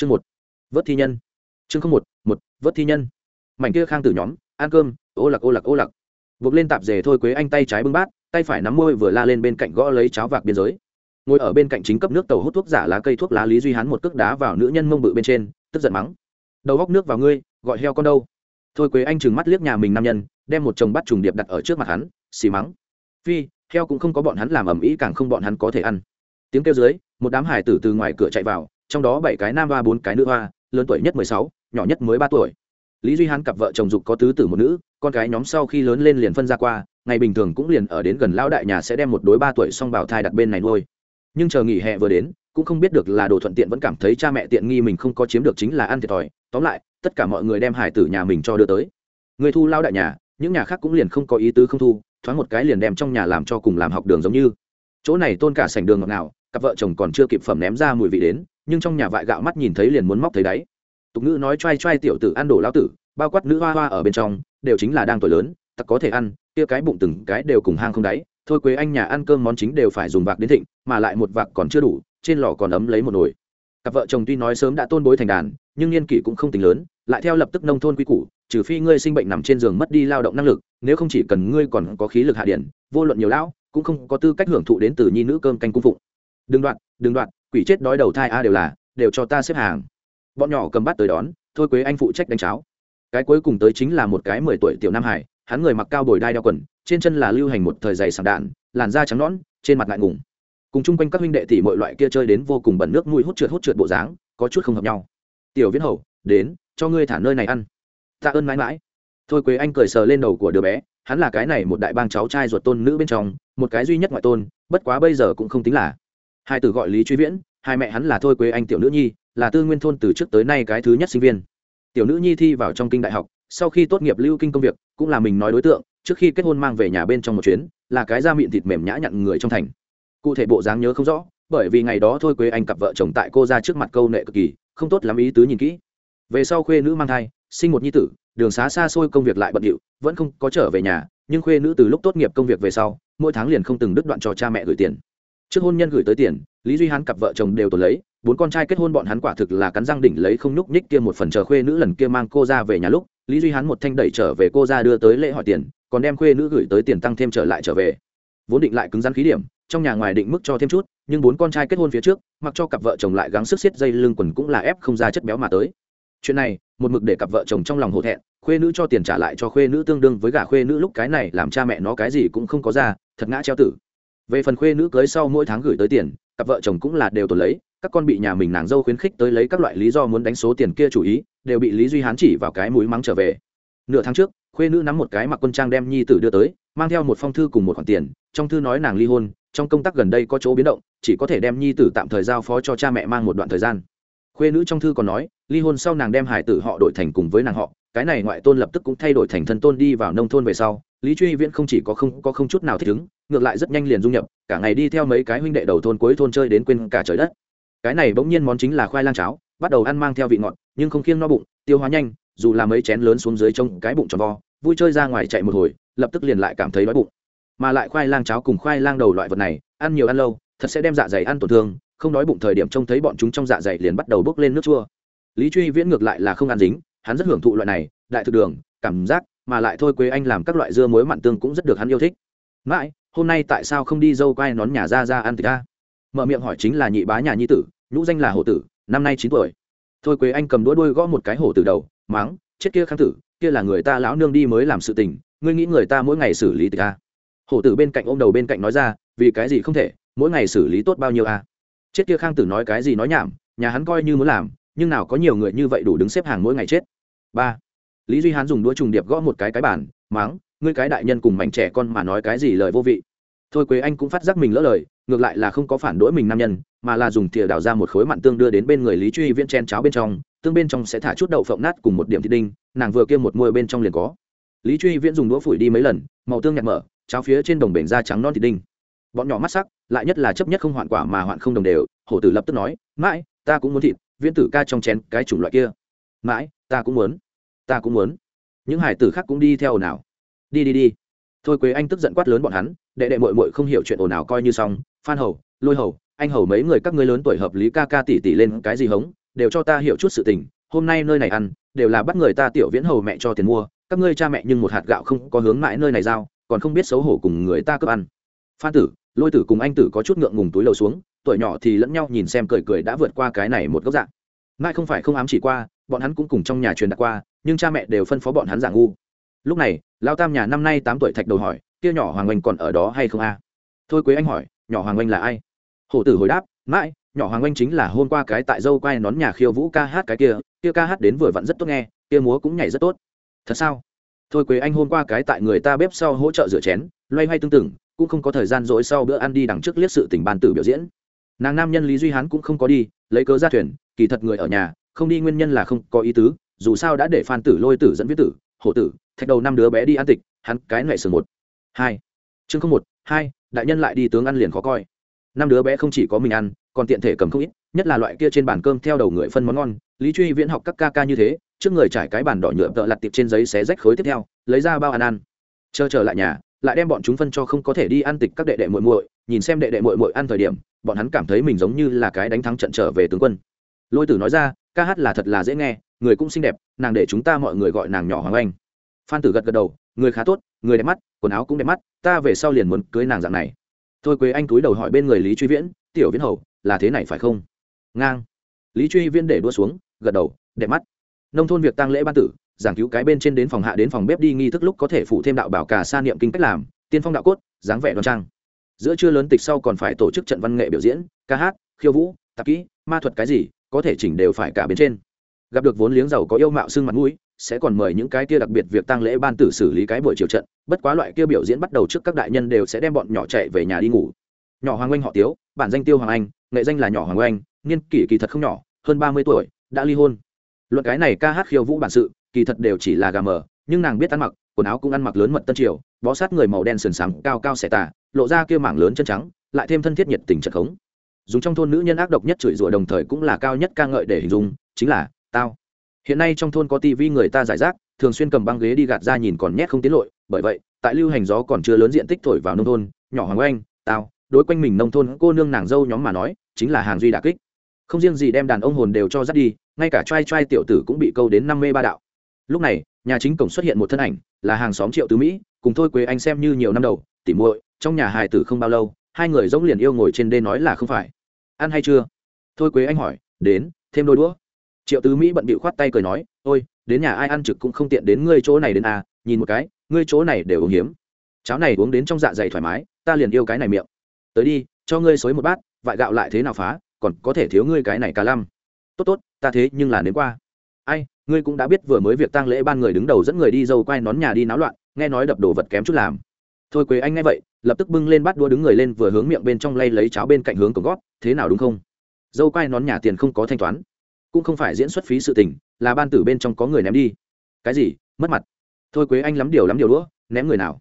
chương một, vớt thi nhân. Chương không một một, vớt thi nhân. Mảnh kia khang tử nhóm, ăn cơm, ô lặc ô lặc ô lặc. Buộc lên tạp dề thôi quế anh tay trái bưng bát, tay phải nắm môi vừa la lên bên cạnh gõ lấy cháo vạc biên giới. Ngồi ở bên cạnh chính cấp nước tàu hút thuốc giả lá cây thuốc lá lý duy hắn một cước đá vào nữ nhân mông bự bên trên, tức giận mắng. Đầu góc nước vào ngươi, gọi heo con đâu? Thôi quế anh chừng mắt liếc nhà mình nam nhân, đem một chồng bắt trùng điệp đặt ở trước mặt hắn, xì mắng. Phi, heo cũng không có bọn hắn làm ầm ĩ càng không bọn hắn có thể ăn. Tiếng kêu dưới, một đám hải tử từ ngoài cửa chạy vào trong đó bảy cái nam hoa, bốn cái nữ hoa, lớn tuổi nhất mười sáu, nhỏ nhất mới ba tuổi. Lý duy hán cặp vợ chồng dục có tứ tử một nữ, con cái nhóm sau khi lớn lên liền phân ra qua, ngày bình thường cũng liền ở đến gần lão đại nhà sẽ đem một đối ba tuổi xong bảo thai đặt bên này nuôi. Nhưng chờ nghỉ hè vừa đến, cũng không biết được là đồ thuận tiện vẫn cảm thấy cha mẹ tiện nghi mình không có chiếm được chính là ăn thiệt thòi. Tóm lại, tất cả mọi người đem hải tử nhà mình cho đưa tới. Người thu lao đại nhà, những nhà khác cũng liền không có ý tứ không thu, thoáng một cái liền đem trong nhà làm cho cùng làm học đường giống như. Chỗ này tôn cả sảnh đường ngọt ngào, cặp vợ chồng còn chưa kịp phẩm ném ra mùi vị đến nhưng trong nhà vại gạo mắt nhìn thấy liền muốn móc thấy đáy. Tục ngữ nói choai choai tiểu tử ăn đổ lao tử, bao quát nữ hoa hoa ở bên trong, đều chính là đang tuổi lớn tặc có thể ăn, kia cái bụng từng cái đều cùng hang không đáy, thôi quế anh nhà ăn cơm món chính đều phải dùng vạc đến thịnh, mà lại một vạc còn chưa đủ, trên lò còn ấm lấy một nồi. Cặp vợ chồng tuy nói sớm đã tôn bối thành đàn, nhưng niên kỷ cũng không tính lớn, lại theo lập tức nông thôn quy củ, trừ phi ngươi sinh bệnh nằm trên giường mất đi lao động năng lực, nếu không chỉ cần ngươi còn có khí lực hạ điển, vô luận nhiều lão, cũng không có tư cách hưởng thụ đến từ nhi nữ cơm canh cung phụng. Đừng đoạn đừng đoạn quỷ chết đói đầu thai a đều là, đều cho ta xếp hàng. Bọn nhỏ cầm bát tới đón, thôi quế anh phụ trách đánh cháo. Cái cuối cùng tới chính là một cái mười tuổi tiểu nam hải, hắn người mặc cao bồi đai đeo quần, trên chân là lưu hành một thời dày sảng đạn, làn da trắng nõn, trên mặt ngại ngùng. Cùng chung quanh các huynh đệ tỷ mọi loại kia chơi đến vô cùng bẩn nước mùi hút trượt hút trượt bộ dáng, có chút không hợp nhau. Tiểu viễn hầu, đến, cho ngươi thả nơi này ăn. Tạ ơn mãi mãi. Thôi quế anh cười sờ lên đầu của đứa bé, hắn là cái này một đại bang cháu trai ruột tôn nữ bên trong, một cái duy nhất ngoại tôn, bất quá bây giờ cũng không tính là hai từ gọi lý truy viễn, hai mẹ hắn là thôi quế anh tiểu nữ nhi, là tư nguyên thôn từ trước tới nay cái thứ nhất sinh viên. Tiểu nữ nhi thi vào trong kinh đại học, sau khi tốt nghiệp lưu kinh công việc, cũng là mình nói đối tượng, trước khi kết hôn mang về nhà bên trong một chuyến, là cái da miệng thịt mềm nhã nhặn người trong thành. Cụ thể bộ dáng nhớ không rõ, bởi vì ngày đó thôi quế anh cặp vợ chồng tại cô ra trước mặt câu nệ cực kỳ, không tốt lắm ý tứ nhìn kỹ. Về sau khuê nữ mang thai, sinh một nhi tử, đường xá xa xôi công việc lại bận điệu, vẫn không có trở về nhà, nhưng khuê nữ từ lúc tốt nghiệp công việc về sau, mỗi tháng liền không từng đứt đoạn cho cha mẹ gửi tiền trước hôn nhân gửi tới tiền, lý duy hán cặp vợ chồng đều tồn lấy, bốn con trai kết hôn bọn hắn quả thực là cắn răng đỉnh lấy không nhúc nhích kia một phần chờ khuê nữ lần kia mang cô ra về nhà lúc, lý duy hán một thanh đẩy trở về cô ra đưa tới lễ hỏi tiền, còn đem khuê nữ gửi tới tiền tăng thêm trở lại trở về. Vốn định lại cứng rắn khí điểm, trong nhà ngoài định mức cho thêm chút, nhưng bốn con trai kết hôn phía trước, mặc cho cặp vợ chồng lại gắng sức xiết dây lưng quần cũng là ép không ra chất béo mà tới. Chuyện này, một mực để cặp vợ chồng trong lòng hổ thẹn, khuê nữ cho tiền trả lại cho khuê nữ tương đương với gả khuê nữ lúc cái này làm cha mẹ nó cái gì cũng không có ra, thật ngã treo tử về phần khuê nữ cưới sau mỗi tháng gửi tới tiền, cặp vợ chồng cũng là đều tồn lấy, các con bị nhà mình nàng dâu khuyến khích tới lấy các loại lý do muốn đánh số tiền kia chủ ý, đều bị lý duy hán chỉ vào cái mũi mắng trở về. Nửa tháng trước, khuê nữ nắm một cái mặc quân trang đem nhi tử đưa tới, mang theo một phong thư cùng một khoản tiền, trong thư nói nàng ly hôn, trong công tác gần đây có chỗ biến động, chỉ có thể đem nhi tử tạm thời giao phó cho cha mẹ mang một đoạn thời gian. Khuê nữ trong thư còn nói, ly hôn sau nàng đem hải tử họ đổi thành cùng với nàng họ, cái này ngoại tôn lập tức cũng thay đổi thành thân tôn đi vào nông thôn về sau lý truy viễn không chỉ có không có không chút nào thích ứng, ngược lại rất nhanh liền dung nhập, cả ngày đi theo mấy cái huynh đệ đầu thôn cuối thôn chơi đến quên cả trời đất. Cái này bỗng nhiên món chính là khoai lang cháo, bắt đầu ăn mang theo vị ngọt, nhưng không khiêng no bụng, tiêu hóa nhanh, dù là mấy chén lớn xuống dưới trông cái bụng tròn vo, vui chơi ra ngoài chạy một hồi, lập tức liền lại cảm thấy đói bụng. Mà lại khoai lang cháo cùng khoai lang đầu loại vật này, ăn nhiều ăn lâu, thật sẽ đem dạ dày ăn tổn thương, không đói bụng thời điểm trông thấy bọn chúng trong dạ dày liền bắt đầu bốc lên nước chua. Lý truy viễn ngược lại là không ăn dính, hắn rất hưởng thụ loại này, đại thực đường, cảm giác mà lại thôi quế anh làm các loại dưa muối mặn tương cũng rất được hắn yêu thích. Mãi, hôm nay tại sao không đi dâu quai nón nhà ra ra ăn thịt ta? Mở miệng hỏi chính là nhị bá nhà nhi tử, nhũ danh là hổ tử, năm nay chín tuổi. Thôi quế anh cầm đuôi đuôi gõ một cái hổ tử đầu máng chết kia khang tử, kia là người ta lão nương đi mới làm sự tình, ngươi nghĩ người ta mỗi ngày xử lý tịch a hổ tử bên cạnh ôm đầu bên cạnh nói ra, vì cái gì không thể, mỗi ngày xử lý tốt bao nhiêu a chết kia khang tử nói cái gì nói nhảm, nhà hắn coi như muốn làm, nhưng nào có nhiều người như vậy đủ đứng xếp hàng mỗi ngày chết. Ba lý duy hán dùng đũa trùng điệp gõ một cái cái bản máng ngươi cái đại nhân cùng mảnh trẻ con mà nói cái gì lời vô vị? Thôi quế anh cũng phát giác mình lỡ lời, ngược lại là không có phản đối mình nam nhân, mà là dùng thìa đào ra một khối mặn tương đưa đến bên người lý truy viễn chen cháo bên trong, tương bên trong sẽ thả chút đậu phộng nát cùng một điểm thịt đinh, nàng vừa kia một môi bên trong liền có. Lý truy viễn dùng đũa phủi đi mấy lần, màu tương nhạt mở, cháo phía trên đồng bể da trắng non thịt đinh. Bọn nhỏ mắt sắc, lại nhất là chấp nhất không hoạn quả mà hoạn không đồng đều, hổ tử lập tức nói, mãi, ta cũng muốn thịt, viễn tử ca trong chén, cái chủng loại kia. Mãi, ta cũng muốn ta cũng muốn. Những hải tử khác cũng đi theo ồn ào. Đi đi đi. Thôi quế anh tức giận quát lớn bọn hắn, đệ đệ mội mội không hiểu chuyện ồn ào coi như xong, phan hầu, lôi hầu, anh hầu mấy người các ngươi lớn tuổi hợp lý ca ca tỉ tỉ lên cái gì hống, đều cho ta hiểu chút sự tình, hôm nay nơi này ăn, đều là bắt người ta tiểu viễn hầu mẹ cho tiền mua, các ngươi cha mẹ nhưng một hạt gạo không có hướng mãi nơi này giao, còn không biết xấu hổ cùng người ta cướp ăn. Phan tử, lôi tử cùng anh tử có chút ngượng ngùng túi lầu xuống, tuổi nhỏ thì lẫn nhau nhìn xem cười cười đã vượt qua cái này một góc dạng. Mãi không phải không ám chỉ qua, bọn hắn cũng cùng trong nhà truyền đạt qua nhưng cha mẹ đều phân phó bọn hắn giả ngu. Lúc này, lao tam nhà năm nay tám tuổi thạch đầu hỏi, kia nhỏ hoàng oanh còn ở đó hay không a? Thôi quế anh hỏi, nhỏ hoàng oanh là ai? Hổ tử hồi đáp, mãi, nhỏ hoàng oanh chính là hôm qua cái tại dâu quay nón nhà khiêu vũ ca hát cái kia kia ca hát đến vừa vặn rất tốt nghe, kia múa cũng nhảy rất tốt. Thật sao? Thôi quế anh hôm qua cái tại người ta bếp sau hỗ trợ rửa chén, loay hoay tương từng cũng không có thời gian dỗi sau bữa ăn đi đằng trước liếc sự tình ban tử biểu diễn. Nàng nam nhân lý duy hán cũng không có đi, lấy cớ ra thuyền, kỳ thật người ở nhà, không đi nguyên nhân là không có ý tứ dù sao đã để phan tử lôi tử dẫn viết tử hộ tử, thạch đầu năm đứa bé đi ăn tịch, hắn cái nệ sừng một. Hai. Chương không một, hai, đại nhân lại đi tướng ăn liền khó coi. Năm đứa bé không chỉ có mình ăn, còn tiện thể cầm không ít, nhất là loại kia trên bàn cơm theo đầu người phân món ngon. Lý truy viễn học các ca ca như thế, trước người trải cái bàn đỏ nhựa tợ lặt tiệp trên giấy xé rách khối tiếp theo, lấy ra bao ăn ăn. Chờ trở lại nhà, lại đem bọn chúng phân cho không có thể đi ăn tịch các đệ đệ muội muội, nhìn xem đệ đệ muội muội ăn thời điểm, bọn hắn cảm thấy mình giống như là cái đánh thắng trận trở về tướng quân. Lôi tử nói ra, ca hát là thật là dễ nghe người cũng xinh đẹp, nàng để chúng ta mọi người gọi nàng nhỏ hoàng anh. Phan tử gật gật đầu, người khá tốt, người đẹp mắt, quần áo cũng đẹp mắt, ta về sau liền muốn cưới nàng dạng này. Thôi quế anh túi đầu hỏi bên người lý truy viễn, tiểu viễn hầu, là thế này phải không? Ngang. Lý truy viễn để đua xuống, gật đầu, đẹp mắt. Nông thôn việc tăng lễ ban tử, giảng cứu cái bên trên đến phòng hạ đến phòng bếp đi nghi thức lúc có thể phụ thêm đạo bảo cả sa niệm kinh cách làm, tiên phong đạo cốt, dáng vẻ đoan trang. Giữa trưa lớn tịch sau còn phải tổ chức trận văn nghệ biểu diễn, ca hát, khiêu vũ, tạp kỹ, ma thuật cái gì, có thể chỉnh đều phải cả bên trên gặp được vốn liếng giàu có yêu mạo xương mặt mũi, sẽ còn mời những cái kia đặc biệt việc tăng lễ ban tử xử lý cái buổi chiều trận, bất quá loại kia biểu diễn bắt đầu trước các đại nhân đều sẽ đem bọn nhỏ chạy về nhà đi ngủ. Nhỏ hoàng anh họ tiếu, bản danh tiêu hoàng anh, nghệ danh là nhỏ hoàng anh niên kỷ kỳ thật không nhỏ, hơn ba mươi tuổi, đã ly hôn. Luận cái này ca hát khiêu vũ bản sự, kỳ thật đều chỉ là gà mờ, nhưng nàng biết ăn mặc, quần áo cũng ăn mặc lớn mật tân triều, bó sát người màu đen sườn sáng cao cao xẻ tà, lộ ra kia mảng lớn chân trắng, lại thêm thân thiết nhiệt tình trật khống. Dùng trong thôn nữ nhân ác độc nhất chửi rủa đồng thời cũng là cao nhất ca ngợi để hình dung, chính là tao. Hiện nay trong thôn có tivi người ta giải rác, thường xuyên cầm băng ghế đi gạt ra nhìn còn nhét không tiến lội, bởi vậy, tại lưu hành gió còn chưa lớn diện tích thổi vào nông thôn, nhỏ hoàng oanh, tao, đối quanh mình nông thôn cô nương nàng dâu nhóm mà nói, chính là hàng duy đà kích. Không riêng gì đem đàn ông hồn đều cho dắt đi, ngay cả trai trai tiểu tử cũng bị câu đến năm mê ba đạo. Lúc này, nhà chính cổng xuất hiện một thân ảnh, là hàng xóm triệu tứ mỹ, cùng thôi quế anh xem như nhiều năm đầu, tỉ muội, trong nhà hài tử không bao lâu, hai người giống liền yêu ngồi trên đê nói là không phải. Ăn hay chưa? Thôi quế anh hỏi, đến, thêm đôi đũa triệu tứ mỹ bận bịu khoát tay cười nói, ôi, đến nhà ai ăn trực cũng không tiện đến ngươi chỗ này đến à nhìn một cái, ngươi chỗ này đều uống hiếm. Cháo này uống đến trong dạ dày thoải mái, ta liền yêu cái này miệng. Tới đi, cho ngươi xối một bát, vại gạo lại thế nào phá, còn có thể thiếu ngươi cái này cả lăm. Tốt tốt, ta thế nhưng là đến qua. Ai, ngươi cũng đã biết vừa mới việc tang lễ ban người đứng đầu dẫn người đi dâu quay nón nhà đi náo loạn, nghe nói đập đồ vật kém chút làm. Thôi quế anh nghe vậy, lập tức bưng lên bắt đua đứng người lên vừa hướng miệng bên trong lay lấy cháo bên cạnh hướng cổng gót, thế nào đúng không? Dâu quay nón nhà tiền không có thanh toán cũng không phải diễn xuất phí sự tình, là ban tử bên trong có người ném đi. Cái gì? Mất mặt. Thôi quế anh lắm điều lắm điều đũa, ném người nào?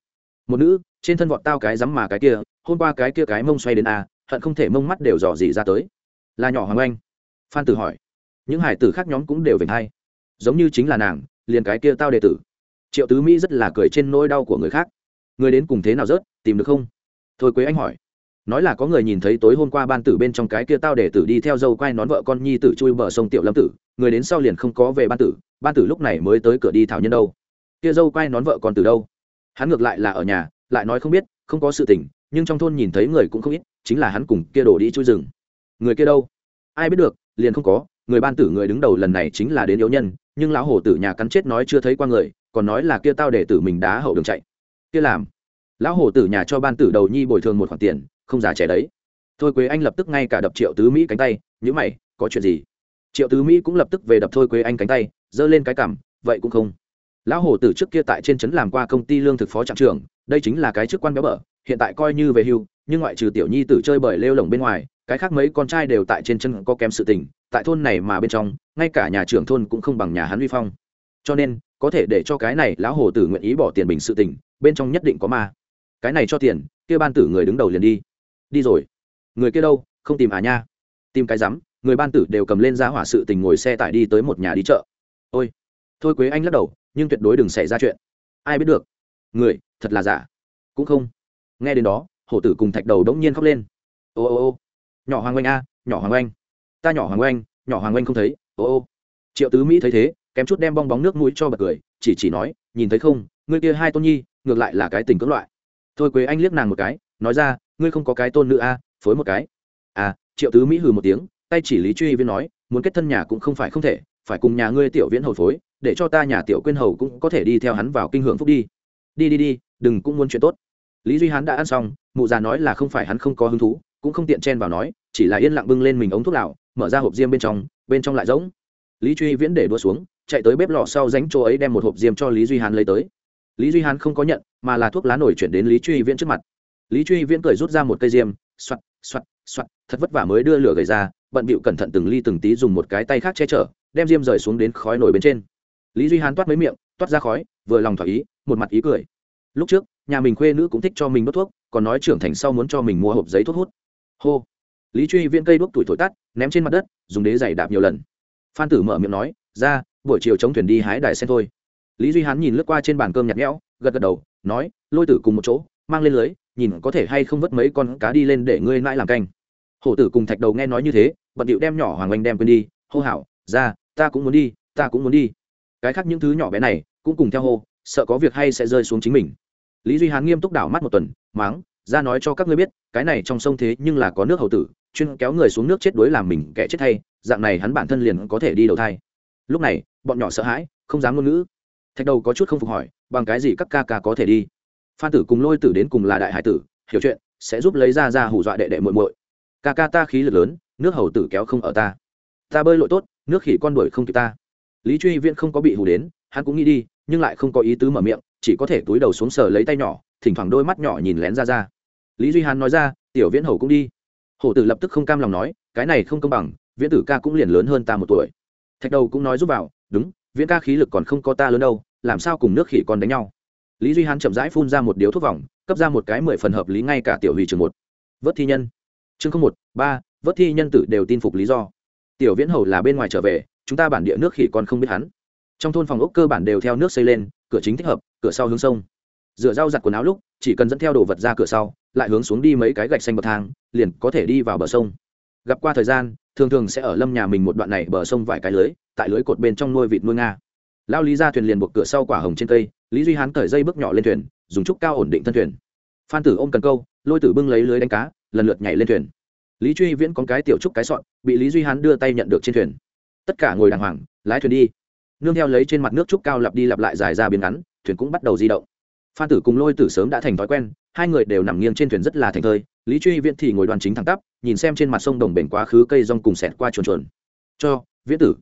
Một nữ, trên thân vọt tao cái rắm mà cái kia, hôm qua cái kia cái mông xoay đến a, hận không thể mông mắt đều dò dỉ ra tới. Là nhỏ hoàng anh phan tử hỏi. Những hải tử khác nhóm cũng đều về hay giống như chính là nàng, liền cái kia tao đệ tử. Triệu tứ mỹ rất là cười trên nỗi đau của người khác. Người đến cùng thế nào rớt, tìm được không? Thôi quế anh hỏi nói là có người nhìn thấy tối hôm qua ban tử bên trong cái kia tao để tử đi theo dâu quay nón vợ con nhi tử chui bờ sông tiểu lâm tử, người đến sau liền không có về ban tử ban tử lúc này mới tới cửa đi thảo nhân đâu. Kia dâu quay nón vợ con từ đâu? Hắn ngược lại là ở nhà, lại nói không biết, không có sự tình, nhưng trong thôn nhìn thấy người cũng không ít, chính là hắn cùng kia đổ đi chui rừng. Người kia đâu? Ai biết được, liền không có, người ban tử người đứng đầu lần này chính là đến yếu nhân, nhưng lão hổ tử nhà cắn chết nói chưa thấy qua người, còn nói là kia tao để tử mình đá hậu đường chạy. Kia làm. Lão hổ tử nhà cho ban tử đầu nhi bồi thường một khoản tiền không già trẻ đấy. Thôi quế anh lập tức ngay cả đập triệu tứ mỹ cánh tay, nhữ mày, có chuyện gì? Triệu tứ mỹ cũng lập tức về đập thôi quế anh cánh tay, giơ lên cái cảm vậy cũng không. Lão hổ tử trước kia tại trên trấn làm qua công ty lương thực phó trạm trưởng, đây chính là cái chức quan béo bở, hiện tại coi như về hưu, nhưng ngoại trừ tiểu nhi tử chơi bời lêu lồng bên ngoài, cái khác mấy con trai đều tại trên chân có kém sự tình, tại thôn này mà bên trong, ngay cả nhà trưởng thôn cũng không bằng nhà hắn uy phong. Cho nên, có thể để cho cái này lão hồ tử nguyện ý bỏ tiền bình sự tình, bên trong nhất định có ma. Cái này cho tiền, kia ban tử người đứng đầu liền đi đi rồi. Người kia đâu? Không tìm à nha. Tìm cái rắm, người ban tử đều cầm lên giá hỏa sự tình ngồi xe tải đi tới một nhà đi chợ. Ôi. Thôi quế anh lắc đầu, nhưng tuyệt đối đừng xảy ra chuyện. Ai biết được? Người, thật là giả. Cũng không. Nghe đến đó, hổ tử cùng thạch đầu đống nhiên khóc lên. Ô ô ô. Nhỏ hoàng oanh a, nhỏ hoàng oanh. Ta nhỏ hoàng oanh, nhỏ hoàng oanh không thấy. Ô ô. Triệu tứ mỹ thấy thế, kém chút đem bong bóng nước mũi cho bật cười, chỉ chỉ nói, nhìn thấy không, ngươi kia hai tôn nhi, ngược lại là cái tình cưỡng loại. Thôi quế anh liếc nàng một cái nói ra, ngươi không có cái tôn nữ a, phối một cái. À triệu tứ mỹ hừ một tiếng, tay chỉ lý truy viên nói, muốn kết thân nhà cũng không phải không thể, phải cùng nhà ngươi tiểu viễn hầu phối, để cho ta nhà tiểu quyên hầu cũng có thể đi theo hắn vào kinh hưởng phúc đi. Đi đi đi, đừng cũng muốn chuyện tốt. Lý duy hán đã ăn xong, mụ già nói là không phải hắn không có hứng thú, cũng không tiện chen vào nói, chỉ là yên lặng bưng lên mình ống thuốc lào, mở ra hộp diêm bên trong bên trong lại rỗng. Lý truy viễn để đua xuống, chạy tới bếp lò sau ránh chỗ ấy đem một hộp diêm cho lý duy hán lấy tới. Lý duy hán không có nhận, mà là thuốc lá nổi chuyển đến lý truy viễn trước mặt lý truy viễn cười rút ra một cây diêm xoặt xoặt xoặt thật vất vả mới đưa lửa gầy ra, bận bịu cẩn thận từng ly từng tí dùng một cái tay khác che chở, đem diêm rời xuống đến khói nổi bên trên. Lý duy hán toát mấy miệng, toát ra khói, vừa lòng thỏa ý, một mặt ý cười. Lúc trước, nhà mình khuê nữ cũng thích cho mình đốt thuốc, còn nói trưởng thành sau muốn cho mình mua hộp giấy thuốc hút. Hô. Lý truy viễn cây đuốc tuổi thổi tắt, ném trên mặt đất, dùng đế giày đạp nhiều lần. Phan tử mở miệng nói, ra, buổi chiều chống thuyền đi hái đài sen thôi. Lý duy hán nhìn lướt qua trên bàn cơm nhạt nhẽo, gật gật đầu, nói, lôi tử cùng một chỗ, mang lên lưới nhìn có thể hay không vớt mấy con cá đi lên để ngươi mãi làm canh. Hổ tử cùng thạch đầu nghe nói như thế, bận điệu đem nhỏ hoàng oanh đem quên đi, hô hảo ra, ta cũng muốn đi, ta cũng muốn đi. Cái khác những thứ nhỏ bé này cũng cùng theo hô, sợ có việc hay sẽ rơi xuống chính mình. Lý duy hán nghiêm túc đảo mắt một tuần máng ra nói cho các ngươi biết, cái này trong sông thế nhưng là có nước hầu tử, chuyên kéo người xuống nước chết đuối làm mình kẻ chết thay, dạng này hắn bản thân liền có thể đi đầu thai. Lúc này, bọn nhỏ sợ hãi, không dám ngôn ngữ. Thạch đầu có chút không phục hỏi, bằng cái gì các ca ca có thể đi? Phan tử cùng lôi tử đến cùng là đại hải tử, hiểu chuyện, sẽ giúp lấy ra ra hù dọa đệ đệ muội muội. Ca ca ta khí lực lớn, nước hầu tử kéo không ở ta. Ta bơi lội tốt, nước khỉ con đuổi không kịp ta. Lý truy viễn không có bị hù đến, hắn cũng nghĩ đi, nhưng lại không có ý tứ mở miệng, chỉ có thể túi đầu xuống sờ lấy tay nhỏ, thỉnh thoảng đôi mắt nhỏ nhìn lén ra ra lý duy Hàn nói ra, tiểu viễn hầu cũng đi. Hổ tử lập tức không cam lòng nói, cái này không công bằng, viễn tử ca cũng liền lớn hơn ta một tuổi. Thạch đầu cũng nói giúp vào, đúng, viễn ca khí lực còn không có ta lớn đâu, làm sao cùng nước khỉ còn đánh nhau? Lý duy hán chậm rãi phun ra một điếu thuốc vòng, cấp ra một cái mười phần hợp lý ngay cả tiểu hủy trường một. Vớt thi nhân. Chương không một, ba, vớt thi nhân tử đều tin phục lý do. Tiểu viễn hầu là bên ngoài trở về, chúng ta bản địa nước khỉ còn không biết hắn. Trong thôn phòng ốc cơ bản đều theo nước xây lên, cửa chính thích hợp, cửa sau hướng sông. Rửa rau giặt quần áo lúc, chỉ cần dẫn theo đồ vật ra cửa sau, lại hướng xuống đi mấy cái gạch xanh bậc thang, liền có thể đi vào bờ sông. Gặp qua thời gian, thường thường sẽ ở lâm nhà mình một đoạn này bờ sông vài cái lưới, tại lưới cột bên trong nuôi vịt nuôi nga lao lý ra thuyền liền buộc cửa sau quả hồng trên cây, lý duy hán cởi dây bước nhỏ lên thuyền, dùng trúc cao ổn định thân thuyền. Phan tử ôm cần câu, lôi tử bưng lấy lưới đánh cá, lần lượt nhảy lên thuyền. Lý truy viễn con cái tiểu trúc cái sọn, bị lý duy hán đưa tay nhận được trên thuyền. Tất cả ngồi đàng hoàng, lái thuyền đi. Nương theo lấy trên mặt nước trúc cao lặp đi lặp lại dài ra biến ngắn, thuyền cũng bắt đầu di động. Phan tử cùng lôi tử sớm đã thành thói quen, hai người đều nằm nghiêng trên thuyền rất là thành thơi. Lý truy viễn thì ngồi đoàn chính thẳng tắp, nhìn xem trên mặt sông đồng bể quá khứ cây rong cùng xẹt qua chuồn chuồn. Cho, viễn tử.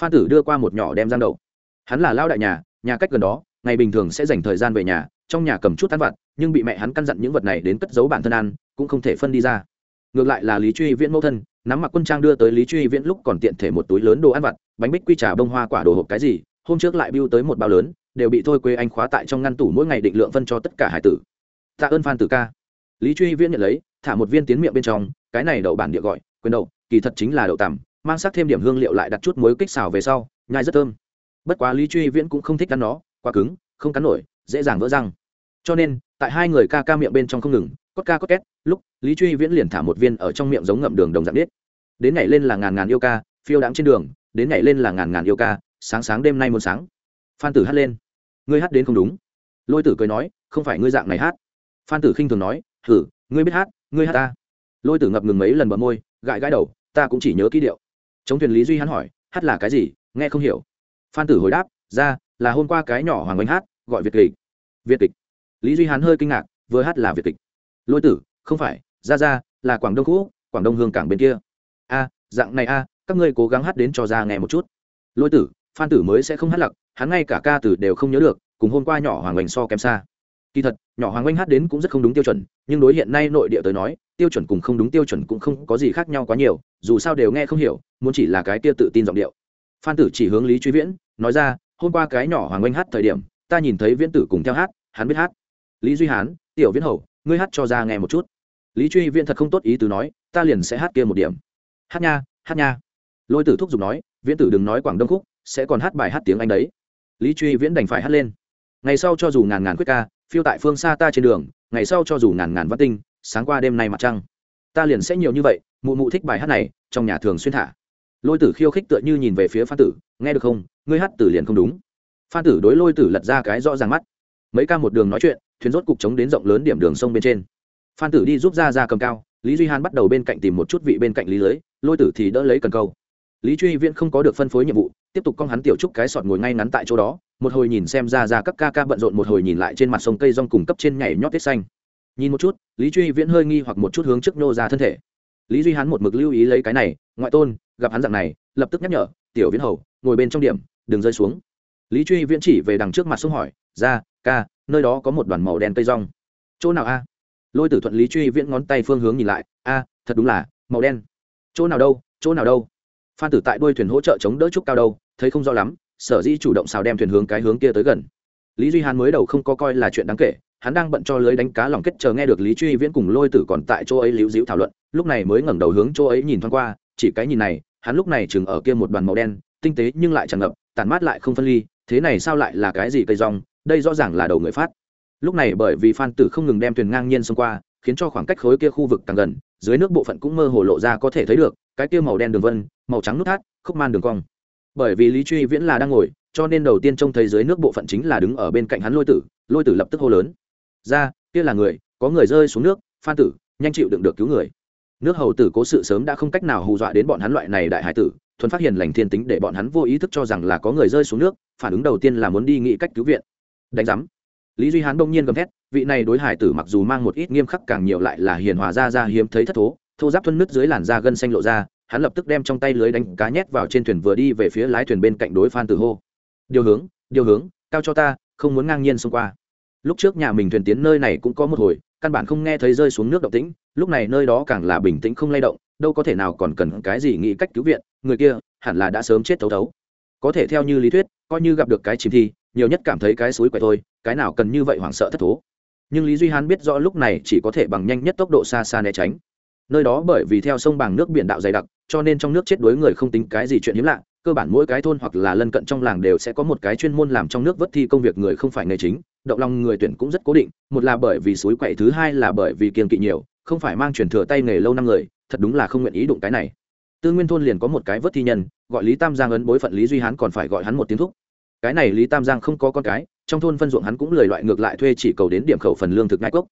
Phan tử đưa qua một nhỏ đem giang đậu hắn là lao đại nhà nhà cách gần đó, ngày bình thường sẽ dành thời gian về nhà, trong nhà cầm chút ăn vặt, nhưng bị mẹ hắn căn dặn những vật này đến cất giấu bản thân ăn, cũng không thể phân đi ra. Ngược lại là lý truy viễn mẫu thân, nắm mặc quân trang đưa tới lý truy viễn lúc còn tiện thể một túi lớn đồ ăn vặt, bánh bích quy trà bông hoa quả đồ hộp cái gì, hôm trước lại biêu tới một bao lớn, đều bị thôi quê anh khóa tại trong ngăn tủ mỗi ngày định lượng phân cho tất cả hải tử. Tạ ơn phan tử ca. Lý truy viễn nhận lấy, thả một viên tiến miệng bên trong, cái này đậu bản địa gọi quyền đậu, kỳ thật chính là đậu tằm, mang sắc thêm điểm hương liệu lại đặt chút muối kích xào về sau, nhai rất thơm bất quá lý truy viễn cũng không thích cắn nó, quá cứng, không cắn nổi, dễ dàng vỡ răng. Cho nên, tại hai người ca ca miệng bên trong không ngừng, cốt ca cốt két, lúc lý truy viễn liền thả một viên ở trong miệng giống ngậm đường đồng dạng biết. Đến nhảy lên là ngàn ngàn yêu ca, phiêu đáng trên đường, đến nhảy lên là ngàn ngàn yêu ca, sáng sáng đêm nay muôn sáng. Phan tử hát lên. Ngươi hát đến không đúng. Lôi tử cười nói, không phải ngươi dạng này hát. Phan tử khinh thường nói thử ngươi biết hát, ngươi hát ta. Lôi tử ngập ngừng mấy lần bờ môi, gãi gãi đầu, ta cũng chỉ nhớ ký điệu. Chống thuyền lý duy hắn hỏi, hát là cái gì, nghe không hiểu phan tử hồi đáp, ra, là hôm qua cái nhỏ hoàng oanh hát, gọi việt kịch. Việt kịch? Lý duy hán hơi kinh ngạc, vừa hát là việt kịch. Lôi tử, không phải, ra ra, là quảng đông cũ quảng đông hương cảng bên kia. A, dạng này a, các ngươi cố gắng hát đến cho ra nghe một chút. Lôi tử, phan tử mới sẽ không hát lặc, hắn ngay cả ca tử đều không nhớ được, cùng hôm qua nhỏ hoàng oanh so kém xa. Kỳ thật, nhỏ hoàng oanh hát đến cũng rất không đúng tiêu chuẩn, nhưng đối hiện nay nội địa tới nói, tiêu chuẩn cùng không đúng tiêu chuẩn cũng không có gì khác nhau quá nhiều, dù sao đều nghe không hiểu, muốn chỉ là cái kia tự tin giọng điệu phan tử chỉ hướng lý truy viễn, nói ra, hôm qua cái nhỏ hoàng oanh hát thời điểm, ta nhìn thấy viễn tử cùng theo hát, hắn biết hát. Lý duy hán, tiểu viễn hầu, ngươi hát cho ra nghe một chút. Lý truy viễn thật không tốt ý từ nói, ta liền sẽ hát kia một điểm. Hát nha hát nha. Lôi tử thúc giục nói, viễn tử đừng nói quảng đông khúc, sẽ còn hát bài hát tiếng anh đấy. Lý truy viễn đành phải hát lên. Ngày sau cho dù ngàn ngàn quyết ca, phiêu tại phương xa ta trên đường, ngày sau cho dù ngàn ngàn văn tinh, sáng qua đêm nay mặt trăng, ta liền sẽ nhiều như vậy, mụ mụ thích bài hát này, trong nhà thường xuyên thả lôi tử khiêu khích tựa như nhìn về phía phan tử, nghe được không? Ngươi hát tử liền không đúng. Phan tử đối lôi tử lật ra cái rõ ràng mắt. Mấy ca một đường nói chuyện, thuyền rốt cục chống đến rộng lớn điểm đường sông bên trên. Phan tử đi giúp ra ra cầm cao, lý duy hán bắt đầu bên cạnh tìm một chút vị bên cạnh lý lưới, lôi tử thì đỡ lấy cần câu. Lý truy viễn không có được phân phối nhiệm vụ, tiếp tục con hắn tiểu trúc cái sọt ngồi ngay ngắn tại chỗ đó, một hồi nhìn xem ra ra các ca ca bận rộn một hồi nhìn lại trên mặt sông cây rong cùng cấp trên nhảy nhót tiết xanh. Nhìn một chút, lý truy viễn hơi nghi hoặc một chút hướng trước nô ra thân thể lý duy hắn một mực lưu ý lấy cái này, ngoại tôn, gặp hắn dạng này, lập tức nhắc nhở, tiểu viễn hầu, ngồi bên trong điểm, đừng rơi xuống. Lý truy viễn chỉ về đằng trước mặt sông hỏi, ra, ca, nơi đó có một đoàn màu đen cây rong. Chỗ nào a? Lôi tử thuận lý truy viễn ngón tay phương hướng nhìn lại, a, thật đúng là, màu đen. Chỗ nào đâu, chỗ nào đâu? Phan tử tại đuôi thuyền hỗ trợ chống đỡ trúc cao đâu, thấy không rõ lắm, sở di chủ động xào đem thuyền hướng cái hướng kia tới gần lý duy hán mới đầu không có coi là chuyện đáng kể, hắn đang bận cho lưới đánh cá lòng kết chờ nghe được lý truy viễn cùng lôi tử còn tại chỗ ấy liễu dĩu thảo luận, lúc này mới ngẩng đầu hướng chỗ ấy nhìn thoáng qua, chỉ cái nhìn này, hắn lúc này chừng ở kia một đoàn màu đen, tinh tế nhưng lại tràn ngập, tản mát lại không phân ly, thế này sao lại là cái gì cây rong, đây rõ ràng là đầu người phát. Lúc này bởi vì phan tử không ngừng đem thuyền ngang nhiên xông qua, khiến cho khoảng cách khối kia khu vực càng gần, dưới nước bộ phận cũng mơ hồ lộ ra có thể thấy được, cái kia màu đen đường vân, màu trắng nút thắt, khúc man đường cong. Bởi vì lý truy viễn là đang ngồi cho nên đầu tiên trông thấy dưới nước bộ phận chính là đứng ở bên cạnh hắn lôi tử lôi tử lập tức hô lớn. Ra, kia là người, có người rơi xuống nước, phan tử, nhanh chịu đựng được cứu người. Nước hầu tử cố sự sớm đã không cách nào hù dọa đến bọn hắn loại này đại hải tử, thuần phát hiện lành thiên tính để bọn hắn vô ý thức cho rằng là có người rơi xuống nước, phản ứng đầu tiên là muốn đi nghĩ cách cứu viện. Đánh giám. Lý duy hán đông nhiên gầm thét, vị này đối hải tử mặc dù mang một ít nghiêm khắc càng nhiều lại là hiền hòa ra ra hiếm thấy thất thố, thô giáp thuân nứt dưới làn da gân xanh lộ ra, hắn lập tức đem trong tay lưới đánh cá nhét vào trên thuyền vừa đi về phía lái thuyền bên cạnh đối phan tử hô điều hướng điều hướng, cao cho ta, không muốn ngang nhiên xông qua. Lúc trước nhà mình thuyền tiến nơi này cũng có một hồi, căn bản không nghe thấy rơi xuống nước động tĩnh, lúc này nơi đó càng là bình tĩnh không lay động, đâu có thể nào còn cần cái gì nghĩ cách cứu viện, người kia hẳn là đã sớm chết thấu thấu. Có thể theo như lý thuyết, coi như gặp được cái chìm thi nhiều nhất cảm thấy cái suối quậy thôi, cái nào cần như vậy hoảng sợ thất thố. Nhưng lý duy hán biết rõ lúc này chỉ có thể bằng nhanh nhất tốc độ xa xa né tránh. Nơi đó bởi vì theo sông bằng nước biển đạo dày đặc, cho nên trong nước chết đuối người không tính cái gì chuyện hiếm lạ cơ bản mỗi cái thôn hoặc là lân cận trong làng đều sẽ có một cái chuyên môn làm trong nước vất thi công việc người không phải nghề chính, động lòng người tuyển cũng rất cố định, một là bởi vì suối quậy, thứ hai là bởi vì kiên kỵ nhiều, không phải mang truyền thừa tay nghề lâu năm người, thật đúng là không nguyện ý đụng cái này. Tư nguyên thôn liền có một cái vất thi nhân, gọi lý tam giang ấn bối phận lý duy hán còn phải gọi hắn một tiếng thúc. Cái này lý tam giang không có con cái, trong thôn phân ruộng hắn cũng lời loại ngược lại thuê chỉ cầu đến điểm khẩu phần lương thực ngai cốc.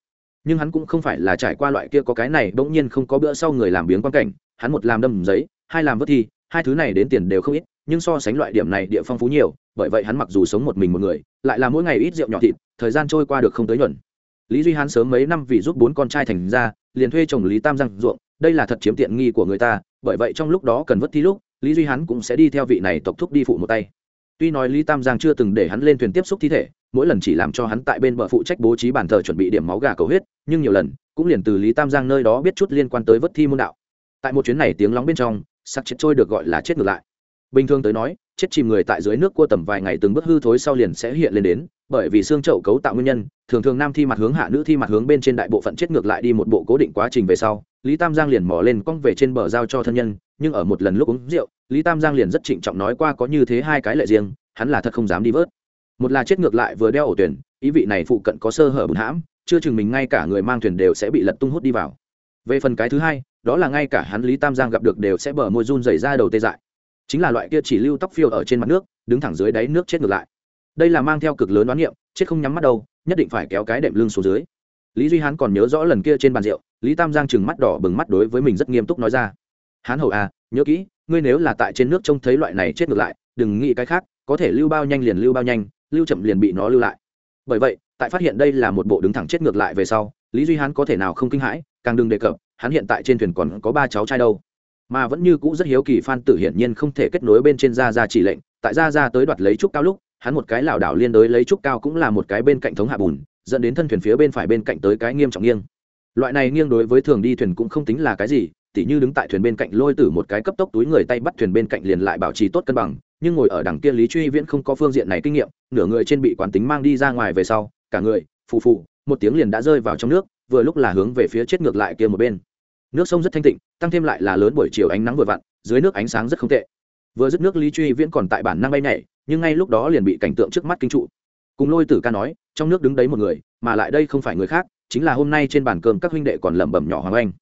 Nhưng hắn cũng không phải là trải qua loại kia có cái này, bỗng nhiên không có bữa sau người làm biếng quan cảnh, hắn một làm đâm giấy, hai làm vớt thi hai thứ này đến tiền đều không ít, nhưng so sánh loại điểm này địa phong phú nhiều, bởi vậy hắn mặc dù sống một mình một người, lại là mỗi ngày ít rượu nhỏ thịt, thời gian trôi qua được không tới nhuận. Lý duy hắn sớm mấy năm vì giúp bốn con trai thành ra, liền thuê chồng lý tam giang ruộng, đây là thật chiếm tiện nghi của người ta, bởi vậy trong lúc đó cần vất thi lúc, lý duy hắn cũng sẽ đi theo vị này tộc thúc đi phụ một tay. Tuy nói lý tam giang chưa từng để hắn lên thuyền tiếp xúc thi thể, mỗi lần chỉ làm cho hắn tại bên bờ phụ trách bố trí bàn thờ chuẩn bị điểm máu gà cầu huyết, nhưng nhiều lần, cũng liền từ lý tam giang nơi đó biết chút liên quan tới vất thi môn đạo. Tại một chuyến này tiếng lóng bên trong sắc chết trôi được gọi là chết ngược lại. Bình thường tới nói, chết chìm người tại dưới nước cua tầm vài ngày từng bước hư thối sau liền sẽ hiện lên đến, bởi vì xương chậu cấu tạo nguyên nhân, thường thường nam thi mặt hướng hạ nữ thi mặt hướng bên trên đại bộ phận chết ngược lại đi một bộ cố định quá trình về sau, lý tam giang liền mò lên cong về trên bờ giao cho thân nhân, nhưng ở một lần lúc uống rượu, lý tam giang liền rất trịnh trọng nói qua có như thế hai cái lệ riêng, hắn là thật không dám đi vớt. Một là chết ngược lại vừa đeo ổ tuyển, ý vị này phụ cận có sơ hở bùn hãm, chưa chừng mình ngay cả người mang thuyền đều sẽ bị lật tung hút đi vào về phần cái thứ hai, đó là ngay cả hắn lý tam giang gặp được đều sẽ bờ môi run dày ra đầu tê dại. Chính là loại kia chỉ lưu tóc phiêu ở trên mặt nước, đứng thẳng dưới đáy nước chết ngược lại. Đây là mang theo cực lớn đoán niệm, chết không nhắm mắt đâu, nhất định phải kéo cái đệm lưng xuống dưới. Lý duy hán còn nhớ rõ lần kia trên bàn rượu, lý tam giang chừng mắt đỏ bừng mắt đối với mình rất nghiêm túc nói ra. Hán hầu à nhớ kỹ, ngươi nếu là tại trên nước trông thấy loại này chết ngược lại, đừng nghĩ cái khác, có thể lưu bao nhanh liền lưu bao nhanh, lưu chậm liền bị nó lưu lại. Bởi vậy, tại phát hiện đây là một bộ đứng thẳng chết ngược lại về sau, lý duy hán có thể nào không kinh hãi càng đừng đề cập, hắn hiện tại trên thuyền còn có ba cháu trai đâu. Mà vẫn như cũ rất hiếu kỳ phan tử hiển nhiên không thể kết nối bên trên ra ra chỉ lệnh, tại ra ra tới đoạt lấy trúc cao lúc, hắn một cái lảo đảo liên đối lấy trúc cao cũng là một cái bên cạnh thống hạ bùn, dẫn đến thân thuyền phía bên phải bên cạnh tới cái nghiêm trọng nghiêng. Loại này nghiêng đối với thường đi thuyền cũng không tính là cái gì, tỉ như đứng tại thuyền bên cạnh lôi tử một cái cấp tốc túi người tay bắt thuyền bên cạnh liền lại bảo trì tốt cân bằng, nhưng ngồi ở đằng kia lý truy viễn không có phương diện này kinh nghiệm, nửa người trên bị quán tính mang đi ra ngoài về sau, cả người, phù phù, một tiếng liền đã rơi vào trong nước vừa lúc là hướng về phía chết ngược lại kia một bên. Nước sông rất thanh tịnh, tăng thêm lại là lớn buổi chiều ánh nắng vừa vặn, dưới nước ánh sáng rất không tệ. Vừa dứt nước lý truy viễn còn tại bản năng bay nhảy, nhưng ngay lúc đó liền bị cảnh tượng trước mắt kinh trụ. Cùng lôi tử ca nói, trong nước đứng đấy một người, mà lại đây không phải người khác, chính là hôm nay trên bàn cơm các huynh đệ còn lẩm bẩm nhỏ hoàng anh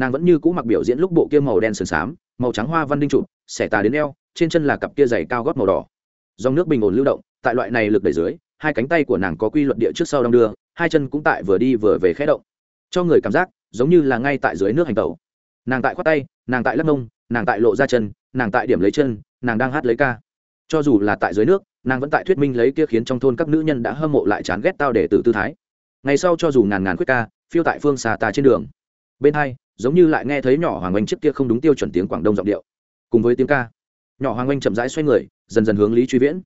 nàng vẫn như cũ mặc biểu diễn lúc bộ kia màu đen sườn xám, màu trắng hoa văn đinh trụ, xẻ tà đến eo, trên chân là cặp kia giày cao gót màu đỏ. Dòng nước bình ổn lưu động, tại loại này lực đẩy dưới, hai cánh tay của nàng có quy luật địa trước sau đong đưa, hai chân cũng tại vừa đi vừa về khẽ động cho người cảm giác giống như là ngay tại dưới nước hành tẩu. Nàng tại khoát tay, nàng tại lắc mông, nàng tại lộ ra chân, nàng tại điểm lấy chân, nàng đang hát lấy ca. Cho dù là tại dưới nước, nàng vẫn tại thuyết minh lấy kia khiến trong thôn các nữ nhân đã hâm mộ lại chán ghét tao để tử tư thái. Ngày sau cho dù ngàn ngàn khuyết ca, phiêu tại phương xà tà trên đường. Bên hai, giống như lại nghe thấy nhỏ hoàng oanh trước kia không đúng tiêu chuẩn tiếng quảng đông giọng điệu. Cùng với tiếng ca, nhỏ hoàng oanh chậm rãi xoay người, dần dần hướng lý truy viễn.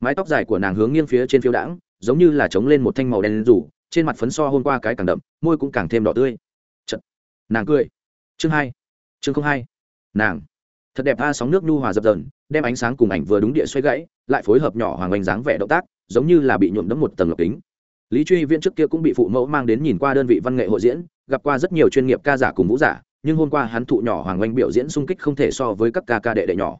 Mái tóc dài của nàng hướng nghiêng phía trên phiêu đãng, giống như là chống lên một thanh màu đen rủ trên mặt phấn so hôm qua cái càng đậm, môi cũng càng thêm đỏ tươi. Chật. nàng cười. Chương hai, chương không hai. Nàng, thật đẹp a sóng nước nhu hòa dập dần đem ánh sáng cùng ảnh vừa đúng địa xoay gãy, lại phối hợp nhỏ hoàng oanh dáng vẻ động tác, giống như là bị nhuộm đẫm một tầng lọc kính. Lý truy viễn trước kia cũng bị phụ mẫu mang đến nhìn qua đơn vị văn nghệ hội diễn, gặp qua rất nhiều chuyên nghiệp ca giả cùng vũ giả, nhưng hôm qua hắn thụ nhỏ hoàng oanh biểu diễn sung kích không thể so với các ca ca đệ đệ nhỏ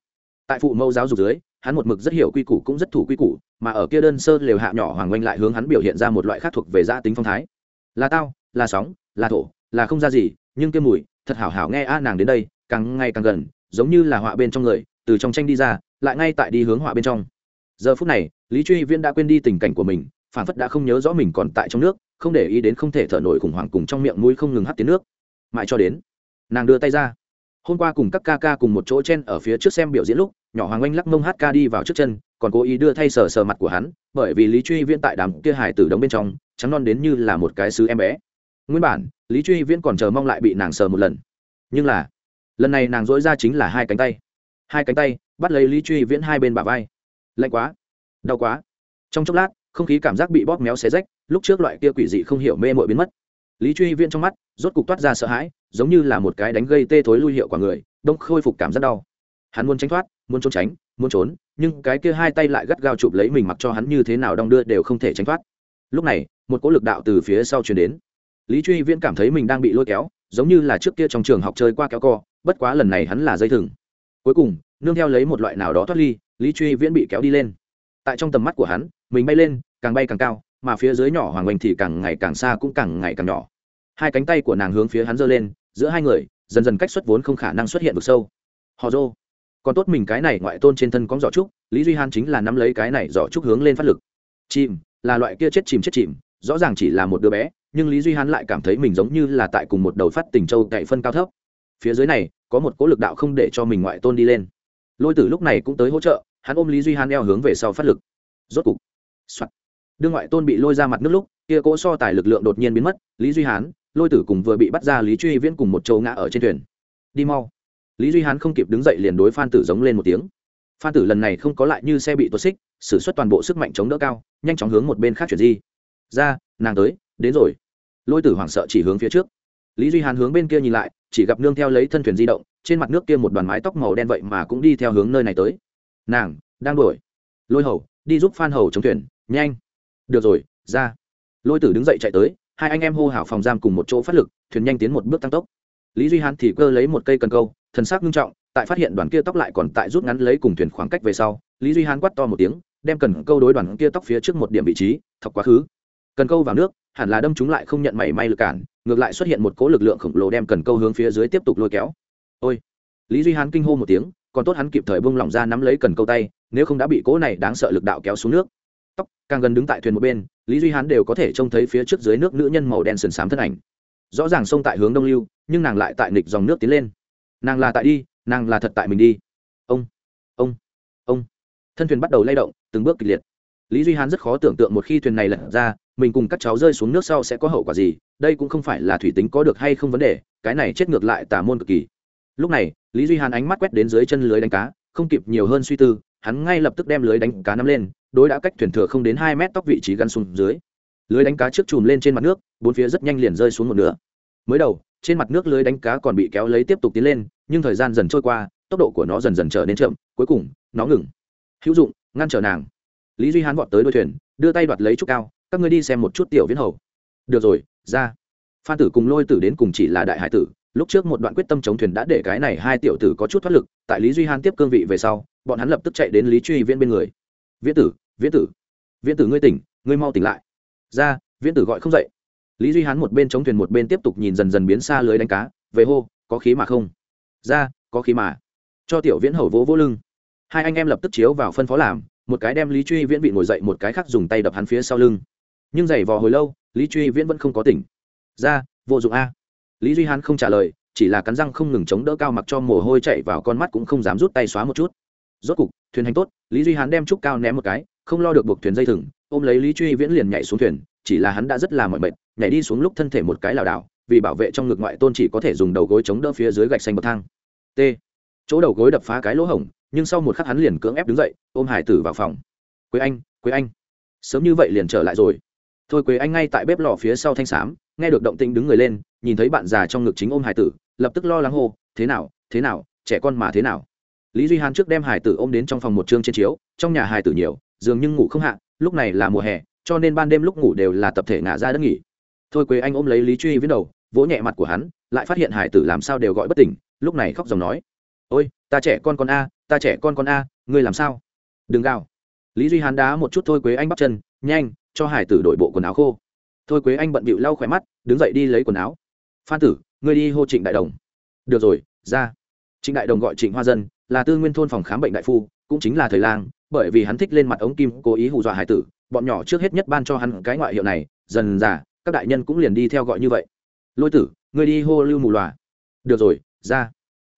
tại phụ mẫu giáo dục dưới, hắn một mực rất hiểu quy củ cũng rất thủ quy củ, mà ở kia đơn sơ lều hạ nhỏ hoàng oanh lại hướng hắn biểu hiện ra một loại khác thuộc về gia tính phong thái. Là tao, là sóng, là thổ, là không ra gì, nhưng kia mùi, thật hảo hảo nghe a, nàng đến đây, càng ngày càng gần, giống như là họa bên trong người, từ trong tranh đi ra, lại ngay tại đi hướng họa bên trong. Giờ phút này, lý truy viễn đã quên đi tình cảnh của mình phản phất đã không nhớ rõ mình còn tại trong nước, không để ý đến không thể thở nổi khủng hoảng cùng trong miệng mũi không ngừng hắt tiếng nước. Mãi cho đến, nàng đưa tay ra hôm qua cùng các ca ca cùng một chỗ chen ở phía trước xem biểu diễn lúc, nhỏ hoàng anh lắc mông hát ca đi vào trước chân, còn cố ý đưa thay sờ sờ mặt của hắn, bởi vì lý truy viễn tại đám kia hải tử đống bên trong, trắng non đến như là một cái sứ em bé. Nguyên bản, lý truy viễn còn chờ mong lại bị nàng sờ một lần. Nhưng là, lần này nàng dỗi ra chính là hai cánh tay. Hai cánh tay, bắt lấy lý truy viễn hai bên bả vai. Lạnh quá, đau quá. Trong chốc lát, không khí cảm giác bị bóp méo xé rách, lúc trước loại kia quỷ dị không hiểu mê mội biến mất. Lý truy viễn trong mắt, rốt cục toát ra sợ hãi giống như là một cái đánh gây tê thối lui hiệu quả người, đông khôi phục cảm giác đau. Hắn muốn tránh thoát, muốn trốn tránh, muốn trốn, nhưng cái kia hai tay lại gắt gao chụp lấy mình mặc cho hắn như thế nào đong đưa đều không thể tránh thoát. Lúc này, một cỗ lực đạo từ phía sau chuyển đến. Lý truy viễn cảm thấy mình đang bị lôi kéo, giống như là trước kia trong trường học chơi qua kéo co, bất quá lần này hắn là dây thừng. Cuối cùng, nương theo lấy một loại nào đó thoát ly, lý truy viễn bị kéo đi lên. Tại trong tầm mắt của hắn, mình bay lên, càng bay càng cao, mà phía dưới nhỏ hoàng oanh thì càng ngày càng xa cũng càng ngày càng nhỏ. Hai cánh tay của nàng hướng phía hắn giơ lên giữa hai người, dần dần cách xuất vốn không khả năng xuất hiện vực sâu. Họ rô còn tốt mình cái này ngoại tôn trên thân có giỏ trúc, lý duy han chính là nắm lấy cái này giỏ trúc hướng lên phát lực. Chìm, là loại kia chết chìm chết chìm, rõ ràng chỉ là một đứa bé, nhưng lý duy hắn lại cảm thấy mình giống như là tại cùng một đầu phát tình châu cậy phân cao thấp. Phía dưới này, có một cỗ lực đạo không để cho mình ngoại tôn đi lên. Lôi tử lúc này cũng tới hỗ trợ, hắn ôm lý duy hắn eo hướng về sau phát lực. Rốt cục, soạt. Đương ngoại tôn bị lôi ra mặt nước lúc, kia cỗ so tài lực lượng đột nhiên biến mất, lý duy hán lôi tử cùng vừa bị bắt ra lý truy viễn cùng một châu ngã ở trên thuyền. Đi mau. Lý duy hán không kịp đứng dậy liền đối phan tử giống lên một tiếng. Phan tử lần này không có lại như xe bị tuột xích s ử suất toàn bộ sức mạnh chống đỡ cao, nhanh chóng hướng một bên khác chuyển di. Ra, nàng tới, đến rồi. Lôi tử hoảng sợ chỉ hướng phía trước. Lý duy hán hướng bên kia nhìn lại, chỉ gặp nương theo lấy thân thuyền di động, trên mặt nước kia một đoàn mái tóc màu đen vậy mà cũng đi theo hướng nơi này tới. Nàng, đang đuổi. Lôi hầu, đi giúp phan hầu chống thuyền, nhanh. Được rồi, ra. Lôi tử đứng dậy chạy tới hai anh em hô hào phòng giam cùng một chỗ phát lực, thuyền nhanh tiến một bước tăng tốc. Lý duy hán thì cơ lấy một cây cần câu, thần sắc nghiêm trọng, tại phát hiện đoàn kia tóc lại còn tại rút ngắn lấy cùng thuyền khoảng cách về sau, lý duy hán quắt to một tiếng, đem cần câu đối đoàn kia tóc phía trước một điểm vị trí, thọc quá khứ. Cần câu vào nước, hẳn là đâm chúng lại không nhận mảy may lực cản, ngược lại xuất hiện một cố lực lượng khổng lồ đem cần câu hướng phía dưới tiếp tục lôi kéo. Ôi! Lý duy hán kinh hô một tiếng, còn tốt hắn kịp thời bung lỏng ra nắm lấy cần câu tay, nếu không đã bị cố này đáng sợ lực đạo kéo xuống nước. Tóc, càng gần đứng tại thuyền một bên lý duy hán đều có thể trông thấy phía trước dưới nước nữ nhân màu đen sườn xám thân ảnh. Rõ ràng sông tại hướng đông lưu, nhưng nàng lại tại nịch dòng nước tiến lên. Nàng là tại đi, nàng là thật tại mình đi. Ông ông ông. Thân thuyền bắt đầu lay động, từng bước kịch liệt. Lý duy hán rất khó tưởng tượng một khi thuyền này lật ra, mình cùng các cháu rơi xuống nước sau sẽ có hậu quả gì, đây cũng không phải là thủy tính có được hay không vấn đề, cái này chết ngược lại tả môn cực kỳ. Lúc này, lý duy hán ánh mắt quét đến dưới chân lưới đánh cá, không kịp nhiều hơn suy tư, hắn ngay lập tức đem lưới đánh cá nắm lên đối đã cách thuyền thừa không đến hai mét tóc vị trí gắn xuống dưới. Lưới đánh cá trước chùm lên trên mặt nước, bốn phía rất nhanh liền rơi xuống một nửa. Mới đầu, trên mặt nước lưới đánh cá còn bị kéo lấy tiếp tục tiến lên, nhưng thời gian dần trôi qua, tốc độ của nó dần dần trở nên chậm, cuối cùng, nó ngừng. Hữu dụng, ngăn trở nàng. Lý duy hán vọt tới đôi thuyền, đưa tay đoạt lấy trúc cao, các ngươi đi xem một chút tiểu viễn hầu. Được rồi, ra. Phan tử cùng lôi tử đến cùng chỉ là đại hải tử, lúc trước một đoạn quyết tâm chống thuyền đã để cái này hai tiểu tử có chút thoát lực, tại lý duy hán tiếp cương vị về sau, bọn hắn lập tức chạy đến lý truy viễn bên người viễn tử viễn tử viễn tử ngươi tỉnh, ngươi mau tỉnh lại. Ra, viễn tử gọi không dậy. Lý duy hán một bên chống thuyền một bên tiếp tục nhìn dần dần biến xa lưới đánh cá, về hô, có khí mà không? Ra, có khí mà. Cho tiểu viễn hầu vỗ vỗ lưng. Hai anh em lập tức chiếu vào phân phó làm, một cái đem lý truy viễn bị ngồi dậy, một cái khác dùng tay đập hắn phía sau lưng. Nhưng giày vò hồi lâu, lý truy viễn vẫn không có tỉnh. Ra, vô dụng a. Lý duy hán không trả lời, chỉ là cắn răng không ngừng chống đỡ cao mặc cho mồ hôi chạy vào con mắt cũng không dám rút tay xóa một chút rốt cục, thuyền hành tốt, lý duy hán đem trúc cao ném một cái, không lo được buộc thuyền dây thừng, ôm lấy lý truy viễn liền nhảy xuống thuyền, chỉ là hắn đã rất là mỏi mệt, nhảy đi xuống lúc thân thể một cái lảo đảo, vì bảo vệ trong ngực ngoại tôn chỉ có thể dùng đầu gối chống đỡ phía dưới gạch xanh bậc thang. T. Chỗ đầu gối đập phá cái lỗ hổng, nhưng sau một khắc hắn liền cưỡng ép đứng dậy, ôm hải tử vào phòng. Quế anh quế anh, sớm như vậy liền trở lại rồi. Thôi quế anh, ngay tại bếp lò phía sau thanh xám nghe được động tĩnh đứng người lên, nhìn thấy bạn già trong ngực chính ôm hải tử, lập tức lo lắng hô, thế nào thế nào, trẻ con mà thế nào? Lý duy hán trước đem hải tử ôm đến trong phòng một chương trên chiếu, trong nhà hải tử nhiều, dường như ngủ không hạ, lúc này là mùa hè, cho nên ban đêm lúc ngủ đều là tập thể ngả ra đất nghỉ. Thôi quế anh ôm lấy lý truy viết đầu, vỗ nhẹ mặt của hắn, lại phát hiện hải tử làm sao đều gọi bất tỉnh, lúc này khóc dòng nói. Ôi, ta trẻ con con a, ta trẻ con con a, ngươi làm sao? Đừng gào. Lý duy hán đá một chút thôi quế anh bắt chân, nhanh, cho hải tử đổi bộ quần áo khô. Thôi quế anh bận bịu lau khỏe mắt, đứng dậy đi lấy quần áo. Phan tử, ngươi đi hô trịnh đại đồng. Được rồi, ra. Trịnh đại đồng gọi trịnh hoa dân là tư nguyên thôn phòng khám bệnh đại phu, cũng chính là thầy lang, bởi vì hắn thích lên mặt ống kim cố ý hù dọa hải tử, bọn nhỏ trước hết nhất ban cho hắn cái ngoại hiệu này, dần dà, các đại nhân cũng liền đi theo gọi như vậy. Lôi tử, ngươi đi hô lưu mù Lòa. được rồi, ra.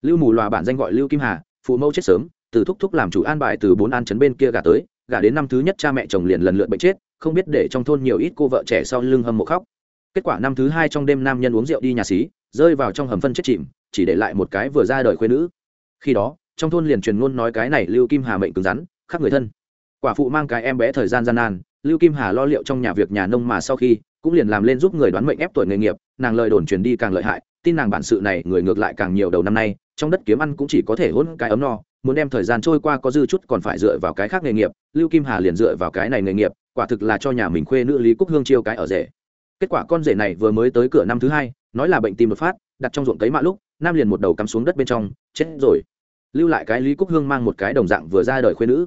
Lưu mù Lòa bản danh gọi lưu kim hà, phụ mẫu chết sớm, từ thúc thúc làm chủ an bài từ bốn an chấn bên kia gả tới, gả đến năm thứ nhất cha mẹ chồng liền lần lượt bệnh chết, không biết để trong thôn nhiều ít cô vợ trẻ sau lưng hâm mộ khóc. Kết quả năm thứ hai trong đêm nam nhân uống rượu đi nhà xí, rơi vào trong hầm phân chết chìm, chỉ để lại một cái vừa ra đời khuê nữ. Khi đó trong thôn liền truyền ngôn nói cái này lưu kim hà mệnh cứng rắn, khắc người thân. Quả phụ mang cái em bé thời gian gian nan, lưu kim hà lo liệu trong nhà việc nhà nông mà sau khi, cũng liền làm lên giúp người đoán mệnh ép tuổi nghề nghiệp, nàng lời đồn truyền đi càng lợi hại, tin nàng bản sự này người ngược lại càng nhiều đầu năm nay, trong đất kiếm ăn cũng chỉ có thể hôn cái ấm no, muốn đem thời gian trôi qua có dư chút còn phải dựa vào cái khác nghề nghiệp, lưu kim hà liền dựa vào cái này nghề nghiệp, quả thực là cho nhà mình khuê nữ lý cúc hương chiêu cái ở rể. Kết quả con rể này vừa mới tới cửa năm thứ hai, nói là bệnh tim đột phát, đặt trong ruộng cấy mạ lúc, nam liền một đầu cắm xuống đất bên trong, chết rồi lưu lại cái lý cúc hương mang một cái đồng dạng vừa ra đời khuyên nữ.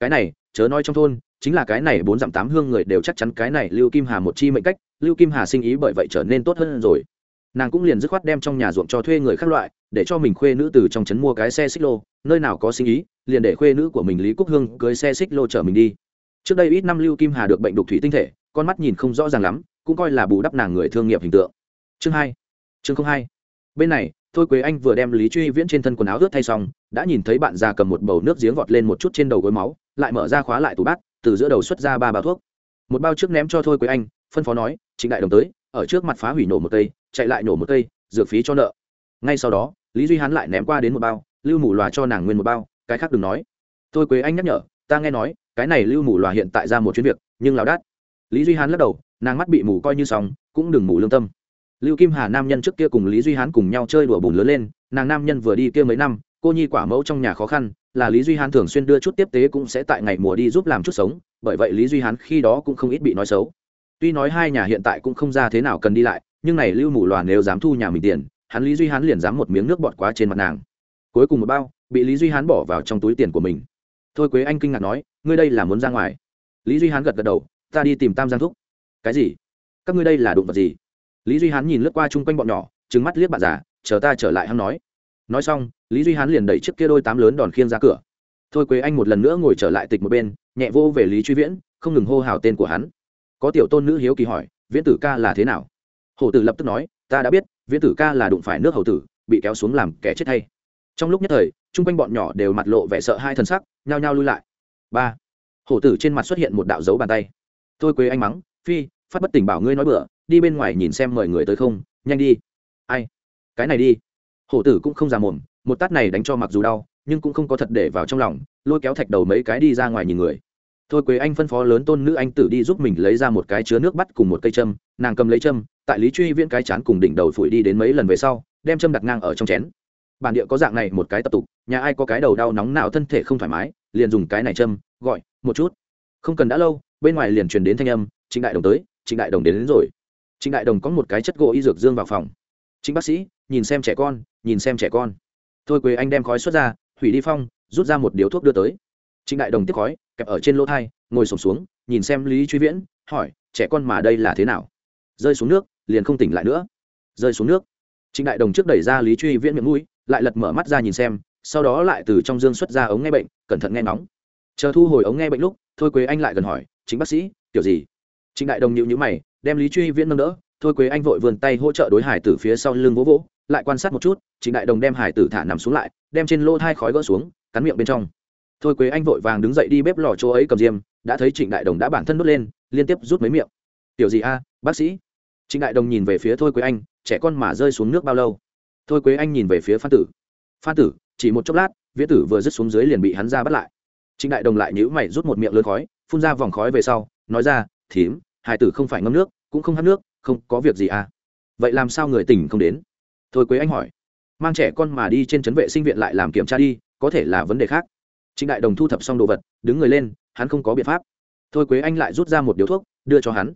Cái này, chớ nói trong thôn, chính là cái này bốn dặm tám hương người đều chắc chắn cái này lưu kim hà một chi mệnh cách, lưu kim hà sinh ý bởi vậy trở nên tốt hơn rồi. Nàng cũng liền dứt khoát đem trong nhà ruộng cho thuê người khác loại, để cho mình khuê nữ từ trong trấn mua cái xe xích lô, nơi nào có sinh ý, liền để khuê nữ của mình lý cúc hương cưới xe xích lô chở mình đi. Trước đây ít năm lưu kim hà được bệnh đục thủy tinh thể, con mắt nhìn không rõ ràng lắm, cũng coi là bù đắp nàng người thương nghiệp hình tượng. Chương hai, chương không hai. Bên này thôi quế anh vừa đem lý truy viễn trên thân quần áo ướt thay xong, đã nhìn thấy bạn già cầm một bầu nước giếng vọt lên một chút trên đầu gối máu, lại mở ra khóa lại tủ bát, từ giữa đầu xuất ra ba bao thuốc. Một bao trước ném cho thôi quế anh, phân phó nói chính đại đồng tới, ở trước mặt phá hủy nổ một cây, chạy lại nổ một cây, dược phí cho nợ. Ngay sau đó, lý duy hán lại ném qua đến một bao, lưu mù loà cho nàng nguyên một bao, cái khác đừng nói. Thôi quế anh nhắc nhở, ta nghe nói, cái này lưu mù loà hiện tại ra một chuyến việc, nhưng lão đát lý duy hán lắc đầu, nàng mắt bị mù coi như xong, cũng đừng mù lương tâm lưu kim hà nam nhân trước kia cùng lý duy hán cùng nhau chơi đùa bùn lớn lên, nàng nam nhân vừa đi kia mấy năm, cô nhi quả mẫu trong nhà khó khăn, là lý duy hán thường xuyên đưa chút tiếp tế cũng sẽ tại ngày mùa đi giúp làm chút sống, bởi vậy lý duy hán khi đó cũng không ít bị nói xấu. Tuy nói hai nhà hiện tại cũng không ra thế nào cần đi lại, nhưng này lưu mù loà nếu dám thu nhà mình tiền, hắn lý duy hán liền dám một miếng nước bọt quá trên mặt nàng. Cuối cùng một bao, bị lý duy hán bỏ vào trong túi tiền của mình. Thôi quế anh kinh ngạc nói, ngươi đây là muốn ra ngoài? Lý duy hán gật gật đầu, ta đi tìm tam giang thúc. Cái gì? Các ngươi đây là đụng vật gì? Lý duy hán nhìn lướt qua chung quanh bọn nhỏ trứng mắt liếc bạn già, chờ ta trở lại hắn nói. Nói xong, lý duy hán liền đẩy chiếc kia đôi tám lớn đòn khiêng ra cửa. Thôi quế anh một lần nữa ngồi trở lại tịch một bên, nhẹ vô về lý truy viễn, không ngừng hô hào tên của hắn. Có tiểu tôn nữ hiếu kỳ hỏi, viễn tử ca là thế nào? Hổ tử lập tức nói, ta đã biết, viễn tử ca là đụng phải nước hầu tử, bị kéo xuống làm kẻ chết thay. trong lúc nhất thời, chung quanh bọn nhỏ đều mặt lộ vẻ sợ hai thần sắc, nhao nhao lui lại. Ba. Hổ tử trên mặt xuất hiện một đạo dấu bàn tay. Tôi quế anh mắng, phi, phát bất tỉnh bảo ngươi nói bừa đi bên ngoài nhìn xem mời người tới không nhanh đi. Ai? Cái này đi. Hổ tử cũng không già mồm một tát này đánh cho mặc dù đau nhưng cũng không có thật để vào trong lòng lôi kéo thạch đầu mấy cái đi ra ngoài nhìn người. Thôi quế anh phân phó lớn tôn nữ anh tử đi giúp mình lấy ra một cái chứa nước bắt cùng một cây châm nàng cầm lấy châm tại lý truy viễn cái chán cùng đỉnh đầu phủi đi đến mấy lần về sau đem châm đặt ngang ở trong chén. Bản địa có dạng này một cái tập tục nhà ai có cái đầu đau nóng nào thân thể không thoải mái liền dùng cái này châm gọi một chút. Không cần đã lâu bên ngoài liền truyền đến thanh âm trịnh đại đồng tới trịnh đại đồng đến, đến rồi trịnh đại đồng có một cái chất gỗ y dược dương vào phòng. Trịnh bác sĩ, nhìn xem trẻ con, nhìn xem trẻ con. Thôi quế anh đem khói xuất ra, hủy đi phong, rút ra một điếu thuốc đưa tới. Trịnh đại đồng tiếp khói, kẹp ở trên lỗ thai, ngồi sổm xuống, nhìn xem lý truy viễn, hỏi, trẻ con mà đây là thế nào? Rơi xuống nước, liền không tỉnh lại nữa. Rơi xuống nước. Trịnh đại đồng trước đẩy ra lý truy viễn miệng mũi, lại lật mở mắt ra nhìn xem, sau đó lại từ trong dương xuất ra ống nghe bệnh, cẩn thận nghe nóng chờ thu hồi ống nghe bệnh lúc, thôi quế anh lại gần hỏi chính bác sĩ, kiểu gì? Trịnh đại đồng nhịu nhữ mày đem lý truy viễn nâng đỡ, thôi quế anh vội vươn tay hỗ trợ đối hải tử phía sau lưng vỗ vỗ, lại quan sát một chút, trịnh đại đồng đem hải tử thả nằm xuống lại, đem trên lô thai khói gỡ xuống, cắn miệng bên trong. Thôi quế anh vội vàng đứng dậy đi bếp lò chỗ ấy cầm diêm, đã thấy trịnh đại đồng đã bản thân đốt lên, liên tiếp rút mấy miệng. Tiểu gì a, bác sĩ? Trịnh đại đồng nhìn về phía thôi quế anh, trẻ con mà rơi xuống nước bao lâu? Thôi quế anh nhìn về phía phan tử. Phan tử, chỉ một chốc lát, viễn tử vừa dứt xuống dưới liền bị hắn ra bắt lại. Trịnh đại đồng lại nhữ mày rút một miệng lớn khói, phun ra vòng khói về sau, nói ra, thím hải tử không phải ngâm nước, cũng không hát nước, không, có việc gì à? Vậy làm sao người tỉnh không đến? Thôi quế anh hỏi. Mang trẻ con mà đi trên trấn vệ sinh viện lại làm kiểm tra đi, có thể là vấn đề khác. Trịnh đại đồng thu thập xong đồ vật, đứng người lên, hắn không có biện pháp. Thôi quế anh lại rút ra một điếu thuốc, đưa cho hắn.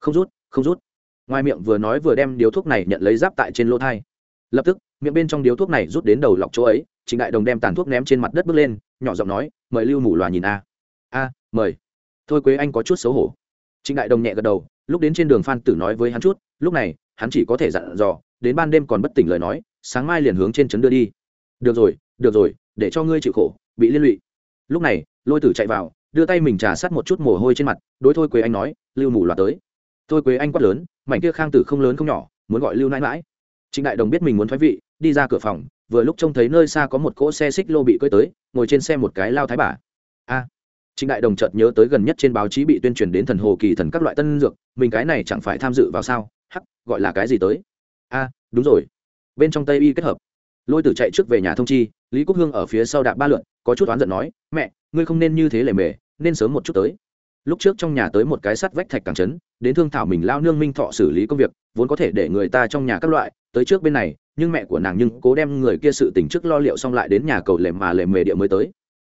Không rút không rút. Ngoài miệng vừa nói vừa đem điếu thuốc này nhận lấy giáp tại trên lỗ thai. Lập tức, miệng bên trong điếu thuốc này rút đến đầu lọc chỗ ấy, trịnh đại đồng đem tàn thuốc ném trên mặt đất bước lên, nhỏ giọng nói, mời lưu mủ loà nhìn a. A, mời. Thôi quế anh có chút xấu hổ trịnh đại đồng nhẹ gật đầu, lúc đến trên đường phan tử nói với hắn chút, lúc này, hắn chỉ có thể dặn dò, đến ban đêm còn bất tỉnh lời nói, sáng mai liền hướng trên trấn đưa đi. Được rồi được rồi, để cho ngươi chịu khổ, bị liên lụy. Lúc này, lôi tử chạy vào, đưa tay mình trà sát một chút mồ hôi trên mặt, đối thôi quế anh nói, lưu mù loạt tới. Thôi quế anh quát lớn, mảnh kia khang tử không lớn không nhỏ, muốn gọi lưu nãi mãi trịnh đại đồng biết mình muốn thoái vị, đi ra cửa phòng, vừa lúc trông thấy nơi xa có một cỗ xe xích lô bị cưỡi tới, ngồi trên xe một cái lao thái bà. A trịnh đại đồng chợt nhớ tới gần nhất trên báo chí bị tuyên truyền đến thần hồ kỳ thần các loại tân dược, mình cái này chẳng phải tham dự vào sao? Hắc, gọi là cái gì tới? A, đúng rồi. Bên trong tây y kết hợp. Lôi tử chạy trước về nhà thông chi, lý quốc hương ở phía sau đạp ba lượn, có chút oán giận nói, mẹ, ngươi không nên như thế lề mề, nên sớm một chút tới. Lúc trước trong nhà tới một cái sắt vách thạch càng chấn đến thương thảo mình lao nương minh thọ xử lý công việc, vốn có thể để người ta trong nhà các loại, tới trước bên này, nhưng mẹ của nàng nhưng cố đem người kia sự tình trước lo liệu xong lại đến nhà cầu lệ mà lề mề địa mới tới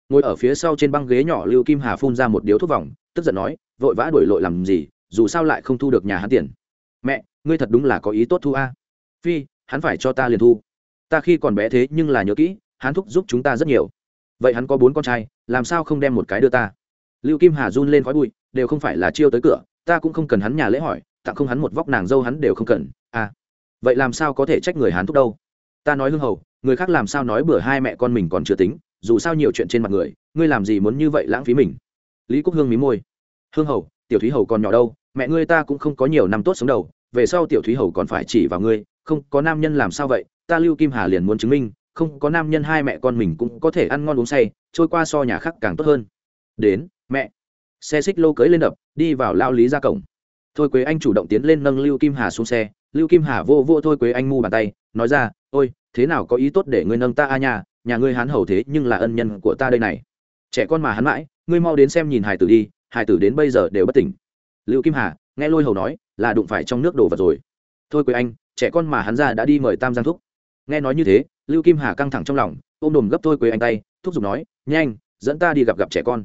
ngồi ở phía sau trên băng ghế nhỏ lưu kim hà phun ra một điếu thuốc vòng, tức giận nói, vội vã đuổi lội làm gì, dù sao lại không thu được nhà hắn tiền. Mẹ, ngươi thật đúng là có ý tốt thu a. Phi, hắn phải cho ta liền thu. Ta khi còn bé thế nhưng là nhớ kỹ, hắn thúc giúp chúng ta rất nhiều. Vậy hắn có bốn con trai, làm sao không đem một cái đưa ta? Lưu kim hà run lên khói bụi, đều không phải là chiêu tới cửa, ta cũng không cần hắn nhà lễ hỏi, tặng không hắn một vóc nàng dâu hắn đều không cần à vậy làm sao có thể trách người hắn thúc đâu? Ta nói hương hầu, người khác làm sao nói bữa hai mẹ con mình còn chưa tính? Dù sao nhiều chuyện trên mặt người, ngươi làm gì muốn như vậy lãng phí mình? Lý Cúc hương mí môi. Hương hầu, tiểu thúy hầu còn nhỏ đâu, mẹ ngươi ta cũng không có nhiều năm tốt sống đầu, về sau tiểu thúy hầu còn phải chỉ vào ngươi, không có nam nhân làm sao vậy, ta lưu kim hà liền muốn chứng minh, không có nam nhân hai mẹ con mình cũng có thể ăn ngon uống say, trôi qua so nhà khác càng tốt hơn. Đến, mẹ. Xe xích lô cưới lên đập, đi vào lao lý ra cổng. Thôi quế anh chủ động tiến lên nâng lưu kim hà xuống xe, lưu kim hà vô vô thôi quế anh mu bàn tay, nói ra, ôi thế nào có ý tốt để ngươi nâng ta a nhà nhà ngươi hắn hầu thế nhưng là ân nhân của ta đây này. Trẻ con mà hắn mãi, ngươi mau đến xem nhìn hải tử đi hải tử đến bây giờ đều bất tỉnh. Lưu kim hà, nghe lôi hầu nói, là đụng phải trong nước đổ vật rồi. Thôi quế anh, trẻ con mà hắn ra đã đi mời tam giang thúc. Nghe nói như thế, lưu kim hà căng thẳng trong lòng, ôm đồm gấp thôi quế anh tay, thúc giục nói, nhanh, dẫn ta đi gặp gặp trẻ con.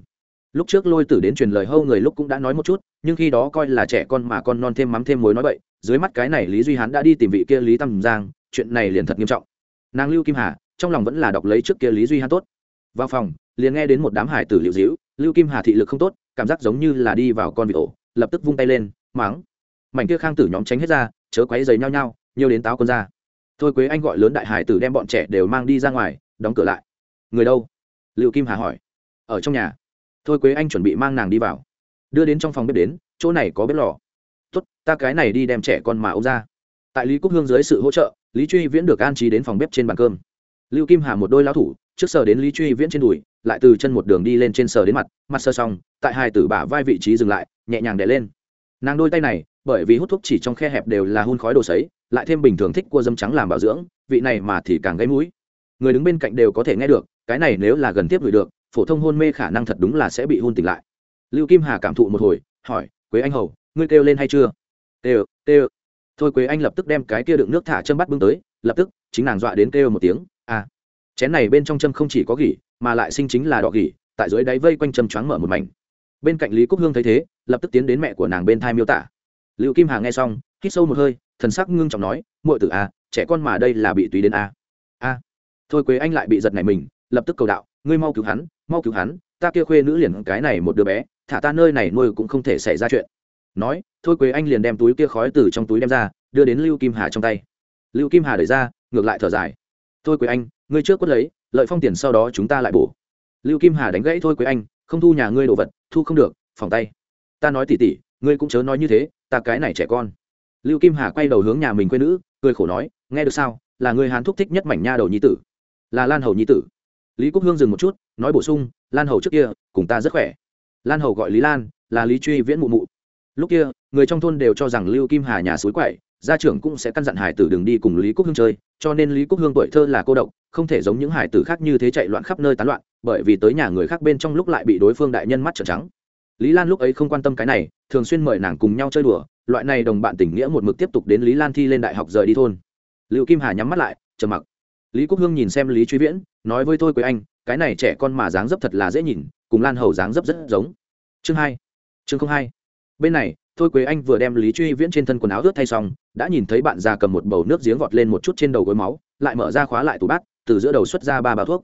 Lúc trước lôi tử đến truyền lời hâu người lúc cũng đã nói một chút, nhưng khi đó coi là trẻ con mà con non thêm mắm thêm mối nói vậy dưới mắt cái này lý duy hán đã đi tìm vị kia lý tam giang, chuyện này liền thật nghiêm trọng nàng lưu kim hà, trong lòng vẫn là đọc lấy trước kia lý duy hắn tốt. Vào phòng, liền nghe đến một đám hải tử liệu dĩu lưu kim hà thị lực không tốt, cảm giác giống như là đi vào con vị ổ, lập tức vung tay lên, mắng. mảnh kia khang tử nhóm tránh hết ra, chớ quấy giày nhau nhau, nhiều đến táo con ra. Thôi quế anh gọi lớn đại hải tử đem bọn trẻ đều mang đi ra ngoài, đóng cửa lại. Người đâu? Lưu kim hà hỏi. Ở trong nhà. Thôi quế anh chuẩn bị mang nàng đi vào. Đưa đến trong phòng bếp đến, chỗ này có bếp lò. Tốt, ta cái này đi đem trẻ con mà ông ra tại lý Cúc hương dưới sự hỗ trợ, lý truy viễn được an trí đến phòng bếp trên bàn cơm. Lưu kim hà một đôi lao thủ, trước sờ đến lý truy viễn trên đùi, lại từ chân một đường đi lên trên sờ đến mặt mặt sơ xong, tại hai tử bả vai vị trí dừng lại, nhẹ nhàng đè lên. Nàng đôi tay này, bởi vì hút thuốc chỉ trong khe hẹp đều là hun khói đồ sấy, lại thêm bình thường thích cua dâm trắng làm bảo dưỡng, vị này mà thì càng gáy mũi. Người đứng bên cạnh đều có thể nghe được, cái này nếu là gần tiếp người được, phổ thông hôn mê khả năng thật đúng là sẽ bị hôn tỉnh lại. Lưu kim hà cảm thụ một hồi, hỏi, quế anh hầu, ngươi kêu lên hay chưa? Kêu kêu thôi quế anh lập tức đem cái kia đựng nước thả châm bắt bưng tới lập tức chính nàng dọa đến kêu một tiếng à. Chén này bên trong châm không chỉ có gỉ mà lại sinh chính là đỏ gỉ tại dưới đáy vây quanh châm choáng mở một mảnh. Bên cạnh lý cúc hương thấy thế lập tức tiến đến mẹ của nàng bên thai miêu tả. Liệu kim hà nghe xong hít sâu một hơi thần sắc ngưng trọng nói muội tử a à, trẻ con mà đây là bị tùy đến a à. a thôi quế anh lại bị giật này mình lập tức cầu đạo ngươi mau cứu hắn mau cứu hắn ta kia khuê nữ liền cái này một đứa bé thả ta nơi này nuôi cũng không thể xảy ra chuyện nói, thôi quế anh liền đem túi kia khói từ trong túi đem ra, đưa đến lưu kim hà trong tay. Lưu kim hà đẩy ra, ngược lại thở dài. Thôi quế anh, ngươi trước quất lấy, lợi phong tiền sau đó chúng ta lại bổ. Lưu kim hà đánh gãy, thôi quế anh, không thu nhà ngươi đồ vật, thu không được, phòng tay. Ta nói tỉ tỉ, ngươi cũng chớ nói như thế, ta cái này trẻ con. Lưu kim hà quay đầu hướng nhà mình quê nữ, cười khổ nói, nghe được sao, là người hán thúc thích nhất mảnh nha đầu nhi tử. Là lan hầu nhi tử. Lý cúc hương dừng một chút, nói bổ sung, lan hầu trước kia, cùng ta rất khỏe. Lan hầu gọi lý lan, là lý truy viễn mụ mụ lúc kia, người trong thôn đều cho rằng lưu kim hà nhà suối quậy, gia trưởng cũng sẽ căn dặn hải tử đừng đi cùng lý quốc hương chơi, cho nên lý quốc hương tuổi thơ là cô độc, không thể giống những hải tử khác như thế chạy loạn khắp nơi tán loạn, bởi vì tới nhà người khác bên trong lúc lại bị đối phương đại nhân mắt trợn trắng. Lý lan lúc ấy không quan tâm cái này, thường xuyên mời nàng cùng nhau chơi đùa, loại này đồng bạn tình nghĩa một mực tiếp tục đến lý lan thi lên đại học rời đi thôn. Liệu kim hà nhắm mắt lại, trầm mặc. Lý quốc hương nhìn xem lý truy viễn, nói với tôi quế anh, cái này trẻ con mà dáng dấp thật là dễ nhìn, cùng lan hầu dáng dấp rất giống. Chương hai, chương không hai bên này, thôi quế anh vừa đem lý truy viễn trên thân quần áo ướt thay xong, đã nhìn thấy bạn già cầm một bầu nước giếng vọt lên một chút trên đầu gối máu, lại mở ra khóa lại tủ bát, từ giữa đầu xuất ra ba bao thuốc.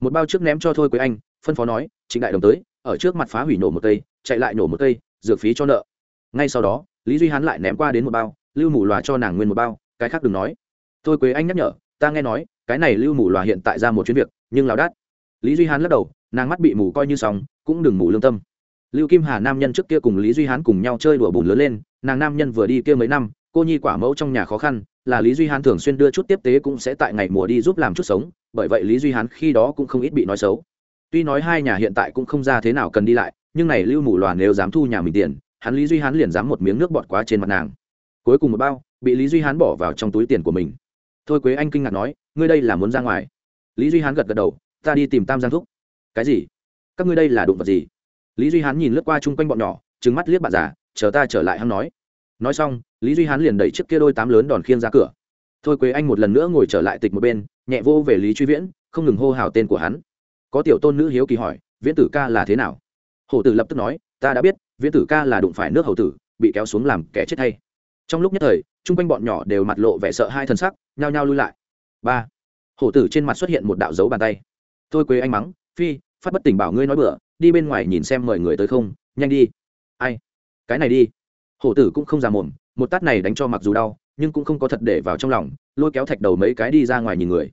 Một bao trước ném cho thôi quế anh, phân phó nói, trịnh đại đồng tới, ở trước mặt phá hủy nổ một cây, chạy lại nổ một cây, dược phí cho nợ. Ngay sau đó, lý duy hán lại ném qua đến một bao, lưu mù loà cho nàng nguyên một bao, cái khác đừng nói. Thôi quế anh nhắc nhở, ta nghe nói, cái này lưu mù loà hiện tại ra một chuyến việc, nhưng lào đắt lý duy hán lắc đầu, nàng mắt bị mù coi như xong, cũng đừng mù lương tâm lưu kim hà nam nhân trước kia cùng lý duy hán cùng nhau chơi đùa bùn lớn lên, nàng nam nhân vừa đi kia mấy năm, cô nhi quả mẫu trong nhà khó khăn, là lý duy hán thường xuyên đưa chút tiếp tế cũng sẽ tại ngày mùa đi giúp làm chút sống, bởi vậy lý duy hán khi đó cũng không ít bị nói xấu. Tuy nói hai nhà hiện tại cũng không ra thế nào cần đi lại, nhưng này lưu mù loà nếu dám thu nhà mình tiền, hắn lý duy hán liền dám một miếng nước bọt quá trên mặt nàng. Cuối cùng một bao, bị lý duy hán bỏ vào trong túi tiền của mình. Thôi quế anh kinh ngạc nói, ngươi đây là muốn ra ngoài? Lý duy hán gật gật đầu, ta đi tìm tam giang thúc. Cái gì? Các ngươi đây là đụng vật gì? Lý duy hán nhìn lướt qua chung quanh bọn nhỏ trứng mắt liếc bạn già, chờ ta trở lại hắn nói. Nói xong, lý duy hán liền đẩy chiếc kia đôi tám lớn đòn khiên ra cửa. Thôi quế anh một lần nữa ngồi trở lại tịch một bên, nhẹ vô về lý truy viễn, không ngừng hô hào tên của hắn. Có tiểu tôn nữ hiếu kỳ hỏi, viễn tử ca là thế nào? Hổ tử lập tức nói, ta đã biết, viễn tử ca là đụng phải nước hầu tử, bị kéo xuống làm kẻ chết hay. Trong lúc nhất thời, chung quanh bọn nhỏ đều mặt lộ vẻ sợ hai t sắc, nhao nhao lui lại. Ba. Hổ tử trên mặt xuất hiện một đạo dấu bàn tay. Thôi quế anh mắng, phi, phát bất tỉnh bảo ngươi nói bừa đi bên ngoài nhìn xem mời người tới không nhanh đi. Ai? Cái này đi. Hổ tử cũng không già mồm một tát này đánh cho mặc dù đau nhưng cũng không có thật để vào trong lòng lôi kéo thạch đầu mấy cái đi ra ngoài nhìn người.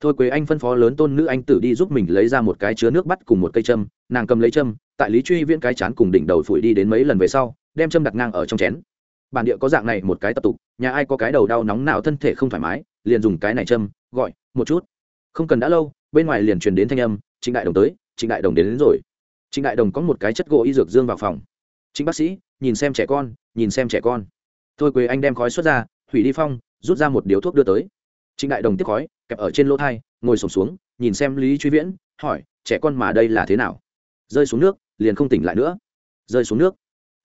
Thôi quế anh phân phó lớn tôn nữ anh tử đi giúp mình lấy ra một cái chứa nước bắt cùng một cây châm nàng cầm lấy châm tại lý truy viễn cái chán cùng đỉnh đầu phủi đi đến mấy lần về sau đem châm đặt ngang ở trong chén. Bản địa có dạng này một cái tập tục nhà ai có cái đầu đau nóng nào thân thể không thoải mái liền dùng cái này châm gọi một chút. Không cần đã lâu bên ngoài liền truyền đến thanh âm trịnh đại đồng tới trịnh đại đồng đến, đến rồi trịnh đại đồng có một cái chất gỗ y dược dương vào phòng. Trịnh bác sĩ, nhìn xem trẻ con, nhìn xem trẻ con. Thôi quế anh đem khói xuất ra hủy đi phong, rút ra một điếu thuốc đưa tới. Trịnh đại đồng tiếp khói, kẹp ở trên lỗ thai, ngồi sổm xuống, nhìn xem lý truy viễn, hỏi, trẻ con mà đây là thế nào? Rơi xuống nước, liền không tỉnh lại nữa. Rơi xuống nước.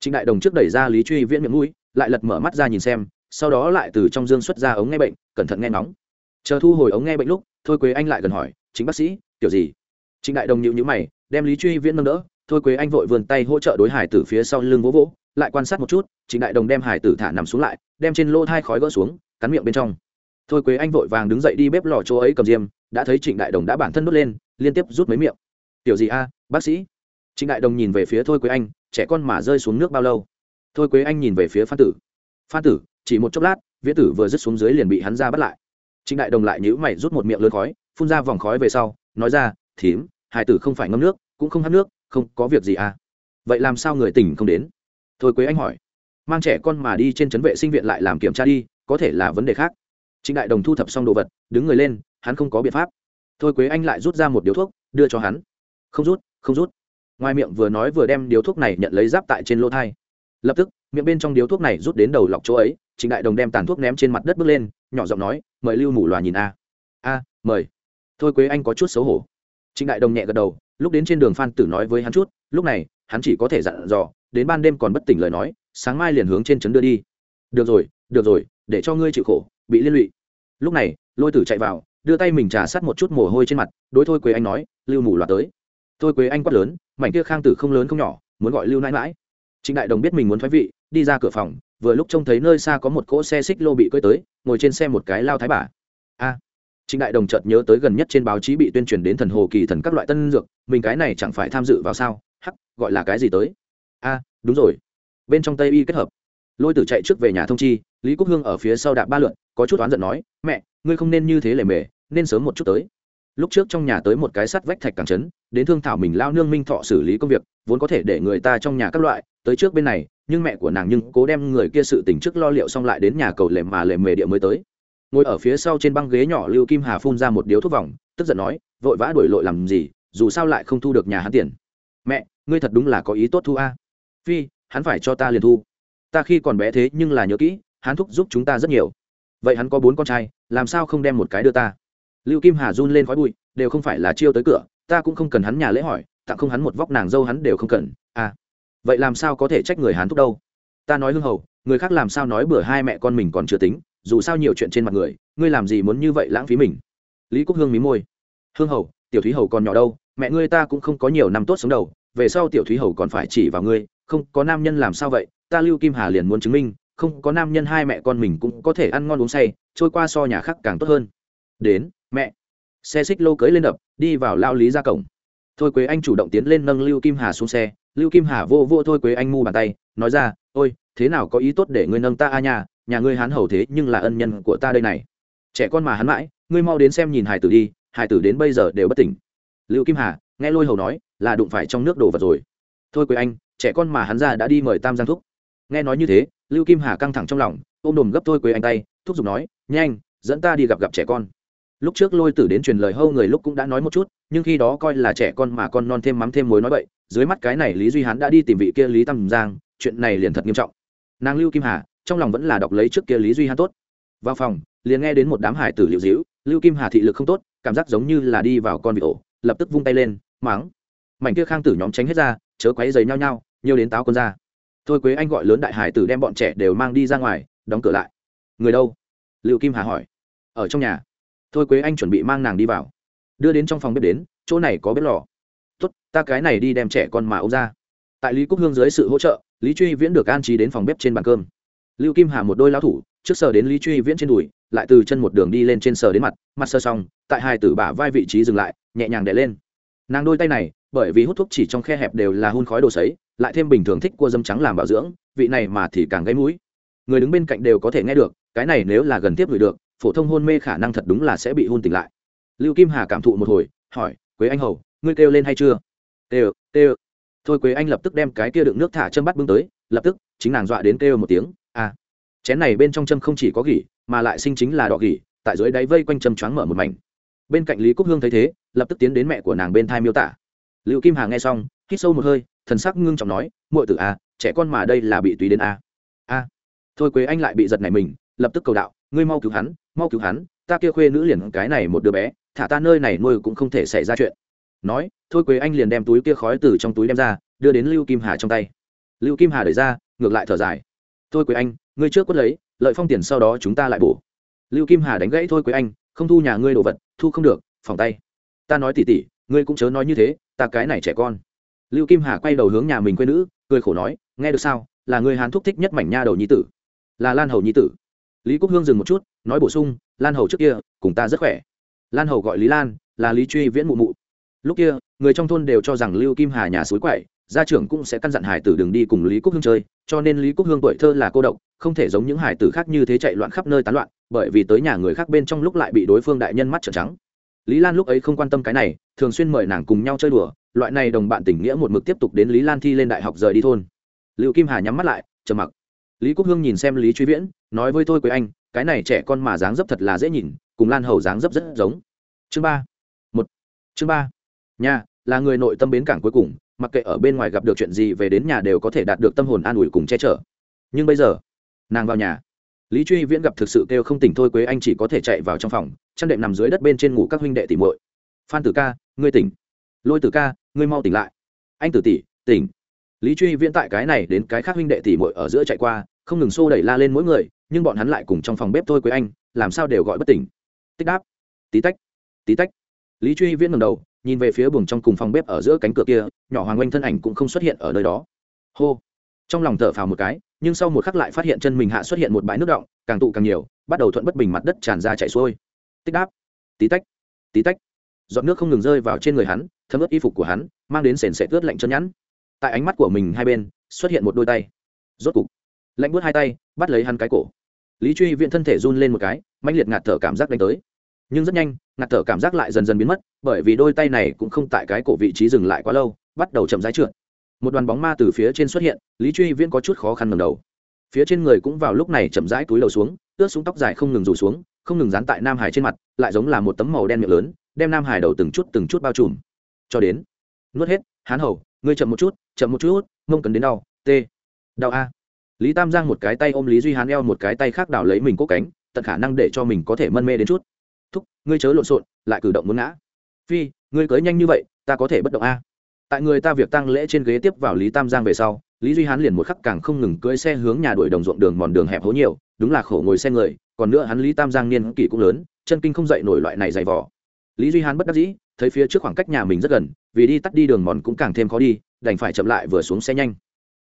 Trịnh đại đồng trước đẩy ra lý truy viễn miệng mũi, lại lật mở mắt ra nhìn xem, sau đó lại từ trong dương xuất ra ống nghe bệnh, cẩn thận nghe nóng chờ thu hồi ống nghe bệnh lúc, thôi quế anh lại gần hỏi, chính bác sĩ, kiểu gì? Trịnh đại đồng nhịu nhữ mày đem lý truy viễn nâng đỡ, thôi quế anh vội vườn tay hỗ trợ đối hải tử phía sau lưng vỗ vỗ, lại quan sát một chút, trịnh đại đồng đem hải tử thả nằm xuống lại, đem trên lô thai khói gỡ xuống, cắn miệng bên trong. Thôi quế anh vội vàng đứng dậy đi bếp lò chỗ ấy cầm diêm, đã thấy trịnh đại đồng đã bản thân đốt lên, liên tiếp rút mấy miệng. Tiểu gì a, bác sĩ? Trịnh đại đồng nhìn về phía thôi quế anh, trẻ con mà rơi xuống nước bao lâu? Thôi quế anh nhìn về phía phan tử. Phan tử, chỉ một chốc lát, viễn tử vừa rứt xuống dưới liền bị hắn ra bắt lại. Trịnh đại đồng lại nhữ mày rút một miệng lớn khói, phun ra vòng khói về sau, nói ra, thím hải tử không phải ngâm nước, cũng không hát nước, không có việc gì à? Vậy làm sao người tỉnh không đến? Thôi quế anh hỏi. Mang trẻ con mà đi trên trấn vệ sinh viện lại làm kiểm tra đi, có thể là vấn đề khác. Trịnh đại đồng thu thập xong đồ vật, đứng người lên, hắn không có biện pháp. Thôi quế anh lại rút ra một điếu thuốc, đưa cho hắn. Không rút không rút. Ngoài miệng vừa nói vừa đem điếu thuốc này nhận lấy giáp tại trên lỗ thai. Lập tức, miệng bên trong điếu thuốc này rút đến đầu lọc chỗ ấy, trịnh đại đồng đem tàn thuốc ném trên mặt đất bước lên, nhỏ giọng nói, mời lưu mù loà nhìn a. A, mời. Thôi quế anh có chút xấu hổ trịnh đại đồng nhẹ gật đầu, lúc đến trên đường phan tử nói với hắn chút, lúc này, hắn chỉ có thể dặn dò, đến ban đêm còn bất tỉnh lời nói, sáng mai liền hướng trên trấn đưa đi. Được rồi được rồi, để cho ngươi chịu khổ, bị liên lụy. Lúc này, lôi tử chạy vào, đưa tay mình trà sát một chút mồ hôi trên mặt, đối thôi quế anh nói, lưu mù loạt tới. Thôi quế anh quát lớn, mảnh kia khang tử không lớn không nhỏ, muốn gọi lưu nãi mãi trịnh đại đồng biết mình muốn thoái vị, đi ra cửa phòng, vừa lúc trông thấy nơi xa có một cỗ xe xích lô bị cưỡi tới, ngồi trên xe một cái lao thái bà trịnh đại đồng chợt nhớ tới gần nhất trên báo chí bị tuyên truyền đến thần hồ kỳ thần các loại tân dược, mình cái này chẳng phải tham dự vào sao? Hắc, gọi là cái gì tới? A, đúng rồi. Bên trong tây y kết hợp. Lôi tử chạy trước về nhà thông chi, lý quốc hương ở phía sau đạp ba lượn, có chút oán giận nói, mẹ, ngươi không nên như thế lề mề, nên sớm một chút tới. Lúc trước trong nhà tới một cái sắt vách thạch càng chấn đến thương thảo mình lao nương minh thọ xử lý công việc, vốn có thể để người ta trong nhà các loại, tới trước bên này, nhưng mẹ của nàng nhưng cố đem người kia sự tình trước lo liệu xong lại đến nhà cầu lệ mà lệ mề địa mới tới ngồi ở phía sau trên băng ghế nhỏ lưu kim hà phun ra một điếu thuốc vòng, tức giận nói, vội vã đuổi lội làm gì, dù sao lại không thu được nhà hắn tiền. Mẹ, ngươi thật đúng là có ý tốt thu a. Phi, hắn phải cho ta liền thu. Ta khi còn bé thế nhưng là nhớ kỹ, hắn thúc giúp chúng ta rất nhiều. Vậy hắn có bốn con trai, làm sao không đem một cái đưa ta? Lưu kim hà run lên khói bụi, đều không phải là chiêu tới cửa, ta cũng không cần hắn nhà lễ hỏi, tặng không hắn một vóc nàng dâu hắn đều không cần à. Vậy làm sao có thể trách người hắn thúc đâu? Ta nói hưng hầu, người khác làm sao nói bữa hai mẹ con mình còn chưa tính? Dù sao nhiều chuyện trên mặt người, ngươi làm gì muốn như vậy lãng phí mình? Lý cúc hương mí môi. Hương hầu, tiểu thúy hầu còn nhỏ đâu, mẹ ngươi ta cũng không có nhiều năm tốt sống đầu, về sau tiểu thúy hầu còn phải chỉ vào ngươi, không có nam nhân làm sao vậy, ta lưu kim hà liền muốn chứng minh, không có nam nhân hai mẹ con mình cũng có thể ăn ngon uống say, trôi qua so nhà khác càng tốt hơn. Đến, mẹ. Xe xích lô cưới lên đập, đi vào lao lý ra cổng. Thôi quế anh chủ động tiến lên nâng lưu kim hà xuống xe, lưu kim hà vô vô thôi quế anh mu bàn tay, nói ra, ôi, thế nào có ý tốt để ngươi nâng ta a nhà nhà ngươi hán hầu thế nhưng là ân nhân của ta đây này. Trẻ con mà hắn mãi, ngươi mau đến xem nhìn hải tử đi hải tử đến bây giờ đều bất tỉnh. Lưu kim hà, nghe lôi hầu nói, là đụng phải trong nước đồ vật rồi. Thôi quế anh, trẻ con mà hắn ra đã đi mời tam giang thúc. Nghe nói như thế, lưu kim hà căng thẳng trong lòng, ôm đồm gấp thôi quế anh tay, thúc giục nói, nhanh, dẫn ta đi gặp gặp trẻ con. Lúc trước lôi tử đến truyền lời hâu người lúc cũng đã nói một chút, nhưng khi đó coi là trẻ con mà con non thêm mắm thêm muối nói vậy dưới mắt cái này lý duy hán đã đi tìm vị kia lý tam giang, chuyện này liền thật nghiêm trọng. Nàng lưu kim hà trong lòng vẫn là đọc lấy trước kia lý duy hắn tốt. Vào phòng, liền nghe đến một đám hải tử liệu dĩu lưu kim hà thị lực không tốt, cảm giác giống như là đi vào con vịt ổ, lập tức vung tay lên, mắng. Mảnh kia khang tử nhóm tránh hết ra, chớ quấy giày nhau nhau, nhiều đến táo con ra. Thôi quế anh gọi lớn đại hải tử đem bọn trẻ đều mang đi ra ngoài, đóng cửa lại. Người đâu? Lưu kim hà hỏi. Ở trong nhà. Thôi quế anh chuẩn bị mang nàng đi vào. Đưa đến trong phòng bếp đến, chỗ này có bếp lò. Tốt, ta cái này đi đem trẻ con mà ông ra. Tại lý cúc hương dưới sự hỗ trợ, lý truy viễn được an trí đến phòng bếp trên bàn cơm lưu kim hà một đôi lao thủ, trước sờ đến lý truy viễn trên đùi, lại từ chân một đường đi lên trên sờ đến mặt mặt sơ xong, tại hai tử bả vai vị trí dừng lại, nhẹ nhàng đè lên. Nàng đôi tay này, bởi vì hút thuốc chỉ trong khe hẹp đều là hun khói đồ sấy, lại thêm bình thường thích cua dâm trắng làm bảo dưỡng, vị này mà thì càng gây mũi. Người đứng bên cạnh đều có thể nghe được, cái này nếu là gần tiếp người được, phổ thông hôn mê khả năng thật đúng là sẽ bị hôn tỉnh lại. Lưu kim hà cảm thụ một hồi, hỏi, quế anh hầu, ngươi kêu lên hay chưa? Kêu kêu. Thôi quế anh lập tức đem cái kia đựng nước thả châm bắt bưng tới, lập tức, chính nàng dọa đến kêu một tiếng chén này bên trong châm không chỉ có gỉ mà lại sinh chính là đỏ gỉ tại dưới đáy vây quanh châm choáng mở một mảnh. Bên cạnh lý cúc hương thấy thế lập tức tiến đến mẹ của nàng bên thai miêu tả. Liệu kim hà nghe xong hít sâu một hơi thần sắc ngưng trọng nói muội tử a à, trẻ con mà đây là bị tùy đến a. A. Thôi quế anh lại bị giật này mình lập tức cầu đạo ngươi mau cứu hắn mau cứu hắn ta kia khuê nữ liền cái này một đứa bé thả ta nơi này nuôi cũng không thể xảy ra chuyện. Nói thôi quế anh liền đem túi kia khói từ trong túi đem ra đưa đến lưu kim hà trong tay. Lưu kim hà đẩy ra ngược lại thở dài. Thôi quế anh ngươi trước quất lấy, lợi phong tiền sau đó chúng ta lại bổ. Lưu kim hà đánh gãy thôi quế anh, không thu nhà ngươi đồ vật, thu không được, phòng tay. Ta nói tỉ tỉ, ngươi cũng chớ nói như thế, ta cái này trẻ con. Lưu kim hà quay đầu hướng nhà mình quê nữ, cười khổ nói, nghe được sao, là người hàn thúc thích nhất mảnh nha đầu nhi tử. Là lan hầu nhi tử. Lý cúc hương dừng một chút, nói bổ sung, lan hầu trước kia, cùng ta rất khỏe. Lan hầu gọi lý lan, là lý truy viễn mụ mụ. Lúc kia, người trong thôn đều cho rằng lưu kim hà nhà suối quậy gia trưởng cũng sẽ căn dặn hải tử đừng đi cùng lý quốc hương chơi, cho nên lý quốc hương tuổi thơ là cô độc, không thể giống những hải tử khác như thế chạy loạn khắp nơi tán loạn, bởi vì tới nhà người khác bên trong lúc lại bị đối phương đại nhân mắt trợn trắng. Lý lan lúc ấy không quan tâm cái này, thường xuyên mời nàng cùng nhau chơi đùa, loại này đồng bạn tình nghĩa một mực tiếp tục đến lý lan thi lên đại học rời đi thôn. Liệu kim hà nhắm mắt lại, trầm mặc. Lý quốc hương nhìn xem lý truy viễn, nói với tôi quế anh, cái này trẻ con mà dáng dấp thật là dễ nhìn, cùng lan hầu dáng dấp rất giống. Chương ba. Một. Chương ba. Nhà là người nội tâm bến cảng cuối cùng mặc kệ ở bên ngoài gặp được chuyện gì về đến nhà đều có thể đạt được tâm hồn an ủi cùng che chở. Nhưng bây giờ, nàng vào nhà. Lý truy viễn gặp thực sự kêu không tỉnh thôi quế anh chỉ có thể chạy vào trong phòng, chăn đệm nằm dưới đất bên trên ngủ các huynh đệ tỉ muội. Phan tử ca, ngươi tỉnh. Lôi tử ca, ngươi mau tỉnh lại. Anh tử tỷ, tỉnh. Lý truy viễn tại cái này đến cái khác huynh đệ tỉ muội ở giữa chạy qua, không ngừng xô đẩy la lên mỗi người, nhưng bọn hắn lại cùng trong phòng bếp thôi quế anh, làm sao đều gọi bất tỉnh. Tích đáp. Tí tách tí tách. Lý truy viễn ngầm đầu nhìn về phía buồng trong cùng phòng bếp ở giữa cánh cửa kia, nhỏ hoàng oanh thân ảnh cũng không xuất hiện ở nơi đó. Hô! Trong lòng thở phào một cái, nhưng sau một khắc lại phát hiện chân mình hạ xuất hiện một bãi nước động, càng tụ càng nhiều, bắt đầu thuận bất bình mặt đất tràn ra chạy xuôi. Tích đáp! Tí tách! Tí tách! Giọt nước không ngừng rơi vào trên người hắn, thấm ướt y phục của hắn, mang đến sền sệt ướt lạnh chân nhẵn. Tại ánh mắt của mình hai bên, xuất hiện một đôi tay. Rốt cục, lạnh buốt hai tay, bắt lấy hắn cái cổ. Lý truy viện thân thể run lên một cái mạnh liệt ngạt thở cảm giác đánh tới nhưng rất nhanh, ngạt thở cảm giác lại dần dần biến mất, bởi vì đôi tay này cũng không tại cái cổ vị trí dừng lại quá lâu, bắt đầu chậm rãi trượt. Một đoàn bóng ma từ phía trên xuất hiện, lý truy viễn có chút khó khăn ngầm đầu. Phía trên người cũng vào lúc này chậm rãi túi lầu xuống, ướt xuống tóc dài không ngừng rủ xuống, không ngừng dán tại nam hải trên mặt, lại giống là một tấm màu đen miệng lớn, đem nam hải đầu từng chút từng chút bao trùm. Cho đến, nuốt hết, hán hầu, ngươi chậm một chút, chậm một chút, mông cần đến đau t đau a. Lý tam giang một cái tay ôm lý duy hán eo một cái tay khác đào lấy mình cố cánh, tận khả năng để cho mình có thể mân mê đến chút thúc, ngươi chớ lộn xộn, lại cử động muốn ngã. Phi, ngươi cưới nhanh như vậy, ta có thể bất động a. Tại người ta việc tăng lễ trên ghế tiếp vào lý tam giang về sau, lý duy hán liền một khắc càng không ngừng cưỡi xe hướng nhà đuổi đồng ruộng đường mòn đường hẹp hố nhiều, đúng là khổ ngồi xe người, còn nữa hắn lý tam giang niên kỷ cũng lớn, chân kinh không dậy nổi loại này dày vỏ lý duy hán bất đắc dĩ, thấy phía trước khoảng cách nhà mình rất gần, vì đi tắt đi đường mòn cũng càng thêm khó đi, đành phải chậm lại vừa xuống xe nhanh.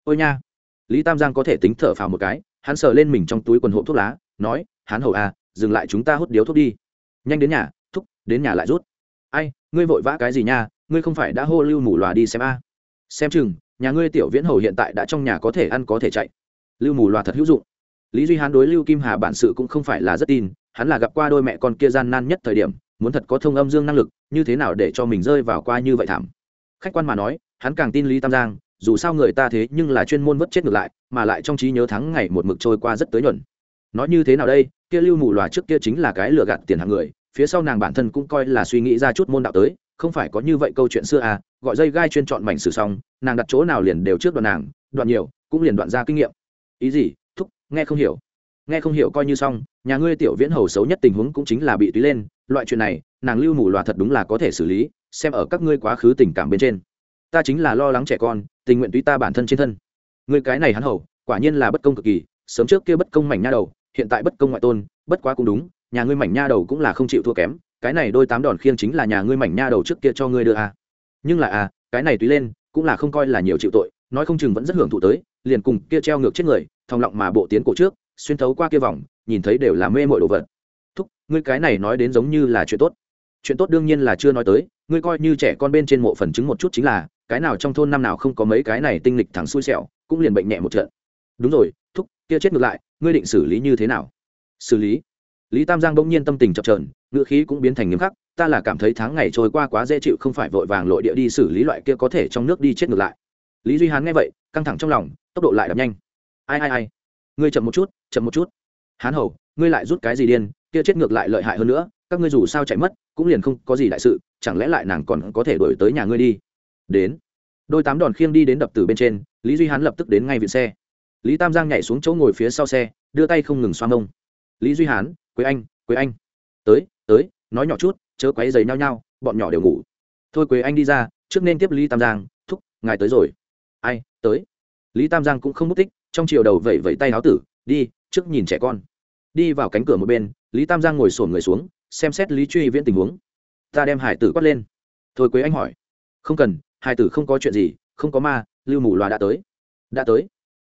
Ôi nha! Lý tam giang có thể tính thở phào một cái, hắn sờ lên mình trong túi quần hộp thuốc lá, nói hắn hầu à dừng lại chúng ta hút điếu thuốc đi nhanh đến nhà, thúc, đến nhà lại rút. Ai, ngươi vội vã cái gì nha, ngươi không phải đã hô lưu mù lòa đi xem a. Xem chừng, nhà ngươi tiểu viễn hầu hiện tại đã trong nhà có thể ăn có thể chạy. Lưu mù loà thật hữu dụng. Lý duy hán đối lưu kim hà bản sự cũng không phải là rất tin, hắn là gặp qua đôi mẹ con kia gian nan nhất thời điểm, muốn thật có thông âm dương năng lực, như thế nào để cho mình rơi vào qua như vậy thảm. Khách quan mà nói, hắn càng tin lý tam giang, dù sao người ta thế nhưng là chuyên môn vất chết ngược lại, mà lại trong trí nhớ thắng ngày một mực trôi qua rất tới nhuận nói như thế nào đây, kia lưu mù loà trước kia chính là cái lừa gạt tiền hàng người, phía sau nàng bản thân cũng coi là suy nghĩ ra chút môn đạo tới, không phải có như vậy câu chuyện xưa à gọi dây gai chuyên chọn mảnh sử xong, nàng đặt chỗ nào liền đều trước đoạn nàng, đoạn nhiều, cũng liền đoạn ra kinh nghiệm. Ý gì? Thúc, nghe không hiểu. Nghe không hiểu coi như xong, nhà ngươi tiểu viễn hầu xấu nhất tình huống cũng chính là bị túy lên, loại chuyện này, nàng lưu mù loà thật đúng là có thể xử lý, xem ở các ngươi quá khứ tình cảm bên trên. Ta chính là lo lắng trẻ con, tình nguyện túy ta bản thân trên thân. Ngươi cái này hắn hầu, quả nhiên là bất công cực kỳ, sớm trước kia bất công mảnh nha đầu hiện tại bất công ngoại tôn, bất quá cũng đúng, nhà ngươi mảnh nha đầu cũng là không chịu thua kém, cái này đôi tám đòn khiêng chính là nhà ngươi mảnh nha đầu trước kia cho ngươi đưa à. nhưng là à cái này túy lên, cũng là không coi là nhiều chịu tội, nói không chừng vẫn rất hưởng thụ tới, liền cùng kia treo ngược chết người, thòng lọng mà bộ tiến cổ trước, xuyên thấu qua kia vòng, nhìn thấy đều là mê mội đồ vật. Thúc, ngươi cái này nói đến giống như là chuyện tốt. Chuyện tốt đương nhiên là chưa nói tới, ngươi coi như trẻ con bên trên mộ phần chứng một chút chính là, cái nào trong thôn năm nào không có mấy cái này tinh lịch thẳng xui xẻo, cũng liền bệnh nhẹ một trận. Đúng rồi, thúc, kia chết ngược lại ngươi định xử lý như thế nào? Xử lý? Lý tam giang bỗng nhiên tâm tình chập trờn ngữ khí cũng biến thành nghiêm khắc, ta là cảm thấy tháng ngày trôi qua quá dễ chịu không phải vội vàng lội địa đi xử lý loại kia có thể trong nước đi chết ngược lại. Lý duy hán nghe vậy, căng thẳng trong lòng, tốc độ lại đập nhanh. Ai ai ai? Ngươi chậm một chút, chậm một chút. Hán hầu, ngươi lại rút cái gì điên? Kia chết ngược lại lợi hại hơn nữa, các ngươi dù sao chạy mất, cũng liền không có gì đại sự, chẳng lẽ lại nàng còn có thể đổi tới nhà ngươi đi? Đến. Đôi tám đòn khiêng đi đến đập từ bên trên, lý duy hán lập tức đến ngay viện xe lý tam giang nhảy xuống chỗ ngồi phía sau xe, đưa tay không ngừng xoa mông. Lý duy hán, quế anh quế anh. Tới tới, nói nhỏ chút, chớ quấy giày nhau nhau, bọn nhỏ đều ngủ. Thôi quế anh đi ra, trước nên tiếp lý tam giang, thúc, ngài tới rồi. Ai, tới. Lý tam giang cũng không mất tích, trong chiều đầu vẩy vẩy tay áo tử, đi, trước nhìn trẻ con. Đi vào cánh cửa một bên, lý tam giang ngồi sổn người xuống, xem xét lý truy viễn tình huống. Ta đem hải tử quát lên. Thôi quế anh hỏi. Không cần, hải tử không có chuyện gì, không có ma, lưu mù loà đã tới. Đã tới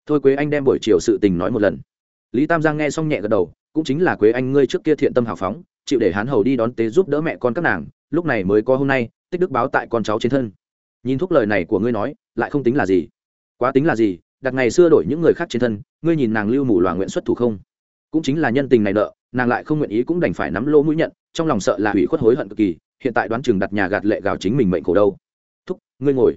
thôi quế anh đem buổi chiều sự tình nói một lần. Lý tam giang nghe xong nhẹ gật đầu, cũng chính là quế anh ngươi trước kia thiện tâm hào phóng, chịu để hán hầu đi đón tế giúp đỡ mẹ con các nàng, lúc này mới có hôm nay, tích đức báo tại con cháu trên thân. Nhìn thúc lời này của ngươi nói, lại không tính là gì. Quá tính là gì, đặt ngày xưa đổi những người khác trên thân, ngươi nhìn nàng lưu mù loà nguyện xuất thủ không? Cũng chính là nhân tình này nợ, nàng lại không nguyện ý cũng đành phải nắm lỗ mũi nhận, trong lòng sợ là hủy khuất hối hận cực kỳ, hiện tại đoán chừng đặt nhà gạt lệ gào chính mình mệnh khổ đâu. Thúc, ngươi ngồi.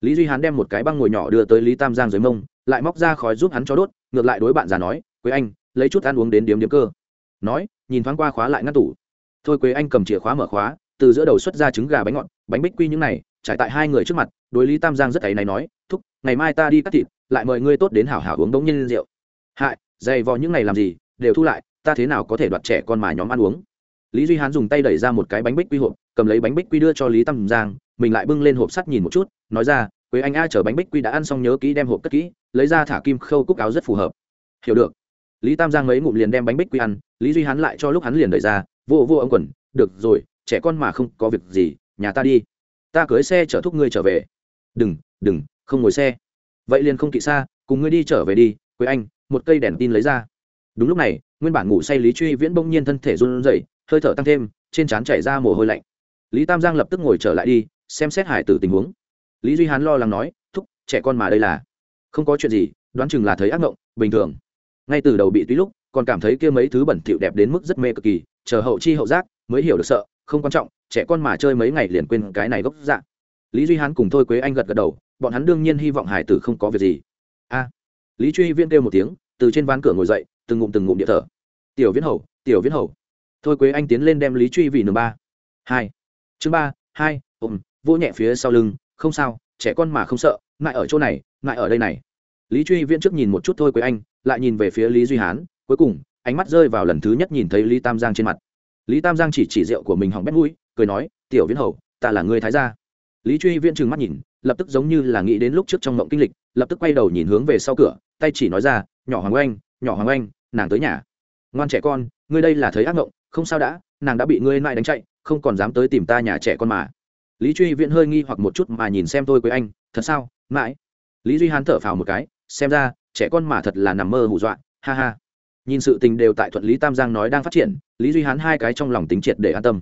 Lý duy hán đem một cái băng ngồi nhỏ đưa tới lý tam giang dưới mông lại móc ra khói giúp hắn cho đốt, ngược lại đối bạn già nói, quế anh, lấy chút ăn uống đến điếm điếm cơ. Nói, nhìn thoáng qua khóa lại ngăn tủ. Thôi quế anh cầm chìa khóa mở khóa, từ giữa đầu xuất ra trứng gà bánh ngọt, bánh bích quy những này, trải tại hai người trước mặt, đối lý tam giang rất ấy này nói, thúc, ngày mai ta đi cắt thịt, lại mời ngươi tốt đến hảo hảo uống đống nhân rượu. Hại, dày vò những ngày làm gì, đều thu lại, ta thế nào có thể đoạt trẻ con mà nhóm ăn uống? Lý duy hán dùng tay đẩy ra một cái bánh bích quy hộp, cầm lấy bánh bích quy đưa cho lý tam giang, mình lại bưng lên hộp sắt nhìn một chút, nói ra quế anh a chở bánh bích quy đã ăn xong nhớ kỹ đem hộp cất kỹ, lấy ra thả kim khâu cúc áo rất phù hợp. Hiểu được. Lý tam giang mấy ngụm liền đem bánh bích quy ăn, lý duy hắn lại cho lúc hắn liền đợi ra, vô vô ông quần, được rồi, trẻ con mà không có việc gì, nhà ta đi. Ta cưới xe chở thúc ngươi trở về. Đừng đừng, không ngồi xe. Vậy liền không kỵ xa, cùng ngươi đi trở về đi, quế anh. Một cây đèn tin lấy ra. Đúng lúc này, nguyên bản ngủ say lý truy viễn bỗng nhiên thân thể run rẩy, hơi thở tăng thêm, trên trán chảy ra mồ hôi lạnh. Lý tam giang lập tức ngồi trở lại đi, xem xét hải tử tình huống lý duy hán lo lắng nói, thúc, trẻ con mà đây là. Không có chuyện gì, đoán chừng là thấy ác mộng, bình thường. Ngay từ đầu bị túy lúc, còn cảm thấy kia mấy thứ bẩn thỉu đẹp đến mức rất mê cực kỳ, chờ hậu chi hậu giác mới hiểu được sợ, không quan trọng, trẻ con mà chơi mấy ngày liền quên cái này gốc dạng lý duy hán cùng thôi quế anh gật gật đầu, bọn hắn đương nhiên hy vọng hải tử không có việc gì. A. Lý truy viên kêu một tiếng, từ trên ván cửa ngồi dậy, từng ngụm từng ngụm địa thở. Tiểu viễn hầu, tiểu viễn hầu. Thôi quế anh tiến lên đem lý truy vì nửa ba. Hai. Chương ba, hai ôm vỗ nhẹ phía sau lưng không sao, trẻ con mà không sợ, ngại ở chỗ này, ngại ở đây này. Lý truy viễn trước nhìn một chút thôi quế anh, lại nhìn về phía lý duy hán, cuối cùng, ánh mắt rơi vào lần thứ nhất nhìn thấy lý tam giang trên mặt. Lý tam giang chỉ chỉ rượu của mình hỏng bét mũi, cười nói, tiểu viễn hầu, ta là người thái gia. Lý truy viễn trừng mắt nhìn, lập tức giống như là nghĩ đến lúc trước trong mộng kinh lịch, lập tức quay đầu nhìn hướng về sau cửa, tay chỉ nói ra, nhỏ hoàng oanh, nhỏ hoàng oanh, nàng tới nhà. Ngoan trẻ con, ngươi đây là thấy ác mộng, không sao đã, nàng đã bị ngươi nại đánh chạy, không còn dám tới tìm ta nhà trẻ con mà lý truy viễn hơi nghi hoặc một chút mà nhìn xem tôi với anh, thật sao? Mãi? Lý duy hán thở phào một cái, xem ra, trẻ con mà thật là nằm mơ hù dọa, ha ha. Nhìn sự tình đều tại thuận lý tam giang nói đang phát triển, lý duy hán hai cái trong lòng tính triệt để an tâm.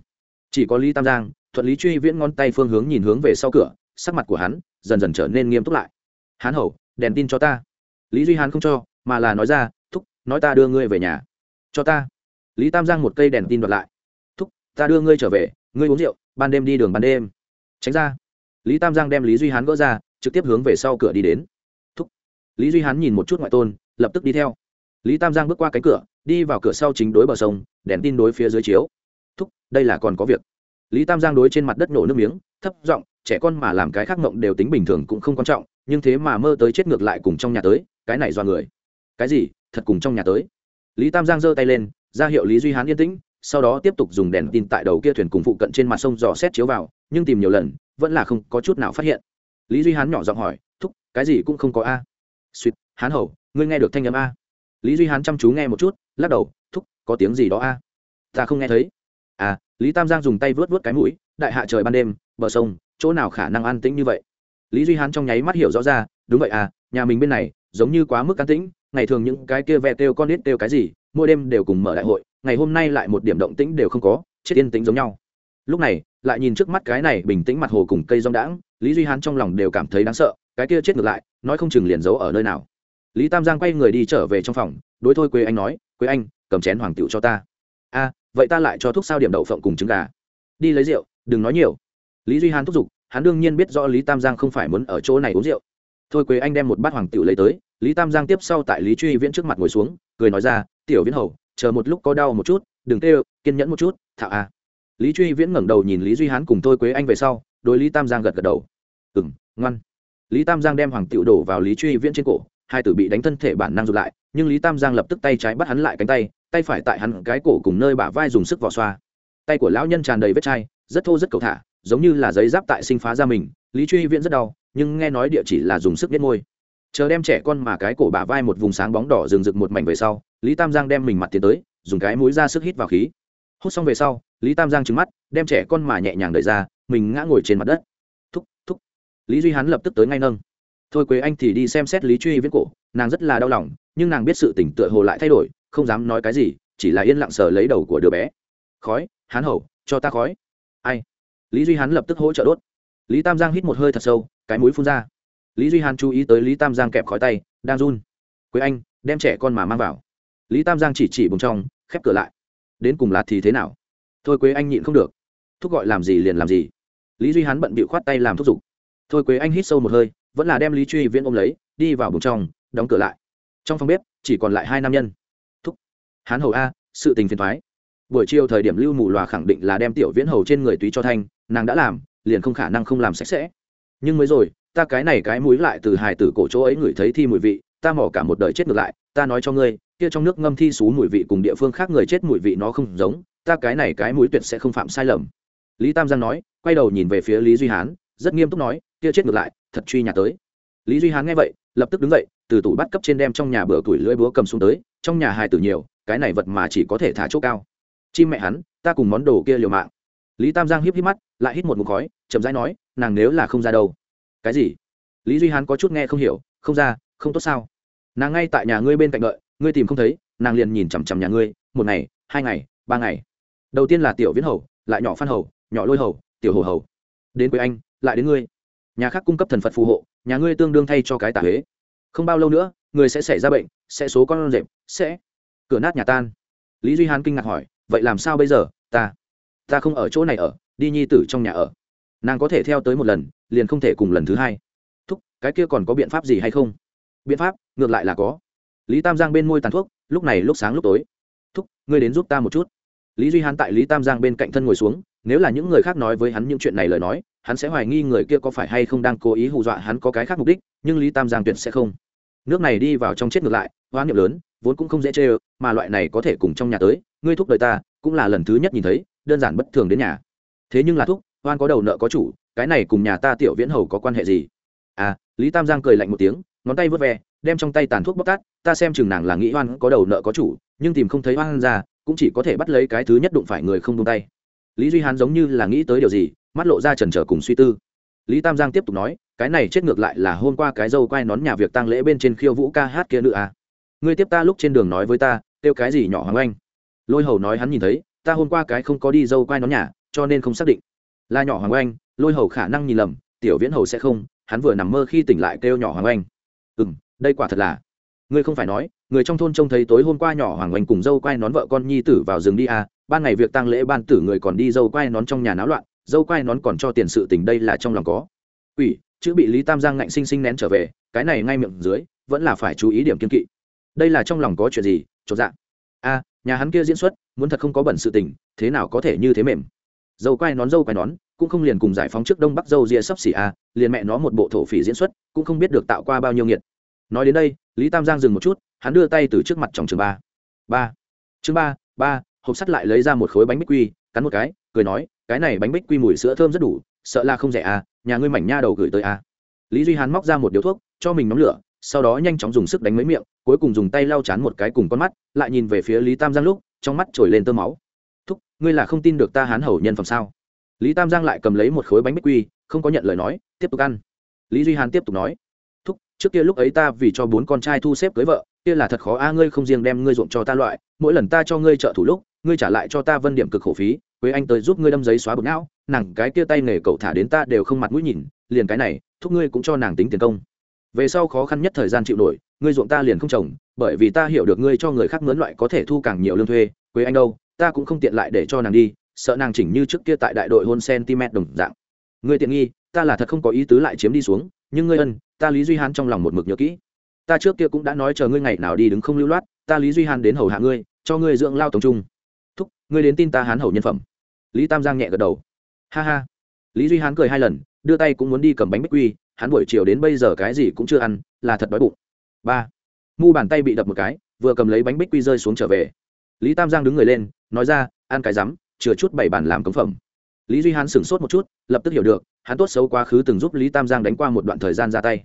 Chỉ có lý tam giang, thuận lý truy viễn ngón tay phương hướng nhìn hướng về sau cửa, sắc mặt của hắn dần dần trở nên nghiêm túc lại. Hán hầu, đèn tin cho ta. Lý duy hán không cho, mà là nói ra, thúc, nói ta đưa ngươi về nhà. Cho ta. Lý tam giang một cây đèn tin đoạt lại. Thúc, ta đưa ngươi trở về, ngươi uống rượu, ban đêm đi đường ban đêm tránh ra. Lý tam giang đem lý duy hán gỡ ra, trực tiếp hướng về sau cửa đi đến. Thúc. Lý duy hán nhìn một chút ngoại tôn, lập tức đi theo. Lý tam giang bước qua cánh cửa, đi vào cửa sau chính đối bờ sông, đèn tin đối phía dưới chiếu. Thúc, đây là còn có việc. Lý tam giang đối trên mặt đất nổ nước miếng, thấp giọng, trẻ con mà làm cái khác mộng đều tính bình thường cũng không quan trọng, nhưng thế mà mơ tới chết ngược lại cùng trong nhà tới, cái này do người. Cái gì? Thật cùng trong nhà tới? Lý tam giang giơ tay lên, ra hiệu lý duy hán yên tĩnh sau đó tiếp tục dùng đèn tin tại đầu kia thuyền cùng phụ cận trên mặt sông dò xét chiếu vào, nhưng tìm nhiều lần, vẫn là không có chút nào phát hiện. Lý duy hán nhỏ giọng hỏi, thúc, cái gì cũng không có a? Suýt hán hầu, ngươi nghe được thanh âm a? Lý duy hán chăm chú nghe một chút, lắc đầu, thúc, có tiếng gì đó a? Ta không nghe thấy. À lý tam giang dùng tay vớt vớt cái mũi, đại hạ trời ban đêm, bờ sông, chỗ nào khả năng an tĩnh như vậy? Lý duy hán trong nháy mắt hiểu rõ ra, đúng vậy à nhà mình bên này giống như quá mức an tĩnh, ngày thường những cái kia ve têu con nít têu cái gì, mỗi đêm đều cùng mở đại hội ngày hôm nay lại một điểm động tĩnh đều không có, chết yên tĩnh giống nhau. Lúc này, lại nhìn trước mắt cái này bình tĩnh mặt hồ cùng cây rong đãng, lý duy hán trong lòng đều cảm thấy đáng sợ, cái kia chết ngược lại, nói không chừng liền giấu ở nơi nào. Lý tam giang quay người đi trở về trong phòng, đối thôi quế anh nói, quế anh, cầm chén hoàng tiểu cho ta. A, vậy ta lại cho thuốc sao điểm đậu phộng cùng trứng gà. Đi lấy rượu, đừng nói nhiều. Lý duy hán thúc giục, hắn đương nhiên biết rõ lý tam giang không phải muốn ở chỗ này uống rượu. Thôi quế anh đem một bát hoàng tiểu lấy tới, lý tam giang tiếp sau tại lý truy viễn trước mặt ngồi xuống, cười nói ra, tiểu viễn hầu chờ một lúc có đau một chút, đừng tê kiên nhẫn một chút thạo a. Lý truy viễn ngẩng đầu nhìn lý duy hán cùng tôi quế anh về sau, đối lý tam giang gật gật đầu. Ừ m ngoan. Lý tam giang đem hoàng tiểu đổ vào lý truy viễn trên cổ, hai tử bị đánh thân thể bản năng rụt lại, nhưng lý tam giang lập tức tay trái bắt hắn lại cánh tay tay phải tại hắn cái cổ cùng nơi bả vai dùng sức vỏ xoa. Tay của lão nhân tràn đầy vết chai, rất thô rất cầu thả, giống như là giấy giáp tại sinh phá ra mình. Lý truy viễn rất đau, nhưng nghe nói địa chỉ là dùng sức biết môi chờ đem trẻ con mà cái cổ bả vai một vùng sáng bóng đỏ rừng rực một mảnh về sau, lý tam giang đem mình mặt tiến tới, dùng cái mũi ra sức hít vào khí. Hút xong về sau, lý tam giang trứng mắt, đem trẻ con mà nhẹ nhàng đẩy ra, mình ngã ngồi trên mặt đất. Thúc thúc. Lý duy hắn lập tức tới ngay nâng. Thôi quế anh thì đi xem xét lý truy viễn cổ, nàng rất là đau lòng, nhưng nàng biết sự tỉnh tựa hồ lại thay đổi, không dám nói cái gì, chỉ là yên lặng sờ lấy đầu của đứa bé. Khói, hán hầu, cho ta khói. Ai? Lý duy hắn lập tức hỗ trợ đốt. Lý tam giang hít một hơi thật sâu, cái mũi phun ra lý duy hàn chú ý tới lý tam giang kẹp khói tay, đang run. Quế anh, đem trẻ con mà mang vào. Lý tam giang chỉ chỉ bùng trong, khép cửa lại. Đến cùng là thì thế nào? Thôi quế anh nhịn không được. Thúc gọi làm gì liền làm gì. Lý duy hán bận bịu khoát tay làm thúc giục. Thôi quế anh hít sâu một hơi, vẫn là đem lý truy viễn ôm lấy, đi vào bùng trong, đóng cửa lại. Trong phòng bếp, chỉ còn lại hai nam nhân. Thúc. Hán hầu a, sự tình phiền thoái. Buổi chiều thời điểm lưu mù lòa khẳng định là đem tiểu viễn hầu trên người túy cho thanh, nàng đã làm, liền không khả năng không làm sạch sẽ. Nhưng mới rồi ta cái này cái mũi lại từ hài tử cổ chỗ ấy ngửi thấy thi mùi vị, ta mỏ cả một đời chết ngược lại, ta nói cho ngươi, kia trong nước ngâm thi xú mùi vị cùng địa phương khác người chết mùi vị nó không giống, ta cái này cái mũi tuyệt sẽ không phạm sai lầm. Lý tam giang nói, quay đầu nhìn về phía lý duy hán, rất nghiêm túc nói, kia chết ngược lại, thật truy nhà tới. Lý duy hán nghe vậy, lập tức đứng dậy, từ tủ bắt cấp trên đem trong nhà bờ tuổi lưỡi búa cầm xuống tới, trong nhà hài tử nhiều, cái này vật mà chỉ có thể thả chỗ cao. Chim mẹ hắn, ta cùng món đồ kia liều mạng. Lý tam giang híp híp mắt, lại hít một mục khói, chậm rãi nói, nàng nếu là không ra đâu cái gì? Lý duy hán có chút nghe không hiểu, không ra, không tốt sao? Nàng ngay tại nhà ngươi bên cạnh đợi, ngươi tìm không thấy, nàng liền nhìn chằm chằm nhà ngươi, một ngày, hai ngày, ba ngày. Đầu tiên là tiểu viễn hầu, lại nhỏ phan hầu, nhỏ lôi hầu, tiểu hồ hầu. Đến quê anh, lại đến ngươi. Nhà khác cung cấp thần phật phù hộ, nhà ngươi tương đương thay cho cái tả huế. Không bao lâu nữa, người sẽ xảy ra bệnh, sẽ số con rệp, sẽ cửa nát nhà tan. Lý duy hán kinh ngạc hỏi, vậy làm sao bây giờ? Ta ta không ở chỗ này ở, đi nhi tử trong nhà ở. Nàng có thể theo tới một lần liền không thể cùng lần thứ hai. Thúc, cái kia còn có biện pháp gì hay không? Biện pháp, ngược lại là có. Lý tam giang bên môi tàn thuốc, lúc này lúc sáng lúc tối. Thúc, ngươi đến giúp ta một chút. Lý duy hán tại lý tam giang bên cạnh thân ngồi xuống, nếu là những người khác nói với hắn những chuyện này lời nói, hắn sẽ hoài nghi người kia có phải hay không đang cố ý hù dọa hắn có cái khác mục đích, nhưng lý tam giang tuyệt sẽ không. Nước này đi vào trong chết ngược lại hoa niệm lớn, vốn cũng không dễ chê ơ, mà loại này có thể cùng trong nhà tới, ngươi thúc đời ta, cũng là lần thứ nhất nhìn thấy, đơn giản bất thường đến nhà. Thế nhưng là thúc hoan có đầu nợ có chủ cái này cùng nhà ta tiểu viễn hầu có quan hệ gì? À lý tam giang cười lạnh một tiếng, ngón tay vớt ve, đem trong tay tàn thuốc bóc tát, ta xem chừng nàng là nghĩ oan có đầu nợ có chủ, nhưng tìm không thấy oan ra, cũng chỉ có thể bắt lấy cái thứ nhất đụng phải người không tung tay. Lý duy hán giống như là nghĩ tới điều gì, mắt lộ ra trần trở cùng suy tư. Lý tam giang tiếp tục nói, cái này chết ngược lại là hôm qua cái dâu quai nón nhà việc tang lễ bên trên khiêu vũ ca hát kia nữa à. Ngươi tiếp ta lúc trên đường nói với ta, kêu cái gì nhỏ hoàng anh lôi hầu nói hắn nhìn thấy, ta hôm qua cái không có đi dâu quai nón nhà, cho nên không xác định là nhỏ hoàng Oanh, lôi hầu khả năng nhìn lầm, tiểu viễn hầu sẽ không, hắn vừa nằm mơ khi tỉnh lại kêu nhỏ hoàng Oanh. ừ m đây quả thật là. Ngươi không phải nói, người trong thôn trông thấy tối hôm qua nhỏ hoàng Oanh cùng dâu quai nón vợ con nhi tử vào rừng đi à ban ngày việc tang lễ ban tử người còn đi dâu quai nón trong nhà náo loạn, dâu quai nón còn cho tiền sự tình đây là trong lòng có. Ủy chữ bị lý tam giang ngạnh sinh sinh nén trở về, cái này ngay miệng dưới, vẫn là phải chú ý điểm kiên kỵ. Đây là trong lòng có chuyện gì, chột dạ. A nhà hắn kia diễn xuất, muốn thật không có bẩn sự tình, thế nào có thể như thế mềm? Dâu quay nón, dâu quay nón, cũng không liền cùng giải phóng trước đông bắc dâu ria sắp xỉ a liền mẹ nó một bộ thổ phỉ diễn xuất, cũng không biết được tạo qua bao nhiêu nghiệt. Nói đến đây, lý tam giang dừng một chút, hắn đưa tay từ trước mặt trong trường ba. Ba. Chương ba ba, hộp sắt lại lấy ra một khối bánh bích quy, cắn một cái, cười nói, cái này bánh bích quy mùi sữa thơm rất đủ, sợ là không rẻ à nhà ngươi mảnh nha đầu gửi tới à. Lý duy hán móc ra một điếu thuốc, cho mình nóng lửa, sau đó nhanh chóng dùng sức đánh mấy miệng, cuối cùng dùng tay lau chán một cái cùng con mắt, lại nhìn về phía lý tam giang lúc, trong mắt trồi lên tơ máu ngươi là không tin được ta hán hầu nhân phẩm sao? Lý tam giang lại cầm lấy một khối bánh bích quy, không có nhận lời nói, tiếp tục ăn. Lý duy hán tiếp tục nói, thúc, trước kia lúc ấy ta vì cho bốn con trai thu xếp cưới vợ, kia là thật khó. A, ngươi không riêng đem ngươi ruộng cho ta loại, mỗi lần ta cho ngươi trợ thủ lúc, ngươi trả lại cho ta vân điểm cực khổ phí, quế anh tới giúp ngươi đâm giấy xóa bực não, nàng cái kia tay nghề cậu thả đến ta đều không mặt mũi nhìn, liền cái này, thúc ngươi cũng cho nàng tính tiền công. Về sau khó khăn nhất thời gian chịu nổi ngươi ruộng ta liền không trồng, bởi vì ta hiểu được ngươi cho người khác mướn loại có thể thu càng nhiều lương thuê, quế anh đâu, ta cũng không tiện lại để cho nàng đi, sợ nàng chỉnh như trước kia tại đại đội hôn cm đồng dạng. Ngươi tiện nghi, ta là thật không có ý tứ lại chiếm đi xuống, nhưng ngươi ân, ta lý duy hán trong lòng một mực nhớ kỹ. Ta trước kia cũng đã nói chờ ngươi ngày nào đi đứng không lưu loát, ta lý duy hán đến hầu hạ ngươi, cho ngươi dưỡng lao tổng trung. Thúc, ngươi đến tin ta hán hầu nhân phẩm. Lý tam giang nhẹ gật đầu. Ha ha. Lý duy hán cười hai lần, đưa tay cũng muốn đi cầm bánh bích quy, hắn buổi chiều đến bây giờ cái gì cũng chưa ăn, là thật đói bụng ba. Mu bàn tay bị đập một cái, vừa cầm lấy bánh bích quy rơi xuống trở về. Lý tam giang đứng người lên, nói ra, ăn cái rắm, chừa chút bảy bàn làm cống phẩm. Lý duy hán sửng sốt một chút, lập tức hiểu được, hắn tốt xấu quá khứ từng giúp lý tam giang đánh qua một đoạn thời gian ra tay.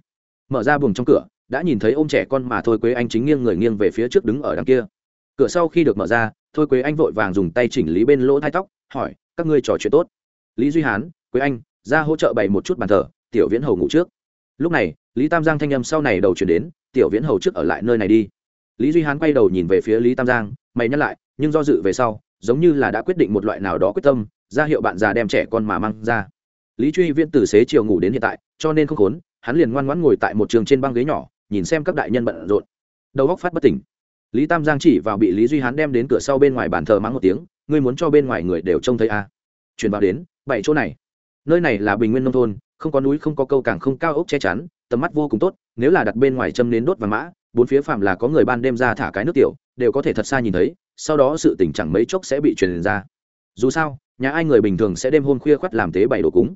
Mở ra buồng trong cửa, đã nhìn thấy ô m trẻ con mà thôi quế anh chính nghiêng người nghiêng về phía trước đứng ở đằng kia. Cửa sau khi được mở ra, thôi quế anh vội vàng dùng tay chỉnh lý bên lỗ thai tóc, hỏi, các ngươi trò chuyện tốt? Lý duy hán, quế anh, ra hỗ trợ bày một chút bàn thờ, tiểu viễn hầu ngủ trước. Lúc này, lý tam giang thanh â m sau này đầu chuyển đến tiểu viễn hầu trước ở lại nơi này đi. Lý duy hán quay đầu nhìn về phía lý tam giang, mày nhắc lại, nhưng do dự về sau, giống như là đã quyết định một loại nào đó quyết tâm, ra hiệu bạn già đem trẻ con mà mang ra. Lý truy viễn từ xế chiều ngủ đến hiện tại, cho nên không khốn, hắn liền ngoan ngoãn ngồi tại một trường trên băng ghế nhỏ, nhìn xem các đại nhân bận rộn. Đầu góc phát bất tỉnh. Lý tam giang chỉ vào bị lý duy hán đem đến cửa sau bên ngoài bàn thờ mắng một tiếng, ngươi muốn cho bên ngoài người đều trông thấy à. chuyển vào đến, bảy chỗ này. Nơi này là bình nguyên nông thôn, không có núi, không có câu càng không cao ốc che chắn, tầm mắt vô cùng tốt nếu là đặt bên ngoài châm nến đốt và mã, bốn phía phạm là có người ban đêm ra thả cái nước tiểu, đều có thể thật xa nhìn thấy, sau đó sự tình chẳng mấy chốc sẽ bị truyền ra. Dù sao, nhà ai người bình thường sẽ đêm hôm khuya khoắt làm tế bày đồ cúng.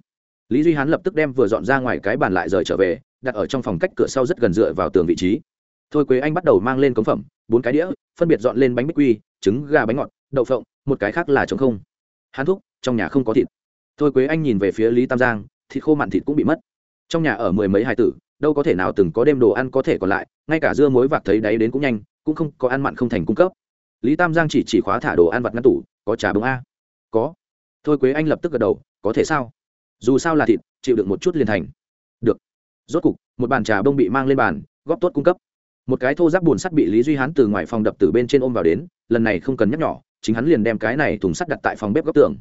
Lý duy hán lập tức đem vừa dọn ra ngoài cái bàn lại rời trở về, đặt ở trong phòng cách cửa sau rất gần dựa vào tường vị trí. Thôi quế anh bắt đầu mang lên cống phẩm, bốn cái đĩa, phân biệt dọn lên bánh bích quy, trứng, gà, bánh ngọt, đậu phộng, một cái khác là trống không. Hán thúc, trong nhà không có thịt. Thôi quế anh nhìn về phía lý tam giang, thịt khô mặn thịt cũng bị mất. Trong nhà ở mười mấy hai tử đâu có thể nào từng có đêm đồ ăn có thể còn lại, ngay cả dưa muối vạc thấy đáy đến cũng nhanh, cũng không có ăn mặn không thành cung cấp. Lý tam giang chỉ chỉ khóa thả đồ ăn vặt ngăn tủ, có trà bông a? Có. Thôi quế anh lập tức gật đầu, có thể sao? Dù sao là thịt, chịu được một chút liền thành. Được. Rốt cục, một bàn trà bông bị mang lên bàn, góp tốt cung cấp. Một cái thô rác bùn sắt bị lý duy hán từ ngoài phòng đập từ bên trên ôm vào đến, lần này không cần nhắc nhỏ, chính hắn liền đem cái này thùng sắt đặt tại phòng bếp góc tường.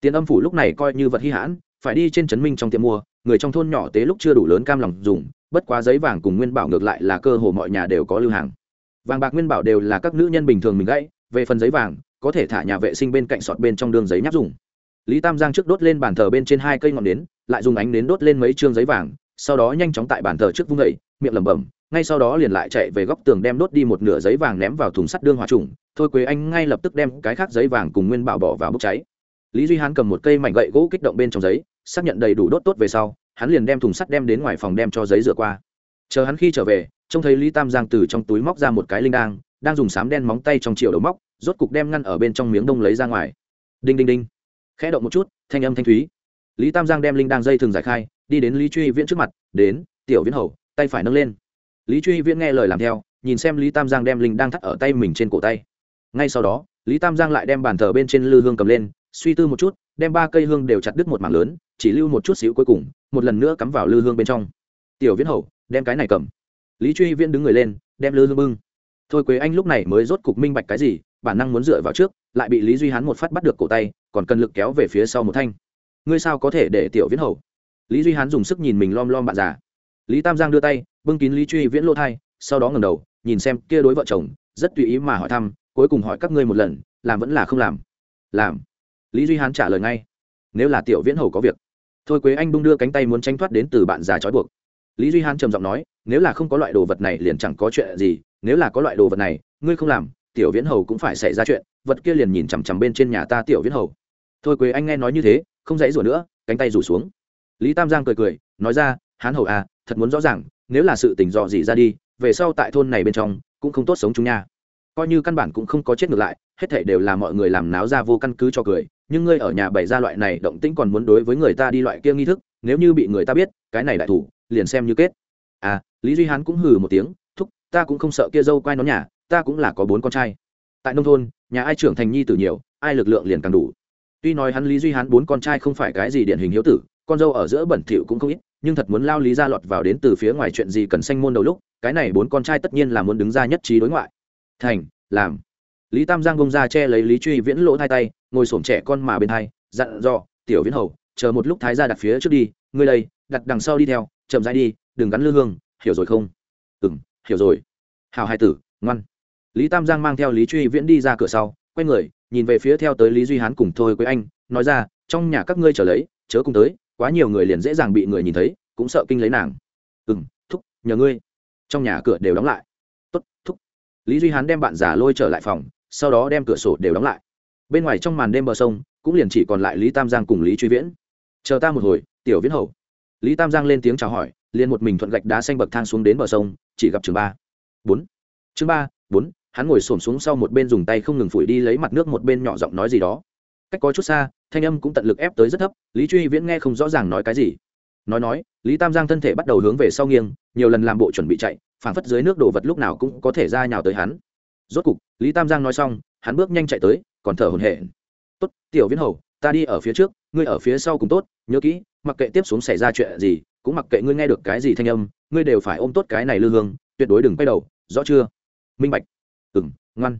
Tiền âm phủ lúc này coi như vật hy hãn, phải đi trên trấn minh trong tiệm mua, người trong thôn nhỏ tế lúc chưa đủ lớn cam lòng dùng bất quá giấy vàng cùng nguyên bảo ngược lại là cơ hồ mọi nhà đều có lưu hàng. Vàng bạc nguyên bảo đều là các nữ nhân bình thường mình gãy về phần giấy vàng có thể thả nhà vệ sinh bên cạnh sọt bên trong đường giấy nháp dùng. Lý tam giang trước đốt lên bàn thờ bên trên hai cây ngọn nến lại dùng ánh nến đốt lên mấy chương giấy vàng sau đó nhanh chóng tại bàn thờ trước vung gậy, miệng lẩm bẩm ngay sau đó liền lại chạy về góc tường đem đốt đi một nửa giấy vàng ném vào thùng sắt đương hòa trùng thôi quế anh ngay lập tức đem cái khác giấy vàng cùng nguyên bảo bỏ vào bốc cháy. Lý duy hán cầm một cây mảnh gậy gỗ kích động bên trong giấy xác nhận đầy đủ đốt tốt về sau hắn liền đem thùng sắt đem đến ngoài phòng đem cho giấy rửa qua. Chờ hắn khi trở về, trông thấy lý tam giang từ trong túi móc ra một cái linh đang đang dùng sám đen móng tay trong chiều đầu móc, rốt cục đem ngăn ở bên trong miếng đông lấy ra ngoài. Đinh đinh đinh. Khẽ động một chút, thanh âm thanh thúy. Lý tam giang đem linh đang dây thường giải khai, đi đến lý truy viễn trước mặt, đến, tiểu viễn hầu, tay phải nâng lên. Lý truy viễn nghe lời làm theo, nhìn xem lý tam giang đem linh đang thắt ở tay mình trên cổ tay. Ngay sau đó, lý tam giang lại đem bàn thờ bên trên lư hương cầm lên, suy tư một chút, đem ba cây hương đều chặt đứt một mảng lớn, chỉ lưu một chút xíu cuối cùng một lần nữa cắm vào lư hương bên trong. Tiểu viễn hầu, đem cái này cầm. Lý truy viễn đứng người lên, đem lư hương bưng. Thôi quế anh lúc này mới rốt cục minh bạch cái gì, bản năng muốn dựa vào trước, lại bị lý duy hán một phát bắt được cổ tay, còn cần lực kéo về phía sau một thanh. Ngươi sao có thể để tiểu viễn hầu? Lý duy hán dùng sức nhìn mình lom lom bạn già. Lý tam giang đưa tay, bưng kín lý truy viễn lỗ thai, sau đó ngầm đầu, nhìn xem kia đối vợ chồng, rất tùy ý mà hỏi thăm, cuối cùng hỏi các ngươi một lần, làm vẫn là không làm? Làm. Lý duy hán trả lời ngay. Nếu là tiểu viễn hầu có việc thôi quế anh đung đưa cánh tay muốn tranh thoát đến từ bạn già trói buộc. Lý duy hán trầm giọng nói, nếu là không có loại đồ vật này liền chẳng có chuyện gì, nếu là có loại đồ vật này, ngươi không làm, tiểu viễn hầu cũng phải xảy ra chuyện, vật kia liền nhìn chằm chằm bên trên nhà ta tiểu viễn hầu. Thôi quế anh nghe nói như thế, không dãy rủa nữa, cánh tay rủ xuống. Lý tam giang cười cười, nói ra, hán hầu à thật muốn rõ ràng, nếu là sự tình dò gì ra đi, về sau tại thôn này bên trong, cũng không tốt sống chúng nha. Coi như căn bản cũng không có chết ngược lại, hết thảy đều là mọi người làm náo ra vô căn cứ cho cười nhưng ngươi ở nhà bày ra loại này động tĩnh còn muốn đối với người ta đi loại kia nghi thức, nếu như bị người ta biết, cái này đại thủ, liền xem như kết. À lý duy hán cũng hừ một tiếng, thúc, ta cũng không sợ kia dâu quay nó nhà, ta cũng là có bốn con trai. Tại nông thôn, nhà ai trưởng thành nhi tử nhiều, ai lực lượng liền càng đủ. Tuy nói hắn lý duy hán bốn con trai không phải cái gì điển hình hiếu tử, con dâu ở giữa bẩn thỉu cũng không ít, nhưng thật muốn lao lý ra lọt vào đến từ phía ngoài chuyện gì cần sanh môn đầu lúc, cái này bốn con trai tất nhiên là muốn đứng ra nhất trí đối ngoại. Thành, làm lý tam giang bông ra che lấy lý truy viễn lỗ hai tay, ngồi xổm trẻ con mà bên hai, dặn dò, tiểu viễn hầu, chờ một lúc thái ra đặt phía trước đi, ngươi đây, đặt đằng sau đi theo, chậm rãi đi, đừng gắn lư hương, hiểu rồi không? Ừ m hiểu rồi. Hào hai tử, ngoan. Lý tam giang mang theo lý truy viễn đi ra cửa sau, quay người, nhìn về phía theo tới lý duy hán cùng thôi với anh, nói ra, trong nhà các ngươi trở lấy, chớ cùng tới, quá nhiều người liền dễ dàng bị người nhìn thấy, cũng sợ kinh lấy nàng. Ừ m thúc, nhờ ngươi. Trong nhà cửa đều đóng lại. Tốt, thúc. Lý duy hán đem bạn già lôi trở lại phòng sau đó đem cửa sổ đều đóng lại. Bên ngoài trong màn đêm bờ sông, cũng liền chỉ còn lại lý tam giang cùng lý truy viễn. Chờ ta một hồi, tiểu viễn hầu. Lý tam giang lên tiếng chào hỏi, liền một mình thuận gạch đá xanh bậc thang xuống đến bờ sông, chỉ gặp trường ba. Bốn. Chương ba, bốn. Hắn ngồi xổm xuống sau một bên dùng tay không ngừng phủi đi lấy mặt nước một bên nhỏ giọng nói gì đó. Cách có chút xa, thanh âm cũng tận lực ép tới rất thấp, lý truy viễn nghe không rõ ràng nói cái gì. Nói nói, lý tam giang thân thể bắt đầu hướng về sau nghiêng, nhiều lần làm bộ chuẩn bị chạy phản phất dưới nước đồ vật lúc nào cũng có thể ra nhào tới hắn rốt cục, lý tam giang nói xong, hắn bước nhanh chạy tới, còn thở hổn hển. Tốt, tiểu viễn hầu, ta đi ở phía trước, ngươi ở phía sau cùng tốt, nhớ kỹ, mặc kệ tiếp xuống xảy ra chuyện gì, cũng mặc kệ ngươi nghe được cái gì thanh âm, ngươi đều phải ôm tốt cái này lư hương, tuyệt đối đừng quay đầu, rõ chưa? Minh bạch. Ừng ngoan.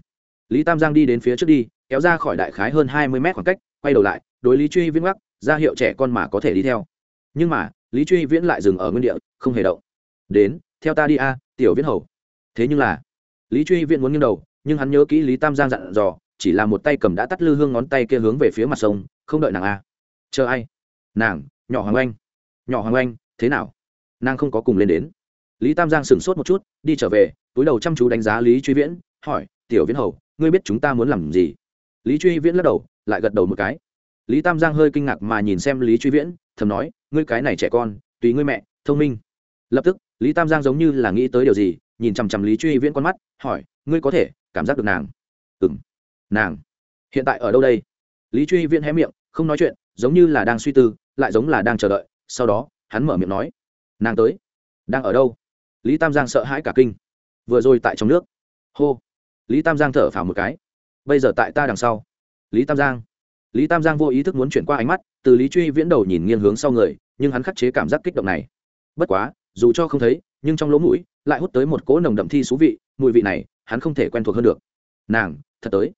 Lý tam giang đi đến phía trước đi, kéo ra khỏi đại khái hơn hai mươi mét khoảng cách, quay đầu lại, đối lý truy viễn gác ra hiệu trẻ con mà có thể đi theo. Nhưng mà, lý truy viễn lại dừng ở nguyên địa, không hề động. Đến, theo ta đi a, tiểu viễn hầu. Thế nhưng là lý truy viễn muốn nghiêng đầu, nhưng hắn nhớ kỹ lý tam giang dặn dò, chỉ là một tay cầm đã tắt lư hương ngón tay kia hướng về phía mặt sông, không đợi nàng a. Chờ ai? Nàng, nhỏ hoàng oanh. Nhỏ hoàng oanh, thế nào? Nàng không có cùng lên đến. Lý tam giang sửng sốt một chút, đi trở về, túi đầu chăm chú đánh giá lý truy viễn, hỏi, tiểu viễn hầu, ngươi biết chúng ta muốn làm gì? Lý truy viễn lắc đầu, lại gật đầu một cái. Lý tam giang hơi kinh ngạc mà nhìn xem lý truy viễn, thầm nói, ngươi cái này trẻ con, tùy ngươi mẹ, thông minh. Lập tức, lý tam giang giống như là nghĩ tới điều gì nhìn chằm chằm lý truy viễn con mắt, hỏi, ngươi có thể cảm giác được nàng? Ừ m nàng? Hiện tại ở đâu đây? Lý truy viễn hé miệng, không nói chuyện, giống như là đang suy tư, lại giống là đang chờ đợi. Sau đó, hắn mở miệng nói, nàng tới. Đang ở đâu? Lý tam giang sợ hãi cả kinh. Vừa rồi tại trong nước. Hô. Lý tam giang thở phào một cái. Bây giờ tại ta đằng sau. Lý tam giang. Lý tam giang vô ý thức muốn chuyển qua ánh mắt, từ lý truy viễn đầu nhìn nghiêng hướng sau người, nhưng hắn khắc chế cảm giác kích động này. Bất quá dù cho không thấy, nhưng trong lỗ mũi lại hút tới một cỗ nồng đậm thi xú vị, mùi vị này hắn không thể quen thuộc hơn được. Nàng, thật tới.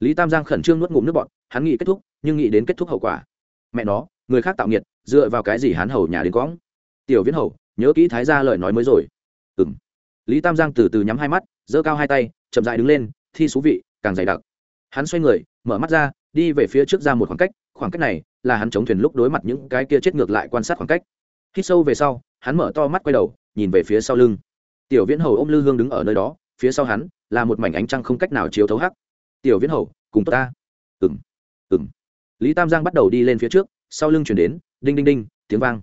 Lý tam giang khẩn trương nuốt ngụm nước bọt, hắn nghĩ kết thúc, nhưng nghĩ đến kết thúc hậu quả. Mẹ nó, người khác tạo nghiệt, dựa vào cái gì hắn hầu nhà đến quõng? Tiểu viễn hầu, nhớ kỹ thái ra lời nói mới rồi. Ừ m lý tam giang từ từ nhắm hai mắt, giơ cao hai tay, chậm dại đứng lên, thi xú vị, càng dày đặc. Hắn xoay người, mở mắt ra, đi về phía trước ra một khoảng cách khoảng cách này là hắn chống thuyền lúc đối mặt những cái kia chết ngược lại quan sát khoảng cách hít sâu về sau, hắn mở to mắt quay đầu, nhìn về phía sau lưng. Tiểu viễn hầu ôm lư hương đứng ở nơi đó, phía sau hắn là một mảnh ánh trăng không cách nào chiếu thấu hắc. Tiểu viễn hầu, cùng tốt ta. Ừng ừng lý tam giang bắt đầu đi lên phía trước, sau lưng chuyển đến, đinh đinh đinh, tiếng vang.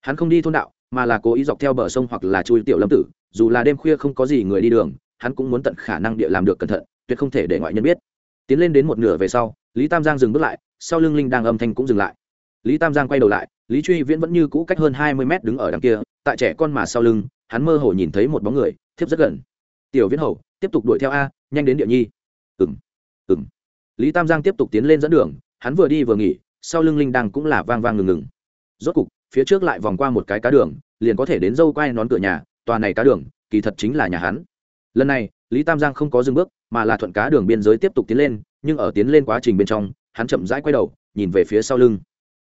Hắn không đi thôn đạo, mà là cố ý dọc theo bờ sông hoặc là chui tiểu lâm tử, dù là đêm khuya không có gì người đi đường, hắn cũng muốn tận khả năng địa làm được cẩn thận, tuyệt không thể để ngoại nhân biết. Tiến lên đến một nửa về sau, lý tam giang dừng bước lại, sau lưng linh đang âm thanh cũng dừng lại lý tam giang quay đầu lại, lý truy viễn vẫn như cũ cách hơn hai mươi mét đứng ở đằng kia, tại trẻ con mà sau lưng, hắn mơ hồ nhìn thấy một bóng người, thiếp rất gần. Tiểu viễn hầu, tiếp tục đuổi theo a, nhanh đến địa nhi. Ừng ừng lý tam giang tiếp tục tiến lên dẫn đường, hắn vừa đi vừa nghỉ, sau lưng linh đang cũng là vang vang ngừng ngừng. Rốt cục, phía trước lại vòng qua một cái cá đường, liền có thể đến dâu quai nón cửa nhà, tòa này cá đường, kỳ thật chính là nhà hắn. Lần này, lý tam giang không có dừng bước, mà là thuận cá đường biên giới tiếp tục tiến lên, nhưng ở tiến lên quá trình bên trong, hắn chậm rãi quay đầu, nhìn về phía sau lưng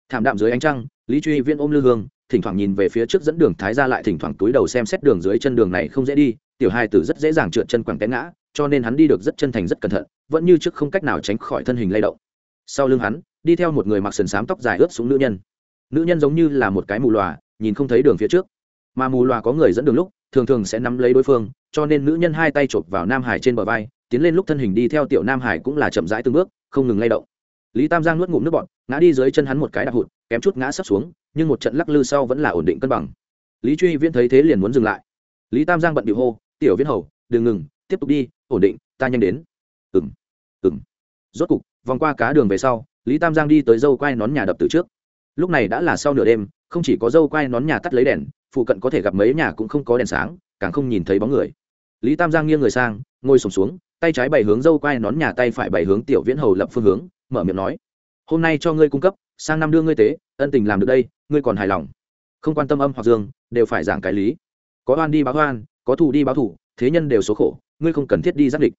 thảm đạm dưới ánh trăng, lý truy viễn ôm lư hương, thỉnh thoảng nhìn về phía trước dẫn đường thái ra lại thỉnh thoảng túi đầu xem xét đường dưới chân đường này không dễ đi, tiểu hai tử rất dễ dàng trượt chân quẳng té ngã, cho nên hắn đi được rất chân thành rất cẩn thận, vẫn như trước không cách nào tránh khỏi thân hình lay động. Sau lưng hắn, đi theo một người mặc sườn xám tóc dài ướt xuống nữ nhân. Nữ nhân giống như là một cái mù loà nhìn không thấy đường phía trước. Mà mù loà có người dẫn đường lúc, thường thường sẽ nắm lấy đối phương, cho nên nữ nhân hai tay chộp vào nam hải trên bờ vai, tiến lên lúc thân hình đi theo tiểu nam hải cũng là chậm rãi từng bước, không ngừng lay động lý tam giang nuốt ngụm nước bọt ngã đi dưới chân hắn một cái đạp hụt kém chút ngã sắp xuống nhưng một trận lắc lư sau vẫn là ổn định cân bằng. Lý truy viễn thấy thế liền muốn dừng lại. Lý tam giang bận bị hô tiểu viễn hầu đừng ngừng tiếp tục đi ổn định ta nhanh đến. Ừng ừng rốt cục vòng qua cá đường về sau lý tam giang đi tới dâu quai nón nhà đập từ trước. Lúc này đã là sau nửa đêm không chỉ có dâu quai nón nhà tắt lấy đèn phụ cận có thể gặp mấy nhà cũng không có đèn sáng càng không nhìn thấy bóng người. Lý tam giang nghiêng người sang ngồi sùng xuống, xuống tay trái bảy hướng dâu quai nón nhà tay phải bảy hướng tiểu viễn hầu lập phương hướng mở miệng nói, hôm nay cho ngươi cung cấp, sang năm đưa ngươi tế, ân tình làm được đây, ngươi còn hài lòng? Không quan tâm âm hoặc dương, đều phải giảng cái lý. Có oan đi báo oan, có thù đi báo thù, thế nhân đều số khổ, ngươi không cần thiết đi giáp địch.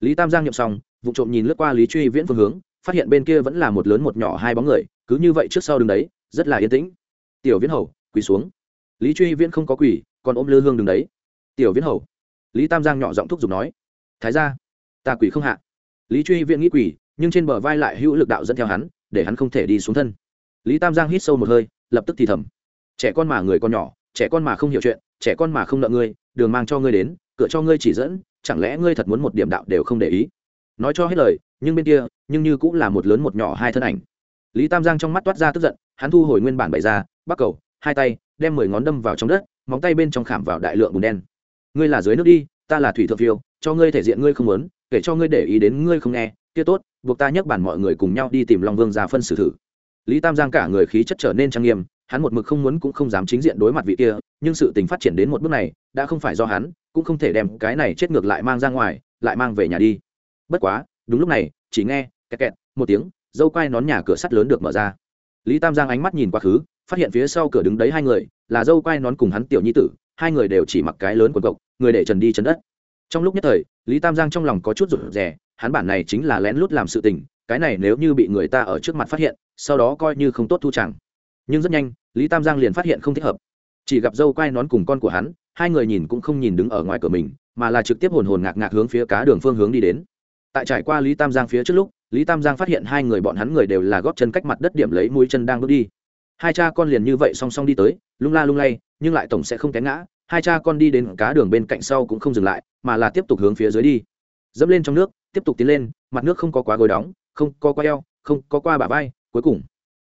Lý tam giang nhậm xong, vụ trộm nhìn lướt qua lý truy viễn phương hướng, phát hiện bên kia vẫn là một lớn một nhỏ hai bóng người, cứ như vậy trước sau đứng đấy, rất là yên tĩnh. Tiểu viễn hầu, quỳ xuống. Lý truy viễn không có quỳ, còn ôm lư hương đứng đấy. Tiểu viễn hầu. Lý tam giang nhỏ giọng thúc giục nói, thái ra ta quỳ không hạ. Lý truy viễn nghĩ quỳ nhưng trên bờ vai lại hữu lực đạo dẫn theo hắn, để hắn không thể đi xuống thân. Lý tam giang hít sâu một hơi, lập tức thì thầm. Trẻ con mà người con nhỏ, trẻ con mà không hiểu chuyện, trẻ con mà không nợ ngươi, đường mang cho ngươi đến, cửa cho ngươi chỉ dẫn, chẳng lẽ ngươi thật muốn một điểm đạo đều không để ý? Nói cho hết lời, nhưng bên kia, nhưng như cũng là một lớn một nhỏ hai thân ảnh. Lý tam giang trong mắt toát ra tức giận, hắn thu hồi nguyên bản bày ra, bắt cầu, hai tay, đem mười ngón đâm vào trong đất, móng tay bên trong khảm vào đại lượng bùn đen. Ngươi là dưới nước đi, ta là thủy thượng phiêu, cho ngươi thể diện ngươi không muốn, kể cho ngươi để ý đến ngươi không nghe, kia tốt buộc ta nhắc bản mọi người cùng nhau đi tìm long vương ra phân xử thử. Lý tam giang cả người khí chất trở nên trang nghiêm, hắn một mực không muốn cũng không dám chính diện đối mặt vị kia, nhưng sự tình phát triển đến một bước này, đã không phải do hắn, cũng không thể đem cái này chết ngược lại mang ra ngoài, lại mang về nhà đi. Bất quá, đúng lúc này, chỉ nghe, kẹt kẹt, một tiếng, dâu quai nón nhà cửa sắt lớn được mở ra. Lý tam giang ánh mắt nhìn quá khứ, phát hiện phía sau cửa đứng đấy hai người, là dâu quai nón cùng hắn tiểu nhi tử, hai người đều chỉ mặc cái lớn quần cộc, người để trần đi trần đất. Trong lúc nhất thời, lý tam giang trong lòng có chút rụt rè hắn bản này chính là lén lút làm sự tình, cái này nếu như bị người ta ở trước mặt phát hiện, sau đó coi như không tốt thu chẳng. Nhưng rất nhanh, lý tam giang liền phát hiện không thích hợp. Chỉ gặp dâu quai nón cùng con của hắn, hai người nhìn cũng không nhìn đứng ở ngoài cửa mình, mà là trực tiếp hồn hồn ngạc ngạc hướng phía cá đường phương hướng đi đến. Tại trải qua lý tam giang phía trước lúc, lý tam giang phát hiện hai người bọn hắn người đều là góp chân cách mặt đất điểm lấy mũi chân đang bước đi. Hai cha con liền như vậy song song đi tới, lung la lung lay, nhưng lại tổng sẽ không té ngã. Hai cha con đi đến cá đường bên cạnh sau cũng không dừng lại, mà là tiếp tục hướng phía dưới đi. Dẫm lên trong nước tiếp tục tiến lên, mặt nước không có quá gối đóng, không có qua eo, không có qua bả vai, cuối cùng,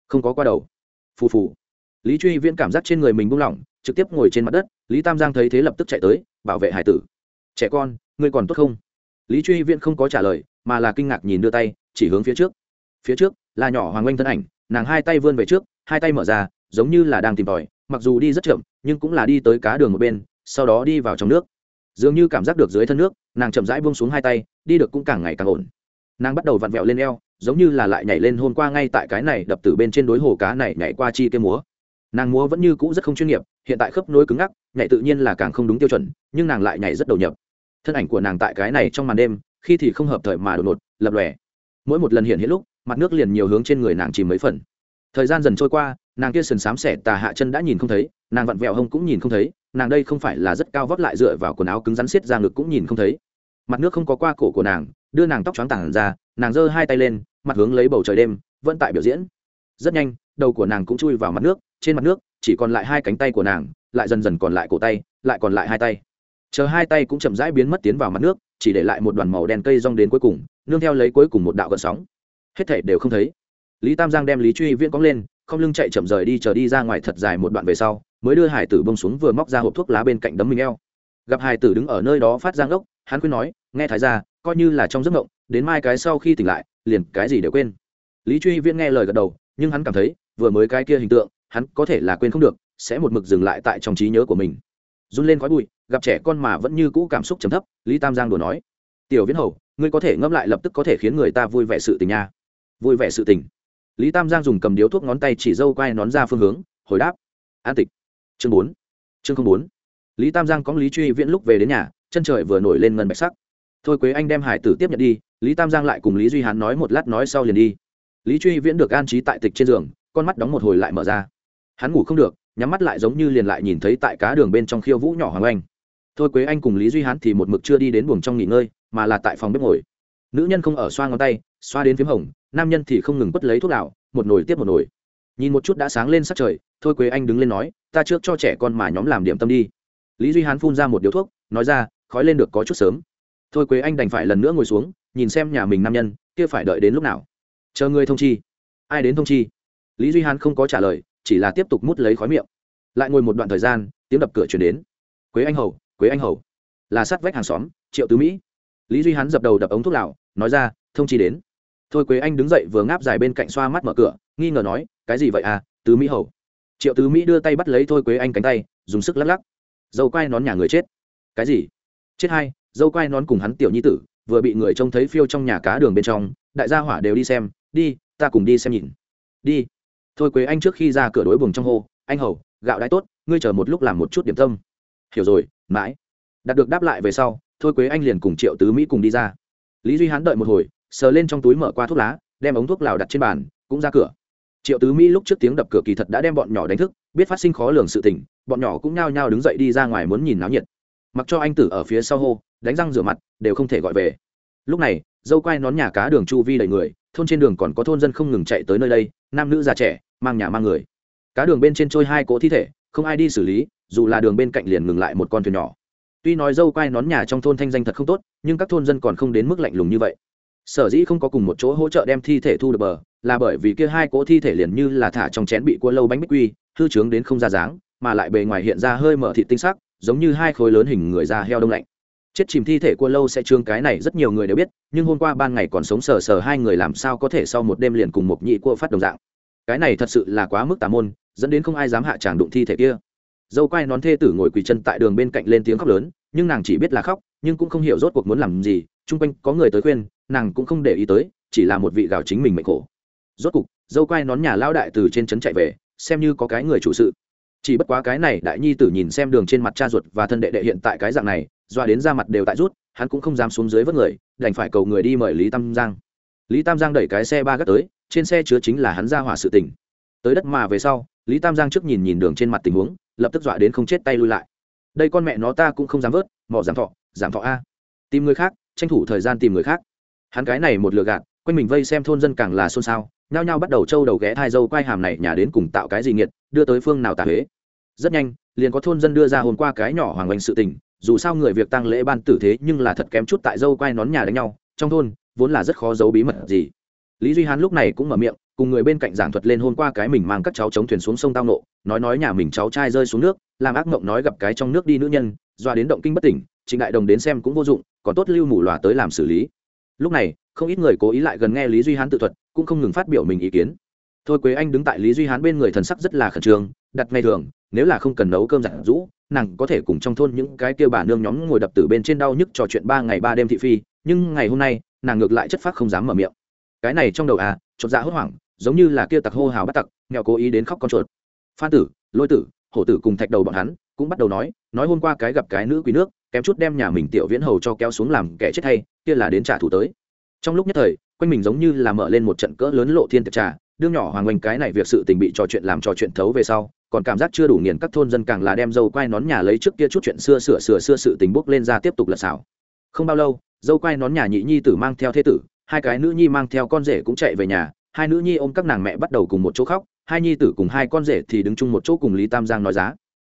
không có qua đầu. Phù phù. Lý truy viễn cảm giác trên người mình buông lỏng, trực tiếp ngồi trên mặt đất, lý tam giang thấy thế lập tức chạy tới, bảo vệ hải tử. Trẻ con, ngươi còn tốt không? Lý truy viễn không có trả lời, mà là kinh ngạc nhìn đưa tay, chỉ hướng phía trước. Phía trước, là nhỏ hoàng oanh thân ảnh, nàng hai tay vươn về trước, hai tay mở ra, giống như là đang tìm tòi, mặc dù đi rất chậm, nhưng cũng là đi tới cá đường một bên, sau đó đi vào trong nước dường như cảm giác được dưới thân nước, nàng chậm rãi buông xuống hai tay, đi được cũng càng ngày càng ổn. Nàng bắt đầu vặn vẹo lên eo, giống như là lại nhảy lên hôm qua ngay tại cái này đập từ bên trên đối hồ cá này nhảy qua chi cái múa. Nàng múa vẫn như cũ rất không chuyên nghiệp, hiện tại khớp nối cứng ngắc, nhảy tự nhiên là càng không đúng tiêu chuẩn, nhưng nàng lại nhảy rất đầu nhập. Thân ảnh của nàng tại cái này trong màn đêm, khi thì không hợp thời mà đột ngột, lập lòe. Mỗi một lần hiện hiện lúc, mặt nước liền nhiều hướng trên người nàng chìm mấy phần. Thời gian dần trôi qua, nàng kia sần xám xẻ tà hạ chân đã nhìn không thấy, nàng vặn vẹo hông cũng nhìn không thấy nàng đây không phải là rất cao vấp lại dựa vào quần áo cứng rắn xiết ra ngực cũng nhìn không thấy. Mặt nước không có qua cổ của nàng, đưa nàng tóc choáng tảng ra, nàng giơ hai tay lên, mặt hướng lấy bầu trời đêm, vẫn tại biểu diễn. Rất nhanh, đầu của nàng cũng chui vào mặt nước, trên mặt nước, chỉ còn lại hai cánh tay của nàng, lại dần dần còn lại cổ tay, lại còn lại hai tay. Chờ hai tay cũng chậm rãi biến mất tiến vào mặt nước, chỉ để lại một đoàn màu đen cây rong đến cuối cùng, nương theo lấy cuối cùng một đạo gợn sóng. Hết thể đều không thấy. Lý tam giang đem lý truy viễn cóng lên, không lưng chạy chậm rời đi, chờ đi ra ngoài thật dài một đoạn về sau mới đưa hải tử bông xuống vừa móc ra hộp thuốc lá bên cạnh đấm mình eo. Gặp hải tử đứng ở nơi đó phát giang ốc hắn khuyên nói, nghe thái ra coi như là trong giấc mộng, đến mai cái sau khi tỉnh lại, liền cái gì đều quên. Lý truy viễn nghe lời gật đầu, nhưng hắn cảm thấy, vừa mới cái kia hình tượng, hắn có thể là quên không được, sẽ một mực dừng lại tại trong trí nhớ của mình. Run lên khói bụi, gặp trẻ con mà vẫn như cũ cảm xúc chấm thấp, lý tam giang đùa nói, tiểu viễn hầu, ngươi có thể ngâm lại lập tức có thể khiến người ta vui vẻ sự tình nha. Vui vẻ sự tình? Lý tam giang dùng cầm điếu thuốc ngón tay chỉ dâu quai nón ra phương hướng, hồi đáp, an tịch chương bốn. Chương không bốn. Lý tam giang có lý truy viễn lúc về đến nhà, chân trời vừa nổi lên ngân bạch sắc. Thôi quế anh đem hải tử tiếp nhận đi, lý tam giang lại cùng lý duy hán nói một lát nói sau liền đi. Lý truy viễn được an trí tại tịch trên giường, con mắt đóng một hồi lại mở ra. Hắn ngủ không được, nhắm mắt lại giống như liền lại nhìn thấy tại cá đường bên trong khiêu vũ nhỏ hoàng anh thôi quế anh cùng lý duy hán thì một mực chưa đi đến buồng trong nghỉ ngơi, mà là tại phòng bếp ngồi. Nữ nhân không ở xoa ngón tay, xoa đến p hồng, nam nhân thì không ngừng bất lấy thuốc lào, một nồi tiếp một nồi nhìn một chút đã sáng lên sắc trời, thôi quế anh đứng lên nói, ta trước cho trẻ con mà nhóm làm điểm tâm đi. Lý duy hán phun ra một điếu thuốc, nói ra, khói lên được có chút sớm. Thôi quế anh đành phải lần nữa ngồi xuống, nhìn xem nhà mình nam nhân, kia phải đợi đến lúc nào. Chờ người thông chi. Ai đến thông chi? Lý duy hán không có trả lời, chỉ là tiếp tục mút lấy khói miệng. Lại ngồi một đoạn thời gian, tiếng đập cửa chuyển đến. Quế anh hầu, quế anh hầu. Là sát vách hàng xóm, triệu tứ mỹ. Lý duy hán dập đầu đập ống thuốc lào, nói ra, thông chi đến. Thôi quế anh đứng dậy vừa ngáp dài bên cạnh xoa mắt mở cửa, nghi ngờ nói cái gì vậy à tứ mỹ hầu. Triệu tứ mỹ đưa tay bắt lấy thôi quế anh cánh tay, dùng sức lắc lắc. Dâu quai nón nhà người chết. Cái gì? Chết hai, dâu quai nón cùng hắn tiểu nhi tử, vừa bị người trông thấy phiêu trong nhà cá đường bên trong, đại gia hỏa đều đi xem, đi, ta cùng đi xem nhìn. Đi. Thôi quế anh trước khi ra cửa đối buồng trong hô, anh hầu, gạo đãi tốt, ngươi chờ một lúc làm một chút điểm tâm. Hiểu rồi, mãi. Đạt được đáp lại về sau, thôi quế anh liền cùng triệu tứ mỹ cùng đi ra. Lý duy hán đợi một hồi, sờ lên trong túi mở qua thuốc lá, đem ống thuốc lào đặt trên bàn, cũng ra cửa triệu tứ mỹ lúc trước tiếng đập cửa kỳ thật đã đem bọn nhỏ đánh thức, biết phát sinh khó lường sự tình, bọn nhỏ cũng nhao nhao đứng dậy đi ra ngoài muốn nhìn náo nhiệt. Mặc cho anh tử ở phía sau hô, đánh răng rửa mặt, đều không thể gọi về. Lúc này, dâu quai nón nhà cá đường chu vi đầy người, thôn trên đường còn có thôn dân không ngừng chạy tới nơi đây, nam nữ già trẻ, mang nhà mang người. Cá đường bên trên trôi hai cỗ thi thể, không ai đi xử lý, dù là đường bên cạnh liền ngừng lại một con thuyền nhỏ. Tuy nói dâu quai nón nhà trong thôn thanh danh thật không tốt, nhưng các thôn dân còn không đến mức lạnh lùng như vậy sở dĩ không có cùng một chỗ hỗ trợ đem thi thể thu được bờ, là bởi vì kia hai cỗ thi thể liền như là thả trong chén bị cua lâu bánh bích quy, hư trướng đến không ra dáng, mà lại bề ngoài hiện ra hơi mở thị tinh sắc, giống như hai khối lớn hình người da heo đông lạnh. Chết chìm thi thể cua lâu sẽ trương cái này rất nhiều người đều biết, nhưng hôm qua ban ngày còn sống sờ sờ hai người làm sao có thể sau một đêm liền cùng một nhị cua phát đồng dạng. Cái này thật sự là quá mức tà môn, dẫn đến không ai dám hạ tràng đụng thi thể kia. Dâu quai nón thê tử ngồi quỳ chân tại đường bên cạnh lên tiếng khóc lớn, nhưng nàng chỉ biết là khóc, nhưng cũng không hiểu rốt cuộc muốn làm gì, chung quanh có người tới khuyên nàng cũng không để ý tới, chỉ là một vị gào chính mình mệnh khổ. Rốt cục, dâu quai nón nhà lao đại từ trên trấn chạy về, xem như có cái người chủ sự. Chỉ bất quá cái này đại nhi tử nhìn xem đường trên mặt cha ruột và thân đệ đệ hiện tại cái dạng này, doa đến ra mặt đều tại rút, hắn cũng không dám xuống dưới vớt người, đành phải cầu người đi mời lý tam giang. Lý tam giang đẩy cái xe ba gác tới, trên xe chứa chính là hắn ra hỏa sự tình. tới đất mà về sau, lý tam giang trước nhìn nhìn đường trên mặt tình huống, lập tức dọa đến không chết tay lui lại. Đây con mẹ nó ta cũng không dám vớt mỏ giảm thọ giảm thọ a. Tìm người khác, tranh thủ thời gian tìm người khác hắn cái này một lừa gạt, quanh mình vây xem thôn dân càng là xôn xao, nhao nhao bắt đầu trâu đầu ghé thai dâu quai hàm này nhà đến cùng tạo cái gì nghiệt, đưa tới phương nào tà huế. Rất nhanh, liền có thôn dân đưa ra hôm qua cái nhỏ hoàng oanh sự tình, dù sao người việc tăng lễ ban tử thế nhưng là thật kém chút tại dâu quai nón nhà đánh nhau, trong thôn, vốn là rất khó giấu bí mật gì. Lý duy hán lúc này cũng mở miệng, cùng người bên cạnh giảng thuật lên hôm qua cái mình mang các cháu chống thuyền xuống sông tao nộ, nói nói nhà mình cháu trai rơi xuống nước, làm ác mộng nói gặp cái trong nước đi nữ nhân, doa đến động kinh bất tỉnh, trịnh đại đồng đến xem cũng vô dụng, còn tốt lưu mù lòa tới làm xử lý lúc này, không ít người cố ý lại gần nghe lý duy hán tự thuật, cũng không ngừng phát biểu mình ý kiến. Thôi quế anh đứng tại lý duy hán bên người thần sắc rất là khẩn trương, đặt ngay thường, nếu là không cần nấu cơm giặt rũ, nàng có thể cùng trong thôn những cái kia bà nương nhóm ngồi đập từ bên trên đau nhức trò chuyện ba ngày ba đêm thị phi, nhưng ngày hôm nay, nàng ngược lại chất phác không dám mở miệng. Cái này trong đầu à chột dạ hốt hoảng, giống như là kia tặc hô hào bắt tặc, nghèo cố ý đến khóc con chuột. Phan tử, lôi tử, hổ tử cùng thạch đầu bọn hắn, cũng bắt đầu nói nói hôm qua cái gặp cái nữ quý nước, kém chút đem nhà mình tiểu viễn hầu cho kéo xuống làm kẻ chết hay kia là đến trả thù tới. Trong lúc nhất thời, quanh mình giống như là mở lên một trận cỡ lớn lộ thiên tiệc trà, đương nhỏ hoàng oanh cái này việc sự tình bị trò chuyện làm trò chuyện thấu về sau, còn cảm giác chưa đủ nghiền các thôn dân càng là đem dâu quai nón nhà lấy trước kia chút chuyện xưa sửa sửa xưa sự tình bốc lên ra tiếp tục lật xảo. Không bao lâu, dâu quai nón nhà nhị nhi tử mang theo thế tử, hai cái nữ nhi mang theo con rể cũng chạy về nhà, hai nữ nhi ôm các nàng mẹ bắt đầu cùng một chỗ khóc, hai nhi tử cùng hai con rể thì đứng chung một chỗ cùng lý tam giang nói giá.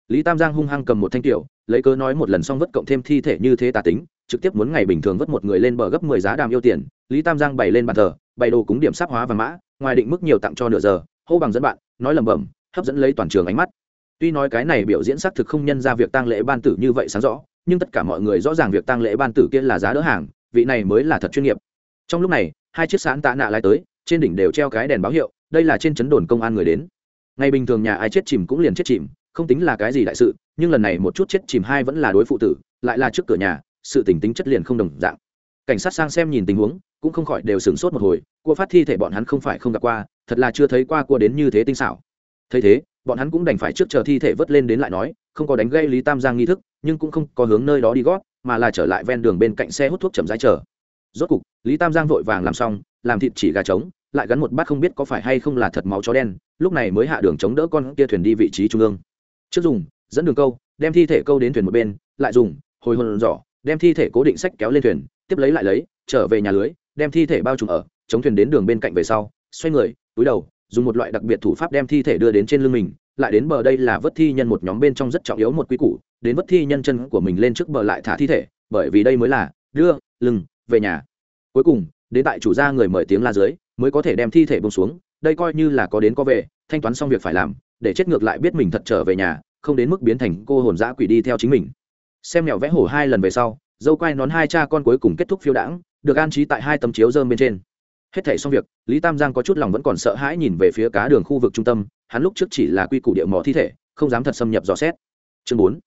Lý tam giang hung hăng cầm một thanh tiểu, lấy cớ nói một lần xong vất cộng thêm thi thể như thế tà tính trực tiếp muốn ngày bình thường vất một người lên bờ gấp mười giá đàm yêu tiền lý tam giang bày lên bàn thờ bày đồ cúng điểm sắp hóa và mã ngoài định mức nhiều tặng cho nửa giờ hô bằng dẫn bạn nói lẩm bẩm, hấp dẫn lấy toàn trường ánh mắt. Tuy nói cái này biểu diễn xác thực không nhân ra việc tang lễ ban tử như vậy sáng rõ nhưng tất cả mọi người rõ ràng việc tang lễ ban tử kia là giá đỡ hàng vị này mới là thật chuyên nghiệp. Trong lúc này hai chiếc sán tạ nạ lại tới trên đỉnh đều treo cái đèn báo hiệu đây là trên chấn đồn công an người đến. Ngày bình thường nhà ai chết chìm cũng liền chết chìm không tính là cái gì đại sự nhưng lần này một chút chết chìm hai vẫn là đối phụ tử lại là trước cửa nhà sự tình tính chất liền không đồng dạng. Cảnh sát sang xem nhìn tình huống, cũng không khỏi đều sửng sốt một hồi, cua phát thi thể bọn hắn không phải không gặp qua, thật là chưa thấy qua cua đến như thế tinh xảo. Thấy thế, bọn hắn cũng đành phải trước chờ thi thể vớt lên đến lại nói, không có đánh gây lý tam giang nghi thức, nhưng cũng không có hướng nơi đó đi gót, mà là trở lại ven đường bên cạnh xe hút thuốc chậm rãi chờ. Rốt cục, lý tam giang vội vàng làm xong, làm thịt chỉ gà trống, lại gắn một bát không biết có phải hay không là thật máu chó đen, lúc này mới hạ đường chống đỡ con kia thuyền đi vị trí trung ương. Trước dùng, dẫn đường câu, đem thi thể câu đến thuyền một bên, lại dùng, hồi hồn giỏ đem thi thể cố định sách kéo lên thuyền, tiếp lấy lại lấy, trở về nhà lưới, đem thi thể bao trùm ở, chống thuyền đến đường bên cạnh về sau, xoay người, túi đầu, dùng một loại đặc biệt thủ pháp đem thi thể đưa đến trên lưng mình, lại đến bờ đây là vớt thi nhân một nhóm bên trong rất trọng yếu một quy củ, đến vớt thi nhân chân của mình lên trước bờ lại thả thi thể, bởi vì đây mới là đưa, lưng, về nhà. Cuối cùng, đến tại chủ gia người mời tiếng la dưới, mới có thể đem thi thể bông xuống, đây coi như là có đến có về, thanh toán xong việc phải làm, để chết ngược lại biết mình thật trở về nhà, không đến mức biến thành cô hồn dã quỷ đi theo chính mình xem mèo vẽ hổ hai lần về sau, dâu quay nón hai cha con cuối cùng kết thúc phiêu đãng, được an trí tại hai tấm chiếu dơm bên trên. Hết thảy xong việc, lý tam giang có chút lòng vẫn còn sợ hãi nhìn về phía cá đường khu vực trung tâm, hắn lúc trước chỉ là quy củ địa mỏ thi thể, không dám thật xâm nhập dò xét. Chương bốn,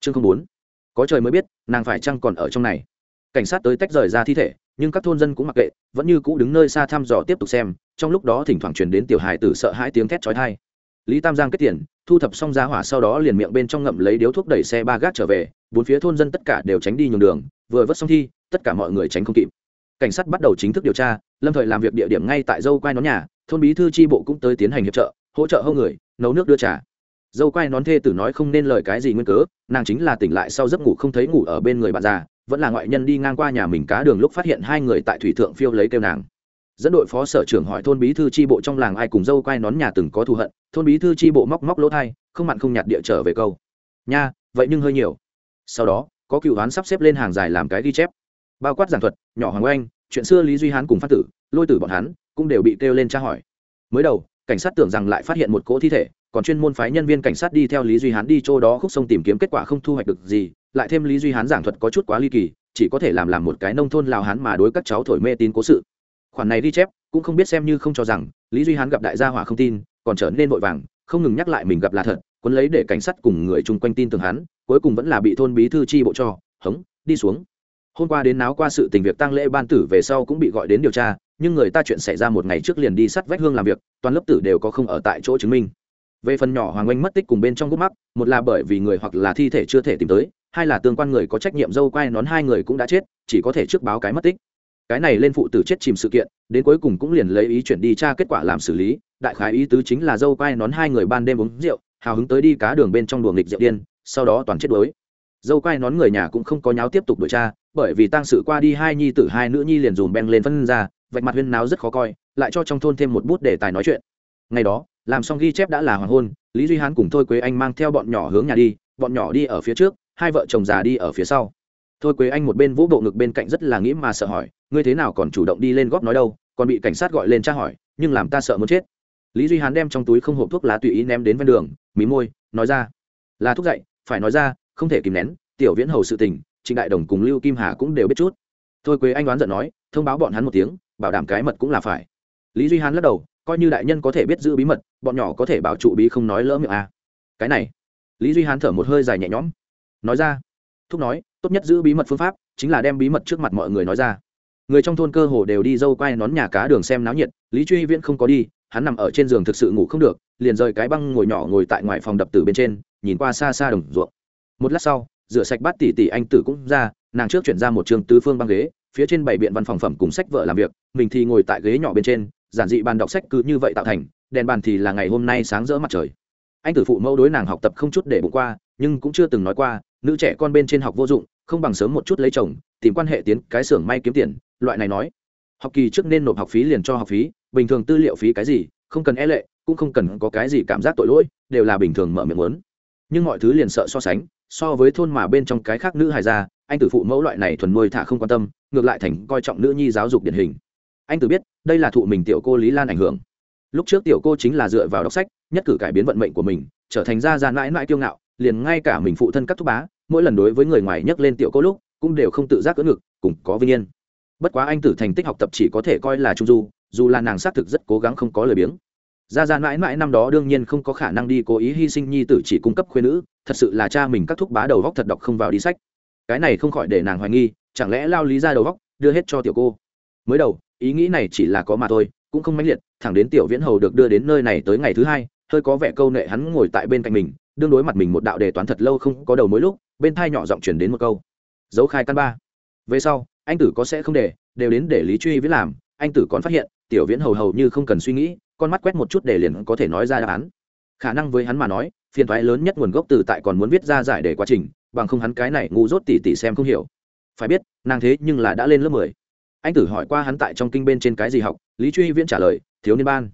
chương không bốn. Có trời mới biết, nàng phải chăng còn ở trong này. Cảnh sát tới tách rời ra thi thể, nhưng các thôn dân cũng mặc kệ, vẫn như cũ đứng nơi xa thăm dò tiếp tục xem, trong lúc đó thỉnh thoảng truyền đến tiểu hài tử sợ hãi tiếng thét chói tai lý tam giang kết tiền, thu thập xong giá hỏa sau đó liền miệng bên trong ngậm lấy điếu thuốc đẩy xe ba gác trở về, bốn phía thôn dân tất cả đều tránh đi nhường đường, vừa vớt xong thi, tất cả mọi người tránh không kịp. Cảnh sát bắt đầu chính thức điều tra, lâm thời làm việc địa điểm ngay tại dâu quai nón nhà, thôn bí thư tri bộ cũng tới tiến hành hiệp trợ, hỗ trợ hâu người, nấu nước đưa trà. Dâu quai nón thê tử nói không nên lời cái gì nguyên cớ, nàng chính là tỉnh lại sau giấc ngủ không thấy ngủ ở bên người bạn già, vẫn là ngoại nhân đi ngang qua nhà mình cá đường lúc phát hiện hai người tại thủy thượng phiêu lấy kêu nàng dẫn đội phó sở trưởng hỏi thôn bí thư tri bộ trong làng ai cùng dâu quai nón nhà từng có thù hận, thôn bí thư tri bộ móc móc lỗ thai, không mặn không nhạt địa trở về câu. Nha, vậy nhưng hơi nhiều. Sau đó, có cựu đoán sắp xếp lên hàng dài làm cái ghi chép. Bao quát giảng thuật, nhỏ hoàng oanh, chuyện xưa lý duy hán cùng phát tử, lôi tử bọn hắn, cũng đều bị kêu lên tra hỏi. Mới đầu, cảnh sát tưởng rằng lại phát hiện một cỗ thi thể, còn chuyên môn phái nhân viên cảnh sát đi theo lý duy hán đi chỗ đó khúc sông tìm kiếm kết quả không thu hoạch được gì, lại thêm lý duy hán giảng thuật có chút quá ly kỳ, chỉ có thể làm làm một cái nông thôn lào hán mà đối các cháu thổi mê tín cố sự khoản này ghi chép, cũng không biết xem như không cho rằng, lý duy hán gặp đại gia hỏa không tin, còn trở nên vội vàng, không ngừng nhắc lại mình gặp là thật quấn lấy để cảnh sát cùng người chung quanh tin tưởng hắn, cuối cùng vẫn là bị thôn bí thư chi bộ cho, hống, đi xuống. Hôm qua đến náo qua sự tình việc tăng lễ ban tử về sau cũng bị gọi đến điều tra, nhưng người ta chuyện xảy ra một ngày trước liền đi sắt vách hương làm việc, toàn lớp tử đều có không ở tại chỗ chứng minh. Về phần nhỏ hoàng oanh mất tích cùng bên trong gút mắc, một là bởi vì người hoặc là thi thể chưa thể tìm tới, hai là tương quan người có trách nhiệm dâu quai nón hai người cũng đã chết, chỉ có thể trước báo cái mất tích cái này lên phụ tử chết chìm sự kiện, đến cuối cùng cũng liền lấy ý chuyển đi tra kết quả làm xử lý, đại khái ý tứ chính là dâu quai nón hai người ban đêm uống rượu, hào hứng tới đi cá đường bên trong đùa nghịch rượu điên, sau đó toàn chết đuối. Dâu quai nón người nhà cũng không có nháo tiếp tục đuổi tra, bởi vì tăng sự qua đi hai nhi tử hai nữ nhi liền dùm beng lên phân ra, vạch mặt huyên náo rất khó coi, lại cho trong thôn thêm một bút để tài nói chuyện. Ngày đó, làm xong ghi chép đã là hoàng hôn, lý duy hán cùng thôi quế anh mang theo bọn nhỏ hướng nhà đi, bọn nhỏ đi ở phía trước, hai vợ chồng già đi ở phía sau thôi quế anh một bên vũ bộ ngực bên cạnh rất là nghĩ mà sợ hỏi, ngươi thế nào còn chủ động đi lên góp nói đâu, còn bị cảnh sát gọi lên tra hỏi, nhưng làm ta sợ muốn chết. Lý duy hán đem trong túi không hộp thuốc lá tùy ý ném đến ven đường, mí môi, nói ra, là thuốc dậy phải nói ra, không thể kìm nén, tiểu viễn hầu sự tình, trịnh đại đồng cùng lưu kim hà cũng đều biết chút. Thôi quế anh đoán giận nói, thông báo bọn hắn một tiếng, bảo đảm cái mật cũng là phải. Lý duy hán lắc đầu, coi như đại nhân có thể biết giữ bí mật, bọn nhỏ có thể bảo trụ bí không nói lỡ miệng à. cái này, lý duy hán thở một hơi dài nhẹ nhõm, nói ra, thúc nói tốt nhất giữ bí mật phương pháp, chính là đem bí mật trước mặt mọi người nói ra. Người trong thôn cơ hồ đều đi dâu quay nón nhà cá đường xem náo nhiệt, lý truy viễn không có đi, hắn nằm ở trên giường thực sự ngủ không được, liền rời cái băng ngồi nhỏ ngồi tại ngoài phòng đập tử bên trên, nhìn qua xa xa đồng ruộng. Một lát sau, rửa sạch bát tỷ tỷ anh tử cũng ra, nàng trước chuyển ra một trường tứ phương băng ghế, phía trên bảy biện văn phòng phẩm cùng sách vợ làm việc, mình thì ngồi tại ghế nhỏ bên trên, giản dị bàn đọc sách cứ như vậy tạo thành, đèn bàn thì là ngày hôm nay sáng rỡ mặt trời. Anh tử phụ mẫu đối nàng học tập không chút để bụng qua, nhưng cũng chưa từng nói qua, nữ trẻ con bên trên học vô dụng không bằng sớm một chút lấy chồng, tìm quan hệ tiến cái xưởng may kiếm tiền, loại này nói. Học kỳ trước nên nộp học phí liền cho học phí, bình thường tư liệu phí cái gì, không cần e lệ, cũng không cần có cái gì cảm giác tội lỗi, đều là bình thường mở miệng muốn. Nhưng mọi thứ liền sợ so sánh, so với thôn mà bên trong cái khác nữ hài ra anh tử phụ mẫu loại này thuần nuôi thả không quan tâm, ngược lại thành coi trọng nữ nhi giáo dục điển hình. Anh tử biết, đây là thụ mình tiểu cô lý lan ảnh hưởng. Lúc trước tiểu cô chính là dựa vào đọc sách, nhất cử cải biến vận mệnh của mình, trở thành ra ra mãi mãi kiêu ngạo, liền ngay cả mình phụ thân các thúc bá mỗi lần đối với người ngoài nhắc lên tiểu cô lúc, cũng đều không tự giác cỡ ngực, cùng có vinh yên. Bất quá anh tử thành tích học tập chỉ có thể coi là trung du, dù là nàng xác thực rất cố gắng không có lời biếng. Ra ra mãi mãi năm đó đương nhiên không có khả năng đi cố ý hy sinh nhi tử chỉ cung cấp khuyên nữ, thật sự là cha mình các thúc bá đầu góc thật đọc không vào đi sách. Cái này không khỏi để nàng hoài nghi, chẳng lẽ lao lý ra đầu góc đưa hết cho tiểu cô? Mới đầu, ý nghĩ này chỉ là có mà thôi, cũng không mãnh liệt, thẳng đến tiểu viễn hầu được đưa đến nơi này tới ngày thứ hai, hơi có vẻ câu nệ hắn ngồi tại bên cạnh mình, đương đối mặt mình một đạo đề toán thật lâu không có đầu mỗi lúc bên thai nhỏ giọng chuyển đến một câu. Dấu khai căn ba. Về sau, anh tử có sẽ không để, đều đến để lý truy viễn làm, anh tử còn phát hiện, tiểu viễn hầu hầu như không cần suy nghĩ, con mắt quét một chút để liền có thể nói ra đáp án. Khả năng với hắn mà nói, phiền thoái lớn nhất nguồn gốc từ tại còn muốn viết ra giải đề quá trình, bằng không hắn cái này ngu dốt tỉ tỉ xem không hiểu. Phải biết, nàng thế nhưng là đã lên lớp mười. Anh tử hỏi qua hắn tại trong kinh bên trên cái gì học, lý truy viễn trả lời, thiếu niên ban.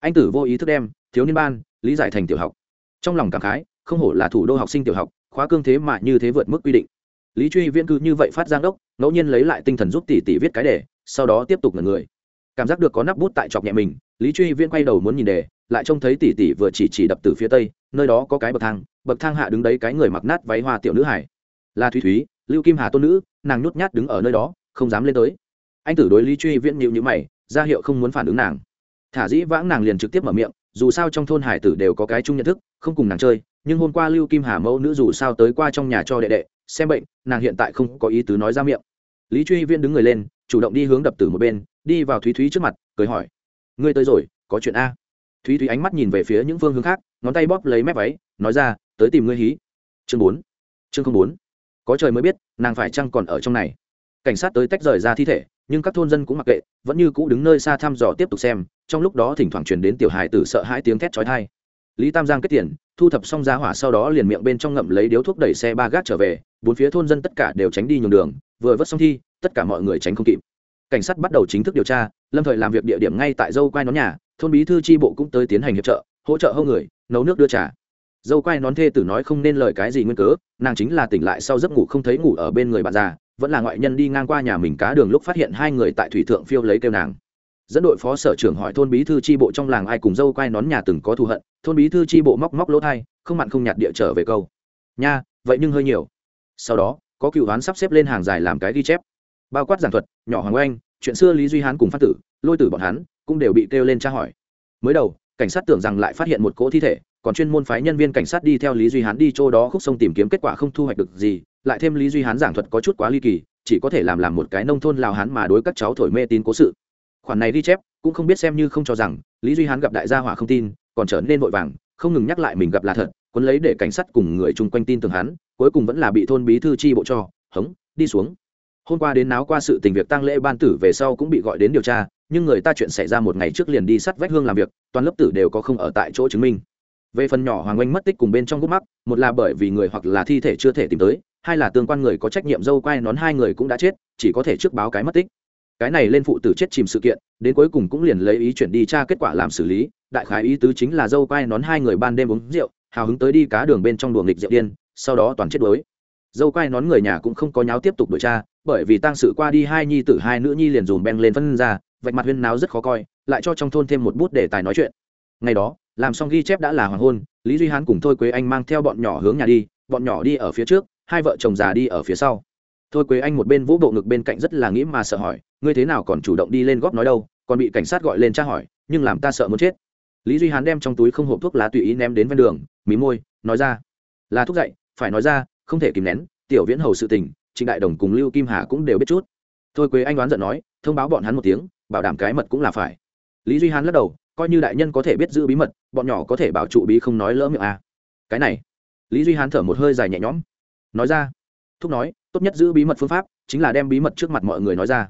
Anh tử vô ý thức đem, thiếu niên ban, lý giải thành tiểu học. Trong lòng cảm khái, không hổ là thủ đô học sinh tiểu học khóa cương thế mà như thế vượt mức quy định. Lý truy viễn cứ như vậy phát giang đốc ngẫu nhiên lấy lại tinh thần giúp tỷ tỷ viết cái đề, sau đó tiếp tục ngần người. Cảm giác được có nắp bút tại chọc nhẹ mình, lý truy viễn quay đầu muốn nhìn đề, lại trông thấy tỷ tỷ vừa chỉ chỉ đập từ phía tây, nơi đó có cái bậc thang bậc thang hạ đứng đấy cái người mặc nát váy hoa tiểu nữ hải là thúy thúy, lưu kim hà tôn nữ, nàng nhút nhát đứng ở nơi đó, không dám lên tới. Anh tử đối lý truy viễn nhịu nhữ mày, ra hiệu không muốn phản ứng nàng. Thả dĩ vãng nàng liền trực tiếp mở miệng, dù sao trong thôn hải tử đều có cái chung nhận thức, không cùng nàng chơi nhưng hôm qua lưu kim hà mẫu nữ dù sao tới qua trong nhà cho đệ đệ, xem bệnh, nàng hiện tại không có ý tứ nói ra miệng. Lý truy Viên đứng người lên, chủ động đi hướng đập tử một bên, đi vào thúy thúy trước mặt, cười hỏi, ngươi tới rồi, có chuyện a? Thúy thúy ánh mắt nhìn về phía những phương hướng khác, ngón tay bóp lấy mép váy, nói ra, tới tìm ngươi hí. Chương bốn, chương không bốn. Có trời mới biết, nàng phải chăng còn ở trong này. Cảnh sát tới tách rời ra thi thể, nhưng các thôn dân cũng mặc kệ, vẫn như cũ đứng nơi xa thăm dò tiếp tục xem, trong lúc đó thỉnh thoảng truyền đến tiểu hài tử sợ hãi tiếng thét chói tai. Lý tam giang kết tiền thu thập xong giá hỏa sau đó liền miệng bên trong ngậm lấy điếu thuốc đẩy xe ba gác trở về, bốn phía thôn dân tất cả đều tránh đi nhường đường, vừa vớt xong thi, tất cả mọi người tránh không kịp. Cảnh sát bắt đầu chính thức điều tra, lâm thời làm việc địa điểm ngay tại dâu quai nón nhà, thôn bí thư tri bộ cũng tới tiến hành hiệp trợ, hỗ trợ hâu người, nấu nước đưa trà. Dâu quai nón thê tử nói không nên lời cái gì nguyên cớ, nàng chính là tỉnh lại sau giấc ngủ không thấy ngủ ở bên người bạn già, vẫn là ngoại nhân đi ngang qua nhà mình cá đường lúc phát hiện hai người tại thủy thượng phiêu lấy kêu nàng dẫn đội phó sở trưởng hỏi thôn bí thư tri bộ trong làng ai cùng dâu quai nón nhà từng có thù hận, thôn bí thư tri bộ móc móc lỗ thai, không mặn không nhạt địa trở về câu. Nha, vậy nhưng hơi nhiều. Sau đó, có cựu đoán sắp xếp lên hàng dài làm cái ghi chép. Bao quát giảng thuật, nhỏ hoàng oanh, chuyện xưa lý duy hán cùng phát tử, lôi tử bọn hắn, cũng đều bị kêu lên tra hỏi. Mới đầu, cảnh sát tưởng rằng lại phát hiện một cỗ thi thể, còn chuyên môn phái nhân viên cảnh sát đi theo lý duy hán đi chỗ đó khúc sông tìm kiếm kết quả không thu hoạch được gì, lại thêm lý duy hán giảng thuật có chút quá ly kỳ, chỉ có thể làm làm một cái nông thôn lào hán mà đối các cháu thổi mê tín cố sự khoản này ghi chép cũng không biết xem như không cho rằng lý duy hán gặp đại gia hỏa không tin còn trở nên vội vàng không ngừng nhắc lại mình gặp là thật quân lấy để cảnh sát cùng người chung quanh tin tưởng hắn cuối cùng vẫn là bị thôn bí thư chi bộ cho hống đi xuống. Hôm qua đến náo qua sự tình việc tăng lễ ban tử về sau cũng bị gọi đến điều tra nhưng người ta chuyện xảy ra một ngày trước liền đi sắt vách hương làm việc toàn lớp tử đều có không ở tại chỗ chứng minh. Về phần nhỏ hoàng oanh mất tích cùng bên trong gút mắt, một là bởi vì người hoặc là thi thể chưa thể tìm tới hai là tương quan người có trách nhiệm dâu quai nón hai người cũng đã chết chỉ có thể trước báo cái mất tích cái này lên phụ tử chết chìm sự kiện, đến cuối cùng cũng liền lấy ý chuyển đi tra kết quả làm xử lý. Đại khái ý tứ chính là dâu quai nón hai người ban đêm uống rượu, hào hứng tới đi cá đường bên trong đùa nghịch rượu điên, sau đó toàn chết đuối. Dâu quai nón người nhà cũng không có nháo tiếp tục đuổi tra, bởi vì tăng sự qua đi hai nhi tử hai nữ nhi liền dùm beng lên phân ra, vạch mặt huyên náo rất khó coi, lại cho trong thôn thêm một bút để tài nói chuyện. Ngày đó, làm xong ghi chép đã là hoàng hôn, lý duy hán cùng thôi quế anh mang theo bọn nhỏ hướng nhà đi, bọn nhỏ đi ở phía trước, hai vợ chồng già đi ở phía sau. Thôi quế anh một bên vỗ bộ ngực bên cạnh rất là nghĩ mà sợ hỏi ngươi thế nào còn chủ động đi lên góp nói đâu, còn bị cảnh sát gọi lên tra hỏi, nhưng làm ta sợ muốn chết. Lý duy hán đem trong túi không hộp thuốc lá tùy ý ném đến ven đường, mí môi, nói ra. Là thuốc dậy phải nói ra, không thể kìm nén, tiểu viễn hầu sự tình, trịnh đại đồng cùng lưu kim hà cũng đều biết chút. Thôi quế anh đoán giận nói, thông báo bọn hắn một tiếng, bảo đảm cái mật cũng là phải. Lý duy hán lắc đầu, coi như đại nhân có thể biết giữ bí mật, bọn nhỏ có thể bảo trụ bí không nói lỡ miệng à. cái này, lý duy hán thở một hơi dài nhẹ nhõm, nói ra. Thúc nói, tốt nhất giữ bí mật phương pháp, chính là đem bí mật trước mặt mọi người nói ra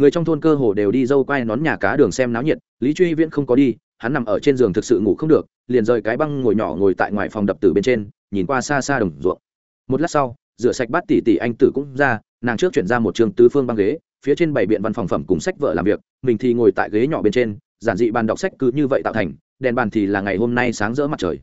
người trong thôn cơ hồ đều đi dâu quay nón nhà cá đường xem náo nhiệt, lý truy viễn không có đi, hắn nằm ở trên giường thực sự ngủ không được, liền rời cái băng ngồi nhỏ ngồi tại ngoài phòng đập tử bên trên, nhìn qua xa xa đồng ruộng. Một lát sau, rửa sạch bát tỷ tỷ anh tử cũng ra, nàng trước chuyển ra một trường tứ phương băng ghế, phía trên bảy biện văn phòng phẩm cùng sách vợ làm việc, mình thì ngồi tại ghế nhỏ bên trên, giản dị bàn đọc sách cứ như vậy tạo thành, đèn bàn thì là ngày hôm nay sáng rỡ mặt trời.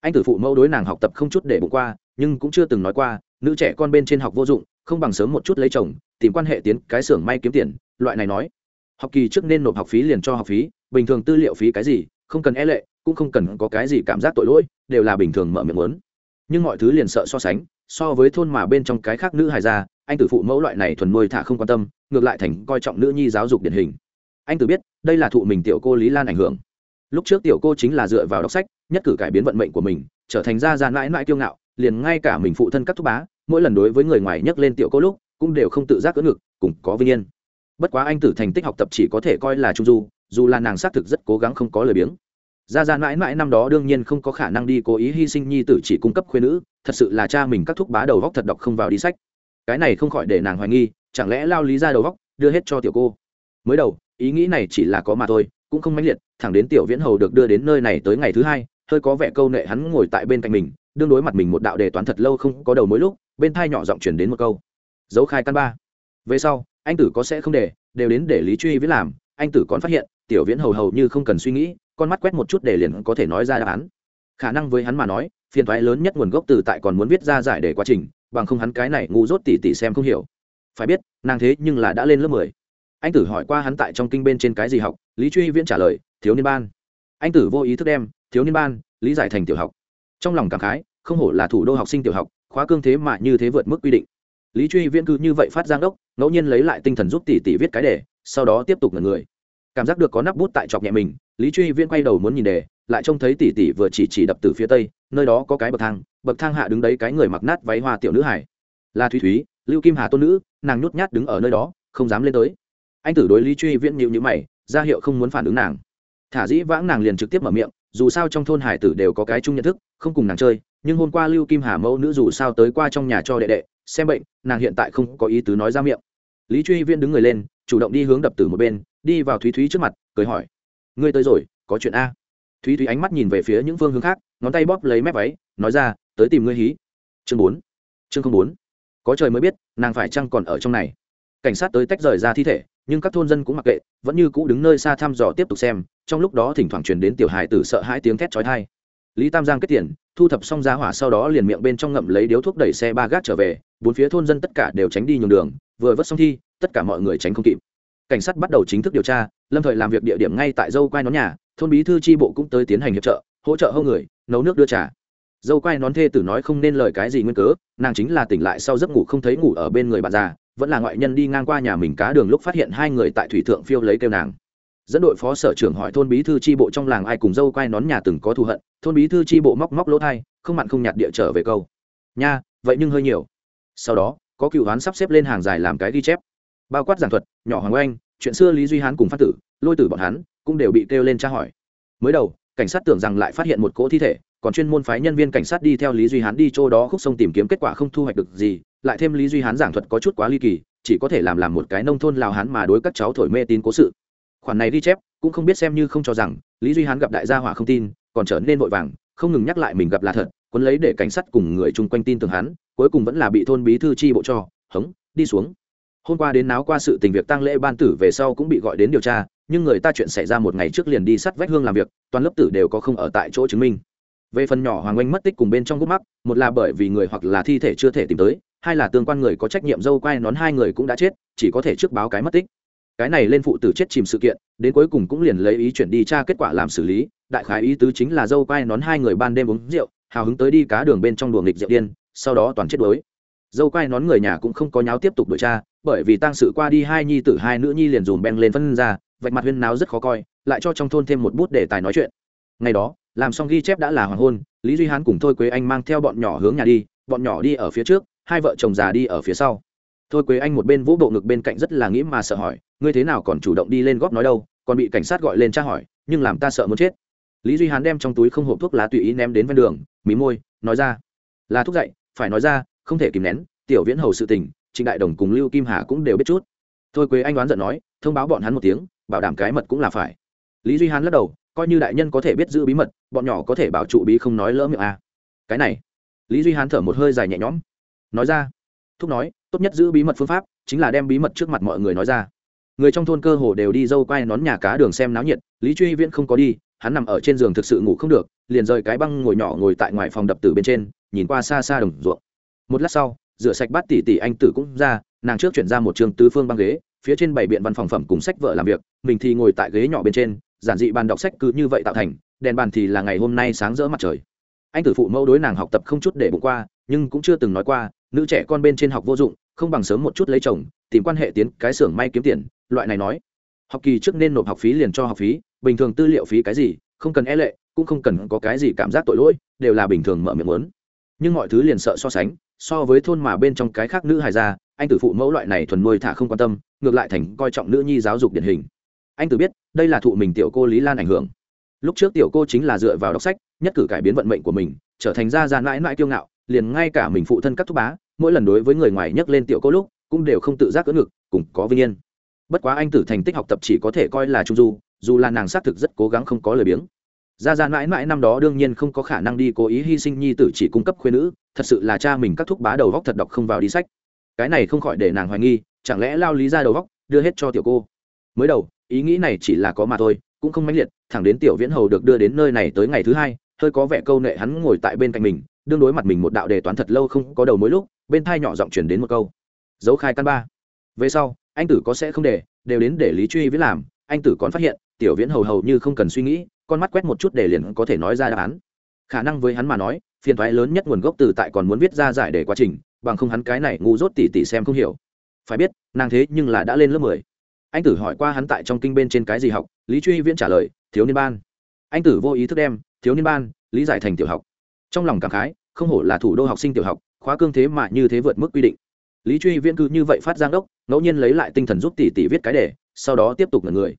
Anh tử phụ mẫu đối nàng học tập không chút để bụng qua, nhưng cũng chưa từng nói qua, nữ trẻ con bên trên học vô dụng không bằng sớm một chút lấy chồng, tìm quan hệ tiến cái xưởng may kiếm tiền, loại này nói. Học kỳ trước nên nộp học phí liền cho học phí, bình thường tư liệu phí cái gì, không cần e lệ, cũng không cần có cái gì cảm giác tội lỗi, đều là bình thường mở miệng muốn. Nhưng mọi thứ liền sợ so sánh, so với thôn mà bên trong cái khác nữ hài ra, anh tử phụ mẫu loại này thuần nuôi thả không quan tâm, ngược lại thành coi trọng nữ nhi giáo dục điển hình. Anh tử biết, đây là thụ mình tiểu cô lý lan ảnh hưởng. Lúc trước tiểu cô chính là dựa vào đọc sách, nhất cử cải biến vận mệnh của mình, trở thành ra ra mãi mãi kiêu ngạo, liền ngay cả mình phụ thân các thúc bá mỗi lần đối với người ngoài nhắc lên tiểu cô lúc, cũng đều không tự giác cỡ ngực, cùng có vinh yên. Bất quá anh tử thành tích học tập chỉ có thể coi là trung du, dù là nàng xác thực rất cố gắng không có lời biếng. Ra ra mãi mãi năm đó đương nhiên không có khả năng đi cố ý hy sinh nhi tử chỉ cung cấp khuyên nữ, thật sự là cha mình các thúc bá đầu góc thật đọc không vào đi sách. Cái này không khỏi để nàng hoài nghi, chẳng lẽ lao lý ra đầu góc đưa hết cho tiểu cô? Mới đầu, ý nghĩ này chỉ là có mà thôi, cũng không mãnh liệt, thẳng đến tiểu viễn hầu được đưa đến nơi này tới ngày thứ hai, hơi có vẻ câu nệ hắn ngồi tại bên cạnh mình đương đối mặt mình một đạo đề toán thật lâu không có đầu mối lúc, bên thai nhỏ giọng chuyển đến một câu. Dấu khai căn ba. Về sau, anh tử có sẽ không để, đều đến để lý truy viễn làm, anh tử còn phát hiện, tiểu viễn hầu hầu như không cần suy nghĩ, con mắt quét một chút để liền có thể nói ra đáp án. Khả năng với hắn mà nói, phiền thoái lớn nhất nguồn gốc từ tại còn muốn viết ra giải để quá trình, bằng không hắn cái này ngu dốt tỉ tỉ xem không hiểu. Phải biết, nàng thế nhưng là đã lên lớp mười. Anh tử hỏi qua hắn tại trong kinh bên trên cái gì học, lý truy viễn trả lời, thiếu niên ban. Anh tử vô ý thức đem, thiếu niên ban, lý giải thành tiểu học. Trong lòng cảm khái không hổ là thủ đô học sinh tiểu học, khóa cương thế mà như thế vượt mức quy định. Lý truy viễn cứ như vậy phát giang đốc ngẫu nhiên lấy lại tinh thần giúp tỷ tỷ viết cái đề, sau đó tiếp tục ngần người. Cảm giác được có nắp bút tại chọc nhẹ mình, lý truy viễn quay đầu muốn nhìn đề, lại trông thấy tỷ tỷ vừa chỉ chỉ đập từ phía tây, nơi đó có cái bậc thang bậc thang hạ đứng đấy cái người mặc nát váy hoa tiểu nữ hải là thúy thúy, lưu kim hà tôn nữ, nàng nhút nhát đứng ở nơi đó, không dám lên tới. Anh tử đối lý truy viễn nhịu nhữ mày, ra hiệu không muốn phản ứng nàng. Thả dĩ vãng nàng liền trực tiếp mở miệng, dù sao trong thôn hải tử đều có cái chung nhận thức, không cùng nàng chơi nhưng hôm qua lưu kim hà mẫu nữ dù sao tới qua trong nhà cho đệ đệ, xem bệnh, nàng hiện tại không có ý tứ nói ra miệng. Lý truy Viên đứng người lên, chủ động đi hướng đập tử một bên, đi vào thúy thúy trước mặt, cười hỏi, ngươi tới rồi, có chuyện a? Thúy thúy ánh mắt nhìn về phía những phương hướng khác, ngón tay bóp lấy mép váy, nói ra, tới tìm ngươi hí. Chương bốn. Chương không bốn. Có trời mới biết, nàng phải chăng còn ở trong này. Cảnh sát tới tách rời ra thi thể, nhưng các thôn dân cũng mặc kệ, vẫn như cũ đứng nơi xa thăm dò tiếp tục xem, trong lúc đó thỉnh thoảng truyền đến tiểu hài tử sợ hãi tiếng thét chói tai lý tam giang kết tiền, thu thập xong giá hỏa sau đó liền miệng bên trong ngậm lấy điếu thuốc đẩy xe ba gác trở về, bốn phía thôn dân tất cả đều tránh đi nhường đường, vừa vớt xong thi, tất cả mọi người tránh không kịp. Cảnh sát bắt đầu chính thức điều tra, lâm thời làm việc địa điểm ngay tại dâu quai nón nhà, thôn bí thư tri bộ cũng tới tiến hành hiệp trợ, hỗ trợ hâu người, nấu nước đưa trà. Dâu quai nón thê tử nói không nên lời cái gì nguyên cớ, nàng chính là tỉnh lại sau giấc ngủ không thấy ngủ ở bên người bạn già, vẫn là ngoại nhân đi ngang qua nhà mình cá đường lúc phát hiện hai người tại thủy thượng phiêu lấy kêu nàng dẫn đội phó sở trưởng hỏi thôn bí thư tri bộ trong làng ai cùng dâu quay nón nhà từng có thù hận, thôn bí thư tri bộ móc móc lỗ thai, không mặn không nhạt địa trở về câu. Nha, vậy nhưng hơi nhiều. Sau đó, có cựu hán sắp xếp lên hàng dài làm cái ghi chép. Bao quát giảng thuật, nhỏ hoàng oanh, chuyện xưa lý duy hán cùng phát tử, lôi tử bọn hắn, cũng đều bị kêu lên tra hỏi. Mới đầu, cảnh sát tưởng rằng lại phát hiện một cỗ thi thể, còn chuyên môn phái nhân viên cảnh sát đi theo lý duy hán đi chỗ đó khúc sông tìm kiếm kết quả không thu hoạch được gì, lại thêm lý duy hán giảng thuật có chút quá ly kỳ, chỉ có thể làm làm một cái nông thôn lào hán mà đối các cháu thổi mê tín cố sự khoản này ghi chép, cũng không biết xem như không cho rằng, lý duy hán gặp đại gia hỏa không tin, còn trở nên vội vàng, không ngừng nhắc lại mình gặp là thật quấn lấy để cảnh sát cùng người chung quanh tin tưởng hắn, cuối cùng vẫn là bị thôn bí thư chi bộ cho, hống, đi xuống. Hôm qua đến náo qua sự tình việc tăng lễ ban tử về sau cũng bị gọi đến điều tra, nhưng người ta chuyện xảy ra một ngày trước liền đi sắt vách hương làm việc, toàn lớp tử đều có không ở tại chỗ chứng minh. Về phần nhỏ hoàng oanh mất tích cùng bên trong gốc mắc, một là bởi vì người hoặc là thi thể chưa thể tìm tới, hai là tương quan người có trách nhiệm dâu quai nón hai người cũng đã chết, chỉ có thể trước báo cái mất tích cái này lên phụ tử chết chìm sự kiện, đến cuối cùng cũng liền lấy ý chuyển đi tra kết quả làm xử lý. Đại khái ý tứ chính là dâu quai nón hai người ban đêm uống rượu, hào hứng tới đi cá đường bên trong đùa nghịch rượu điên, sau đó toàn chết đuối. Dâu quai nón người nhà cũng không có nháo tiếp tục đuổi tra, bởi vì tăng sự qua đi hai nhi tử hai nữ nhi liền dùm beng lên phân ra, vạch mặt huyên náo rất khó coi, lại cho trong thôn thêm một bút để tài nói chuyện. Ngày đó, làm xong ghi chép đã là hoàng hôn, lý duy hán cùng thôi quế anh mang theo bọn nhỏ hướng nhà đi, bọn nhỏ đi ở phía trước, hai vợ chồng già đi ở phía sau thôi quế anh một bên vũ bộ ngực bên cạnh rất là nghĩ mà sợ hỏi, ngươi thế nào còn chủ động đi lên góp nói đâu, còn bị cảnh sát gọi lên tra hỏi, nhưng làm ta sợ muốn chết. Lý duy hán đem trong túi không hộp thuốc lá tùy ý ném đến ven đường, mí môi, nói ra, là thuốc dậy phải nói ra, không thể kìm nén, tiểu viễn hầu sự tình, trịnh đại đồng cùng lưu kim hà cũng đều biết chút. Thôi quế anh đoán giận nói, thông báo bọn hắn một tiếng, bảo đảm cái mật cũng là phải. Lý duy hán lắc đầu, coi như đại nhân có thể biết giữ bí mật, bọn nhỏ có thể bảo trụ bí không nói lỡ miệng à. cái này, lý duy hán thở một hơi dài nhẹ nhõm, nói ra thúc nói, tốt nhất giữ bí mật phương pháp, chính là đem bí mật trước mặt mọi người nói ra. Người trong thôn cơ hồ đều đi dâu quay nón nhà cá đường xem náo nhiệt, lý truy viễn không có đi, hắn nằm ở trên giường thực sự ngủ không được, liền rời cái băng ngồi nhỏ ngồi tại ngoài phòng đập tử bên trên, nhìn qua xa xa đồng ruộng. Một lát sau, rửa sạch bát tỷ tỷ anh tử cũng ra, nàng trước chuyển ra một trường tứ phương băng ghế, phía trên bảy biện văn phòng phẩm cùng sách vợ làm việc, mình thì ngồi tại ghế nhỏ bên trên, giản dị bàn đọc sách cứ như vậy tạo thành, đèn bàn thì là ngày hôm nay sáng rỡ mặt trời. Anh tử phụ mẫu đối nàng học tập không chút để bụng qua, nhưng cũng chưa từng nói qua nữ trẻ con bên trên học vô dụng, không bằng sớm một chút lấy chồng, tìm quan hệ tiến cái xưởng may kiếm tiền, loại này nói. Học kỳ trước nên nộp học phí liền cho học phí, bình thường tư liệu phí cái gì, không cần e lệ, cũng không cần có cái gì cảm giác tội lỗi, đều là bình thường mở miệng muốn. Nhưng mọi thứ liền sợ so sánh, so với thôn mà bên trong cái khác nữ hài ra anh tử phụ mẫu loại này thuần nuôi thả không quan tâm, ngược lại thành coi trọng nữ nhi giáo dục điển hình. Anh tử biết, đây là thụ mình tiểu cô lý lan ảnh hưởng. Lúc trước tiểu cô chính là dựa vào đọc sách, nhất cử cải biến vận mệnh của mình, trở thành ra ra mãi mãi kiêu ngạo liền ngay cả mình phụ thân các thúc bá, mỗi lần đối với người ngoài nhắc lên tiểu cô lúc, cũng đều không tự giác cỡ ngực, cùng có vinh yên. Bất quá anh tử thành tích học tập chỉ có thể coi là trung du, dù là nàng xác thực rất cố gắng không có lời biếng. Ra ra mãi mãi năm đó đương nhiên không có khả năng đi cố ý hy sinh nhi tử chỉ cung cấp khuyên nữ, thật sự là cha mình các thúc bá đầu góc thật đọc không vào đi sách. Cái này không khỏi để nàng hoài nghi, chẳng lẽ lao lý ra đầu góc đưa hết cho tiểu cô? Mới đầu, ý nghĩ này chỉ là có mà thôi, cũng không mãnh liệt, thẳng đến tiểu viễn hầu được đưa đến nơi này tới ngày thứ hai, hơi có vẻ câu nệ hắn ngồi tại bên cạnh mình đương đối mặt mình một đạo đề toán thật lâu không có đầu mối lúc, bên thai nhỏ giọng chuyển đến một câu. Dấu khai căn ba. Về sau, anh tử có sẽ không để, đều đến để lý truy viễn làm, anh tử còn phát hiện, tiểu viễn hầu hầu như không cần suy nghĩ, con mắt quét một chút để liền có thể nói ra đáp án. Khả năng với hắn mà nói, phiền thoái lớn nhất nguồn gốc từ tại còn muốn viết ra giải để quá trình, bằng không hắn cái này ngu dốt tỉ tỉ xem không hiểu. Phải biết, nàng thế nhưng là đã lên lớp mười. Anh tử hỏi qua hắn tại trong kinh bên trên cái gì học, lý truy viễn trả lời, thiếu niên ban. Anh tử vô ý thức đem, thiếu niên ban, lý giải thành tiểu học trong lòng cảm khái, không hổ là thủ đô học sinh tiểu học, khóa cương thế mà như thế vượt mức quy định. Lý truy viễn cứ như vậy phát giang đốc, ngẫu nhiên lấy lại tinh thần giúp tỷ tỷ viết cái đề, sau đó tiếp tục ngần người.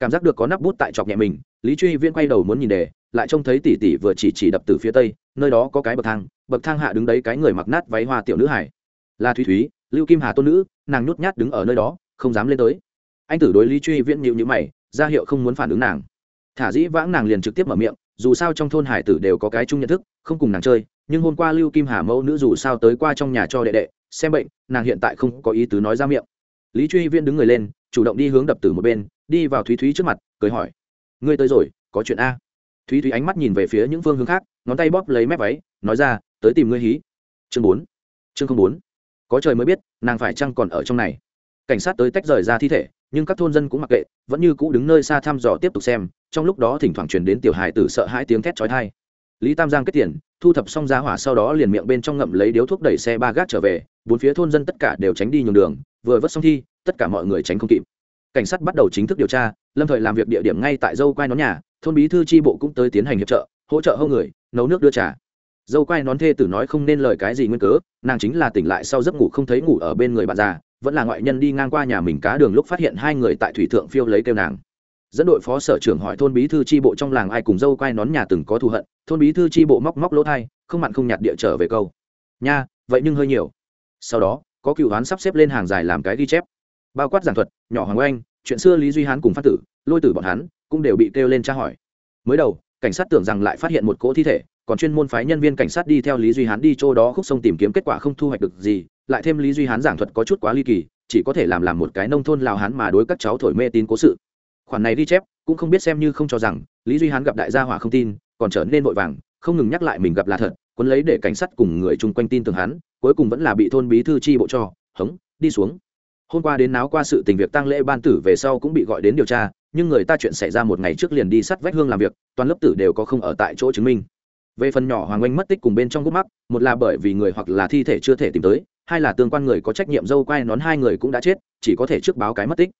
Cảm giác được có nắp bút tại chọc nhẹ mình, lý truy viễn quay đầu muốn nhìn đề, lại trông thấy tỷ tỷ vừa chỉ chỉ đập từ phía tây, nơi đó có cái bậc thang bậc thang hạ đứng đấy cái người mặc nát váy hoa tiểu nữ hải là thúy thúy, lưu kim hà tôn nữ, nàng nhút nhát đứng ở nơi đó, không dám lên tới. Anh tử đối lý truy viễn nhịu nhữ mày, ra hiệu không muốn phản ứng nàng. Thả dĩ vãng nàng liền trực tiếp mở miệng dù sao trong thôn hải tử đều có cái chung nhận thức, không cùng nàng chơi, nhưng hôm qua lưu kim hà mẫu nữ dù sao tới qua trong nhà cho đệ đệ, xem bệnh, nàng hiện tại không có ý tứ nói ra miệng. Lý truy Viên đứng người lên, chủ động đi hướng đập tử một bên, đi vào thúy thúy trước mặt, cười hỏi, ngươi tới rồi, có chuyện a? Thúy thúy ánh mắt nhìn về phía những phương hướng khác, ngón tay bóp lấy mép váy, nói ra, tới tìm ngươi hí. Chương bốn, chương không bốn. Có trời mới biết, nàng phải chăng còn ở trong này. Cảnh sát tới tách rời ra thi thể, nhưng các thôn dân cũng mặc kệ, vẫn như cũ đứng nơi xa thăm dò tiếp tục xem trong lúc đó thỉnh thoảng truyền đến tiểu hài tử sợ hãi tiếng thét chói tai. Lý tam giang kết tiền, thu thập xong giá hỏa sau đó liền miệng bên trong ngậm lấy điếu thuốc đẩy xe ba gác trở về, bốn phía thôn dân tất cả đều tránh đi nhường đường, vừa vớt xong thi, tất cả mọi người tránh không kịp. Cảnh sát bắt đầu chính thức điều tra, lâm thời làm việc địa điểm ngay tại dâu quai nón nhà, thôn bí thư tri bộ cũng tới tiến hành hiệp trợ, hỗ trợ hâu người, nấu nước đưa trà. Dâu quai nón thê tử nói không nên lời cái gì nguyên cớ, nàng chính là tỉnh lại sau giấc ngủ không thấy ngủ ở bên người bạn già, vẫn là ngoại nhân đi ngang qua nhà mình cá đường lúc phát hiện hai người tại thủy thượng phiêu lấy kêu nàng dẫn đội phó sở trưởng hỏi thôn bí thư tri bộ trong làng ai cùng dâu quay nón nhà từng có thù hận, thôn bí thư tri bộ móc móc lỗ thai, không mặn không nhạt địa trở về câu. Nha, vậy nhưng hơi nhiều. Sau đó, có cựu đoán sắp xếp lên hàng dài làm cái ghi chép. Bao quát giảng thuật, nhỏ hoàng oanh, chuyện xưa lý duy hán cùng phát tử, lôi tử bọn hắn, cũng đều bị kêu lên tra hỏi. Mới đầu, cảnh sát tưởng rằng lại phát hiện một cỗ thi thể, còn chuyên môn phái nhân viên cảnh sát đi theo lý duy hán đi chỗ đó khúc sông tìm kiếm kết quả không thu hoạch được gì, lại thêm lý duy hán giảng thuật có chút quá ly kỳ, chỉ có thể làm làm một cái nông thôn lào hán mà đối các cháu thổi mê tín cố sự khoản này ghi chép, cũng không biết xem như không cho rằng, lý duy hán gặp đại gia hỏa không tin, còn trở nên vội vàng, không ngừng nhắc lại mình gặp là thật quấn lấy để cảnh sát cùng người chung quanh tin tưởng hắn, cuối cùng vẫn là bị thôn bí thư chi bộ cho, hống, đi xuống. Hôm qua đến náo qua sự tình việc tăng lễ ban tử về sau cũng bị gọi đến điều tra, nhưng người ta chuyện xảy ra một ngày trước liền đi sắt vách hương làm việc, toàn lớp tử đều có không ở tại chỗ chứng minh. Về phần nhỏ hoàng oanh mất tích cùng bên trong gốc mắc, một là bởi vì người hoặc là thi thể chưa thể tìm tới, hai là tương quan người có trách nhiệm dâu quai nón hai người cũng đã chết, chỉ có thể trước báo cái mất tích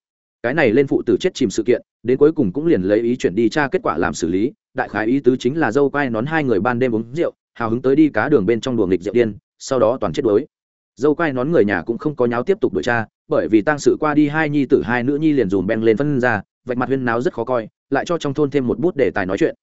cái này lên phụ tử chết chìm sự kiện, đến cuối cùng cũng liền lấy ý chuyển đi tra kết quả làm xử lý. Đại khái ý tứ chính là dâu quai nón hai người ban đêm uống rượu, hào hứng tới đi cá đường bên trong đùa nghịch rượu điên, sau đó toàn chết đuối. Dâu quai nón người nhà cũng không có nháo tiếp tục đuổi tra, bởi vì tăng sự qua đi hai nhi tử hai nữ nhi liền dùm beng lên phân ra, vạch mặt huyên náo rất khó coi, lại cho trong thôn thêm một bút để tài nói chuyện.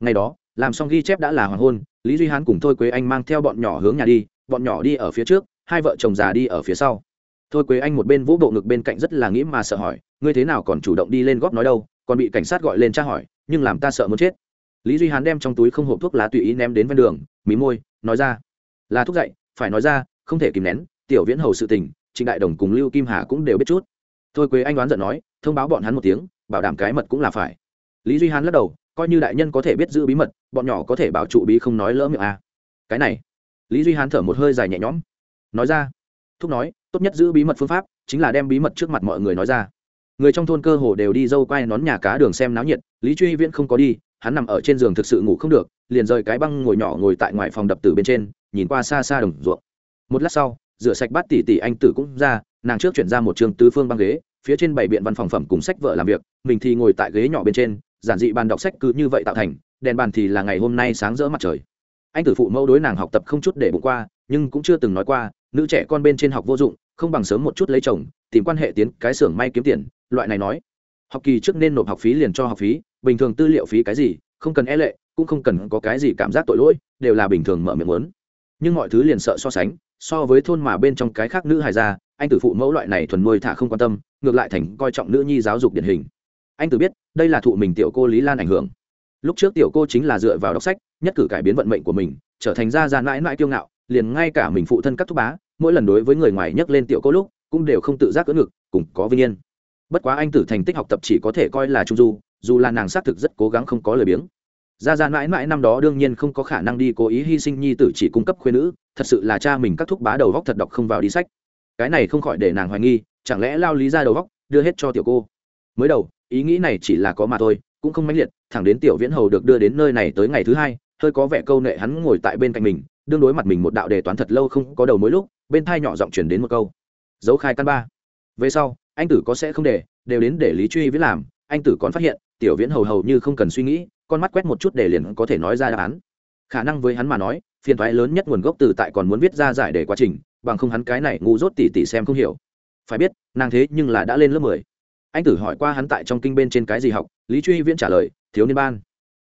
Ngày đó, làm xong ghi chép đã là hoàng hôn, lý duy hán cùng thôi quế anh mang theo bọn nhỏ hướng nhà đi, bọn nhỏ đi ở phía trước, hai vợ chồng già đi ở phía sau. Thôi quế anh một bên vũ bộ ngực bên cạnh rất là nghĩ mà sợ hỏi ngươi thế nào còn chủ động đi lên góp nói đâu, còn bị cảnh sát gọi lên tra hỏi, nhưng làm ta sợ muốn chết. Lý duy hán đem trong túi không hộp thuốc lá tùy ý ném đến ven đường, mí môi, nói ra. Là thuốc dậy, phải nói ra, không thể kìm nén, tiểu viễn hầu sự tình, trịnh đại đồng cùng lưu kim hà cũng đều biết chút. Thôi quế anh đoán giận nói, thông báo bọn hắn một tiếng, bảo đảm cái mật cũng là phải. Lý duy hán lắc đầu, coi như đại nhân có thể biết giữ bí mật, bọn nhỏ có thể bảo trụ bí không nói lỡ miệng à. cái này, lý duy hán thở một hơi dài nhẹ nhõm. Nói ra, thúc nói, tốt nhất giữ bí mật phương pháp, chính là đem bí mật trước mặt mọi người nói ra người trong thôn cơ hồ đều đi dâu quay nón nhà cá đường xem náo nhiệt, lý truy viễn không có đi, hắn nằm ở trên giường thực sự ngủ không được, liền rời cái băng ngồi nhỏ ngồi tại ngoài phòng đập tử bên trên, nhìn qua xa xa đồng ruộng. Một lát sau, rửa sạch bát tỷ tỷ anh tử cũng ra, nàng trước chuyển ra một trường tứ phương băng ghế, phía trên bảy biện văn phòng phẩm cùng sách vợ làm việc, mình thì ngồi tại ghế nhỏ bên trên, giản dị bàn đọc sách cứ như vậy tạo thành, đèn bàn thì là ngày hôm nay sáng rỡ mặt trời. Anh tử phụ mẫu đối nàng học tập không chút để bụng qua, nhưng cũng chưa từng nói qua, nữ trẻ con bên trên học vô dụng, không bằng sớm một chút lấy chồng, tìm quan hệ tiến cái xưởng may kiếm tiền loại này nói, học kỳ trước nên nộp học phí liền cho học phí, bình thường tư liệu phí cái gì, không cần e lệ, cũng không cần có cái gì cảm giác tội lỗi, đều là bình thường mở miệng muốn. Nhưng mọi thứ liền sợ so sánh, so với thôn mà bên trong cái khác nữ hài ra anh tử phụ mẫu loại này thuần nuôi thả không quan tâm, ngược lại thành coi trọng nữ nhi giáo dục điển hình. Anh tử biết, đây là thụ mình tiểu cô lý lan ảnh hưởng. Lúc trước tiểu cô chính là dựa vào đọc sách, nhất cử cải biến vận mệnh của mình, trở thành ra ra mãi mãi kiêu ngạo, liền ngay cả mình phụ thân các thúc bá, mỗi lần đối với người ngoài nhắc lên tiểu cô lúc, cũng đều không tự giác cỡ ngực, cùng có vinh yên bất quá anh tử thành tích học tập chỉ có thể coi là trung du, dù là nàng xác thực rất cố gắng không có lời biếng. Ra ra mãi mãi năm đó đương nhiên không có khả năng đi cố ý hy sinh nhi tử chỉ cung cấp khuyên nữ, thật sự là cha mình các thúc bá đầu góc thật đọc không vào đi sách. Cái này không khỏi để nàng hoài nghi, chẳng lẽ lao lý ra đầu góc đưa hết cho tiểu cô? Mới đầu, ý nghĩ này chỉ là có mà thôi, cũng không mãnh liệt, thẳng đến tiểu viễn hầu được đưa đến nơi này tới ngày thứ hai, hơi có vẻ câu nệ hắn ngồi tại bên cạnh mình, đương đối mặt mình một đạo đề toán thật lâu không có đầu mối lúc, bên thai nhỏ giọng chuyển đến một câu. Dấu khai căn ba. Về sau anh tử có sẽ không để, đều đến để lý truy viễn làm, anh tử còn phát hiện, tiểu viễn hầu hầu như không cần suy nghĩ, con mắt quét một chút để liền có thể nói ra đáp án. Khả năng với hắn mà nói, phiền thoái lớn nhất nguồn gốc từ tại còn muốn viết ra giải để quá trình, bằng không hắn cái này ngu dốt tỉ tỉ xem không hiểu. Phải biết, nàng thế nhưng là đã lên lớp mười. Anh tử hỏi qua hắn tại trong kinh bên trên cái gì học, lý truy viễn trả lời, thiếu niên ban.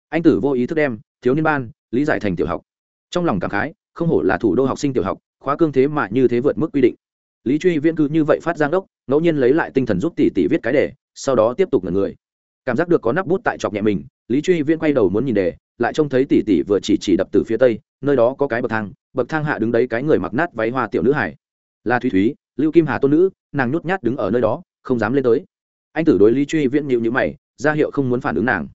Anh tử vô ý thức đem, thiếu niên ban, lý giải thành tiểu học. Trong lòng cảm khái, không hổ là thủ đô học sinh tiểu học, khóa cương thế mà như thế vượt mức quy định lý truy viễn cứ như vậy phát giang đốc ngẫu nhiên lấy lại tinh thần giúp tỷ tỷ viết cái đề, sau đó tiếp tục ngần người. Cảm giác được có nắp bút tại chọc nhẹ mình, lý truy viễn quay đầu muốn nhìn đề, lại trông thấy tỷ tỷ vừa chỉ chỉ đập từ phía tây, nơi đó có cái bậc thang bậc thang hạ đứng đấy cái người mặc nát váy hoa tiểu nữ hải là thúy thúy, lưu kim hà tôn nữ, nàng nhút nhát đứng ở nơi đó, không dám lên tới. Anh tử đối lý truy viễn nhịu nhữ mày, ra hiệu không muốn phản ứng nàng.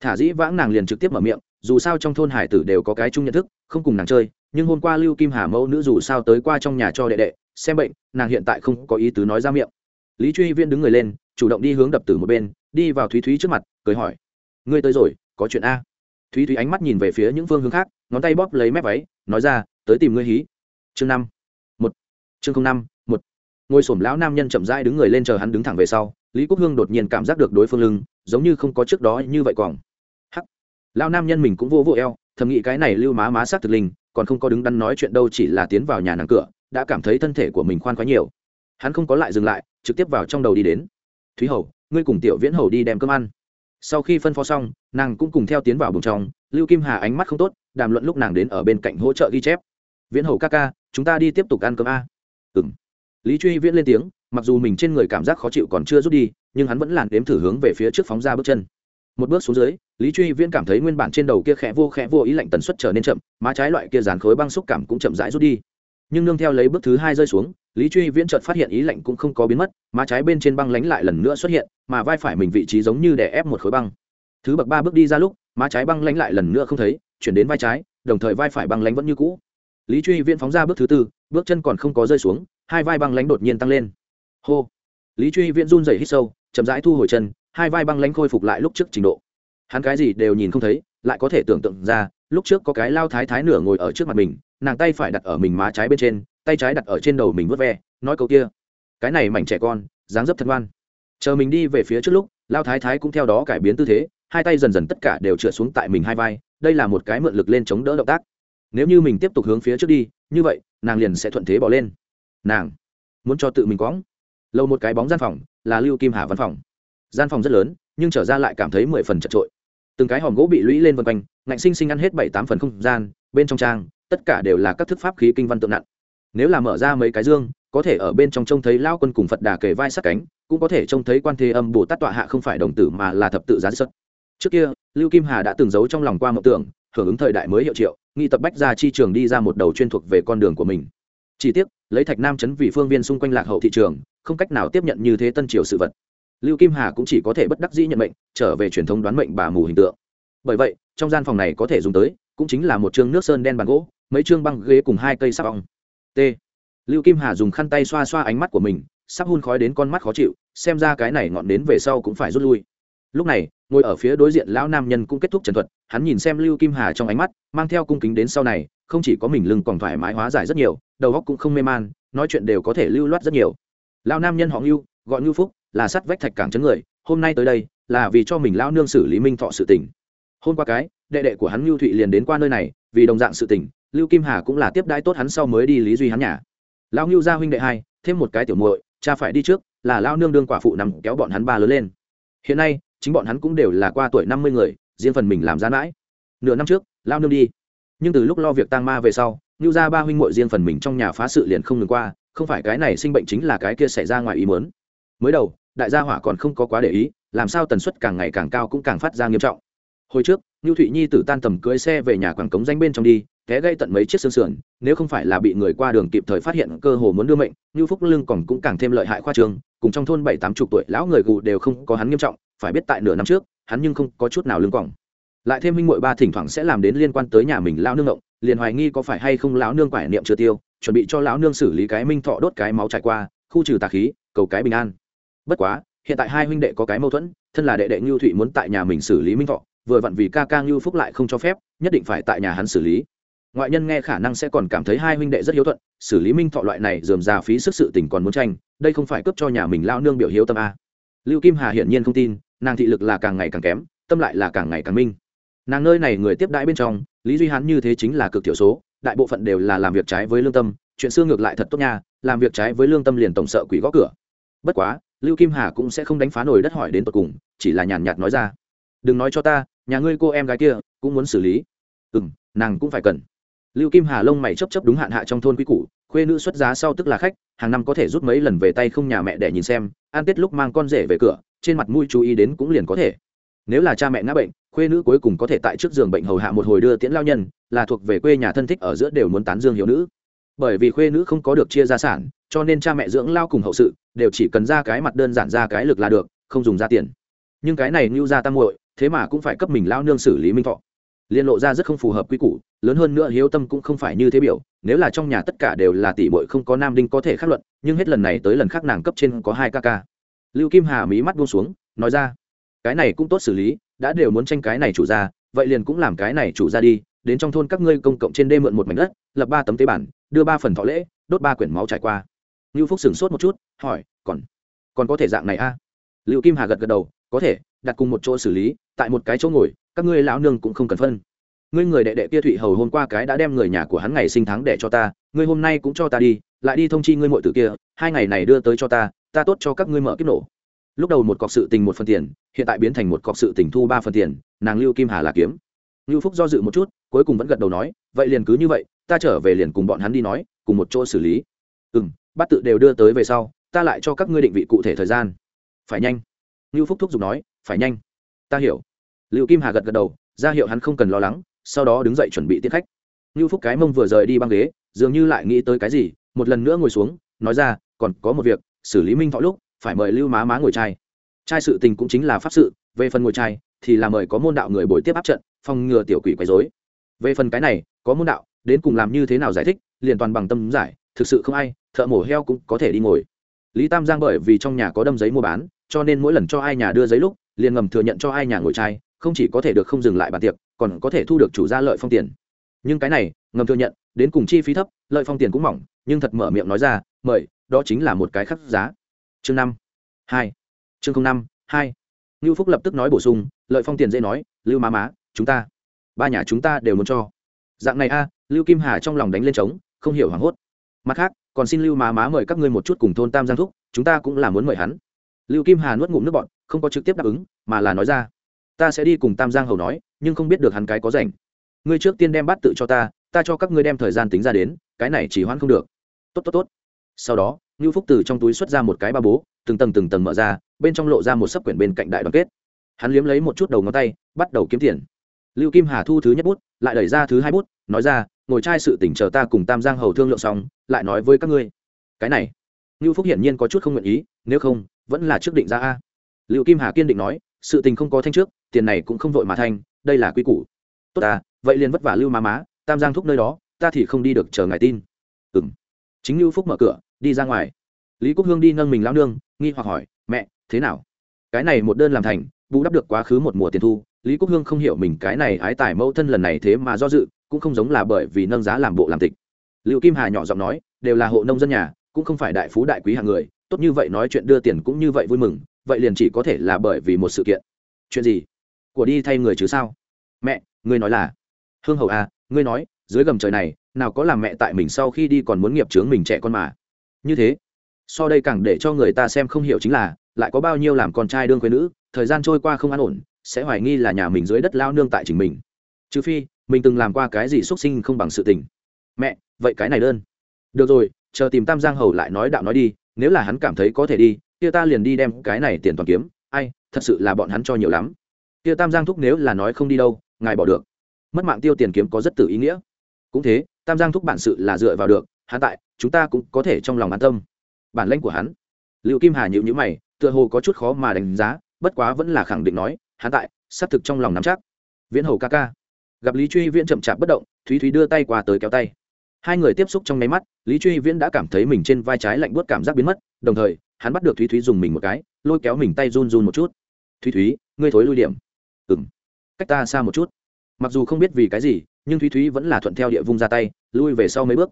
Thả dĩ vãng nàng liền trực tiếp mở miệng, dù sao trong thôn hải tử đều có cái chung nhận thức, không cùng nàng chơi, nhưng hôm qua lưu kim hà mẫu nữ dù sao tới qua trong nhà cho đệ đệ xem bệnh, nàng hiện tại không có ý tứ nói ra miệng. Lý truy Viên đứng người lên, chủ động đi hướng đập tử một bên, đi vào thúy thúy trước mặt, cười hỏi, ngươi tới rồi, có chuyện a? Thúy thúy ánh mắt nhìn về phía những phương hướng khác, ngón tay bóp lấy mép váy, nói ra, tới tìm ngươi hí. Chương năm, một. Chương không năm, một. Ngôi sổm lão nam nhân chậm rãi đứng người lên chờ hắn đứng thẳng về sau, lý quốc hương đột nhiên cảm giác được đối phương lưng, giống như không có trước đó như vậy còn hắc. Lão nam nhân mình cũng vô vô eo, thầm nghĩ cái này lưu má má sát thực linh, còn không có đứng đắn nói chuyện đâu chỉ là tiến vào nhà nàng cửa đã cảm thấy thân thể của mình khoan khoái nhiều. Hắn không có lại dừng lại, trực tiếp vào trong đầu đi đến. Thúy hầu, ngươi cùng tiểu viễn hầu đi đem cơm ăn. Sau khi phân phó xong, nàng cũng cùng theo tiến vào bùng trong, lưu kim hà ánh mắt không tốt, đàm luận lúc nàng đến ở bên cạnh hỗ trợ ghi chép. Viễn hầu ca ca, chúng ta đi tiếp tục ăn cơm a. Ừ m lý truy viễn lên tiếng, mặc dù mình trên người cảm giác khó chịu còn chưa rút đi, nhưng hắn vẫn làn đếm thử hướng về phía trước phóng ra bước chân. Một bước xuống dưới, lý truy viễn cảm thấy nguyên bản trên đầu kia khẽ vô khẽ vô ý lạnh tần suất trở nên chậm, má trái loại kia dàn khối băng xúc cảm cũng chậm rãi rút đi nhưng nương theo lấy bước thứ hai rơi xuống, lý truy viễn chợt phát hiện ý lạnh cũng không có biến mất, má trái bên trên băng lánh lại lần nữa xuất hiện, mà vai phải mình vị trí giống như đè ép một khối băng. Thứ bậc ba bước đi ra lúc, má trái băng lánh lại lần nữa không thấy, chuyển đến vai trái, đồng thời vai phải băng lánh vẫn như cũ. Lý truy viễn phóng ra bước thứ tư, bước chân còn không có rơi xuống, hai vai băng lánh đột nhiên tăng lên. Hô! Lý truy viễn run rẩy hít sâu, chậm rãi thu hồi chân, hai vai băng lánh khôi phục lại lúc trước trình độ. Hắn cái gì đều nhìn không thấy, lại có thể tưởng tượng ra lúc trước có cái lao thái thái nửa ngồi ở trước mặt mình, nàng tay phải đặt ở mình má trái bên trên, tay trái đặt ở trên đầu mình vớt ve, nói câu kia. Cái này mảnh trẻ con, dáng dấp thân ngoan chờ mình đi về phía trước lúc, lao thái thái cũng theo đó cải biến tư thế, hai tay dần dần tất cả đều trượt xuống tại mình hai vai, đây là một cái mượn lực lên chống đỡ động tác. Nếu như mình tiếp tục hướng phía trước đi, như vậy, nàng liền sẽ thuận thế bỏ lên. Nàng muốn cho tự mình quõng. Lâu một cái bóng gian phòng, là lưu kim hà văn phòng. Gian phòng rất lớn, nhưng trở ra lại cảm thấy mười phần chật trội từng cái hòm gỗ bị lũy lên vân quanh, ngạnh sinh sinh ăn hết bảy tám phần không gian, bên trong trang, tất cả đều là các thức pháp khí kinh văn tượng nặng. Nếu là mở ra mấy cái dương, có thể ở bên trong trông thấy lao quân cùng phật đà kề vai sát cánh, cũng có thể trông thấy quan thế âm bồ tát tọa hạ không phải đồng tử mà là thập tự gián xuất trước kia, lưu kim hà đã từng giấu trong lòng qua mộng tưởng, hưởng ứng thời đại mới hiệu triệu nghị tập bách ra chi trường đi ra một đầu chuyên thuộc về con đường của mình. Chỉ tiếc, lấy thạch nam chấn vì phương viên xung quanh lạc hậu thị trường, không cách nào tiếp nhận như thế tân triều sự vật lưu kim hà cũng chỉ có thể bất đắc dĩ nhận mệnh, trở về truyền thống đoán mệnh bà mù hình tượng. Bởi vậy, trong gian phòng này có thể dùng tới, cũng chính là một chương nước sơn đen bàn gỗ, mấy chương băng ghế cùng hai cây sắp ong. T. Lưu kim hà dùng khăn tay xoa xoa ánh mắt của mình, sắp hun khói đến con mắt khó chịu, xem ra cái này ngọn đến về sau cũng phải rút lui. Lúc này, ngồi ở phía đối diện lão nam nhân cũng kết thúc trần thuật, hắn nhìn xem lưu kim hà trong ánh mắt, mang theo cung kính đến sau này, không chỉ có mình lưng còn thoải mái hóa giải rất nhiều, đầu óc cũng không mê man, nói chuyện đều có thể lưu loát rất nhiều. Lão nam nhân họ ngưu, gọi ngưu phúc là sắt vách thạch cảng chấn người, hôm nay tới đây, là vì cho mình lão nương xử lý minh thọ sự tình. Hôm qua cái, đệ đệ của hắn lưu thụy liền đến qua nơi này, vì đồng dạng sự tình, lưu kim hà cũng là tiếp đãi tốt hắn sau mới đi lý duy hắn nhà. Lão ngưu gia huynh đệ hai, thêm một cái tiểu muội, cha phải đi trước, là lão nương đương quả phụ nằm kéo bọn hắn ba lớn lên. Hiện nay, chính bọn hắn cũng đều là qua tuổi năm mươi người, riêng phần mình làm ra mãi. Nửa năm trước lao nương đi. Nhưng từ lúc lo việc tang ma về sau, ngưu gia ba huynh muội riêng phần mình trong nhà phá sự liền không ngừng qua, không phải cái này sinh bệnh chính là cái kia xảy ra ngoài ý muốn mới đầu, đại gia hỏa còn không có quá để ý, làm sao tần suất càng ngày càng cao cũng càng phát ra nghiêm trọng. Hồi trước ngưu thụy nhi tử tan tầm cưới xe về nhà quảng cống danh bên trong đi, té gây tận mấy chiếc xương sườn, nếu không phải là bị người qua đường kịp thời phát hiện cơ hồ muốn đưa mệnh ngưu phúc lưng còn cũng càng thêm lợi hại khoa trường, cùng trong thôn bảy tám chục tuổi lão người gù đều không có hắn nghiêm trọng, phải biết tại nửa năm trước, hắn nhưng không có chút nào lưng còng lại thêm minh muội ba thỉnh thoảng sẽ làm đến liên quan tới nhà mình lão nương động liền hoài nghi có phải hay không lão nương quải niệm chưa tiêu, chuẩn bị cho lão nương xử lý cái minh thọ đốt cái máu trải qua, khu trừ tà khí, cầu cái bình an bất quá, hiện tại hai huynh đệ có cái mâu thuẫn, thân là đệ đệ ngưu thụy muốn tại nhà mình xử lý minh thọ, vừa vặn vì ca ca ngưu phúc lại không cho phép, nhất định phải tại nhà hắn xử lý. Ngoại nhân nghe khả năng sẽ còn cảm thấy hai huynh đệ rất hiếu thuận, xử lý minh thọ loại này dườm già phí sức sự tình còn muốn tranh, đây không phải cấp cho nhà mình lao nương biểu hiếu tâm a. Lưu kim hà hiển nhiên không tin, nàng thị lực là càng ngày càng kém, tâm lại là càng ngày càng minh. Nàng nơi này người tiếp đãi bên trong, lý duy hắn như thế chính là cực thiểu số, đại bộ phận đều là làm việc trái với lương tâm, chuyện xưa ngược lại thật tốt nha, làm việc trái với lương tâm liền tổng sợ quỷ gõ cửa. Bất quá lưu kim hà cũng sẽ không đánh phá nổi đất hỏi đến tột cùng, chỉ là nhàn nhạt nói ra. Đừng nói cho ta, nhà ngươi cô em gái kia, cũng muốn xử lý. Ừ m nàng cũng phải cần. Lưu kim hà lông mày chấp chấp đúng hạn hạ trong thôn quy củ, khuê nữ xuất giá sau tức là khách, hàng năm có thể rút mấy lần về tay không nhà mẹ để nhìn xem an tết lúc mang con rể về cửa, trên mặt mũi chú ý đến cũng liền có thể. Nếu là cha mẹ ngã bệnh, khuê nữ cuối cùng có thể tại trước giường bệnh hầu hạ một hồi đưa tiễn lao nhân, là thuộc về quê nhà thân thích ở giữa đều muốn tán dương hiếu nữ. Bởi vì khuê nữ không có được chia gia sản, cho nên cha mẹ dưỡng lao cùng hậu sự đều chỉ cần ra cái mặt đơn giản ra cái lực là được, không dùng ra tiền. Nhưng cái này lưu ra tam muội, thế mà cũng phải cấp mình lao nương xử lý minh thọ. Liên lộ ra rất không phù hợp quy củ, lớn hơn nữa hiếu tâm cũng không phải như thế biểu, nếu là trong nhà tất cả đều là tỷ muội không có nam đinh có thể khắc luận, nhưng hết lần này tới lần khác nàng cấp trên có hai ca ca. Lưu kim hà mí mắt buông xuống, nói ra, cái này cũng tốt xử lý, đã đều muốn tranh cái này chủ ra vậy liền cũng làm cái này chủ ra đi, đến trong thôn các ngươi công cộng trên đê mượn một mảnh đất, lập ba tấm tế bản, đưa ba phần thọ lễ, đốt ba quyển máu trải qua lưu phúc sửng sốt một chút, hỏi, còn còn có thể dạng này a? À? lưu kim hà gật gật đầu, có thể, đặt cùng một chỗ xử lý, tại một cái chỗ ngồi, các ngươi lão nương cũng không cần phân. Ngươi người đệ đệ kia thụy hầu hôm qua cái đã đem người nhà của hắn ngày sinh tháng để cho ta, ngươi hôm nay cũng cho ta đi, lại đi thông chi ngươi muội tử kia, hai ngày này đưa tới cho ta ta tốt cho các ngươi mở kiếp nổ. Lúc đầu một cọc sự tình một phần tiền, hiện tại biến thành một cọc sự tình thu ba phần tiền, nàng lưu kim hà là kiếm. Lưu phúc do dự một chút, cuối cùng vẫn gật đầu nói, vậy liền cứ như vậy, ta trở về liền cùng bọn hắn đi nói, cùng một chỗ xử lý. Ừ m bắt tự đều đưa tới về sau, ta lại cho các ngươi định vị cụ thể thời gian. Phải nhanh. Lưu phúc thúc giục nói, phải nhanh. Ta hiểu. Lưu kim hà gật gật đầu, ra hiệu hắn không cần lo lắng, sau đó đứng dậy chuẩn bị tiết khách. Lưu phúc cái mông vừa rời đi băng ghế, dường như lại nghĩ tới cái gì, một lần nữa ngồi xuống, nói ra, còn có một việc, xử lý minh thọ lúc, phải mời lưu má má ngồi trai trai sự tình cũng chính là pháp sự, về phần ngồi trai thì là mời có môn đạo người bồi tiếp áp trận, phòng ngừa tiểu quỷ quấy dối về phần cái này, có môn đạo, đến cùng làm như thế nào giải thích, liền toàn bằng tâm giải thực sự không ai, thợ mổ heo cũng có thể đi ngồi. Lý tam giang bởi vì trong nhà có đâm giấy mua bán, cho nên mỗi lần cho ai nhà đưa giấy lúc, liền ngầm thừa nhận cho ai nhà ngồi trai không chỉ có thể được không dừng lại bàn tiệc, còn có thể thu được chủ gia lợi phong tiền. Nhưng cái này, ngầm thừa nhận, đến cùng chi phí thấp, lợi phong tiền cũng mỏng, nhưng thật mở miệng nói ra, mời, đó chính là một cái khắc giá. Chương năm, hai. Chương năm, hai. Ngưu phúc lập tức nói bổ sung, lợi phong tiền dễ nói, lưu má má, chúng ta, ba nhà chúng ta đều muốn cho. Dạng này a, lưu kim hà trong lòng đánh lên trống, không hiểu hoảng hốt mặt khác, còn xin lưu má má mời các ngươi một chút cùng thôn tam giang thúc, chúng ta cũng là muốn mời hắn. Lưu kim hà nuốt ngụm nước bọn không có trực tiếp đáp ứng, mà là nói ra. Ta sẽ đi cùng tam giang hầu nói, nhưng không biết được hắn cái có rảnh. Ngươi trước tiên đem bát tự cho ta ta cho các ngươi đem thời gian tính ra đến, cái này chỉ hoãn không được. Tốt tốt tốt. Sau đó, ngưu phúc từ trong túi xuất ra một cái ba bố, từng tầng từng tầng mở ra, bên trong lộ ra một sấp quyển bên cạnh đại đoàn kết. Hắn liếm lấy một chút đầu ngón tay, bắt đầu kiếm tiền. Lưu kim hà thu thứ nhất bút, lại đẩy ra thứ hai bút, nói ra ngồi trai sự tỉnh chờ ta cùng tam giang hầu thương lượng xong, lại nói với các ngươi. Cái này, ngưu phúc hiển nhiên có chút không nguyện ý, nếu không, vẫn là trước định ra a. Liệu kim hà kiên định nói, sự tình không có thanh trước, tiền này cũng không vội mà thanh, đây là quy củ. Tốt à vậy liền vất vả lưu má má, tam giang thúc nơi đó, ta thì không đi được chờ ngài tin. Ừ m chính lưu phúc mở cửa, đi ra ngoài. Lý quốc hương đi nâng mình lao nương, nghi hoặc hỏi, mẹ, thế nào? Cái này một đơn làm thành, bù đắp được quá khứ một mùa tiền thu. Lý quốc hương không hiểu mình cái này ái tải mẫu thân lần này thế mà do dự cũng không giống là bởi vì nâng giá làm bộ làm tịch. Liệu kim hà nhỏ giọng nói, đều là hộ nông dân nhà, cũng không phải đại phú đại quý hạng người, tốt như vậy nói chuyện đưa tiền cũng như vậy vui mừng, vậy liền chỉ có thể là bởi vì một sự kiện. Chuyện gì? Của đi thay người chứ sao? Mẹ, ngươi nói là? Hương hậu à ngươi nói, dưới gầm trời này, nào có làm mẹ tại mình sau khi đi còn muốn nghiệp chướng mình trẻ con mà. Như thế, so đây càng để cho người ta xem không hiểu chính là, lại có bao nhiêu làm con trai đương quê nữ, thời gian trôi qua không an ổn, sẽ hoài nghi là nhà mình dưới đất lao nương tại chính mình. Trừ phi mình từng làm qua cái gì xuất sinh không bằng sự tình. Mẹ, vậy cái này đơn. Được rồi, chờ tìm tam giang hầu lại nói đạo nói đi, nếu là hắn cảm thấy có thể đi, kia ta liền đi đem cái này tiền toàn kiếm. Ai, thật sự là bọn hắn cho nhiều lắm. Kia tam giang thúc nếu là nói không đi đâu, ngài bỏ được. Mất mạng tiêu tiền kiếm có rất tử ý nghĩa. Cũng thế, tam giang thúc bản sự là dựa vào được, hắn tại, chúng ta cũng có thể trong lòng an tâm. Bản lãnh của hắn. Liệu kim hà nhịu nhữ mày, tựa hồ có chút khó mà đánh giá, bất quá vẫn là khẳng định nói, hắn tại, xác thực trong lòng nắm chắc. Viễn hầu ca ca gặp lý truy viễn chậm chạp bất động, thúy thúy đưa tay qua tới kéo tay. Hai người tiếp xúc trong nháy mắt, lý truy viễn đã cảm thấy mình trên vai trái lạnh buốt cảm giác biến mất, đồng thời, hắn bắt được thúy thúy dùng mình một cái, lôi kéo mình tay run run một chút. Thúy thúy, ngươi thối lui điểm. Ừng cách ta xa một chút. Mặc dù không biết vì cái gì, nhưng thúy thúy vẫn là thuận theo địa vung ra tay, lui về sau mấy bước.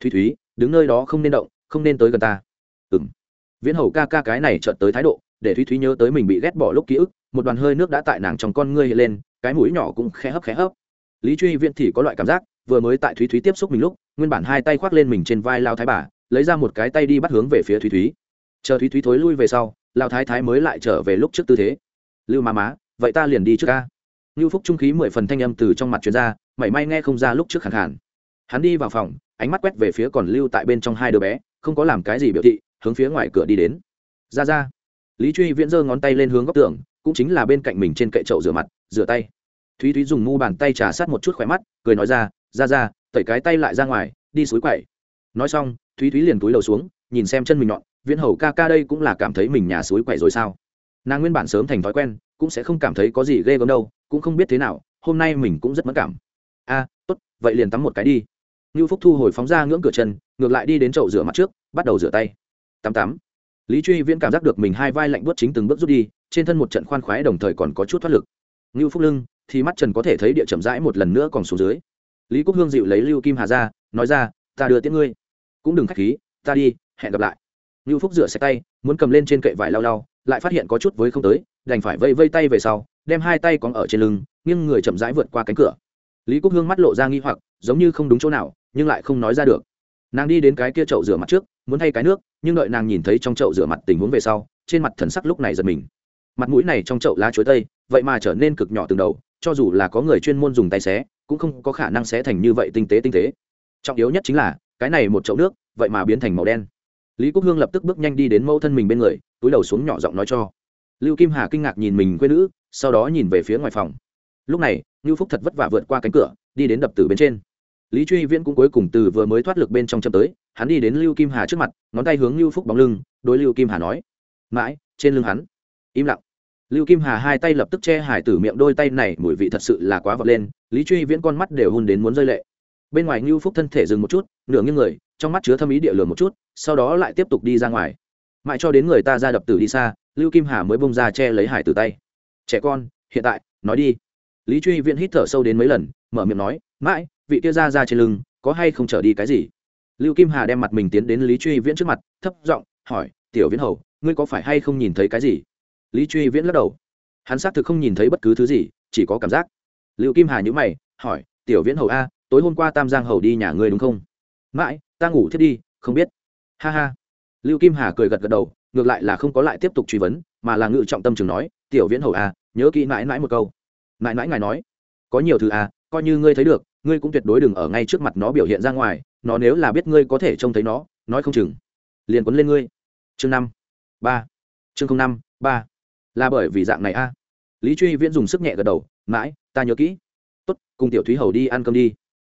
Thúy thúy, đứng nơi đó không nên động, không nên tới gần ta. Ừng viễn hầu ca ca cái này trợt tới thái độ, để thúy thúy nhớ tới mình bị ghét bỏ lúc ký ức, một đoàn hơi nước đã tại nàng trong con ngươi lên, cái mũi nhỏ cũng khẽ hấp khẽ hấp lý truy viễn thì có loại cảm giác, vừa mới tại thúy thúy tiếp xúc mình lúc, nguyên bản hai tay khoác lên mình trên vai lao thái bà, lấy ra một cái tay đi bắt hướng về phía thúy thúy. Chờ thúy thúy thối lui về sau, lao thái thái mới lại trở về lúc trước tư thế. Lưu má má, vậy ta liền đi trước ca. Ngưu phúc trung khí mười phần thanh âm từ trong mặt chuyên gia mảy may nghe không ra lúc trước khẳng hẳn hắn đi vào phòng, ánh mắt quét về phía còn lưu tại bên trong hai đứa bé, không có làm cái gì biểu thị, hướng phía ngoài cửa đi đến. Ra ra. Lý truy viễn giơ ngón tay lên hướng góc tường, cũng chính là bên cạnh mình trên kệ chậu rửa mặt, rửa tay thúy thúy dùng mu bàn tay trà sát một chút khỏe mắt, cười nói ra ra ra, tẩy cái tay lại ra ngoài, đi suối quậy. Nói xong, thúy thúy liền túi đầu xuống, nhìn xem chân mình nhọn, viễn hầu ca ca đây cũng là cảm thấy mình nhà suối quậy rồi sao? Nàng nguyên bản sớm thành thói quen, cũng sẽ không cảm thấy có gì ghê gớm đâu, cũng không biết thế nào, hôm nay mình cũng rất mất cảm. A, tốt, vậy liền tắm một cái đi. Ngưu phúc thu hồi phóng ra ngưỡng cửa chân, ngược lại đi đến chậu rửa mặt trước, bắt đầu rửa tay. Tắm tắm. Lý truy viễn cảm giác được mình hai vai lạnh buốt chính từng bước rút đi, trên thân một trận khoan khoái đồng thời còn có chút thoát lực. Ngưu phúc lưng thì mắt trần có thể thấy địa chậm rãi một lần nữa còn xuống dưới. Lý quốc hương dịu lấy lưu kim hà ra, nói ra, ta đưa tiễn ngươi. Cũng đừng k h á c h khí, ta đi, hẹn gặp lại. Ngưu phúc rửa xe tay, muốn cầm lên trên kệ vải lau lau, lại phát hiện có chút với không tới, đành phải vây vây tay về sau, đem hai tay còn ở trên lưng nhưng người chậm rãi vượt qua cánh cửa. Lý quốc hương mắt lộ ra nghi hoặc, giống như không đúng chỗ nào, nhưng lại không nói ra được. Nàng đi đến cái kia chậu rửa mặt trước, muốn thay cái nước, nhưng đợi nàng nhìn thấy trong chậu rửa mặt tình huống về sau, trên mặt thần sắc lúc này giật mình. Mặt mũi này trong chậu lá chuối tây, vậy mà trở nên cực nhỏ từng đầu cho dù là có người chuyên môn dùng tay xé, cũng không có khả năng xé thành như vậy tinh tế tinh tế. Trọng yếu nhất chính là, cái này một chậu nước, vậy mà biến thành màu đen. Lý quốc hương lập tức bước nhanh đi đến mẫu thân mình bên người, túi đầu xuống nhỏ giọng nói cho. Lưu kim hà kinh ngạc nhìn mình quê nữ, sau đó nhìn về phía ngoài phòng. Lúc này, ngưu phúc thật vất vả vượt qua cánh cửa, đi đến đập tử bên trên. Lý truy viễn cũng cuối cùng từ vừa mới thoát lực bên trong châm tới, hắn đi đến lưu kim hà trước mặt, ngón tay hướng lưu phúc bóng lưng, đối lưu kim hà nói, mãi, trên lưng hắn. Im lặng lưu kim hà hai tay lập tức che hải tử miệng đôi tay này, mùi vị thật sự là quá vọt lên, lý truy viễn con mắt đều hôn đến muốn rơi lệ. Bên ngoài lưu phúc thân thể dừng một chút, nửa nghiêng người, trong mắt chứa thâm ý địa lường một chút, sau đó lại tiếp tục đi ra ngoài. Mãi cho đến người ta ra đập tử đi xa, lưu kim hà mới bông ra che lấy hải tử tay. Trẻ con, hiện tại, nói đi. Lý truy viễn hít thở sâu đến mấy lần, mở miệng nói, mãi, vị kia ra ra trên lưng, có hay không trở đi cái gì? Lưu kim hà đem mặt mình tiến đến lý truy viễn trước mặt, thấp giọng hỏi, tiểu viễn hầu, ngươi có phải hay không nhìn thấy cái gì? Lý truy viễn lắc đầu. Hắn xác thực không nhìn thấy bất cứ thứ gì, chỉ có cảm giác. Liệu kim hà nhữ mày, hỏi, tiểu viễn hầu a, tối hôm qua tam giang hầu đi nhà ngươi đúng không? Mãi, ta ngủ thiết đi, không biết. Ha ha. Lưu kim hà cười gật gật đầu, ngược lại là không có lại tiếp tục truy vấn, mà là ngự trọng tâm trường nói, tiểu viễn hầu a, nhớ kỹ mãi mãi một câu. Mãi mãi ngài nói. Có nhiều thứ a, coi như ngươi thấy được, ngươi cũng tuyệt đối đừng ở ngay trước mặt nó biểu hiện ra ngoài, nó nếu là biết ngươi có thể trông thấy nó, nói không chừng, liền quấn lên ngươi. Chương năm, ba. Chương năm, ba là bởi vì dạng này a. Lý truy viễn dùng sức nhẹ gật đầu, mãi, ta nhớ kỹ. Tốt, cùng tiểu thúy hầu đi ăn cơm đi.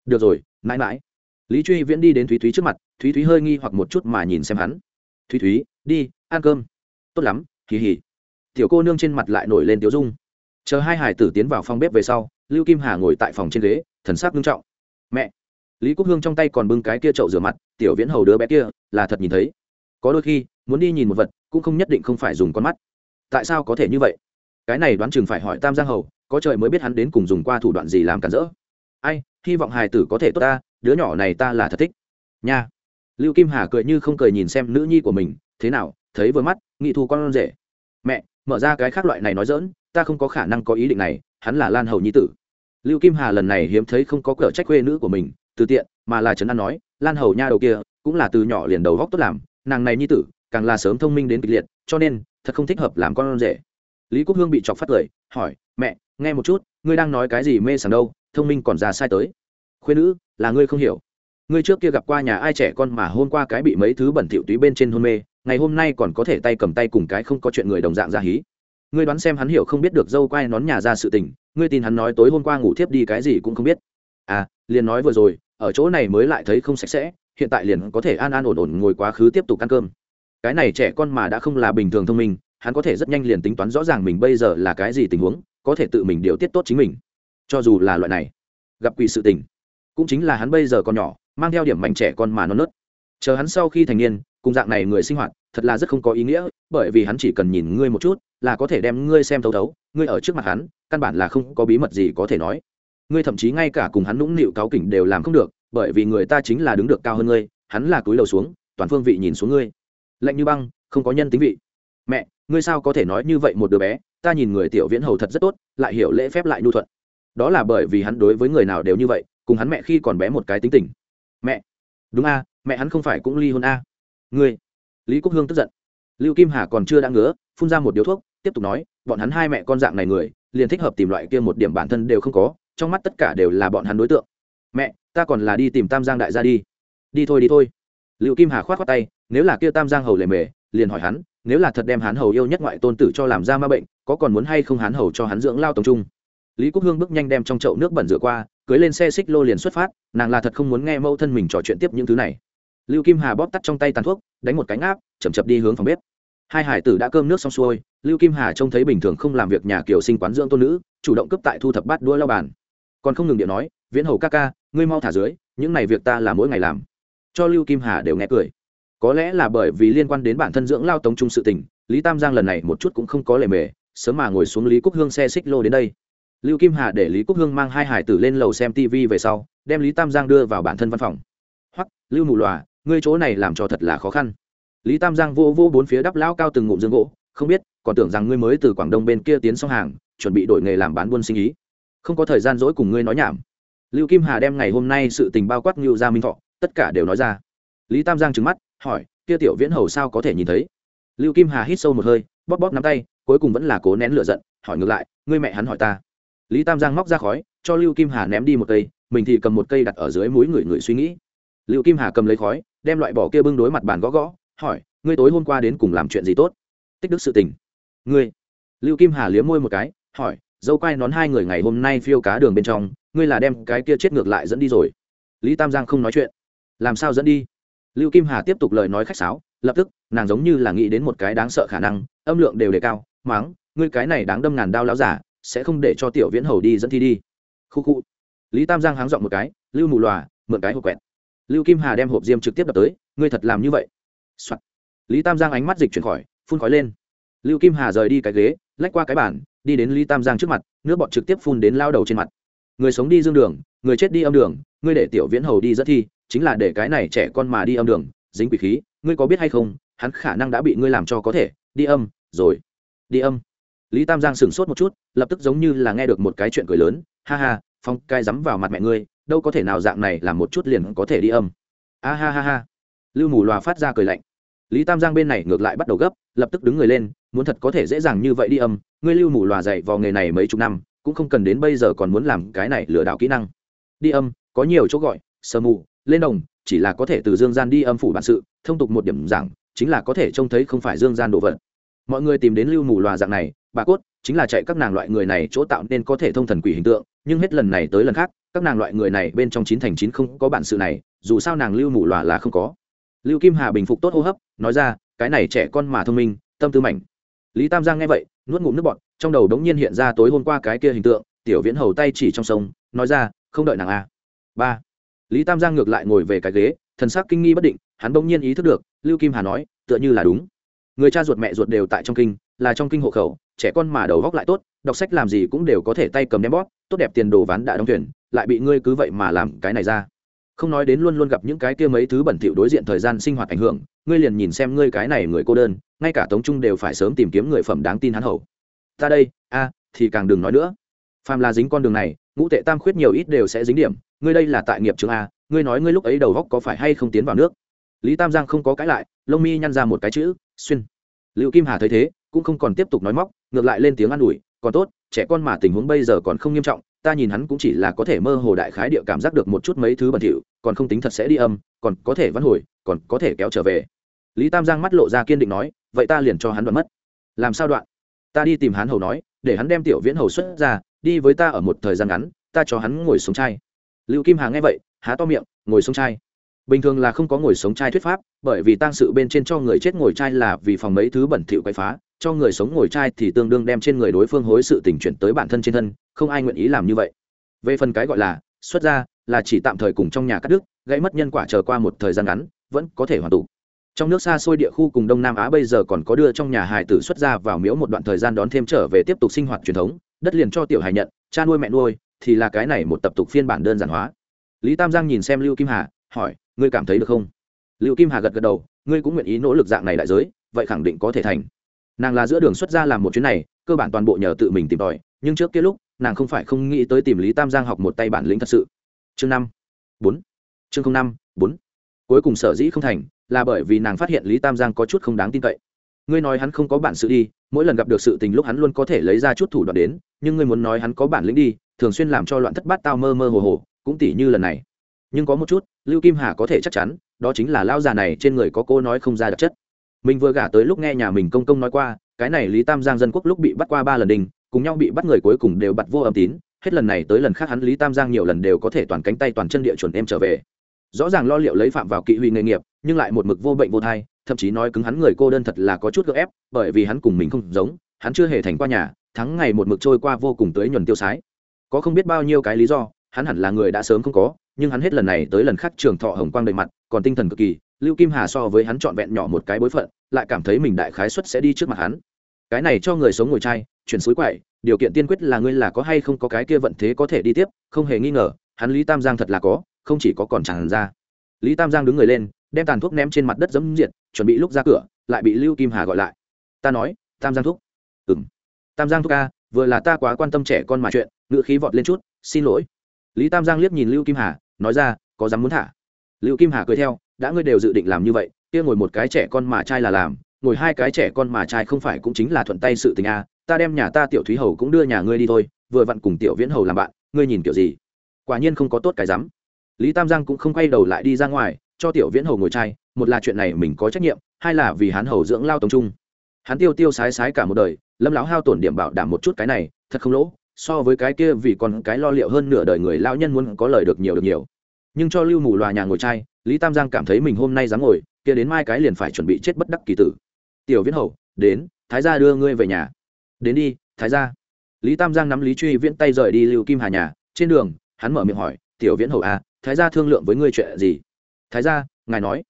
Được rồi, mãi mãi. Lý truy viễn đi đến thúy thúy trước mặt, thúy thúy hơi nghi hoặc một chút mà nhìn xem hắn. Thúy thúy, đi, ăn cơm. Tốt lắm kỳ hỉ tiểu cô nương trên mặt lại nổi lên tiếu dung. Chờ hai hải tử tiến vào phòng bếp về sau, lưu kim hà ngồi tại phòng trên ghế, thần sắc nghiêm trọng. Mẹ. Lý quốc hương trong tay còn bưng cái kia chậu rửa mặt, tiểu viễn hầu đứa bé kia, là thật nhìn thấy. Có đôi khi, muốn đi nhìn một vật, cũng không nhất định không phải dùng con mắt tại sao có thể như vậy? Cái này đoán chừng phải hỏi tam giang hầu, có trời mới biết hắn đến cùng dùng qua thủ đoạn gì làm cản rỡ. Ai, hy vọng hài tử có thể tốt ta, đứa nhỏ này ta là thật thích. Nha. Lưu kim hà cười như không cười nhìn xem nữ nhi của mình, thế nào, thấy vừa mắt, nghị thu con rể. Mẹ, mở ra cái khác loại này nói dỡn ta không có khả năng có ý định này, hắn là lan hầu nhi tử. Lưu kim hà lần này hiếm thấy không có cửa trách quê nữ của mình, từ tiện, mà là trấn an nói, lan hầu nha đầu kia, cũng là từ nhỏ liền đầu góc tốt làm, nàng này nhi tử, càng là sớm thông minh đến kịch liệt, cho nên thật không thích hợp làm con rể. Lý quốc hương bị chọc phát cười, hỏi, mẹ, nghe một chút, ngươi đang nói cái gì mê sảng đâu, thông minh còn già sai tới. Khuyên nữ, là ngươi không hiểu. Ngươi trước kia gặp qua nhà ai trẻ con mà hôm qua cái bị mấy thứ bẩn thỉu túy bên trên hôn mê, ngày hôm nay còn có thể tay cầm tay cùng cái không có chuyện người đồng dạng ra hí. Ngươi đoán xem hắn hiểu không biết được dâu quai nón nhà ra sự tình, ngươi tin hắn nói tối hôm qua ngủ thiếp đi cái gì cũng không biết. À liền nói vừa rồi, ở chỗ này mới lại thấy không sạch sẽ, hiện tại liền có thể an an ổn ổn ngồi quá khứ tiếp tục ăn cơm cái này trẻ con mà đã không là bình thường thông minh, hắn có thể rất nhanh liền tính toán rõ ràng mình bây giờ là cái gì tình huống, có thể tự mình điều tiết tốt chính mình. Cho dù là loại này, gặp quỷ sự tình, cũng chính là hắn bây giờ còn nhỏ, mang theo điểm mạnh trẻ con mà nó nớt. Chờ hắn sau khi thành niên, cùng dạng này người sinh hoạt, thật là rất không có ý nghĩa, bởi vì hắn chỉ cần nhìn ngươi một chút, là có thể đem ngươi xem thấu thấu, ngươi ở trước mặt hắn, căn bản là không có bí mật gì có thể nói. Ngươi thậm chí ngay cả cùng hắn nũng nịu cáo kỉnh đều làm không được, bởi vì người ta chính là đứng được cao hơn ngươi, hắn là túi đầu xuống, toàn phương vị nhìn xuống ngươi lạnh như băng, không có nhân tính vị. Mẹ, ngươi sao có thể nói như vậy một đứa bé? Ta nhìn người tiểu viễn hầu thật rất tốt, lại hiểu lễ phép lại nhu thuận. Đó là bởi vì hắn đối với người nào đều như vậy, cùng hắn mẹ khi còn bé một cái tính tình. Mẹ. Đúng a, mẹ hắn không phải cũng ly hôn a. Ngươi. Lý quốc hương tức giận. Lưu kim hà còn chưa đã ngứa, phun ra một điếu thuốc, tiếp tục nói, bọn hắn hai mẹ con dạng này người, liền thích hợp tìm loại kia một điểm bản thân đều không có, trong mắt tất cả đều là bọn hắn đối tượng. Mẹ, ta còn là đi tìm tam giang đại gia đi. Đi thôi đi thôi. Liệu kim hà k h o á t khoác tay nếu là kia tam giang hầu lề mề, liền hỏi hắn, nếu là thật đem hắn hầu yêu nhất ngoại tôn tử cho làm ra ma bệnh, có còn muốn hay không hắn hầu cho hắn dưỡng lao tổng trung? Lý quốc hương bước nhanh đem trong chậu nước bẩn rửa qua, cưới lên xe xích lô liền xuất phát, nàng là thật không muốn nghe mẫu thân mình trò chuyện tiếp những thứ này. Lưu kim hà bóp tắt trong tay tàn thuốc, đánh một cánh áp chầm chập đi hướng phòng bếp. Hai hải tử đã cơm nước xong xuôi, lưu kim hà trông thấy bình thường không làm việc nhà kiểu sinh quán dưỡng tôn nữ, chủ động cướp tại thu thập bát đua lao bàn. Còn không ngừng điện nói, viễn hầu ca ca, ngươi mau thả dưới, những này việc ta là mỗi ngày làm. Cho lưu kim hà đều nghe cười có lẽ là bởi vì liên quan đến bản thân dưỡng lao tống trung sự tình, lý tam giang lần này một chút cũng không có lề mề, sớm mà ngồi xuống lý Cúc hương xe xích lô đến đây. Lưu kim hà để lý Cúc hương mang hai hải tử lên lầu xem tv về sau, đem lý tam giang đưa vào bản thân văn phòng. Hoặc lưu mù lòa, ngươi chỗ này làm cho thật là khó khăn. Lý tam giang vô vô bốn phía đắp lao cao từng ngụm dương gỗ, không biết, còn tưởng rằng ngươi mới từ quảng đông bên kia tiến xong hàng, chuẩn bị đổi nghề làm bán buôn sinh ý. Không có thời gian dỗi cùng ngươi nói nhảm. Lưu kim hà đem ngày hôm nay sự tình bao quát ngưu ra minh thọ, tất cả đều nói ra. Lý tam giang trừng mắt hỏi, kia tiểu viễn hầu sao có thể nhìn thấy? Lưu kim hà hít sâu một hơi, bóp bóp nắm tay, cuối cùng vẫn là cố nén lửa giận, hỏi ngược lại, ngươi mẹ hắn hỏi ta? Lý tam giang móc ra khói, cho lưu kim hà ném đi một cây, mình thì cầm một cây đặt ở dưới mũi người người suy nghĩ. Lưu kim hà cầm lấy khói, đem loại bỏ kia bưng đối mặt bàn gõ gõ, hỏi, ngươi tối hôm qua đến cùng làm chuyện gì tốt? Tích đức sự tình. Ngươi? Lưu kim hà liếm môi một cái, hỏi, dâu quai nón hai người ngày hôm nay phiêu cá đường bên trong, ngươi là đem cái kia chết ngược lại dẫn đi rồi? Lý tam giang không nói chuyện. Làm sao dẫn đi? Lưu kim hà tiếp tục lời nói khách sáo, lập tức, nàng giống như là nghĩ đến một cái đáng sợ khả năng, âm lượng đều đề cao, máng, ngươi cái này đáng đâm ngàn đao láo giả, sẽ không để cho tiểu viễn hầu đi dẫn thi đi. Khu khu. Lý tam giang háng dọn một cái, lưu mù lòa, mượn cái hộp quẹt. Lưu kim hà đem hộp diêm trực tiếp đập tới, ngươi thật làm như vậy、Soạn. lý tam giang ánh mắt dịch chuyển khỏi, phun khói lên. Lưu kim hà rời đi cái ghế, lách qua cái bản đi đến lý tam giang trước mặt, nước bọt trực tiếp phun đến lao đầu trên mặt. Người sống đi dương đường, người chết đi âm đường, ngươi để tiểu viễn hầu đi dẫn thi chính là để cái này trẻ con mà đi âm đường, dính quỷ khí, ngươi có biết hay không, hắn khả năng đã bị ngươi làm cho có thể, đi âm, rồi, đi âm. Lý tam giang sửng sốt một chút, lập tức giống như là nghe được một cái chuyện cười lớn, ha ha, phong cai dám vào mặt mẹ ngươi, đâu có thể nào dạng này làm một chút liền có thể đi âm. A ha ha ha. Lưu mù loà phát ra cười lạnh. Lý tam giang bên này ngược lại bắt đầu gấp, lập tức đứng người lên, muốn thật có thể dễ dàng như vậy đi âm, ngươi lưu mù loà dạy vào nghề này mấy chục năm, cũng không cần đến bây giờ còn muốn làm cái này lừa đảo kỹ năng. Đi âm, có nhiều chỗ gọi, sơ mù lên đồng, chỉ là có thể từ dương gian đi âm phủ bản sự, thông tục một điểm giảng, chính là có thể trông thấy không phải dương gian đồ vật. Mọi người tìm đến lưu mù loà dạng này, bà cốt, chính là chạy các nàng loại người này chỗ tạo nên có thể thông thần quỷ hình tượng, nhưng hết lần này tới lần khác, các nàng loại người này bên trong chín thành chín không có bản sự này, dù sao nàng lưu mù loà là không có. Lưu kim hà bình phục tốt hô hấp, nói ra, cái này trẻ con mà thông minh, tâm tư mảnh. Lý tam giang nghe vậy, nuốt ngụm nước bọt, trong đầu đống nhiên hiện ra tối hôm qua cái kia hình tượng, tiểu viễn hầu tay chỉ trong sông, nói ra, không đợi nàng a ba lý tam giang ngược lại ngồi về cái ghế, thần sắc kinh nghi bất định, hắn bỗng nhiên ý thức được, lưu kim hà nói, tựa như là đúng. Người cha ruột mẹ ruột đều tại trong kinh, là trong kinh hộ khẩu, trẻ con mà đầu góc lại tốt, đọc sách làm gì cũng đều có thể tay cầm đem bóp, tốt đẹp tiền đồ ván đã đóng thuyền, lại bị ngươi cứ vậy mà làm cái này ra. Không nói đến luôn luôn gặp những cái kia mấy thứ bẩn thỉu đối diện thời gian sinh hoạt ảnh hưởng, ngươi liền nhìn xem ngươi cái này người cô đơn, ngay cả tống trung đều phải sớm tìm kiếm người phẩm đáng tin hắn hậu. ta đây, a, thì càng đừng nói nữa. Phàm là dính con đường này ngũ tệ tam khuyết nhiều ít đều sẽ dính điểm, ngươi đây là tại nghiệp trường a, ngươi nói ngươi lúc ấy đầu góc có phải hay không tiến vào nước? Lý tam giang không có cãi lại, lông mi nhăn ra một cái chữ, xuyên. Liệu kim hà thấy thế, cũng không còn tiếp tục nói móc, ngược lại lên tiếng an ủi, còn tốt, trẻ con mà tình huống bây giờ còn không nghiêm trọng, ta nhìn hắn cũng chỉ là có thể mơ hồ đại khái địa cảm giác được một chút mấy thứ bẩn thỉu, còn không tính thật sẽ đi âm, còn có thể vãn hồi, còn có thể kéo trở về. Lý tam giang mắt lộ ra kiên định nói, vậy ta liền cho hắn đoạn mất. Làm sao đoạn? Ta đi tìm hắn hầu nói, để hắn đem tiểu viễn hầu xuất ra đi với ta ở một thời gian ngắn, ta cho hắn ngồi sống chai lưu kim hà nghe vậy, há to miệng, ngồi sống chai bình thường là không có ngồi sống chai thuyết pháp, bởi vì tang sự bên trên cho người chết ngồi chai là vì phòng mấy thứ bẩn thỉu quậy phá, cho người sống ngồi chai thì tương đương đem trên người đối phương hối sự tình chuyển tới bản thân trên thân, không ai nguyện ý làm như vậy. Về phần cái gọi là, xuất ra là chỉ tạm thời cùng trong nhà cắt đứt, gãy mất nhân quả chờ qua một thời gian ngắn, vẫn có thể hoàn tụ. Trong nước xa xôi địa khu cùng đông nam á bây giờ còn có đưa trong nhà hài tử xuất ra vào miếu một đoạn thời gian đón thêm trở về tiếp tục sinh hoạt truyền thống đất liền cho tiểu hải nhận, cha nuôi mẹ nuôi, thì là cái này một tập tục phiên bản đơn giản hóa. Lý tam giang nhìn xem lưu kim hà, hỏi, ngươi cảm thấy được không? Lưu kim hà gật gật đầu, ngươi cũng nguyện ý nỗ lực dạng này đại giới, vậy khẳng định có thể thành. Nàng là giữa đường xuất ra làm một chuyến này, cơ bản toàn bộ nhờ tự mình tìm tòi, nhưng trước kia lúc, nàng không phải không nghĩ tới tìm lý tam giang học một tay bản lĩnh thật sự. Chương năm, bốn. Chương năm, bốn. Cuối cùng sở dĩ không thành, là bởi vì nàng phát hiện lý tam giang có chút không đáng tin cậy ngươi nói hắn không có bản sự đi, mỗi lần gặp được sự tình lúc hắn luôn có thể lấy ra chút thủ đoạn đến, nhưng ngươi muốn nói hắn có bản lĩnh đi, thường xuyên làm cho loạn thất bát tao mơ mơ hồ hồ, cũng tỉ như lần này. Nhưng có một chút, lưu kim hà có thể chắc chắn, đó chính là lao già này trên người có cô nói không ra đặc chất. Mình vừa gả tới lúc nghe nhà mình công công nói qua, cái này lý tam giang dân quốc lúc bị bắt qua ba lần đình, cùng nhau bị bắt người cuối cùng đều bật vô âm tín, hết lần này tới lần khác hắn lý tam giang nhiều lần đều có thể toàn cánh tay toàn chân địa chuẩn em trở về. Rõ ràng lo liệu lấy phạm vào kỵ huy nghề nghiệp, nhưng lại một mực vô bệnh vô thai thậm chí nói cứng hắn người cô đơn thật là có chút gợ ép, bởi vì hắn cùng mình không giống, hắn chưa hề thành qua nhà, thắng ngày một mực trôi qua vô cùng tới nhuần tiêu sái. Có không biết bao nhiêu cái lý do, hắn hẳn là người đã sớm không có, nhưng hắn hết lần này tới lần khác trường thọ hồng quang đầy mặt, còn tinh thần cực kỳ, lưu kim hà so với hắn trọn vẹn nhỏ một cái bối phận, lại cảm thấy mình đại khái xuất sẽ đi trước mặt hắn. Cái này cho người sống ngồi trai chuyển suối quậy, điều kiện tiên quyết là ngươi là có hay không có cái kia vận thế có thể đi tiếp, không hề nghi ngờ, hắn lý tam giang thật là có, không chỉ có còn tràn ra. Lý tam giang đứng người lên đem tàn thuốc ném trên mặt đất dẫm diệt, chuẩn bị lúc ra cửa, lại bị lưu kim hà gọi lại. Ta nói, tam giang thuốc ừ m tam giang thuốc ca, vừa là ta quá quan tâm trẻ con mà chuyện ngự khí vọt lên chút, xin lỗi. Lý tam giang liếc nhìn lưu kim hà, nói ra, có dám muốn thả? Lưu kim hà cười theo, đã ngươi đều dự định làm như vậy, kia ngồi một cái trẻ con mà trai là làm, ngồi hai cái trẻ con mà trai không phải cũng chính là thuận tay sự tình a à. ta đem nhà ta tiểu thúy hầu cũng đưa nhà ngươi đi thôi, vừa vặn cùng tiểu viễn hầu làm bạn, ngươi nhìn kiểu gì? Quả nhiên không có tốt cái rắm. Lý tam giang cũng không quay đầu lại đi ra ngoài cho tiểu viễn hầu ngồi trai một là chuyện này mình có trách nhiệm, hai là vì hắn hầu dưỡng lao tống trung. Hắn tiêu tiêu sái sái cả một đời, lâm lão hao tổn điểm bảo đảm một chút cái này, thật không lỗ, so với cái kia vì còn cái lo liệu hơn nửa đời người lao nhân muốn có lời được nhiều được nhiều. Nhưng cho lưu mù loà nhà ngồi trai lý tam giang cảm thấy mình hôm nay dám ngồi, kia đến mai cái liền phải chuẩn bị chết bất đắc kỳ tử. Tiểu viễn hầu, đến, thái gia đưa ngươi về nhà. Đến đi, thái gia. Lý tam giang nắm lý truy viễn tay rời đi lưu kim hà nhà, trên đường, hắn mở miệng hỏi, tiểu viễn hầu à thái gia thương lượng với ngươi chuyện gì? Thái gia, ngài nói,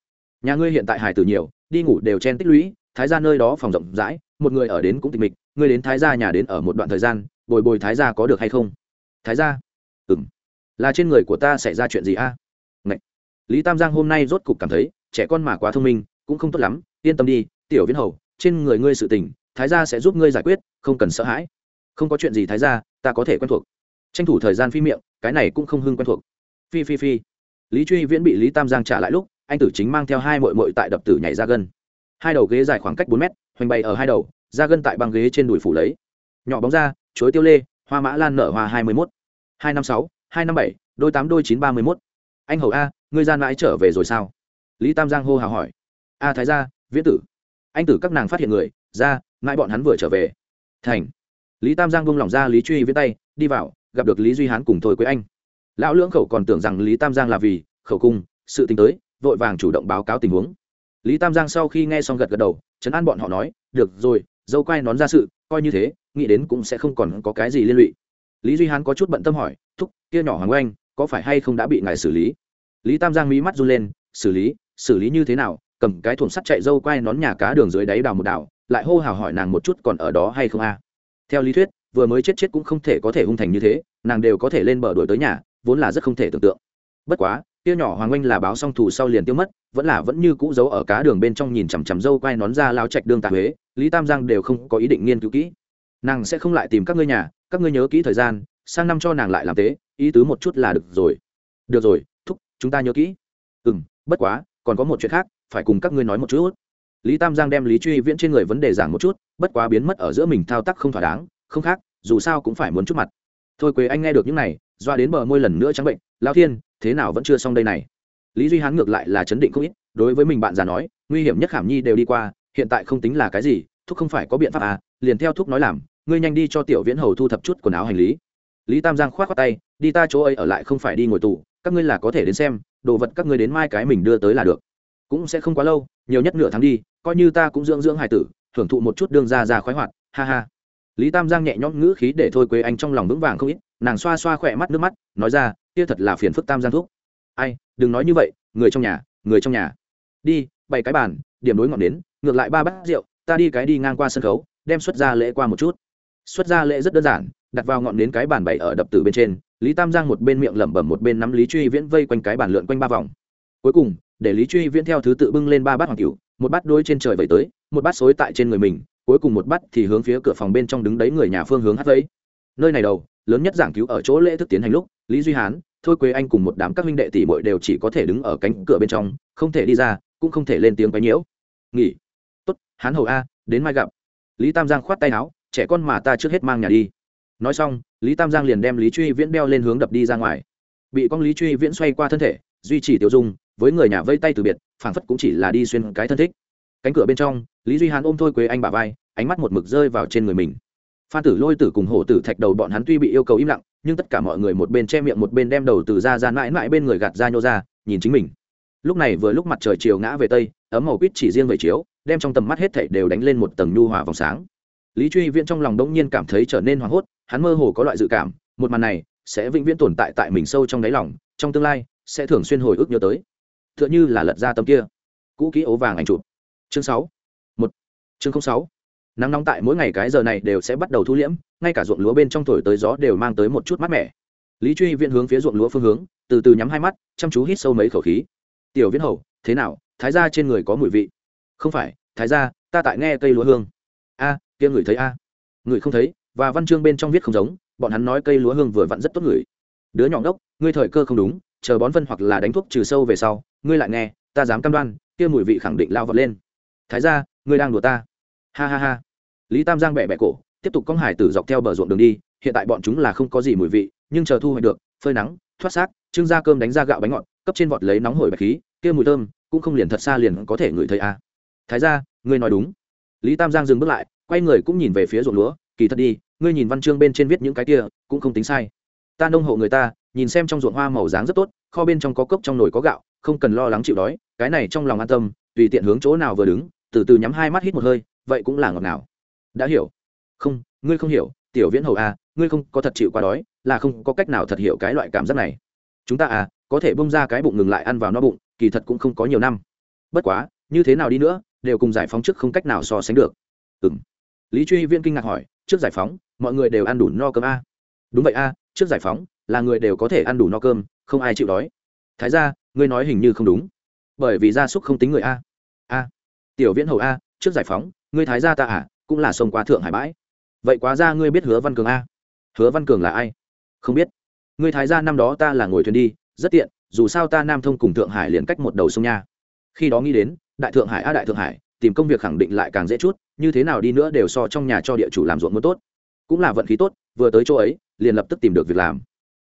nhà ngươi hiện tại hài tử nhiều, đi ngủ đều chen tích lũy, thái gia nơi đó phòng rộng rãi, một người ở đến cũng tịch mịch, ngươi đến thái gia nhà đến ở một đoạn thời gian, bồi bồi thái gia có được hay không? Thái gia ừng là trên người của ta xảy ra chuyện gì a? À? lý tam giang hôm nay rốt cục cảm thấy, trẻ con mà quá thông minh, cũng không tốt lắm, yên tâm đi, tiểu viễn hầu, trên người ngươi sự tình, thái gia sẽ giúp ngươi giải quyết, không cần sợ hãi. Không có chuyện gì thái gia, ta có thể quen thuộc. Tranh thủ thời gian phi miệng, cái này cũng không hưng quen thuộc. Phi phi phi lý truy viễn bị lý tam giang trả lại lúc, anh tử chính mang theo hai mội mội tại đập tử nhảy ra gân. Hai đầu ghế dài khoảng cách bốn mét, hoành bày ở hai đầu, ra gân tại băng ghế trên đùi phủ lấy. Nhỏ bóng ra, chuối tiêu lê, hoa mã lan nở hoa hai mươi mốt. Hai năm sáu, hai năm bảy, đôi tám đôi chín ba mươi mốt. Anh hầu a, ngươi gian mãi trở về rồi sao? Lý tam giang hô hào hỏi. A thái gia, viễn tử. Anh tử các nàng phát hiện người, ra, mãi bọn hắn vừa trở về. Thành. Lý tam giang bông lỏng ra lý truy viễn tay, đi vào, gặp được lý duy hán cùng thôi quế anh lão lưỡng khẩu còn tưởng rằng lý tam giang là vì khẩu cung, sự tính tới, vội vàng chủ động báo cáo tình huống. Lý tam giang sau khi nghe xong gật gật đầu chấn an bọn họ nói, được rồi, dâu quai nón ra sự, coi như thế, nghĩ đến cũng sẽ không còn có cái gì liên lụy. Lý duy hán có chút bận tâm hỏi, thúc, kia nhỏ hoàng oanh, có phải hay không đã bị ngài xử lý? Lý tam giang mỹ mắt run lên, xử lý? Xử lý như thế nào? Cầm cái thùng sắt chạy dâu quai nón nhà cá đường dưới đáy đào một đảo lại hô hào hỏi nàng một chút còn ở đó hay không a? Theo lý thuyết, vừa mới chết chết cũng không thể có thể hung thành như thế, nàng đều có thể lên bờ đuổi tới nhà vốn là rất không thể tưởng tượng. Bất quá kia nhỏ hoàng oanh là báo xong thủ sau liền tiêu mất, vẫn là vẫn như cũ giấu ở cá đường bên trong nhìn chằm chằm dâu quai nón ra lao trạch đương tạ huế, lý tam giang đều không có ý định nghiên cứu kỹ. Nàng sẽ không lại tìm các ngươi nhà, các ngươi nhớ kỹ thời gian, sang năm cho nàng lại làm tế, ý tứ một chút là được rồi. Được rồi, thúc, chúng ta nhớ kỹ. Ừ m bất quá, còn có một chuyện khác, phải cùng các ngươi nói một chút. Lý tam giang đem lý truy viễn trên người vấn đề giảng một chút, bất quá biến mất ở giữa mình thao tác không thỏa đáng, không khác, dù sao cũng phải muốn chút mặt. Thôi quế anh nghe được những này doa đến bờ môi lần nữa trắng bệnh lao thiên, thế nào vẫn chưa xong đây này? Lý duy hán ngược lại là chấn định không ít, đối với mình bạn già nói, nguy hiểm nhất khảm nhi đều đi qua, hiện tại không tính là cái gì, thúc không phải có biện pháp à liền theo thúc nói làm, ngươi nhanh đi cho tiểu viễn hầu thu thập chút quần áo hành lý. Lý tam giang k h o á t khoác tay, đi ta chỗ ấy ở lại không phải đi ngồi tù, các ngươi là có thể đến xem, đồ vật các ngươi đến mai cái mình đưa tới là được. Cũng sẽ không quá lâu, nhiều nhất nửa tháng đi, coi như ta cũng dưỡng dưỡng hài tử hưởng thụ một chút đương ra ra khoái hoạt, ha ha. Lý tam giang nhẹ nhõm ngữ khí để thôi quế anh trong lòng vững vàng không ít nàng xoa xoa khỏe mắt nước mắt, nói ra, kia thật là phiền phức tam giang thúc. Ai, đừng nói như vậy, người trong nhà, người trong nhà. Đi, bày cái bàn, điểm đối ngọn đến ngược lại ba bát rượu, ta đi cái đi ngang qua sân khấu, đem xuất ra lễ qua một chút. Xuất ra lễ rất đơn giản, đặt vào ngọn đến cái bàn bày ở đập từ bên trên, lý tam giang một bên miệng lẩm bẩm một bên nắm lý truy viễn vây quanh cái bàn lượn quanh ba vòng. Cuối cùng, để lý truy viễn theo thứ tự bưng lên ba bát hoàng cửu, một bát đôi trên trời vẩy tới, một bát xối tại trên người mình, cuối cùng một bát thì hướng phía cửa phòng bên trong đứng đấy người nhà phương hướng hát vẫy. Nơi này đầu lớn nhất giảng cứu ở chỗ lễ thức tiến hành lúc, lý duy hán, thôi quế anh cùng một đám các minh đệ tỷ bội đều chỉ có thể đứng ở cánh cửa bên trong, không thể đi ra, cũng không thể lên tiếng quấy nhiễu. Nghỉ. Tốt, hán hầu a, đến mai gặp. Lý tam giang khoát tay áo, trẻ con mà ta trước hết mang nhà đi. Nói xong, lý tam giang liền đem lý truy viễn đeo lên hướng đập đi ra ngoài. Bị con lý truy viễn xoay qua thân thể, duy trì tiêu dung, với người nhà vây tay từ biệt, phảng phất cũng chỉ là đi xuyên cái thân thích. Cánh cửa bên trong, lý duy hán ôm thôi quế anh bà vai, ánh mắt một mực rơi vào trên người mình phan tử lôi tử cùng hổ tử thạch đầu bọn hắn tuy bị yêu cầu im lặng, nhưng tất cả mọi người một bên che miệng một bên đem đầu từ ra ra mãi mãi bên người gạt ra nhô ra, nhìn chính mình. Lúc này vừa lúc mặt trời chiều ngã về tây, ấm màu quýt chỉ riêng về chiếu, đem trong tầm mắt hết thảy đều đánh lên một tầng nhu hòa vòng sáng. Lý truy viễn trong lòng đông nhiên cảm thấy trở nên hoảng hốt, hắn mơ hồ có loại dự cảm, một màn này sẽ vĩnh viễn tồn tại tại mình sâu trong đáy lòng, trong tương lai sẽ thường xuyên hồi ức nhớ tới. Tựa như là lật ra tấm kia, cũ kỹ ố vàng ảnh chụp. Chương sáu, một, chương sáu nắng nóng tại mỗi ngày cái giờ này đều sẽ bắt đầu thu liễm, ngay cả ruộng lúa bên trong thổi tới gió đều mang tới một chút mát mẻ. Lý truy viễn hướng phía ruộng lúa phương hướng, từ từ nhắm hai mắt, chăm chú hít sâu mấy khẩu khí. Tiểu viễn hầu, thế nào? Thái ra trên người có mùi vị? Không phải, thái ra ta tại nghe cây lúa hương. A, kia người thấy a. Người không thấy, và văn chương bên trong viết không giống, bọn hắn nói cây lúa hương vừa vặn rất tốt người. Đứa nhỏ đốc ngươi thời cơ không đúng, chờ bón phân hoặc là đánh thuốc trừ sâu về sau, ngươi lại nghe, ta dám cam đoan, kia mùi vị khẳng định lao vọt lên. Thái ra ngươi đang đùa ta. Ha ha ha lý tam giang bẹ bẹ cổ, tiếp tục cong hải tử dọc theo bờ ruộng đường đi, hiện tại bọn chúng là không có gì mùi vị, nhưng chờ thu hoạch được, phơi nắng, thoát xác, trưng ra cơm đánh ra gạo bánh ngọt, cấp trên vọt lấy nóng hổi bạch khí, kia mùi thơm, cũng không liền thật xa liền có thể ngửi thấy a. À. thái ra ngươi nói đúng. Lý tam giang dừng bước lại, quay người cũng nhìn về phía ruộng lúa, kỳ thật đi, ngươi nhìn văn chương bên trên viết những cái kia, cũng không tính sai. Ta nông hộ người ta, nhìn xem trong ruộng hoa màu dáng rất tốt, kho bên trong có cốc trong nồi có gạo, không cần lo lắng chịu đói, cái này trong lòng an tâm, tùy tiện hướng chỗ nào vừa đứng, từ từ nhắm hai mắt hít một hơi, vậy cũng là ngọt nào đã hiểu. Không ngươi không hiểu tiểu viễn hầu à ngươi không có thật chịu qua đói là không có cách nào thật hiểu cái loại cảm giác này. Chúng ta à có thể bông ra cái bụng ngừng lại ăn vào no bụng kỳ thật cũng không có nhiều năm. Bất quá như thế nào đi nữa đều cùng giải phóng trước không cách nào so sánh được. Ừ m lý truy viên kinh ngạc hỏi trước giải phóng mọi người đều ăn đủ no cơm a à? đúng vậy a à, trước giải phóng là người đều có thể ăn đủ no cơm không ai chịu đói. Thái ra ngươi nói hình như không đúng. Bởi vì gia súc không tính người a a tiểu viễn hầu a trước giải phóng ngươi thái gia ta à cũng là sông qua thượng hải bãi. Vậy quá ra ngươi biết hứa văn cường a. Hứa văn cường là ai? Không biết. Ngươi thái gia năm đó ta là ngồi thuyền đi, rất tiện, dù sao ta nam thông cùng thượng hải liền cách một đầu sông nha. Khi đó nghĩ đến, đại thượng hải a đại thượng hải, tìm công việc khẳng định lại càng dễ chút, như thế nào đi nữa đều so trong nhà cho địa chủ làm ruộng muốn tốt. Cũng là vận khí tốt, vừa tới chỗ ấy, liền lập tức tìm được việc làm.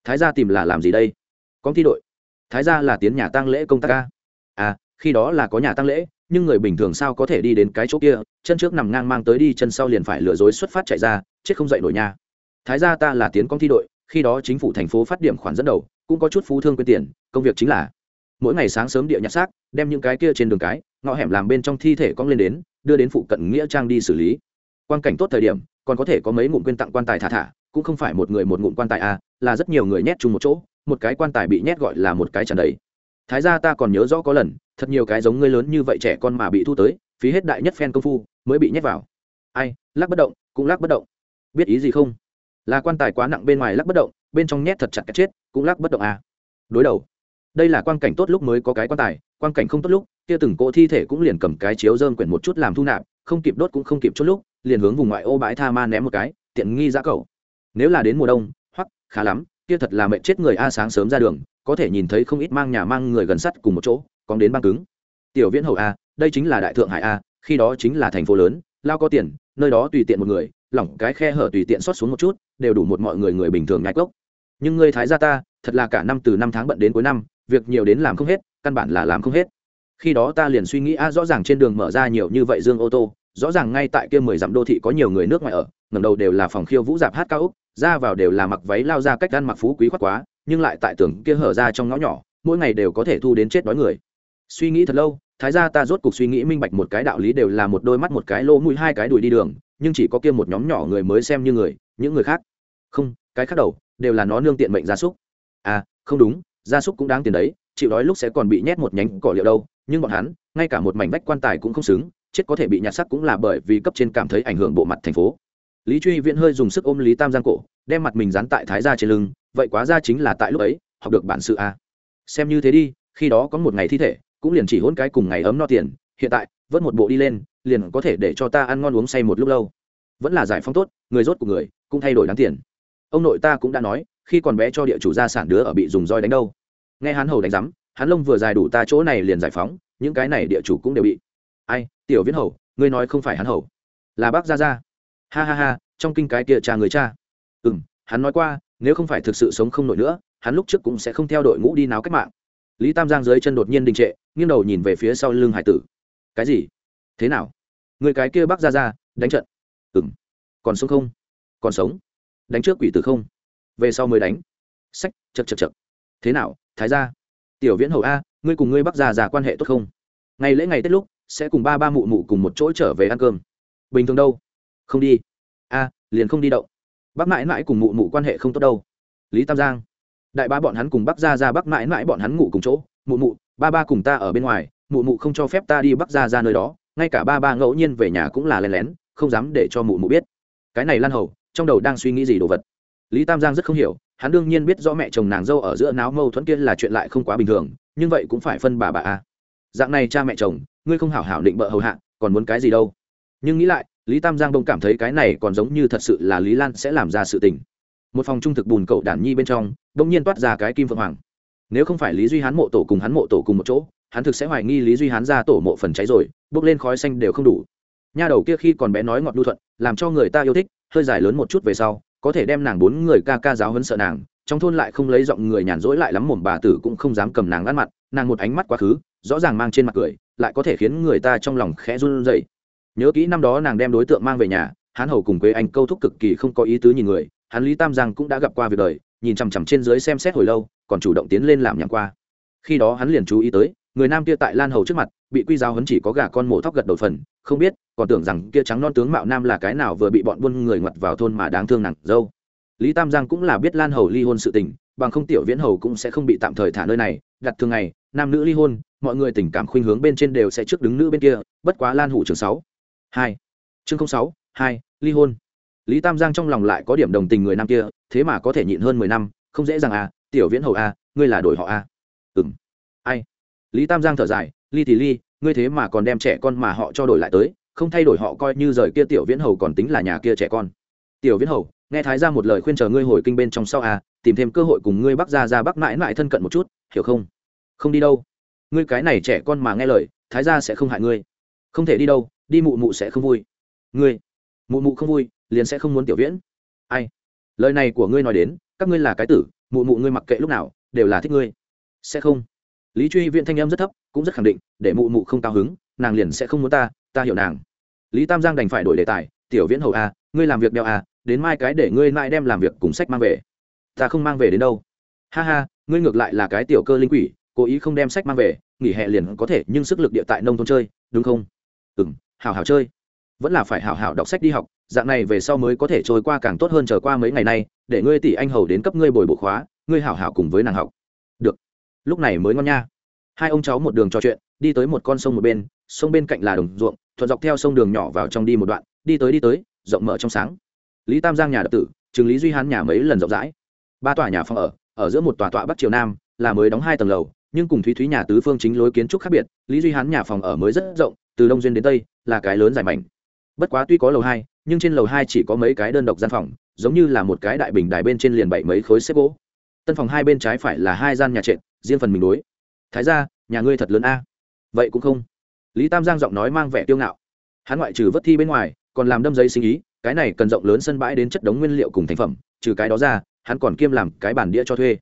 Thái gia tìm là làm gì đây? Con thi đội. Thái gia là tiến nhà tăng lễ công tác ca à khi đó là có nhà tăng lễ nhưng người bình thường sao có thể đi đến cái chỗ kia, chân trước nằm ngang mang tới đi, chân sau liền phải lừa dối xuất phát chạy ra, chết không dậy nổi nha. Thái gia ta là tiến công thi đội, khi đó chính phủ thành phố phát điểm khoản dẫn đầu, cũng có chút phú thương quyên tiền, công việc chính là mỗi ngày sáng sớm địa nhặt xác, đem những cái kia trên đường cái, ngõ hẻm làm bên trong thi thể cong lên đến, đưa đến phụ cận nghĩa trang đi xử lý. Quan cảnh tốt thời điểm, còn có thể có mấy ngụm quyên tặng quan tài thả thả, cũng không phải một người một ngụm quan tài à là rất nhiều người nhét chung một chỗ, một cái quan tài bị nhét gọi là một cái tràn đầy. Thái gia ta còn nhớ rõ có lần thật nhiều cái giống ngươi lớn như vậy trẻ con mà bị thu tới, phí hết đại nhất phen công phu, mới bị nhét vào. Ai, lắc bất động, cũng lắc bất động. Biết ý gì không? Là quan tài quá nặng bên ngoài lắc bất động, bên trong nhét thật chặt cái chết, cũng lắc bất động à? Đối đầu. Đây là quan cảnh tốt lúc mới có cái quan tài quan cảnh không tốt lúc, kia từng cỗ thi thể cũng liền cầm cái chiếu dơm quyển một chút làm thu nạp, không kịp đốt cũng không kịp chốt lúc, liền hướng vùng ngoại ô bãi tha ma ném một cái, tiện nghi giã cầu. Nếu là đến mùa đông, hoặc, khá lắm, kia thật là mệnh chết người a sáng sớm ra đường, có thể nhìn thấy không ít mang nhà mang người gần sắt cùng một chỗ cóng đến băng cứng. Tiểu viễn hầu a, đây chính là đại thượng hải a, khi đó chính là thành phố lớn, lao có tiền, nơi đó tùy tiện một người, lỏng cái khe hở tùy tiện xót xuống một chút, đều đủ một mọi người người bình thường nhai cốc. Nhưng ngươi thái gia ta, thật là cả năm từ năm tháng bận đến cuối năm, việc nhiều đến làm không hết, căn bản là làm không hết. Khi đó ta liền suy nghĩ a, rõ ràng trên đường mở ra nhiều như vậy dương ô tô, rõ ràng ngay tại kia mười dặm đô thị có nhiều người nước ngoài ở ngầm đầu đều là phòng khiêu vũ dạp hát cao úc, ra vào đều là mặc váy lao ra cách ăn mặc phú quý khoác quá, nhưng lại tại tưởng kia hở ra trong ngõ nhỏ, mỗi ngày đều có thể thu đến chết đói người suy nghĩ thật lâu, thái ra ta rốt cuộc suy nghĩ minh bạch một cái đạo lý đều là một đôi mắt một cái lỗ mũi hai cái đùi đi đường, nhưng chỉ có kia một nhóm nhỏ người mới xem như người, những người khác. Không, cái khác đầu, đều là nó nương tiện mệnh gia súc. À không đúng, gia súc cũng đáng tiền đấy, chịu đói lúc sẽ còn bị nhét một nhánh cỏ liệu đâu, nhưng bọn hắn, ngay cả một mảnh vách quan tài cũng không xứng, chết có thể bị nhặt sắc cũng là bởi vì cấp trên cảm thấy ảnh hưởng bộ mặt thành phố. Lý truy viễn hơi dùng sức ôm lý tam giang cổ, đem mặt mình dán tại thái gia trên lưng, vậy quá ra chính là tại lúc ấy, học được bản sự a xem như thế đi, khi đó có một ngày thi thể cũng liền chỉ hôn cái cùng ngày ấm no tiền, hiện tại, vớt một bộ đi lên, liền có thể để cho ta ăn ngon uống say một lúc lâu. Vẫn là giải phóng tốt, người rốt của người, cũng thay đổi đáng tiền. Ông nội ta cũng đã nói, khi còn bé cho địa chủ gia sản đứa ở bị dùng roi đánh đâu. Nghe hắn hầu đánh rắm hắn lông vừa dài đủ ta chỗ này liền giải phóng, những cái này địa chủ cũng đều bị. Ai, tiểu viễn hầu, ngươi nói không phải hắn hầu. Là bác gia gia. Ha ha ha, trong kinh cái kia cha người cha. Ừ m hắn nói qua, nếu không phải thực sự sống không nổi nữa, hắn lúc trước cũng sẽ không theo đội ngũ đi náo cách mạng lý tam giang dưới chân đột nhiên đình trệ, nghiêng đầu nhìn về phía sau lưng hải tử. Cái gì? Thế nào? Người cái kia bác ra ra đánh trận. Ừng còn sống không? Còn sống? Đánh trước quỷ tử không? Về sau mới đánh. Sách chật chật chật thế nào, thái gia? Tiểu viễn hầu a, ngươi cùng ngươi bắc già già quan hệ tốt không? Ngày lễ ngày tết lúc, sẽ cùng ba ba mụ mụ cùng một chỗ trở về ăn cơm. Bình thường đâu? Không đi. A, liền không đi đậu. Bác mãi mãi cùng mụ mụ quan hệ không tốt đâu. Lý tam giang đại ba bọn hắn cùng bắc ra ra bắc mãi mãi bọn hắn ngủ cùng chỗ. Mụ mụ, ba ba cùng ta ở bên ngoài, mụ mụ không cho phép ta đi bắc ra ra nơi đó, ngay cả ba ba ngẫu nhiên về nhà cũng là lén lén, không dám để cho mụ mụ biết. Cái này lan hầu, trong đầu đang suy nghĩ gì đồ vật? Lý tam giang rất không hiểu, hắn đương nhiên biết rõ mẹ chồng nàng dâu ở giữa náo mâu thuẫn kia là chuyện lại không quá bình thường, nhưng vậy cũng phải phân bà bà a. Dạng này cha mẹ chồng, ngươi không hảo hảo định bợ hầu hạ, còn muốn cái gì đâu? Nhưng nghĩ lại, lý tam giang đông cảm thấy cái này còn giống như thật sự là lý lan sẽ làm ra sự tình một phòng trung thực bùn cậu đản nhi bên trong đông nhiên toát ra cái kim phượng hoàng. Nếu không phải lý duy hán mộ tổ cùng hắn mộ tổ cùng một chỗ, hắn thực sẽ hoài nghi lý duy hán ra tổ mộ phần cháy rồi, bước lên khói xanh đều không đủ. Nha đầu kia khi còn bé nói ngọt lưu thuận, làm cho người ta yêu thích, hơi dài lớn một chút về sau, có thể đem nàng bốn người ca ca giáo hấn sợ nàng, trong thôn lại không lấy giọng người nhàn rỗi lại lắm mồm bà tử cũng không dám cầm nàng ăn mặt nàng một ánh mắt quá khứ, rõ ràng mang trên mặt cười, lại có thể khiến người ta trong lòng khẽ run rẩy. Nhớ kỹ năm đó nàng đem đối tượng mang về nhà hán hầu cùng quế anh câu thúc cực kỳ không có ý tứ nhìn người hắn lý tam giang cũng đã gặp qua việc đời, nhìn chằm chằm trên dưới xem xét hồi lâu, còn chủ động tiến lên làm nhàng qua. Khi đó hắn liền chú ý tới, người nam kia tại lan hầu trước mặt, bị quy giáo hấn chỉ có gà con mổ thóc gật đầu phần, không biết, còn tưởng rằng kia trắng non tướng mạo nam là cái nào vừa bị bọn buôn người ngoặt vào thôn mà đáng thương nặng dâu. Lý tam giang cũng là biết lan hầu ly hôn sự tình, bằng không tiểu viễn hầu cũng sẽ không bị tạm thời thả nơi này, đặt thường ngày, nam nữ ly hôn, mọi người tình cảm khuynh hướng bên trên đều sẽ trước đứng nữ bên kia, bất quá lan hủ trường sáu, hai, chương sáu, hai, ly hôn lý tam giang trong lòng lại có điểm đồng tình người nam kia, thế mà có thể nhịn hơn mười năm, không dễ dàng à tiểu viễn hầu à ngươi là đổi họ à. Ừ m ai? Lý tam giang thở dài ly thì ly, ngươi thế mà còn đem trẻ con mà họ cho đổi lại tới, không thay đổi họ coi như rời kia tiểu viễn hầu còn tính là nhà kia trẻ con. Tiểu viễn hầu, nghe thái ra một lời khuyên chờ ngươi hồi kinh bên trong sau à tìm thêm cơ hội cùng ngươi bắc ra ra bắc mãi mãi thân cận một chút, hiểu không? Không đi đâu. Ngươi cái này trẻ con mà nghe lời, thái ra sẽ không hại ngươi. Không thể đi đâu, đi mụ mụ sẽ không vui. Ngươi, mụ mụ không vui liền sẽ không muốn tiểu viễn. Ai? Lời này của ngươi nói đến các ngươi là cái tử mụ mụ ngươi mặc kệ lúc nào đều là thích ngươi. Sẽ không. Lý truy viễn thanh âm rất thấp cũng rất khẳng định để mụ mụ không cao hứng nàng liền sẽ không muốn ta ta hiểu nàng. Lý tam giang đành phải đổi đề tài tiểu viễn hầu a à, ngươi làm việc đeo a à, đến mai cái để ngươi lại đem làm việc cùng sách mang về. Ta không mang về đến đâu. Ha ha ngươi ngược lại là cái tiểu cơ linh quỷ cố ý không đem sách mang về nghỉ hè liền có thể nhưng sức lực địa tại nông thôn chơi đúng không? Ừ m hào hào chơi. Vẫn là phải hào hào đọc sách đi học dạng này về sau mới có thể trôi qua càng tốt hơn trở qua mấy ngày nay, để ngươi tỷ anh hầu đến cấp ngươi bồi bổ khóa, ngươi hảo hảo cùng với nàng học. Được. Lúc này mới ngon nha. Hai ông cháu một đường trò chuyện, đi tới một con sông một bên, sông bên cạnh là đồng ruộng, thuận dọc theo sông đường nhỏ vào trong đi một đoạn, đi tới đi tới, rộng mở trong sáng. Lý tam giang nhà đập tử, trường lý duy hán nhà mấy lần rộng rãi. Ba tòa nhà phòng ở ở giữa một tòa tọa bắc triều nam, là mới đóng hai tầng lầu, nhưng cùng thúy thúy nhà tứ phương chính lối kiến trúc khác biệt, lý duy hán nhà phòng ở mới rất rộng, từ đông duyên đến tây, là cái lớn dài mảnh. Bất quá tuy có lầu hai nhưng trên lầu hai chỉ có mấy cái đơn độc gian phòng, giống như là một cái đại bình đài bên trên liền bảy mấy khối xếp gỗ. Tân phòng hai bên trái phải là hai gian nhà trệt, riêng phần mình đối. Thái ra nhà ngươi thật lớn a. Vậy cũng không. Lý tam giang giọng nói mang vẻ tiêu ngạo. Hắn ngoại trừ vất thi bên ngoài, còn làm đâm giấy sinh ý, cái này cần rộng lớn sân bãi đến chất đống nguyên liệu cùng thành phẩm, trừ cái đó ra, hắn còn kiêm làm cái bản đĩa cho thuê.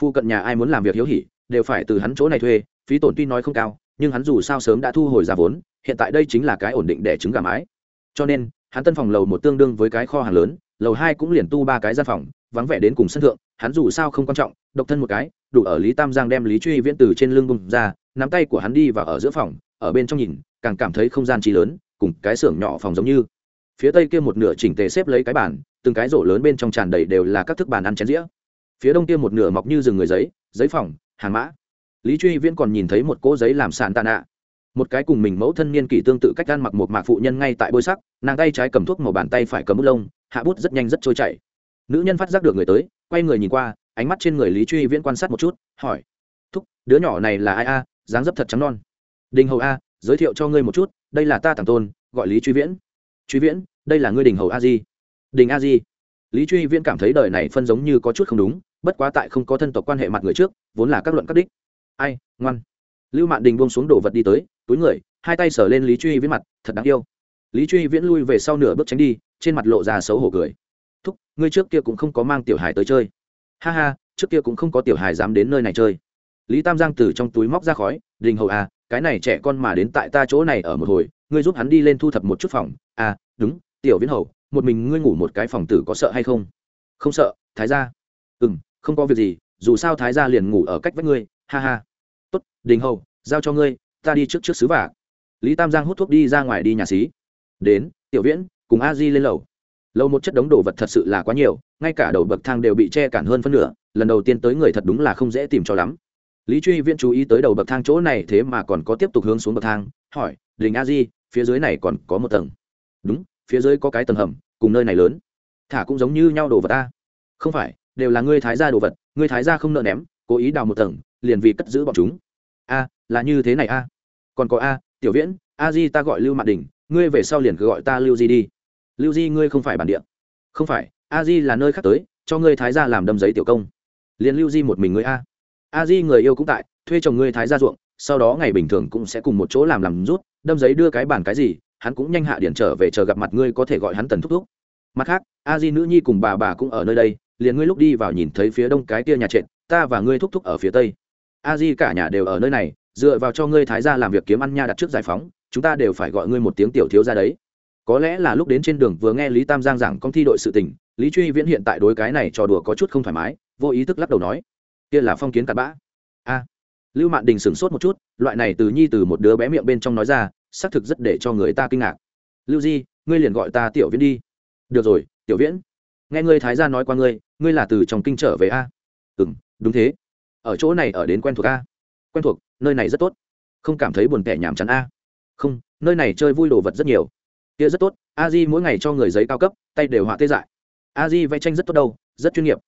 Phu cận nhà ai muốn làm việc hiếu hỉ, đều phải từ hắn chỗ này thuê, phí tổn tuy nói không cao, nhưng hắn dù sao sớm đã thu hồi giá vốn, hiện tại đây chính là cái ổn định để trứng gà mái. Cho nên hắn tân phòng lầu một tương đương với cái kho hàng lớn, lầu hai cũng liền tu ba cái gian phòng, vắng vẻ đến cùng sân thượng, hắn dù sao không quan trọng, độc thân một cái, đủ ở lý tam giang đem lý truy viễn từ trên lưng bùng ra, nắm tay của hắn đi và ở giữa phòng, ở bên trong nhìn, càng cảm thấy không gian trí lớn, cùng cái xưởng nhỏ phòng giống như. Phía tây kia một nửa chỉnh tề xếp lấy cái bàn, từng cái rổ lớn bên trong tràn đầy đều là các thức bàn ăn chén dĩa. Phía đông kia một nửa mọc như rừng người giấy giấy phòng, hàng mã. Lý truy viễn còn nhìn thấy một cỗ giấy làm sàn tạ nạ một cái cùng mình mẫu thân niên kỷ tương tự cách gan mặc một mạc phụ nhân ngay tại bôi sắc, nàng tay trái cầm thuốc màu bàn tay phải cầm bút lông, hạ bút rất nhanh rất trôi chảy. Nữ nhân phát giác được người tới, quay người nhìn qua, ánh mắt trên người lý truy viễn quan sát một chút, hỏi, thúc, đứa nhỏ này là ai a? Dáng dấp thật trắng non. Đình hầu a, giới thiệu cho ngươi một chút, đây là ta tàng tôn, gọi lý truy viễn. Truy viễn, đây là ngươi đình hầu a di. Đình a di? Lý truy viễn cảm thấy đời này phân giống như có chút không đúng, bất quá tại không có thân tộc quan hệ mặt người trước, vốn là các luận các đích. Ai, ngoan lưu mạn đình buông xuống đổ vật đi tới, túi người, hai tay sờ lên lý truy viễn mặt, thật đáng yêu. Lý truy viễn lui về sau nửa bước tránh đi, trên mặt lộ ra xấu hổ cười. Thúc, ngươi trước kia cũng không có mang tiểu hài tới chơi. Ha ha, trước kia cũng không có tiểu hài dám đến nơi này chơi. Lý tam giang từ trong túi móc ra khói, đình hầu à cái này trẻ con mà đến tại ta chỗ này ở một hồi, ngươi giúp hắn đi lên thu thập một chút phòng. À đúng, tiểu viễn hầu, một mình ngươi ngủ một cái phòng tử có sợ hay không? Không sợ, thái gia. Ừ m không có việc gì, dù sao thái gia liền ngủ ở cách vách ngươi, ha ha đình hầu, giao cho ngươi, ta đi trước trước xứ vả. Lý tam giang hút thuốc đi ra ngoài đi nhà xí. Đến, tiểu viễn, cùng a di lên lầu. Lâu một chất đống đồ vật thật sự là quá nhiều, ngay cả đầu bậc thang đều bị che cản hơn phân nửa, lần đầu tiên tới người thật đúng là không dễ tìm cho lắm. Lý truy viễn chú ý tới đầu bậc thang chỗ này thế mà còn có tiếp tục hướng xuống bậc thang, hỏi, đình a di, phía dưới này còn có một tầng? Đúng, phía dưới có cái tầng hầm, cùng nơi này lớn. Thả cũng giống như nhau đồ vật ta. Không phải, đều là ngươi thái gia đồ vật, ngươi thái gia không nợ ném, cố ý đào một tầng, liền vì cất giữ bọn chúng a, là như thế này a. Còn có a, tiểu viễn, a di ta gọi lưu mạn đình, ngươi về sau liền cứ gọi ta lưu di đi. Lưu di ngươi không phải bản địa. Không phải, a di là nơi khác tới, cho ngươi thái gia làm đâm giấy tiểu công. Liền lưu di một mình ngươi a. A di người yêu cũng tại, thuê chồng ngươi thái gia ruộng, sau đó ngày bình thường cũng sẽ cùng một chỗ làm làm rút, đâm giấy đưa cái bản cái gì, hắn cũng nhanh hạ điện trở về chờ gặp mặt ngươi có thể gọi hắn tần thúc thúc. Mặt khác, a di nữ nhi cùng bà bà cũng ở nơi đây, liền ngươi lúc đi vào nhìn thấy phía đông cái kia nhà trệt, ta và ngươi thúc thúc ở phía tây a di cả nhà đều ở nơi này, dựa vào cho ngươi thái gia làm việc kiếm ăn nha đặt trước giải phóng, chúng ta đều phải gọi ngươi một tiếng tiểu thiếu ra đấy. Có lẽ là lúc đến trên đường vừa nghe lý tam giang giảng công thi đội sự tình, lý truy viễn hiện tại đối cái này trò đùa có chút không thoải mái, vô ý thức lắc đầu nói, kia là phong kiến cặn bã. A. Lưu mạn đình sửng sốt một chút, loại này từ nhi từ một đứa bé miệng bên trong nói ra, xác thực rất để cho người ta kinh ngạc. Lưu di, ngươi liền gọi ta tiểu viễn đi. Được rồi, tiểu viễn. Nghe ngươi thái gia nói qua ngươi ngươi là từ trong kinh trở về a? Ừ m đúng thế ở chỗ này ở đến quen thuộc a. Quen thuộc, nơi này rất tốt. Không cảm thấy buồn tẻ nhàm chán a. Không, nơi này chơi vui đồ vật rất nhiều. Kia rất tốt, a di mỗi ngày cho người giấy cao cấp, tay đều họa tê dại. A di vẽ tranh rất tốt đâu, rất chuyên nghiệp.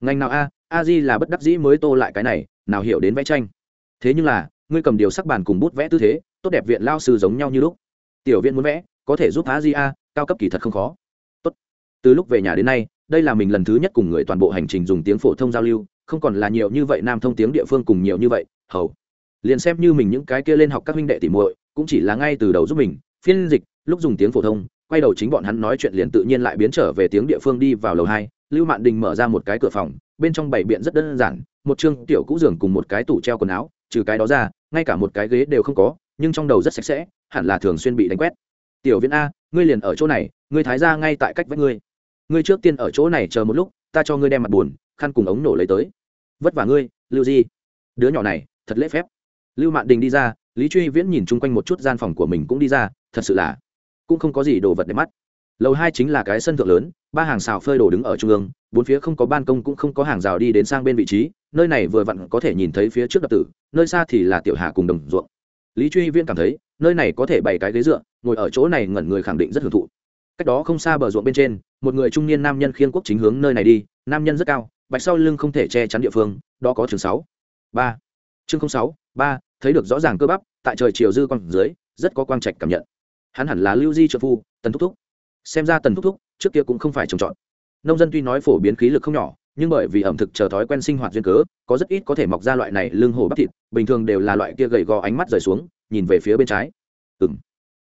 Ngành nào a? A di là bất đắc dĩ mới tô lại cái này, nào hiểu đến vẽ tranh. Thế nhưng là, ngươi cầm điều sắc bàn cùng bút vẽ tư thế, tốt đẹp viện lao sư giống nhau như lúc. Tiểu viện muốn vẽ, có thể giúp a di a, cao cấp kỳ thật không khó. Tốt. Từ lúc về nhà đến nay, đây là mình lần thứ nhất cùng người toàn bộ hành trình dùng tiếng phổ thông giao lưu không còn là nhiều như vậy nam thông tiếng địa phương cùng nhiều như vậy, hầu. Liền xem như mình những cái kia lên học các huynh đệ tỉ muội, cũng chỉ là ngay từ đầu giúp mình, phiên dịch, lúc dùng tiếng phổ thông, quay đầu chính bọn hắn nói chuyện liền tự nhiên lại biến trở về tiếng địa phương đi vào lầu hai, lưu mạn đình mở ra một cái cửa phòng, bên trong bảy biện rất đơn giản, một chương tiểu cũ giường cùng một cái tủ treo quần áo, trừ cái đó ra, ngay cả một cái ghế đều không có, nhưng trong đầu rất sạch sẽ, hẳn là thường xuyên bị đánh quét. Tiểu viễn a, ngươi liền ở chỗ này, ngươi thái ra ngay tại cách với ngươi. Ngươi trước tiên ở chỗ này chờ một lúc, ta cho ngươi đem mặt buồn khăn cùng ống nổ lấy tới. Vất vả ngươi, lưu di. Đứa nhỏ này, thật lễ phép. Lưu mạn đình đi ra, lý truy viễn nhìn chung quanh một chút gian phòng của mình cũng đi ra, thật sự là cũng không có gì đồ vật để mắt. Lầu hai chính là cái sân thượng lớn, ba hàng xào phơi đồ đứng ở trung ương, bốn phía không có ban công cũng không có hàng rào đi đến sang bên vị trí, nơi này vừa vặn có thể nhìn thấy phía trước đập tử, nơi xa thì là tiểu hà cùng đồng ruộng. Lý truy viễn cảm thấy, nơi này có thể bày cái ghế dựa, ngồi ở chỗ này ngẩn người khẳng định rất hưởng thụ. Cách đó không xa bờ ruộng bên trên, một người trung niên nam nhân khiêng quốc chính hướng nơi này đi, nam nhân rất cao bạch sau lưng không thể che chắn địa phương, đó có trường sáu, ba. Chương sáu, ba, thấy được rõ ràng cơ bắp, tại trời chiều dư quang dưới, rất có quang trạch cảm nhận. Hắn hẳn là lưu di trợ phu, tần thúc thúc. Xem ra tần thúc thúc, trước kia cũng không phải trồng trọt. Nông dân tuy nói phổ biến khí lực không nhỏ, nhưng bởi vì ẩm thực chờ thói quen sinh hoạt duyên cớ, có rất ít có thể mọc ra loại này lương hồ bắp thịt, bình thường đều là loại kia gầy gò ánh mắt rời xuống, nhìn về phía bên trái. Ừng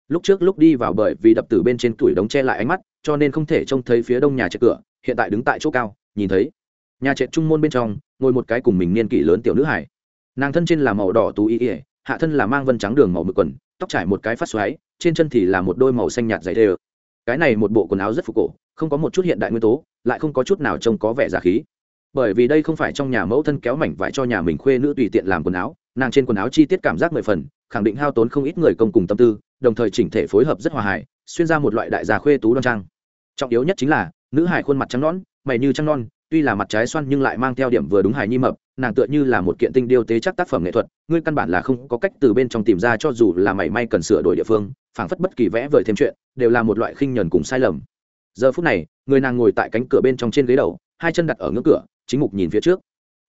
lúc trước lúc đi vào bởi vì đập từ bên trên tuổi đống che lại ánh mắt, cho nên không thể trông thấy phía đông nhà trệt cửa, hiện tại đứng tại chỗ cao, nhìn thấy nhà trệ trung môn bên trong, ngồi một cái cùng mình niên kỷ lớn tiểu nữ hải nàng thân trên là màu đỏ tú y ỉa hạ thân là mang vân trắng đường màu mực quần, tóc trải một cái phát xoáy, trên chân thì là một đôi màu xanh nhạt dày đê cái này một bộ quần áo rất phục cổ, không có một chút hiện đại nguyên tố, lại không có chút nào trông có vẻ giả khí. Bởi vì đây không phải trong nhà mẫu thân kéo mảnh vải cho nhà mình khuê nữ tùy tiện làm quần áo, nàng trên quần áo chi tiết cảm giác mười phần, khẳng định hao tốn không ít người công cùng tâm tư, đồng thời chỉnh thể phối hợp rất hòa hài, xuyên ra một loại đại gia khuê tú đoan trang. Trọng yếu nhất chính là, nữ hải khuôn mặt trắng nón mày như trắng non tuy là mặt trái xoăn nhưng lại mang theo điểm vừa đúng hài nhi mập, nàng tựa như là một kiện tinh điêu tế chắc tác phẩm nghệ thuật, ngươi căn bản là không có cách từ bên trong tìm ra cho dù là mảy may cần sửa đổi địa phương, phảng phất bất kỳ vẽ vời thêm chuyện, đều là một loại khinh nhẫn cùng sai lầm. Giờ phút này, người nàng ngồi tại cánh cửa bên trong trên ghế đầu, hai chân đặt ở ngưỡng cửa, chính mục nhìn phía trước.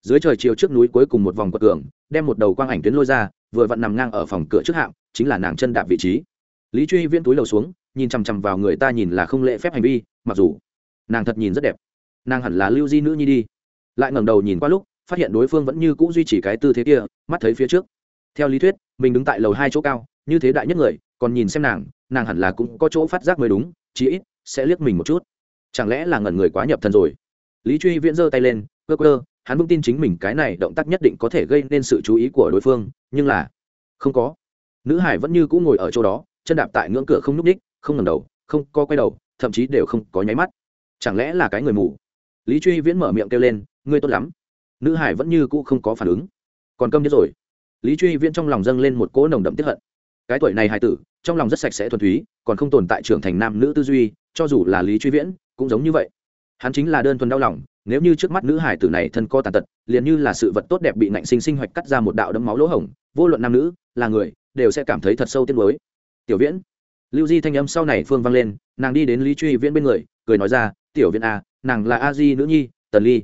Dưới trời chiều trước núi cuối cùng một vòng quật cường, đem một đầu quang ảnh tuyến lôi ra, vừa vặn nằm ngang ở phòng cửa trước hạng, chính là nàng chân đạp vị trí. Lý truy viễn túi lầu xuống, nhìn chằm chằm vào người ta nhìn là không lễ phép hành vi, mặc dù nàng thật nhìn rất đẹp nàng hẳn là lưu di nữ nhi đi lại ngẩng đầu nhìn qua lúc phát hiện đối phương vẫn như cũ duy trì cái tư thế kia mắt thấy phía trước theo lý thuyết mình đứng tại lầu hai chỗ cao như thế đại nhất người còn nhìn xem nàng nàng hẳn là cũng có chỗ phát giác mới đúng chí ít sẽ liếc mình một chút chẳng lẽ là ngẩn người quá nhập thần rồi lý truy viễn giơ tay lên cơ cơ hắn vững tin chính mình cái này động tác nhất định có thể gây nên sự chú ý của đối phương nhưng là không có nữ hải vẫn như cũ ngồi ở chỗ đó chân đạp tại ngưỡng cửa không nhúc ních không ngầm đầu không co quay đầu thậm chí đều không có nháy mắt chẳng lẽ là cái người mù lý truy viễn mở miệng kêu lên, ngươi tốt lắm. Nữ hải vẫn như cũ không có phản ứng. Còn câm nhất rồi. Lý truy viễn trong lòng dâng lên một cỗ nồng đậm tiếp hận. Cái tuổi này Hải tử, trong lòng rất sạch sẽ thuần túy, còn không tồn tại trưởng thành nam nữ tư duy, cho dù là lý truy viễn, cũng giống như vậy. Hắn chính là đơn thuần đau lòng, nếu như trước mắt nữ hải tử này thân co tàn tật, liền như là sự vật tốt đẹp bị nạnh sinh sinh hoạch cắt ra một đạo đấm máu lỗ hổng, vô luận nam nữ, là người, đều sẽ cảm thấy thật sâu tiếc nuối. Tiểu viễn. Lưu di thanh âm sau này phương vang lên, nàng đi đến lý truy viễn bên người, cười nói ra tiểu viễn a nàng là a di nữ nhi, tần ly.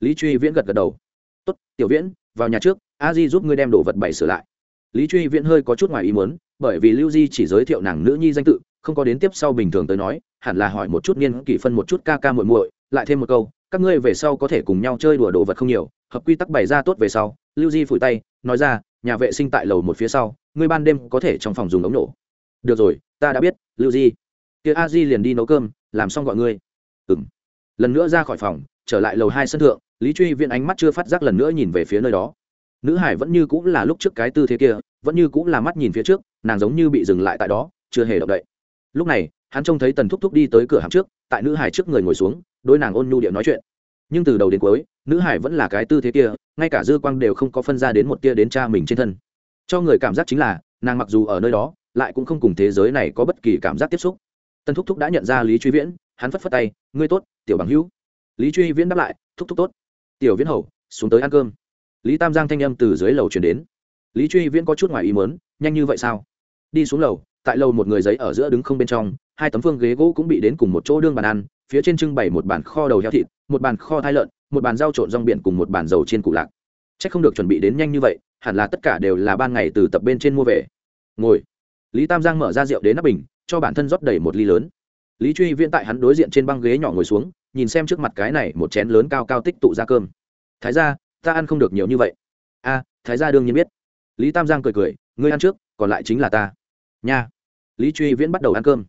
Lý truy viễn gật gật đầu. Tốt, tiểu viễn, vào nhà trước, a di giúp ngươi đem đồ vật bày sửa lại. Lý truy viễn hơi có chút ngoài ý muốn, bởi vì lưu di chỉ giới thiệu nàng nữ nhi danh tự, không có đến tiếp sau bình thường tới nói, hẳn là hỏi một chút nghiên kỷ phân một chút ca ca muội muội, lại thêm một câu, các ngươi về sau có thể cùng nhau chơi đùa đồ vật không nhiều, hợp quy tắc bày ra tốt về sau, lưu di phủi tay, nói ra, nhà vệ sinh tại lầu một phía sau, ngươi ban đêm có thể trong phòng dùng ống nổ. Được rồi, ta đã biết, lưu di. Kia a di liền đi nấu cơm, làm xong gọi ngươi ừng lần nữa ra khỏi phòng, trở lại lầu hai sân thượng, lý truy viễn ánh mắt chưa phát giác lần nữa nhìn về phía nơi đó. Nữ hải vẫn như cũng là lúc trước cái tư thế kia, vẫn như cũng là mắt nhìn phía trước, nàng giống như bị dừng lại tại đó, chưa hề động đậy. Lúc này, hắn trông thấy tần thúc thúc đi tới cửa hàng trước, tại nữ hải trước người ngồi xuống đôi nàng ôn nhu điệu nói chuyện. Nhưng từ đầu đến cuối, nữ hải vẫn là cái tư thế kia, ngay cả dư quang đều không có phân ra đến một tia đến cha mình trên thân. Cho người cảm giác chính là, nàng mặc dù ở nơi đó, lại cũng không cùng thế giới này có bất kỳ cảm giác tiếp xúc. Tần thúc thúc đã nhận ra lý truy viễn hắn phất phất tay, ngươi tốt, tiểu bằng hữu. Lý truy viễn đáp lại, thúc thúc tốt. Tiểu viễn hầu, xuống tới ăn cơm. Lý tam giang thanh âm từ dưới lầu chuyển đến. Lý truy viễn có chút ngoài ý mớn nhanh như vậy sao? Đi xuống lầu, tại lầu một người giấy ở giữa đứng không bên trong, hai tấm phương ghế gỗ cũng bị đến cùng một chỗ đương bàn ăn, phía trên trưng bày một bàn kho đầu heo thịt, một bàn kho thai lợn, một bàn rau trộn rong biển cùng một bàn dầu trên cụ lạc. C h ắ c không được chuẩn bị đến nhanh như vậy, hẳn là tất cả đều là ban ngày từ tập bên trên mua về. Ngồi. Lý tam giang mở ra rượu đến nắp bình, cho bản thân rót đầy một ly lớn lý truy viễn tại hắn đối diện trên băng ghế nhỏ ngồi xuống, nhìn xem trước mặt cái này một chén lớn cao cao tích tụ ra cơm. Thái ra ta ăn không được nhiều như vậy. A, thái ra đương nhiên biết. Lý tam giang cười cười, ngươi ăn trước, còn lại chính là ta. Nha. Lý truy viễn bắt đầu ăn cơm.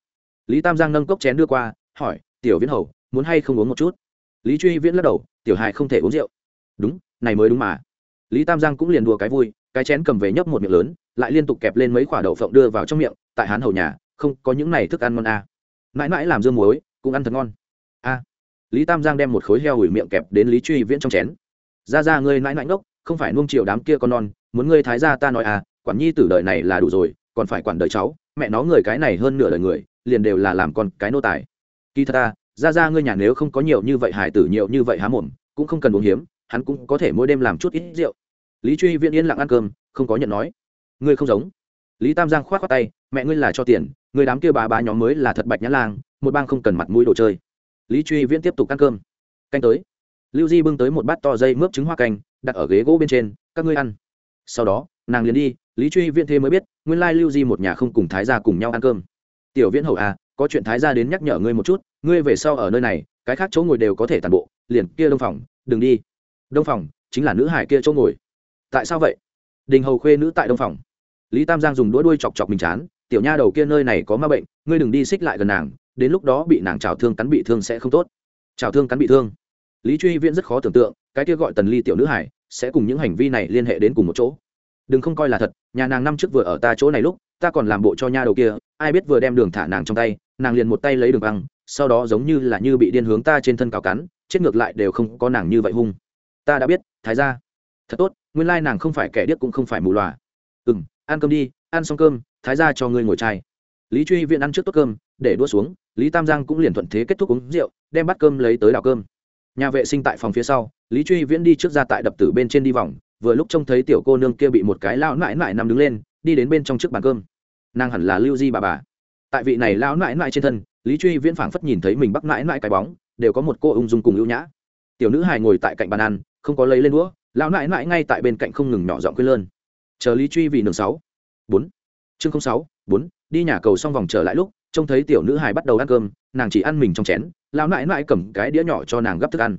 Lý tam giang nâng cốc chén đưa qua, hỏi, tiểu viễn hầu, muốn hay không uống một chút? Lý truy viễn lắc đầu, tiểu hài không thể uống rượu. Đúng, này mới đúng mà. Lý tam giang cũng liền đùa cái vui, cái chén cầm về nhấp một miệng lớn, lại liên tục kẹp lên mấy quả đậu phộng đưa vào trong miệng, tại hán hầu nhà, không có những này thức ăn ngon à mãi mãi làm dương muối, cũng ăn thật ngon. A lý tam giang đem một khối heo ủi miệng kẹp đến lý truy viễn trong chén. Ra ra, ngươi mãi mãi ngốc, không phải nuông chiều đám kia con non, muốn ngươi thái ra ta nói à quản nhi tử đời này là đủ rồi, còn phải quản đời cháu, mẹ nó người cái này hơn nửa đời người, liền đều là làm con cái nô tài. Kỳ thật ta ra ra, ngươi nhà nếu không có nhiều như vậy hải tử nhiều như vậy há mồm, cũng không cần uống hiếm, hắn cũng có thể mỗi đêm làm chút ít rượu. Lý truy viễn yên lặng ăn cơm, không có nhận nói. Ngươi không giống lý tam giang k h o á t khoác tay, mẹ ngươi là cho tiền, người đám kia bà bá nhóm mới là thật bạch nhã lang, một bang không cần mặt mũi đồ chơi. Lý truy viễn tiếp tục ăn cơm. Canh tới. Lưu di bưng tới một bát to dây mướp trứng hoa canh, đặt ở ghế gỗ bên trên, các ngươi ăn. Sau đó, nàng liền đi, lý truy viễn thế mới biết, nguyên lai lưu di một nhà không cùng thái gia cùng nhau ăn cơm. Tiểu viễn hậu à có chuyện thái gia đến nhắc nhở ngươi một chút, ngươi về sau ở nơi này, cái khác chỗ ngồi đều có thể tàn bộ, liền kia đông phòng, đừng đi. Đông phòng, chính là nữ hải kia chỗ ngồi. Tại sao vậy? Đình hầu khuê nữ tại đông phòng lý tam giang dùng đũa đuôi chọc chọc mình chán, tiểu nha đầu kia nơi này có ma bệnh, ngươi đừng đi xích lại gần nàng, đến lúc đó bị nàng trào thương cắn bị thương sẽ không tốt. Trào thương cắn bị thương. Lý truy viễn rất khó tưởng tượng, cái kia gọi tần ly tiểu nữ hải sẽ cùng những hành vi này liên hệ đến cùng một chỗ. Đừng không coi là thật, nhà nàng năm trước vừa ở ta chỗ này lúc, ta còn làm bộ cho nha đầu kia, ai biết vừa đem đường thả nàng trong tay, nàng liền một tay lấy đường băng, sau đó giống như là như bị điên hướng ta trên thân cào cắn, chết ngược lại đều không có nàng như vậy hung. Ta đã biết, thái ra thật tốt, nguyên lai nàng không phải kẻ điếc cũng không phải mù loà. Ừ m ăn cơm đi, ăn xong cơm, thái ra cho ngươi ngồi chai. Lý truy viện ăn trước tốt cơm, để đua xuống, lý tam giang cũng liền thuận thế kết thúc uống rượu, đem bát cơm lấy tới đảo cơm. Nhà vệ sinh tại phòng phía sau, lý truy viễn đi trước ra tại đập tử bên trên đi vòng, vừa lúc trông thấy tiểu cô nương kia bị một cái lao nại nại nằm đứng lên, đi đến bên trong trước bàn cơm. Nàng hẳn là lưu di bà bà. Tại vị này lão nại nại trên thân, lý truy viễn phảng phất nhìn thấy mình bắt nại nại cái bóng, đều có một cô ung dung cùng ưu nhã. Tiểu nữ hài ngồi tại cạnh bàn ăn, không có lấy lên đũa, lão nại nại ngay tại bên cạnh không ngừng nhỏ giọng quên lơn chờ lý truy vị nường sáu. Bốn. Chương sáu, bốn, đi nhà cầu xong vòng trở lại lúc, trông thấy tiểu nữ hài bắt đầu ăn cơm, nàng chỉ ăn mình trong chén, lão nãi nãi cầm cái đĩa nhỏ cho nàng gấp thức ăn.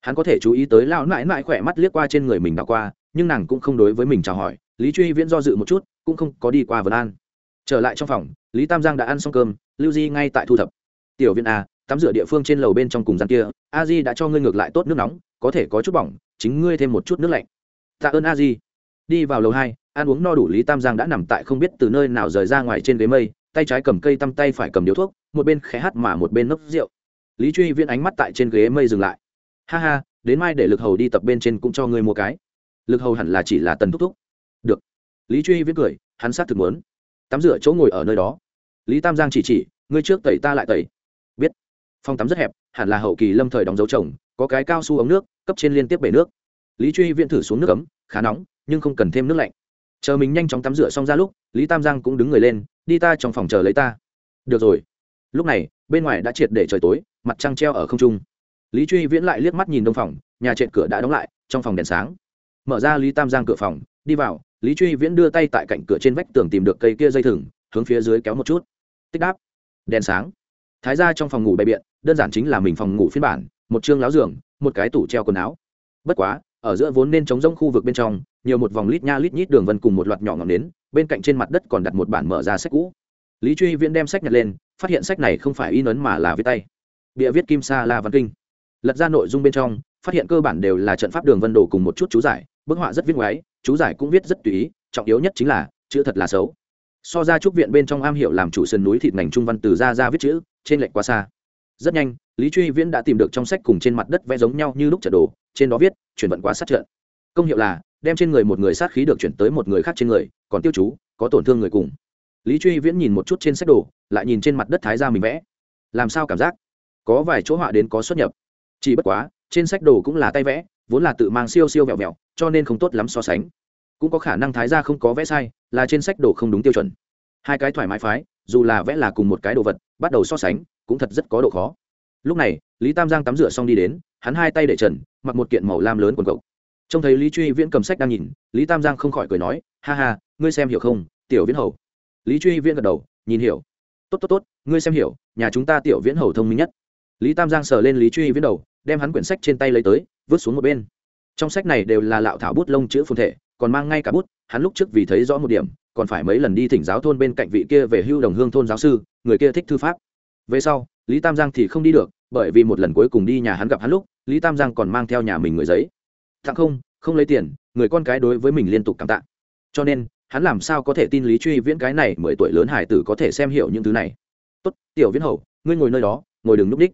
Hắn có thể chú ý tới lão nãi nãi khỏe mắt liếc qua trên người mình đã qua, nhưng nàng cũng không đối với mình chào hỏi, lý truy viễn do dự một chút, cũng không có đi qua vườn an trở lại trong phòng, lý tam giang đã ăn xong cơm, lưu di ngay tại thu thập. Tiểu viên a à, tắm rửa địa phương trên lầu bên trong cùng gian kia, a di đã cho ngươi ngược lại tốt nước nóng, có thể có chút bỏng, chính ngươi thêm một chút nước lạnh. Tạ ơn a di đi vào lầu hai, ăn uống no đủ lý tam giang đã nằm tại không biết từ nơi nào rời ra ngoài trên ghế mây, tay trái cầm cây, tăm tay phải cầm điếu thuốc, một bên khẽ hát mà một bên nốc rượu. Lý truy viễn ánh mắt tại trên ghế mây dừng lại. Ha ha, đến mai để lực hầu đi tập bên trên cũng cho ngươi mua cái. Lực hầu hẳn là chỉ là tần thúc thúc. Được. Lý truy viễn cười, hắn sát thực muốn. Tắm rửa chỗ ngồi ở nơi đó. Lý tam giang chỉ chỉ, ngươi trước tẩy ta lại tẩy. Biết. Phòng tắm rất hẹp, hẳn là hậu kỳ lâm thời đóng dấu chồng, có cái cao su ống nước, cấp trên liên tiếp bể nước. Lý truy viện thử xuống nước cấm khá nóng nhưng không cần thêm nước lạnh. Chờ mình nhanh chóng tắm rửa xong ra lúc, lý tam giang cũng đứng người lên, đi ta trong phòng chờ lấy ta. Được rồi. Lúc này, bên ngoài đã triệt để trời tối, mặt trăng treo ở không trung. Lý truy viễn lại liếc mắt nhìn đông phòng, nhà trệt cửa đã đóng lại, trong phòng đèn sáng. Mở ra lý tam giang cửa phòng, đi vào, lý truy viễn đưa tay tại cạnh cửa trên vách tường tìm được cây kia dây thừng, hướng phía dưới kéo một chút. Tích đáp. Đèn sáng. Thái ra trong phòng ngủ bày biện, đơn giản chính là mình phòng ngủ phiên bản, một chương láo giường, một cái tủ treo quần áo. Bất quá ở giữa vốn nên chống rỗng khu vực bên trong, nhiều một vòng lít nha lít nhít đường vân cùng một loạt nhỏ ngọn nến, bên cạnh trên mặt đất còn đặt một bản mở ra sách cũ. Lý truy viễn đem sách nhặt lên, phát hiện sách này không phải in ấn mà là viết tay. Bịa viết kim sa la văn kinh. Lật ra nội dung bên trong, phát hiện cơ bản đều là trận pháp đường vân đồ cùng một chút chú giải, bức họa rất viết ngoáy, chú giải cũng viết rất tùy ý, trọng yếu nhất chính là, chữ thật là xấu. So ra trúc viện bên trong am hiểu làm chủ sườn núi thịt ngành trung văn từ ra ra viết chữ, trên lệnh quá xa. Rất nhanh lý truy viễn đã tìm được trong sách cùng trên mặt đất vẽ giống nhau như lúc trận đồ, trên đó viết, chuyển vận quá sát trận. Công hiệu là, đem trên người một người sát khí được chuyển tới một người khác trên người, còn tiêu chú, có tổn thương người cùng. Lý truy viễn nhìn một chút trên sách đồ, lại nhìn trên mặt đất thái ra mình vẽ. Làm sao cảm giác? Có vài chỗ họa đến có xuất nhập. Chỉ bất quá, trên sách đồ cũng là tay vẽ, vốn là tự mang siêu siêu vẹo vẹo, cho nên không tốt lắm so sánh. Cũng có khả năng thái ra không có vẽ sai, là trên sách đồ không đúng tiêu chuẩn. Hai cái thoải mái phái, dù là vẽ là cùng một cái đồ vật, bắt đầu so sánh, cũng thật rất có độ khó lúc này, lý tam giang tắm rửa xong đi đến, hắn hai tay để trần, mặc một kiện màu lam lớn quần cộc. trông thấy lý truy viễn cầm sách đang nhìn, lý tam giang không khỏi cười nói, ha ha, ngươi xem hiểu không, tiểu viễn hầu? Lý truy viễn gật đầu, nhìn hiểu. Tốt tốt tốt, ngươi xem hiểu, nhà chúng ta tiểu viễn hầu thông minh nhất. Lý tam giang sờ lên lý truy viễn đầu, đem hắn quyển sách trên tay lấy tới, vứt xuống một bên. Trong sách này đều là lạo thảo bút lông chữ phun thể, còn mang ngay cả bút, hắn lúc trước vì thấy rõ một điểm, còn phải mấy lần đi thỉnh giáo thôn bên cạnh vị kia về hưu đồng hương thôn giáo sư, người kia thích thư pháp về sau, lý tam giang thì không đi được, bởi vì một lần cuối cùng đi nhà hắn gặp hắn lúc, lý tam giang còn mang theo nhà mình người giấy. Thặng không không lấy tiền, người con cái đối với mình liên tục cảm tạ. Cho nên, hắn làm sao có thể tin lý truy viễn cái này mười tuổi lớn hải tử có thể xem hiểu những thứ này? Tốt, tiểu viễn hầu, ngươi ngồi nơi đó, ngồi đừng núp đích.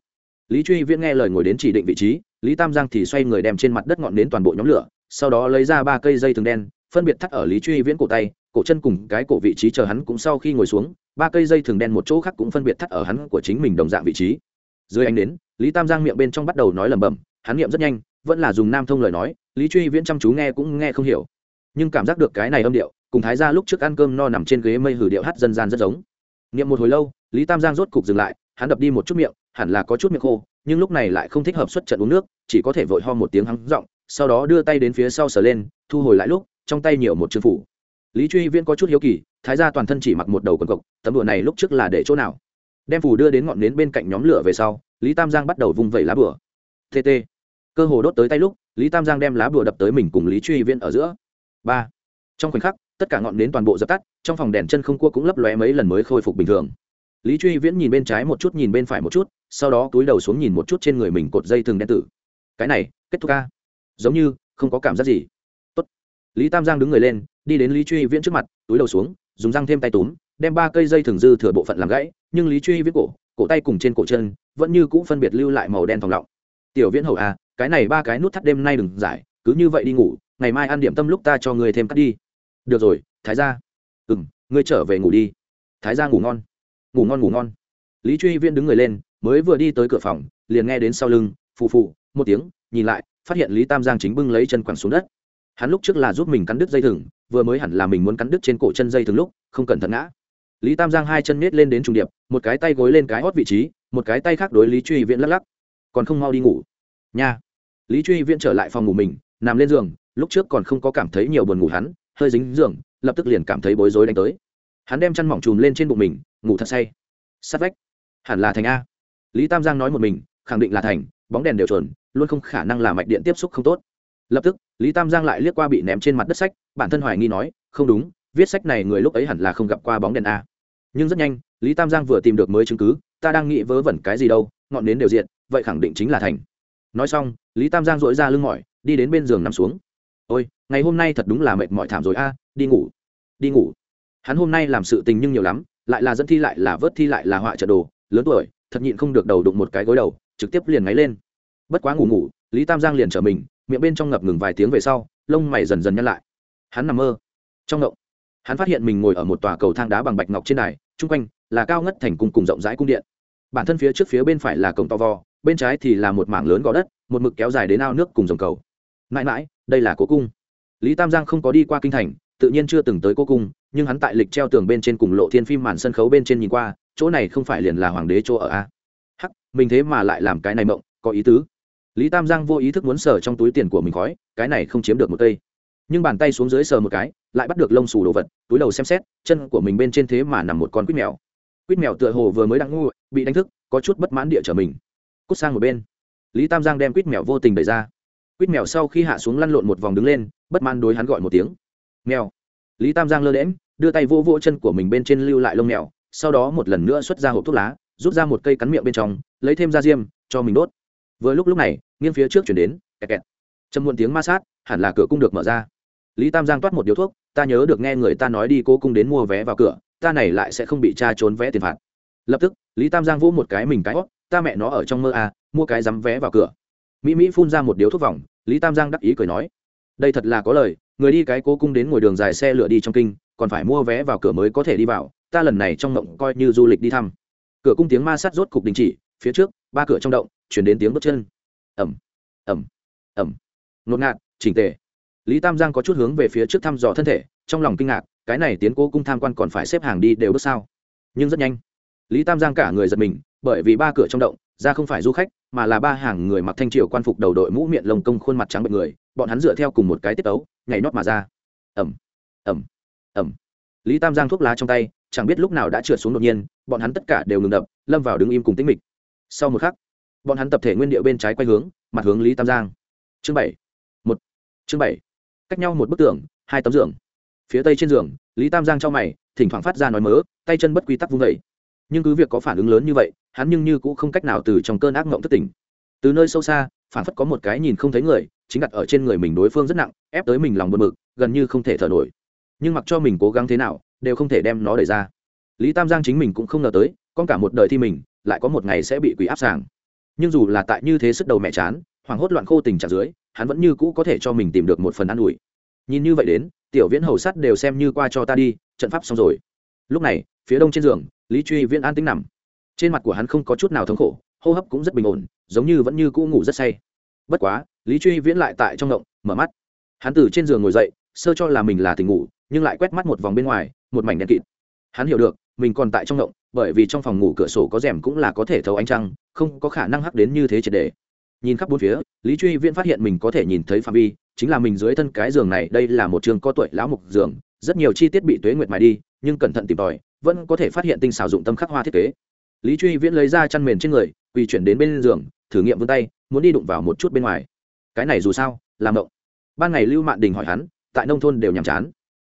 Lý truy viễn nghe lời ngồi đến chỉ định vị trí, lý tam giang thì xoay người đem trên mặt đất ngọn đến toàn bộ nhóm lửa, sau đó lấy ra ba cây dây thừng đen, phân biệt thắt ở lý truy viễn cổ tay, cổ chân cùng cái cổ vị trí chờ hắn cũng sau khi ngồi xuống ba cây dây thường đen một chỗ khác cũng phân biệt thắt ở hắn của chính mình đồng dạng vị trí. Dưới ánh đến lý tam giang miệng bên trong bắt đầu nói lẩm bẩm, hắn niệm rất nhanh, vẫn là dùng nam thông lời nói, lý truy viễn chăm chú nghe cũng nghe không hiểu, nhưng cảm giác được cái này âm điệu, cùng thái ra lúc trước ăn cơm no nằm trên ghế mây hử điệu hát dân gian rất giống. Niệm một hồi lâu, lý tam giang rốt cục dừng lại, hắn đập đi một chút miệng, hẳn là có chút miệng khô, nhưng lúc này lại không thích hợp xuất trận uống nước, chỉ có thể vội ho một tiếng hắng giọng, sau đó đưa tay đến phía sau sờ lên, thu hồi lại lúc, trong tay nhiều một chương phủ. Lý truy viễn có chút hiếu kỳ thái gia toàn thân chỉ mặc một đầu quần cộc, tấm đùa này lúc trước là để chỗ nào? Đem phù đưa đến ngọn nến bên cạnh nhóm lửa về sau, lý tam giang bắt đầu vung vẩy lá bửa tt cơ hồ đốt tới tay lúc, lý tam giang đem lá bùa đập tới mình cùng lý truy viễn ở giữa. Ba. Trong khoảnh khắc, tất cả ngọn nến toàn bộ dập tắt, trong phòng đèn chân không cua cũng lấp lóe mấy lần mới khôi phục bình thường. Lý truy viễn nhìn bên trái một chút, nhìn bên phải một chút, sau đó túi đầu xuống nhìn một chút trên người mình cột dây thừng đen tử. Cái này, kết thúc ca. Giống như, không có cảm giác gì. Tốt. lý tam giang đứng người lên, đi đến lý truy viễn trước mặt, túi đầu xuống dùng răng thêm tay túm, đem ba cây dây thường dư thừa bộ phận làm gãy, nhưng lý truy viết cổ cổ tay cùng trên cổ chân vẫn như cũ phân biệt lưu lại màu đen thòng lọng. Tiểu viễn hầu à cái này ba cái nút thắt đêm nay đừng giải, cứ như vậy đi ngủ, ngày mai ăn điểm tâm lúc ta cho người thêm cắt đi. Được rồi, thái ra ừ m ngươi trở về ngủ đi. Thái ra ngủ ngon. Ngủ ngon ngủ ngon. Lý truy viễn đứng người lên, mới vừa đi tới cửa phòng, liền nghe đến sau lưng, phù phù, một tiếng, nhìn lại, phát hiện lý tam giang chính bưng lấy chân quẳng xuống đất hắn lúc trước là giúp mình cắn đứt dây thừng, vừa mới hẳn là mình muốn cắn đứt trên cổ chân dây thừng lúc, không cẩn thận ngã. Lý tam giang hai chân miết lên đến trùng điệp, một cái tay gối lên cái hót vị trí, một cái tay khác đối lý truy viễn lắc lắc. Còn không mau đi ngủ. Nha. Lý truy viễn trở lại phòng ngủ mình, nằm lên giường, lúc trước còn không có cảm thấy nhiều buồn ngủ hắn, hơi dính giường, lập tức liền cảm thấy bối rối đánh tới. Hắn đem chăn mỏng chùm lên trên bụng mình, ngủ thật say. Sát vách. Hẳn là thành a. Lý tam giang nói một mình, khẳng định là thành, bóng đèn đều chuẩn luôn không khả năng là mạch điện tiếp xúc không tốt lập tức, lý tam giang lại liếc qua bị ném trên mặt đất sách, bản thân hoài nghi nói, không đúng, viết sách này người lúc ấy hẳn là không gặp qua bóng đèn a. Nhưng rất nhanh, lý tam giang vừa tìm được mới chứng cứ, ta đang nghĩ vớ vẩn cái gì đâu, ngọn nến đều diện vậy khẳng định chính là thành. Nói xong, lý tam giang dội ra lưng mỏi, đi đến bên giường nằm xuống. Ôi, ngày hôm nay thật đúng là mệt mỏi thảm rồi a, đi ngủ đi ngủ. Hắn hôm nay làm sự tình nhưng nhiều lắm, lại là dẫn thi lại là vớt thi lại là họa trợ đồ, lớn tuổi, thật nhịn không được đầu đụng một cái gối đầu, trực tiếp liền ngáy lên. Bất quá ngủ ngủ, lý tam giang liền trở mình miệng bên trong ngập ngừng vài tiếng về sau, lông mày dần dần nhăn lại. Hắn nằm mơ. Trong ngộng, hắn phát hiện mình ngồi ở một tòa cầu thang đá bằng bạch ngọc trên đài, chung quanh là cao ngất thành cung cùng rộng rãi cung điện. Bản thân phía trước phía bên phải là cổng to vò bên trái thì là một mảng lớn gò đất, một mực kéo dài đến ao nước cùng dòng cầu. Mãi mãi, đây là cố cung. Lý tam giang không có đi qua kinh thành, tự nhiên chưa từng tới cố cung, nhưng hắn tại lịch treo tường bên trên cùng lộ thiên phim màn sân khấu bên trên nhìn qua, chỗ này không phải liền là hoàng đế chỗ ở a. Hắc, mình thế mà lại làm cái này mộng, có ý tứ lý tam giang vô ý thức muốn sờ trong túi tiền của mình khói, cái này không chiếm được một cây. Nhưng bàn tay xuống dưới sờ một cái, lại bắt được lông xù đồ vật, túi đầu xem xét, chân của mình bên trên thế mà nằm một con quýt mèo. Quýt mèo tựa hồ vừa mới đang ngu, bị đánh thức, có chút bất mãn địa trở mình. Cút sang một bên. Lý tam giang đem quýt mèo vô tình đẩy ra. Quýt mèo sau khi hạ xuống lăn lộn một vòng đứng lên, bất mãn đối hắn gọi một tiếng. Mèo. Lý tam giang lơ đễm đưa tay vô vô chân của mình bên trên lưu lại lông mèo, sau đó một lần nữa xuất ra hộp thuốc lá, rút ra một cây cắn miệng bên trong, lấy thêm da diêm, cho mình đốt vừa lúc lúc này, nghiêng phía trước chuyển đến, kẹt kẹt. Châm muộn tiếng ma sát, hẳn là cửa cung được mở ra. Lý tam giang toát một điếu thuốc, ta nhớ được nghe người ta nói đi cố cung đến mua vé vào cửa, ta này lại sẽ không bị cha trốn vé tiền phạt. Lập tức, lý tam giang vỗ một cái mình cái hót ta mẹ nó ở trong mơ à mua cái dám vé vào cửa. Mỹ mỹ phun ra một điếu thuốc vòng, lý tam giang đắc ý cười nói, đây thật là có lời, người đi cái cố cung đến ngồi đường dài xe lửa đi trong kinh, còn phải mua vé vào cửa mới có thể đi vào, ta lần này trong mộng coi như du lịch đi thăm. Cửa cung tiếng ma sát rốt cục đình chỉ, phía trước, ba cửa trong động chuyển đến tiếng bước chân. Ẩm ẩm ẩm ngột ngạt, chỉnh tề. Lý tam giang có chút hướng về phía trước thăm dò thân thể, trong lòng kinh ngạc, cái này tiến cố cung tham quan còn phải xếp hàng đi đều bước sao. Nhưng rất nhanh. Lý tam giang cả người giật mình, bởi vì ba cửa trong động, ra không phải du khách, mà là ba hàng người mặc thanh triều quan phục đầu đội mũ miệng lồng công khuôn mặt trắng bệnh người, bọn hắn dựa theo cùng một cái tiết tấu, nhảy nót mà ra. Ẩm ẩm ẩm lý tam giang thuốc lá trong tay, chẳng biết lúc nào đã trượt xuống đột nhiên, bọn hắn tất cả đều ngừng đập, lâm vào đứng im cùng tĩnh mịch. Sau một khắc bọn hắn tập thể nguyên địa bên trái quay hướng, mặt hướng lý tam giang. Chương bảy. Một. Chương bảy. Cách nhau một bức tường, hai tấm giường. Phía tây trên giường, lý tam giang cho mày, thỉnh thoảng phát ra nói mớ, tay chân bất quy tắc vung vẩy nhưng cứ việc có phản ứng lớn như vậy, hắn nhưng như cũng không cách nào từ trong cơn ác mộng thất tỉnh. Từ nơi sâu xa, phản phất có một cái nhìn không thấy người, chính đặt ở trên người mình đối phương rất nặng, ép tới mình lòng bật mực gần như không thể thở nổi. Nhưng mặc cho mình cố gắng thế nào, đều không thể đem nó đẩy ra. Lý tam giang chính mình cũng không ngờ tới, con cả một đời thi mình, lại có một ngày sẽ bị quỷ áp sàng nhưng dù là tại như thế sức đầu mẹ chán, hoảng hốt loạn khô tình trạng dưới, hắn vẫn như cũ có thể cho mình tìm được một phần an ủi. Nhìn như vậy đến, tiểu viễn hầu sắt đều xem như qua cho ta đi, trận pháp xong rồi. Lúc này, phía đông trên giường, lý truy viễn an tính nằm. Trên mặt của hắn không có chút nào thống khổ, hô hấp cũng rất bình ổn, giống như vẫn như cũ ngủ rất say. Bất quá, lý truy viễn lại tại trong ngộng, mở mắt. Hắn từ trên giường ngồi dậy, sơ cho là mình là tình ngủ, nhưng lại quét mắt một vòng bên ngoài, một mảnh đen kịt hắn hiểu được, mình còn tại trong ngộng, bởi vì trong phòng ngủ cửa sổ có rèm cũng là có thể thấu ánh trăng, không có khả năng hắc đến như thế triệt đề nhìn khắp bốn phía, lý truy viễn phát hiện mình có thể nhìn thấy phạm vi, chính là mình dưới thân cái giường này, đây là một trường có tuổi lão mục giường, rất nhiều chi tiết bị tuế nguyệt mài đi, nhưng cẩn thận tìm tòi, vẫn có thể phát hiện tinh xảo dụng tâm khắc hoa thiết kế. Lý truy viễn lấy ra chăn mền trên người, quỳ chuyển đến bên giường, thử nghiệm vươn tay, muốn đi đụng vào một chút bên ngoài. Cái này dù sao làm động ban ngày lưu mạn đình hỏi hắn, tại nông thôn đều nhàm chán.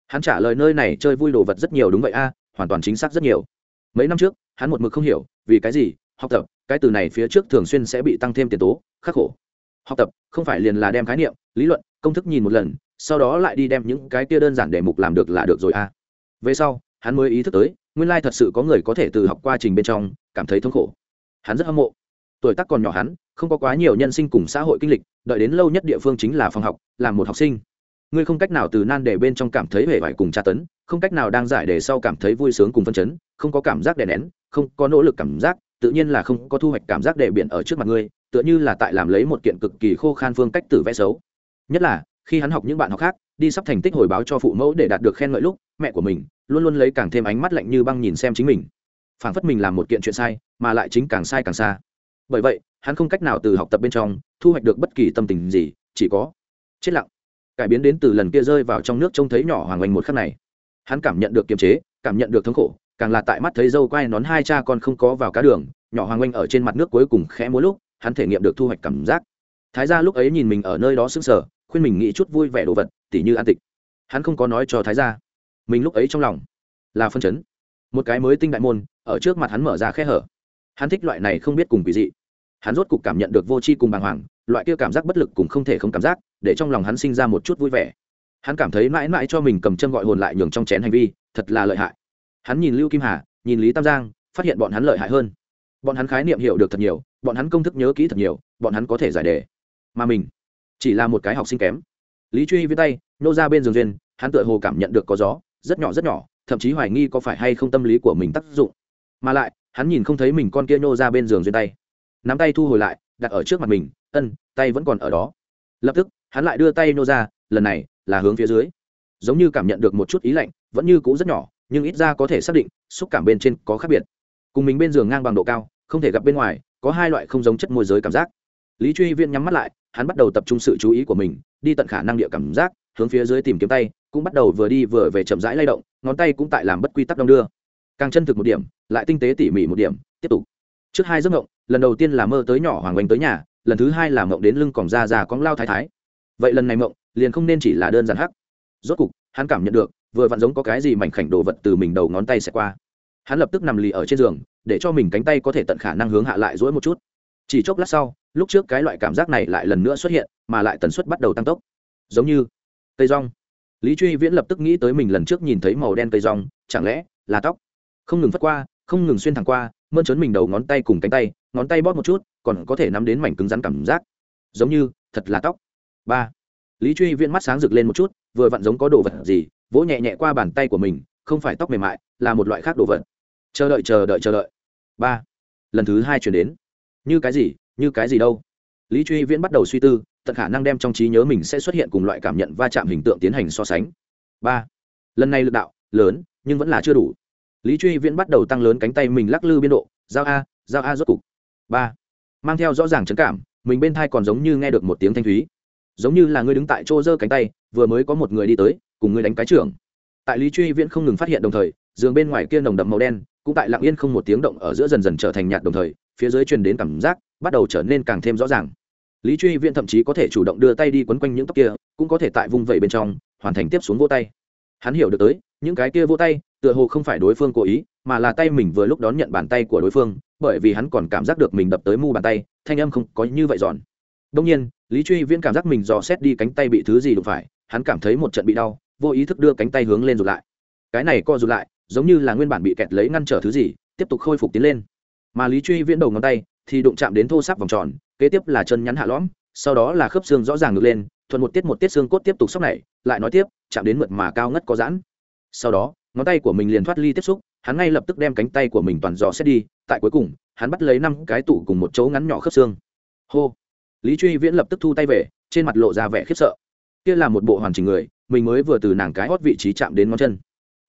Hắn trả lời nơi này chơi vui đồ vật rất nhiều đúng vậy a hoàn toàn chính xác rất nhiều. Mấy năm trước, hắn một mực không hiểu, vì cái gì, học tập, cái từ này phía trước thường xuyên sẽ bị tăng thêm tiền tố, khắc khổ. Học tập, không phải liền là đem khái niệm, lý luận, công thức nhìn một lần, sau đó lại đi đem những cái kia đơn giản đề mục làm được là được rồi a về sau, hắn mới ý thức tới, nguyên lai thật sự có người có thể từ học qua trình bên trong, cảm thấy thống khổ. Hắn rất hâm mộ. Tuổi tác còn nhỏ hắn, không có quá nhiều nhân sinh cùng xã hội kinh lịch, đợi đến lâu nhất địa phương chính là phòng học, làm một học sinh. Ngươi không cách nào từ nan để bên trong cảm thấy hề vải cùng tra tấn không cách nào đang giải để sau cảm thấy vui sướng cùng phân chấn, không có cảm giác đè nén, không có nỗ lực cảm giác, tự nhiên là không có thu hoạch cảm giác đệ biển ở trước mặt ngươi, tựa như là tại làm lấy một kiện cực kỳ khô khan phương cách tử vẽ xấu. Nhất là, khi hắn học những bạn học khác, đi sắp thành tích hồi báo cho phụ mẫu để đạt được khen ngợi lúc, mẹ của mình luôn luôn lấy càng thêm ánh mắt lạnh như băng nhìn xem chính mình. Phảng phất mình làm một kiện chuyện sai, mà lại chính càng sai càng xa. Bởi vậy, hắn không cách nào từ học tập bên trong thu hoạch được bất kỳ tâm tình gì, chỉ có chết lặng. Cải biến đến từ lần kia rơi vào trong nước trông thấy nhỏ hoàng oanh một khắc này hắn cảm nhận được kiềm chế, cảm nhận được thống khổ, càng là tại mắt thấy dâu quai nón hai cha con không có vào cá đường, nhỏ hoàng oanh ở trên mặt nước cuối cùng khẽ mỗi lúc, hắn thể nghiệm được thu hoạch cảm giác. Thái gia lúc ấy nhìn mình ở nơi đó sững sờ, khuyên mình nghĩ chút vui vẻ đồ vật, tỉ như an tịch. Hắn không có nói cho thái gia. Mình lúc ấy trong lòng là phân chấn. Một cái mới tinh đại môn, ở trước mặt hắn mở ra khe hở. Hắn thích loại này không biết cùng quỷ dị. Hắn rốt cục cảm nhận được vô tri cùng bàng hoàng, loại kia cảm giác bất lực cùng không thể không cảm giác, để trong lòng hắn sinh ra một chút vui vẻ hắn cảm thấy mãi mãi cho mình cầm chân gọi hồn lại nhường trong chén hành vi, thật là lợi hại. Hắn nhìn lưu kim hà, nhìn lý tam giang, phát hiện bọn hắn lợi hại hơn. Bọn hắn khái niệm hiểu được thật nhiều, bọn hắn công thức nhớ kỹ thật nhiều, bọn hắn có thể giải đề. Mà mình, chỉ là một cái học sinh kém. Lý truy với tay, nô ra bên giường duyên, hắn tựa hồ cảm nhận được có gió, rất nhỏ rất nhỏ, thậm chí hoài nghi có phải hay không tâm lý của mình tác dụng. Mà lại, hắn nhìn không thấy mình con kia nô ra bên giường duyên tay. Nắm tay thu hồi lại, đặt ở trước mặt mình, ân, tay vẫn còn ở đó. Lập tức, hắn lại đưa tay nô ra, lần này là hướng phía dưới. Giống như cảm nhận được một chút ý lạnh, vẫn như cũ rất nhỏ, nhưng ít ra có thể xác định, xúc cảm bên trên có khác biệt. Cùng mình bên giường ngang bằng độ cao, không thể gặp bên ngoài, có hai loại không giống chất môi giới cảm giác. Lý truy viên nhắm mắt lại, hắn bắt đầu tập trung sự chú ý của mình, đi tận khả năng địa cảm giác, hướng phía dưới tìm kiếm tay, cũng bắt đầu vừa đi vừa về chậm rãi lay động, ngón tay cũng tại làm bất quy tắc đong đưa. Càng chân thực một điểm, lại tinh tế tỉ mỉ một điểm, tiếp tục. Trước hai giấc ngộng lần đầu tiên là mơ tới nhỏ hoàng oanh tới nhà, lần thứ hai là mộng đến lưng còng ra già cóng lao thái thái. Vậy lần này mộng liền không nên chỉ là đơn giản hắc. Rốt cục, hắn cảm nhận được, vừa vặn giống có cái gì mảnh khảnh đồ vật từ mình đầu ngón tay sẽ qua. Hắn lập tức nằm lì ở trên giường, để cho mình cánh tay có thể tận khả năng hướng hạ lại dỗi một chút. Chỉ chốc lát sau, lúc trước cái loại cảm giác này lại lần nữa xuất hiện, mà lại tần suất bắt đầu tăng tốc. Giống như cây rong. Lý truy viễn lập tức nghĩ tới mình lần trước nhìn thấy màu đen cây rong, chẳng lẽ là tóc? Không ngừng phất qua, không ngừng xuyên thẳng qua, mơn trớn mình đầu ngón tay cùng cánh tay, ngón tay bóp một chút, còn có thể nắm đến mảnh cứng rắn cảm giác. Giống như, thật là tóc. Ba lý truy viễn mắt sáng rực lên một chút, vừa vặn giống có đồ vật gì, vỗ nhẹ nhẹ qua bàn tay của mình, không phải tóc mềm mại, là một loại khác đồ vật. Chờ đợi chờ đợi chờ đợi. Ba. Lần thứ hai chuyển đến. Như cái gì, như cái gì đâu? Lý truy viễn bắt đầu suy tư, tận khả năng đem trong trí nhớ mình sẽ xuất hiện cùng loại cảm nhận va chạm hình tượng tiến hành so sánh. Ba. Lần này lực đạo, lớn, nhưng vẫn là chưa đủ. Lý truy viễn bắt đầu tăng lớn cánh tay mình lắc lư biên độ, giao a giao a rốt cục. Ba. Mang theo rõ ràng trấn cảm, mình bên thai còn giống như nghe được một tiếng thanh thúy giống như là ngươi đứng tại chỗ giơ cánh tay, vừa mới có một người đi tới, cùng ngươi đánh cái trưởng. Tại lý truy viễn không ngừng phát hiện đồng thời, giường bên ngoài kia nồng đậm màu đen, cũng tại lặng yên không một tiếng động ở giữa dần dần trở thành nhạt đồng thời, phía dưới truyền đến cảm giác, bắt đầu trở nên càng thêm rõ ràng. Lý truy viễn thậm chí có thể chủ động đưa tay đi quấn quanh những tóc kia, cũng có thể tại vung vẩy bên trong, hoàn thành tiếp xuống vô tay. Hắn hiểu được tới, những cái kia vô tay, tựa hồ không phải đối phương cố ý, mà là tay mình vừa lúc đón nhận bàn tay của đối phương, bởi vì hắn còn cảm giác được mình đập tới mu bàn tay, thanh âm không có như vậy giòn đông nhiên, lý truy viễn cảm giác mình dò xét đi cánh tay bị thứ gì đụng phải, hắn cảm thấy một trận bị đau, vô ý thức đưa cánh tay hướng lên rụt lại. Cái này co rụt lại, giống như là nguyên bản bị kẹt lấy ngăn trở thứ gì, tiếp tục khôi phục tiến lên. Mà lý truy viễn đầu ngón tay thì đụng chạm đến thô sáp vòng tròn, kế tiếp là chân nhắn hạ lõm, sau đó là khớp xương rõ ràng ngược lên, thuận một tiết một tiết xương cốt tiếp tục sóc này, lại nói tiếp, chạm đến mượt mà cao ngất có giãn. Sau đó, ngón tay của mình liền thoát ly tiếp xúc, hắn ngay lập tức đem cánh tay của mình toàn dò xét đi, tại cuối cùng, hắn bắt lấy năm cái tủ cùng một chỗ ngắn nhỏ khớp xương. Hô! Lý truy viễn lập tức thu tay về, trên mặt lộ ra vẻ khiếp sợ. Kia là một bộ hoàn chỉnh người, mình mới vừa từ nàng cái hót vị trí chạm đến ngón chân.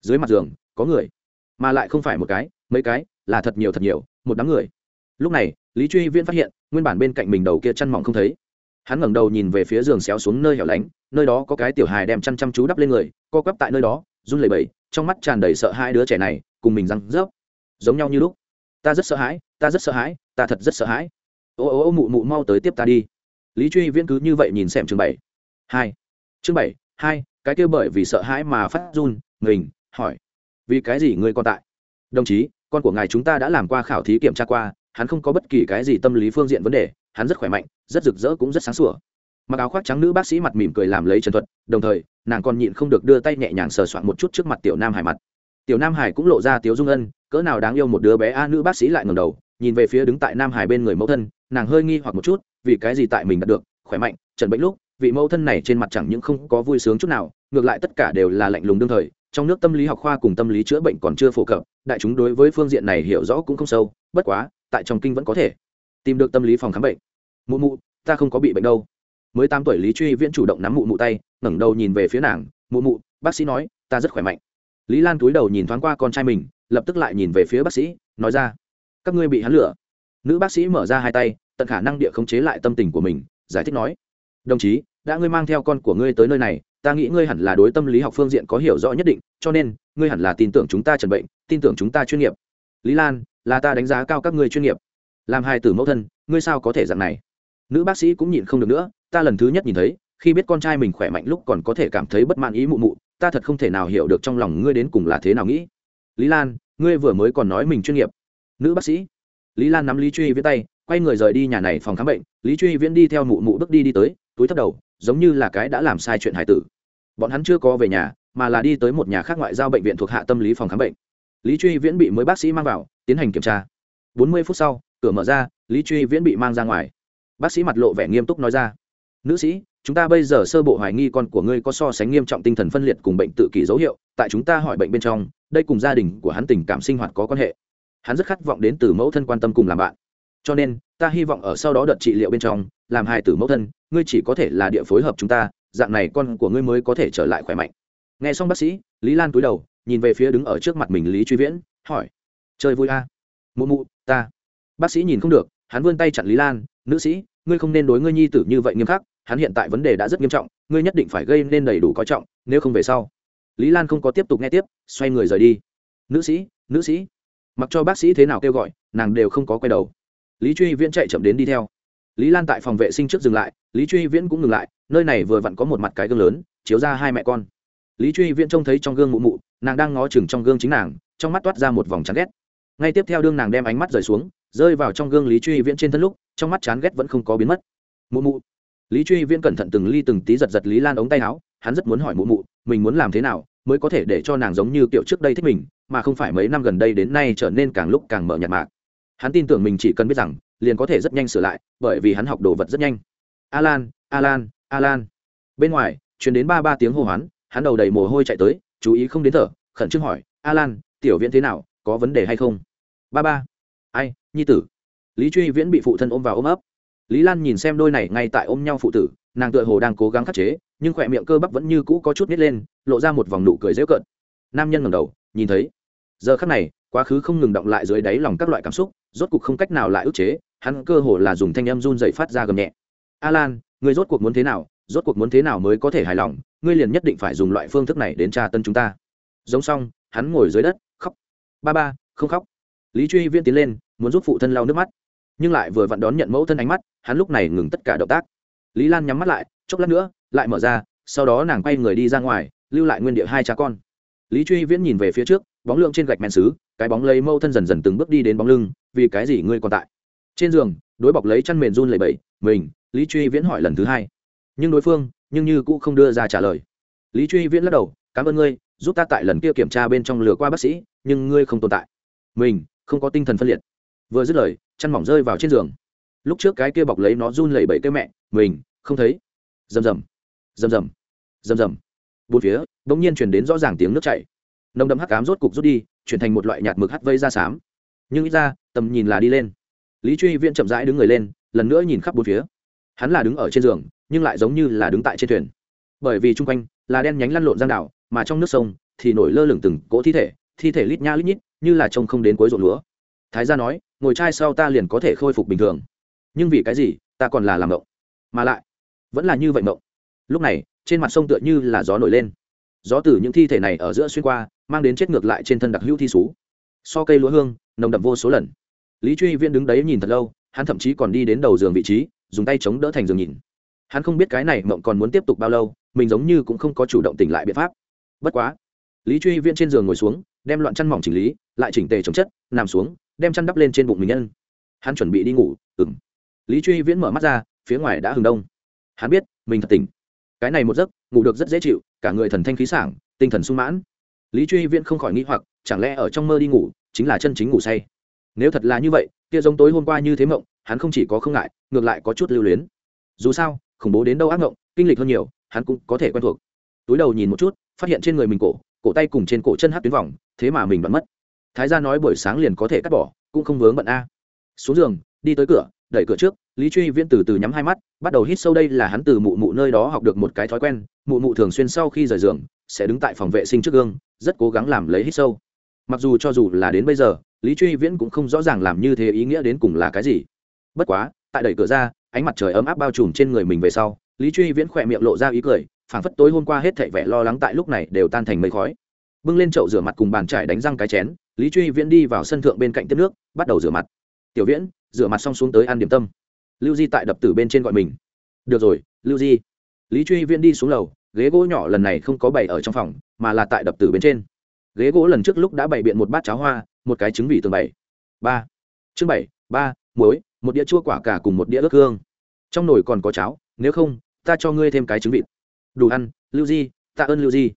Dưới mặt giường, có người, mà lại không phải một cái, mấy cái, là thật nhiều thật nhiều, một đám người. Lúc này, lý truy viễn phát hiện, nguyên bản bên cạnh mình đầu kia chăn mỏng không thấy. Hắn ngẩng đầu nhìn về phía giường xéo xuống nơi hẻo lánh, nơi đó có cái tiểu hài đem chăn chăm chú đắp lên người, co quắp tại nơi đó, run lẩy bẩy, trong mắt tràn đầy sợ hai đứa trẻ này, cùng mình răng rớp. Giống nhau như lúc. Ta rất sợ hãi, ta rất sợ hãi, ta thật rất sợ hãi ô ô ô, mụ mụ mau tới tiếp ta đi. Lý truy viễn cứ như vậy nhìn xem chương bảy. Hai. Chương bảy, hai, cái kia bởi vì sợ hãi mà phát run mình hỏi. Vì cái gì ngươi còn tại? Đồng chí, con của ngài chúng ta đã làm qua khảo thí kiểm tra qua, hắn không có bất kỳ cái gì tâm lý phương diện vấn đề, hắn rất khỏe mạnh, rất rực rỡ cũng rất sáng sủa. Mặc áo khoác trắng nữ bác sĩ mặt mỉm cười làm lấy trần thuật, đồng thời, nàng còn nhịn không được đưa tay nhẹ nhàng sờ soạn một chút trước mặt tiểu nam hải mặt. Tiểu nam hải cũng lộ ra tiếu dung ân, cỡ nào đáng yêu một đứa bé a nữ bác sĩ lại ngầm đầu nhìn về phía đứng tại nam hải bên người mẫu thân, nàng hơi nghi hoặc một chút, vì cái gì tại mình đạt được, khỏe mạnh trần bệnh lúc, vị mẫu thân này trên mặt chẳng những không có vui sướng chút nào, ngược lại tất cả đều là lạnh lùng đương thời, trong nước tâm lý học khoa cùng tâm lý chữa bệnh còn chưa phổ cập, đại chúng đối với phương diện này hiểu rõ cũng không sâu, bất quá, tại trong kinh vẫn có thể tìm được tâm lý phòng khám bệnh. Mụ mụ, ta không có bị bệnh đâu. Mới tám tuổi lý truy viễn chủ động nắm mụ mụ tay, ngẩng đầu nhìn về phía nàng, mụ mụ, bác sĩ nói, ta rất khỏe mạnh. Lý lan túi đầu nhìn thoáng qua con trai mình, lập tức lại nhìn về phía bác sĩ, nói ra các ngươi bị hắn lửa. Nữ bác sĩ mở ra hai tay, tận khả năng địa khống chế lại tâm tình của mình, giải thích nói, đồng chí, đã ngươi mang theo con của ngươi tới nơi này, ta nghĩ ngươi hẳn là đối tâm lý học phương diện có hiểu rõ nhất định, cho nên, ngươi hẳn là tin tưởng chúng ta trần bệnh, tin tưởng chúng ta chuyên nghiệp. Lý lan, là ta đánh giá cao các ngươi chuyên nghiệp. Làm hai tử mẫu thân, ngươi sao có thể dạng này? Nữ bác sĩ cũng nhịn không được nữa, ta lần thứ nhất nhìn thấy, khi biết con trai mình khỏe mạnh lúc còn có thể cảm thấy bất mãn ý mụ mụ, ta thật không thể nào hiểu được trong lòng ngươi đến cùng là thế nào nghĩ. Lý lan, ngươi vừa mới còn nói mình chuyên nghiệp nữ bác sĩ. Lý lan nắm lý truy viễn tay, quay người rời đi nhà này phòng khám bệnh. Lý truy viễn đi theo mụ mụ bước đi đi tới, túi thấp đầu, giống như là cái đã làm sai chuyện hải tử. Bọn hắn chưa có về nhà, mà là đi tới một nhà khác ngoại giao bệnh viện thuộc hạ tâm lý phòng khám bệnh. Lý truy viễn bị mới bác sĩ mang vào, tiến hành kiểm tra. Bốn mươi phút sau, cửa mở ra, lý truy viễn bị mang ra ngoài. Bác sĩ mặt lộ vẻ nghiêm túc nói ra, nữ sĩ, chúng ta bây giờ sơ bộ hoài nghi con của ngươi có so sánh nghiêm trọng tinh thần phân liệt cùng bệnh tự kỷ dấu hiệu. Tại chúng ta hỏi bệnh bên trong, đây cùng gia đình của hắn tình cảm sinh hoạt có quan hệ hắn rất khát vọng đến từ mẫu thân quan tâm cùng làm bạn. Cho nên, ta hy vọng ở sau đó đợt trị liệu bên trong, làm hài tử mẫu thân, ngươi chỉ có thể là địa phối hợp chúng ta, dạng này con của ngươi mới có thể trở lại khỏe mạnh. Nghe xong bác sĩ, lý lan cúi đầu, nhìn về phía đứng ở trước mặt mình lý truy viễn, hỏi, chơi vui a? À? mụ mụ, ta. Bác sĩ nhìn không được, hắn vươn tay chặn lý lan, nữ sĩ, ngươi không nên đối ngươi nhi tử như vậy nghiêm khắc, hắn hiện tại vấn đề đã rất nghiêm trọng, ngươi nhất định phải gây nên đầy đủ coi trọng, nếu không về sau. Lý lan không có tiếp tục nghe tiếp, xoay người rời đi. Nữ sĩ nữ sĩ mặc cho bác sĩ thế nào kêu gọi, nàng đều không có quay đầu. Lý truy viễn chạy chậm đến đi theo. Lý lan tại phòng vệ sinh trước dừng lại, lý truy viễn cũng ngừng lại, nơi này vừa vặn có một mặt cái gương lớn, chiếu ra hai mẹ con. Lý truy viễn trông thấy trong gương mụ mụ, nàng đang ngó chừng trong gương chính nàng, trong mắt toát ra một vòng chán ghét. Ngay tiếp theo đương nàng đem ánh mắt rời xuống, rơi vào trong gương lý truy viễn trên thân lúc, trong mắt chán ghét vẫn không có biến mất. Mụ mụ. Lý truy viễn cẩn thận từng ly từng tí giật giật lý lan ống tay áo, hắn rất muốn hỏi mụ mụ, mình muốn làm thế nào mới có thể để cho nàng giống như kiểu trước đây thích mình, mà không phải mấy năm gần đây đến nay trở nên càng lúc càng mở nhạt mạc. Hắn tin tưởng mình chỉ cần biết rằng, liền có thể rất nhanh sửa lại, bởi vì hắn học đồ vật rất nhanh. Alan alan alan. Bên ngoài chuyển đến ba ba tiếng hô hoán, hắn đầu đầy mồ hôi chạy tới, chú ý không đến thở, khẩn trương hỏi, alan, tiểu viễn thế nào, có vấn đề hay không? Ba ba, ai, nhi tử. Lý truy viễn bị phụ thân ôm vào ôm ấp. Lý lan nhìn xem đôi này ngay tại ôm nhau phụ tử nàng tựa hồ đang cố gắng khắc chế, nhưng khỏe miệng cơ bắp vẫn như cũ có chút nít lên, lộ ra một vòng nụ cười dễu cợt. Nam nhân ngầm đầu, nhìn thấy. Giờ khắc này, quá khứ không ngừng động lại dưới đáy lòng các loại cảm xúc, rốt cuộc không cách nào lại ức chế, hắn cơ hồ là dùng thanh âm run dậy phát ra gầm nhẹ. Alan người rốt cuộc muốn thế nào? Rốt cuộc muốn thế nào mới có thể hài lòng? Ngươi liền nhất định phải dùng loại phương thức này đến tra tân chúng ta. Giống xong, hắn ngồi dưới đất, khóc. Ba ba, không khóc. Lý truy viên tiến lên, muốn giúp phụ thân lau nước mắt, nhưng lại vừa vặn đón nhận mẫu thân ánh mắt, hắn lúc này ngừng tất cả động tác lý lan nhắm mắt lại, chốc lát nữa, lại mở ra, sau đó nàng quay người đi ra ngoài, lưu lại nguyên địa hai cha con. Lý truy viễn nhìn về phía trước, bóng lượng trên gạch men xứ, cái bóng lấy mâu thân dần dần từng bước đi đến bóng lưng, vì cái gì ngươi còn tại? Trên giường, đối bọc lấy chăn mền run lầy bẫy mình, lý truy viễn hỏi lần thứ hai. Nhưng đối phương, nhưng như cũng không đưa ra trả lời. Lý truy viễn lắc đầu, cảm ơn ngươi, giúp ta tại lần kia kiểm tra bên trong lừa qua bác sĩ, nhưng ngươi không tồn tại. Mình, không có tinh thần phân liệt. Vừa dứt lời, chăn mỏng rơi vào trên giường lúc trước cái kia bọc lấy nó run lẩy bẩy kêu mẹ, mình, không thấy. Rầm rầm rầm rầm rầm rầm. Bốn phía, bỗng nhiên chuyển đến rõ ràng tiếng nước chảy. Nồng đậm hắc cám rốt cục rút đi, chuyển thành một loại nhạt mực hắt vây ra xám. Nhưng ít ra, tầm nhìn là đi lên. Lý truy viễn chậm rãi đứng người lên, lần nữa nhìn khắp bốn phía. Hắn là đứng ở trên giường, nhưng lại giống như là đứng tại trên thuyền. Bởi vì chung quanh là đen nhánh lăn lộn giang đảo, mà trong nước sông thì nổi lơ lửng từng cỗ thi thể thi thể lít nha lít nhít, như là trông không đến cuối ruộng lúa. Thái gia nói, ngồi trai sau ta liền có thể khôi phục bình thường nhưng vì cái gì ta còn là làm mộng? Mà lại, vẫn là như vậy mộng. Lúc này, trên mặt sông tựa như là gió nổi lên. Gió từ những thi thể này ở giữa xuyên qua, mang đến chết ngược lại trên thân đặc hữu thi xú. So cây lúa hương, nồng đậm vô số lần. Lý truy viễn đứng đấy nhìn thật lâu, hắn thậm chí còn đi đến đầu giường vị trí, dùng tay chống đỡ thành giường nhìn. Hắn không biết cái này mộng còn muốn tiếp tục bao lâu, mình giống như cũng không có chủ động tỉnh lại biện pháp. Bất quá, lý truy viễn trên giường ngồi xuống, đem loạn chăn mỏng chỉnh lý, lại chỉnh tề chống chất, nằm xuống, đem chăn đắp lên trên bụng mình nhân. Hắn chuẩn bị đi ngủ ừng lý truy viễn mở mắt ra, phía ngoài đã hừng đông. Hắn biết, mình thật tỉnh. Cái này một giấc, ngủ được rất dễ chịu, cả người thần thanh khí sảng, tinh thần sung mãn. Lý truy viễn không khỏi nghĩ hoặc, chẳng lẽ ở trong mơ đi ngủ, chính là chân chính ngủ say? Nếu thật là như vậy, kia giống tối hôm qua như thế mộng, hắn không chỉ có không ngại, ngược lại có chút lưu luyến. Dù sao, khủng bố đến đâu ác mộng, kinh lịch hơn nhiều, hắn cũng có thể quen thuộc. Túi đầu nhìn một chút, phát hiện trên người mình cổ cổ tay cùng trên cổ chân hát tuyến vòng, thế mà mình vẫn mất. Thái gia nói buổi sáng liền có thể cắt bỏ, cũng không vướng bận a. Xuống giường, đi tới cửa đẩy cửa trước, lý truy viễn từ từ nhắm hai mắt, bắt đầu hít sâu đây là hắn từ mụ mụ nơi đó học được một cái thói quen, mụ mụ thường xuyên sau khi rời giường, sẽ đứng tại phòng vệ sinh trước gương, rất cố gắng làm lấy hít sâu. Mặc dù cho dù là đến bây giờ, lý truy viễn cũng không rõ ràng làm như thế ý nghĩa đến cùng là cái gì. Bất quá, tại đẩy cửa ra, ánh mặt trời ấm áp bao trùm trên người mình về sau, lý truy viễn khỏe miệng lộ ra ý cười, phảng phất tối hôm qua hết thảy vẻ lo lắng tại lúc này đều tan thành mây khói. Bưng lên chậu rửa mặt cùng bàn trải đánh răng cái chén, lý truy viễn đi vào sân thượng bên cạnh tiếp nước, bắt đầu rửa mặt. Tiểu viễn rửa mặt xong xuống tới ăn điểm tâm. Lưu di tại đập tử bên trên gọi mình. Được rồi, lưu di. Lý truy viễn đi xuống lầu, ghế gỗ nhỏ lần này không có bày ở trong phòng, mà là tại đập tử bên trên. Ghế gỗ lần trước lúc đã bày biện một bát cháo hoa, một cái trứng vị tường bảy. Ba. Chương bảy, ba, muối, một đĩa chua quả cả cùng một đĩa ớt hương. Trong nồi còn có cháo, nếu không, ta cho ngươi thêm cái trứng vịt. Đủ ăn, lưu di tạ ơn lưu di.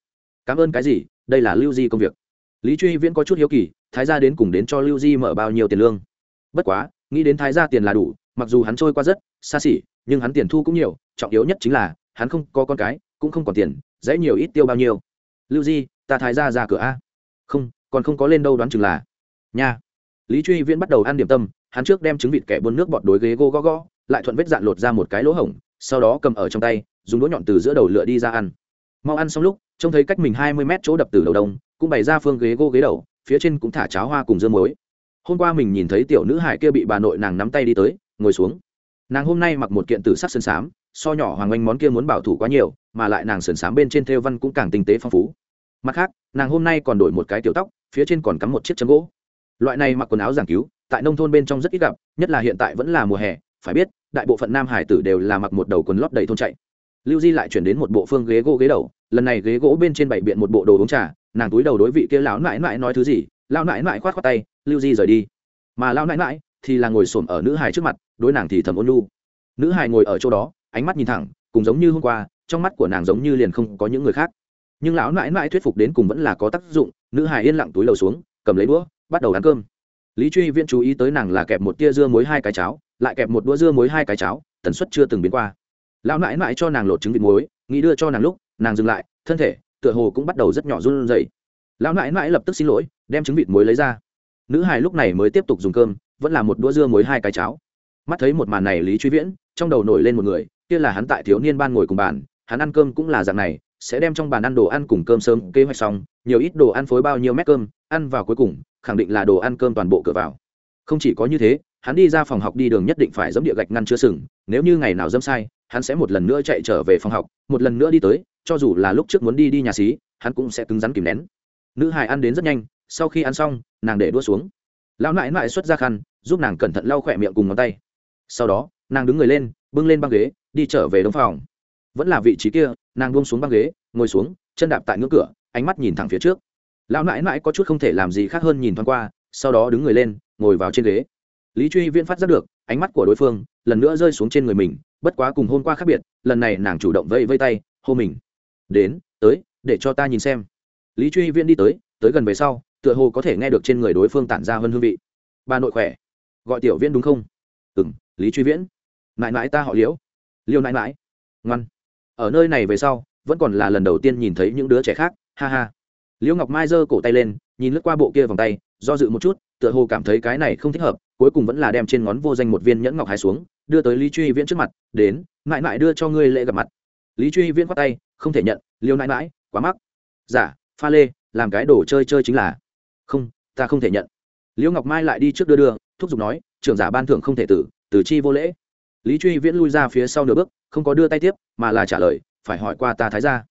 Cảm ơn cái gì, đây là lưu di công việc. Lý truy viễn có chút hiếu kỳ, thái gia đến cùng đến cho lưu di mở bao nhiêu tiền lương. Bất quá nghĩ đến thái gia tiền là đủ, mặc dù hắn trôi qua rất xa xỉ, nhưng hắn tiền thu cũng nhiều, trọng yếu nhất chính là, hắn không có con cái, cũng không còn tiền dễ nhiều ít tiêu bao nhiêu. Lưu di, ta thái gia ra cửa a. Không, còn không có lên đâu đoán chừng là. Nha. Lý truy viễn bắt đầu ăn điểm tâm, hắn trước đem trứng vịt kẻ buôn nước bọt đối ghế gô gó gó lại thuận vết dạn lột ra một cái lỗ hổng, sau đó cầm ở trong tay, dùng đũa nhọn từ giữa đầu lựa đi ra ăn. Mau ăn xong lúc, trông thấy cách mình hai mươi mét chỗ đập từ đầu đông, cũng bày ra phương ghế gô ghế đầu, phía trên cũng thả cháo hoa cùng dưa muối hôm qua mình nhìn thấy tiểu nữ hải kia bị bà nội nàng nắm tay đi tới ngồi xuống. Nàng hôm nay mặc một kiện tử sắc sơn sám, so nhỏ hoàng anh món kia muốn bảo thủ quá nhiều mà lại nàng sườn sám bên trên thêu văn cũng càng tinh tế phong phú. Mặt khác nàng hôm nay còn đổi một cái tiểu tóc phía trên còn cắm một chiếc chấm gỗ. Loại này mặc quần áo giảng cứu tại nông thôn bên trong rất ít gặp nhất là hiện tại vẫn là mùa hè phải biết đại bộ phận nam hải tử đều là mặc một đầu quần lót đầy thôn chạy. Lưu di lại chuyển đến một bộ phương ghế gỗ ghế đầu lần này ghế gỗ bên trên bảy biện một bộ đồ uống trà nàng túi đầu đối vị kia lão mãi mãi nói thứ gì lão nãi nãi khoát khoát tay, lưu di rời đi. Mà lão nãi nãi thì là ngồi xổm ở nữ hải trước mặt, đối nàng thì thầm ôn lu nữ hải ngồi ở chỗ đó, ánh mắt nhìn thẳng, cùng giống như hôm qua, trong mắt của nàng giống như liền không có những người khác. Nhưng lão nãi nãi thuyết phục đến cùng vẫn là có tác dụng, nữ hải yên lặng túi lầu xuống, cầm lấy đũa, bắt đầu ăn cơm. Lý truy viễn chú ý tới nàng là kẹp một tia dưa muối hai cái cháo, lại kẹp một đũa dưa muối hai cái cháo, tần suất chưa từng biến qua. Lão nãi nãi cho nàng lột trứng vịt muối, nghĩ đưa cho nàng lúc, nàng dừng lại, thân thể tựa hồ cũng bắt đầu rất nhỏ run rẩy. Lão nãi nãi lập tức xin lỗi đem trứng vịt muối lấy ra. Nữ hài lúc này mới tiếp tục dùng cơm, vẫn là một đũa dưa muối hai cái cháo. Mắt thấy một màn này lý truy viễn, trong đầu nổi lên một người, kia là hắn tại thiếu niên ban ngồi cùng bàn, hắn ăn cơm cũng là dạng này, sẽ đem trong bàn ăn đồ ăn cùng cơm sớm kế hoạch xong, nhiều ít đồ ăn phối bao nhiêu mét cơm, ăn vào cuối cùng, khẳng định là đồ ăn cơm toàn bộ cửa vào. Không chỉ có như thế, hắn đi ra phòng học đi đường nhất định phải dẫm địa gạch ngăn chứa sừng, nếu như ngày nào dẫm sai, hắn sẽ một lần nữa chạy trở về phòng học, một lần nữa đi tới, cho dù là lúc trước muốn đi đi nhà xí, hắn cũng sẽ cứng rắn kìm nén. Nữ hải ăn đến rất nhanh sau khi ăn xong, nàng để đua xuống. Lão nại nại xuất ra khăn, giúp nàng cẩn thận lau khỏe miệng cùng ngón tay. Sau đó, nàng đứng người lên, bưng lên băng ghế, đi trở về đông phòng. Vẫn là vị trí kia, nàng buông xuống băng ghế, ngồi xuống, chân đạp tại ngưỡng cửa, ánh mắt nhìn thẳng phía trước. Lão nãi nãi có chút không thể làm gì khác hơn nhìn thoáng qua, sau đó đứng người lên, ngồi vào trên ghế. Lý truy viễn phát giác được, ánh mắt của đối phương lần nữa rơi xuống trên người mình, bất quá cùng hôm qua khác biệt, lần này nàng chủ động vây vây tay, hô mình. Đến, tới, để cho ta nhìn xem. Lý truy viễn đi tới tới gần về sau tựa hồ có thể nghe được trên người đối phương tản ra hơn hương vị. Bà nội khỏe. Gọi tiểu viễn đúng không? Ừ m lý truy viễn. Mãi mãi ta họ liễu. Liêu mãi mãi. Ngoan. Ở nơi này về sau vẫn còn là lần đầu tiên nhìn thấy những đứa trẻ khác. Ha ha. Liễu ngọc mai giơ cổ tay lên nhìn lướt qua bộ kia vòng tay do dự một chút tựa hồ cảm thấy cái này không thích hợp cuối cùng vẫn là đem trên ngón vô danh một viên nhẫn ngọc hai xuống đưa tới lý truy viễn trước mặt đến mãi mãi đưa cho ngươi lễ gặp mặt. Lý truy viễn khoát tay không thể nhận liêu nãi mãi quá mắc. Giả dạ, pha lê làm cái đồ chơi chơi chính là không, ta không thể nhận. Liễu ngọc mai lại đi trước đưa đưa, thúc giục nói, trưởng giả ban thưởng không thể tử tử chi vô lễ. Lý truy viễn lui ra phía sau nửa bước, không có đưa tay tiếp, mà là trả lời, phải hỏi qua ta thái ra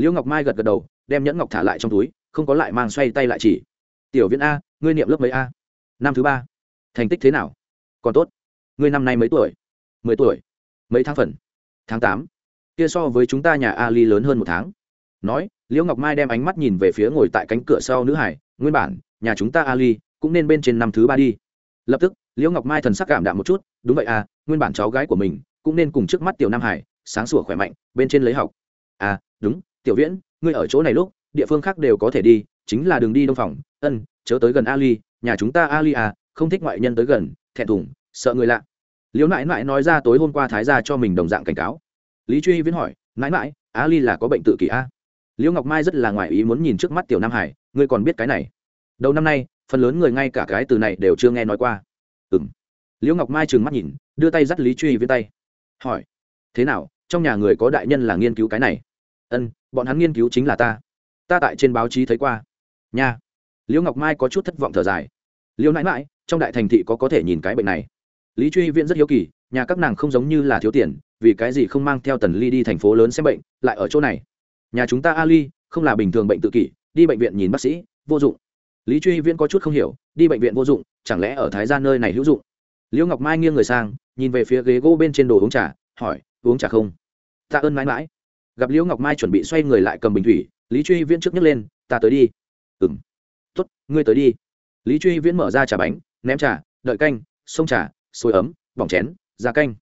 liễu ngọc mai gật gật đầu, đem nhẫn ngọc thả lại trong túi, không có lại mang xoay tay lại chỉ. Tiểu viễn a, ngươi niệm lớp mấy a? Năm thứ ba. Thành tích thế nào? Còn tốt. Ngươi năm nay mấy tuổi? Mười tuổi. Mấy tháng phần? Tháng tám. Kia so với chúng ta nhà ali lớn hơn một tháng. Nói, liễu ngọc mai đem ánh mắt nhìn về phía ngồi tại cánh cửa sau nữ hải nguyên bản, nhà chúng ta ali cũng nên bên trên năm thứ ba đi. Lập tức, liễu ngọc mai thần sắc cảm đạm một chút, đúng vậy à nguyên bản cháu gái của mình cũng nên cùng trước mắt tiểu nam hải sáng sủa khỏe mạnh, bên trên lấy học. À đúng, tiểu viễn, ngươi ở chỗ này lúc, địa phương khác đều có thể đi, chính là đường đi đông phòng. Ân, chớ tới gần ali, nhà chúng ta ali à không thích ngoại nhân tới gần, thẹn thùng, sợ người lạ. Liễu nãi nãi nói ra tối hôm qua thái ra cho mình đồng dạng cảnh cáo. Lý truy viễn hỏi nãi nãi ali là có bệnh tự kỷ a? Liễu ngọc mai rất là ngoài ý muốn nhìn trước mắt tiểu nam hải, ngươi còn biết cái này? Đầu năm nay, phần lớn người ngay cả cái từ này đều chưa nghe nói qua. Ừ m liễu ngọc mai trừng mắt nhìn, đưa tay dắt lý truy với tay. Hỏi, thế nào, trong nhà người có đại nhân là nghiên cứu cái này? Ân, bọn hắn nghiên cứu chính là ta. Ta tại trên báo chí thấy qua. Nha. Liễu ngọc mai có chút thất vọng thở dài. Liễu nãi mãi trong đại thành thị có có thể nhìn cái bệnh này? Lý truy viễn rất hiếu kỳ, nhà các nàng không giống như là thiếu tiền, vì cái gì không mang theo tần ly đi thành phố lớn xem bệnh, lại ở chỗ này? Nhà chúng ta ali không là bình thường bệnh tự kỷ, đi bệnh viện nhìn bác sĩ, vô dụng. Lý truy viễn có chút không hiểu, đi bệnh viện vô dụng, chẳng lẽ ở thái gia nơi này hữu dụng? Liễu ngọc mai nghiêng người sang, nhìn về phía ghế gỗ bên trên đồ uống trà, hỏi, uống trà không? Tạ ơn mãi mãi. Gặp liễu ngọc mai chuẩn bị xoay người lại cầm bình thủy, lý truy viễn trước nhấc lên, ta tới đi. Ừng tuất ngươi tới đi. Lý truy viễn mở ra trà bánh, ném trà, đợi canh, xông trà sôi ấm, bỏng chén, ra canh.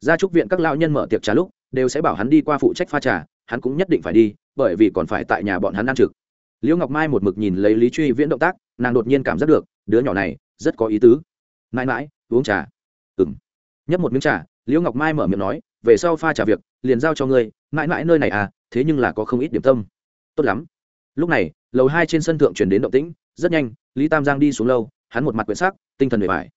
Gia trúc viện các lão nhân mở tiệc trà lúc, đều sẽ bảo hắn đi qua phụ trách pha trà hắn cũng nhất định phải đi, bởi vì còn phải tại nhà bọn hắn ăn trực. Liễu ngọc mai một mực nhìn lấy lý truy viễn động tác, nàng đột nhiên cảm giác được, đứa nhỏ này rất có ý tứ. Mãi mãi, uống trà. Ừ m nhấp một miếng trà, liễu ngọc mai mở miệng nói, về sau pha trà việc, liền giao cho ngươi, mãi mãi nơi này à thế nhưng là có không ít điểm tâm. Tốt lắm. Lúc này, lầu hai trên sân thượng chuyển đến động tĩnh, rất nhanh, lý tam giang đi xuống lâu hắn một mặt quyển sắc, tinh thần bề bài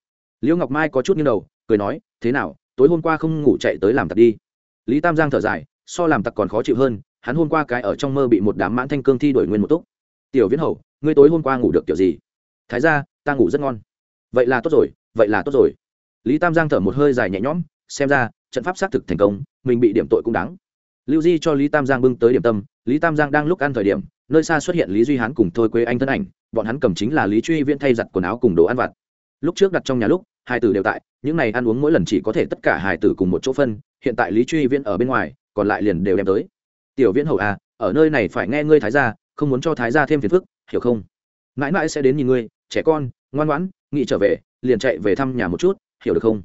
liễu ngọc mai có chút như đầu, cười nói, thế nào, tối hôm qua không ngủ chạy tới làm tật đi? Lý tam giang thở dài so làm tặc còn khó chịu hơn, hắn hôm qua cái ở trong mơ bị một đám mãn thanh cương thi đổi nguyên một túc. Tiểu viễn hầu, ngươi tối hôm qua ngủ được kiểu gì? Thái ra ta ngủ rất ngon. Vậy là tốt rồi, vậy là tốt rồi. Lý tam giang thở một hơi dài nhẹ nhõm, xem ra, trận pháp xác thực thành công, mình bị điểm tội cũng đáng. Lưu di cho lý tam giang bưng tới điểm tâm, lý tam giang đang lúc ăn thời điểm, nơi xa xuất hiện lý duy hán cùng thôi quế anh thân ảnh, bọn hắn cầm chính là lý truy viễn thay giặt quần áo cùng đồ ăn vặt. Lúc trước đặt trong nhà lúc, hai tử đều tại, những này ăn uống mỗi lần chỉ có thể tất cả hai tử cùng một chỗ phân, hiện tại lý truy viễn ở bên ngoài còn lại liền đều đem tới. Tiểu viễn hầu à ở nơi này phải nghe ngươi thái gia, không muốn cho thái gia thêm phiền phức, hiểu không? Mãi mãi sẽ đến nhìn ngươi, trẻ con, ngoan ngoãn nghị trở về, liền chạy về thăm nhà một chút, hiểu được không?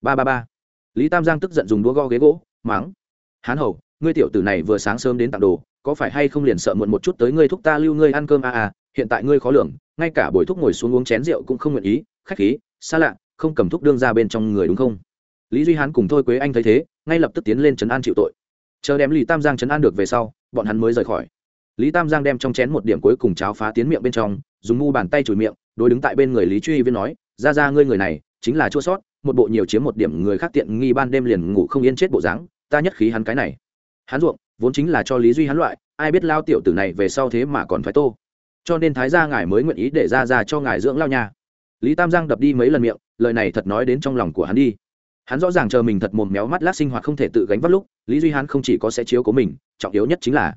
Ba ba ba. Lý tam giang tức giận dùng đũa go ghế gỗ, mắng. Hán hầu, ngươi tiểu tử này vừa sáng sớm đến tặng đồ, có phải hay không liền sợ muộn một chút tới ngươi thúc ta lưu ngươi ăn cơm à à hiện tại ngươi khó lường, ngay cả buổi thúc ngồi xuống uống chén rượu cũng không nguyện ý, khách khí, xa lạ, không cầm thúc đương ra bên trong người đúng không? Lý duy hán cùng thôi quế anh thấy thế, ngay lập tức tiến lên trấn an chịu tội chờ đem lý tam giang chấn an được về sau, bọn hắn mới rời khỏi. Lý tam giang đem trong chén một điểm cuối cùng cháo phá tiến miệng bên trong, dùng mu bàn tay chùi miệng, đối đứng tại bên người lý truy viên nói, ra ra ngươi người này, chính là chua sót, một bộ nhiều chiếm một điểm người khác tiện nghi ban đêm liền ngủ không yên chết bộ dáng, ta nhất khí hắn cái này. Hắn ruộng, vốn chính là cho lý duy hắn loại, ai biết lao tiểu tử này về sau thế mà còn phải tô. Cho nên thái gia ngài mới nguyện ý để ra ra cho ngài dưỡng lao nha. Lý tam giang đập đi mấy lần miệng, lời này thật nói đến trong lòng của hắn đi hắn rõ ràng chờ mình thật mồm méo mắt lát sinh hoạt không thể tự gánh vác lúc, lý duy hắn không chỉ có sẽ chiếu của mình, trọng yếu nhất chính là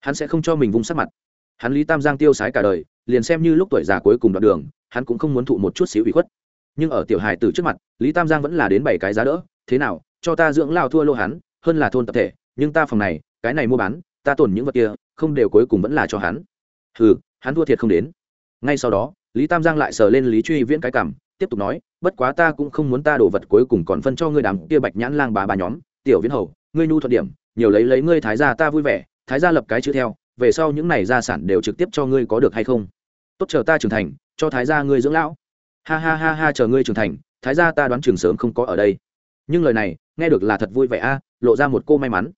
hắn sẽ không cho mình vung sắc mặt. Hắn lý tam giang tiêu sái cả đời, liền xem như lúc tuổi già cuối cùng đoạn đường, hắn cũng không muốn thụ một chút xíu ủy khuất. Nhưng ở tiểu hài tử trước mặt, lý tam giang vẫn là đến bảy cái giá đỡ, thế nào, cho ta dưỡng lao thua lô hắn, hơn là thôn tập thể, nhưng ta phòng này, cái này mua bán, ta tổn những vật kia, không đều cuối cùng vẫn là cho hắn. Ừ hắn thua thiệt không đến. Ngay sau đó, lý tam giang lại sờ lên lý truy viễn cái cảm tiếp tục nói, bất quá ta cũng không muốn ta đổ vật cuối cùng còn phân cho ngươi đám kia bạch nhãn lang bà bà nhóm. Tiểu viễn hầu, ngươi nhu thuận điểm, nhiều lấy lấy ngươi thái gia ta vui vẻ, thái gia lập cái chữ theo, về sau những này gia sản đều trực tiếp cho ngươi có được hay không? Tốt chờ ta trưởng thành, cho thái gia ngươi dưỡng lão. Ha ha ha ha, chờ ngươi trưởng thành, thái gia ta đoán trường sớm không có ở đây. Nhưng lời này, nghe được là thật vui vẻ a, lộ ra một cô may mắn.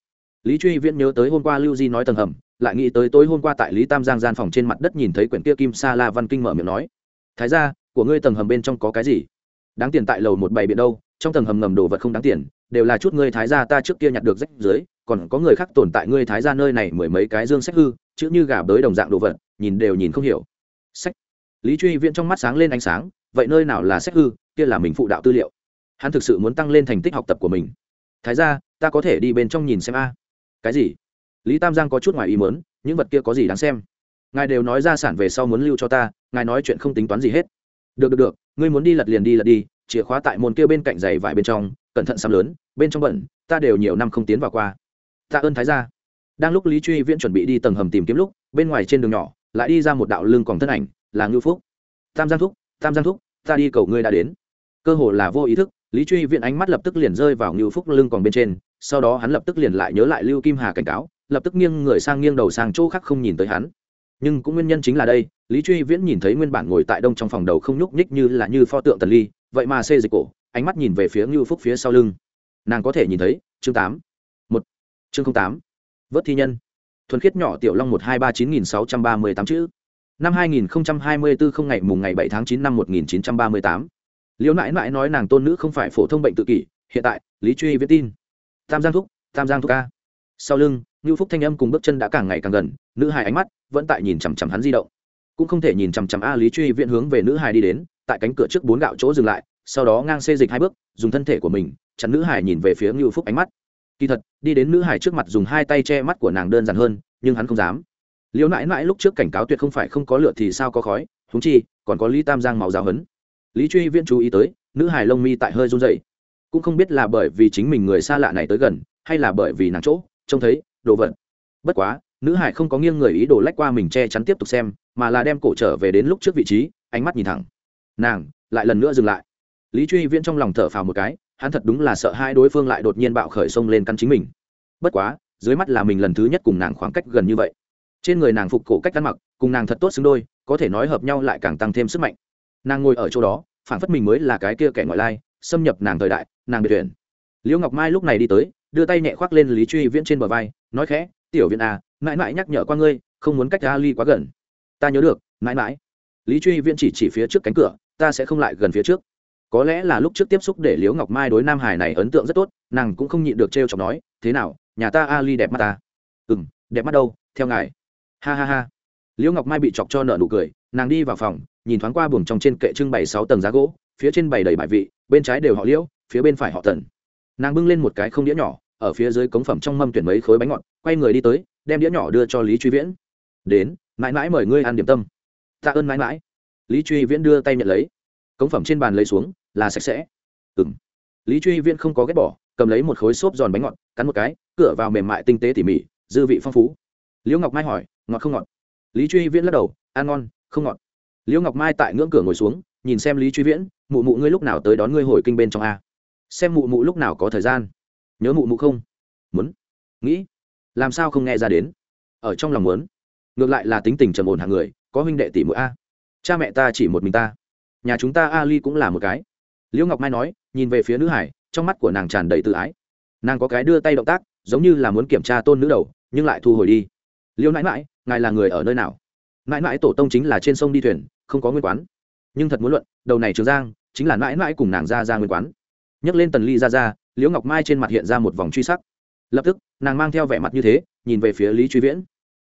Lý truy viễn nhớ tới hôm qua lưu di nói tầng hầm, lại nghĩ tới tối hôm qua tại lý tam giang gian phòng trên mặt đất nhìn thấy quyển kia kim sa la văn kinh mở miệng nói, thái gia của ngươi tầng hầm bên trong có cái gì? Đáng tiền tại lầu một bảy biện đâu, trong tầng hầm ngầm đồ vật không đáng tiền, đều là chút ngươi thái gia ta trước kia nhặt được rách dưới, còn có người khác tồn tại ngươi thái gia nơi này mười mấy cái dương sách hư, chữ như gà bới đồng dạng đồ vật, nhìn đều nhìn không hiểu. Sách. Lý truy viễn trong mắt sáng lên ánh sáng, vậy nơi nào là sách hư, kia là mình phụ đạo tư liệu. Hắn thực sự muốn tăng lên thành tích học tập của mình. Thái gia, ta có thể đi bên trong nhìn xem a. Cái gì? Lý tam giang có chút ngoài ý mớn những vật kia có gì đáng xem? Ngài đều nói ra sản về sau muốn lưu cho ta, ngài nói chuyện không tính toán gì hết được được được, ngươi muốn đi lật liền đi lật đi, chìa khóa tại môn kia bên cạnh giày vải bên trong, cẩn thận xăm lớn, bên trong bẩn, ta đều nhiều năm không tiến vào qua. Tạ ơn thái gia. Đang lúc lý truy viễn chuẩn bị đi tầng hầm tìm kiếm lúc, bên ngoài trên đường nhỏ, lại đi ra một đạo lưng còn thân ảnh, là ngưu phúc. Tam giang thúc, tam giang thúc, ta đi cầu ngươi đã đến. Cơ hồ là vô ý thức, lý truy viễn ánh mắt lập tức liền rơi vào ngưu phúc lưng còn bên trên, sau đó hắn lập tức liền lại nhớ lại lưu kim hà cảnh cáo, lập tức nghiêng người sang nghiêng đầu sang chỗ khác không nhìn tới hắn nhưng cũng nguyên nhân chính là đây, lý truy viễn nhìn thấy nguyên bản ngồi tại đông trong phòng đầu không nhúc nhích như là như pho tượng tần ly, vậy mà xê dịch cổ, ánh mắt nhìn về phía ngưu phúc phía sau lưng. Nàng có thể nhìn thấy, chương tám. Một. Chương tám. Vớt thi nhân. Thuần khiết nhỏ tiểu long một hai ba chín nghìn sáu trăm ba mươi tám chữ. Năm hai nghìn hai mươi bốn không ngày mùng ngày bảy tháng chín năm một nghìn chín trăm ba mươi tám. Liễu nãi nãi nói nàng tôn nữ không phải phổ thông bệnh tự kỷ, hiện tại, lý truy viết tin. Tam giang thúc, tam giang thúc ca sau lưng, ngưu phúc thanh âm cùng bước chân đã càng ngày càng gần, nữ hài ánh mắt vẫn tại nhìn chằm chằm hắn di động. Cũng không thể nhìn chằm chằm a lý truy viện hướng về nữ hài đi đến, tại cánh cửa trước bốn gạo chỗ dừng lại, sau đó ngang xê dịch hai bước, dùng thân thể của mình, chặn nữ hải nhìn về phía ngưu phúc ánh mắt. Kỳ thật, đi đến nữ hải trước mặt dùng hai tay che mắt của nàng đơn giản hơn, nhưng hắn không dám. Liễu nãi nãi lúc trước cảnh cáo tuyệt không phải không có lửa thì sao có khói thúng chi, còn có lý tam giang màu giáo hấn lý truy viễn chú ý tới, nữ hải lông mi tại hơi run dậy cũng không biết là bởi vì chính mình người xa lạ này tới gần, hay là bởi vì nàng chỗ trông thấy, đồ vật. Bất quá, nữ hải không có nghiêng người ý đồ lách qua mình che chắn tiếp tục xem, mà là đem cổ trở về đến lúc trước vị trí, ánh mắt nhìn thẳng. Nàng, lại lần nữa dừng lại. Lý truy viễn trong lòng thở phào một cái, hắn thật đúng là sợ hai đối phương lại đột nhiên bạo khởi xông lên căn chính mình. Bất quá, dưới mắt là mình lần thứ nhất cùng nàng khoảng cách gần như vậy. Trên người nàng phục cổ cách ăn mặc, cùng nàng thật tốt xứng đôi, có thể nói hợp nhau lại càng tăng thêm sức mạnh. Nàng ngồi ở chỗ đó phản phất mình mới là cái kia kẻ ngoại lai, xâm nhập nàng thời đại, nàng biệt tuyển. Liễu ngọc mai lúc này đi tới đưa tay nhẹ khoác lên lý truy viễn trên bờ vai, nói khẽ, tiểu Viễn à mãi mãi nhắc nhở qua ngươi, không muốn cách ali quá gần. Ta nhớ được, mãi mãi. Lý truy viễn chỉ chỉ phía trước cánh cửa, ta sẽ không lại gần phía trước. Có lẽ là lúc trước tiếp xúc để liễu ngọc mai đối nam hải này ấn tượng rất tốt, nàng cũng không nhịn được t chọc nói, thế nào, nhà ta ali đẹp mắt à? ta ừ m đẹp mắt đâu, theo ngài. Ha ha ha. Liễu ngọc mai bị chọc cho nợ nụ cười, nàng đi vào phòng, nhìn thoáng qua buồng trong trên kệ trưng bày sáu tầng giá gỗ, phía trên bày đầy bài vị, bên trái đều họ liễu, phía bên phải họ tần nàng bưng lên một cái không đĩa nhỏ, ở phía dưới cống phẩm trong mâm tuyển mấy khối bánh ngọt, quay người đi tới, đem đĩa nhỏ đưa cho lý truy viễn. Đến, mãi mãi mời ngươi ăn điểm tâm. Tạ ơn mãi mãi. Lý truy viễn đưa tay nhận lấy. Cống phẩm trên bàn lấy xuống, là sạch sẽ. Ừ m lý truy viễn không có ghét bỏ, cầm lấy một khối xốp giòn bánh ngọt, cắn một cái, cửa vào mềm mại tinh tế tỉ mỉ, dư vị phong phú. Liễu ngọc mai hỏi, ngọt không ngọt? Lý truy viễn lắc đầu, ăn ngon, không ngọt. Liễu ngọc mai tại ngưỡng cửa ngồi xuống, nhìn xem lý truy viễn, mụ mụ ngươi lúc nào tới đón ngươi hồi kinh bên trong a? Xem mụ mụ lúc nào có thời gian. Nhớ mụ mụ không? Muốn. Nghĩ. Làm sao không nghe ra đến? Ở trong lòng muốn. Ngược lại là tính tình trầm ổn hàng người, có huynh đệ tỷ mũi a. Cha mẹ ta chỉ một mình ta. Nhà chúng ta ali cũng là một cái. Liễu ngọc mai nói, nhìn về phía nữ hải, trong mắt của nàng tràn đầy tự ái. Nàng có cái đưa tay động tác, giống như là muốn kiểm tra tôn nữ đầu, nhưng lại thu hồi đi. Liễu nãi mãi ngài là người ở nơi nào? Mãi mãi tổ tông chính là trên sông đi thuyền, không có nguyên quán. Nhưng thật muốn luận, đầu này trường giang, chính là mãi mãi cùng nàng ra ra nguyên quán nhấc lên tần ly ra ra, liễu ngọc mai trên mặt hiện ra một vòng truy sắc. Lập tức, nàng mang theo vẻ mặt như thế, nhìn về phía lý truy viễn.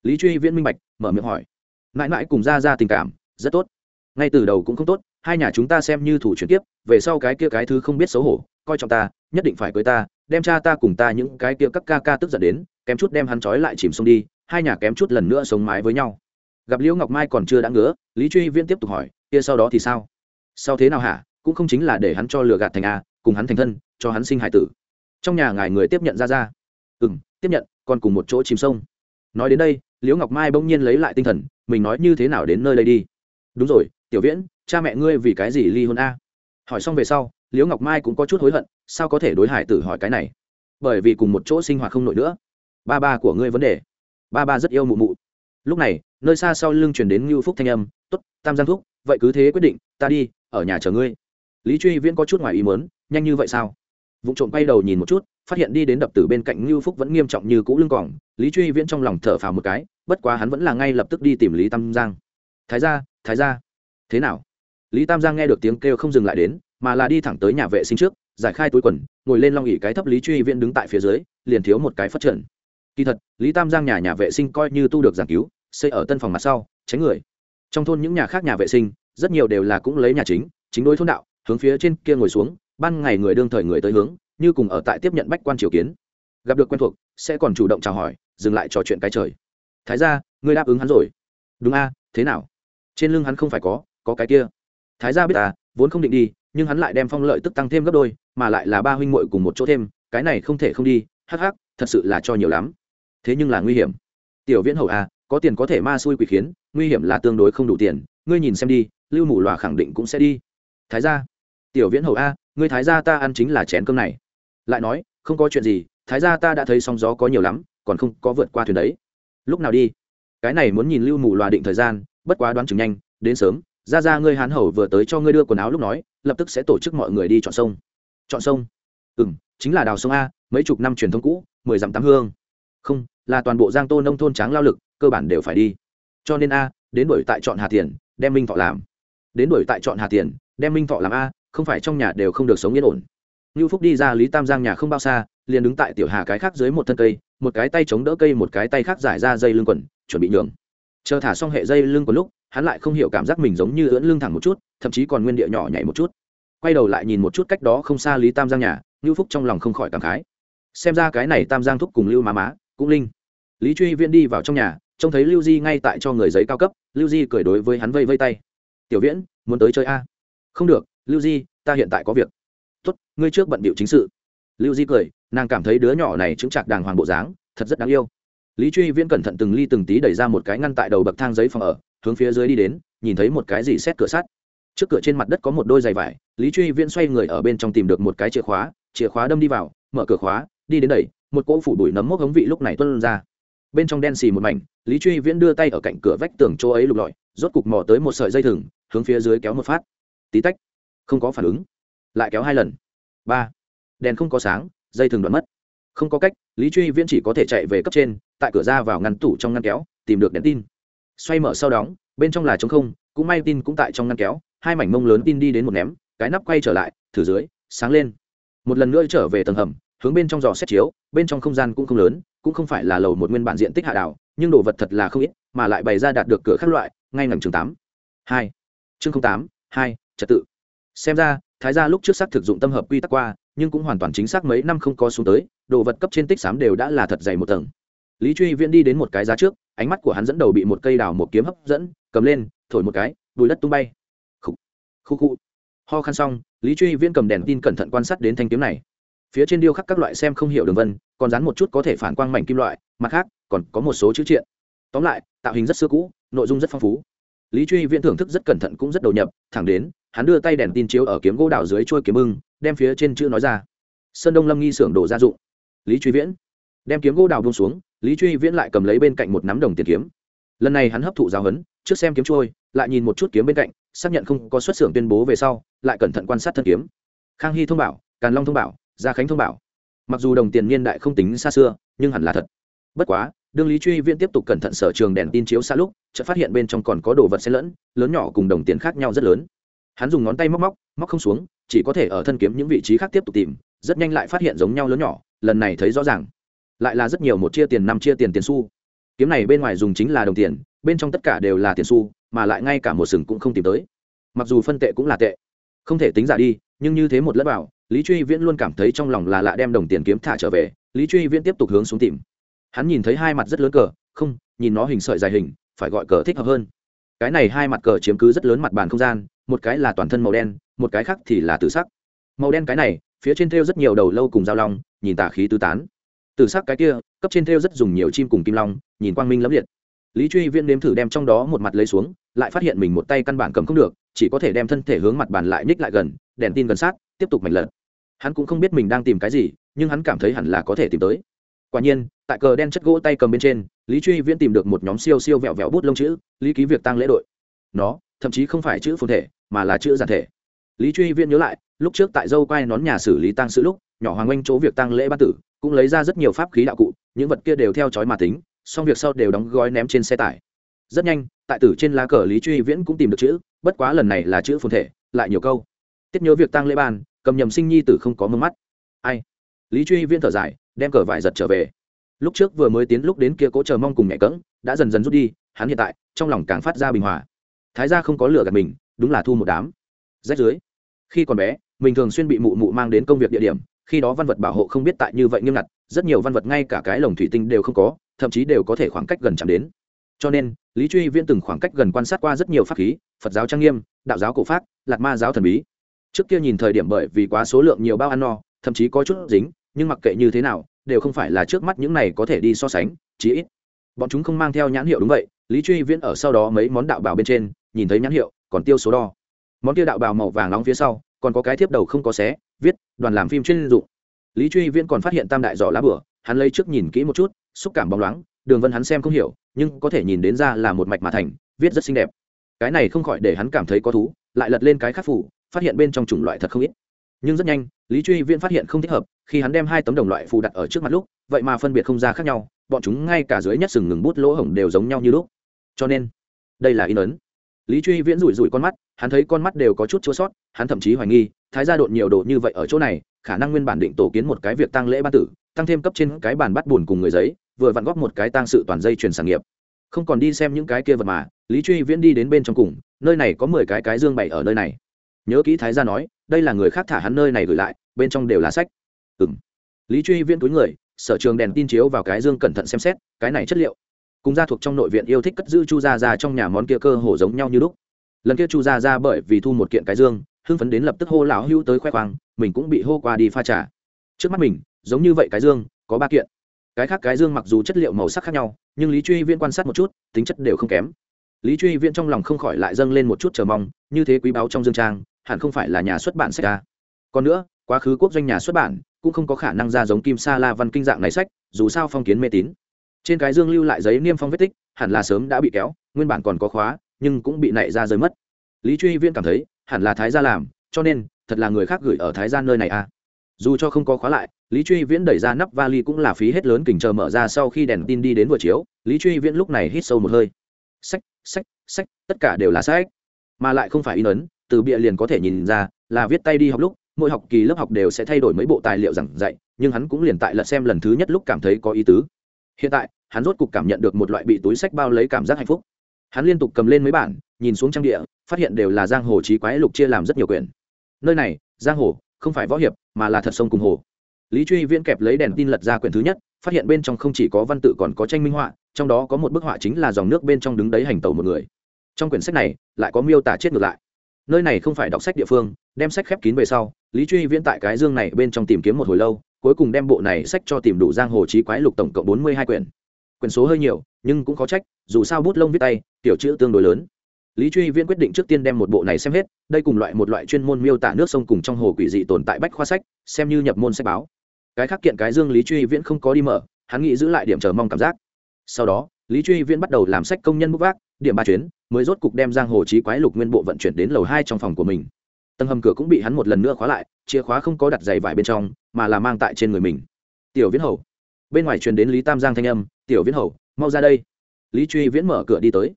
Lý truy viễn minh bạch, mở miệng hỏi. Mãi mãi cùng ra ra tình cảm, rất tốt. Ngay từ đầu cũng không tốt, hai nhà chúng ta xem như thủ chuyển tiếp về sau cái kia cái thứ không biết xấu hổ, coi trọng ta, nhất định phải cưới ta, đem cha ta cùng ta những cái kia các ca ca tức giận đến, kém chút đem hắn trói lại chìm sông đi, hai nhà kém chút lần nữa sống mái với nhau. Gặp liễu ngọc mai còn chưa đã ngứa, lý truy viễn tiếp tục hỏi, kia sau đó thì sao? Sau thế nào hả? Cũng không chính là để hắn cho lừa gạt thành a cùng hắn thành thân, cho hắn sinh hải tử. Trong nhà ngài người tiếp nhận ra ra. Ừ m tiếp nhận, còn cùng một chỗ chìm sông. Nói đến đây, liễu ngọc mai bỗng nhiên lấy lại tinh thần, mình nói như thế nào đến nơi đây đi? Đúng rồi, tiểu viễn, cha mẹ ngươi vì cái gì ly hôn a? Hỏi xong về sau, liễu ngọc mai cũng có chút hối hận, sao có thể đối hải tử hỏi cái này? Bởi vì cùng một chỗ sinh hoạt không nổi nữa. Ba ba của ngươi vấn đề. Ba ba rất yêu mụ mụ. Lúc này, nơi xa sau lưng chuyển đến ngưu phúc thanh âm t ố t tam giang thúc, vậy cứ thế quyết định, ta đi, ở nhà chờ ngươi lý truy viễn có chút ngoài ý mớn nhanh như vậy sao? Vụ trộm quay đầu nhìn một chút, phát hiện đi đến đập tử bên cạnh ngưu phúc vẫn nghiêm trọng như cũ lưng cỏng lý truy viễn trong lòng thở phào một cái, bất quá hắn vẫn là ngay lập tức đi tìm lý tam giang. Thái ra thái ra thế nào? Lý tam giang nghe được tiếng kêu không dừng lại đến, mà là đi thẳng tới nhà vệ sinh trước, giải khai túi quần, ngồi lên long ỉ cái thấp lý truy viễn đứng tại phía dưới, liền thiếu một cái phát trận kỳ thật, lý tam giang nhà nhà vệ sinh coi như tu được giảng cứu, xây ở tân phòng mặt sau, tránh người. Trong thôn những nhà khác nhà vệ sinh, rất nhiều đều là cũng lấy nhà chính chính đối thôn đạo hướng phía trên kia ngồi xuống, ban ngày người đương thời người tới hướng, như cùng ở tại tiếp nhận bách quan triều kiến. Gặp được quen thuộc, sẽ còn chủ động chào hỏi, dừng lại trò chuyện cái trời. Thái ra ngươi đáp ứng hắn rồi. Đúng a, thế nào? Trên lưng hắn không phải có có cái kia. Thái ra biết à vốn không định đi, nhưng hắn lại đem phong lợi tức tăng thêm gấp đôi, mà lại là ba huynh muội cùng một chỗ thêm, cái này không thể không đi, hắc hắc, thật sự là cho nhiều lắm. Thế nhưng là nguy hiểm. Tiểu viễn hầu a có tiền có thể ma xui quỷ khiến, nguy hiểm là tương đối không đủ tiền, ngươi nhìn xem đi, lưu mù lòa khẳng định cũng sẽ đi. Thái ra tiểu viễn hầu a, ngươi thái gia ta ăn chính là chén cơm này. Lại nói, không có chuyện gì, thái gia ta đã thấy sóng gió có nhiều lắm, còn không có vượt qua thuyền đấy. Lúc nào đi? Cái này muốn nhìn lưu mù loà định thời gian, bất quá đoán chừng nhanh, đến sớm. Ra ra ngươi hán hầu vừa tới cho ngươi đưa quần áo lúc nói, lập tức sẽ tổ chức mọi người đi chọn sông. Chọn sông? Ừ m chính là đào sông a, mấy chục năm truyền thống cũ, mười dặm tám hương. Không, là toàn bộ giang tô nông thôn tráng lao lực, cơ bản đều phải đi. Cho nên a, đến đổi tại chọn hà tiền, đem minh thọ làm. Đến đổi tại chọn hà tiền, đem minh thọ làm a không phải trong nhà đều không được sống yên ổn Nưu Phúc đi ra Lý Tam Giang nhà không bao xa, liền đứng tại tiểu hà cái khác dưới một thân cây, một cái tay chống đỡ cây, một cái tay khác giải ra dây lưng quần, chuẩn bị nhường. Chờ thả xong hệ dây lưng quần lúc, hắn lại không hiểu cảm giác mình giống như ưỡn lưng thẳng một chút, thậm chí còn nguyên địa nhỏ nhảy một chút. Quay đầu lại nhìn một chút cách đó không xa Lý Tam Giang nhà, Nưu Phúc trong lòng không khỏi cảm khái. Xem ra cái này Tam Giang thúc cùng Lưu má má, cũng linh. Lý Truy Viễn đi vào trong nhà, trông thấy Lưu Di ngay tại cho người giấy cao cấp, Lưu Di cười đối với hắn vây vây tay. "Tiểu Viễn, muốn tới chơi a?" "Không được, Lưu Di, ta hiện tại có việc." "Tốt, ngươi trước bận bịu chính sự." Lưu Di cười, nàng cảm thấy đứa nhỏ này chứng chạc đàng hoàng bộ dáng, thật rất đáng yêu. Lý Truy Viễn cẩn thận từng ly từng tí đẩy ra một cái ngăn tại đầu bậc thang giấy phòng ở, hướng phía dưới đi đến, nhìn thấy một cái gì xét cửa sắt. Trước cửa trên mặt đất có một đôi giày vải, Lý Truy Viễn xoay người ở bên trong tìm được một cái chìa khóa, chìa khóa đâm đi vào, mở cửa khóa, đi đến đẩy, một cỗ phủ bụi nấm mốc hống vị lúc này tuôn ra. Bên trong đen xì một mảnh, Lý Truy Viễn đưa tay ở cạnh cửa vách tường chỗ ấy lục lọi, rốt cục mò tới một sợi dây thừng, hướng phía dưới kéo một phát. Tí tách, không có phản ứng. Lại kéo hai lần. Ba. Đèn không có sáng, dây thừng đoạn mất. Không có cách, Lý Truy Viễn chỉ có thể chạy về cấp trên, tại cửa ra vào ngăn tủ trong ngăn kéo, tìm được đèn tin. Xoay mở sau đóng, bên trong là trống không, cũng may tin cũng tại trong ngăn kéo, hai mảnh mông lớn tin đi đến một ném, cái nắp quay trở lại, thử dưới, sáng lên. Một lần nữa trở về tầng hầm, hướng bên trong dò xét chiếu bên trong không gian cũng không lớn cũng không phải là lầu một nguyên bản diện tích hạ đảo nhưng đồ vật thật là không ít mà lại bày ra đạt được cửa các loại ngay ngầm trường tám hai chương tám hai trật tự xem ra, thái gia lúc trước xác thực dụng tâm hợp quy tắc qua, nhưng cũng hoàn toàn chính xác mấy năm không có xuống tới, đồ vật cấp trên tích xám đều đã là thật dày một tầng. Lý truy viễn đi đến một cái giá trước, ánh mắt của hắn dẫn đầu bị một cây đào một kiếm hấp dẫn, cầm lên, thổi một cái, bùi đất tung bay. Khu khu khu ho khăn xong, lý truy viễn cầm đèn tin cẩn thận quan sát đến thanh kiếm này. Phía trên điêu khắc các loại xem không hiểu đường vân, còn dán một chút có thể phản quang mảnh kim loại, mặt khác, còn có một số chữ triện. Tóm lại, tạo hình rất xưa cũ, nội dung rất phong phú. Lý truy viễn thưởng thức rất cẩn thận cũng rất đầu nhập, thẳng đến hắn đưa tay đèn tin chiếu ở kiếm gỗ đào dưới trôi kiếm bưng, đem phía trên chữ nói ra. Sơn đông lâm nghi xưởng đồ gia dụng. Lý truy viễn. Đem kiếm gỗ đào bông xuống, lý truy viễn lại cầm lấy bên cạnh một nắm đồng tiền kiếm. Lần này hắn hấp thụ giáo huấn, trước xem kiếm trôi, lại nhìn một chút kiếm bên cạnh, xác nhận không có xuất xưởng tuyên bố về sau, lại cẩn thận quan sát thân kiếm. Khang hy thông bảo, càn long thông bảo, gia khánh thông bảo. Mặc dù đồng tiền niên đại không tính xa xưa, nhưng hẳn là thật. Bất quá, đương lý truy viễn tiếp tục cẩn thận sở trường đèn tin chiếu xa lúc, chợt phát hiện bên trong còn có đồ vật xen lẫn, lớn nhỏ cùng đồng tiền khác nhau rất lớn hắn dùng ngón tay móc móc móc không xuống, chỉ có thể ở thân kiếm những vị trí khác tiếp tục tìm, rất nhanh lại phát hiện giống nhau lớn nhỏ, lần này thấy rõ ràng. Lại là rất nhiều một chia tiền năm chia tiền tiền xu. Kiếm này bên ngoài dùng chính là đồng tiền, bên trong tất cả đều là tiền xu, mà lại ngay cả một sừng cũng không tìm tới. Mặc dù phân tệ cũng là tệ, không thể tính giả đi, nhưng như thế một lớp vào, lý truy viễn luôn cảm thấy trong lòng là lạ đem đồng tiền kiếm thả trở về, lý truy viễn tiếp tục hướng xuống tìm. Hắn nhìn thấy hai mặt rất lớn cờ, không, nhìn nó hình sợi dài hình, phải gọi cờ thích hợp hơn. Cái này hai mặt cờ chiếm cứ rất lớn mặt bàn không gian một cái là toàn thân màu đen, một cái khác thì là tử sắc. Màu đen cái này, phía trên thêu rất nhiều đầu lâu cùng dao long, nhìn tả khí tứ tán. Tử sắc cái kia, cấp trên thêu rất dùng nhiều chim cùng kim long, nhìn quang minh lẫm liệt. Lý truy viễn nếm thử đem trong đó một mặt lấy xuống, lại phát hiện mình một tay căn bản cầm không được, chỉ có thể đem thân thể hướng mặt bàn lại ních lại gần, đèn tin gần sát, tiếp tục mảnh lật. Hắn cũng không biết mình đang tìm cái gì, nhưng hắn cảm thấy hẳn là có thể tìm tới. Quả nhiên, tại cờ đen chất gỗ tay cầm bên trên, lý truy viễn tìm được một nhóm siêu siêu vẹo vẹo bút lông chữ, lý ký việc tăng lễ đội. Nó, thậm chí không phải chữ phồn thể mà là chữ giản thể. Lý truy viễn nhớ lại lúc trước tại dâu quai nón nhà xử lý tăng sự lúc nhỏ hoàng oanh chỗ việc tăng lễ ban tử cũng lấy ra rất nhiều pháp khí đạo cụ những vật kia đều theo chói mà tính xong việc sau đều đóng gói ném trên xe tải. Rất nhanh tại tử trên lá cờ lý truy viễn cũng tìm được chữ bất quá lần này là chữ phồn thể lại nhiều câu. Tiết nhớ việc tăng lễ bàn, cầm nhầm sinh nhi tử không có mương mắt. Ai? Lý truy viễn thở dài đem cờ vải giật trở về. Lúc trước vừa mới tiến lúc đến kia cố chờ mong cùng nhẹ cỡng đã dần dần rút đi hắn hiện tại trong lòng càng phát ra bình hòa. Thái gia không có lửa gạt mình đúng là thu một đám. Rách dưới, khi còn bé, mình thường xuyên bị mụ mụ mang đến công việc địa điểm, khi đó văn vật bảo hộ không biết tại như vậy nghiêm ngặt, rất nhiều văn vật ngay cả cái lồng thủy tinh đều không có, thậm chí đều có thể khoảng cách gần chạm đến. Cho nên, lý truy viễn từng khoảng cách gần quan sát qua rất nhiều pháp khí, phật giáo trang nghiêm, đạo giáo cổ pháp lạt ma giáo thần bí. Trước kia nhìn thời điểm bởi vì quá số lượng nhiều bao ăn no, thậm chí có chút dính, nhưng mặc kệ như thế nào, đều không phải là trước mắt những này có thể đi so sánh, chí ít. Bọn chúng không mang theo nhãn hiệu đúng vậy, lý truy viễn ở sau đó mấy món đạo bảo bên trên, nhìn thấy nhãn hiệu còn tiêu số đo. Món kia đạo bào màu vàng nóng phía sau, còn có cái thiếp đầu không có xé, viết, đoàn làm phim chuyên dụng. Lý truy viễn còn phát hiện tam đại giỏ lá bửa, hắn lấy trước nhìn kỹ một chút, xúc cảm bóng loáng, đường vân hắn xem không hiểu, nhưng có thể nhìn đến ra là một mạch mà thành, viết rất xinh đẹp. Cái này không khỏi để hắn cảm thấy có thú, lại lật lên cái khắc phủ, phát hiện bên trong chủng loại thật không ít. Nhưng rất nhanh, lý truy viễn phát hiện không thích hợp, khi hắn đem hai tấm đồng loại phù đặt ở trước mặt lúc, vậy mà phân biệt không ra khác nhau, bọn chúng ngay cả dưới nhất sừng ngừng bút lỗ hổng đều giống nhau như lúc. Cho nên, đây là in ấn lý truy viễn rủi rủi con mắt, hắn thấy con mắt đều có chút chua sót, hắn thậm chí hoài nghi, thái gia đột nhiều đồ như vậy ở chỗ này, khả năng nguyên bản định tổ kiến một cái việc tăng lễ ban tử, tăng thêm cấp trên cái bàn bắt buồn cùng người giấy, vừa vặn góp một cái tăng sự toàn dây truyền sản nghiệp. Không còn đi xem những cái kia vật mà, lý truy viễn đi đến bên trong cùng, nơi này có mười cái cái dương bày ở nơi này. Nhớ kỹ thái gia nói, đây là người khác thả hắn nơi này gửi lại, bên trong đều là sách. Ừ m lý truy viễn túi người, sở trường đèn tin chiếu vào cái dương cẩn thận xem xét, cái này chất liệu cùng gia thuộc trong nội viện yêu thích cất giữ chu gia ra trong nhà món kia cơ hồ giống nhau như lúc. Lần kia chu gia ra bởi vì thu một kiện cái dương, hưng phấn đến lập tức hô lão hưu tới khoe khoang, mình cũng bị hô qua đi pha trà. Trước mắt mình, giống như vậy cái dương, có ba kiện. Cái khác cái dương mặc dù chất liệu màu sắc khác nhau, nhưng lý truy viễn quan sát một chút, tính chất đều không kém. Lý truy viễn trong lòng không khỏi lại dâng lên một chút chờ mong, như thế quý báu trong dương trang, hẳn không phải là nhà xuất bản sách ca còn nữa, quá khứ quốc doanh nhà xuất bản, cũng không có khả năng ra giống kim sa la văn kinh dạng này sách, dù sao phong kiến mê tín trên cái dương lưu lại giấy niêm phong vết tích, hẳn là sớm đã bị kéo, nguyên bản còn có khóa, nhưng cũng bị nảy ra rơi mất. Lý truy viên cảm thấy, hẳn là thái gia làm, cho nên, thật là người khác gửi ở thái gia nơi này à. Dù cho không có khóa lại, lý truy viễn đẩy ra nắp vali cũng là phí hết lớn kình chờ mở ra sau khi đèn tin đi đến vừa chiếu, lý truy viễn lúc này hít sâu một hơi. Sách sách sách, tất cả đều là sách. Mà lại không phải in ấn, từ bịa liền có thể nhìn ra, là viết tay đi học lúc, mỗi học kỳ lớp học đều sẽ thay đổi mấy bộ tài liệu giảng dạy, nhưng hắn cũng liền tại lật xem lần thứ nhất lúc cảm thấy có ý tứ hiện tại, hắn rốt cục cảm nhận được một loại bị túi sách bao lấy cảm giác hạnh phúc. Hắn liên tục cầm lên mấy bản, nhìn xuống trang địa, phát hiện đều là giang hồ trí quái lục chia làm rất nhiều quyển. Nơi này, giang hồ, không phải võ hiệp, mà là thật sông cùng hồ. Lý truy viễn kẹp lấy đèn tin lật ra quyển thứ nhất, phát hiện bên trong không chỉ có văn tự còn có tranh minh họa, trong đó có một bức họa chính là dòng nước bên trong đứng đấy hành tàu một người. Trong quyển sách này, lại có miêu tả chết ngược lại. Nơi này không phải đọc sách địa phương, đem sách khép kín về sau, lý truy viễn tại cái dương này bên trong tìm kiếm một hồi lâu cuối cùng đem bộ này sách cho tìm đủ giang hồ chí quái lục tổng cộng bốn mươi hai quyển. Quyển số hơi nhiều, nhưng cũng có trách, dù sao bút lông viết tay tiểu chữ tương đối lớn. Lý truy viễn quyết định trước tiên đem một bộ này xem hết, đây cùng loại một loại chuyên môn miêu tả nước sông cùng trong hồ quỷ dị tồn tại bách khoa sách, xem như nhập môn sách báo. Cái khác kiện cái dương lý truy viễn không có đi mở, hắn nghĩ giữ lại điểm chờ mong cảm giác. Sau đó, lý truy viễn bắt đầu làm sách công nhân bút vác, điểm ba chuyến, mới rốt cục đem giang hồ chí quái lục nguyên bộ vận chuyển đến lầu hai trong phòng của mình tầng hầm cửa cũng bị hắn một lần nữa khóa lại, chìa khóa không có đặt giày vải bên trong, mà là mang tại trên người mình. Tiểu viễn hầu. Bên ngoài truyền đến lý tam giang thanh âm, tiểu viễn hầu, mau ra đây. Lý truy viễn mở cửa đi tới.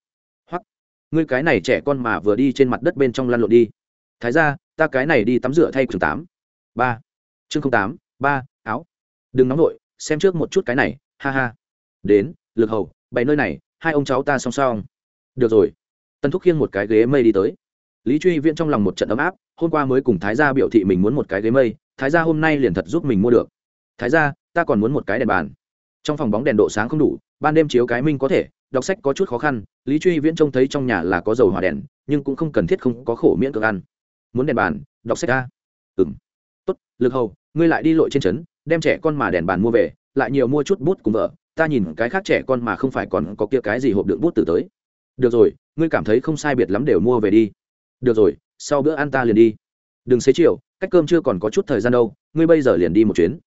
Hoặc ngươi cái này trẻ con mà vừa đi trên mặt đất bên trong lăn lộn đi. Thái ra ta cái này đi tắm rửa thay chương tám. Ba. Chương tám, ba, áo. Đừng nóng nổi xem trước một chút cái này, ha ha. Đến, lực hầu, bày nơi này, hai ông cháu ta song song. Được rồi. Tân thúc khiêng một cái ghế mây đi tới. Lý truy viễn trong lòng một trận ấm áp hôm qua mới cùng thái gia biểu thị mình muốn một cái ghế mây, thái gia hôm nay liền thật giúp mình mua được. Thái gia, ta còn muốn một cái đèn bàn. Trong phòng bóng đèn độ sáng không đủ, ban đêm chiếu cái minh có thể, đọc sách có chút khó khăn, lý truy viễn trông thấy trong nhà là có dầu hỏa đèn, nhưng cũng không cần thiết không có khổ miễn cưỡng ăn. Muốn đèn bàn, đọc sách ca ừ m tốt, lực hầu, ngươi lại đi lội trên trấn, đem trẻ con mà đèn bàn mua về, lại nhiều mua chút bút cùng vợ ta nhìn cái khác trẻ con mà không phải còn có kia cái gì hộp đựng bút từ tới. Được rồi, ngươi cảm thấy không sai biệt lắm đều mua về đi. Được rồi sau bữa ăn ta liền đi. Đừng xế chiều, cách cơm chưa còn có chút thời gian đâu, ngươi bây giờ liền đi một chuyến.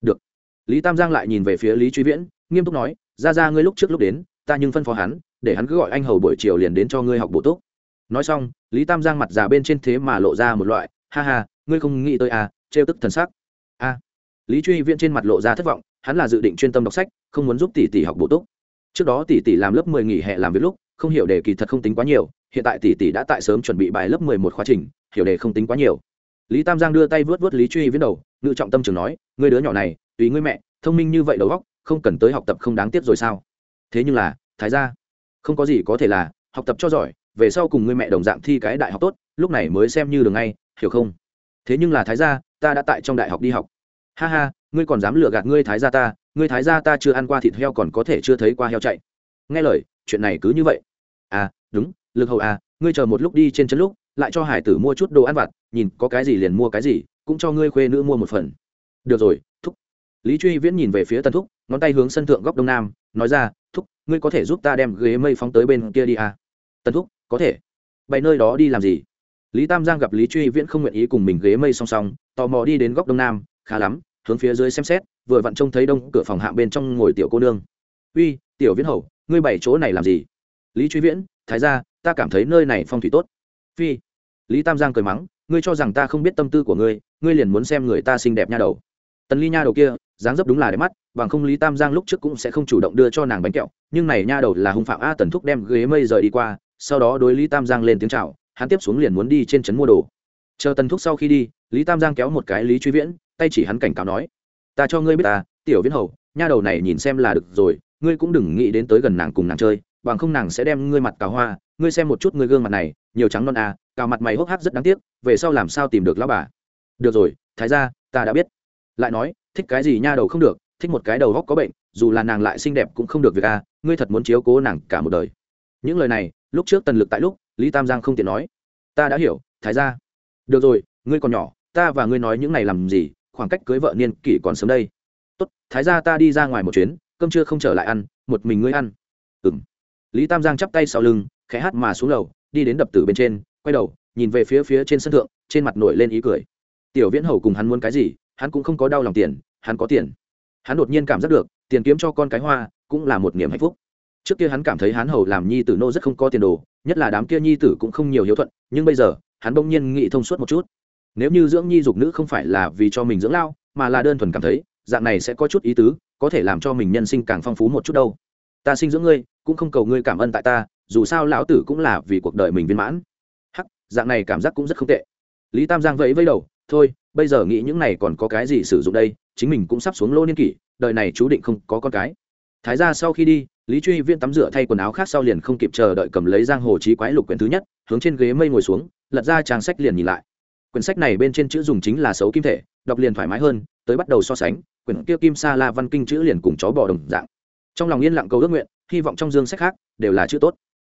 Được. Lý tam giang lại nhìn về phía lý truy viễn, nghiêm túc nói, ra ra, ngươi lúc trước lúc đến, ta nhưng phân phó hắn, để hắn cứ gọi anh hầu buổi chiều liền đến cho ngươi học bổ túc. Nói xong, lý tam giang mặt già bên trên thế mà lộ ra một loại, ha ha, ngươi không nghĩ tới à trêu tức thần sắc. A. Lý truy viễn trên mặt lộ ra thất vọng, hắn là dự định chuyên tâm đọc sách, không muốn giúp tỷ tỷ học bổ túc. Trước đó tỷ tỷ làm lớp mười nghỉ hè làm việc lúc, không hiểu đề kỳ thật không tính quá nhiều hiện tại tỷ tỷ đã tại sớm chuẩn bị bài lớp mười một khóa trình, hiểu đề không tính quá nhiều. Lý tam giang đưa tay vớt vớt lý truy viễn đầu, ngự trọng tâm trường nói người đứa nhỏ này, tùy ngươi mẹ, thông minh như vậy đầu óc, không cần tới học tập không đáng tiếc rồi sao? Thế nhưng là, thái ra không có gì có thể là, học tập cho giỏi, về sau cùng ngươi mẹ đồng dạng thi cái đại học tốt, lúc này mới xem như đường ngay, hiểu không? Thế nhưng là thái gia, ta đã tại trong đại học đi học. Ha ha, ngươi còn dám lừa gạt ngươi thái gia ta, ngươi thái gia ta chưa ăn qua thịt heo còn có thể chưa thấy qua heo chạy. Nghe lời, chuyện này cứ như vậy. À đúng lực hầu à ngươi chờ một lúc đi trên chân lúc, lại cho hải tử mua chút đồ ăn vặt, nhìn có cái gì liền mua cái gì, cũng cho ngươi khuê nữ mua một phần. Được rồi, thúc. Lý truy viễn nhìn về phía tần thúc, ngón tay hướng sân thượng góc đông nam, nói ra, thúc, ngươi có thể giúp ta đem ghế mây phóng tới bên kia đi à? Tần thúc, có thể. Bày nơi đó đi làm gì? Lý tam giang gặp lý truy viễn không nguyện ý cùng mình ghế mây song song, tò mò đi đến góc đông nam, khá lắm, hướng phía dưới xem xét, vừa vặn trông thấy đông cửa phòng hạng bên trong ngồi tiểu cô nương. Uy, tiểu viễn hầu, ngươi bày chỗ này làm gì? Lý truy viễn, thái ra ta cảm thấy nơi này phong thủy tốt. Phi, lý tam giang cười mắng, ngươi cho rằng ta không biết tâm tư của ngươi ngươi liền muốn xem người ta xinh đẹp nha đầu. Tần ly nha đầu kia, dáng dấp đúng là đẹp mắt, bằng không lý tam giang lúc trước cũng sẽ không chủ động đưa cho nàng bánh kẹo, nhưng này nha đầu là hung phạm a tần thúc đem ghế mây rời đi qua, sau đó đối lý tam giang lên tiếng chào, hắn tiếp xuống liền muốn đi trên trấn mua đồ. Chờ tần thúc sau khi đi, lý tam giang kéo một cái lý truy viễn, tay chỉ hắn cảnh cáo nói, ta cho ngươi biết ta, tiểu viễn hầu, nha đầu này nhìn xem là được rồi, ngươi cũng đừng nghĩ đến tới gần nàng cùng nàng chơi bằng không nàng sẽ đem ngươi mặt cào hoa, ngươi xem một chút ngươi gương mặt này, nhiều trắng non à cào mặt mày hốc hác rất đáng tiếc, về sau làm sao tìm được lão bà? Được rồi, thái ra ta đã biết. Lại nói, thích cái gì nha đầu không được, thích một cái đầu góc có bệnh, dù là nàng lại xinh đẹp cũng không được việc à ngươi thật muốn chiếu cố nàng cả một đời. Những lời này, lúc trước tần lực tại lúc, lý tam giang không tiện nói. Ta đã hiểu, thái ra được rồi, ngươi còn nhỏ, ta và ngươi nói những này làm gì, khoảng cách cưới vợ niên kỷ còn sớm đây. Tốt, thái ra ta đi ra ngoài một chuyến, cơm trưa không trở lại ăn, một mình ngươi ăn. Ừm lý tam giang chắp tay sau lưng, khẽ hát mà xuống lầu, đi đến đập tử bên trên, quay đầu, nhìn về phía phía trên sân thượng, trên mặt nổi lên ý cười. Tiểu viễn hầu cùng hắn muốn cái gì, hắn cũng không có đau lòng tiền, hắn có tiền. Hắn đột nhiên cảm giác được, tiền kiếm cho con cái hoa, cũng là một niềm hạnh phúc. Trước kia hắn cảm thấy hắn hầu làm nhi tử nô rất không có tiền đồ, nhất là đám kia nhi tử cũng không nhiều hiếu thuận, nhưng bây giờ, hắn bỗng nhiên nghĩ thông suốt một chút. Nếu như dưỡng nhi dục nữ không phải là vì cho mình dưỡng lao, mà là đơn thuần cảm thấy, dạng này sẽ có chút ý tứ, có thể làm cho mình nhân sinh càng phong phú một chút đâu. Ta sinh dưỡng ngươi cũng không cầu ngươi cảm ơn tại ta, dù sao lão tử cũng là vì cuộc đời mình viên mãn. Hắc, dạng này cảm giác cũng rất không tệ. Lý tam giang vẫy vẫy đầu, thôi, bây giờ nghĩ những này còn có cái gì sử dụng đây, chính mình cũng sắp xuống lô niên kỷ, đời này chú định không có con cái. Thái ra sau khi đi, lý truy viên tắm rửa thay quần áo khác sau liền không kịp chờ đợi cầm lấy giang hồ trí quái lục quyển thứ nhất, hướng trên ghế mây ngồi xuống, lật ra trang sách liền nhìn lại. Quyển sách này bên trên chữ dùng chính là xấu kim thể, đọc liền thoải mái hơn, tới bắt đầu so sánh, quyển kia kim sa la văn kinh chữ liền cùng chó bò đồng dạng. Trong lòng yên lặng cầu ước nguyện hy vọng trong dương sách khác đều là chữ tốt.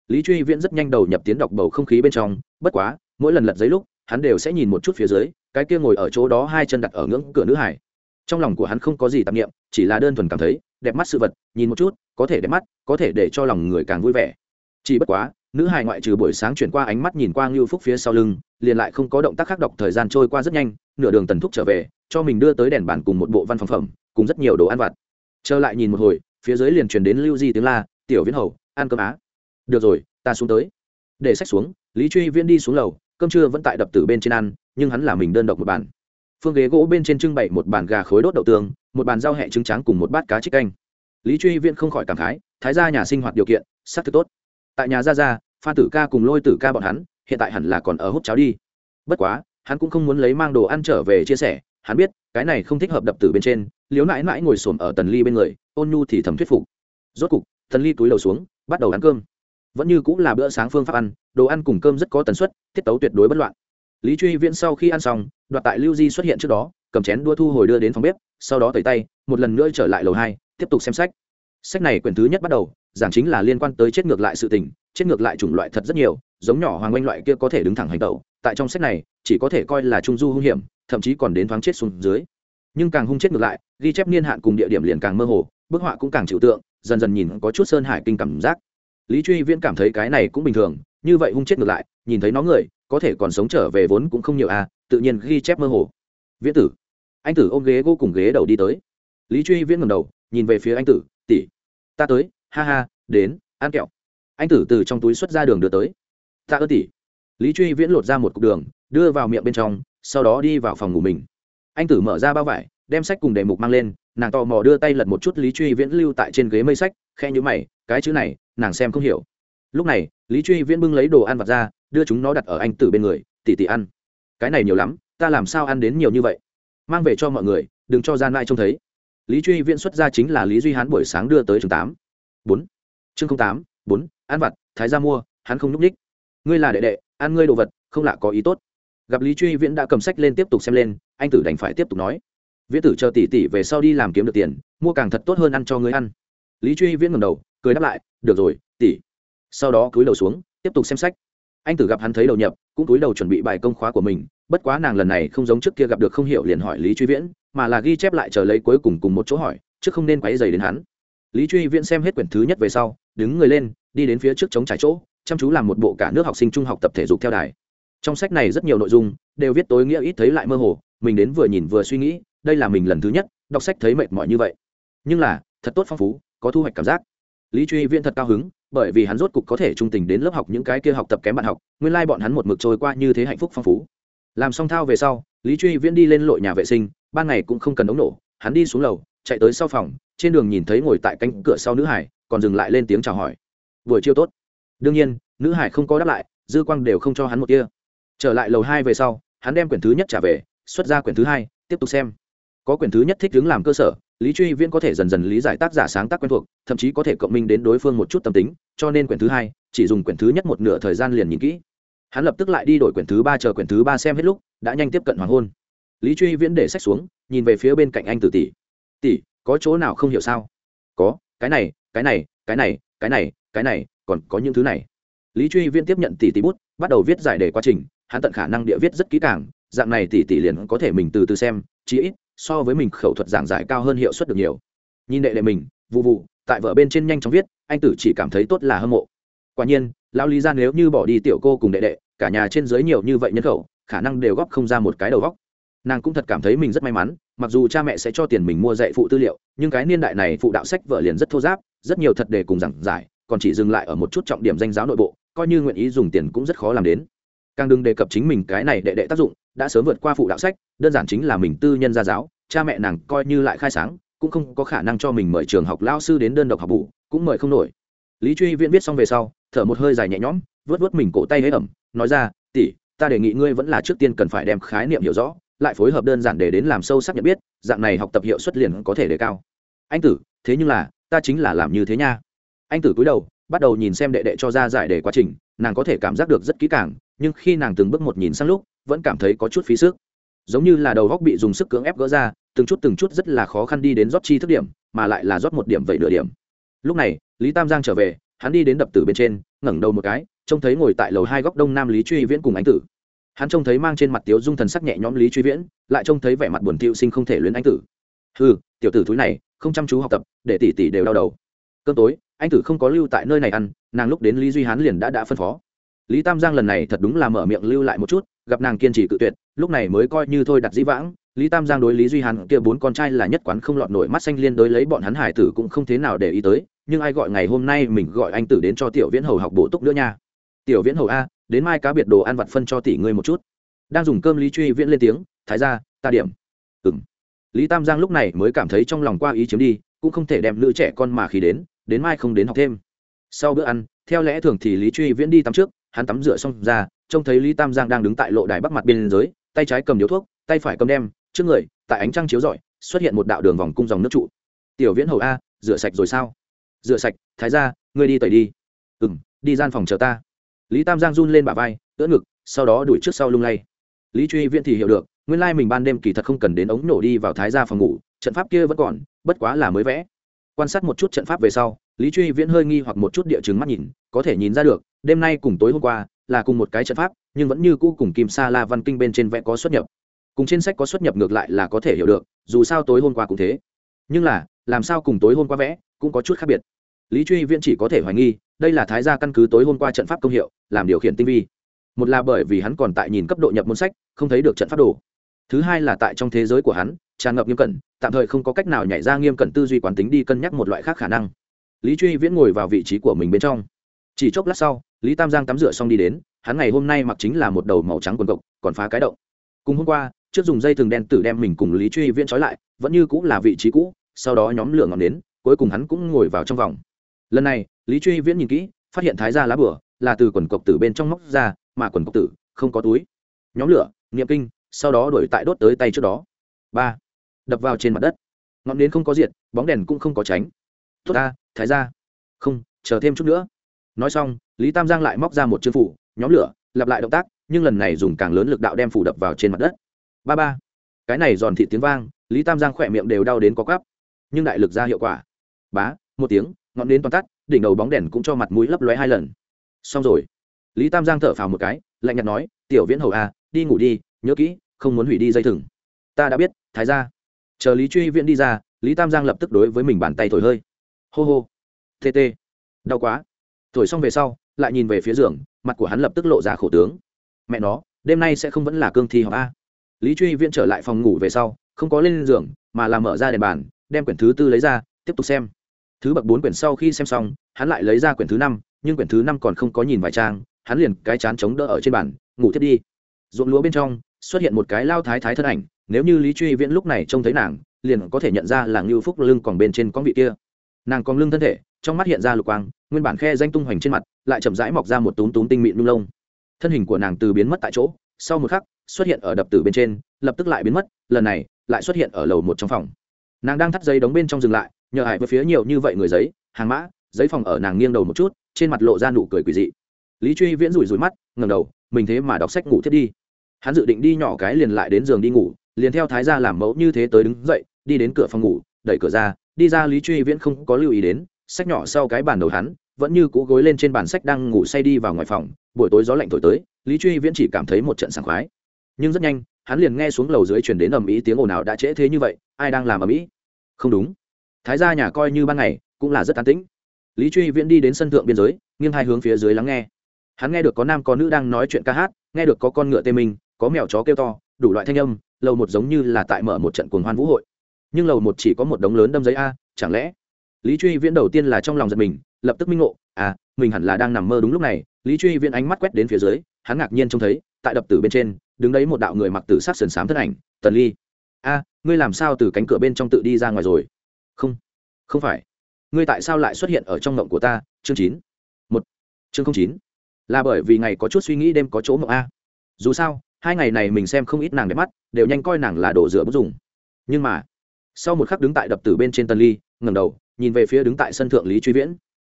Lý truy viễn rất nhanh đầu nhập tiến đọc bầu không khí bên trong, bất quá, mỗi lần lật giấy lúc, hắn đều sẽ nhìn một chút phía dưới, cái kia ngồi ở chỗ đó hai chân đặt ở ngưỡng cửa nữ hải. Trong lòng của hắn không có gì tạp nghiệm chỉ là đơn thuần cảm thấy, đẹp mắt sự vật, nhìn một chút, có thể đẹp mắt, có thể để cho lòng người càng vui vẻ. Chỉ bất quá, nữ hải ngoại trừ buổi sáng chuyển qua ánh mắt nhìn qua ngưu phúc phía sau lưng, liền lại không có động tác khác đọc thời gian trôi qua rất nhanh, nửa đường tần thúc trở về, cho mình đưa tới đèn bàn cùng một bộ văn phòng phẩm, cùng rất nhiều đồ ăn vặt. Trở lại nhìn một hồi phía dưới liền truyền đến lưu di tiếng la, tiểu viễn hầu, ăn cơm á. Được rồi, ta xuống tới. Để sách xuống, lý truy viễn đi xuống lầu, cơm trưa vẫn tại đập tử bên trên ăn, nhưng hắn là mình đơn độc một bàn. Phương ghế gỗ bên trên trưng bày một bàn gà khối đốt đậu tương, một bàn rau hẹ trứng trắng cùng một bát cá trích canh. Lý truy viễn không khỏi cảm khái, thái gia nhà sinh hoạt điều kiện s thực tốt. Tại nhà gia gia pha tử ca cùng lôi tử ca bọn hắn, hiện tại hẳn là còn ở hút cháo đi. Bất quá, hắn cũng không muốn lấy mang đồ ăn trở về chia sẻ, hắn biết cái này không thích hợp đập tử bên trên liếu nãi nãi ngồi xổm ở tần ly bên người, ôn nhu thì thầm thuyết phục. Rốt cục, tần ly túi đầu xuống, bắt đầu ăn cơm. Vẫn như cũng là bữa sáng phương pháp ăn, đồ ăn cùng cơm rất có tần suất, tiết tấu tuyệt đối bất loạn. Lý truy viễn sau khi ăn xong, đoạt tại lưu di xuất hiện trước đó, cầm chén đua thu hồi đưa đến phòng bếp, sau đó tẩy tay, một lần nữa trở lại lầu hai, tiếp tục xem sách. Sách này quyển thứ nhất bắt đầu, giảng chính là liên quan tới chết ngược lại sự tình, chết ngược lại chủng loại thật rất nhiều, giống nhỏ hoàng oanh loại kia có thể đứng thẳng hành tẩu, tại trong sách này, chỉ có thể coi là trung du hung hiểm thậm chí còn đến thoáng chết xuống dưới. Nhưng càng hung chết ngược lại, ghi chép niên hạn cùng địa điểm liền càng mơ hồ, bức họa cũng càng chịu tượng, dần dần nhìn có chút sơn hải kinh cảm giác. Lý truy viễn cảm thấy cái này cũng bình thường, như vậy hung chết ngược lại, nhìn thấy nó người, có thể còn sống trở về vốn cũng không nhiều à tự nhiên ghi chép mơ hồ. Viễn tử. Anh tử ôm ghế vô cùng ghế đầu đi tới. Lý truy viễn ngầm đầu, nhìn về phía anh tử, tỷ, ta tới, ha ha, đến, ăn kẹo. Anh tử từ trong túi xuất ra đường đưa tới. Ta ơ tỷ. Lý truy viễn lột ra một cục đường, đưa vào miệng bên trong sau đó đi vào phòng ngủ mình. Anh tử mở ra bao vải, đem sách cùng đề mục mang lên, nàng tò mò đưa tay lật một chút lý truy viễn lưu tại trên ghế mây sách khe nhữ mày, cái chữ này, nàng xem không hiểu. Lúc này, lý truy viễn bưng lấy đồ ăn vặt ra, đưa chúng nó đặt ở anh tử bên người tỉ tỉ ăn. Cái này nhiều lắm, ta làm sao ăn đến nhiều như vậy? Mang về cho mọi người, đừng cho gian lại trông thấy. Lý truy viễn xuất ra chính là lý duy hán buổi sáng đưa tới chương tám. Bốn. Chương tám, bốn, ăn vặt, thái ra mua, hắn không nhúc ních ngươi là đệ đệ, ăn ngươi đồ vật, không lạ có ý tốt gặp lý truy viễn đã cầm sách lên tiếp tục xem lên anh tử đành phải tiếp tục nói viễn tử chờ tỷ tỷ về sau đi làm kiếm được tiền mua càng thật tốt hơn ăn cho người ăn lý truy viễn ngầm đầu cười đáp lại được rồi tỷ sau đó cúi đầu xuống tiếp tục xem sách anh tử gặp hắn thấy đầu nhập cũng cúi đầu chuẩn bị bài công khóa của mình bất quá nàng lần này không giống trước kia gặp được không hiểu liền hỏi lý truy viễn mà là ghi chép lại chờ lấy cuối cùng cùng một chỗ hỏi chứ không nên quấy dày đến hắn lý truy viễn xem hết quyển thứ nhất về sau đứng người lên đi đến phía trước chống trải chỗ chăm chú làm một bộ cả nước học sinh trung học tập thể dục theo đài trong sách này rất nhiều nội dung đều viết tối nghĩa ít thấy lại mơ hồ, mình đến vừa nhìn vừa suy nghĩ, đây là mình lần thứ nhất đọc sách thấy mệt mỏi như vậy. Nhưng là, thật tốt phong phú, có thu hoạch cảm giác. Lý truy viễn thật cao hứng, bởi vì hắn rốt cục có thể trung tình đến lớp học những cái kia học tập kém bạn học, nguyên lai、like、bọn hắn một mực trôi qua như thế hạnh phúc phong phú. Làm xong thao về sau, lý truy viễn đi lên lội nhà vệ sinh, ban ngày cũng không cần ống nổ, hắn đi xuống lầu, chạy tới sau phòng, trên đường nhìn thấy ngồi tại cánh cửa sau nữ hải, còn dừng lại lên tiếng chào hỏi. Buổi chiêu tốt. Đương nhiên, nữ hải không có đáp lại, dư quang đều không cho hắn một kia trở lại lầu hai về sau, hắn đem quyển thứ nhất trả về, xuất ra quyển thứ hai, tiếp tục xem. Có quyển thứ nhất thích đứng làm cơ sở, lý truy viễn có thể dần dần lý giải tác giả sáng tác quen thuộc, thậm chí có thể cộng minh đến đối phương một chút tâm tính, cho nên quyển thứ hai, chỉ dùng quyển thứ nhất một nửa thời gian liền nhìn kỹ. Hắn lập tức lại đi đổi quyển thứ ba chờ quyển thứ ba xem hết lúc, đã nhanh tiếp cận hoàng hôn. Lý truy viễn để sách xuống, nhìn về phía bên cạnh anh tử tỷ. Tỷ, có chỗ nào không hiểu sao? Có, cái này cái này cái này cái này cái này, còn có những thứ này. Lý truy viễn tiếp nhận tỷ tỷ bút, bắt đầu viết giải đề quá trình hắn tận khả năng địa viết rất kỹ càng, dạng này tỷ tỷ liền có thể mình từ từ xem, chí ít, so với mình khẩu thuật giảng giải cao hơn hiệu suất được nhiều. Nhìn đệ đệ mình vụ vụ tại vợ bên trên nhanh chóng viết, anh tử chỉ cảm thấy tốt là hâm mộ. Quả nhiên, lão lý ra nếu như bỏ đi tiểu cô cùng đệ đệ, cả nhà trên dưới nhiều như vậy nhân khẩu, khả năng đều góp không ra một cái đầu góc nàng cũng thật cảm thấy mình rất may mắn, mặc dù cha mẹ sẽ cho tiền mình mua dạy phụ tư liệu, nhưng cái niên đại này phụ đạo sách vợ liền rất thô giáp, rất nhiều thật để cùng giảng giải, còn chỉ dừng lại ở một chút trọng điểm danh giáo nội bộ, coi như nguyện ý dùng tiền cũng rất khó làm đến càng đừng đề cập chính mình cái này đệ đệ tác dụng, đã sớm vượt qua phụ đạo sách, đơn giản chính là mình tư nhân gia giáo, cha mẹ nàng coi như lại khai sáng, cũng không có khả năng cho mình mời trường học lao sư đến đơn độc học bù, cũng mời không nổi. Lý truy viễn viết xong về sau, thở một hơi dài nhẹ nhõm vớt vớt mình cổ tay hế ẩm, nói ra, tỷ, ta đề nghị ngươi vẫn là trước tiên cần phải đem khái niệm hiểu rõ, lại phối hợp đơn giản để đến làm sâu sắc nhận biết, dạng này học tập hiệu suất liền có thể đề cao. Anh tử, thế nhưng là, ta chính là làm như thế nha. Anh tử cúi đầu, bắt đầu nhìn xem đệ đệ cho ra giải đề quá trình, nàng có thể cảm giác được rất kỹ càng nhưng khi nàng từng bước một nhìn sang lúc, vẫn cảm thấy có chút phí sức. Giống như là đầu góc bị dùng sức cưỡng ép gỡ ra, từng chút từng chút rất là khó khăn đi đến rót chi thức điểm, mà lại là rót một điểm vậy nửa điểm. Lúc này, lý tam giang trở về, hắn đi đến đập tử bên trên, ngẩng đầu một cái, trông thấy ngồi tại lầu hai góc đông nam lý truy viễn cùng anh tử. Hắn trông thấy mang trên mặt tiếu dung thần sắc nhẹ nhõm lý truy viễn, lại trông thấy vẻ mặt buồn thiu sinh không thể luyến anh tử. Ừ tiểu tử thúi này, không chăm chú học tập, để tỷ tỷ đều đau đầu. Cơn tối anh tử không có lưu tại nơi này ăn, nàng lúc đến lý duy hán liền đã đã phân phó lý tam giang lần này thật đúng là mở miệng lưu lại một chút, gặp nàng kiên trì cự tuyệt, lúc này mới coi như thôi đặt dĩ vãng. Lý tam giang đối lý duy hán kia bốn con trai là nhất quán không lọt nổi mắt xanh liên đối lấy bọn hắn hải tử cũng không thế nào để ý tới, nhưng ai gọi ngày hôm nay mình gọi anh tử đến cho tiểu viễn hầu học bổ túc nữa nha. Tiểu viễn hầu a, đến mai cá biệt đồ ăn vặt phân cho tỷ ngươi một chút. Đang dùng cơm lý truy viễn lên tiếng, thái ra ta điểm. Ừ m lý tam giang lúc này mới cảm thấy trong lòng qua ý chiếm đi, cũng không thể đem nữ trẻ con mà khí đến đến mai không đến học thêm. Sau bữa ăn, theo lẽ thường thì lý truy viễn đi tắm trước hắn tắm rửa xong ra, trông thấy lý tam giang đang đứng tại lộ đài bắc mặt bên dưới tay trái cầm điếu thuốc, tay phải cầm đem, trước người, tại ánh trăng chiếu rọi, xuất hiện một đạo đường vòng cung dòng nước trụ. Tiểu viễn hầu a, rửa sạch rồi sao? Rửa sạch, thái ra ngươi đi tẩy đi. Ừ m đi gian phòng chờ ta. Lý tam giang run lên bả vai đỡ ngực, sau đó đuổi trước sau lung lay. Lý truy viễn thì hiểu được, nguyên lai mình ban đêm kỳ thật không cần đến ống nổ đi vào thái ra phòng ngủ, trận pháp kia vẫn còn, bất quá là mới vẽ. Quan sát một chút trận pháp về sau, lý truy viễn hơi nghi hoặc một chút địa chứng mắt nhìn, có thể nhìn ra được đêm nay cùng tối hôm qua là cùng một cái trận pháp, nhưng vẫn như cũ cùng kim sa la văn kinh bên trên vẽ có xuất nhập. Cùng trên sách có xuất nhập ngược lại là có thể hiểu được, dù sao tối hôm qua cũng thế. Nhưng là, làm sao cùng tối hôm qua vẽ cũng có chút khác biệt. Lý truy viễn chỉ có thể hoài nghi, đây là thái gia căn cứ tối hôm qua trận pháp công hiệu, làm điều khiển tinh vi. Một là bởi vì hắn còn tại nhìn cấp độ nhập môn sách, không thấy được trận pháp đồ. Thứ hai là tại trong thế giới của hắn, tràn ngập nghiêm cẩn, tạm thời không có cách nào nhảy ra nghiêm cẩn tư duy quán tính đi cân nhắc một loại khác khả năng. Lý truy viễn ngồi vào vị trí của mình bên trong. Chỉ chốc lát sau lý tam giang tắm rửa xong đi đến, hắn ngày hôm nay mặc chính là một đầu màu trắng quần cộc, còn phá cái động. Cùng hôm qua, trước dùng dây thừng đen tử đem mình cùng lý truy viễn trói lại, vẫn như cũng là vị trí cũ, sau đó nhóm lửa ngọn đến, cuối cùng hắn cũng ngồi vào trong vòng. Lần này, lý truy viễn nhìn kỹ, phát hiện thái gia lá bửa là từ quần cộc tử bên trong móc ra, mà quần cộc tử không có túi. Nhóm lửa, niệm kinh, sau đó đổi tại đốt tới tay trước đó. Ba. Đập vào trên mặt đất. Ngọn nến không có diệt, bóng đèn cũng không có tránh. Tốt ta, thái gia. Không, chờ thêm chút nữa. Nói xong lý tam giang lại móc ra một chữ phủ, nhóm lửa, lặp lại động tác, nhưng lần này dùng càng lớn lực đạo đem phủ đập vào trên mặt đất. Ba ba. Cái này giòn thị tiếng vang, lý tam giang khỏe miệng đều đau đến có cắp nhưng đại lực ra hiệu quả. Bá, một tiếng, ngọn nến toàn tắt, đỉnh đầu bóng đèn cũng cho mặt mũi lấp lóe hai lần. Xong rồi. Lý tam giang thở phào một cái, lạnh nhạt nói, tiểu viễn hầu à đi ngủ đi, nhớ kỹ, không muốn hủy đi dây thừng. Ta đã biết, thái ra chờ lý truy viễn đi ra, lý tam giang lập tức đối với mình bàn tay thổi hơi. Hô hô. Tt đau quá. Thổi xong về sau lại nhìn về phía giường, mặt của hắn lập tức lộ ra khổ tướng. Mẹ nó, đêm nay sẽ không vẫn là cương thi học a. Lý truy viễn trở lại phòng ngủ về sau, không có lên giường, mà là mở ra đèn bàn, đem quyển thứ tư lấy ra, tiếp tục xem. Thứ bậc bốn quyển sau khi xem xong, hắn lại lấy ra quyển thứ năm, nhưng quyển thứ năm còn không có nhìn vài trang, hắn liền cái chán chống đỡ ở trên bàn, ngủ thiết đi. Ruộng lúa bên trong, xuất hiện một cái lao thái thái thân ảnh, nếu như lý truy viễn lúc này trông thấy nàng, liền có thể nhận ra là ngưu phúc lưng còn bên trên con vị kia. Nàng còn lưng thân thể trong mắt hiện ra lục quang, nguyên bản khe danh tung hoành trên mặt, lại chậm rãi mọc ra một túm túm tinh mịn lung lông. Thân hình của nàng từ biến mất tại chỗ, sau một khắc, xuất hiện ở đập tử bên trên, lập tức lại biến mất, lần này, lại xuất hiện ở lầu một trong phòng. Nàng đang thắt giấy đóng bên trong dừng lại, nhờ hải với phía nhiều như vậy người giấy, hàng mã, giấy phòng ở nàng nghiêng đầu một chút, trên mặt lộ ra nụ cười quỳ dị. Lý truy viễn rủi rủi mắt ngầm đầu, mình thế mà đọc sách ngủ thiết đi. Hắn dự định đi nhỏ cái liền lại đến giường đi ngủ, liền theo thái gia làm mẫu như thế tới đứng dậy, đi đến cửa phòng ngủ, đẩy cửa ra, đi ra lý truy viễn không có lưu ý đến sách nhỏ sau cái bàn đầu hắn, vẫn như cũ gối lên trên bàn sách đang ngủ say đi vào ngoài phòng, buổi tối gió lạnh thổi tới, lý truy viễn chỉ cảm thấy một trận sảng khoái. Nhưng rất nhanh, hắn liền nghe xuống lầu dưới chuyển đến ầm ĩ tiếng ồn ào đã trễ thế như vậy, ai đang làm ầm ĩ? Không đúng. Thái gia nhà coi như ban ngày, cũng là rất tán tĩnh. Lý truy viễn đi đến sân thượng biên giới, nghiêng hai hướng phía dưới lắng nghe. Hắn nghe được có nam có nữ đang nói chuyện ca hát, nghe được có con ngựa tê minh có mèo chó kêu to, đủ loại thanh âm, lầu một giống như là tại mở một trận cuồng hoan vũ hội. Nhưng lầu một chỉ có một đống lớn đâm giấy a, chẳng lẽ lý truy viễn đầu tiên là trong lòng giật mình, lập tức minh ngộ à mình hẳn là đang nằm mơ đúng lúc này. Lý truy viễn ánh mắt quét đến phía dưới, hắn ngạc nhiên trông thấy, tại đập tử bên trên, đứng đấy một đạo người mặc tử sắc sườn xám thân ảnh, tần ly, a, ngươi làm sao từ cánh cửa bên trong tự đi ra ngoài rồi? Không không phải. Ngươi tại sao lại xuất hiện ở trong ngộng của ta? Chương chín. Một. Chương không chín. Là bởi vì ngày có chút suy nghĩ đêm có chỗ mộng a. Dù sao, hai ngày này mình xem không ít nàng đẹp mắt, đều nhanh coi nàng là đồ rửa bút dùng. Nhưng mà, sau một khắc đứng tại đập tử bên trên Tần ly ngầm đầu nhìn về phía đứng tại sân thượng lý truy viễn.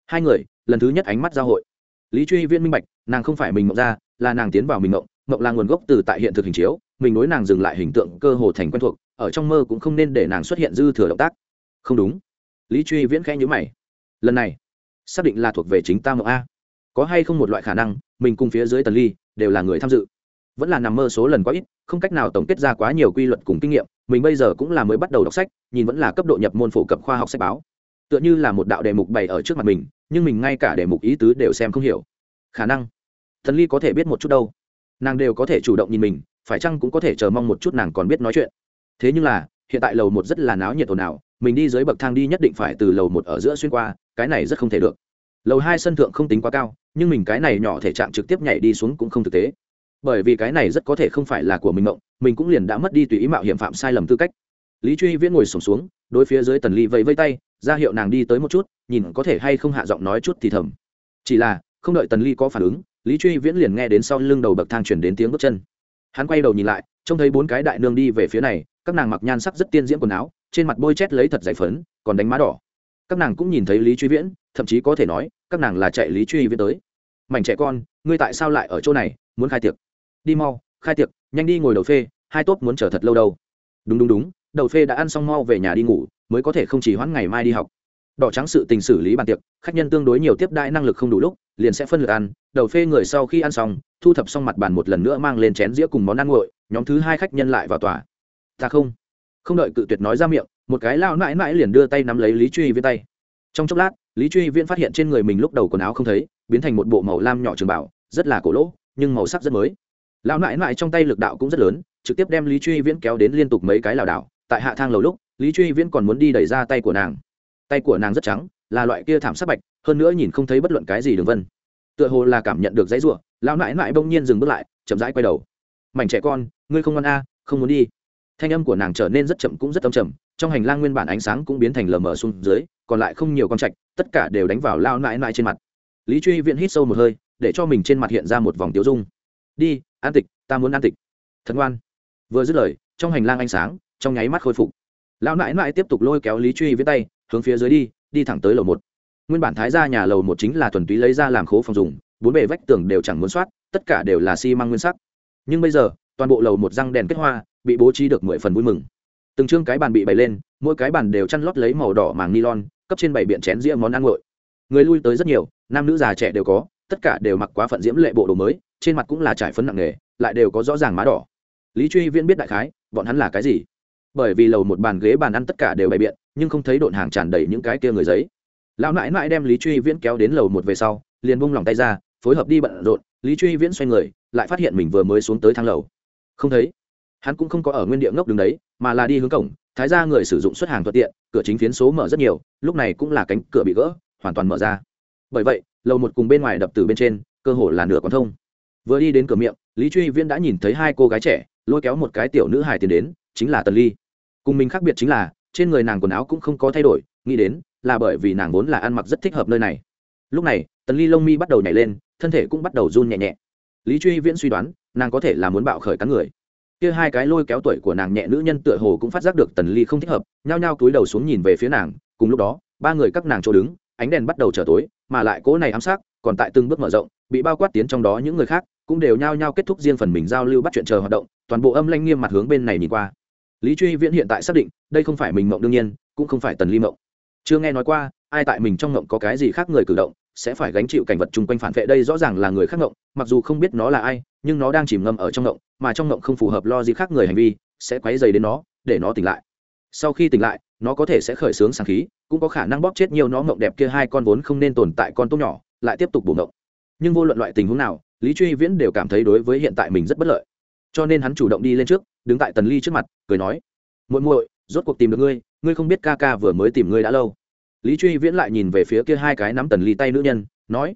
Hai người, lần thứ nhất ánh mắt giao hội. Lý truy viễn minh bạch, nàng không phải mình mộng ra, là nàng tiến vào mình mộng. Mộng là nguồn gốc từ tại hiện thực hình chiếu, mình nối nàng dừng lại hình tượng cơ hồ thành quen thuộc, ở trong mơ cũng không nên để nàng xuất hiện dư thừa động tác. Không đúng. Lý truy viễn khẽ nhữ mày. Lần này, xác định là thuộc về chính ta mộng a. Có hay không một loại khả năng, mình cùng phía dưới tần ly đều là người tham dự. Vẫn là nằm mơ số lần quá ít, không cách nào tổng kết ra quá nhiều quy luật cùng kinh nghiệm, mình bây giờ cũng là mới bắt đầu đọc sách, nhìn vẫn là cấp độ nhập môn phổ cập khoa học sách báo tựa như là một đạo đề mục bày ở trước mặt mình, nhưng mình ngay cả đề mục ý tứ đều xem không hiểu. Khả năng, thần ly có thể biết một chút đâu. Nàng đều có thể chủ động nhìn mình, phải chăng cũng có thể chờ mong một chút nàng còn biết nói chuyện. Thế nhưng là, hiện tại lầu một rất là náo nhiệt ồn ào, mình đi dưới bậc thang đi nhất định phải từ lầu một ở giữa xuyên qua, cái này rất không thể được. Lầu hai sân thượng không tính quá cao, nhưng mình cái này nhỏ thể trạng trực tiếp nhảy đi xuống cũng không thực tế. Bởi vì cái này rất có thể không phải là của mình mộng, mình cũng liền đã mất đi tùy ý mạo hiểm phạm sai lầm tư cách lý truy viễn ngồi sổm xuống, đối phía dưới tần ly vẫy vây tay, ra hiệu nàng đi tới một chút, nhìn có thể hay không hạ giọng nói chút thì thầm. Chỉ là, không đợi tần ly có phản ứng, lý truy viễn liền nghe đến sau lưng đầu bậc thang chuyển đến tiếng bước chân. Hắn quay đầu nhìn lại, trông thấy bốn cái đại nương đi về phía này, các nàng mặc nhan sắc rất tiên diễm quần áo, trên mặt bôi chét lấy thật giải phấn, còn đánh má đỏ. Các nàng cũng nhìn thấy lý truy viễn, thậm chí có thể nói, các nàng là chạy lý truy viễn tới. Mảnh trẻ con, ngươi tại sao lại ở chỗ này, muốn khai tiệc? Đi mau, khai tiệc, nhanh đi ngồi đầu phê, hai tốt muốn chờ thật lâu đâu. Đúng đúng đúng đầu phê đã ăn xong mau về nhà đi ngủ, mới có thể không chỉ hoãn ngày mai đi học. Đỏ trắng sự tình xử lý bàn tiệc, khách nhân tương đối nhiều tiếp đãi năng lực không đủ lúc, liền sẽ phân lượt ăn. Đầu phê người sau khi ăn xong, thu thập xong mặt bàn một lần nữa mang lên chén dĩa cùng món ăn nguội, nhóm thứ hai khách nhân lại vào tòa. Ta không. Không đợi cự tuyệt nói ra miệng, một cái lao mãi mãi liền đưa tay nắm lấy lý truy viên tay. Trong chốc lát, lý truy viên phát hiện trên người mình lúc đầu quần áo không thấy, biến thành một bộ màu lam nhỏ trường bảo, rất là cổ lỗ, nhưng màu sắc rất mới. Lão nại nại trong tay lực đạo cũng rất lớn, trực tiếp đem lý truy viễn kéo đến liên tục mấy cái lảo đảo tại hạ thang lầu lúc, lý truy viễn còn muốn đi đẩy ra tay của nàng. Tay của nàng rất trắng, là loại kia thảm sắc bạch, hơn nữa nhìn không thấy bất luận cái gì đường vân. Tựa hồ là cảm nhận được dãy ruộng lão nại nại bỗng nhiên dừng bước lại, chậm rãi quay đầu. Mảnh trẻ con, ngươi không ngon a, không muốn đi. Thanh âm của nàng trở nên rất chậm cũng rất âm trầm, trong hành lang nguyên bản ánh sáng cũng biến thành lờ mờ xuống dưới, còn lại không nhiều con trạch, tất cả đều đánh vào lao nại nại trên mặt. Lý truy viễn hít sâu một hơi, để cho mình trên mặt hiện ra một vòng tiêu dung. Đi, an tịch, ta muốn an tịch. Thật ngoan. Vừa dứt lời, trong hành lang ánh sáng trong nháy mắt khôi phục. Lão nãi nãi tiếp tục lôi kéo lý truy với tay, hướng phía dưới đi đi thẳng tới lầu một. Nguyên bản thái ra nhà lầu một chính là thuần túy lấy ra làm khố phòng dùng, bốn bề vách tường đều chẳng muốn soát, tất cả đều là xi măng nguyên sắc. Nhưng bây giờ, toàn bộ lầu một răng đèn kết hoa, bị bố trí được mười phần vui mừng. Từng chương cái bàn bị bày lên, mỗi cái bàn đều chăn lót lấy màu đỏ màng nylon, cấp trên bảy biện chén dĩa món ăn nguội. Người lui tới rất nhiều, nam nữ già trẻ đều có, tất cả đều mặc quá phận diễm lệ bộ đồ mới, trên mặt cũng là trải phấn nặng nề, lại đều có rõ ràng má đỏ. Lý truy viễn biết đại khái, bọn hắn là cái gì? Bởi vì lầu một bàn ghế bàn ăn tất cả đều bày biện, nhưng không thấy độn hàng tràn đầy những cái kia người giấy. Lão nãi nãi đem lý truy viễn kéo đến lầu một về sau, liền bung lòng tay ra, phối hợp đi bận rộn. Lý truy viễn xoay người, lại phát hiện mình vừa mới xuống tới thang lầu. Không thấy. Hắn cũng không có ở nguyên địa ngốc đứng đấy, mà là đi hướng cổng. Thái ra người sử dụng xuất hàng thuận tiện, cửa chính phiến số mở rất nhiều, lúc này cũng là cánh cửa bị gỡ, hoàn toàn mở ra. Bởi vậy, lầu một cùng bên ngoài đập từ bên trên, cơ hồ là nửa còn thông. Vừa đi đến cửa miệng, lý truy viễn đã nhìn thấy hai cô gái trẻ, lôi kéo một cái tiểu nữ hài tiền đến chính là tần ly. Cùng mình khác biệt chính là, trên người nàng quần áo cũng không có thay đổi, nghĩ đến, là bởi vì nàng vốn là ăn mặc rất thích hợp nơi này. Lúc này, tần ly lông mi bắt đầu nhảy lên, thân thể cũng bắt đầu run nhẹ nhẹ. Lý truy viễn suy đoán, nàng có thể là muốn bạo khởi cắn người. Kia hai cái lôi kéo tuổi của nàng nhẹ nữ nhân tựa hồ cũng phát giác được tần ly không thích hợp, nhao nhao túi đầu xuống nhìn về phía nàng, cùng lúc đó, ba người các nàng chỗ đứng, ánh đèn bắt đầu trở tối, mà lại cỗ này ám sát, còn tại từng bước mở rộng, bị bao quát tiến trong đó những người khác, cũng đều nhao nhao kết thúc riêng phần mình giao lưu bắt chuyện chờ hoạt động, toàn bộ âm lanh nghiêm mặt hướng bên này nhìn qua lý truy viễn hiện tại xác định đây không phải mình mộng đương nhiên cũng không phải tần ly mộng. Chưa nghe nói qua ai tại mình trong mộng có cái gì khác người cử động sẽ phải gánh chịu cảnh vật chung quanh phản vệ đây rõ ràng là người khác mộng. mặc dù không biết nó là ai nhưng nó đang chìm ngâm ở trong mộng, mà trong mộng không phù hợp lo gì khác người hành vi sẽ quấy dày đến nó để nó tỉnh lại. Sau khi tỉnh lại nó có thể sẽ khởi xướng sáng khí cũng có khả năng bóp chết nhiều nó mộng đẹp kia hai con vốn không nên tồn tại con tốt nhỏ lại tiếp tục bổ mộng. Nhưng vô luận loại tình huống nào lý truy viễn đều cảm thấy đối với hiện tại mình rất bất lợi cho nên hắn chủ động đi lên trước, đứng tại tần ly trước mặt, cười nói, muội muội, rốt cuộc tìm được ngươi ngươi không biết ca ca vừa mới tìm ngươi đã lâu. Lý truy viễn lại nhìn về phía kia hai cái nắm tần ly tay nữ nhân, nói,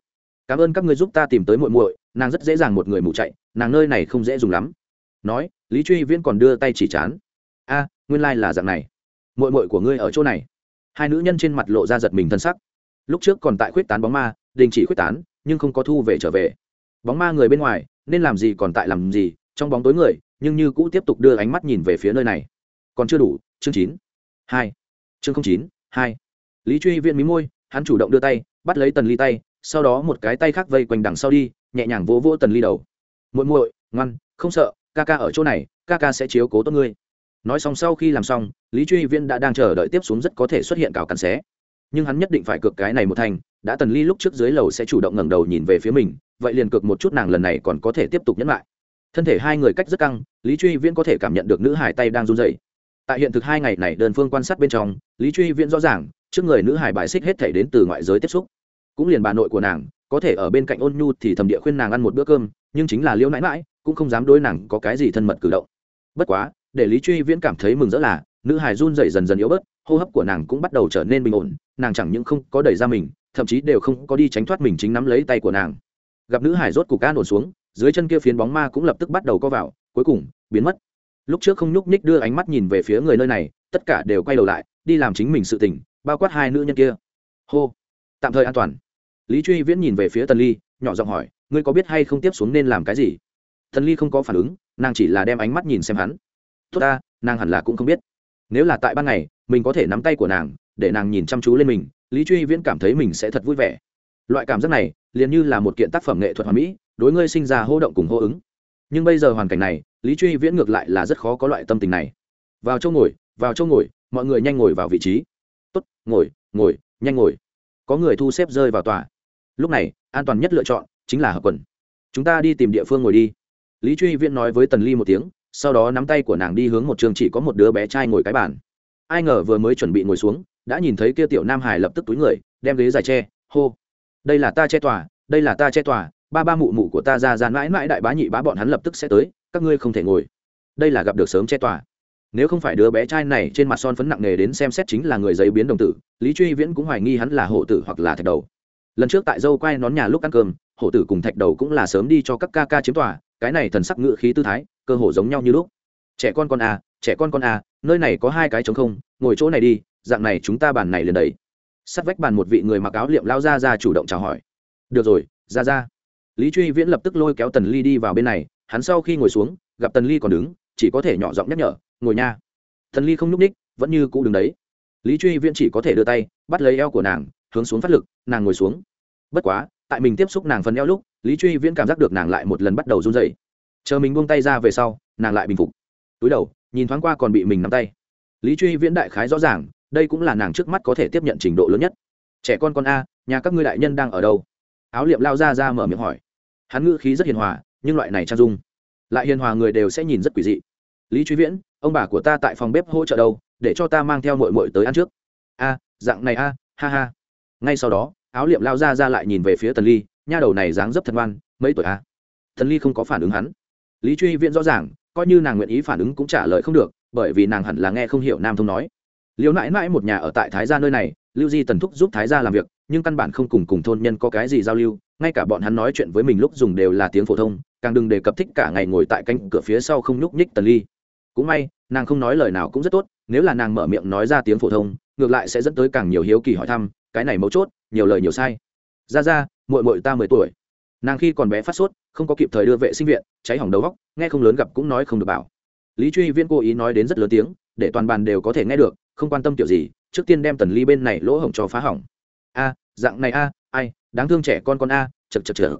cảm ơn các ngươi giúp ta tìm tới muội muội, nàng rất dễ dàng một người mù chạy, nàng nơi này không dễ dùng lắm. Nói, lý truy viễn còn đưa tay chỉ chán, a, nguyên lai、like、là dạng này. Muội muội của ngươi ở chỗ này. Hai nữ nhân trên mặt lộ ra giật mình thân sắc. Lúc trước còn tại khuyết tán bóng ma, đình chỉ khuyết tán, nhưng không có thu về trở về. Bóng ma người bên ngoài, nên làm gì còn tại làm gì trong bóng tối người, nhưng như cũ tiếp tục đưa ánh mắt nhìn về phía nơi này. Còn chưa đủ, chương chín, hai, chương chín, hai. Lý truy viên mí môi, hắn chủ động đưa tay, bắt lấy tần ly tay, sau đó một cái tay khác vây quanh đằng sau đi, nhẹ nhàng vỗ vỗ tần ly đầu. Muội muội, ngoan, không sợ, ca ca ở chỗ này, ca ca sẽ chiếu cố tốt ngươi. Nói xong sau khi làm xong, lý truy viên đã đang chờ đợi tiếp xuống rất có thể xuất hiện cào cắn xé. Nhưng hắn nhất định phải cược cái này một thành, đã tần ly lúc trước dưới lầu sẽ chủ động ngẩng đầu nhìn về phía mình, vậy liền cược một chút nàng lần này còn có thể tiếp tục nhẫn lại thân thể hai người cách rất căng, lý truy viễn có thể cảm nhận được nữ hải tay đang run dậy tại hiện thực hai ngày này đơn phương quan sát bên trong, lý truy viễn rõ ràng, trước người nữ hải bài xích hết thể đến từ ngoại giới tiếp xúc. Cũng liền bà nội của nàng, có thể ở bên cạnh ôn nhu thì thầm địa khuyên nàng ăn một bữa cơm, nhưng chính là liễu nãi mãi cũng không dám đối nàng có cái gì thân mật cử động. Bất quá, để lý truy viễn cảm thấy mừng rỡ là, nữ hải run dậy dần dần yếu bớt, hô hấp của nàng cũng bắt đầu trở nên bình ổn, nàng chẳng những không có đẩy ra mình, thậm chí đều không có đi tránh thoát mình chính nắm lấy tay của nàng. Gặp nữ hải rốt cục an ổn xuống dưới chân kia phiến bóng ma cũng lập tức bắt đầu co vào, cuối cùng, biến mất. Lúc trước không nhúc nhích đưa ánh mắt nhìn về phía người nơi này, tất cả đều quay đầu lại, đi làm chính mình sự tỉnh bao quát hai nữ nhân kia. Hô! Tạm thời an toàn. Lý truy viễn nhìn về phía tần ly, nhỏ giọng hỏi, ngươi có biết hay không tiếp xuống nên làm cái gì? Tần ly không có phản ứng, nàng chỉ là đem ánh mắt nhìn xem hắn. Tốt ta, nàng hẳn là cũng không biết. Nếu là tại ban ngày, mình có thể nắm tay của nàng, để nàng nhìn chăm chú lên mình. Lý truy viễn cảm thấy mình sẽ thật vui vẻ loại cảm giác này liền như là một kiện tác phẩm nghệ thuật hoàn mỹ, đối ngươi sinh ra hô động cùng hô ứng. Nhưng bây giờ hoàn cảnh này, lý truy viễn ngược lại là rất khó có loại tâm tình này. Vào chỗ ngồi, vào chỗ ngồi, mọi người nhanh ngồi vào vị trí. Tốt, ngồi ngồi, nhanh ngồi. Có người thu xếp rơi vào tòa. Lúc này, an toàn nhất lựa chọn chính là hợp quần. Chúng ta đi tìm địa phương ngồi đi. Lý truy viễn nói với tần ly một tiếng, sau đó nắm tay của nàng đi hướng một trường chỉ có một đứa bé trai ngồi cái bàn. Ai ngờ vừa mới chuẩn bị ngồi xuống, đã nhìn thấy kia tiểu nam hải lập tức túi người, đem ghế dài tre hô đây là ta che tòa, đây là ta che tòa, ba ba mụ mụ của ta ra ra mãi mãi đại bá nhị bá bọn hắn lập tức sẽ tới, các ngươi không thể ngồi. Đây là gặp được sớm che tòa. Nếu không phải đứa bé trai này trên mặt son phấn nặng nề đến xem xét chính là người giấy biến đồng tử, lý truy viễn cũng hoài nghi hắn là hộ tử hoặc là thạch đầu. Lần trước tại dâu quay nón nhà lúc ăn cơm hộ tử cùng thạch đầu cũng là sớm đi cho các ca ca chiếm tòa, cái này thần sắc ngự khí tư thái, cơ hồ giống nhau như lúc. Trẻ con con à trẻ con con à nơi này có hai cái trống không, ngồi chỗ này đi, dạng này chúng ta bàn này liền đầy sắt vách bàn một vị người mặc áo liệm lao ra ra chủ động chào hỏi. Được rồi, ra ra. Lý truy viễn lập tức lôi kéo tần ly đi vào bên này, hắn sau khi ngồi xuống, gặp tần ly còn đứng, chỉ có thể nhỏ giọng nhắc nhở, ngồi nha. Tần ly không nhúc ních vẫn như cũ đứng đấy. Lý truy viễn chỉ có thể đưa tay, bắt lấy eo của nàng, hướng xuống phát lực, nàng ngồi xuống. Bất quá, tại mình tiếp xúc nàng phần eo lúc, lý truy viễn cảm giác được nàng lại một lần bắt đầu run dậy chờ mình buông tay ra về sau, nàng lại bình phục. Túi đầu, nhìn thoáng qua còn bị mình nắm tay. Lý truy viễn đại khái rõ ràng đây cũng là nàng trước mắt có thể tiếp nhận trình độ lớn nhất. Trẻ con con a, nhà các ngươi đại nhân đang ở đâu? Áo liệm lao ra ra mở miệng hỏi. Hắn ngữ khí rất hiền hòa, nhưng loại này trang dung, lại hiền hòa người đều sẽ nhìn rất quỷ dị. Lý truy viễn, ông bà của ta tại phòng bếp hỗ trợ đâu? Để cho ta mang theo mội mội tới ăn trước. A, dạng này a, ha ha. Ngay sau đó, áo liệm lao ra ra lại nhìn về phía tần ly. Nha đầu này dáng dấp thật ngoan, mấy tuổi a? Tần ly không có phản ứng hắn. Lý truy viễn rõ ràng, coi như nàng nguyện ý phản ứng cũng trả lời không được, bởi vì nàng hẳn là nghe không hiểu nam thông nói liễu nãi nãi một nhà ở tại thái gia nơi này, lưu di tần thúc giúp thái gia làm việc, nhưng căn bản không cùng cùng thôn nhân có cái gì giao lưu, ngay cả bọn hắn nói chuyện với mình lúc dùng đều là tiếng phổ thông, càng đừng đề cập thích cả ngày ngồi tại cánh cửa phía sau không nhúc nhích tần ly. Cũng may, nàng không nói lời nào cũng rất tốt, nếu là nàng mở miệng nói ra tiếng phổ thông, ngược lại sẽ dẫn tới càng nhiều hiếu kỳ hỏi thăm, cái này mấu chốt, nhiều lời nhiều sai. Ra ra muội muội ta mười tuổi. Nàng khi còn bé phát sốt, không có kịp thời đưa vệ sinh viện, cháy hỏng đầu góc nghe không lớn gặp cũng nói không được bảo. Lý truy viên cố ý nói đến rất lớn tiếng, để toàn bàn đều có thể nghe được không quan tâm kiểu gì, trước tiên đem tần ly bên này lỗ hổng cho phá hỏng. A, dạng này a, ai, đáng thương trẻ con con a chật chật chật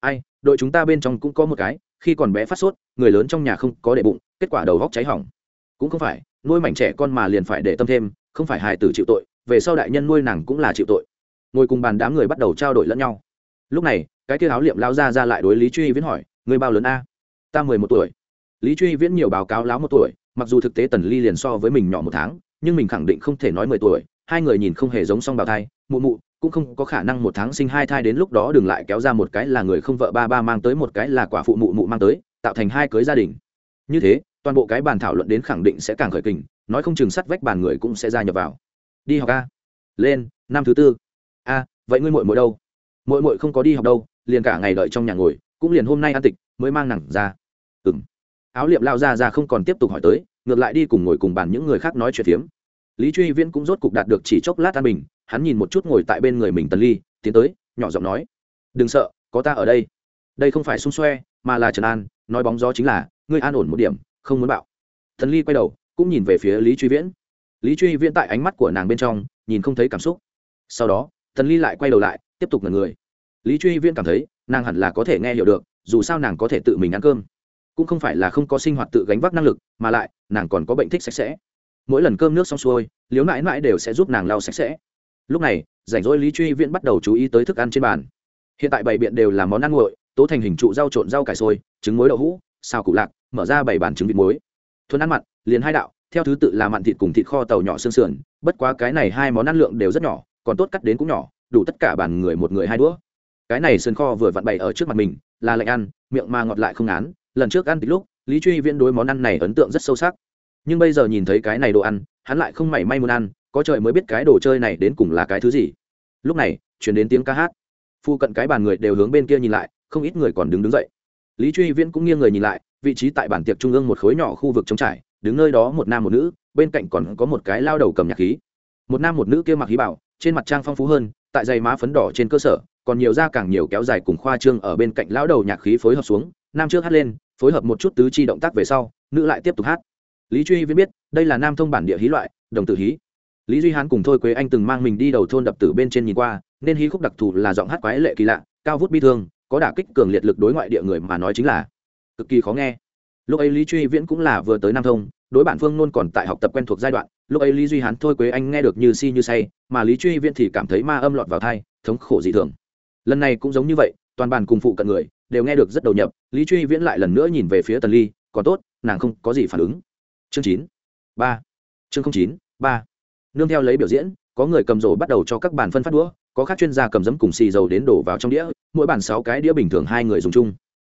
ai, đội chúng ta bên trong cũng có một cái, khi còn bé phát sốt, người lớn trong nhà không có để bụng, kết quả đầu góc cháy hỏng. Cũng không phải, nuôi mảnh trẻ con mà liền phải để tâm thêm, không phải hài tử chịu tội, về sau đại nhân nuôi nàng cũng là chịu tội. Ngồi cùng bàn đám người bắt đầu trao đổi lẫn nhau. Lúc này, cái kia áo liệm lao ra ra lại đối lý truy viễn hỏi, người bao lớn a? Ta mười một tuổi. Lý truy viễn nhiều báo cáo láo một tuổi, mặc dù thực tế tần ly liền so với mình nhỏ một tháng nhưng mình khẳng định không thể nói mười tuổi hai người nhìn không hề giống song bào thai mụ mụ cũng không có khả năng một tháng sinh hai thai đến lúc đó đừng lại kéo ra một cái là người không vợ ba ba mang tới một cái là quả phụ mụ mụ mang tới tạo thành hai cưới gia đình. Như thế toàn bộ cái bàn thảo luận đến khẳng định sẽ càng khởi kình nói không chừng sắt vách bàn người cũng sẽ gia nhập vào. Đi học a. Lên năm thứ tư. A vậy ngươi muội muội đâu? Muội muội không có đi học đâu liền cả ngày đợi trong nhà ngồi cũng liền hôm nay ăn tịch mới mang nàng ra. Ừm, áo liệm lao ra ra không còn tiếp tục hỏi tới ngược lại đi cùng ngồi cùng bàn những người khác nói chuyện phiếm. Lý truy viễn cũng rốt cục đạt được chỉ chốc lát an bình, hắn nhìn một chút ngồi tại bên người mình tần ly, tiến tới, nhỏ giọng nói, đừng sợ, có ta ở đây. Đây không phải xung xoe, mà là trần an, nói bóng gió chính là, ngươi an ổn một điểm, không muốn bạo. Thần ly quay đầu, cũng nhìn về phía lý truy viễn. Lý truy viễn tại ánh mắt của nàng bên trong, nhìn không thấy cảm xúc. Sau đó thần ly lại quay đầu lại, tiếp tục ngần người. Lý truy viễn cảm thấy, nàng hẳn là có thể nghe hiểu được, dù sao nàng có thể tự mình ăn cơm cũng không phải là không có sinh hoạt tự gánh vác năng lực, mà lại, nàng còn có bệnh thích sạch sẽ. Mỗi lần cơm nước xong xuôi liếu mãi mãi đều sẽ giúp nàng lau sạch sẽ. Lúc này, rảnh rỗi lý truy viễn bắt đầu chú ý tới thức ăn trên bàn. Hiện tại bảy biện đều là món ăn nguội, tố thành hình trụ rau trộn rau cải sôi trứng muối đậu hũ, xào củ lạc, mở ra bảy bàn trứng vịt muối. Thuần ăn mặn, liền hai đạo, theo thứ tự là mặn thịt cùng thịt kho tàu nhỏ xương sườn, bất quá cái này hai món ăn lượng đều rất nhỏ, còn tốt cắt đến cũng nhỏ, đủ tất cả bàn người một người hai đũa. Cái này sườn kho vừa vặn bày ở trước mặt mình, là lạnh ăn, miệng mà ngọt lại không án lần trước ăn tịch lúc, lý truy viễn đối món ăn này ấn tượng rất sâu sắc. Nhưng bây giờ nhìn thấy cái này đồ ăn, hắn lại không mảy may muốn ăn, có trời mới biết cái đồ chơi này đến cùng là cái thứ gì. Lúc này, chuyển đến tiếng ca hát. Phu cận cái bàn người đều hướng bên kia nhìn lại, không ít người còn đứng đứng dậy. Lý truy viễn cũng nghiêng người nhìn lại, vị trí tại bản tiệc trung ương một khối nhỏ khu vực trống trải, đứng nơi đó một nam một nữ, bên cạnh còn có một cái lao đầu cầm nhạc khí. Một nam một nữ kia mặc khí bảo, trên mặt trang phong phú hơn, tại dày má phấn đỏ trên cơ sở, còn nhiều da càng nhiều kéo dài cùng khoa trương ở bên cạnh lão đầu nhạc khí phối hợp xuống, nam trước hát lên phối hợp một chút tứ chi động tác về sau, nữ lại tiếp tục hát. Lý truy viễn biết, đây là nam thông bản địa hí loại, đồng tử hí. Lý duy hán cùng thôi quế anh từng mang mình đi đầu thôn đập tử bên trên nhìn qua, nên hí khúc đặc thù là giọng hát quái lệ kỳ lạ, cao vút bi thương, có đả kích cường liệt lực đối ngoại địa người mà nói chính là cực kỳ khó nghe. Lúc ấy lý truy viễn cũng là vừa tới nam thông, đối bản phương nôn còn tại học tập quen thuộc giai đoạn, lúc ấy lý duy hán, thôi quế anh nghe được như si như say, mà lý truy viễn thì cảm thấy ma âm lọt vào thai thống khổ dị thường. Lần này cũng giống như vậy, toàn bàn cùng phụ cận người đều nghe được rất đầu nhập, lý truy viễn lại lần nữa nhìn về phía tần ly, còn tốt, nàng không có gì phản ứng. Chương chín, ba. Chương chín, ba. Nương theo lấy biểu diễn, có người cầm rổ bắt đầu cho các bàn phân phát đũa, có các chuyên gia cầm giấm cùng xì dầu đến đổ vào trong đĩa, mỗi bàn sáu cái đĩa bình thường hai người dùng chung.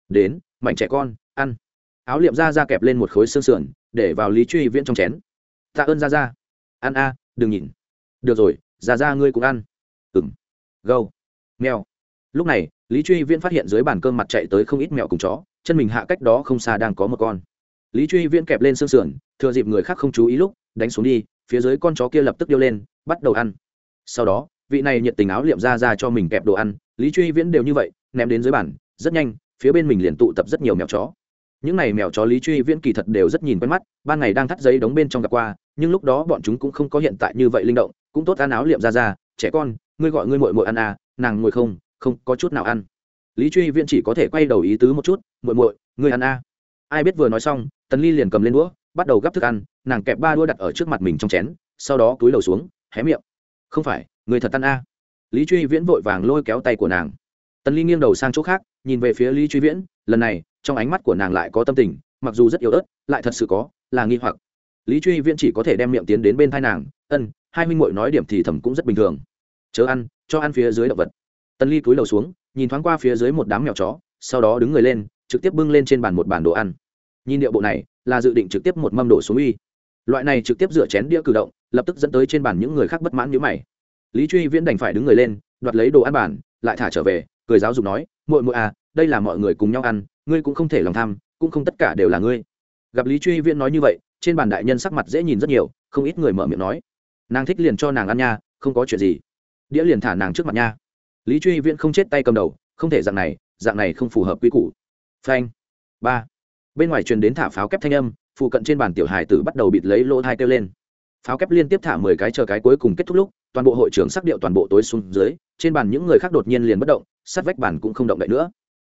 Đến mạnh trẻ con, ăn. Áo liệm ra ra kẹp lên một khối xương sườn, để vào lý truy viễn trong chén. Tạ ơn ra ra ăn a, đừng nhìn được rồi ra ra ngươi cũng ăn. Ừng gâu. Mèo. Lúc này lý truy viễn phát hiện dưới bàn cơm mặt chạy tới không ít mèo cùng chó, chân mình hạ cách đó không xa đang có một con. Lý truy viễn kẹp lên xương sườn, thừa dịp người khác không chú ý lúc, đánh xuống đi, phía dưới con chó kia lập tức điêu lên, bắt đầu ăn. Sau đó, vị này nhiệt tình áo liệm ra ra cho mình kẹp đồ ăn, lý truy viễn đều như vậy, ném đến dưới bàn, rất nhanh, phía bên mình liền tụ tập rất nhiều mèo chó. Những này mèo chó lý truy viễn kỳ thật đều rất nhìn quen mắt, ban ngày đang thắt giấy đóng bên trong gặp qua, nhưng lúc đó bọn chúng cũng không có hiện tại như vậy linh động, cũng tốt ăn áo liệm ra ra, trẻ con, ngươi gọi ngươi mội mội ăn à nàng ngồi không không có chút nào ăn. Lý truy viễn chỉ có thể quay đầu ý tứ một chút Muội muội, người ăn à. ai biết vừa nói xong tần ly liền cầm lên đũa bắt đầu gắp thức ăn nàng kẹp ba đũa đặt ở trước mặt mình trong chén sau đó cúi đầu xuống hé miệng. Không phải người thật ăn a? Lý truy viễn vội vàng lôi kéo tay của nàng. Tần ly nghiêng đầu sang chỗ khác nhìn về phía lý truy viễn lần này trong ánh mắt của nàng lại có tâm tình mặc dù rất yếu ớt lại thật sự có là nghi hoặc. Lý truy viễn chỉ có thể đem miệng tiến đến bên thai nàng ân hai huynh muội nói điểm thì thầm cũng rất bình thường. Chớ ăn cho ăn phía dưới động vật tần ly cúi đầu xuống nhìn thoáng qua phía dưới một đám mèo chó sau đó đứng người lên trực tiếp bưng lên trên bàn một bản đồ ăn. Nhìn điệu bộ này là dự định trực tiếp một mâm đổ xuống uy. Loại này trực tiếp dựa chén đĩa cử động lập tức dẫn tới trên bàn những người khác bất mãn nhữ mày. Lý truy viễn đành phải đứng người lên đoạt lấy đồ ăn bản, lại thả trở về cười giáo dục nói muội muội à đây là mọi người cùng nhau ăn ngươi cũng không thể lòng tham cũng không tất cả đều là ngươi. Gặp lý truy viễn nói như vậy trên bàn đại nhân sắc mặt dễ nhìn rất nhiều không ít người mở miệng nói nàng thích liền cho nàng ăn nha không có chuyện gì. Đĩa liền thả nàng trước mặt nha lý truy viễn không chết tay cầm đầu, không thể dạng này dạng này không phù hợp quy củ. Phanh. Ba. Bên ngoài truyền đến thả pháo kép thanh âm, phụ cận trên bàn tiểu hài tử bắt đầu bịt lấy lỗ thai kêu lên. Pháo kép liên tiếp thả mười cái chờ cái cuối cùng kết thúc lúc, toàn bộ hội trưởng sắc điệu toàn bộ tối xuống dưới, trên bàn những người khác đột nhiên liền bất động, sát vách bàn cũng không động đậy nữa.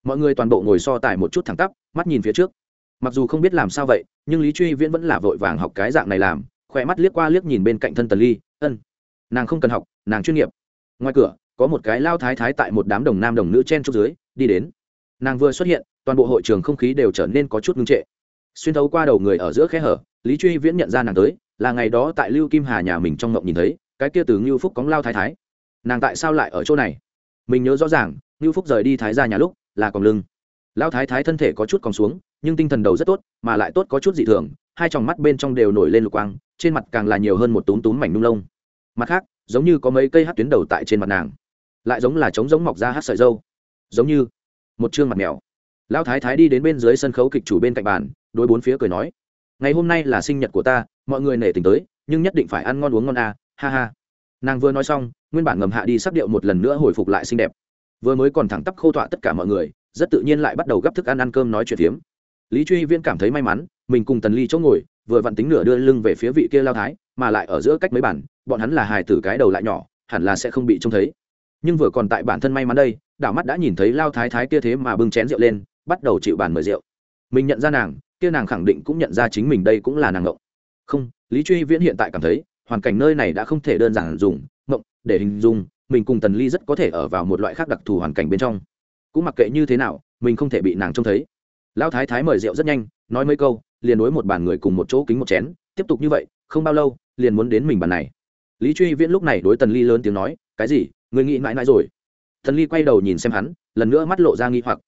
Mọi người toàn bộ ngồi so tài một chút thẳng tắp, mắt nhìn phía trước. Mặc dù không biết làm sao vậy, nhưng lý truy viễn vẫn là vội vàng học cái dạng này làm, khỏe mắt liếc qua liếc nhìn bên cạnh thân tần ly, ân, nàng không cần học, nàng chuyên nghiệp. Ngoài cửa có một cái lao thái thái tại một đám đồng nam đồng nữ chen trúc dưới, đi đến. Nàng vừa xuất hiện, toàn bộ hội trường không khí đều trở nên có chút ngưng trệ. Xuyên thấu qua đầu người ở giữa khe hở, lý truy viễn nhận ra nàng tới, là ngày đó tại lưu kim hà nhà mình trong ngộng nhìn thấy, cái kia từ ngưu phúc cóng lao thái thái. Nàng tại sao lại ở chỗ này? Mình nhớ rõ ràng, ngưu phúc rời đi thái ra nhà lúc, là còn lưng. Lao thái thái thân thể có chút còn xuống, nhưng tinh thần đầu rất tốt, mà lại tốt có chút dị thường, hai tròng mắt bên trong đều nổi lên lục quang, trên mặt càng là nhiều hơn một túm túm mảnh nung lông. Mặt khác, giống như có mấy cây hát tuyến đầu tại trên mặt nàng lại giống là trống giống mọc ra hát sợi dâu. Giống như một chương mặt mèo. Lão thái thái đi đến bên dưới sân khấu kịch chủ bên cạnh bàn đối bốn phía cười nói ngày hôm nay là sinh nhật của ta mọi người nể tình tới nhưng nhất định phải ăn ngon uống ngon à, ha ha. Nàng vừa nói xong nguyên bản ngầm hạ đi sắp điệu một lần nữa hồi phục lại xinh đẹp. Vừa mới còn thẳng tắp khô tọa tất cả mọi người rất tự nhiên lại bắt đầu gấp thức ăn ăn cơm nói chuyện phiếm. Lý truy viên cảm thấy may mắn mình cùng tần ly chỗ ngồi vừa vặn tính nửa đưa lưng về phía vị kia lao thái mà lại ở giữa cách mấy bản bọn hắn là hài tử cái đầu lại nhỏ hẳn là sẽ không bị trông thấy nhưng vừa còn tại bản thân may mắn đây, đảo mắt đã nhìn thấy lao thái thái kia thế mà bưng chén rượu lên, bắt đầu chịu bàn mời rượu. Mình nhận ra nàng, kia nàng khẳng định cũng nhận ra chính mình đây cũng là nàng ngộng. Không, lý truy viễn hiện tại cảm thấy, hoàn cảnh nơi này đã không thể đơn giản dùng, ngộng, để hình dung, mình cùng tần ly rất có thể ở vào một loại khác đặc thù hoàn cảnh bên trong. Cũng mặc kệ như thế nào, mình không thể bị nàng trông thấy. Lão thái thái mời rượu rất nhanh, nói mấy câu, liền đối một bàn người cùng một chỗ kính một chén, tiếp tục như vậy, không bao lâu, liền muốn đến mình bàn này. Lý truy viễn lúc này đối tần ly lớn tiếng nói, cái gì? Người nghĩ mãi mãi rồi. Thần ly quay đầu nhìn xem hắn, lần nữa mắt lộ ra nghi hoặc.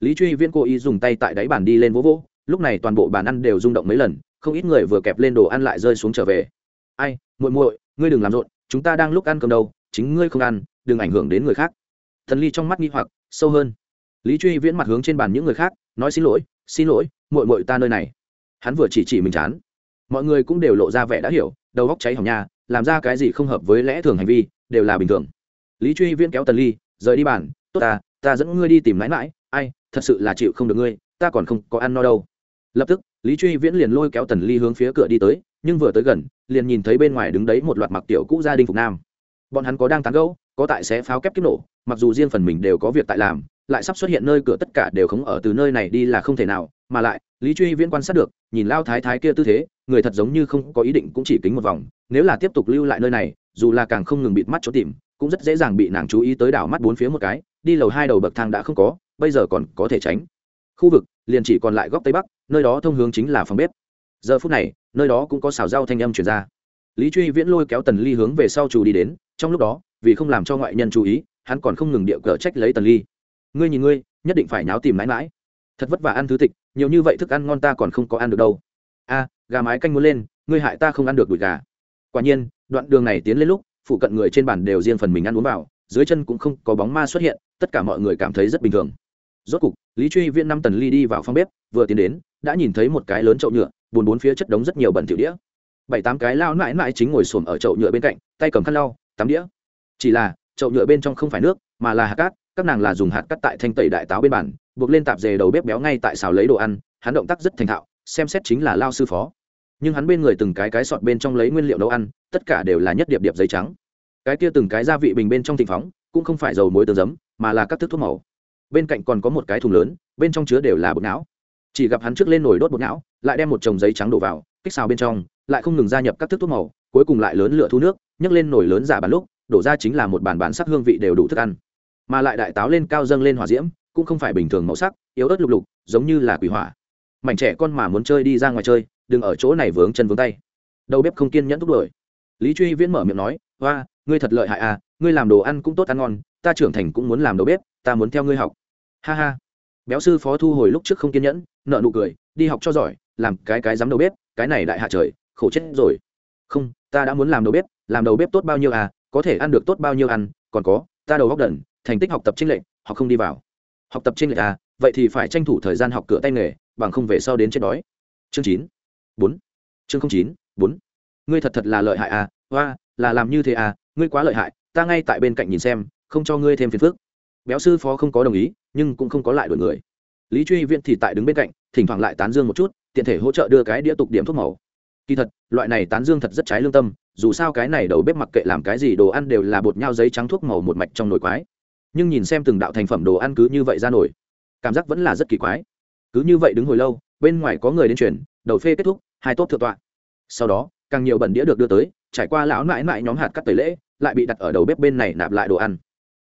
Lý truy viễn cố ý dùng tay tại đáy bàn đi lên vỗ vỗ, lúc này toàn bộ bàn ăn đều rung động mấy lần, không ít người vừa kẹp lên đồ ăn lại rơi xuống trở về. Ai, muội muội, ngươi đừng làm rộn, chúng ta đang lúc ăn cơm đâu, chính ngươi không ăn, đừng ảnh hưởng đến người khác. Thần ly trong mắt nghi hoặc, sâu hơn. Lý truy viễn mặt hướng trên bàn những người khác, nói, xin lỗi xin lỗi, muội muội ta nơi này. Hắn vừa chỉ chỉ mình chán. Mọi người cũng đều lộ ra vẻ đã hiểu, đầu góc cháy hỏng nha, làm ra cái gì không hợp với lẽ thường hành vi, đều là bình thường lý truy viễn kéo tần ly, rời đi bàn. Tốt ta ta dẫn ngươi đi tìm mãi mãi. Ai, thật sự là chịu không được ngươi, ta còn không có ăn no đâu. Lập tức, lý truy viễn liền lôi kéo tần ly hướng phía cửa đi tới, nhưng vừa tới gần, liền nhìn thấy bên ngoài đứng đấy một loạt mặc tiểu cũ gia đình phục nam. Bọn hắn có đang tán gẫu, có tại xé pháo kép kiếp nổ, mặc dù riêng phần mình đều có việc tại làm, lại sắp xuất hiện nơi cửa tất cả đều không ở từ nơi này đi là không thể nào, mà lại, lý truy viễn quan sát được, nhìn lao thái thái kia tư thế, người thật giống như không có ý định cũng chỉ kính một vòng, nếu là tiếp tục lưu lại nơi này dù là càng không ngừng bịt mắt chỗ tìm, cũng rất dễ dàng bị nàng chú ý tới đảo mắt bốn phía một cái, đi lầu hai đầu bậc thang đã không có, bây giờ còn có thể tránh. Khu vực, liền chỉ còn lại góc tây bắc, nơi đó thông hướng chính là phòng bếp. Giờ phút này, nơi đó cũng có xào rau thanh âm chuyển ra. Lý truy viễn lôi kéo tần ly hướng về sau chủ đi đến, trong lúc đó, vì không làm cho ngoại nhân chú ý, hắn còn không ngừng điệu cờ trách lấy tần ly. Ngươi nhìn ngươi, nhất định phải nháo tìm mãi mãi. Thật vất vả ăn thứ tịch, nhiều như vậy thức ăn ngon ta còn không có ăn được đâu. A, gà mái canh muốn lên, ngươi hại ta không ăn được đùi gà. Quả nhiên đoạn đường này tiến lên lúc, phụ cận người trên bàn đều riêng phần mình ăn uống vào, dưới chân cũng không có bóng ma xuất hiện, tất cả mọi người cảm thấy rất bình thường. Rốt cục, lý truy Viên năm tần ly đi vào phòng bếp, vừa tiến đến, đã nhìn thấy một cái lớn chậu nhựa, buồn bốn phía chất đống rất nhiều bẩn thỉu đĩa. Bảy tám cái lao mãi mãi chính ngồi xổm ở chậu nhựa bên cạnh, tay cầm khăn lau, tắm đĩa. Chỉ là, chậu nhựa bên trong không phải nước, mà là hạt cát, các nàng là dùng hạt cát tại thanh tẩy đại táo bên bản buộc lên tạp dề đầu bếp béo ngay tại xào lấy đồ ăn, hắn động tác rất thành thạo, xem xét chính là lao sư phó nhưng hắn bên người từng cái cái sọt bên trong lấy nguyên liệu nấu ăn, tất cả đều là nhất điệp điệp giấy trắng. Cái kia từng cái gia vị bình bên trong thịnh phóng, cũng không phải dầu muối tương giấm, mà là các thức thuốc màu. Bên cạnh còn có một cái thùng lớn, bên trong chứa đều là bột não. Chỉ gặp hắn trước lên nồi đốt bột não, lại đem một chồng giấy trắng đổ vào, kích xào bên trong, lại không ngừng gia nhập các thức thuốc màu, cuối cùng lại lớn lửa thu nước, nhấc lên nồi lớn giả bàn lúc, đổ ra chính là một bàn bán sắc hương vị đều đủ thức ăn. Mà lại đại táo lên cao dâng lên hỏa diễm, cũng không phải bình thường màu sắc, yếu ớt lục lục, giống như là quỷ hỏa. Mảnh trẻ con mà muốn chơi đi ra ngoài chơi đừng ở chỗ này vướng chân vướng tay. Đầu bếp không kiên nhẫn thúc đuổi. Lý truy viễn mở miệng nói, hoa, ngươi thật lợi hại à ngươi làm đồ ăn cũng tốt ăn ngon, ta trưởng thành cũng muốn làm đầu bếp, ta muốn theo ngươi học. Ha ha. Béo sư phó thu hồi lúc trước không kiên nhẫn nợ nụ cười, đi học cho giỏi, làm cái cái dám đầu bếp, cái này đại hạ trời, khổ chết rồi. Không, ta đã muốn làm đầu bếp, làm đầu bếp tốt bao nhiêu à có thể ăn được tốt bao nhiêu ăn, còn có, ta đầu góc đần, thành tích học tập trinh lệnh họ không đi vào. Học tập trinh lệnh à vậy thì phải tranh thủ thời gian học cửa tay nghề, bằng không về sau đến chết đói. Chương chín bốn. Chương chín, bốn. Ngươi thật thật là lợi hại à hoa, là làm như thế à ngươi quá lợi hại, ta ngay tại bên cạnh nhìn xem, không cho ngươi thêm phiền phức. Béo sư phó không có đồng ý, nhưng cũng không có lại đổi người. Lý truy viễn thì tại đứng bên cạnh, thỉnh thoảng lại tán dương một chút, tiện thể hỗ trợ đưa cái đĩa tục điểm thuốc màu. Kỳ thật, loại này tán dương thật rất trái lương tâm, dù sao cái này đầu bếp mặc kệ làm cái gì đồ ăn đều là bột nhau giấy trắng thuốc màu một mạch trong nồi quái. Nhưng nhìn xem từng đạo thành phẩm đồ ăn cứ như vậy ra nổi, cảm giác vẫn là rất kỳ quái. Cứ như vậy đứng hồi lâu, bên ngoài có người đến chuyển đầu phê kết thúc, hai tốt thượng tọa. Sau đó, càng nhiều bẩn đĩa được đưa tới, trải qua lão mãi mãi nhóm hạt cắt tẩy lễ, lại bị đặt ở đầu bếp bên này nạp lại đồ ăn.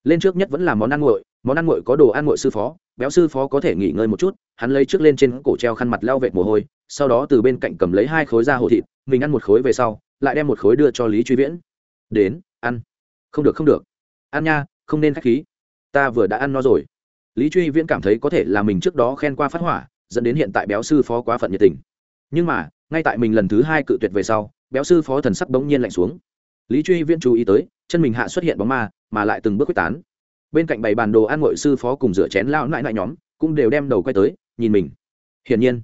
Lên trước nhất vẫn là món ăn nguội, món ăn nguội có đồ ăn nguội sư phó, béo sư phó có thể nghỉ ngơi một chút, hắn lấy trước lên trên cổ treo khăn mặt lao vệt mồ hôi, sau đó từ bên cạnh cầm lấy hai khối da hồ thịt, mình ăn một khối về sau, lại đem một khối đưa cho lý truy viễn. Đến, ăn. Không được không được. Ăn nha, không nên k h á c h khí. Ta vừa đã ăn no rồi. Lý truy viễn cảm thấy có thể là mình trước đó khen qua phát hỏa, dẫn đến hiện tại béo sư phó quá phận nhiệt tình nhưng mà, ngay tại mình lần thứ hai cự tuyệt về sau, béo sư phó thần sắc bỗng nhiên lạnh xuống. Lý truy viễn chú ý tới, chân mình hạ xuất hiện bóng ma, mà lại từng bước quyết tán. Bên cạnh bày bàn đồ ăn ngội sư phó cùng rửa chén lao nại nại nhóm, cũng đều đem đầu quay tới, nhìn mình. Hiển nhiên,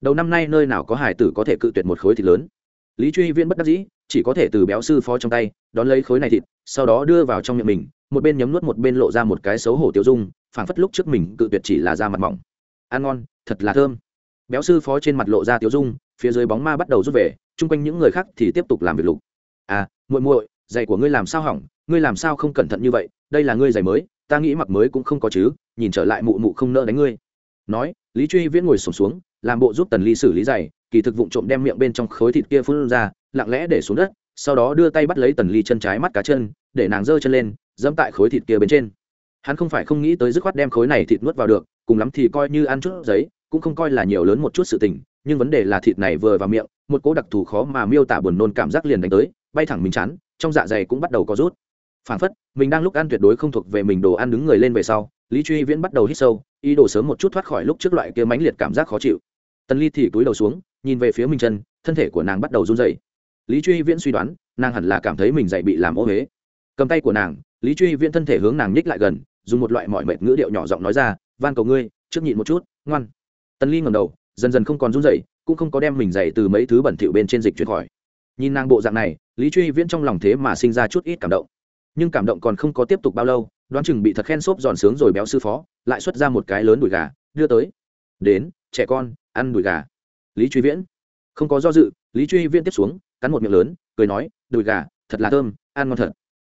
đầu năm nay nơi nào có hải tử có thể cự tuyệt một khối thịt lớn. Lý truy viễn bất đắc dĩ, chỉ có thể từ béo sư phó trong tay, đón lấy khối này thịt, sau đó đưa vào trong miệng mình, một bên nhấm nuốt một bên lộ ra một cái xấu hổ tiêu dung, phảng phất lúc trước mình cự tuyệt chỉ là da mặt mỏng. Ăn ngon, thật là thơm béo sư phó trên mặt lộ ra tiếu dung phía dưới bóng ma bắt đầu rút về chung quanh những người khác thì tiếp tục làm việc lục. À muội muội giày của ngươi làm sao hỏng? Ngươi làm sao không cẩn thận như vậy? Đây là ngươi giày mới ta nghĩ mặc mới cũng không có chứ nhìn trở lại mụ mụ không nỡ đánh ngươi. Nói lý truy viễn ngồi sổm xuống, xuống làm bộ giúp tần ly xử lý giày kỳ thực vụng trộm đem miệng bên trong khối thịt kia phun ra lặng lẽ để xuống đất sau đó đưa tay bắt lấy tần ly chân trái mắt cá chân để nàng giơ chân lên dẫm tại khối thịt kia bên trên. Hắn không phải không nghĩ tới dứt khoát đem khối này thịt nuốt vào được cùng lắm thì coi như ăn chút giấy cũng không coi là nhiều lớn một chút sự tình, nhưng vấn đề là thịt này vừa vào miệng, một cỗ đặc thù khó mà miêu tả buồn nôn cảm giác liền đánh tới, bay thẳng mình chán, trong dạ dày cũng bắt đầu có rút. Phản phất, mình đang lúc ăn tuyệt đối không thuộc về mình đồ ăn đứng người lên về sau, lý truy viễn bắt đầu hít sâu, ý đồ sớm một chút thoát khỏi lúc trước loại kia mãnh liệt cảm giác khó chịu. Tần ly thì túi đầu xuống, nhìn về phía mình chân, thân thể của nàng bắt đầu run dày lý truy viễn suy đoán, nàng hẳn là cảm thấy mình dậy bị làm ô huế cầm tay của nàng, lý truy viễn thân thể hướng nàng nhích lại gần, dùng một loại mọi mệt ngữ điệu nhỏ giọng nói ra, van cầu ngươi, trước nhịn một chút, ngoan tần ly ngầm đầu, dần dần không còn run dậy cũng không có đem mình dậy từ mấy thứ bẩn thỉu bên trên dịch chuyển khỏi. Nhìn nàng bộ dạng này, lý truy viễn trong lòng thế mà sinh ra chút ít cảm động. Nhưng cảm động còn không có tiếp tục bao lâu, đoán chừng bị thật khen xốp giòn sướng rồi béo sư phó, lại xuất ra một cái lớn đùi gà, đưa tới. Đến, trẻ con, ăn đùi gà. Lý truy viễn không có do dự, lý truy viễn tiếp xuống, cắn một miệng lớn, cười nói, đùi gà, thật là thơm, ăn ngon thật.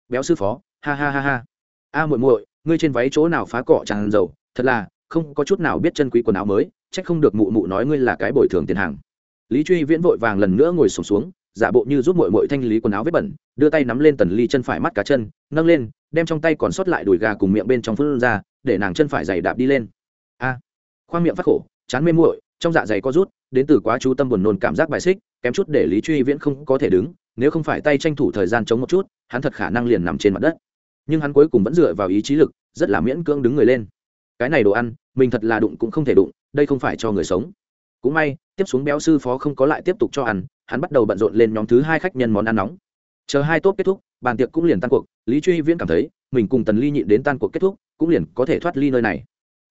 Béo sư phó, ha ha ha ha. A muội muội, ngươi trên váy chỗ nào phá cỏ tràn dầu, thật là, không có chút nào biết chân quý quần áo mới trách không được mụ mụ nói ngươi là cái bồi thường tiền hàng. Lý truy viễn vội vàng lần nữa ngồi sùng xuống, xuống giả bộ như giúp mội mội thanh lý quần áo vết bẩn đưa tay nắm lên tần ly chân phải mắt cá chân nâng lên đem trong tay còn sót lại đùi gà cùng miệng bên trong phân ra để nàng chân phải giày đạp đi lên. A khoang miệng phát khổ chán mê muội trong dạ dày có rút đến từ quá chú tâm buồn nôn cảm giác bài xích kém chút để lý truy viễn không có thể đứng nếu không phải tay tranh thủ thời gian chống một chút hắn thật khả năng liền nằm trên mặt đất. Nhưng hắn cuối cùng vẫn dựa vào ý chí lực rất là miễn cưỡng đứng người lên cái này đồ ăn, mình thật là đụng cũng không thể đụng, đây không phải cho người sống. Cũng may, tiếp xuống béo sư phó không có lại tiếp tục cho ăn, hắn bắt đầu bận rộn lên nhóm thứ hai khách nhân món ăn nóng. Chờ hai tốt kết thúc, bàn tiệc cũng liền tan cuộc, lý truy viễn cảm thấy, mình cùng tần ly nhịn đến tan cuộc kết thúc, cũng liền có thể thoát ly nơi này.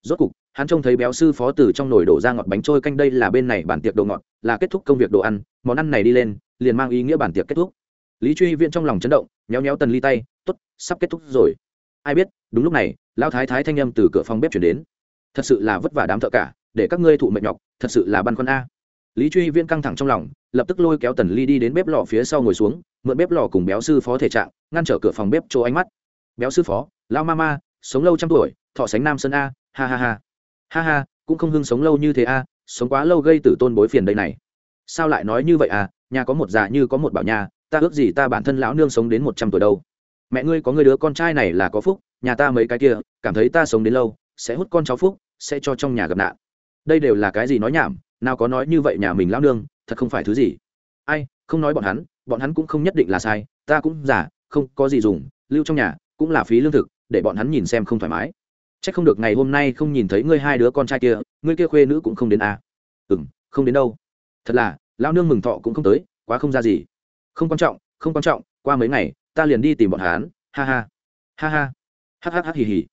Rốt cục, hắn trông thấy béo sư phó từ trong nồi đổ ra ngọt bánh trôi canh đây là bên này bàn tiệc đồ ngọt, là kết thúc công việc đồ ăn, món ăn này đi lên, liền mang ý nghĩa bàn tiệc kết thúc. Lý truy viễn trong lòng chấn động nhéo nhéo tần ly tay t ố t sắp kết thúc rồi ai biết, đúng lúc này, lão thái thái thanh âm từ cửa phòng bếp chuyển đến. Thật sự là vất vả đám thợ cả, để các ngươi thụ mệt nhọc, thật sự là băn khoăn a. Lý truy viên căng thẳng trong lòng, lập tức lôi kéo tần ly đi đến bếp lò phía sau ngồi xuống, mượn bếp lò cùng béo sư phó thể trạng, ngăn trở cửa phòng bếp chỗ ánh mắt. Béo sư phó lao ma ma, sống lâu trăm tuổi, thọ sánh nam sơn a, ha ha ha. Ha ha, cũng không hưng sống lâu như thế a, sống quá lâu gây tử tôn bối phiền đây này. Sao lại nói như vậy à nhà có một già như có một bảo nhà, ta ước gì ta bản thân lão nương sống đến một trăm tuổi đâu mẹ ngươi có người đứa con trai này là có phúc, nhà ta mấy cái kia, cảm thấy ta sống đến lâu, sẽ hút con cháu phúc, sẽ cho trong nhà gặp nạn. Đây đều là cái gì nói nhảm, nào có nói như vậy nhà mình lão nương, thật không phải thứ gì. Ai, không nói bọn hắn bọn hắn cũng không nhất định là sai, ta cũng giả, không có gì dùng, lưu trong nhà, cũng là phí lương thực, để bọn hắn nhìn xem không thoải mái. C h ắ c không được ngày hôm nay không nhìn thấy ngươi hai đứa con trai kia, ngươi kia khuê nữ cũng không đến à. ừ m không đến đâu. Thật là lao nương mừng thọ cũng không tới, quá không ra gì. Không quan trọng, không quan trọng, qua mấy ngày ta liền đi tìm bọn hắn, ha ha ha ha ha ha ha, hì hì.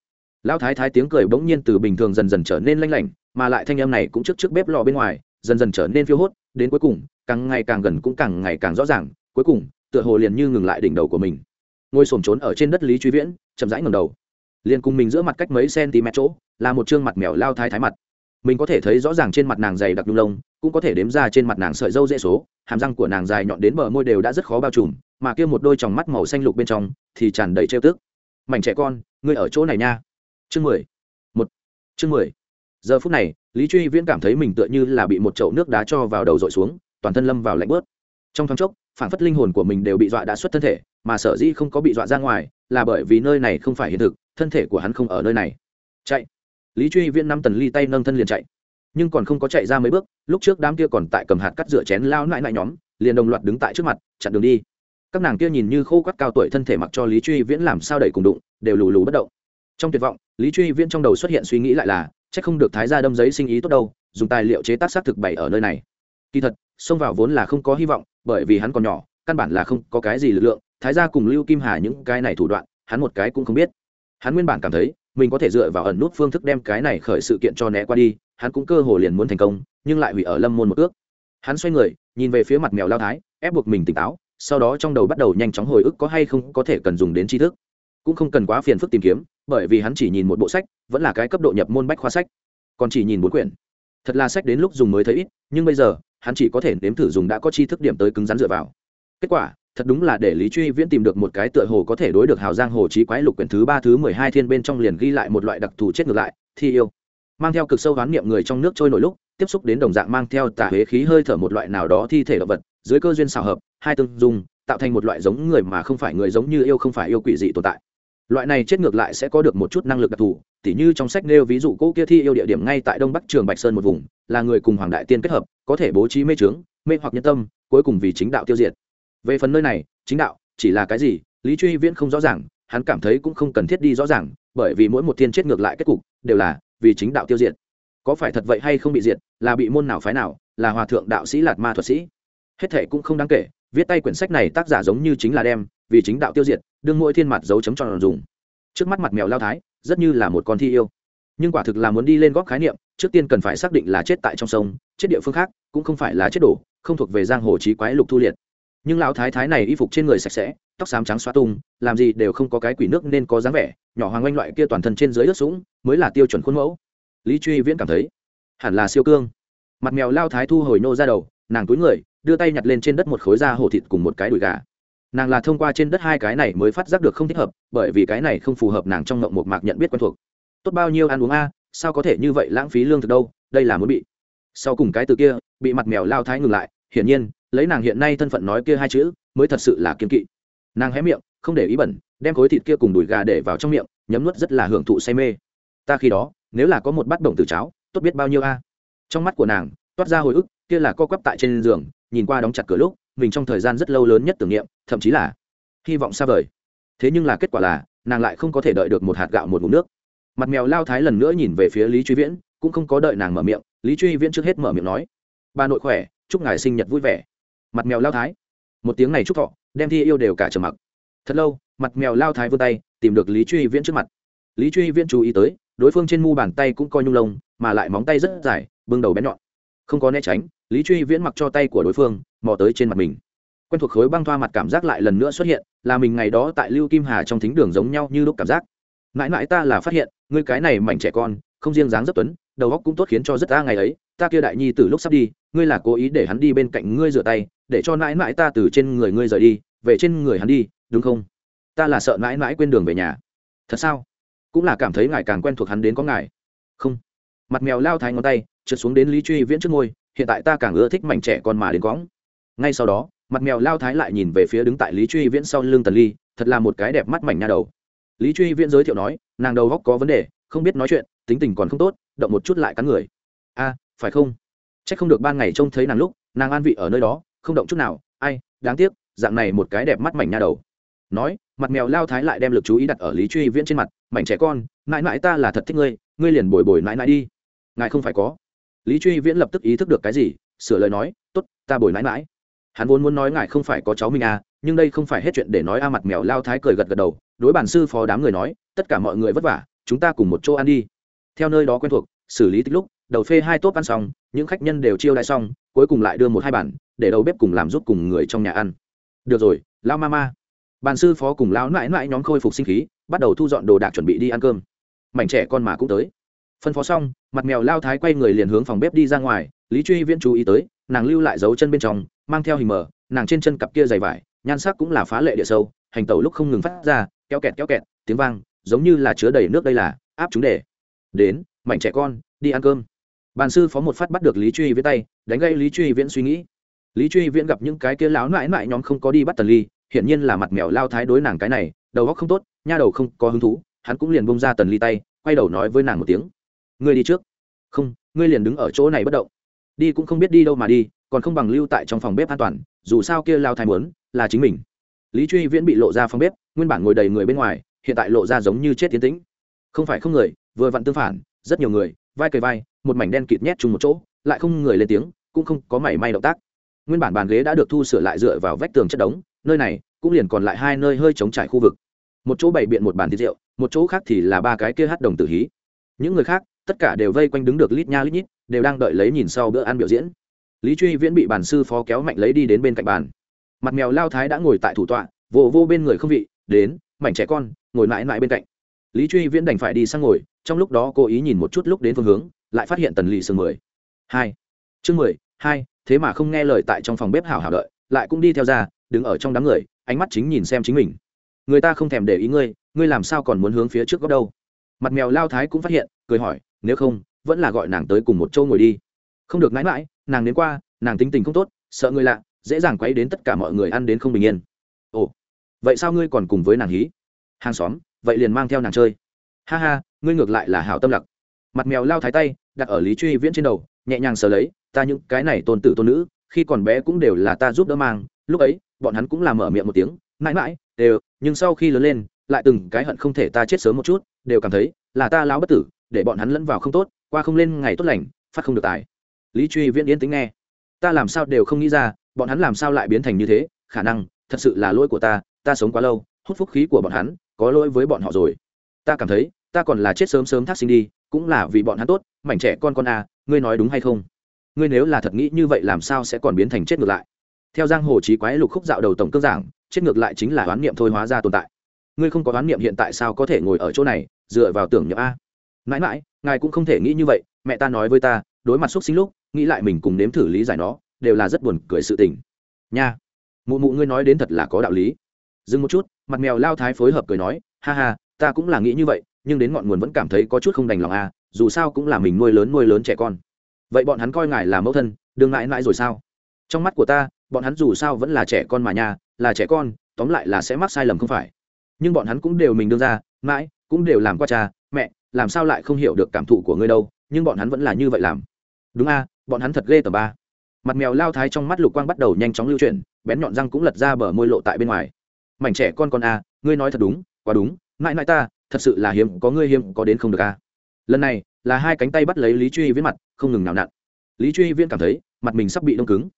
Lão thái thái tiếng cười bỗng nhiên từ bình thường dần dần trở nên lanh lảnh, mà lại thanh âm này cũng trước trước bếp lò bên ngoài, dần dần trở nên phiêu hốt, đến cuối cùng, càng ngày càng gần cũng càng ngày càng rõ ràng, cuối cùng, tựa hồ liền như ngừng lại đỉnh đầu của mình. Ngồi xổm trốn ở trên đất lý truy viễn, chậm rãi ngầm đầu. Liền cùng mình giữa mặt cách mấy cm chỗ, là một chương mặt mèo lao thái thái mặt. Mình có thể thấy rõ ràng trên mặt nàng dày đặc nhung lông, cũng có thể đếm ra trên mặt nàng sợi dâu dễ số, hàm răng của nàng dài nhọn đến bờ môi đều đã rất khó bao trùm mà kia một đôi tròng mắt màu xanh lục bên trong thì tràn đầy trêu tức. Mảnh trẻ con, ngươi ở chỗ này nha. Chương mười. Một. Chương mười. Giờ phút này, lý truy viễn cảm thấy mình tựa như là bị một chậu nước đá cho vào đầu dội xuống, toàn thân lâm vào lạnh bớt trong thoáng chốc, phản phất linh hồn của mình đều bị dọa đã xuất thân thể, mà sở dĩ không có bị dọa ra ngoài, là bởi vì nơi này không phải hiện thực, thân thể của hắn không ở nơi này. Chạy. Lý truy viễn năm tần ly tay nâng thân liền chạy. Nhưng còn không có chạy ra mấy bước, lúc trước đám kia còn tại cầm hạt cắt rửa chén lao nại nại nhóm, liền đồng loạt đứng tại trước mặt, chặn đường đi các nàng kia nhìn như khô quắt cao tuổi thân thể mặc cho lý truy viễn làm sao đẩy cùng đụng, đều lù lù bất động. Trong tuyệt vọng, lý truy viễn trong đầu xuất hiện suy nghĩ lại là c h ắ c không được thái ra đâm giấy sinh ý tốt đâu, dùng tài liệu chế tác xác thực bày ở nơi này. Kỳ thật, xông vào vốn là không có hy vọng, bởi vì hắn còn nhỏ, căn bản là không có cái gì lực lượng, thái ra cùng lưu kim hà những cái này thủ đoạn, hắn một cái cũng không biết. Hắn nguyên bản cảm thấy, mình có thể dựa vào ẩn nút phương thức đem cái này khởi sự kiện cho né qua đi, hắn cũng cơ hồ liền muốn thành công, nhưng lại hủy ở lâm môn một ước. Hắn xoay người, nhìn về phía mặt mèo lao thái, ép buộc mình tỉnh táo sau đó trong đầu bắt đầu nhanh chóng hồi ức có hay không có thể cần dùng đến tri thức. Cũng không cần quá phiền phức tìm kiếm, bởi vì hắn chỉ nhìn một bộ sách, vẫn là cái cấp độ nhập môn bách khoa sách. Còn chỉ nhìn bốn quyển. Thật là sách đến lúc dùng mới thấy ít, nhưng bây giờ, hắn chỉ có thể nếm thử dùng đã có tri thức điểm tới cứng rắn dựa vào. Kết quả, thật đúng là để lý truy viễn tìm được một cái tựa hồ có thể đối được hào giang hồ trí quái lục quyển thứ ba, thứ mười hai thiên bên trong liền ghi lại một loại đặc thù chết ngược lại, thi yêu. Mang theo cực sâu hoán niệm người trong nước trôi nổi lúc, tiếp xúc đến đồng dạng mang theo tà huế khí hơi thở một loại nào đó thi thể động vật, dưới cơ duyên xào hợp hai tương dung, tạo thành một loại giống người mà không phải người giống như yêu không phải yêu quỷ dị tồn tại. Loại này chết ngược lại sẽ có được một chút năng lực đặc thù, tỉ như trong sách nêu ví dụ cô kia thi yêu địa điểm ngay tại đông bắc trường bạch sơn một vùng, là người cùng hoàng đại tiên kết hợp, có thể bố trí mê trướng mê hoặc nhân tâm, cuối cùng vì chính đạo tiêu diệt. Về phần nơi này, chính đạo chỉ là cái gì, lý truy viễn không rõ ràng, hắn cảm thấy cũng không cần thiết đi rõ ràng, bởi vì mỗi một thiên chết ngược lại kết cục đều là vì chính đạo tiêu diệt. Có phải thật vậy hay không bị diệt, là bị môn nào phái nào, là hòa thượng đạo sĩ lạt ma thuật sĩ. Hết thệ cũng không đáng kể viết tay quyển sách này tác giả giống như chính là đem, vì chính đạo tiêu diệt, đương mỗi thiên mặt dấu chấm tròn dùng. Trước mắt mặt mèo lao thái, rất như là một con thi yêu. Nhưng quả thực là muốn đi lên góp khái niệm, trước tiên cần phải xác định là chết tại trong sông, chết địa phương khác, cũng không phải là chết đổ, không thuộc về giang hồ trí quái lục thu liệt. Nhưng lão thái thái này y phục trên người sạch sẽ, tóc xám trắng xoa tung, làm gì đều không có cái quỷ nước nên có dáng vẻ, nhỏ hoàng oanh loại kia toàn thân trên dưới ướt sũng, mới là tiêu chuẩn khuôn mẫu. Lý truy viễn cảm thấy, hẳn là siêu cương. Mặt mèo lao thái thu hồi nô ra đầu, nàng túi người đưa tay nhặt lên trên đất một khối da hổ thịt cùng một cái đùi gà. Nàng là thông qua trên đất hai cái này mới phát giác được không thích hợp, bởi vì cái này không phù hợp nàng trong ngộng một mạc nhận biết quen thuộc. Tốt bao nhiêu ăn uống a, sao có thể như vậy lãng phí lương thực đâu, đây là muốn bị. Sau cùng cái từ kia, bị mặt mèo lao thái ngừng lại, hiển nhiên, lấy nàng hiện nay thân phận nói kia hai chữ, mới thật sự là kiên kỵ. Nàng hé miệng, không để ý bẩn, đem khối thịt kia cùng đùi gà để vào trong miệng, nhấm nuốt rất là hưởng thụ say mê. Ta khi đó, nếu là có một bát đồng từ cháo, tốt biết bao nhiêu a. Trong mắt của nàng, toát ra hồi ức, kia là co quắp tại trên giường nhìn qua đóng chặt cửa lúc, mình trong thời gian rất lâu lớn nhất tưởng niệm, thậm chí là hy vọng xa vời. Thế nhưng là kết quả là, nàng lại không có thể đợi được một hạt gạo một ngụm nước. Mặt mèo lao thái lần nữa nhìn về phía lý truy viễn, cũng không có đợi nàng mở miệng, lý truy viễn trước hết mở miệng nói, bà nội khỏe, chúc ngài sinh nhật vui vẻ. Mặt mèo lao thái, một tiếng này chúc thọ, đem thi yêu đều cả trầm mặc. Thật lâu, mặt mèo lao thái vươn tay, tìm được lý truy viễn trước mặt. Lý truy viễn chú ý tới, đối phương trên mu bàn tay cũng coi nhung lông, mà lại móng tay rất dài, bưng đầu bén nhọn không có né tránh, lý truy viễn mặc cho tay của đối phương, mò tới trên mặt mình. Quen thuộc khối băng thoa mặt cảm giác lại lần nữa xuất hiện, là mình ngày đó tại lưu kim hà trong thính đường giống nhau như lúc cảm giác. Mãi mãi ta là phát hiện, ngươi cái này mảnh trẻ con, không riêng dáng rất tuấn, đầu óc cũng tốt khiến cho rất ta ngày ấy, ta kia đại nhi từ lúc sắp đi, ngươi là cố ý để hắn đi bên cạnh ngươi rửa tay, để cho mãi mãi ta từ trên người ngươi rời đi, về trên người hắn đi, đúng không? Ta là sợ mãi mãi quên đường về nhà. Thật sao? Cũng là cảm thấy ngài càng quen thuộc hắn đến có ngài. Không mặt mèo lao thái ngón tay, trượt xuống đến lý truy viễn trước ngôi, hiện tại ta càng ưa thích mảnh trẻ con mà đến cõng. Ngay sau đó, mặt mèo lao thái lại nhìn về phía đứng tại lý truy viễn sau lưng tần ly, thật là một cái đẹp mắt mảnh nha đầu. Lý truy viễn giới thiệu nói, nàng đầu góc có vấn đề, không biết nói chuyện, tính tình còn không tốt, động một chút lại cắn người. A, phải không? C h ắ c không được ban ngày trông thấy nàng lúc, nàng an vị ở nơi đó, không động chút nào, ai, đáng tiếc, dạng này một cái đẹp mắt mảnh nha đầu. Nói, mặt mèo lao thái lại đem lực chú ý đặt ở lý truy viễn trên mặt, mảnh trẻ con, mãi mãi ta là thật thích ngươi ngươi liền bồi bồi mãi mãi đi ngài không phải có. Lý truy viễn lập tức ý thức được cái gì, sửa lời nói t ố t ta bồi mãi mãi. Hắn vốn muốn nói ngài không phải có cháu mình à nhưng đây không phải hết chuyện để nói a mặt mèo lao thái cười gật gật đầu, đối bản sư phó đám người nói, tất cả mọi người vất vả, chúng ta cùng một chỗ ăn đi. Theo nơi đó quen thuộc, xử lý tích lúc, đầu phê hai tốp ăn xong, những khách nhân đều chiêu đãi xong, cuối cùng lại đưa một hai bản để đầu bếp cùng làm giúp cùng người trong nhà ăn. Được rồi, lao ma ma. Bàn sư phó cùng lao mãi mãi nhóm khôi phục sinh khí, bắt đầu thu dọn đồ đạc chuẩn bị đi ăn cơm. Mảnh trẻ con mà cũng tới phân phó xong, mặt mèo lao thái quay người liền hướng phòng bếp đi ra ngoài, lý truy viễn chú ý tới, nàng lưu lại dấu chân bên trong, mang theo hình mờ, nàng trên chân cặp kia dày vải, nhan sắc cũng là phá lệ địa sâu, hành tẩu lúc không ngừng phát ra, kéo kẹt kéo kẹt, tiếng vang, giống như là chứa đầy nước đây là, áp chúng để đến, mảnh trẻ con, đi ăn cơm. Bàn sư phó một phát bắt được lý truy viễn tay, đánh gây lý truy viễn suy nghĩ. Lý truy viễn gặp những cái kia láo mãi mãi nhóm không có đi bắt tần ly, hiển nhiên là mặt mèo lao thái đối nàng cái này, đầu óc không tốt, nha đầu không có hứng thú, hắn cũng liền bông ra tần ly tay, quay đầu nói với nàng một tiếng ngươi đi trước. Không, ngươi liền đứng ở chỗ này bất động. Đi cũng không biết đi đâu mà đi, còn không bằng lưu tại trong phòng bếp an toàn, dù sao kia lao thái muốn, là chính mình. Lý truy viễn bị lộ ra phòng bếp, nguyên bản ngồi đầy người bên ngoài, hiện tại lộ ra giống như chết tiến tĩnh. Không phải không người, vừa vặn tương phản, rất nhiều người, vai cầy vai, một mảnh đen kịt nhét chung một chỗ, lại không người lên tiếng, cũng không có mảy may động tác. Nguyên bản bàn ghế đã được thu sửa lại dựa vào vách tường chất đống, nơi này cũng liền còn lại hai nơi hơi chống trải khu vực. Một chỗ bày biện một bàn thịt rượu, một chỗ khác thì là ba cái kia hát đồng tử hí. Những người khác tất cả đều vây quanh đứng được lít nha lít nhít, đều đang đợi lấy nhìn sau bữa ăn biểu diễn. Lý truy viễn bị bản sư phó kéo mạnh lấy đi đến bên cạnh bàn. Mặt mèo lao thái đã ngồi tại thủ tọa, vô vô bên người không vị, đến, mảnh trẻ con, ngồi mãi mãi bên cạnh. Lý truy viễn đành phải đi sang ngồi, trong lúc đó cố ý nhìn một chút lúc đến phương hướng, lại phát hiện tần lì sương mười hai, chương mười, hai, thế mà không nghe lời tại trong phòng bếp hảo hảo đợi, lại cũng đi theo ra, đứng ở trong đám người, ánh mắt chính nhìn xem chính mình. Người ta không thèm để ý ngươi ngươi làm sao còn muốn hướng phía trước góc đâu? Mặt mèo lao thái cũng phát hiện, cười hỏi nếu không, vẫn là gọi nàng tới cùng một châu ngồi đi. Không được mãi mãi, nàng đến qua, nàng tính tình không tốt, sợ người lạ, dễ dàng quấy đến tất cả mọi người ăn đến không bình yên. Ồ, vậy sao ngươi còn cùng với nàng hí? Hàng xóm, vậy liền mang theo nàng chơi. Ha ha, ngươi ngược lại là hảo tâm lặc. Mặt mèo lao thái tay, đặt ở lý truy viễn trên đầu, nhẹ nhàng sờ lấy, ta những cái này tôn tử tôn nữ, khi còn bé cũng đều là ta giúp đỡ mang. Lúc ấy, bọn hắn cũng làm mở miệng một tiếng mãi mãi, đều, nhưng sau khi lớn lên, lại từng cái hận không thể ta chết sớm một chút, đều cảm thấy là ta lão bất tử để bọn hắn lẫn vào không tốt qua không lên ngày tốt lành phát không được tài. Lý truy viễn yên tính nghe. Ta làm sao đều không nghĩ ra bọn hắn làm sao lại biến thành như thế khả năng thật sự là lỗi của ta ta sống quá lâu hút phúc khí của bọn hắn có lỗi với bọn họ rồi. Ta cảm thấy ta còn là chết sớm sớm thác sinh đi cũng là vì bọn hắn tốt mảnh trẻ con con à, ngươi nói đúng hay không? Ngươi nếu là thật nghĩ như vậy làm sao sẽ còn biến thành chết ngược lại? Theo giang hồ trí quái lục khúc dạo đầu tổng cương giảng chết ngược lại chính là oán niệm thôi hóa ra tồn tại. Ngươi không có oán niệm hiện tại sao có thể ngồi ở chỗ này dựa vào tưởng nhậm a? Mãi mãi, ngài cũng không thể nghĩ như vậy, mẹ ta nói với ta, đối mặt xúc sinh lúc, nghĩ lại mình cùng nếm thử lý giải nó, đều là rất buồn cười sự tình. Nha, mụ mụ ngươi nói đến thật là có đạo lý. Dừng một chút, mặt mèo lao thái phối hợp cười nói, ha ha, ta cũng là nghĩ như vậy, nhưng đến ngọn nguồn vẫn cảm thấy có chút không đành lòng à dù sao cũng là mình nuôi lớn nuôi lớn trẻ con. Vậy bọn hắn coi ngài là mẫu thân đương mãi mãi rồi sao? Trong mắt của ta, bọn hắn dù sao vẫn là trẻ con mà nha, là trẻ con, tóm lại là sẽ mắc sai lầm không phải. Nhưng bọn hắn cũng đều mình đương ra, mãi, cũng đều làm qua cha, mẹ làm sao lại không hiểu được cảm thụ của ngươi đâu, nhưng bọn hắn vẫn là như vậy làm. Đúng a, bọn hắn thật ghê tởm ba. Mặt mèo lao thái trong mắt lục quang bắt đầu nhanh chóng lưu chuyển, bén nhọn răng cũng lật ra bờ môi lộ tại bên ngoài. Mảnh trẻ con con a, ngươi nói thật đúng, quá đúng, mãi mãi ta, thật sự là hiếm, có ngươi hiếm, có đến không được a. Lần này, là hai cánh tay bắt lấy lý truy viễn mặt, không ngừng nào nặn. Lý truy viễn cảm thấy, mặt mình sắp bị đông cứng.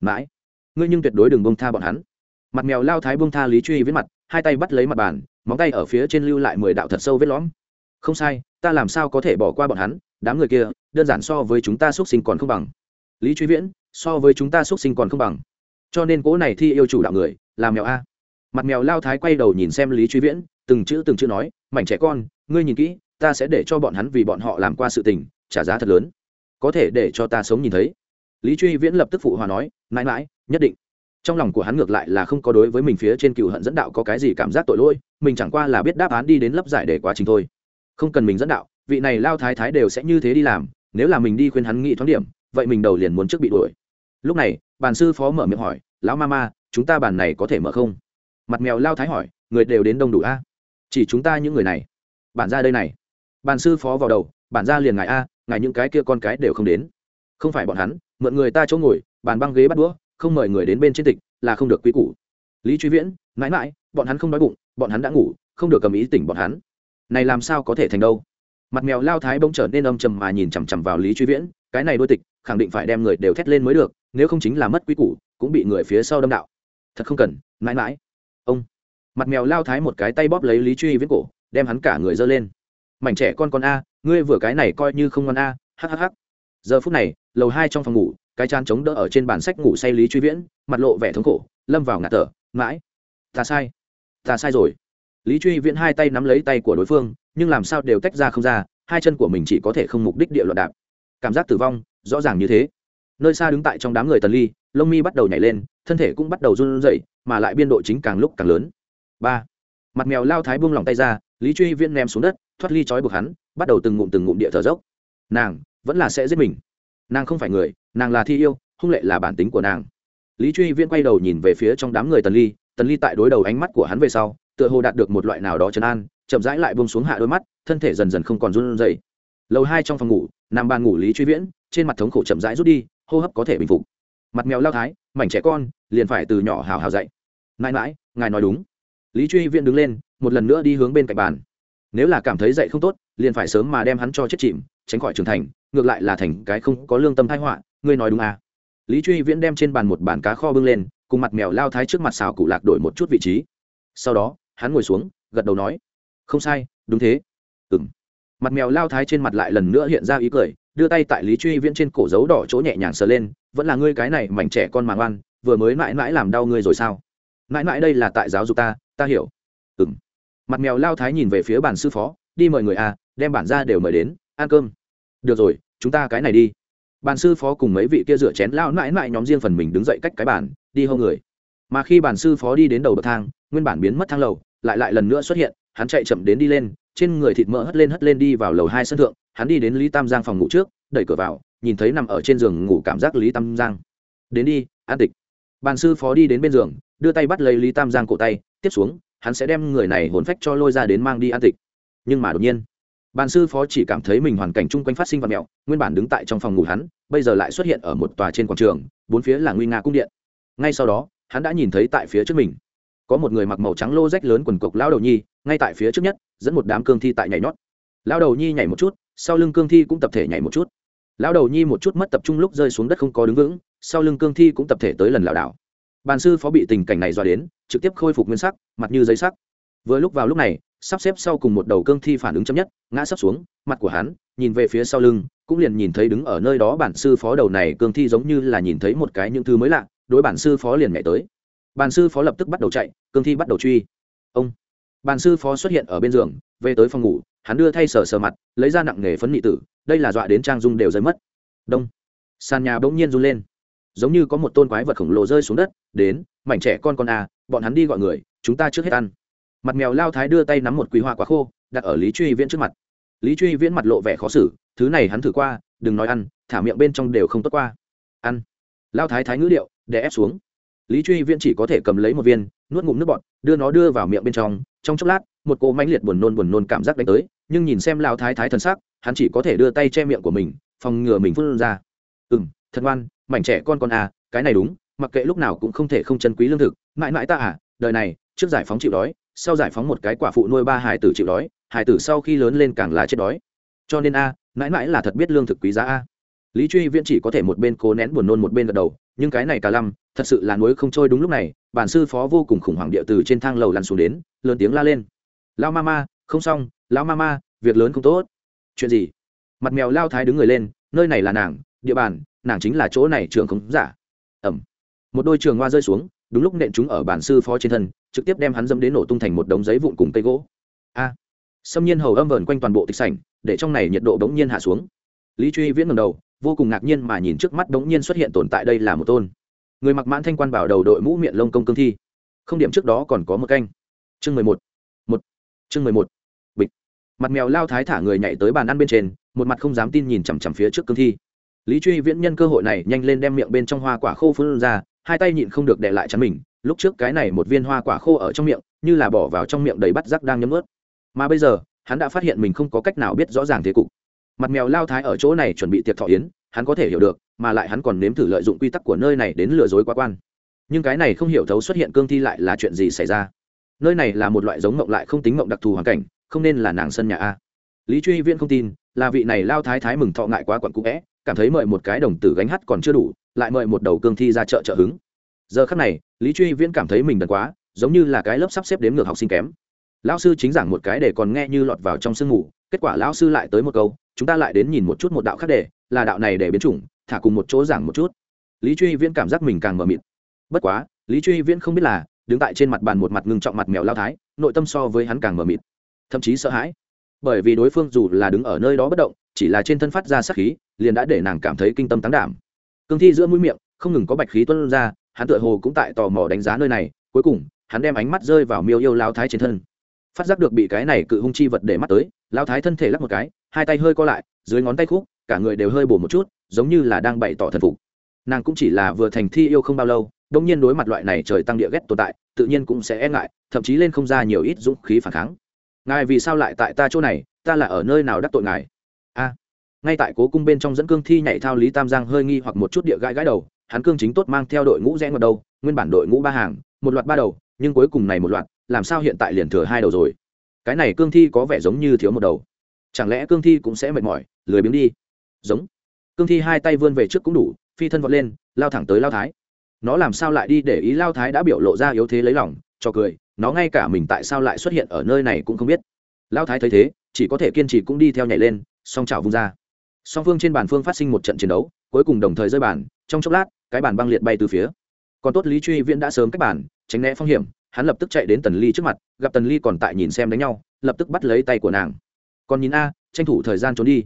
Mãi, ngươi nhưng tuyệt đối đừng bông tha bọn hắn. Mặt mèo lao thái bông tha lý truy viễn mặt, hai tay bắt lấy mặt bàn, móng tay ở phía trên lưu lại mười đạo thật sâu vết lõm không sai, ta làm sao có thể bỏ qua bọn hắn, đám người kia, đơn giản so với chúng ta xuất sinh còn không bằng. Lý truy viễn, so với chúng ta xuất sinh còn không bằng. Cho nên cố này thi yêu chủ đạo người làm mèo a. Mặt mèo lao thái quay đầu nhìn xem lý truy viễn, từng chữ từng chữ nói, mảnh trẻ con, ngươi nhìn kỹ, ta sẽ để cho bọn hắn vì bọn họ làm qua sự tình, trả giá thật lớn. Có thể để cho ta sống nhìn thấy. Lý truy viễn lập tức phụ hòa nói, mãi mãi, nhất định. Trong lòng của hắn ngược lại là không có đối với mình phía trên cựu hận dẫn đạo có cái gì cảm giác tội lỗi, mình chẳng qua là biết đáp án đi đến lấp giải để quá trình thôi không cần mình dẫn đạo, vị này lao thái thái đều sẽ như thế đi làm, nếu là mình đi khuyên hắn nghĩ thoáng điểm, vậy mình đầu liền muốn trước bị đuổi. Lúc này, bàn sư phó mở miệng hỏi, lão ma ma, chúng ta bàn này có thể mở không? Mặt mèo lao thái hỏi, người đều đến đông đủ a? Chỉ chúng ta những người này. Bản ra đây này. Bàn sư phó vào đầu bản ra liền ngài a, ngài những cái kia con cái đều không đến. Không phải bọn hắn, mượn người ta chỗ ngồi, bàn băng ghế bắt đũa, không mời người đến bên trên tịch, là không được quý củ. Lý truy viễn, mãi mãi, bọn hắn không đói bụng, bọn hắn đã ngủ, không được cầm ý tỉnh bọn hắn này làm sao có thể thành đâu? Mặt mèo lao thái bỗng trở nên âm trầm mà nhìn chằm chằm vào lý truy viễn, cái này đôi tịch, khẳng định phải đem người đều thét lên mới được, nếu không chính là mất quý củ, cũng bị người phía sau đâm đạo. Thật không cần, mãi mãi. Ông. Mặt mèo lao thái một cái tay bóp lấy lý truy viễn cổ, đem hắn cả người giơ lên. Mảnh trẻ con con a, ngươi vừa cái này coi như không ngon a hhh giờ phút này, lầu hai trong phòng ngủ, cái chán chống đỡ ở trên bàn sách ngủ say lý truy viễn, mặt lộ vẻ thống khổ, lâm vào ngạt thở, mãi. Ta sai. Ta sai rồi lý truy viễn hai tay nắm lấy tay của đối phương, nhưng làm sao đều tách ra không ra, hai chân của mình chỉ có thể không mục đích địa loạn đạp. Cảm giác tử vong, rõ ràng như thế. Nơi xa đứng tại trong đám người tần ly, lông mi bắt đầu nhảy lên, thân thể cũng bắt đầu run rẩy, mà lại biên độ chính càng lúc càng lớn. Ba. Mặt mèo lao thái buông lỏng tay ra, lý truy viễn ném xuống đất, thoát ly trói buộc hắn, bắt đầu từng ngụm từng ngụm địa thở dốc. Nàng, vẫn là sẽ giết mình. Nàng không phải người, nàng là thi yêu, hung lệ là bản tính của nàng. Lý truy viễn quay đầu nhìn về phía trong đám người tần ly tần ly tại đối đầu ánh mắt của hắn về sau tựa hồ đạt được một loại nào đó trấn an, chậm rãi lại buông xuống hạ đôi mắt, thân thể dần dần không còn run rẩy. Lầu hai trong phòng ngủ, nằm bàn ngủ lý truy viễn, trên mặt thống khổ chậm rãi rút đi, hô hấp có thể bình phục. Mặt mèo lao thái, mảnh trẻ con, liền phải từ nhỏ hào hào dậy mãi mãi, ngài nói đúng. Lý truy viễn đứng lên, một lần nữa đi hướng bên cạnh bàn. Nếu là cảm thấy dậy không tốt, liền phải sớm mà đem hắn cho chết chìm, tránh khỏi trưởng thành, ngược lại là thành cái không có lương tâm thái họa, ngươi nói đúng à? Lý truy viễn đem trên bàn một bàn cá kho bưng lên, cùng mặt mèo lao thái trước mặt xào cụ lạc đổi một chút vị trí. Sau đó hắn ngồi xuống, gật đầu nói, không sai, đúng thế. Ừng mặt mèo lao thái trên mặt lại lần nữa hiện ra ý cười, đưa tay tại lý truy viễn trên cổ dấu đỏ chỗ nhẹ nhàng sờ lên, vẫn là ngươi cái này mảnh trẻ con màng oan, vừa mới mãi mãi làm đau ngươi rồi sao? Mãi mãi đây là tại giáo dục ta ta hiểu. Ừng mặt mèo lao thái nhìn về phía bàn sư phó, đi mời người à đem bản ra đều mời đến, ăn cơm. Được rồi, chúng ta cái này đi. Bàn sư phó cùng mấy vị kia rửa chén lao mãi mãi nhóm riêng phần mình đứng dậy cách cái bàn, đi hô người. Mà khi bàn sư phó đi đến đầu bậc thang, nguyên bản biến mất thang lầu lại lại lần nữa xuất hiện, hắn chạy chậm đến đi lên, trên người thịt mỡ hất lên hất lên đi vào lầu hai sân thượng, hắn đi đến lý tam giang phòng ngủ trước, đẩy cửa vào, nhìn thấy nằm ở trên giường ngủ cảm giác lý tam giang. Đến đi, an tịch. Bàn sư phó đi đến bên giường, đưa tay bắt lấy lý tam giang cổ tay, tiếp xuống, hắn sẽ đem người này hồn phách cho lôi ra đến mang đi an tịch. Nhưng mà đột nhiên, bàn sư phó chỉ cảm thấy mình hoàn cảnh chung quanh phát sinh vật mẹo, nguyên bản đứng tại trong phòng ngủ hắn, bây giờ lại xuất hiện ở một tòa trên quảng trường, bốn phía là nguy nga cung điện. Ngay sau đó, hắn đã nhìn thấy tại phía trước mình có một người mặc màu trắng lô rách lớn quần cộc lao đầu nhi, ngay tại phía trước nhất, dẫn một đám cương thi tại nhảy nhót. Lao đầu nhi nhảy một chút, sau lưng cương thi cũng tập thể nhảy một chút. Lao đầu nhi một chút mất tập trung lúc rơi xuống đất không có đứng vững, sau lưng cương thi cũng tập thể tới lần lảo đảo. Bàn sư phó bị tình cảnh này dọa đến, trực tiếp khôi phục nguyên sắc, mặt như giấy sắc. Vừa lúc vào lúc này, sắp xếp sau cùng một đầu cương thi phản ứng chậm nhất, ngã sắp xuống, mặt của hắn, nhìn về phía sau lưng, cũng liền nhìn thấy đứng ở nơi đó bản sư phó đầu này cương thi giống như là nhìn thấy một cái những thứ mới lạ, đối bản sư phó liền nhảy tới bàn sư phó lập tức bắt đầu chạy, cương thi bắt đầu truy. Ông, bàn sư phó xuất hiện ở bên giường, về tới phòng ngủ, hắn đưa thay sờ sờ mặt, lấy ra nặng nghề phấn nị tử, đây là dọa đến trang dung đều rơi mất. Đông, sàn nhà bỗng nhiên run lên. Giống như có một tôn quái vật khổng lồ rơi xuống đất, đến, mảnh trẻ con con à bọn hắn đi gọi người, chúng ta trước hết ăn. Mặt mèo lao thái đưa tay nắm một quý hoa quả khô, đặt ở lý truy viễn trước mặt. Lý truy viễn mặt lộ vẻ khó xử, thứ này hắn thử qua, đừng nói ăn, thả miệng bên trong đều không tốt qua. Ăn. Lao thái thái ngữ điệu để ép xuống lý truy viễn chỉ có thể cầm lấy một viên, nuốt ngụm nước bọt, đưa nó đưa vào miệng bên trong. Trong chốc lát, một cô mãnh liệt buồn nôn buồn nôn cảm giác đánh tới, nhưng nhìn xem lao thái thái thần sắc, hắn chỉ có thể đưa tay che miệng của mình, phòng ngừa mình phun ra. Ừ m thật ngoan, mảnh trẻ con con à cái này đúng, mặc kệ lúc nào cũng không thể không chân quý lương thực. Mãi mãi ta à đời này, trước giải phóng chịu đói, sau giải phóng một cái quả phụ nuôi ba hải tử chịu đói hải tử sau khi lớn lên càng là chết đói. Cho nên a, mãi mãi là thật biết lương thực quý giá a lý truy viễn chỉ có thể một bên cố nén buồn nôn một bên gật đầu, nhưng cái này cả lăm, thật sự là núi không trôi đúng lúc này, bản sư phó vô cùng khủng hoảng địa từ trên thang lầu lăn xuống đến, lớn tiếng la lên. Lao ma ma, không xong lao ma ma, việc lớn không tốt. Chuyện gì? Mặt mèo lao thái đứng người lên, nơi này là nàng, địa bàn, nàng chính là chỗ này trường không giả. Ẩm một đôi trường hoa rơi xuống, đúng lúc nện chúng ở bản sư phó trên thân, trực tiếp đem hắn dẫm đến nổ tung thành một đống giấy vụn cùng cây gỗ. A. Xâm nhiên hầu âm vờn quanh toàn bộ tịch sảnh, để trong này nhiệt độ bỗng nhiên hạ xuống. Lý truy viễn ngầm đầu vô cùng ngạc nhiên mà nhìn trước mắt bỗng nhiên xuất hiện tồn tại đây là một tôn. Người mặc mãn thanh quan bảo đầu đội mũ miệng lông công cương thi. Không điểm trước đó còn có một canh. Chương mười một. Một. Chương mười một. Bịch. Mặt mèo lao thái thả người nhảy tới bàn ăn bên trên, một mặt không dám tin nhìn chằm chằm phía trước cương thi. Lý truy viễn nhân cơ hội này nhanh lên đem miệng bên trong hoa quả khô phun ra, hai tay nhịn không được để lại chắn mình, lúc trước cái này một viên hoa quả khô ở trong miệng, như là bỏ vào trong miệng đầy bắt rắc đang nhấm ướt. Mà bây giờ, hắn đã phát hiện mình không có cách nào biết rõ ràng thế cục mặt mèo lao thái ở chỗ này chuẩn bị tiệc thọ yến, hắn có thể hiểu được, mà lại hắn còn nếm thử lợi dụng quy tắc của nơi này đến lừa dối quá quan. Nhưng cái này không hiểu thấu xuất hiện cương thi lại là chuyện gì xảy ra. Nơi này là một loại giống mộng lại không tính mộng đặc thù hoàn cảnh, không nên là nàng sân nhà a. Lý truy viễn không tin, là vị này lao thái thái mừng thọ ngại quá quặn cũ vẽ cảm thấy mời một cái đồng tử gánh hát còn chưa đủ, lại mời một đầu cương thi ra chợ trợ hứng. Giờ khắc này, lý truy viễn cảm thấy mình đần quá, giống như là cái lớp sắp xếp đếm ngược học sinh kém. Lão sư chính giảng một cái để còn nghe như lọt vào trong sương ngủ kết quả lão sư lại tới một câu chúng ta lại đến nhìn một chút một đạo khác để là đạo này để biến chủng, thả cùng một chỗ giảng một chút. Lý truy viễn cảm giác mình càng mờ mịt. Bất quá, lý truy viễn không biết là, đứng tại trên mặt bàn một mặt ngưng trọng mặt mèo lao thái, nội tâm so với hắn càng mờ mịt, thậm chí sợ hãi. Bởi vì đối phương dù là đứng ở nơi đó bất động, chỉ là trên thân phát ra sắc khí, liền đã để nàng cảm thấy kinh tâm tán đảm. Cương thi giữa mũi miệng, không ngừng có bạch khí tuân ra, hắn tựa hồ cũng tại tò mò đánh giá nơi này, cuối cùng, hắn đem ánh mắt rơi vào miêu yêu lao thái trên thân. Phát giác được bị cái này cự hung chi vật để mắt tới, lao thái thân thể lắc một cái hai tay hơi co lại, dưới ngón tay khúc, cả người đều hơi bổ một chút, giống như là đang bày tỏ thần phục. Nàng cũng chỉ là vừa thành thi yêu không bao lâu đông nhiên đối mặt loại này trời tăng địa ghét tồn tại, tự nhiên cũng sẽ e ngại, thậm chí lên không ra nhiều ít dũng khí phản kháng. Ngài vì sao lại tại ta chỗ này, ta là ở nơi nào đắc tội ngài? A. Ngay tại cố cung bên trong dẫn cương thi nhảy thao lý tam giang hơi nghi hoặc một chút địa gãi gãi đầu, hắn cương chính tốt mang theo đội ngũ rẽ ngọt đầu, nguyên bản đội ngũ ba hàng, một loạt ba đầu, nhưng cuối cùng này một loạt, làm sao hiện tại liền thừa hai đầu rồi? Cái này cương thi có vẻ giống như thiếu một đầu chẳng lẽ cương thi cũng sẽ mệt mỏi, lười biếng đi? Giống. Cương thi hai tay vươn về trước cũng đủ, phi thân vọt lên, lao thẳng tới lao thái. Nó làm sao lại đi để ý lao thái đã biểu lộ ra yếu thế lấy lòng, cho cười, nó ngay cả mình tại sao lại xuất hiện ở nơi này cũng không biết. Lao thái thấy thế, chỉ có thể kiên trì cũng đi theo nhảy lên, song chảo vung ra. Song phương trên bàn phương phát sinh một trận chiến đấu, cuối cùng đồng thời rơi bàn, trong chốc lát, cái bàn băng liệt bay từ phía. Còn tốt lý truy viễn đã sớm cách bàn, tránh né phong hiểm, hắn lập tức chạy đến tần ly trước mặt, gặp tần ly còn tại nhìn xem đánh nhau, lập tức bắt lấy tay của nàng còn nhìn a, tranh thủ thời gian trốn đi.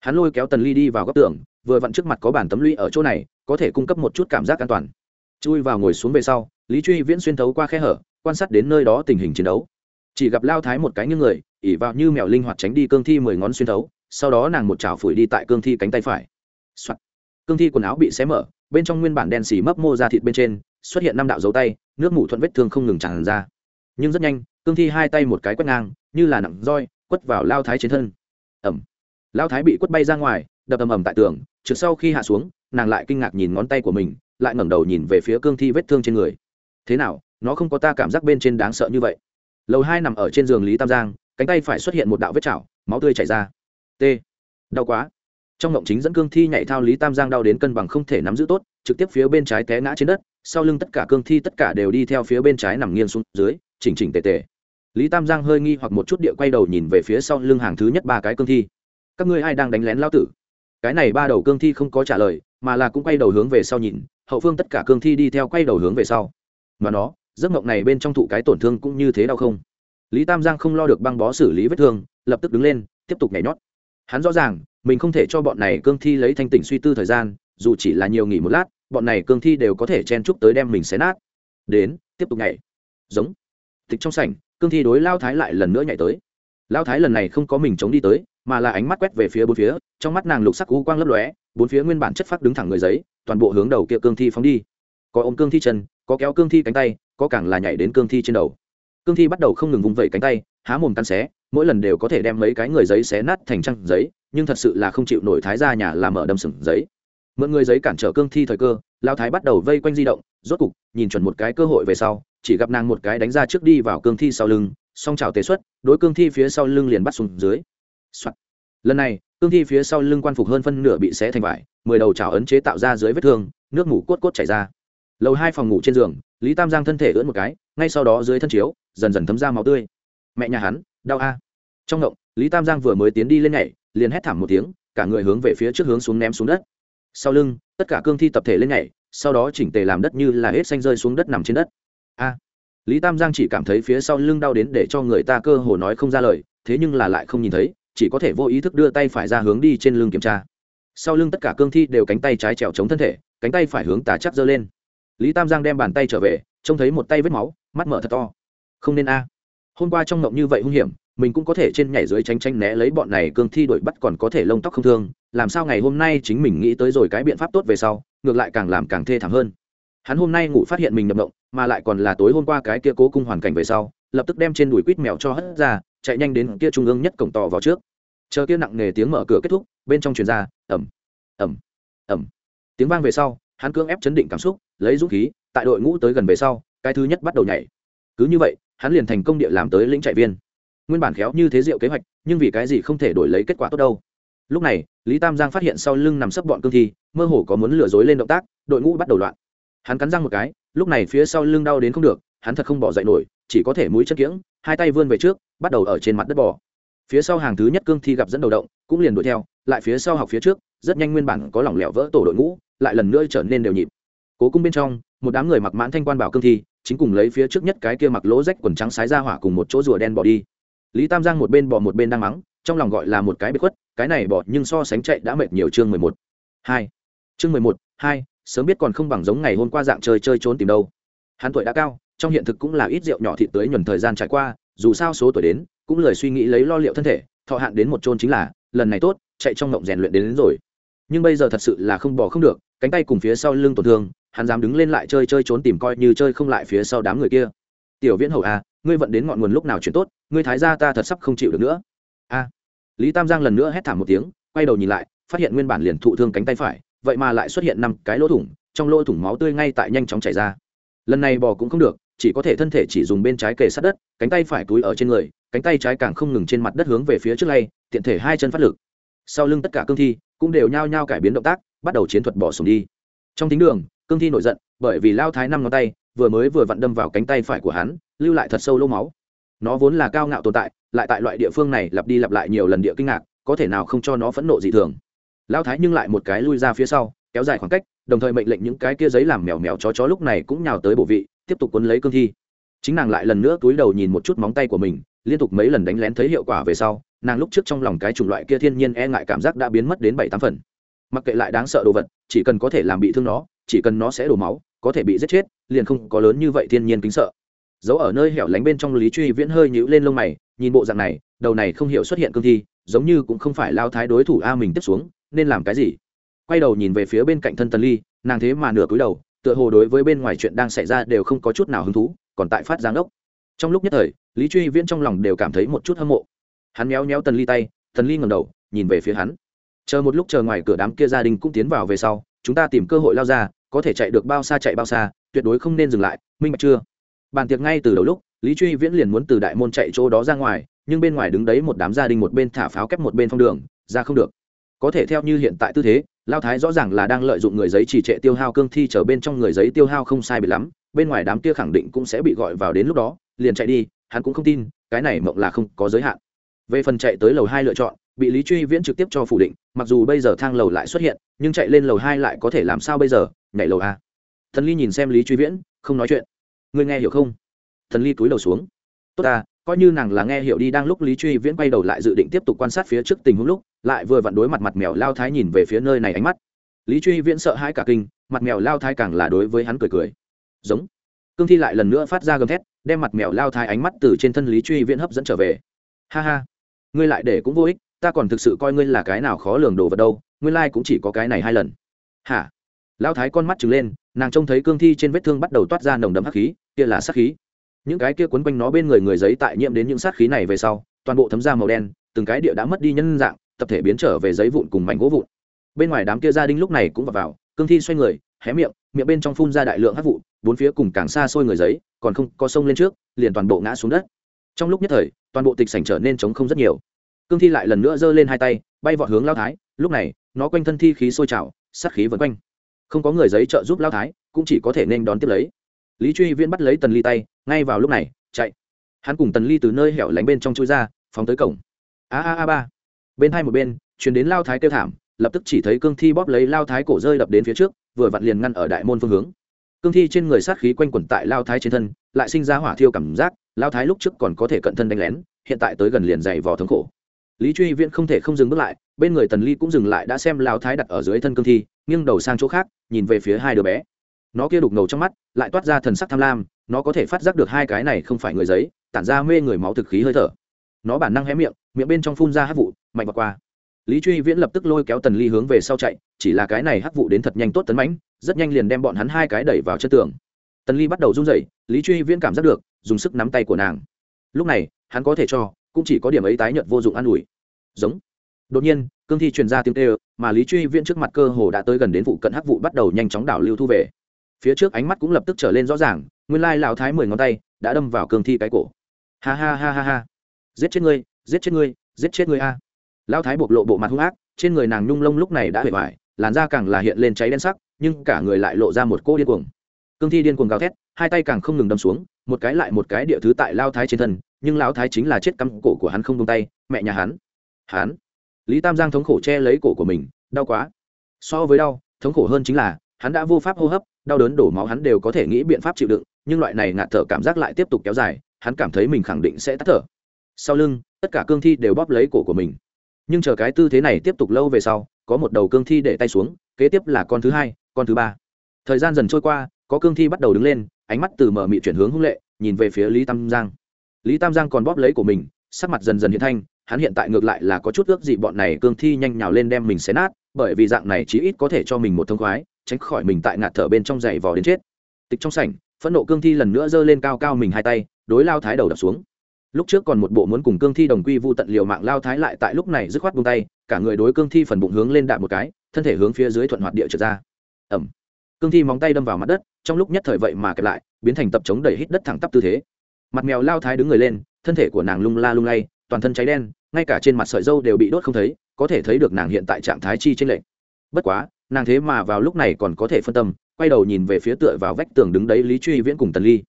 Hắn lôi kéo tần ly đi vào góc tường, vừa vặn trước mặt có bản tấm lũy ở chỗ này, có thể cung cấp một chút cảm giác an toàn. Chui vào ngồi xuống về sau, lý truy viễn xuyên thấu qua khe hở, quan sát đến nơi đó tình hình chiến đấu. Chỉ gặp lao thái một cái như người ỉ vào như mèo linh hoạt tránh đi cương thi mười ngón xuyên thấu, sau đó nàng một chảo phủi đi tại cương thi cánh tay phải、Soạn. cương thi quần áo bị xé mở, bên trong nguyên bản đen xì mấp mô ra thịt bên trên, xuất hiện năm đạo dấu tay, nước mủ thuận vết thương không ngừng tràn ra. Nhưng rất nhanh, cương thi hai tay một cái quét ngang, như là nặng roi quất vào lao thái trên thân. Ẩm. Lao thái bị quất bay ra ngoài, đập ầm ầm tại tường, trượt sau khi hạ xuống, nàng lại kinh ngạc nhìn ngón tay của mình, lại ngẩng đầu nhìn về phía cương thi vết thương trên người. Thế nào, nó không có ta cảm giác bên trên đáng sợ như vậy. Lầu hai nằm ở trên giường lý tam giang, cánh tay phải xuất hiện một đạo vết chảo, máu tươi chảy ra. T. Đau quá. Trong ngộng chính dẫn cương thi nhảy thao lý tam giang đau đến cân bằng không thể nắm giữ tốt, trực tiếp phía bên trái té ngã trên đất, sau lưng tất cả cương thi tất cả đều đi theo phía bên trái nằm nghiêng xuống dưới, chỉnh chỉnh tề tề lý tam giang hơi nghi hoặc một chút địa quay đầu nhìn về phía sau lưng hàng thứ nhất ba cái cương thi. Các ngươi ai đang đánh lén lao tử? Cái này ba đầu cương thi không có trả lời, mà là cũng quay đầu hướng về sau nhìn, hậu phương tất cả cương thi đi theo quay đầu hướng về sau. Mà nó, giấc mộng này bên trong thụ cái tổn thương cũng như thế đau không? Lý tam giang không lo được băng bó xử lý vết thương, lập tức đứng lên, tiếp tục nhảy nhót. Hắn rõ ràng, mình không thể cho bọn này cương thi lấy thanh tỉnh suy tư thời gian, dù chỉ là nhiều nghỉ một lát, bọn này cương thi đều có thể chen chúc tới đem mình xé nát. Đến, tiếp tục nhảy. Giống. Tịch trong sảnh cương thi đối lao thái lại lần nữa nhảy tới. Lao thái lần này không có mình chống đi tới, mà là ánh mắt quét về phía bốn phía, trong mắt nàng lục sắc u quang lấp lóe, bốn phía nguyên bản chất phát đứng thẳng người giấy, toàn bộ hướng đầu kia cương thi phóng đi. Có ôm cương thi chân, có kéo cương thi cánh tay, có càng là nhảy đến cương thi trên đầu. Cương thi bắt đầu không ngừng vung vẩy cánh tay, há mồm cắn xé, mỗi lần đều có thể đem mấy cái người giấy xé nát thành trăng giấy, nhưng thật sự là không chịu nổi thái ra nhà làm mở đâm sừng giấy. Mượn người giấy cản trở cương thi thời cơ lao thái bắt đầu vây quanh di động, rốt cục, nhìn chuẩn một cái cơ hội về sau, chỉ gặp nàng một cái đánh ra trước đi vào cương thi sau lưng, song trào tế xuất, đối cương thi phía sau lưng liền bắt xuống dưới、Soạn. lần này, cương thi phía sau lưng quan phục hơn phân nửa bị xé thành vải, mười đầu trào ấn chế tạo ra dưới vết thương, nước ngủ cốt cốt chảy ra. Lầu hai phòng ngủ trên giường, lý tam giang thân thể ưỡn một cái, ngay sau đó dưới thân chiếu, dần dần thấm ra máu tươi. Mẹ nhà hắn, đau a. Trong động lý tam giang vừa mới tiến đi lên nhảy, liền hét thảm một tiếng, cả người hướng về phía trước hướng xuống ném xuống đất. Sau lưng, tất cả cương thi tập thể lên nhảy sau đó chỉnh tề làm đất như là hết xanh rơi xuống đất nằm trên đất. A, lý tam giang chỉ cảm thấy phía sau lưng đau đến để cho người ta cơ hồ nói không ra lời, thế nhưng là lại không nhìn thấy, chỉ có thể vô ý thức đưa tay phải ra hướng đi trên lưng kiểm tra. Sau lưng tất cả cương thi đều cánh tay trái trèo chống thân thể, cánh tay phải hướng tà chắc giơ lên. Lý tam giang đem bàn tay trở về, trông thấy một tay vết máu, mắt mở thật to. Không nên a. Hôm qua trong ngộng như vậy hung hiểm mình cũng có thể trên nhảy dưới tranh tranh né lấy bọn này cương thi đuổi bắt còn có thể lông tóc không thương, làm sao ngày hôm nay chính mình nghĩ tới rồi cái biện pháp tốt về sau, ngược lại càng làm càng thê thảm hơn. Hắn hôm nay ngủ phát hiện mình nhập động, mà lại còn là tối hôm qua cái kia cố cung hoàn cảnh về sau, lập tức đem trên đùi quýt mèo cho hất ra, chạy nhanh đến kia trung ương nhất cổng tò vào trước. Chờ kia nặng nề tiếng mở cửa kết thúc, bên trong truyền ra ẩm ẩm ẩm tiếng vang về sau, hắn cưỡng ép chấn định cảm xúc, lấy dũng khí, tại đội ngũ tới gần về sau, cái thứ nhất bắt đầu nhảy. Cứ như vậy, hắn liền thành công địa làm tới lĩnh chạy viên nguyên bản khéo như thế diệu kế hoạch, nhưng vì cái gì không thể đổi lấy kết quả tốt đâu? Lúc này, lý tam giang phát hiện sau lưng nằm sấp bọn cương thi, mơ hồ có muốn lừa dối lên động tác, đội ngũ bắt đầu loạn. Hắn cắn răng một cái, lúc này phía sau lưng đau đến không được, hắn thật không bỏ dậy nổi, chỉ có thể mũi chân kiễng, hai tay vươn về trước, bắt đầu ở trên mặt đất bò. Phía sau hàng thứ nhất cương thi gặp dẫn đầu động, cũng liền đuổi theo, lại phía sau học phía trước, rất nhanh nguyên bản có lỏng lẻo vỡ tổ đội ngũ, lại lần nữa trở nên đều nhịp. Cố cung bên trong, một đám người mặc mãn thanh quan bảo cương thi, chính cùng lấy phía trước nhất cái kia mặc lỗ rách quần trắng sái ra hỏa cùng một chỗ rùa đen bỏ đi lý tam giang một bên bỏ một bên đang mắng trong lòng gọi là một cái bị khuất cái này bỏ nhưng so sánh chạy đã mệt nhiều chương mười một. Hai. Chương mười một hai sớm biết còn không bằng giống ngày hôm qua dạng chơi chơi trốn tìm đâu. Hắn tuổi đã cao trong hiện thực cũng là ít rượu nhỏ thịt tới nhuần thời gian trải qua dù sao số tuổi đến cũng lời suy nghĩ lấy lo liệu thân thể thọ hạn đến một chôn chính là lần này tốt chạy trong ngộng rèn luyện đến, đến rồi. Nhưng bây giờ thật sự là không bỏ không được cánh tay cùng phía sau lưng tổn thương hắn dám đứng lên lại chơi chơi trốn tìm coi như chơi không lại phía sau đám người kia. Tiểu viễn hầu a à, ngươi vận đến ngọn nguồn lúc nào chuyển tốt ngươi thái gia ta thật sắp không chịu được nữa. A. Lý tam giang lần nữa hét thảm một tiếng, quay đầu nhìn lại, phát hiện nguyên bản liền thụ thương cánh tay phải, vậy mà lại xuất hiện năm cái lỗ thủng, trong lỗ thủng máu tươi ngay tại nhanh chóng chảy ra. Lần này bò cũng không được, chỉ có thể thân thể chỉ dùng bên trái kề sát đất, cánh tay phải túi ở trên người, cánh tay trái càng không ngừng trên mặt đất hướng về phía trước lay, tiện thể hai chân phát lực. Sau lưng tất cả cương thi cũng đều nhao nhao cải biến động tác, bắt đầu chiến thuật bỏ sùng đi. Trong thính đường, cương thi nổi giận, bởi vì lao thái năm ngón tay, vừa mới vừa vặn đâm vào cánh tay phải của hắn, lưu lại thật sâu lỗ máu nó vốn là cao ngạo tồn tại, lại tại loại địa phương này lặp đi lặp lại nhiều lần địa kinh ngạc, có thể nào không cho nó phẫn nộ dị thường. Lao thái nhưng lại một cái lui ra phía sau, kéo dài khoảng cách, đồng thời mệnh lệnh những cái kia giấy làm mèo mèo chó chó lúc này cũng nhào tới bộ vị, tiếp tục quấn lấy cương thi. Chính nàng lại lần nữa túi đầu nhìn một chút móng tay của mình, liên tục mấy lần đánh lén thấy hiệu quả về sau, nàng lúc trước trong lòng cái chủng loại kia thiên nhiên e ngại cảm giác đã biến mất đến bảy tám phần. Mặc kệ lại đáng sợ đồ vật, chỉ cần có thể làm bị thương nó, chỉ cần nó sẽ đổ máu, có thể bị giết chết, liền không có lớn như vậy thiên nhiên kính sợ giấu ở nơi hẻo lánh bên trong lý truy viễn hơi nhũ lên lông mày, nhìn bộ dạng này, đầu này không hiểu xuất hiện cương thi, giống như cũng không phải lao thái đối thủ a mình tiếp xuống, nên làm cái gì? Quay đầu nhìn về phía bên cạnh thân tần ly, nàng thế mà nửa cúi đầu, tựa hồ đối với bên ngoài chuyện đang xảy ra đều không có chút nào hứng thú, còn tại phát giáng ốc trong lúc nhất thời, lý truy viễn trong lòng đều cảm thấy một chút hâm mộ. Hắn méo méo tần ly tay, tần ly ngầm đầu, nhìn về phía hắn. Chờ một lúc chờ ngoài cửa đám kia gia đình cũng tiến vào về sau, chúng ta tìm cơ hội lao ra, có thể chạy được bao xa chạy bao xa, tuyệt đối không nên dừng lại, minh bạch chưa? Bàn tiệc ngay từ đầu lúc, lý truy viễn liền muốn từ đại môn chạy chỗ đó ra ngoài, nhưng bên ngoài đứng đấy một đám gia đình một bên thả pháo kép một bên phong đường, ra không được. Có thể theo như hiện tại tư thế, lao thái rõ ràng là đang lợi dụng người giấy trì trệ tiêu hao cương thi trở bên trong người giấy tiêu hao không sai bị lắm, bên ngoài đám kia khẳng định cũng sẽ bị gọi vào đến lúc đó, liền chạy đi, hắn cũng không tin, cái này mộng là không có giới hạn. Về phần chạy tới lầu hai lựa chọn, bị lý truy viễn trực tiếp cho phủ định, mặc dù bây giờ thang lầu lại xuất hiện, nhưng chạy lên lầu hai lại có thể làm sao bây giờ, nhảy lầu a. Thần ly nhìn xem lý truy viễn, không nói chuyện ngươi nghe hiểu không? Thần ly túi đầu xuống. Tốt ta, coi như nàng là nghe hiểu đi, đang lúc lý truy viễn quay đầu lại dự định tiếp tục quan sát phía trước tình huống lúc, lại vừa vặn đối mặt mặt mèo lao thái nhìn về phía nơi này ánh mắt. Lý truy viễn sợ hãi cả kinh, mặt mèo lao thái càng là đối với hắn cười cười. Giống. Cương thi lại lần nữa phát ra gầm thét, đem mặt mèo lao thái ánh mắt từ trên thân lý truy viễn hấp dẫn trở về. Ha ha. Ngươi lại để cũng vô ích, ta còn thực sự coi ngươi là cái nào khó lường đồ vật đâu, nguyên lai cũng chỉ có cái này hai lần. Hả? Lao thái con mắt trừng lên, nàng trông thấy cương thi trên vết thương bắt đầu toát ra nồng đậm hắc khí kia là sát khí. Những cái kia quấn quanh nó bên người người giấy tại nhiễm đến những sát khí này về sau toàn bộ thấm da màu đen từng cái địa đã mất đi nhân dạng tập thể biến trở về giấy vụn cùng mảnh gỗ vụn. Bên ngoài đám kia gia đình lúc này cũng vào, vào cương thi xoay người hé miệng miệng bên trong phun ra đại lượng hắc vụ bốn phía cùng càng xa xôi người giấy còn không có sông lên trước liền toàn bộ ngã xuống đất. Trong lúc nhất thời toàn bộ tịch sảnh trở nên trống không rất nhiều. Cương thi lại lần nữa giơ lên hai tay bay vọt hướng lao thái lúc này nó quanh thân thi khí sôi trào sát khí vần quanh. Không có người giấy trợ giúp lao thái cũng chỉ có thể nên đón tiếp lấy lý truy viễn bắt lấy tần ly tay, ngay vào lúc này, chạy. Hắn cùng tần ly từ nơi hẻo lánh bên trong chui ra, phóng tới cổng. A a a ba. Bên hai một bên chuyển đến lao thái kêu thảm, lập tức chỉ thấy cương thi bóp lấy lao thái cổ rơi đập đến phía trước, vừa vặn liền ngăn ở đại môn phương hướng. Cương thi trên người sát khí quanh quẩn tại lao thái trên thân, lại sinh ra hỏa thiêu cảm giác, lao thái lúc trước còn có thể cận thân đánh lén, hiện tại tới gần liền dày vò thống khổ. Lý truy viễn không thể không dừng bước lại, bên người tần ly cũng dừng lại đã xem lao thái đặt ở dưới thân cương thi, nghiêng đầu sang chỗ khác, nhìn về phía hai đứa bé nó kia đục ngầu trong mắt, lại toát ra thần sắc tham lam, nó có thể phát giác được hai cái này không phải người giấy, tản ra mê người máu thực khí hơi thở. Nó bản năng hé miệng miệng bên trong phun ra hát vụ, mạnh vào qua. Lý truy viễn lập tức lôi kéo tần ly hướng về sau chạy, chỉ là cái này hắc vụ đến thật nhanh tốt tấn mãnh, rất nhanh liền đem bọn hắn hai cái đẩy vào chân tường. Tần ly bắt đầu run rẩy, lý truy viễn cảm giác được, dùng sức nắm tay của nàng. Lúc này, hắn có thể cho, cũng chỉ có điểm ấy tái nhợt vô dụng an ủi. Giống. Đột nhiên, cương thi truyền ra tiếng kêu, mà lý truy viễn trước mặt cơ hồ đã tới gần đến vụ cận hắc vụ bắt đầu nhanh chóng đảo lưu thu về phía trước ánh mắt cũng lập tức trở lên rõ ràng nguyên lai lão thái mười ngón tay đã đâm vào cương thi cái cổ. Ha ha ha ha ha. Giết chết ngươi giết chết ngươi giết chết ngươi a. Lão thái bộc lộ bộ mặt hung ác trên người nàng nhung lông lúc này đã hề vải, làn da càng là hiện lên cháy đen sắc nhưng cả người lại lộ ra một cô điên cuồng. Cương thi điên cuồng gào thét hai tay càng không ngừng đâm xuống một cái lại một cái địa thứ tại lao thái trên thân nhưng lão thái chính là chết cắm cổ của hắn không tung tay mẹ nhà hắn. Hắn. Lý tam giang thống khổ che lấy cổ của mình đau quá. So với đau thống khổ hơn chính là hắn đã vô pháp hô hấp đau đớn đổ máu hắn đều có thể nghĩ biện pháp chịu đựng, nhưng loại này ngạt thở cảm giác lại tiếp tục kéo dài, hắn cảm thấy mình khẳng định sẽ tắt thở. Sau lưng, tất cả cương thi đều bóp lấy cổ của mình. Nhưng chờ cái tư thế này tiếp tục lâu về sau, có một đầu cương thi để tay xuống, kế tiếp là con thứ hai, con thứ ba. Thời gian dần trôi qua, có cương thi bắt đầu đứng lên, ánh mắt từ mở mị chuyển hướng hung lệ, nhìn về phía lý tam giang. Lý tam giang còn bóp lấy của mình, sắc mặt dần dần hiện thanh, hắn hiện tại ngược lại là có chút ước gì bọn này cương thi nhanh nhào lên đem mình xé nát, bởi vì dạng này chí ít có thể cho mình một thông khoái tránh khỏi mình tại ngạt thở bên trong giày vò đến chết. Tịch trong sảnh, phẫn nộ cương thi lần nữa giơ lên cao cao mình hai tay, đối lao thái đầu đập xuống. Lúc trước còn một bộ muốn cùng cương thi đồng quy vu tận liều mạng, lao thái lại tại lúc này dứt khoát buông tay, cả người đối cương thi phần bụng hướng lên đạp một cái, thân thể hướng phía dưới thuận hoạt địa trượt ra. Ẩm cương thi móng tay đâm vào mặt đất, trong lúc nhất thời vậy mà kẹp lại, biến thành tập chống đẩy hít đất thẳng tắp tư thế. Mặt mèo lao thái đứng người lên, thân thể của nàng lung la lung lay, toàn thân cháy đen, ngay cả trên mặt sợi dâu đều bị đốt không thấy, có thể thấy được nàng hiện tại trạng thái chi trên lệnh bất quá nàng thế mà vào lúc này còn có thể phân tâm, quay đầu nhìn về phía tựa vào vách tường đứng đấy lý truy viễn cùng tần ly.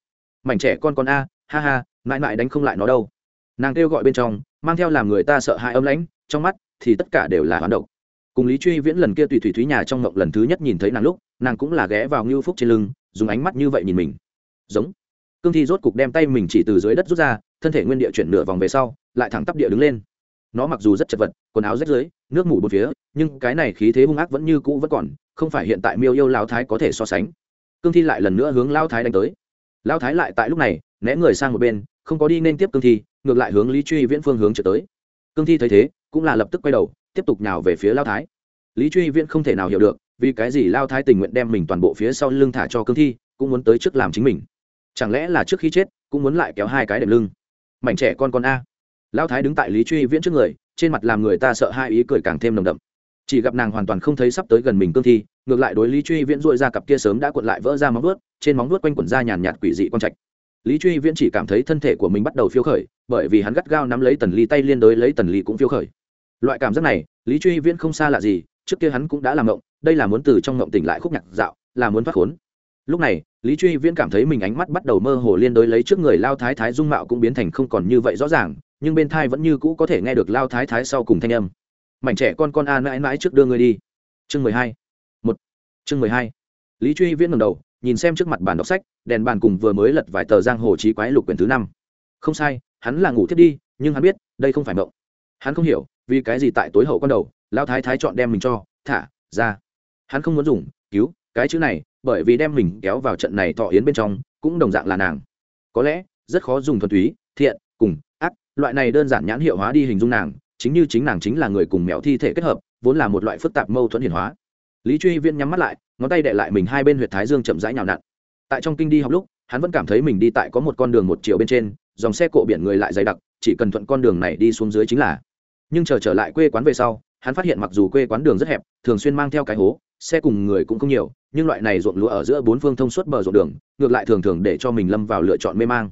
Mảnh trẻ con con a, ha ha, mãi mãi đánh không lại nó đâu. Nàng kêu gọi bên trong, mang theo làm người ta sợ hãi âm lãnh, trong mắt thì tất cả đều là hoán độc. Cùng lý truy viễn lần kia tùy thủy thúy nhà trong ngộng lần thứ nhất nhìn thấy nàng lúc, nàng cũng là ghé vào ngưu phúc trên lưng, dùng ánh mắt như vậy nhìn mình. Giống. Cương thi rốt cục đem tay mình chỉ từ dưới đất rút ra, thân thể nguyên địa chuyển nửa vòng về sau, lại thẳng tắp địa đứng lên nó mặc dù rất chật vật quần áo rách rưới, nước mủ một phía nhưng cái này khí thế hung ác vẫn như cũ vẫn còn không phải hiện tại miêu yêu lao thái có thể so sánh. Cương thi lại lần nữa hướng lao thái đánh tới. Lao thái lại tại lúc này né người sang một bên không có đi nên tiếp cương thi ngược lại hướng lý truy viễn phương hướng trở tới. Cương thi thấy thế cũng là lập tức quay đầu tiếp tục nhào về phía lao thái. Lý truy viễn không thể nào hiểu được vì cái gì lao thái tình nguyện đem mình toàn bộ phía sau lưng thả cho cương thi cũng muốn tới trước làm chính mình. Chẳng lẽ là trước khi chết cũng muốn lại kéo hai cái đệm lưng? Mảnh trẻ con con a. Lão thái đứng tại lý truy viễn trước người, trên mặt làm người ta sợ hai ý cười càng thêm nồng đậm. Chỉ gặp nàng hoàn toàn không thấy sắp tới gần mình cương thi, ngược lại đối lý truy viễn dội ra cặp kia sớm đã cuộn lại vỡ ra móng vuốt, trên móng vuốt quanh quẩn ra nhàn nhạt quỷ dị quang trạch. Lý truy viễn chỉ cảm thấy thân thể của mình bắt đầu phiêu khởi, bởi vì hắn gắt gao nắm lấy tần ly tay liên đối lấy tần ly cũng phiêu khởi. Loại cảm giác này, lý truy viễn không xa lạ gì, trước kia hắn cũng đã làm ngộng, đây là muốn từ trong ngộng tỉnh lại khúc nhạc dạo, là muốn thoát khốn. Lúc này, lý truy viễn cảm thấy mình ánh mắt bắt đầu mơ hồ liên đối lấy trước người lao thái thái dung mạo cũng biến thành không còn như vậy rõ ràng nhưng bên thai vẫn như cũ có thể nghe được lao thái thái sau cùng thanh âm. Mảnh trẻ con con a mãi mãi trước đưa ngươi đi. Chương mười hai. Một. Chương mười hai. Lý truy viễn ngầm đầu, nhìn xem trước mặt bàn đọc sách, đèn bàn cùng vừa mới lật vài tờ giang hồ trí quái lục quyển thứ năm. Không sai, hắn là ngủ thiết đi, nhưng hắn biết, đây không phải mộng. Hắn không hiểu, vì cái gì tại tối hậu con đầu, lao thái thái chọn đem mình cho, thả, ra. Hắn không muốn dùng, cứu, cái chữ này, bởi vì đem mình kéo vào trận này thọ yến bên trong, cũng đồng dạng là nàng. Có lẽ, rất khó dùng thuần túy, thiện, cùng loại này đơn giản nhãn hiệu hóa đi hình dung nàng, chính như chính nàng chính là người cùng mèo thi thể kết hợp, vốn là một loại phức tạp mâu thuẫn hiển hóa. Lý truy viên nhắm mắt lại, ngón tay đệ lại mình hai bên huyệt thái dương chậm rãi nhào nặn. Tại trong kinh đi học lúc, hắn vẫn cảm thấy mình đi tại có một con đường một chiều bên trên, dòng xe cộ biển người lại dày đặc, chỉ cần thuận con đường này đi xuống dưới chính là. Nhưng chờ trở lại quê quán về sau, hắn phát hiện mặc dù quê quán đường rất hẹp, thường xuyên mang theo cái hố, xe cùng người cũng không nhiều, nhưng loại này ruộng lúa ở giữa bốn phương thông suốt bờ ruộng đường, ngược lại thường thường để cho mình lâm vào lựa chọn mê mang.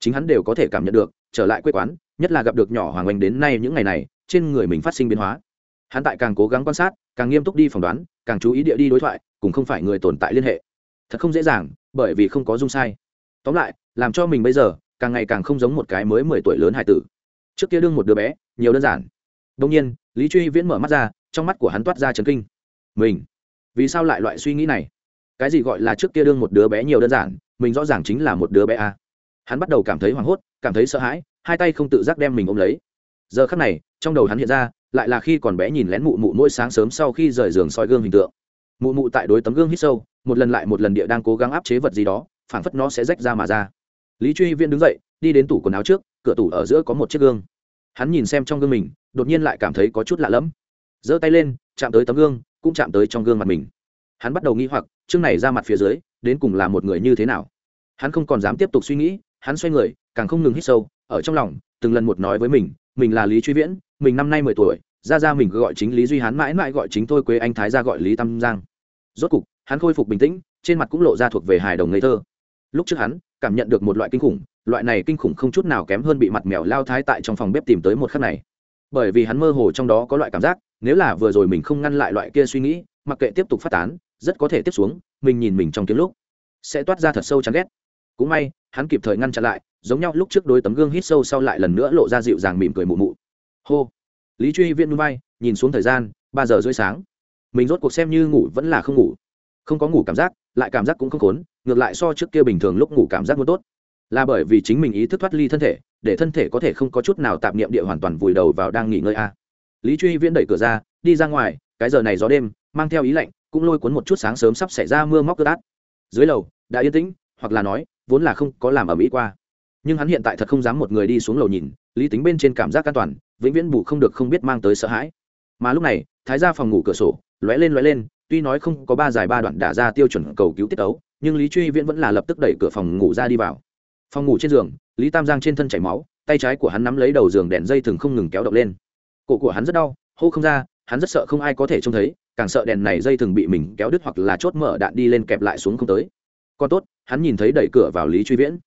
Chính hắn đều có thể cảm nhận được, trở lại quê quán nhất là gặp được nhỏ hoàng oanh đến nay những ngày này, trên người mình phát sinh biến hóa. Hắn tại càng cố gắng quan sát, càng nghiêm túc đi phỏng đoán, càng chú ý địa đi đối thoại, cũng không phải người tồn tại liên hệ. Thật không dễ dàng, bởi vì không có dung sai. Tóm lại, làm cho mình bây giờ, càng ngày càng không giống một cái mới mười tuổi lớn hải tử. Trước kia đương một đứa bé, nhiều đơn giản. Đông nhiên, lý truy viễn mở mắt ra, trong mắt của hắn toát ra trấn kinh. Mình? Vì sao lại loại suy nghĩ này? Cái gì gọi là trước kia đương một đứa bé nhiều đơn giản, mình rõ ràng chính là một đứa bé a? Hắn bắt đầu cảm thấy hoảng hốt, cảm thấy sợ hãi hai tay không tự giác đem mình ôm lấy. Giờ khắc này, trong đầu hắn hiện ra, lại là khi còn bé nhìn lén mụ mụ mỗi sáng sớm sau khi rời giường soi gương hình tượng. Mụ mụ tại đối tấm gương hít sâu, một lần lại một lần địa đang cố gắng áp chế vật gì đó, phảng phất nó sẽ rách ra mà ra. Lý truy viên đứng dậy, đi đến tủ quần áo trước, cửa tủ ở giữa có một chiếc gương. Hắn nhìn xem trong gương mình, đột nhiên lại cảm thấy có chút lạ lẫm. Giơ tay lên, chạm tới tấm gương, cũng chạm tới trong gương mặt mình. Hắn bắt đầu nghi hoặc, chương này ra mặt phía dưới, đến cùng là một người như thế nào? Hắn không còn dám tiếp tục suy nghĩ, hắn xoay người, càng không ngừng hít sâu ở trong lòng, từng lần một nói với mình mình là lý truy viễn, mình năm nay mười tuổi, ra ra mình cứ gọi chính lý duy Hán, mãi mãi gọi chính tôi quế anh, thái ra gọi lý tam giang. Rốt cục, hắn khôi phục bình tĩnh, trên mặt cũng lộ ra thuộc về hài đồng ngây thơ. Lúc trước hắn, cảm nhận được một loại kinh khủng, loại này kinh khủng không chút nào kém hơn bị mặt mèo lao thái tại trong phòng bếp tìm tới một khắc này. Bởi vì hắn mơ hồ trong đó có loại cảm giác, nếu là vừa rồi mình không ngăn lại loại kia suy nghĩ, mặc kệ tiếp tục phát tán, rất có thể tiếp xuống, mình nhìn mình trong tiếng lúc, sẽ toát ra thật sâu chán ghét. Cũng may, hắn kịp thời ngăn chặn lại giống nhau, lúc trước đôi tấm gương hít sâu sau lại lần nữa lộ ra dịu dàng mỉm cười mụ mụ. Hô. Lý truy viên núi bay nhìn xuống thời gian, ba giờ rưỡi sáng. Mình rốt cuộc xem như ngủ vẫn là không ngủ. Không có ngủ cảm giác, lại cảm giác cũng không khốn, ngược lại so trước kia bình thường lúc ngủ cảm giác muốn tốt. Là bởi vì chính mình ý thức thoát ly thân thể, để thân thể có thể không có chút nào tạp niệm địa hoàn toàn vùi đầu vào đang nghỉ ngơi a. Lý truy viễn đẩy cửa ra, đi ra ngoài, cái giờ này gió đêm, mang theo ý lạnh, cũng lôi cuốn một chút sáng sớm sắp xảy ra mưa móc cơ át dưới lầu, đã yên tĩnh, hoặc là nói, vốn là không có làm ở mỹ qua nhưng hắn hiện tại thật không dám một người đi xuống lầu nhìn, lý tính bên trên cảm giác an toàn, vĩnh viễn bù không được không biết mang tới sợ hãi. Mà lúc này, thái ra phòng ngủ cửa sổ, lóe lên lóe lên, tuy nói không có ba dài ba đoạn đả ra tiêu chuẩn cầu cứu tiết ấu nhưng lý truy viễn vẫn là lập tức đẩy cửa phòng ngủ ra đi vào. Phòng ngủ trên giường, lý tam giang trên thân chảy máu, tay trái của hắn nắm lấy đầu giường đèn dây thừng không ngừng kéo động lên. Cổ của hắn rất đau, hô không ra, hắn rất sợ không ai có thể trông thấy, càng sợ đèn này dây thừng bị mình kéo đứt hoặc là chốt mở đạn đi lên kẹp lại xuống không tới. Còn tốt, hắn nhìn thấy đẩy cửa vào lý truy viễn.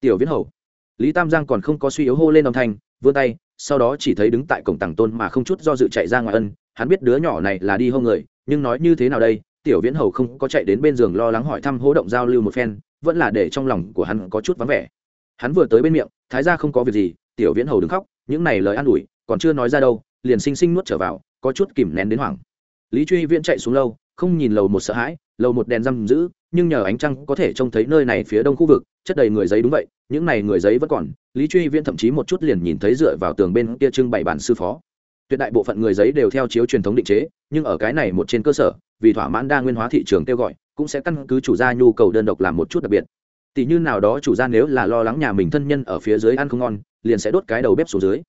Tiểu viễn hầu lý tam giang còn không có suy yếu hô lên âm thanh, vươn tay, sau đó chỉ thấy đứng tại cổng tàng tôn mà không chút do dự chạy ra ngoài ân. Hắn biết đứa nhỏ này là đi hô người, nhưng nói như thế nào đây? Tiểu viễn hầu không có chạy đến bên giường lo lắng hỏi thăm hố động giao lưu một phen, vẫn là để trong lòng của hắn có chút vắng vẻ. Hắn vừa tới bên miệng, thái ra không có việc gì, tiểu viễn hầu đứng khóc, những này lời an ủi, còn chưa nói ra đâu, liền xinh xinh nuốt trở vào, có chút kìm nén đến hoảng. Lý truy viễn chạy xuống lâu không nhìn lầu một sợ hãi, lầu một đèn răm giữ, nhưng nhờ ánh trăng có thể trông thấy nơi này phía đông khu vực, chất đầy người giấy đúng vậy, những này người giấy vẫn còn. Lý truy viễn thậm chí một chút liền nhìn thấy dựa vào tường bên kia trưng bày bản sư phó. Tuyệt đại bộ phận người giấy đều theo chiếu truyền thống định chế, nhưng ở cái này một trên cơ sở, vì thỏa mãn đa nguyên hóa thị trường kêu gọi, cũng sẽ căn cứ chủ gia nhu cầu đơn độc làm một chút đặc biệt. Tỷ như nào đó chủ gia nếu là lo lắng nhà mình thân nhân ở phía dưới ăn không ngon, liền sẽ đốt cái đầu bếp xuống dưới.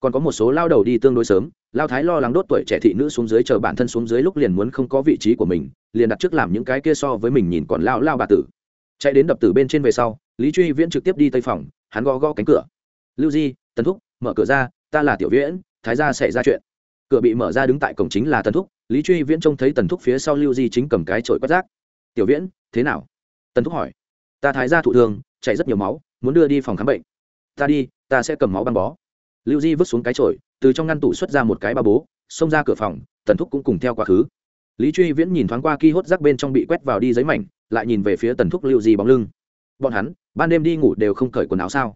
Còn có một số lao đầu đi tương đối sớm lao thái lo lắng đốt tuổi trẻ thị nữ xuống dưới chờ bản thân xuống dưới lúc liền muốn không có vị trí của mình, liền đặt trước làm những cái kia so với mình nhìn còn lao lao bà tử. Chạy đến đập tử bên trên về sau, lý truy viễn trực tiếp đi tây phòng, hắn gõ gõ cánh cửa. Lưu di, tần thúc, mở cửa ra, ta là tiểu viễn, thái gia xảy ra chuyện. Cửa bị mở ra đứng tại cổng chính là tần thúc, lý truy viễn trông thấy tần thúc phía sau lưu di chính cầm cái chổi quát rác. Tiểu viễn, thế nào? Tần thúc hỏi. Ta thái gia thụ thương chảy rất nhiều máu, muốn đưa đi phòng khám bệnh. Ta đi, ta sẽ cầm máu băng bó lưu di vứt xuống cái chổi, từ trong ngăn tủ xuất ra một cái ba bố, xông ra cửa phòng, tần thúc cũng cùng theo quá khứ. Lý truy viễn nhìn thoáng qua ki hốt rác bên trong bị quét vào đi giấy mảnh, lại nhìn về phía tần thúc lưu di bóng lưng. Bọn hắn, ban đêm đi ngủ đều không cởi quần áo sao?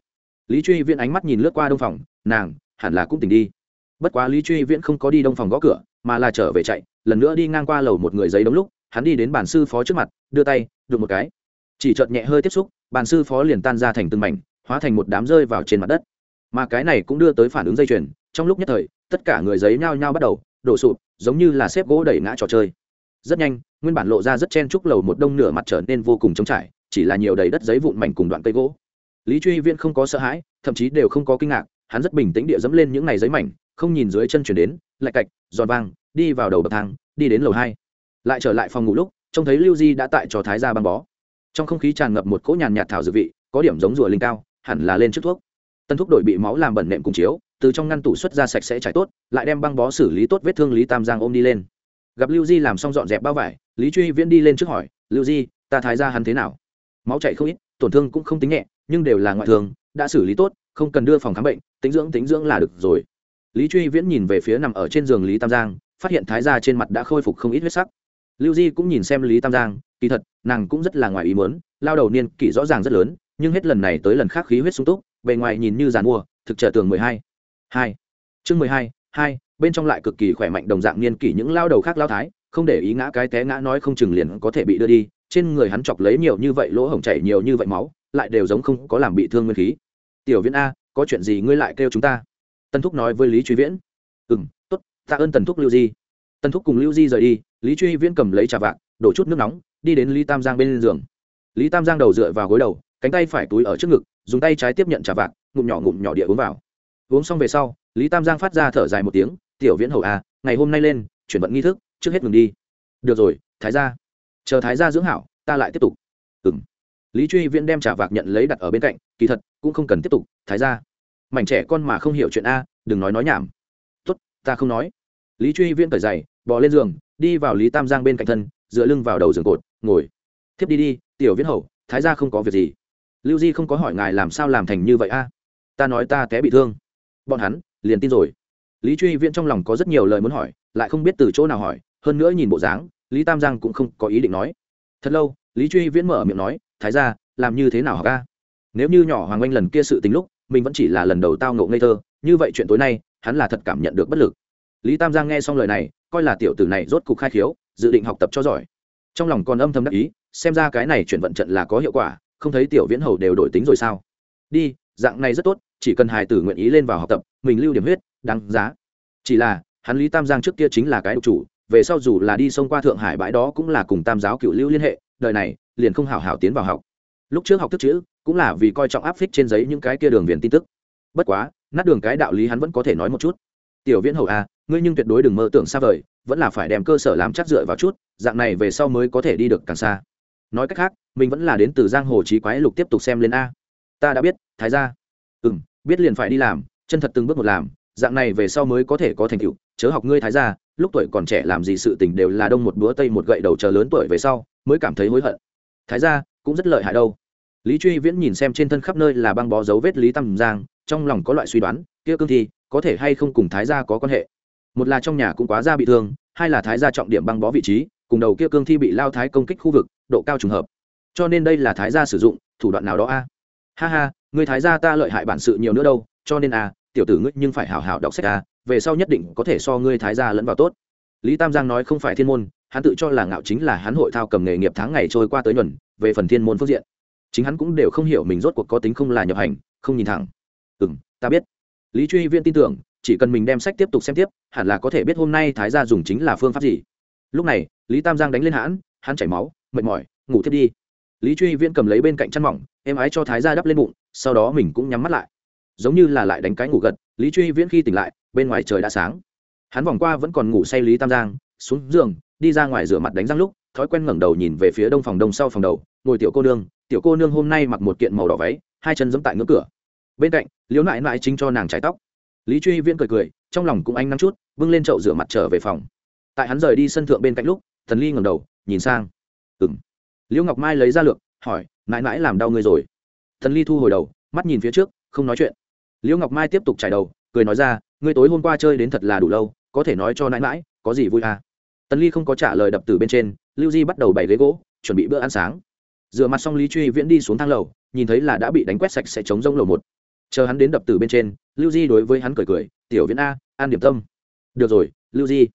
Lý truy viễn ánh mắt nhìn lướt qua đông phòng, nàng, hẳn là cũng tỉnh đi. Bất quá lý truy viễn không có đi đông phòng gõ cửa, mà là trở về chạy, lần nữa đi ngang qua lầu một người giấy đống lúc, hắn đi đến bản sư phó trước mặt, đưa tay, đụng một cái. Chỉ chợt nhẹ hơi tiếp xúc bản sư phó liền tan ra thành từng mảnh, hóa thành một đám rơi vào trên mặt đất mà cái này cũng đưa tới phản ứng dây chuyền, trong lúc nhất thời, tất cả người giấy nhao nhao bắt đầu, đổ sụp, giống như là xếp gỗ đẩy ngã trò chơi. Rất nhanh, nguyên bản lộ ra rất chen trúc lầu một đông nửa mặt trở nên vô cùng trống trải, chỉ là nhiều đầy đất giấy vụn mảnh cùng đoạn cây gỗ. Lý truy viễn không có sợ hãi, thậm chí đều không có kinh ngạc, hắn rất bình tĩnh địa dẫm lên những ngày giấy mảnh, không nhìn dưới chân chuyển đến, lạch cạch, giòn vang, đi vào đầu bậc thang, đi đến lầu hai. Lại trở lại phòng ngủ lúc, trông thấy lưu di đã tại cho thái ra băng bó. Trong không khí tràn ngập một cỗ nhàn nhạt thảo dự vị, có điểm giống rùa linh cao, hẳn là lên trước thuốc tân Thúc đổi bị máu làm bẩn nệm cùng chiếu, từ trong ngăn tủ xuất ra sạch sẽ trải tốt, lại đem băng bó xử lý tốt vết thương lý tam giang ôm đi lên. Gặp lưu di làm xong dọn dẹp bao vải, lý truy viễn đi lên trước hỏi, lưu di, ta thái ra hắn thế nào? Máu chạy không ít, tổn thương cũng không tính nhẹ, nhưng đều là ngoại thương, đã xử lý tốt, không cần đưa phòng khám bệnh tính dưỡng tính dưỡng là được rồi. Lý truy viễn nhìn về phía nằm ở trên giường lý tam giang, phát hiện thái gia trên mặt đã khôi phục không ít huyết sắc. Lưu di cũng nhìn xem lý tam giang, kỳ thật, nàng cũng rất là ngoài ý muốn, lao đầu niên kỷ rõ ràng rất lớn, nhưng hết lần này tới lần khác khí huyết sung túc bề ngoài nhìn như giàn mua, thực trở tường mười hai hai, chương mười hai hai, bên trong lại cực kỳ khỏe mạnh đồng dạng niên kỷ những lao đầu khác lao thái, không để ý ngã cái té ngã nói không chừng liền có thể bị đưa đi, trên người hắn chọc lấy nhiều như vậy lỗ hổng chảy nhiều như vậy máu, lại đều giống không có làm bị thương nguyên khí. Tiểu viễn a, có chuyện gì ngươi lại kêu chúng ta? Tân thúc nói với lý truy viễn. Ừ m t ố t tạ ơn tần thúc lưu di. Tân thúc cùng lưu di rời đi, lý truy viễn cầm lấy trà vạc, đổ chút nước nóng, đi đến lý tam giang bên giường. Lý tam giang đầu dựa vào gối đầu cánh tay phải túi ở trước ngực, dùng tay trái tiếp nhận trà vạc, ngụm nhỏ ngụm nhỏ địa uống vào. Uống xong về sau, lý tam giang phát ra thở dài một tiếng, tiểu viễn hầu a ngày hôm nay lên, chuyển vận nghi thức, trước hết ngừng đi. Được rồi, thái gia. Chờ thái gia dưỡng hảo, ta lại tiếp tục. Ừng lý truy viễn đem trà vạc nhận lấy đặt ở bên cạnh, kỳ thật, cũng không cần tiếp tục, thái gia. Mảnh trẻ con mà không hiểu chuyện a, đừng nói nói nhảm. Tốt, ta không nói. Lý truy viễn cởi giày bò lên giường, đi vào lý tam giang bên cạnh thân, dựa lưng vào đầu giường cột, ngồi. Thiếp đi đi, tiểu viễn hầu, thái gia không có việc gì lưu di không có hỏi ngài làm sao làm thành như vậy a? Ta nói ta té bị thương. Bọn hắn, liền tin rồi. Lý truy viễn trong lòng có rất nhiều lời muốn hỏi, lại không biết từ chỗ nào hỏi, hơn nữa nhìn bộ dáng, lý tam giang cũng không có ý định nói. Thật lâu, lý truy viễn mở miệng nói, thái ra làm như thế nào hả ca? Nếu như nhỏ hoàng Anh lần kia sự tính lúc, mình vẫn chỉ là lần đầu tao ngộ ngây thơ, như vậy chuyện tối nay, hắn là thật cảm nhận được bất lực. Lý tam giang nghe xong lời này, coi là tiểu tử này rốt cục khai khiếu, dự định học tập cho giỏi. Trong lòng còn âm thầm đắc ý, xem ra cái này chuyển vận trận là có hiệu quả không thấy tiểu viễn hầu đều đổi tính rồi sao? Đi dạng này rất tốt chỉ cần hài tử nguyện ý lên vào học tập mình lưu điểm huyết đáng giá. Chỉ là hắn lý tam giang trước kia chính là cái độc chủ về sau dù là đi sông qua thượng hải bãi đó cũng là cùng tam giáo cựu lưu liên hệ đời này liền không hảo hảo tiến vào học. Lúc trước học thức chữ cũng là vì coi trọng áp phích trên giấy những cái kia đường viền tin tức. Bất quá nát đường cái đạo lý hắn vẫn có thể nói một chút. Tiểu viễn hầu a à, ngươi nhưng tuyệt đối đừng mơ tưởng xa vời vẫn là phải đem cơ sở làm chắc dựa vào chút dạng này về sau mới có thể đi được càng xa. Nói cách khác mình vẫn là đến từ giang hồ trí quái lục tiếp tục xem lên a. Ta đã biết, thái ra ừ m biết liền phải đi làm, chân thật từng bước một làm, dạng này về sau mới có thể có thành tựu. Chớ học ngươi thái ra lúc tuổi còn trẻ làm gì sự tình đều là đông một búa tây một gậy đầu chờ lớn tuổi về sau, mới cảm thấy hối hận. Thái ra cũng rất lợi hại đâu. Lý truy viễn nhìn xem trên thân khắp nơi là băng bó dấu vết lý tam giang, trong lòng có loại suy đoán, kia cương thi, có thể hay không cùng thái gia có quan hệ? Một là trong nhà cũng quá ra bị thương, hai là thái gia trọng điểm băng bó vị trí, cùng đầu kia cương thi bị lao thái công kích khu vực, độ cao trùng hợp cho nên đây là thái gia sử dụng, thủ đoạn nào đó a? Ha ha người thái gia ta lợi hại bản sự nhiều nữa đâu, cho nên a, tiểu tử ngươi nhưng phải hào hào đọc sách a, về sau nhất định có thể so ngươi thái gia lẫn vào tốt. Lý tam giang nói không phải thiên môn, hắn tự cho là ngạo chính là hắn hội thao cầm nghề nghiệp tháng ngày trôi qua tới nhuần, về phần thiên môn phương diện. Chính hắn cũng đều không hiểu mình rốt cuộc có tính không là nhập hành, không nhìn thẳng. Ừ m ta biết. Lý truy viên tin tưởng, chỉ cần mình đem sách tiếp tục xem tiếp, hẳn là có thể biết hôm nay thái gia dùng chính là phương pháp gì. Lúc này, lý tam giang đánh lên hãn, hắn chảy máu, mệt mỏi, ngủ thiết đi lý truy Viễn cầm lấy bên cạnh chăn mỏng em ái cho thái gia đắp lên bụng, sau đó mình cũng nhắm mắt lại. Giống như là lại đánh cái ngủ gật, lý truy viễn khi tỉnh lại, bên ngoài trời đã sáng. Hắn vòng qua vẫn còn ngủ say lý tam giang, xuống giường, đi ra ngoài rửa mặt đánh răng lúc, thói quen ngẩng đầu nhìn về phía đông phòng đông sau phòng đầu, ngồi tiểu cô nương, tiểu cô nương hôm nay mặc một kiện màu đỏ váy, hai chân giẫm tại ngưỡng cửa. Bên cạnh, liễu nại nại chính cho nàng trái tóc. Lý truy viễn cười cười, trong lòng cũng anh năm chút, bưng lên chậu rửa mặt trở về phòng. Tại hắn rời đi sân thượng bên cạnh lúc, thần ly ngẩng đầu, nhìn sang. Ừng liễu ngọc mai lấy ra lược, hỏi nãi nãi làm đau ngươi rồi? Thần ly thu hồi đầu, mắt nhìn phía trước, không nói chuyện. Liễu ngọc mai tiếp tục trải đầu, cười nói ra, ngươi tối hôm qua chơi đến thật là đủ lâu, có thể nói cho nãi mãi, có gì vui à? Tần ly không có trả lời đập từ bên trên, lưu di bắt đầu bày ghế gỗ, chuẩn bị bữa ăn sáng. Dựa mặt xong lý truy viễn đi xuống thang lầu, nhìn thấy là đã bị đánh quét sạch sẽ chống rông lầu một. Chờ hắn đến đập từ bên trên, lưu di đối với hắn cười cười, tiểu viễn a, an điểm tâm. Được rồi, lưu di.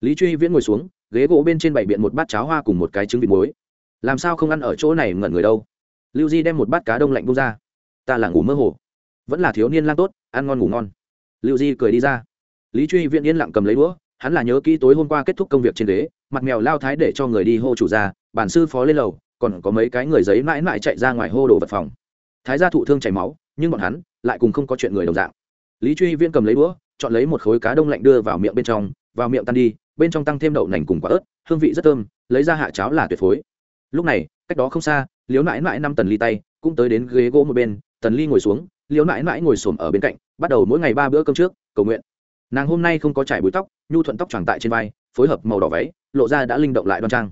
Lý truy viễn ngồi xuống, ghế gỗ bên trên bày biện một bát cháo hoa cùng một cái trứng vịt muối làm sao không ăn ở chỗ này ngẩn người đâu? Lưu di đem một bát cá đông lạnh bông ra. Ta là ngủ mơ hồ. Vẫn là thiếu niên lang tốt, ăn ngon ngủ ngon. Lưu di cười đi ra. Lý truy viễn yên lặng cầm lấy đũa, hắn là nhớ kỹ tối hôm qua kết thúc công việc trên ghế, mặt mèo lao thái để cho người đi hô chủ ra, bản sư phó lên lầu, còn có mấy cái người giấy mãi mãi chạy ra ngoài hô đồ vật phòng. Thái gia thụ thương chảy máu, nhưng bọn hắn lại cùng không có chuyện người đồng dạng. Lý truy viễn cầm lấy đũa, chọn lấy một khối cá đông lạnh đưa vào miệng bên trong, vào miệng tan đi, bên trong tăng thêm đậu nành cùng quả ớt, hương vị rất thơm, lấy ra hạ cháo là tuyệt phối lúc này, cách đó không xa liếu mãi mãi năm tần ly tay, cũng tới đến ghế gỗ một bên, tần ly ngồi xuống liếu mãi mãi ngồi xổm ở bên cạnh, bắt đầu mỗi ngày ba bữa cơm trước, cầu nguyện. Nàng hôm nay không có trải bụi tóc, nhu thuận tóc tròn tại trên vai, phối hợp màu đỏ váy, lộ ra đã linh động lại đoan trang.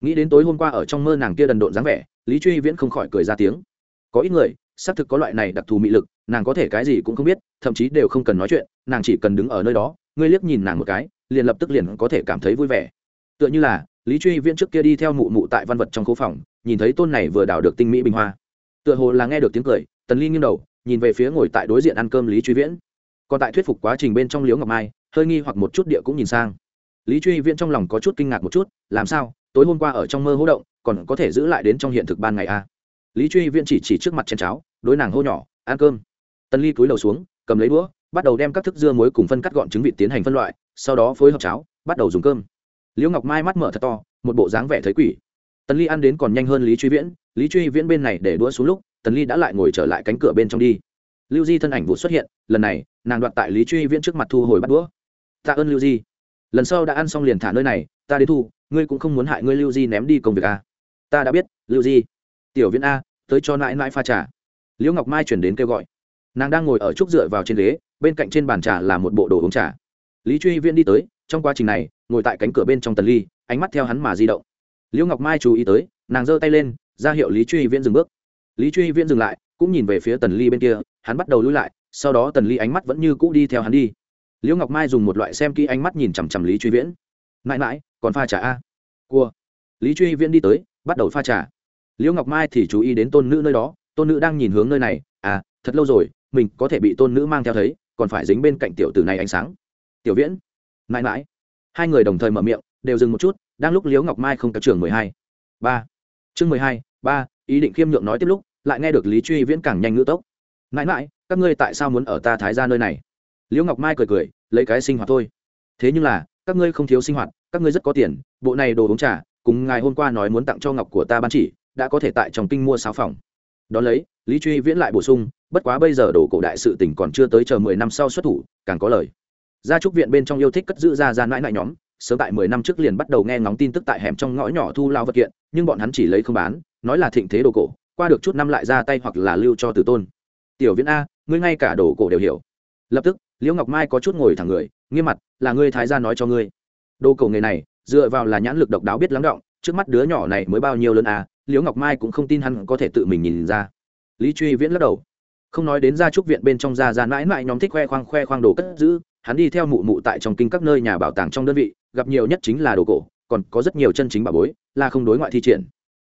Nghĩ đến tối hôm qua ở trong mơ nàng kia đần độn dáng vẻ, lý truy viễn không khỏi cười ra tiếng. Có ít người, xác thực có loại này đặc thù mị lực, nàng có thể cái gì cũng không biết, thậm chí đều không cần nói chuyện, nàng chỉ cần đứng ở nơi đó, ngươi liếc nhìn nàng một cái, liền lập tức liền có thể cảm thấy vui vẻ. Tựa như là lý truy viễn trước kia đi theo mụ mụ tại văn vật trong khố phòng, nhìn thấy tôn này vừa đào được tinh mỹ bình hoa. Tựa hồ là nghe được tiếng cười, tần ly nghiêng đầu, nhìn về phía ngồi tại đối diện ăn cơm lý truy viễn. Còn tại thuyết phục quá trình bên trong liếu ngọc mai, hơi nghi hoặc một chút địa cũng nhìn sang. Lý truy viễn trong lòng có chút kinh ngạc một chút, làm sao, tối hôm qua ở trong mơ hỗ động, còn có thể giữ lại đến trong hiện thực ban ngày a lý truy viễn chỉ chỉ trước mặt chén cháo, đối nàng hô nhỏ, ăn cơm. Tân ly cúi đầu xuống, cầm lấy đũa, bắt đầu đem các thức dưa muối cùng phân cắt gọn trứng vịt tiến hành phân loại, sau đó phối hợp cháo, bắt đầu dùng cơm liễu ngọc mai mắt mở thật to, một bộ dáng vẻ thấy quỷ. Tần ly ăn đến còn nhanh hơn lý truy viễn, lý truy viễn bên này để đũa xuống lúc, tần ly đã lại ngồi trở lại cánh cửa bên trong đi. Lưu di thân ảnh vụ xuất hiện, lần này, nàng đoạt tại lý truy viễn trước mặt thu hồi bắt đũa. Tạ ơn lưu di. Lần sau đã ăn xong liền thả nơi này, ta đến thu, ngươi cũng không muốn hại ngươi lưu di ném đi công việc a ta đã biết, lưu di. Tiểu viễn a, tới cho nãi nãi pha trà. Liễu ngọc mai chuyển đến kêu gọi. Nàng đang ngồi ở trúc dựa vào trên ghế, bên cạnh trên bàn trà là một bộ đồ uống trà. Lý truy viễn đi tới trong quá trình này, ngồi tại cánh cửa bên trong tần ly, ánh mắt theo hắn mà di động. Liễu ngọc mai chú ý tới, nàng giơ tay lên, ra hiệu lý truy viễn dừng bước. Lý truy viễn dừng lại, cũng nhìn về phía tần ly bên kia, hắn bắt đầu lui lại, sau đó tần ly ánh mắt vẫn như cũ đi theo hắn đi. Liễu ngọc mai dùng một loại xem kỹ ánh mắt nhìn chằm chằm lý truy viễn. Mãi mãi, còn pha trà a cua. Lý truy viễn đi tới, bắt đầu pha trà. Liễu ngọc mai thì chú ý đến tôn nữ nơi đó, tôn nữ đang nhìn hướng nơi này. À thật lâu rồi, mình có thể bị tôn nữ mang theo thấy, còn phải dính bên cạnh tiểu tử này ánh sáng. Tiểu viễn mãi mãi. Hai người đồng thời mở miệng, đều dừng một chút, đang lúc liễu ngọc mai không cả trường mười hai. Ba. Chương mười hai, ba, ý định khiêm nhượng nói tiếp lúc, lại nghe được lý truy viễn càng nhanh ngữ tốc. Mãi mãi, các ngươi tại sao muốn ở ta thái ra nơi này? Liễu ngọc mai cười cười, lấy cái sinh hoạt thôi. Thế nhưng là, các ngươi không thiếu sinh hoạt, các ngươi rất có tiền, bộ này đồ uống trà, cùng ngài hôm qua nói muốn tặng cho ngọc của ta ban chỉ, đã có thể tại trong kinh mua sáu phòng. Đón lấy, lý truy viễn lại bổ sung, bất quá bây giờ đồ cổ đại sự tỉnh còn chưa tới chờ mười năm sau xuất thủ, càng có lời gia trúc viện bên trong yêu thích cất giữ ra ra mãi mãi nhóm, sớm tại mười năm trước liền bắt đầu nghe ngóng tin tức tại hẻm trong ngõ nhỏ thu lao vật kiện, nhưng bọn hắn chỉ lấy không bán, nói là thịnh thế đồ cổ, qua được chút năm lại ra tay hoặc là lưu cho tử tôn. Tiểu viễn a, ngươi ngay cả đồ cổ đều hiểu. Lập tức, liễu ngọc mai có chút ngồi thẳng người, nghiêm mặt, là ngươi thái gia nói cho ngươi. Đồ cổ nghề này, dựa vào là nhãn lực độc đáo biết lắng động, trước mắt đứa nhỏ này mới bao nhiêu lớn à liễu ngọc mai cũng không tin hắn có thể tự mình nhìn ra. Lý truy viễn lắc đầu. Không nói đến gia trúc viện bên trong gia gia mãi mãi nhóm thích khoe khoang khoe khoang đồ cất giữ hắn đi theo mụ mụ tại trong kinh các nơi nhà bảo tàng trong đơn vị, gặp nhiều nhất chính là đồ cổ, còn có rất nhiều chân chính bà bối, là không đối ngoại thi triển.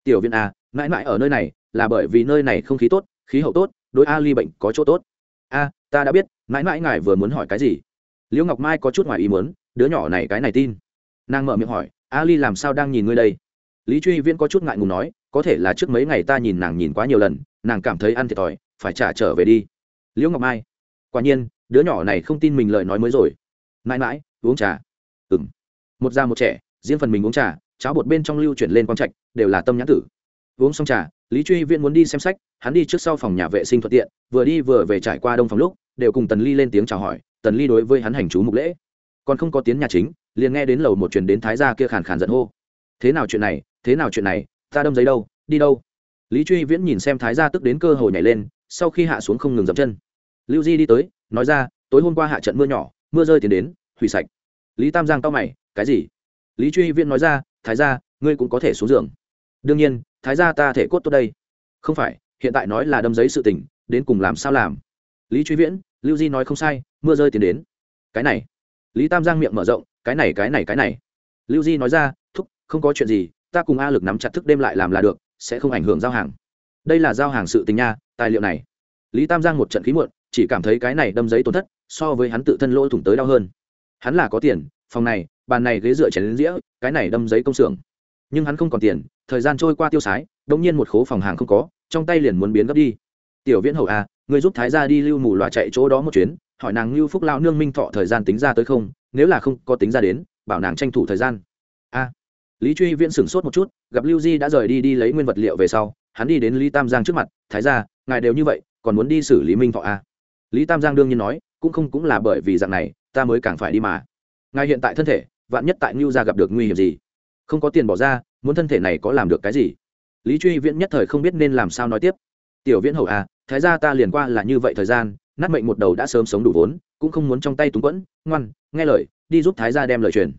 Tiểu viện a, mãi mãi ở nơi này, là bởi vì nơi này không khí tốt, khí hậu tốt, đối a ly bệnh có chỗ tốt. A, ta đã biết, mãi mãi ngài vừa muốn hỏi cái gì? Liễu ngọc mai có chút ngoài ý muốn, đứa nhỏ này cái này tin. Nàng mở miệng hỏi, a ly làm sao đang nhìn ngươi đây? Lý truy viễn có chút ngại ngùng nói, có thể là trước mấy ngày ta nhìn nàng nhìn quá nhiều lần, nàng cảm thấy ăn thiệt thòi, phải trả trở về đi. Liễu ngọc mai, quả nhiên đứa nhỏ này không tin mình lời nói mới rồi. Mãi mãi, uống trà. Ừng một già một trẻ, riêng phần mình uống trà, cháo bột bên trong lưu chuyển lên quang trạch, đều là tâm nhãn tử. Uống xong trà, lý truy viễn muốn đi xem sách, hắn đi trước sau phòng nhà vệ sinh thuận tiện, vừa đi vừa về trải qua đông phòng lúc, đều cùng tần ly lên tiếng chào hỏi, tần ly đối với hắn hành chú mục lễ. Còn không có tiếng nhà chính, liền nghe đến lầu một truyền đến thái gia kia khàn khàn giận hô. Thế nào chuyện này, thế nào chuyện này, ta đâm giấy đâu, đi đâu? Lý truy viễn nhìn xem thái gia tức đến cơ hồ nhảy lên, sau khi hạ xuống không ngừng dậm chân. Lưu di đi tới nói ra, tối hôm qua hạ trận mưa nhỏ, mưa rơi tiến đến, hủy sạch. Lý tam giang cao mày, cái gì? Lý truy viễn nói ra, thái gia, ngươi cũng có thể xuống giường. Đương nhiên, thái gia ta thể cốt tốt đây. Không phải, hiện tại nói là đâm giấy sự tình, đến cùng làm sao làm? Lý truy viễn, lưu di nói không sai, mưa rơi tiến đến. Cái này. Lý tam giang miệng mở rộng, cái này cái này cái này. Lưu di nói ra, thúc, không có chuyện gì, ta cùng a lực nắm chặt thức đêm lại làm là được, sẽ không ảnh hưởng giao hàng. Đây là giao hàng sự tình nha, tài liệu này. Lý tam giang một trận khí muộn chỉ cảm thấy cái này đâm giấy tổn thất, so với hắn tự thân lỗ thủng tới đau hơn. Hắn là có tiền, phòng này, bàn này ghế dựa chén đến dĩa, cái này đâm giấy công xưởng. Nhưng hắn không còn tiền, thời gian trôi qua tiêu sái đông nhiên một khố phòng hàng không có, trong tay liền muốn biến gấp đi. Tiểu viễn hậu à người giúp thái gia đi lưu mù loà chạy chỗ đó một chuyến, hỏi nàng lưu phúc lao nương minh thọ thời gian tính ra tới không, nếu là không có tính ra đến, bảo nàng tranh thủ thời gian. A lý truy viễn sửng sốt một chút, gặp lưu di đã rời đi đi lấy nguyên vật liệu về sau, hắn đi đến lý tam giang trước mặt, thái gia, ngài đều như vậy, còn muốn đi xử lý minh thọ a lý tam giang đương nhiên nói, cũng không cũng là bởi vì dạng này, ta mới càng phải đi mà. Ngài hiện tại thân thể, vạn nhất tại ngưu gia gặp được nguy hiểm gì? Không có tiền bỏ ra, muốn thân thể này có làm được cái gì? Lý truy viễn nhất thời không biết nên làm sao nói tiếp. Tiểu viễn hậu à thái gia ta liền qua là như vậy thời gian, nát mệnh một đầu đã sớm sống đủ vốn, cũng không muốn trong tay túng quẫn. Ngoan, nghe lời, đi giúp thái gia đem lời truyền.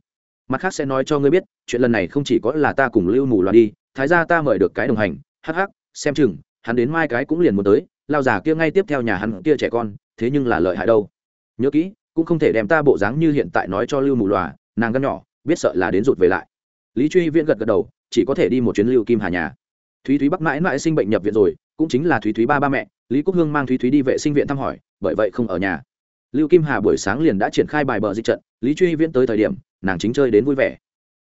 Mặt khác sẽ nói cho ngươi biết, chuyện lần này không chỉ có là ta cùng lưu mù loạn đi, thái gia ta mời được cái đồng hành. Hắc hắc, xem chừng, hắn đến mai cái cũng liền muốn tới, lao già kia ngay tiếp theo nhà hắn kia trẻ con thế nhưng là lợi hại đâu. Nhớ kỹ, cũng không thể đem ta bộ dáng như hiện tại nói cho lưu mù loà, nàng gắn nhỏ, biết sợ là đến rụt về lại. Lý truy viễn gật gật đầu, chỉ có thể đi một chuyến lưu kim hà nhà. Thúy thúy bắc mãi mãi sinh bệnh nhập viện rồi, cũng chính là thúy thúy ba ba mẹ, lý quốc hương mang thúy thúy đi vệ sinh viện thăm hỏi, bởi vậy không ở nhà. Lưu kim hà buổi sáng liền đã triển khai bài bờ dịch trận, lý truy viễn tới thời điểm, nàng chính chơi đến vui vẻ.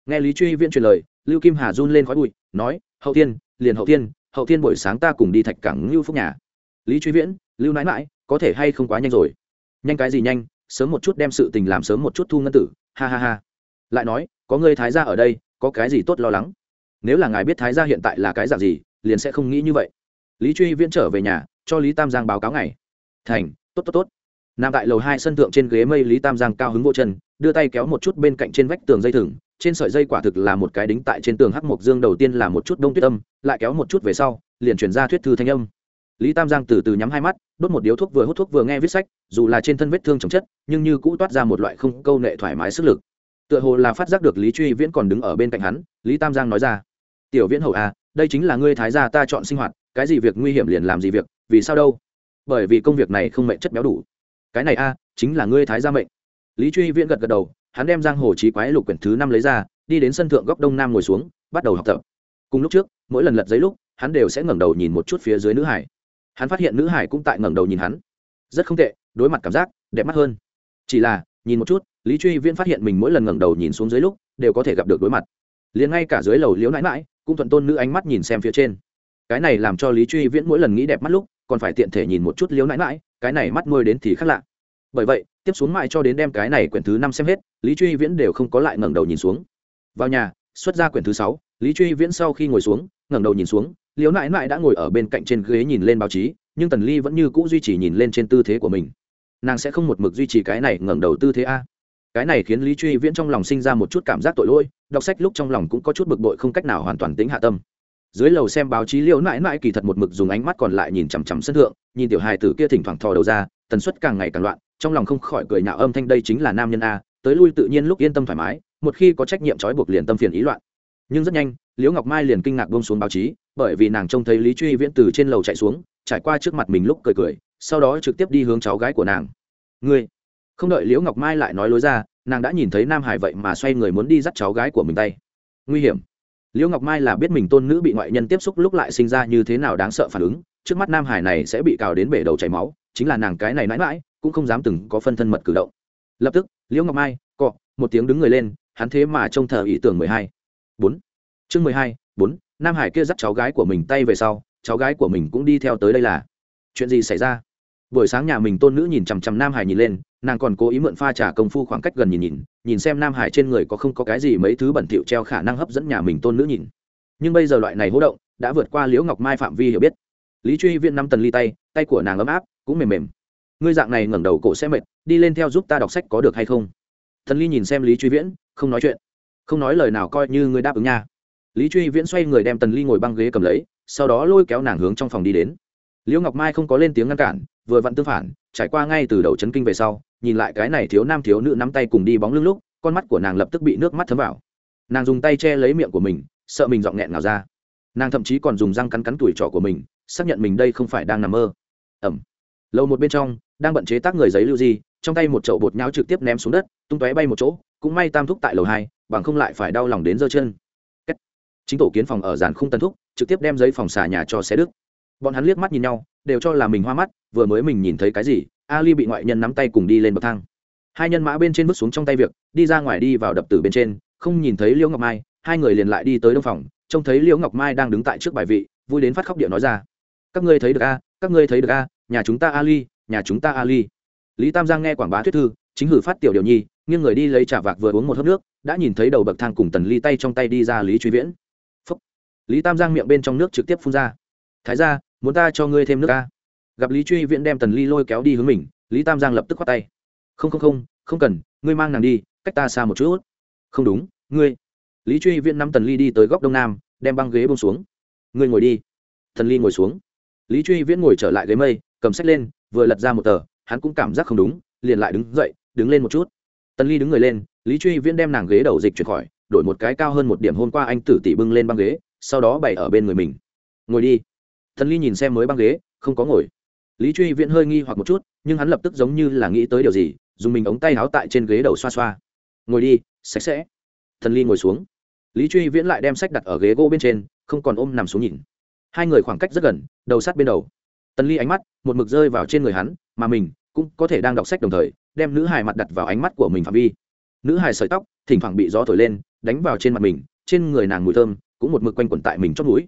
Nghe lý truy viễn truyền lời, lưu kim hà run lên khói bụi, nói, hậu tiên liền hậu tiên hậu tiên buổi sáng ta cùng đi thạch cảng lưu phúc nhà. Lý truy viễn, lưu nãi mãi có thể hay không quá nhanh rồi. Nhanh cái gì nhanh, sớm một chút đem sự tình làm sớm một chút thu ngân tử, ha ha ha. Lại nói, có người thái gia ở đây, có cái gì tốt lo lắng? Nếu là ngài biết thái gia hiện tại là cái dạng gì, liền sẽ không nghĩ như vậy. Lý truy viễn trở về nhà, cho lý tam giang báo cáo ngày. Thành, tốt tốt tốt. Nằm tại lầu hai sân thượng trên ghế mây, lý tam giang cao hứng vô chân, đưa tay kéo một chút bên cạnh trên vách tường dây thừng. Trên sợi dây quả thực là một cái đính tại trên tường hắc mộc dương đầu tiên là một chút đông tuyết âm, lại kéo một chút về sau, liền chuyển ra thuyết thư thanh âm lý tam giang từ từ nhắm hai mắt, đốt một điếu thuốc vừa hút thuốc vừa nghe viết sách, dù là trên thân vết thương chồng chất, nhưng như cũ toát ra một loại không câu nệ thoải mái sức lực. Tựa hồ là phát giác được lý truy viễn còn đứng ở bên cạnh hắn, lý tam giang nói ra, tiểu viễn hậu à đây chính là ngươi thái gia ta chọn sinh hoạt, cái gì việc nguy hiểm liền làm gì việc, vì sao đâu? Bởi vì công việc này không mệnh chất béo đủ. Cái này a, chính là ngươi thái gia mệnh. Lý truy viễn gật gật đầu, hắn đem giang hồ trí quái lục quyển thứ năm lấy ra, đi đến sân thượng góc đông nam ngồi xuống, bắt đầu học tập. Cùng lúc trước, mỗi lần lật giấy lúc, hắn đều sẽ ngẩng đầu nhìn một chút phía dưới nữ hải hắn phát hiện nữ hải cũng tại ngẩng đầu nhìn hắn. Rất không tệ, đối mặt cảm giác, đẹp mắt hơn. Chỉ là, nhìn một chút, lý truy viễn phát hiện mình mỗi lần ngẩng đầu nhìn xuống dưới lúc, đều có thể gặp được đối mặt. Liền ngay cả dưới lầu liễu nãi mãi cũng thuận tôn nữ ánh mắt nhìn xem phía trên. Cái này làm cho lý truy viễn mỗi lần nghĩ đẹp mắt lúc, còn phải tiện thể nhìn một chút liễu nãi mãi cái này mắt môi đến thì khác lạ. Bởi vậy, tiếp xuống mãi cho đến đem cái này quyển thứ năm xem hết, lý truy viễn đều không có lại ngẩng đầu nhìn xuống. Vào nhà, xuất ra quyển thứ sáu, lý truy viễn sau khi ngồi xuống, ngẩng đầu nhìn xuống liễu Nại Nại đã ngồi ở bên cạnh trên ghế nhìn lên báo chí, nhưng tần ly vẫn như cũ duy trì nhìn lên trên tư thế của mình. Nàng sẽ không một mực duy trì cái này ngẩng đầu tư thế a. Cái này khiến lý truy viễn trong lòng sinh ra một chút cảm giác tội lỗi, đọc sách lúc trong lòng cũng có chút bực bội không cách nào hoàn toàn tính hạ tâm. Dưới lầu xem báo chí, liễu nãi nãi kỳ thật một mực dùng ánh mắt còn lại nhìn chằm chằm sân thượng, nhìn tiểu hài tử kia thỉnh thoảng thò đầu ra, tần suất càng ngày càng loạn, trong lòng không khỏi cười nhạo âm thanh đây chính là nam nhân a, tới lui tự nhiên lúc yên tâm thoải mái, một khi có trách nhiệm trói buộc liền tâm phiền ý loạn. Nhưng rất nhanh, liễu ngọc mai liền kinh ngạc bông xuống báo chí bởi vì nàng trông thấy lý truy viễn từ trên lầu chạy xuống, trải qua trước mặt mình lúc cười cười, sau đó trực tiếp đi hướng cháu gái của nàng. Ngươi. Không đợi liễu ngọc mai lại nói lối ra, nàng đã nhìn thấy nam hải vậy mà xoay người muốn đi dắt cháu gái của mình tay. Nguy hiểm. Liễu ngọc mai là biết mình tôn nữ bị ngoại nhân tiếp xúc lúc lại sinh ra như thế nào đáng sợ phản ứng, trước mắt nam hải này sẽ bị cào đến bể đầu chảy máu, chính là nàng cái này mãi mãi, cũng không dám từng có phân thân mật cử động. Lập tức, liễu ngọc mai, cọ, một tiếng đứng người lên, hắn thế mà trông thờ ý tưởng mười hai. Bốn. Chương mười hai, bốn nam hải kia dắt cháu gái của mình tay về sau, cháu gái của mình cũng đi theo tới đây là. Chuyện gì xảy ra? Buổi sáng nhà mình tôn nữ nhìn chằm chằm nam hải nhìn lên, nàng còn cố ý mượn pha trả công phu khoảng cách gần nhìn nhìn nhìn xem nam hải trên người có không có cái gì mấy thứ bẩn thỉu treo khả năng hấp dẫn nhà mình tôn nữ nhìn. Nhưng bây giờ loại này hỗ động đã vượt qua liễu ngọc mai phạm vi hiểu biết. Lý truy viên năm tần ly tay tay của nàng ấm áp, cũng mềm mềm. Ngươi dạng này ngẩng đầu cổ sẽ mệt, đi lên theo giúp ta đọc sách có được hay không? Thần ly nhìn xem lý truy viễn, không nói chuyện. Không nói lời nào coi như ngươi đáp ứng nha lý truy viễn xoay người đem tần ly ngồi băng ghế cầm lấy, sau đó lôi kéo nàng hướng trong phòng đi đến. Liễu ngọc mai không có lên tiếng ngăn cản, vừa vặn tương phản, trải qua ngay từ đầu chấn kinh về sau, nhìn lại cái này thiếu nam thiếu nữ nắm tay cùng đi bóng lưng lúc, con mắt của nàng lập tức bị nước mắt thấm vào. Nàng dùng tay che lấy miệng của mình, sợ mình giọng nghẹn nào ra. Nàng thậm chí còn dùng răng cắn cắn tuổi trọ của mình, xác nhận mình đây không phải đang nằm mơ. Ẩm. Lâu một bên trong, đang bận chế tác người giấy lưu di, trong tay một chậu bột nháo trực tiếp ném xuống đất, tung tóe bay một chỗ, cũng may tam thúc tại lầu hai, bằng không lại phải đau lòng đến giơ chân chính tổ kiến phòng ở giàn khung tân thúc trực tiếp đem giấy phòng xà nhà cho xé đức bọn hắn liếc mắt nhìn nhau đều cho là mình hoa mắt vừa mới mình nhìn thấy cái gì ali bị ngoại nhân nắm tay cùng đi lên bậc thang hai nhân mã bên trên bước xuống trong tay việc đi ra ngoài đi vào đập tử bên trên không nhìn thấy liễu ngọc mai hai người liền lại đi tới đông phòng trông thấy liễu ngọc mai đang đứng tại trước bài vị vui đến phát khóc điệu nói ra các ngươi thấy được a các ngươi thấy được a nhà chúng ta ali nhà chúng ta ali lý tam giang nghe quảng bá thuyết thư chính hử phát tiểu điều nhi nghiêng người đi lấy trả vạc vừa uống một hớp nước đã nhìn thấy đầu bậc thang cùng tần ly tay trong tay đi ra lý truy viễn lý tam giang miệng bên trong nước trực tiếp phun ra. Thái ra muốn ta cho ngươi thêm nước ca? Gặp lý truy viễn đem tần ly lôi kéo đi hướng mình, lý tam giang lập tức khoát tay. Không không không không cần, ngươi mang nàng đi, cách ta xa một chút. Không đúng, ngươi. Lý truy viễn nắm tần ly đi tới góc đông nam, đem băng ghế bông xuống. Ngươi ngồi đi. Tần ly ngồi xuống. Lý truy viễn ngồi trở lại ghế mây, cầm sách lên, vừa lật ra một tờ, hắn cũng cảm giác không đúng, liền lại đứng dậy, đứng lên một chút. Tần ly đứng người lên, lý truy viễn đem nàng ghế đầu dịch chuyển khỏi, đổi một cái cao hơn một điểm hôm qua anh tử tỷ bưng lên băng ghế sau đó bày ở bên người mình. Ngồi đi. Thần ly nhìn xem mới băng ghế, không có ngồi. Lý truy viễn hơi nghi hoặc một chút, nhưng hắn lập tức giống như là nghĩ tới điều gì, dùng mình ống tay háo tại trên ghế đầu xoa xoa. Ngồi đi, sạch sẽ. Thần ly ngồi xuống. Lý truy viễn lại đem sách đặt ở ghế gỗ bên trên, không còn ôm nằm xuống nhìn. Hai người khoảng cách rất gần, đầu sát bên đầu. Tần ly ánh mắt một mực rơi vào trên người hắn, mà mình cũng có thể đang đọc sách đồng thời, đem nữ hài mặt đặt vào ánh mắt của mình phạm vi. Nữ hài sợi tóc thỉnh thoảng bị gió thổi lên, đánh vào trên mặt mình, trên người nàng mùi thơm cũng một mực quanh quẩn tại mình chót mũi.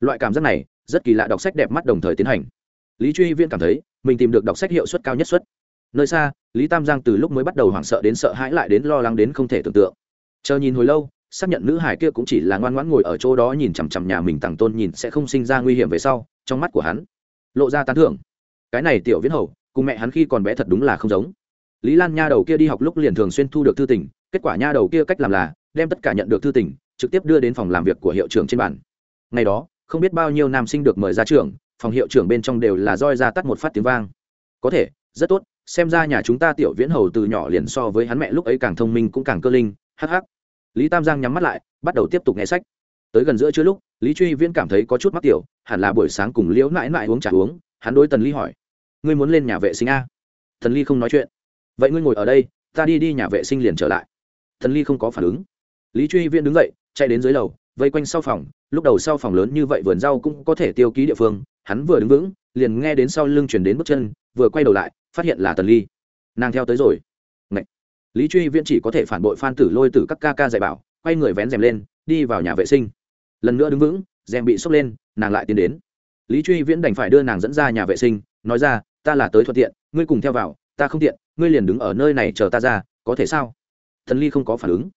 Loại cảm giác này, rất kỳ lạ đọc sách đẹp mắt đồng thời tiến hành. Lý truy viên cảm thấy, mình tìm được đọc sách hiệu suất cao nhất suất. Nơi xa, lý tam giang từ lúc mới bắt đầu hoảng sợ đến sợ hãi lại đến lo lắng đến không thể tưởng tượng. Chờ nhìn hồi lâu, xác nhận nữ hải kia cũng chỉ là ngoan ngoãn ngồi ở chỗ đó nhìn chằm chằm nhà mình tàng tôn nhìn sẽ không sinh ra nguy hiểm về sau, trong mắt của hắn lộ ra tán thưởng. Cái này tiểu viễn hầu, cùng mẹ hắn khi còn bé thật đúng là không giống. Lý lan nha đầu kia đi học lúc liền thường xuyên thu được thư tình, kết quả nha đầu kia cách làm là, đem tất cả nhận được thư tình trực tiếp đưa đến phòng làm việc của hiệu trưởng trên bàn. ngày đó, không biết bao nhiêu nam sinh được mời ra trường, phòng hiệu trưởng bên trong đều là roi ra tắt một phát tiếng vang. Có thể, rất tốt, xem ra nhà chúng ta tiểu viễn hầu từ nhỏ liền so với hắn mẹ lúc ấy càng thông minh cũng càng cơ linh hh lý tam giang nhắm mắt lại, bắt đầu tiếp tục nghe sách. Tới gần giữa chưa lúc, lý truy viễn cảm thấy có chút mắc tiểu, hẳn là buổi sáng cùng liễu mãi mãi uống trà uống, hắn đối tần ly hỏi, ngươi muốn lên nhà vệ sinh a? Tần ly không nói chuyện, vậy ngươi ngồi ở đây, ta đi đi nhà vệ sinh liền trở lại. Tần ly không có phản ứng. Lý truy viễn đứng dậy chạy đến dưới lầu, vây quanh sau phòng. Lúc đầu sau phòng lớn như vậy vườn rau cũng có thể tiêu ký địa phương. Hắn vừa đứng vững, liền nghe đến sau lưng chuyển đến bước chân, vừa quay đầu lại, phát hiện là tần ly. Nàng theo tới rồi. Ngậy. lý truy viễn chỉ có thể phản bội phan tử lôi từ các ca ca dạy bảo, quay người vén rèm lên, đi vào nhà vệ sinh. Lần nữa đứng vững, rèm bị sốc lên, nàng lại tiến đến. Lý truy viễn đành phải đưa nàng dẫn ra nhà vệ sinh, nói ra, ta là tới thuận tiện, ngươi cùng theo vào, ta không tiện, ngươi liền đứng ở nơi này chờ ta ra, có thể sao? Thần ly không có phản ứng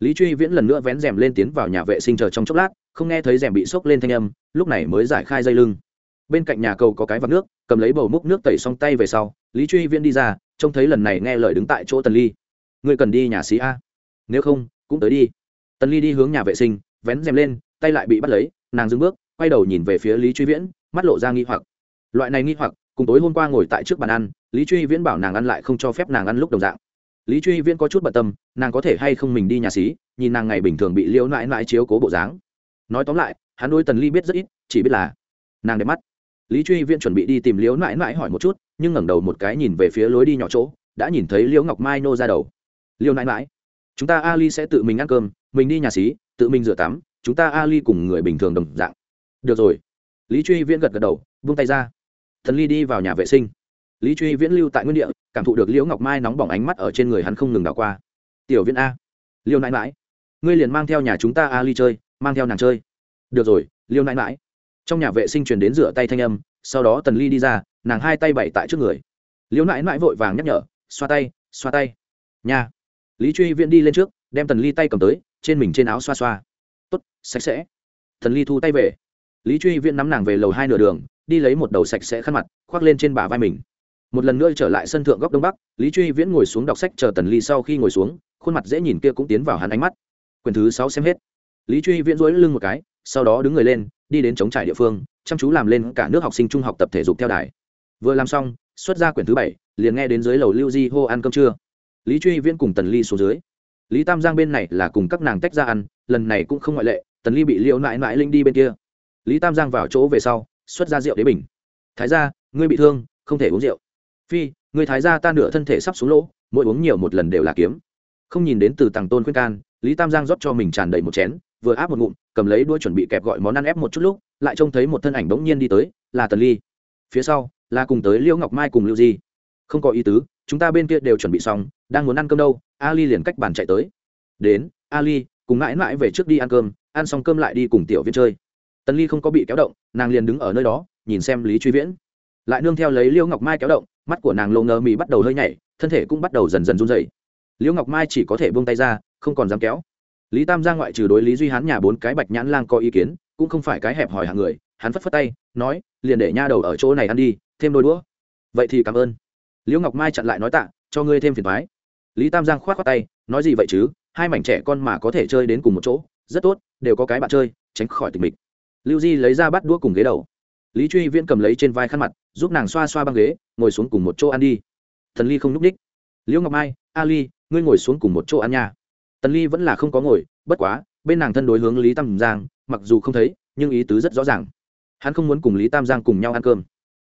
lý truy viễn lần nữa vén rèm lên tiến vào nhà vệ sinh chờ trong chốc lát, không nghe thấy rèm bị sốc lên thanh âm, lúc này mới giải khai dây lưng. Bên cạnh nhà cầu có cái vạc nước, cầm lấy bầu múc nước tẩy xong tay về sau, lý truy viễn đi ra, trông thấy lần này nghe lời đứng tại chỗ tần ly. Ngươi cần đi nhà xí a? Nếu không, cũng tới đi. Tần ly đi hướng nhà vệ sinh, vén rèm lên, tay lại bị bắt lấy, nàng dừng bước, quay đầu nhìn về phía lý truy viễn, mắt lộ ra nghi hoặc. Loại này nghi hoặc, cùng tối hôm qua ngồi tại trước bàn ăn, lý truy viễn bảo nàng ăn lại không cho phép nàng ăn lúc đồng dạng lý truy viễn có chút bận tâm nàng có thể hay không mình đi nhà xí nhìn nàng ngày bình thường bị liễu nãi nãi chiếu cố bộ dáng. Nói tóm lại hắn đôi tần ly biết rất ít chỉ biết là nàng đẹp mắt. Lý truy viễn chuẩn bị đi tìm liễu nãi nãi hỏi một chút nhưng ngẩng đầu một cái nhìn về phía lối đi nhỏ chỗ đã nhìn thấy liễu ngọc mai nô ra đầu. Liễu nãi nãi, chúng ta ali sẽ tự mình ăn cơm mình đi nhà xí tự mình rửa tắm chúng ta ali cùng người bình thường đồng dạng. Được rồi. Lý truy viễn gật gật đầu vung tay ra. Thần ly đi vào nhà vệ sinh lý truy viễn lưu tại nguyên địa, cảm thụ được liễu ngọc mai nóng bỏng ánh mắt ở trên người hắn không ngừng đảo qua. Tiểu viễn a liêu nãi mãi ngươi liền mang theo nhà chúng ta a ly chơi, mang theo nàng chơi. Được rồi liêu nãi mãi trong nhà vệ sinh truyền đến rửa tay thanh âm, sau đó tần ly đi ra, nàng hai tay bày tại trước người. Liêu nãi mãi vội vàng nhắc nhở, xoa tay xoa tay. Nhà lý truy viễn đi lên trước, đem tần ly tay cầm tới, trên mình trên áo xoa xoa. Tốt, sạch sẽ. Tần ly thu tay về. Lý truy viễn nắm nàng về lầu hai nửa đường, đi lấy một đầu sạch sẽ khăn mặt, khoác lên trên bả vai mình một lần nữa trở lại sân thượng góc đông bắc, lý truy viễn ngồi xuống đọc sách chờ tần ly sau khi ngồi xuống, khuôn mặt dễ nhìn kia cũng tiến vào hắn ánh mắt. Quyển thứ sáu xem hết. Lý truy viễn dối lưng một cái, sau đó đứng người lên, đi đến chống trải địa phương, chăm chú làm lên cả nước học sinh trung học tập thể dục theo đài. Vừa làm xong, xuất ra quyển thứ bảy, liền nghe đến dưới lầu lưu di hô ăn cơm trưa. Lý truy viễn cùng tần ly xuống dưới. Lý tam giang bên này là cùng các nàng tách ra ăn, lần này cũng không ngoại lệ, tần ly bị liễu mãi mãi linh đi bên kia. Lý tam giang vào chỗ về sau, xuất ra rượu đế bình. Thái ra ngươi bị thương, không thể uống rượu phi, người thái gia ta nửa thân thể sắp xuống lỗ, mỗi uống nhiều một lần đều là kiếm. Không nhìn đến từ tàng tôn khuyên can, lý tam giang rót cho mình tràn đầy một chén, vừa áp một ngụm, cầm lấy đuôi chuẩn bị kẹp gọi món ăn ép một chút lúc, lại trông thấy một thân ảnh bỗng nhiên đi tới, là tần ly. Phía sau, là cùng tới liễu ngọc mai cùng lưu di. Không có ý tứ, chúng ta bên kia đều chuẩn bị xong, đang muốn ăn cơm đâu, ali liền cách bàn chạy tới. Đến, ali, cùng mãi mãi về trước đi ăn cơm, ăn xong cơm lại đi cùng tiểu viên chơi. Tần ly không có bị kéo động, nàng liền đứng ở nơi đó, nhìn xem lý truy viễn lại nương theo lấy liễu ngọc mai kéo động, mắt của nàng lộ ngờ mì bắt đầu hơi nhảy, thân thể cũng bắt đầu dần dần run dày liễu ngọc mai chỉ có thể buông tay ra, không còn dám kéo. Lý tam giang ngoại trừ đối lý duy hán nhà bốn cái bạch nhãn lang có ý kiến, cũng không phải cái hẹp hòi hàng người, hắn phất phất tay, nói, liền để nha đầu ở chỗ này ăn đi, thêm đôi đũa. Vậy thì cảm ơn. Liễu ngọc mai chặn lại nói tạ, cho ngươi thêm phiền thoái lý tam giang k h o á t khoác tay, nói gì vậy chứ, hai mảnh trẻ con mà có thể chơi đến cùng một chỗ, rất tốt, đều có cái bạn chơi, tránh khỏi tình mịch. Lưu di lấy ra bắt đũa cùng ghế đầu lý truy viễn cầm lấy trên vai khăn mặt, giúp nàng xoa xoa băng ghế, ngồi xuống cùng một chỗ ăn đi. Thần ly không n ú c ních liễu ngọc mai, ali, ngươi ngồi xuống cùng một chỗ ăn nha. Tần ly vẫn là không có ngồi, bất quá, bên nàng thân đối hướng lý tam giang, mặc dù không thấy, nhưng ý tứ rất rõ ràng. Hắn không muốn cùng lý tam giang cùng nhau ăn cơm.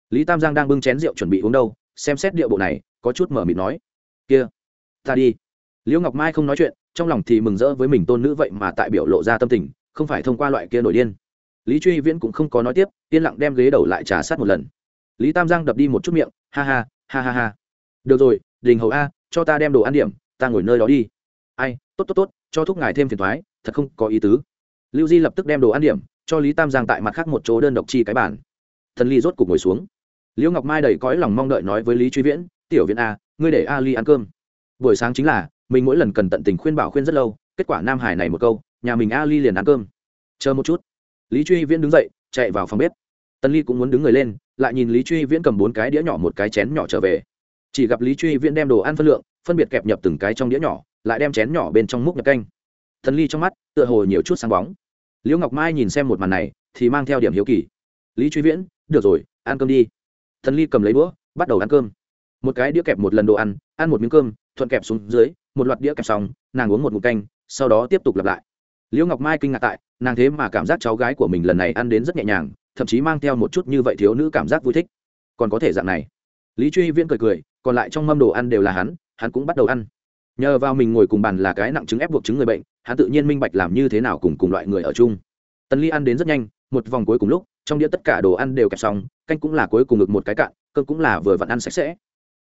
Lý tam giang đang bưng chén rượu chuẩn bị uống đâu, xem xét điệu bộ này, có chút mở mịt nói, kia, ta đi. Liễu ngọc mai không nói chuyện, trong lòng thì mừng rỡ với mình tôn nữ vậy mà tại biểu lộ ra tâm tình, không phải thông qua loại kia nổi điên lý truy viễn cũng không có nói tiếp, yên lặng đem ghế đầu lại trà sát một lần. Lý tam giang đập đi một chút miệng, ha ha ha ha ha. Được rồi, đình hầu a, cho ta đem đồ ăn điểm, ta ngồi nơi đó đi. Ai, tốt tốt tốt, cho thúc ngài thêm phiền thoái, thật không có ý tứ. Lưu di lập tức đem đồ ăn điểm, cho lý tam giang tại mặt khác một chỗ đơn độc chi cái bàn. Thần ly rốt cục ngồi xuống. Liễu ngọc mai đầy cõi lòng mong đợi nói với lý truy viễn, tiểu viễn a, ngươi để a ly ăn cơm. Buổi sáng chính là, mình mỗi lần cần tận tình khuyên bảo khuyên rất lâu, kết quả nam hải này một câu, nhà mình a ly liền ăn cơm. Chờ một chút lý truy viễn đứng dậy, chạy vào phòng bếp. Tân ly cũng muốn đứng người lên, lại nhìn lý truy viễn cầm bốn cái đĩa nhỏ một cái chén nhỏ trở về. Chỉ gặp lý truy viễn đem đồ ăn phân lượng, phân biệt kẹp nhập từng cái trong đĩa nhỏ, lại đem chén nhỏ bên trong múc nhập canh. Tân ly trong mắt, tựa hồ nhiều chút sáng bóng. Liễu ngọc mai nhìn xem một màn này, thì mang theo điểm hiếu kỳ. Lý truy viễn, được rồi, ăn cơm đi. Tân ly cầm lấy đũa, bắt đầu ăn cơm. Một cái đĩa kẹp một lần đồ ăn ăn một miếng cơm, thuận kẹp xuống dưới, một loạt đĩa kẹp xong, nàng uống một ngụm canh, sau đó tiếp tục lặp lại liễu ngọc mai kinh ngạc tại, nàng thế mà cảm giác cháu gái của mình lần này ăn đến rất nhẹ nhàng, thậm chí mang theo một chút như vậy thiếu nữ cảm giác vui thích. Còn có thể dạng này. Lý truy viễn cười cười, còn lại trong mâm đồ ăn đều là hắn hắn cũng bắt đầu ăn. Nhờ vào mình ngồi cùng bàn là cái nặng chứng ép buộc chứng người bệnh, hắn tự nhiên minh bạch làm như thế nào cùng cùng loại người ở chung. Tần ly ăn đến rất nhanh, một vòng cuối cùng lúc, trong đĩa tất cả đồ ăn đều kẹp xong, canh cũng là cuối cùng ngực một cái cạn, cơm cũng là vừa vặn ăn sạch sẽ.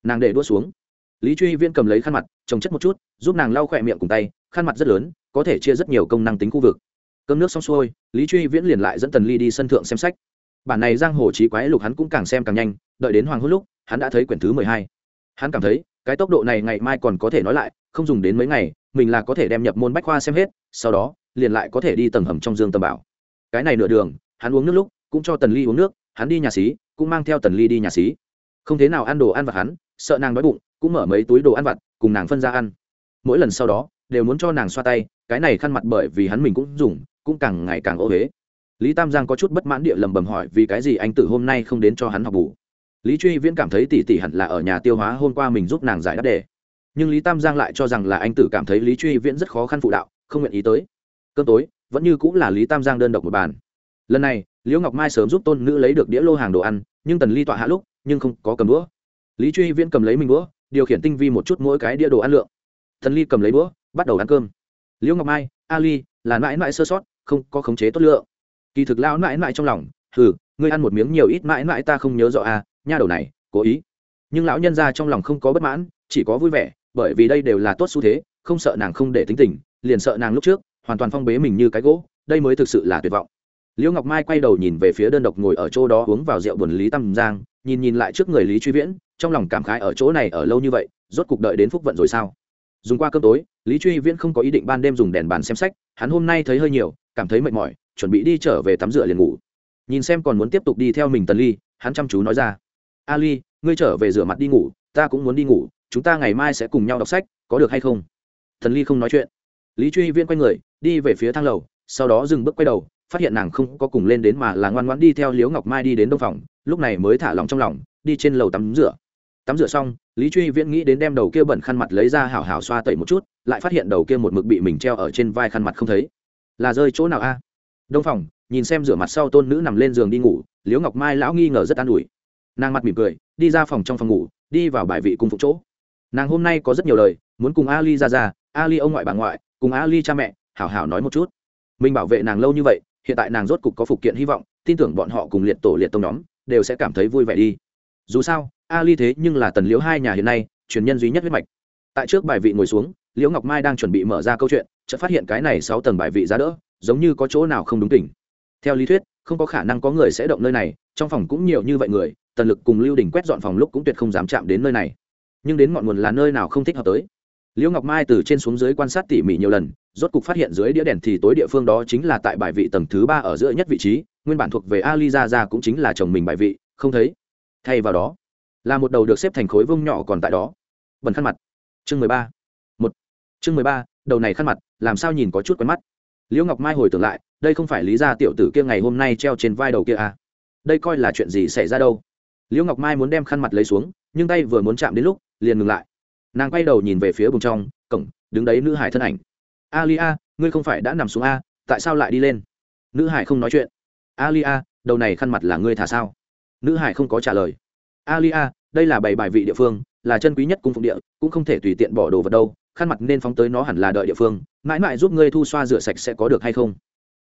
Nàng để đua xuống. Lý truy viên cầm lấy khăn mặt trồng chất một chút, giúp nàng lau khỏe miệng cùng tay, khăn mặt rất lớn có thể chia rất nhiều công năng tính khu vực. Cơm nước xong xuôi, lý truy viễn liền lại dẫn tần ly đi sân thượng xem sách. Bản này giang hồ trí quái lục hắn cũng càng xem càng nhanh, đợi đến hoàng hôn lúc, hắn đã thấy quyển thứ mười hai. Hắn cảm thấy, cái tốc độ này ngày mai còn có thể nói lại, không dùng đến mấy ngày, mình là có thể đem nhập môn bách khoa xem hết, sau đó, liền lại có thể đi tầng hầm trong dương tầm bảo. Cái này nửa đường, hắn uống nước lúc, cũng cho tần ly uống nước, hắn đi nhà xí, cũng mang theo tần ly đi nhà xí. Không thế nào ăn đồ ăn vặt hắn, sợ nàng đói bụng, cũng mở mấy túi đồ ăn vặt, cùng nàng phân ra ăn. Mỗi lần sau đó, đều muốn cho nàng xoa tay cái này khăn mặt bởi vì hắn mình cũng dùng, cũng càng ngày càng ô huế lý tam giang có chút bất mãn địa lầm bầm hỏi, vì cái gì anh tử hôm nay không đến cho hắn học bù? Lý truy viễn cảm thấy tỷ tỷ hẳn là ở nhà tiêu hóa, hôm qua mình giúp nàng giải đáp đề. Nhưng lý tam giang lại cho rằng là anh tử cảm thấy lý truy viễn rất khó khăn phụ đạo, không nguyện ý tới. Cơn tối, vẫn như cũng là lý tam giang đơn độc một bàn. Lần này, liễu ngọc mai sớm giúp tôn nữ lấy được đĩa lô hàng đồ ăn, nhưng tần ly tọa hạ lúc, nhưng không có cầm đũa. Lý truy viễn cầm lấy mình đũa, điều khiển tinh vi một chút mỗi cái đĩa đồ ăn lượng. Tần ly cầm lấy đũa, bắt đầu ăn cơm liễu ngọc mai, ali, là mãi mãi sơ sót, không có khống chế tốt lượng. Kỳ thực lão mãi mãi trong lòng, hừ, ngươi ăn một miếng nhiều ít mãi mãi ta không nhớ rõ à nha đầu này, cố ý. Nhưng lão nhân ra trong lòng không có bất mãn, chỉ có vui vẻ, bởi vì đây đều là tốt xu thế, không sợ nàng không để tính tình, liền sợ nàng lúc trước, hoàn toàn phong bế mình như cái gỗ, đây mới thực sự là tuyệt vọng. Liễu ngọc mai quay đầu nhìn về phía đơn độc ngồi ở chỗ đó uống vào rượu buồn lý tam giang, nhìn nhìn lại trước người lý truy viễn, trong lòng cảm khái ở chỗ này ở lâu như vậy, rốt cục đợi đến phúc vận rồi sao? Dùng qua cơm tối, lý truy viễn không có ý định ban đêm dùng đèn bàn xem sách, hắn hôm nay thấy hơi nhiều, cảm thấy mệt mỏi, chuẩn bị đi trở về tắm rửa liền ngủ. Nhìn xem còn muốn tiếp tục đi theo mình tần ly, hắn chăm chú nói ra. A ly ngươi trở về rửa mặt đi ngủ, ta cũng muốn đi ngủ, chúng ta ngày mai sẽ cùng nhau đọc sách, có được hay không? Thần ly không nói chuyện. Lý truy viễn quay người, đi về phía thang lầu, sau đó dừng bước quay đầu, phát hiện nàng không có cùng lên đến mà là ngoan ngoãn đi theo liếu ngọc mai đi đến đông phòng, lúc này mới thả lòng trong lòng, đi trên lầu tắm rửa tắm rửa xong, lý truy viễn nghĩ đến đem đầu kia bẩn khăn mặt lấy ra hảo hảo xoa tẩy một chút, lại phát hiện đầu kia một mực bị mình treo ở trên vai khăn mặt không thấy. Là rơi chỗ nào a? Đông phòng, nhìn xem rửa mặt sau tôn nữ nằm lên giường đi ngủ, Liễu ngọc mai lão nghi ngờ rất an ủi. Nàng mặt mỉm cười, đi ra phòng trong phòng ngủ, đi vào bài vị cung phục chỗ. Nàng hôm nay có rất nhiều lời, muốn cùng ali ra ra, ali ông ngoại bà ngoại, cùng ali cha mẹ, hảo hảo nói một chút. Mình bảo vệ nàng lâu như vậy, hiện tại nàng rốt cục có phục kiện hy vọng, tin tưởng bọn họ cùng liệt tổ liệt tông nhóm, đều sẽ cảm thấy vui vẻ đi. Dù sao ali thế nhưng là tần liễu hai nhà hiện nay, truyền nhân duy nhất huyết mạch. Tại trước bài vị ngồi xuống, liễu ngọc mai đang chuẩn bị mở ra câu chuyện, chợt phát hiện cái này sáu tầng bài vị giá đỡ, giống như có chỗ nào không đúng tỉnh. Theo lý thuyết, không có khả năng có người sẽ động nơi này, trong phòng cũng nhiều như vậy người, tần lực cùng lưu đình quét dọn phòng lúc cũng tuyệt không dám chạm đến nơi này. Nhưng đến ngọn nguồn là nơi nào không thích hợp tới. Liễu ngọc mai từ trên xuống dưới quan sát tỉ mỉ nhiều lần, rốt cục phát hiện dưới đĩa đèn thì tối địa phương đó chính là tại bài vị tầng thứ ba ở giữa nhất vị trí, nguyên bản thuộc về ali ra ra cũng chính là chồng mình bài vị, không thấy. Thay vào đó là một đầu được xếp thành khối vông nhỏ còn tại đó. Bẩn khăn mặt. Chương mười ba. Một. Chương mười ba, đầu này khăn mặt, làm sao nhìn có chút quen mắt. Liễu ngọc mai hồi tưởng lại, đây không phải lý gia tiểu tử kia ngày hôm nay treo trên vai đầu kia à? Đây coi là chuyện gì xảy ra đâu? Liễu ngọc mai muốn đem khăn mặt lấy xuống, nhưng tay vừa muốn chạm đến lúc, liền ngừng lại. Nàng quay đầu nhìn về phía bùng trong, cổng, đứng đấy nữ hải thân ảnh. Alia, ngươi không phải đã nằm xuống a tại sao lại đi lên? Nữ hải không nói chuyện. Alia, đầu này khăn mặt là ngươi thả sao? Nữ hải không có trả lời alia, đây là bảy bài vị địa phương, là chân quý nhất cung phụng địa, cũng không thể tùy tiện bỏ đồ vào đâu, khăn mặt nên phóng tới nó hẳn là đợi địa phương, mãi mãi giúp ngươi thu xoa rửa sạch sẽ có được hay không?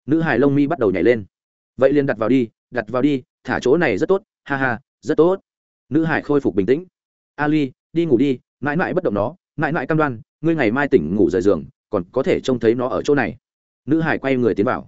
Nữ hải lông mi bắt đầu nhảy lên. Vậy liền đặt vào đi, đặt vào đi, thả chỗ này rất tốt, ha ha, rất tốt. Nữ hải khôi phục bình tĩnh. Ali đi ngủ đi, mãi mãi bất động nó, mãi mãi cam đoan, ngươi ngày mai tỉnh ngủ rời giường, còn có thể trông thấy nó ở chỗ này. Nữ hải quay người tiến vào.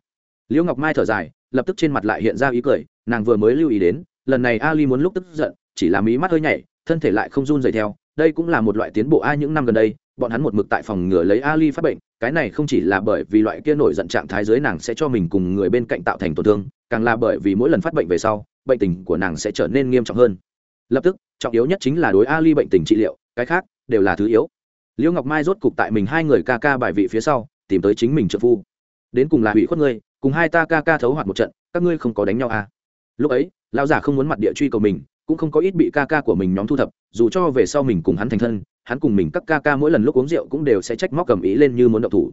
Liễu ngọc mai thở dài, lập tức trên mặt lại hiện ra ý cười, nàng vừa mới lưu ý đến, lần này ali muốn lúc tức giận chỉ là mí mắt hơi nhảy, thân thể lại không run dày theo. Đây cũng là một loại tiến bộ ai những năm gần đây, bọn hắn một mực tại phòng ngừa lấy ali phát bệnh. Cái này không chỉ là bởi vì loại kia nổi giận trạng thái dưới nàng sẽ cho mình cùng người bên cạnh tạo thành tổn thương, càng là bởi vì mỗi lần phát bệnh về sau, bệnh tình của nàng sẽ trở nên nghiêm trọng hơn. Lập tức, trọng yếu nhất chính là đối ali bệnh tình trị liệu, cái khác đều là thứ yếu. Liễu ngọc mai rốt cục tại mình hai người ca ca bài vị phía sau, tìm tới chính mình trợ phu. Đến cùng là hủy khuất ngươi, cùng hai ta ca ca thấu hoạt một trận, các ngươi không có đánh nhau à? Lúc ấy, lão giả không muốn mặt địa truy cầu mình cũng không có ít bị ca ca của mình nhóm thu thập, dù cho về sau mình cùng hắn thành thân, hắn cùng mình các ca ca mỗi lần lúc uống rượu cũng đều sẽ trách móc cầm ý lên như muốn động thủ.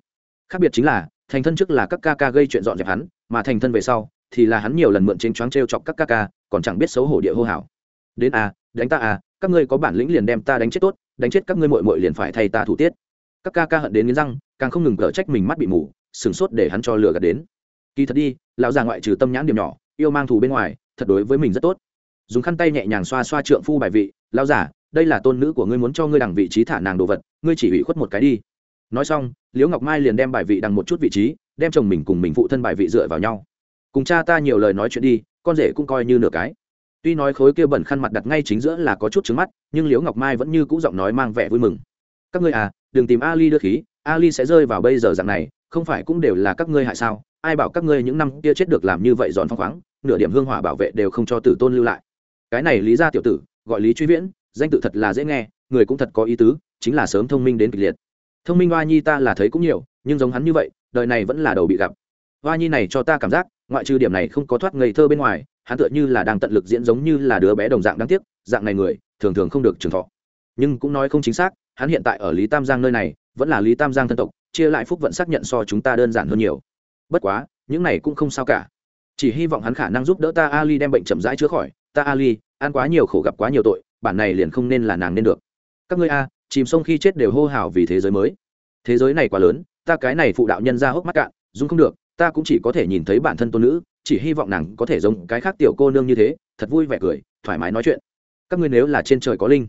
Khác biệt chính là, thành thân trước là các ca ca gây chuyện dọn dẹp hắn, mà thành thân về sau thì là hắn nhiều lần mượn trên choáng t r e o chọc các ca ca, còn chẳng biết xấu hổ địa hô hào. Đến à đánh ta à các ngươi có bản lĩnh liền đem ta đánh chết tốt, đánh chết các ngươi mội mội liền phải thay ta thủ tiết. Các ca ca hận đến nghiến răng, càng không ngừng cở trách mình mắt bị mù sửng sốt để hắn cho lừa gạt đến. Kỳ thật đi, lão già ngoại trừ tâm nhãn điểm nhỏ, yêu mang thù bên ngoài, thật đối với mình rất tốt dùng khăn tay nhẹ nhàng xoa xoa trượng phu bài vị lao giả, đây là tôn nữ của ngươi muốn cho ngươi đằng vị trí thả nàng đồ vật, ngươi chỉ ủy khuất một cái đi. Nói xong, liễu ngọc mai liền đem bài vị đằng một chút vị trí, đem chồng mình cùng mình phụ thân bài vị dựa vào nhau. Cùng cha ta nhiều lời nói chuyện đi, con rể cũng coi như nửa cái. Tuy nói khối kia bẩn khăn mặt đặt ngay chính giữa là có chút trứng mắt, nhưng liễu ngọc mai vẫn như c ũ giọng nói mang vẻ vui mừng. Các ngươi à đừng tìm ali đưa khí, ali sẽ rơi vào bây giờ dạng này, không phải cũng đều là các ngươi hại sao? Ai bảo các ngươi những năm kia chết được làm như vậy giòn phong khoáng, nửa điểm hương hỏa bảo vệ đều không cho tử tôn lưu lại cái này lý gia tiểu tử, gọi lý truy viễn, danh tự thật là dễ nghe, người cũng thật có ý tứ, chính là sớm thông minh đến kịch liệt. Thông minh hoa nhi ta là thấy cũng nhiều, nhưng giống hắn như vậy, đời này vẫn là đầu bị gặp. Hoa nhi này cho ta cảm giác, ngoại trừ điểm này không có thoát ngây thơ bên ngoài, hắn tựa như là đang tận lực diễn giống như là đứa bé đồng dạng đáng tiếc, dạng này người, thường thường không được trường thọ. Nhưng cũng nói không chính xác, hắn hiện tại ở lý tam giang nơi này, vẫn là lý tam giang thân tộc, chia lại phúc vận xác nhận so chúng ta đơn giản hơn nhiều. Bất quá, những này cũng không sao cả. Chỉ hy vọng hắn khả năng giúp đỡ ta ali đem bệnh chậm rãi chữa khỏi ta ali, ăn quá nhiều khổ gặp quá nhiều tội, bản này liền không nên là nàng nên được. Các ngươi a, chìm sông khi chết đều hô hào vì thế giới mới. Thế giới này quá lớn, ta cái này phụ đạo nhân ra hốc mắt cạn dung không được, ta cũng chỉ có thể nhìn thấy bản thân tôn nữ, chỉ hy vọng nàng có thể giống cái khác tiểu cô nương như thế, thật vui vẻ cười, thoải mái nói chuyện. Các ngươi nếu là trên trời có linh.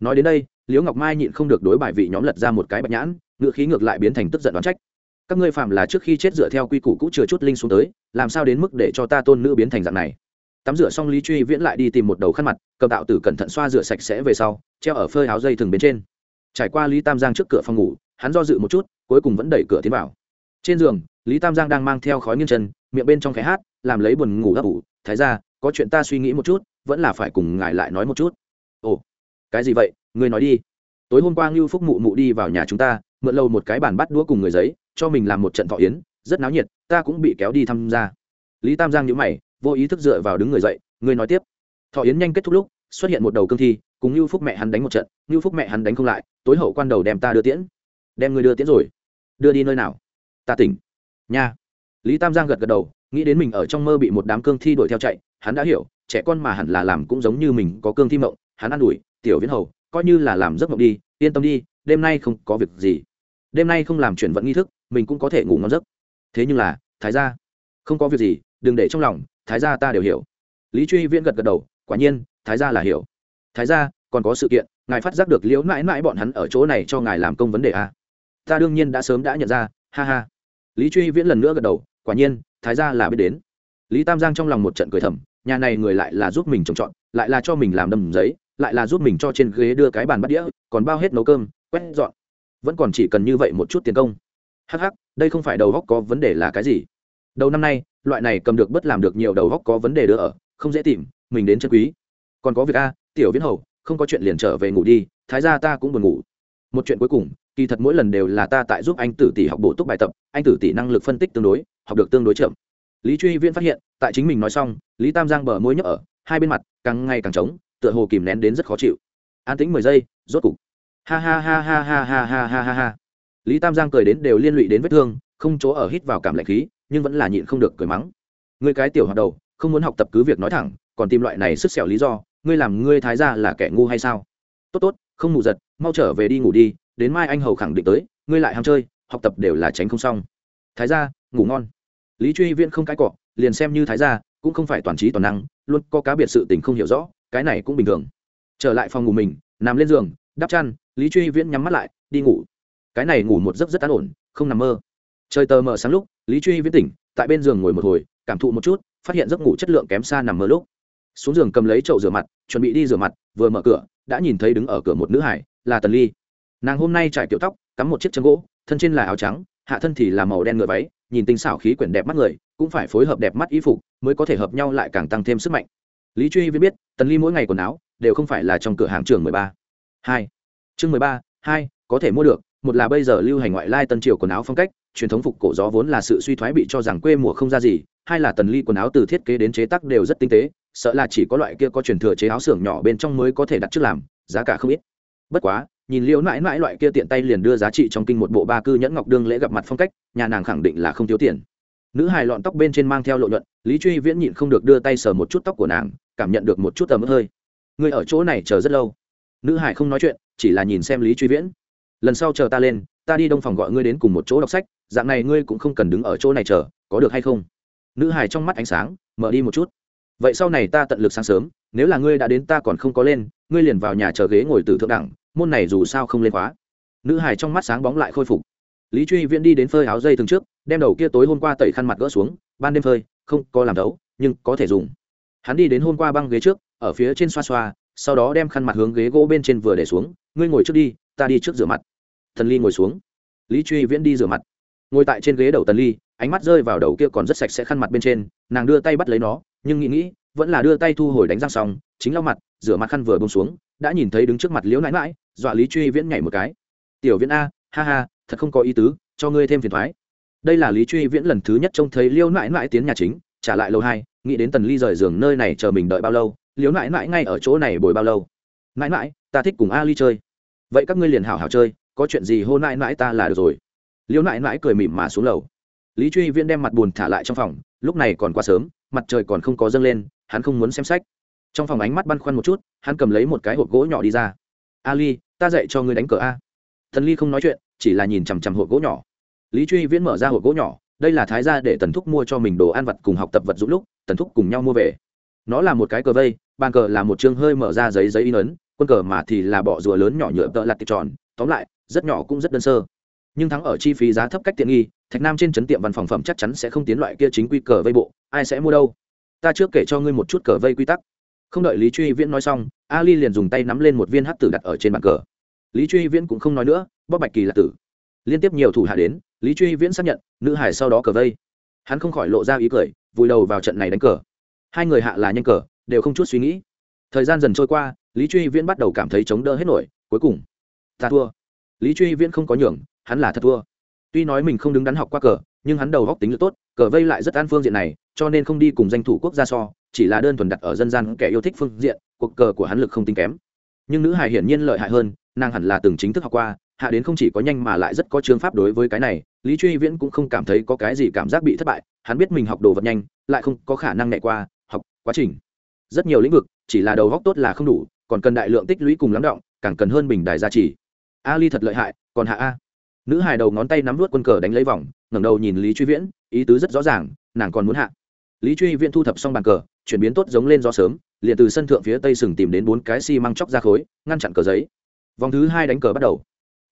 Nói đến đây, liễu ngọc mai nhịn không được đối bài vị nhóm lật ra một cái bạch nhãn ngựa khí ngược lại biến thành tức giận đoán trách. Các ngươi phạm là trước khi chết dựa theo quy củ cũ chừa chút linh xuống tới, làm sao đến mức để cho ta tôn nữ biến thành dạng này? Tắm rửa xong lý truy viễn lại đi tìm một đầu khăn mặt, cầm tạo tử cẩn thận xoa rửa sạch sẽ về sau, treo ở phơi áo dây thừng bên trên. Trải qua lý tam giang trước cửa phòng ngủ, hắn do dự một chút, cuối cùng vẫn đẩy cửa tiến vào. Trên giường, lý tam giang đang mang theo khói nghiêng chân, miệng bên trong khẽ hát, làm lấy buồn ngủ gấp ủ, thái ra có chuyện ta suy nghĩ một chút, vẫn là phải cùng ngài lại nói một chút. Ồ, cái gì vậy? Người nói đi. Tối hôm qua ngưu phúc mụ mụ đi vào nhà chúng ta, mượn lâu một cái bàn bắt đũa cùng người giấy, cho mình làm một trận thọ yến, rất náo nhiệt, ta cũng bị kéo đi tham gia. Lý tam giang nhữ mày vô ý thức dựa vào đứng người dậy người nói tiếp. Thọ yến nhanh kết thúc lúc, xuất hiện một đầu cương thi, cùng như phúc mẹ hắn đánh một trận như phúc mẹ hắn đánh không lại, tối hậu quan đầu đem ta đưa tiễn. Đem người đưa tiễn rồi. Đưa đi nơi nào? Ta tỉnh. Nha. Lý tam giang gật gật đầu, nghĩ đến mình ở trong mơ bị một đám cương thi đuổi theo chạy, hắn đã hiểu, trẻ con mà hẳn là làm cũng giống như mình có cương thi mộng, hắn ăn ủi, tiểu viễn hầu, coi như là làm giấc mộng đi, yên tâm đi, đêm nay không có việc gì. Đêm nay không làm chuyển vận nghi thức, mình cũng có thể ngủ ngon giấc. Thế nhưng là, thái gia, không có việc gì, đừng để trong lòng thái gia ta đều hiểu. Lý truy viễn gật gật đầu, quả nhiên, thái gia là hiểu. Thái gia, còn có sự kiện, ngài phát giác được liễu mãi mãi bọn hắn ở chỗ này cho ngài làm công vấn đề à? ta đương nhiên đã sớm đã nhận ra, ha ha. Lý truy viễn lần nữa gật đầu, quả nhiên, thái gia là biết đến. Lý tam giang trong lòng một trận cười thầm, nhà này người lại là giúp mình trồng trọt, lại là cho mình làm đầm giấy, lại là giúp mình cho trên ghế đưa cái bàn bắt đĩa, còn bao hết nấu cơm, quét dọn. Vẫn còn chỉ cần như vậy một chút tiền công. Hh đây không phải đầu góc có vấn đề là cái gì? Đầu năm nay loại này cầm được bất làm được nhiều đầu góc có vấn đề đưa ở, không dễ tìm, mình đến chân quý. Còn có việc a, tiểu viễn hầu, không có chuyện liền trở về ngủ đi, thái ra ta cũng buồn ngủ. Một chuyện cuối cùng, kỳ thật mỗi lần đều là ta tại giúp anh tử tỷ học bổ túc bài tập, anh tử tỷ năng lực phân tích tương đối, học được tương đối chậm. Lý truy viễn phát hiện, tại chính mình nói xong, lý tam giang bờ môi nhấp ở, hai bên mặt, càng ngày càng trống, tựa hồ kìm nén đến rất khó chịu. An tính mười giây, rốt cục. Ha ha ha ha ha ha ha ha ha ha. Lý tam giang cười đến đều liên lụy đến vết thương, không chỗ ở hít vào cảm lạnh khí nhưng vẫn là nhịn không được cười mắng. Người cái tiểu hoạt đầu, không muốn học tập cứ việc nói thẳng, còn tìm loại này sức xẻo lý do, ngươi làm ngươi thái ra là kẻ ngu hay sao? Tốt tốt, không ngủ giật, mau trở về đi ngủ đi, đến mai anh hầu khẳng định tới, ngươi lại ham chơi, học tập đều là tránh không xong. Thái ra ngủ ngon. Lý truy viễn không cãi cọ, liền xem như thái ra cũng không phải toàn trí toàn năng, luôn có cá biệt sự tình không hiểu rõ, cái này cũng bình thường. Trở lại phòng ngủ mình, nằm lên giường, đắp chăn, lý truy viễn nhắm mắt lại, đi ngủ. Cái này ngủ một giấc rất an ổn, không nằm mơ trời tờ mờ sáng lúc, lý truy viễn tỉnh, tại bên giường ngồi một hồi, cảm thụ một chút, phát hiện giấc ngủ chất lượng kém xa nằm mơ lúc. Xuống giường cầm lấy chậu rửa mặt, chuẩn bị đi rửa mặt, vừa mở cửa, đã nhìn thấy đứng ở cửa một nữ hải, là tần ly. Nàng hôm nay trải kiểu tóc, cắm một chiếc chân gỗ, thân trên là áo trắng, hạ thân thì là màu đen ngựa váy, nhìn tinh xảo khí quyển đẹp mắt người, cũng phải phối hợp đẹp mắt y phục, mới có thể hợp nhau lại càng tăng thêm sức mạnh. Lý truy viết biết, tần ly mỗi ngày quần áo, đều không phải là trong cửa hàng trường mười ba. Hai. Chương mười ba, hai, có thể mua được, một là bây giờ lưu hành ngoại lai tân triều quần áo phong cách truyền thống phục cổ gió vốn là sự suy thoái bị cho rằng quê mùa không ra gì hay là tần ly quần áo từ thiết kế đến chế tác đều rất tinh tế, sợ là chỉ có loại kia có truyền thừa chế áo xưởng nhỏ bên trong mới có thể đặt trước làm, giá cả không ít. Bất quá, nhìn liễu mãi mãi loại kia tiện tay liền đưa giá trị trong kinh một bộ ba cư nhẫn ngọc đương lễ gặp mặt phong cách, nhà nàng khẳng định là không thiếu tiền. Nữ hài lọn tóc bên trên mang theo lộ nhuận, lý truy viễn nhịn không được đưa tay sờ một chút tóc của nàng, cảm nhận được một chút ấm hơi. Người ở chỗ này chờ rất lâu. Nữ hải không nói chuyện, chỉ là nhìn xem lý truy viễn. Lần sau chờ ta lên ta đi đông phòng gọi ngươi đến cùng một chỗ đọc sách, dạng này ngươi cũng không cần đứng ở chỗ này chờ, có được hay không? Nữ hải trong mắt ánh sáng, mở đi một chút. Vậy sau này ta tận lực sáng sớm, nếu là ngươi đã đến ta còn không có lên, ngươi liền vào nhà chờ ghế ngồi từ thượng đẳng, môn này dù sao không lên khóa. Nữ hải trong mắt sáng bóng lại khôi phục. Lý truy viễn đi đến phơi áo dây thường trước, đem đầu kia tối hôm qua tẩy khăn mặt gỡ xuống, ban đêm phơi, không có làm đấu nhưng có thể dùng. Hắn đi đến hôm qua băng ghế trước, ở phía trên xoa xoa, sau đó đem khăn mặt hướng ghế gỗ bên trên vừa để xuống, ngươi ngồi trước đi, ta đi trước rửa mặt thần ly ngồi xuống. Lý truy viễn đi rửa mặt. Ngồi tại trên ghế đầu tần ly, ánh mắt rơi vào đầu kia còn rất sạch sẽ khăn mặt bên trên, nàng đưa tay bắt lấy nó, nhưng nghĩ nghĩ, vẫn là đưa tay thu hồi đánh răng xong, chính lau mặt, rửa mặt khăn vừa bông xuống, đã nhìn thấy đứng trước mặt liễu nãi mãi dọa lý truy viễn nhảy một cái. Tiểu viễn a, ha ha, thật không có ý tứ, cho ngươi thêm phiền thoái. Đây là lý truy viễn lần thứ nhất trông thấy liễu nãi mãi tiến nhà chính, trả lại lâu hai, nghĩ đến tần ly rời giường nơi này chờ mình đợi bao lâu, liễu nãi mãi ngay ở chỗ này bồi bao lâu. Nãi mãi ta thích cùng a ly chơi. Vậy các ngươi liền hảo hảo chơi có chuyện gì hô nãi nãi ta là được rồi. Liễu nãi nãi cười mỉm mà xuống lầu. Lý truy viễn đem mặt buồn thả lại trong phòng, lúc này còn quá sớm, mặt trời còn không có dâng lên, hắn không muốn xem sách. Trong phòng ánh mắt băn khoăn một chút, hắn cầm lấy một cái hộp gỗ nhỏ đi ra. Ali, ta dạy cho ngươi đánh cờ a. Thần ly không nói chuyện, chỉ là nhìn chằm chằm hộp gỗ nhỏ. Lý truy viễn mở ra hộp gỗ nhỏ, đây là thái gia để tần thúc mua cho mình đồ ăn vặt cùng học tập vật dụng lúc, tần thúc cùng nhau mua về. Nó là một cái cờ vây, bàn cờ là một chương hơi mở ra giấy giấy in ấn, quân cờ mà thì là bọ rùa lớn nhỏ nhựa tợ lặt tròn. Tóm lại rất nhỏ cũng rất đơn sơ. Nhưng thắng ở chi phí giá thấp cách tiện nghi, thạch nam trên trấn tiệm văn phòng phẩm chắc chắn sẽ không tiến loại kia chính quy cờ vây bộ, ai sẽ mua đâu? Ta trước kể cho ngươi một chút cờ vây quy tắc. Không đợi lý truy viễn nói xong, ali liền dùng tay nắm lên một viên hát tử đặt ở trên bàn cờ. Lý truy viễn cũng không nói nữa, bóp bạch kỳ là tử. Liên tiếp nhiều thủ hạ đến, lý truy viễn xác nhận, nữ hải sau đó cờ vây. Hắn không khỏi lộ ra ý cười, vùi đầu vào trận này đánh cờ. Hai người hạ là nhanh cờ, đều không chút suy nghĩ. Thời gian dần trôi qua, lý truy viễn bắt đầu cảm thấy chống đỡ hết nổi, cuối cùng, ta thua lý truy viễn không có nhường, hắn là thật thua. tuy nói mình không đứng đắn học qua cờ, nhưng hắn đầu góc tính lực tốt, cờ vây lại rất an phương diện này, cho nên không đi cùng danh thủ quốc gia so, chỉ là đơn thuần đặt ở dân gian kẻ yêu thích phương diện, cuộc cờ của hắn lực không tính kém. nhưng nữ hài hiển nhiên lợi hại hơn, nàng hẳn là từng chính thức học qua, hạ đến không chỉ có nhanh mà lại rất có chương pháp đối với cái này, lý truy viễn cũng không cảm thấy có cái gì cảm giác bị thất bại, hắn biết mình học đồ vật nhanh, lại không có khả năng nhẹ qua, học quá trình. rất nhiều lĩnh vực, chỉ là đầu góc tốt là không đủ, còn cần đại lượng tích lũy cùng lắng động, càng cần hơn bình đài gia trì ali thật lợi hại, còn hạ a. Nữ hài đầu ngón tay nắm vút quân cờ đánh lấy vòng, ngẩng đầu nhìn lý truy viễn, ý tứ rất rõ ràng, nàng còn muốn hạ. Lý truy viễn thu thập xong bàn cờ, chuyển biến tốt giống lên gió sớm, liền từ sân thượng phía tây sừng tìm đến bốn cái xi măng chóc ra khối, ngăn chặn cờ giấy. Vòng thứ hai đánh cờ bắt đầu.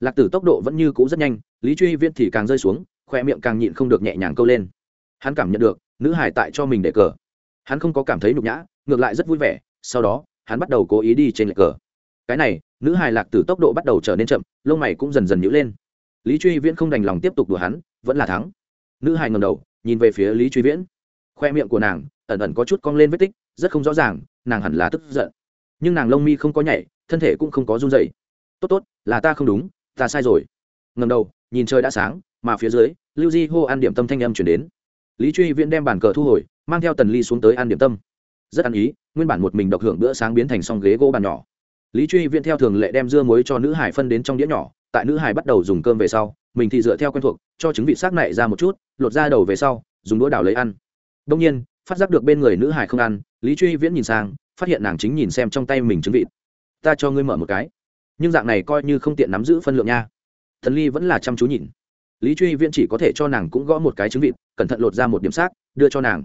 Lạc tử tốc độ vẫn như cũ rất nhanh, lý truy viễn thì càng rơi xuống, khoe miệng càng nhịn không được nhẹ nhàng câu lên. Hắn cảm nhận được, nữ hải tại cho mình để cờ. Hắn không có cảm thấy nhục nhã, ngược lại rất vui vẻ, sau đó, hắn bắt đầu cố ý đi trên lệ cờ. Cái này nữ hài lạc tử tốc độ bắt đầu trở nên chậm, lông mày cũng dần dần nhữ lên. Lý truy viễn không đành lòng tiếp tục đùa hắn, vẫn là thắng. Nữ hài ngầm đầu, nhìn về phía lý truy viễn. Khoe miệng của nàng ẩn ẩn có chút cong lên vết tích, rất không rõ ràng, nàng hẳn là tức giận. Nhưng nàng lông mi không có nhảy, thân thể cũng không có run dậy tốt tốt, là ta không đúng, ta sai rồi. Ngầm đầu, nhìn trời đã sáng, mà phía dưới, lưu di hô ăn điểm tâm thanh âm chuyển đến. Lý truy viễn đem bàn cờ thu hồi, mang theo tần ly xuống tới ăn điểm tâm. Rất ăn ý, nguyên bản một mình độc hưởng bữa sáng biến thành song ghế gỗ bàn nhỏ lý truy viễn theo thường lệ đem dưa muối cho nữ hải phân đến trong đĩa nhỏ, tại nữ hải bắt đầu dùng cơm về sau, mình thì dựa theo quen thuộc, cho trứng vịt xác này ra một chút, lột ra đầu về sau, dùng đũa đào lấy ăn. Đông nhiên, phát giác được bên người nữ hải không ăn, lý truy viễn nhìn sang, phát hiện nàng chính nhìn xem trong tay mình trứng vịt. Ta cho ngươi mở một cái. Nhưng dạng này coi như không tiện nắm giữ phân lượng nha. Thần ly vẫn là chăm chú nhìn. Lý truy viễn chỉ có thể cho nàng cũng gõ một cái trứng vịt, cẩn thận lột ra một điểm xác, đưa cho nàng.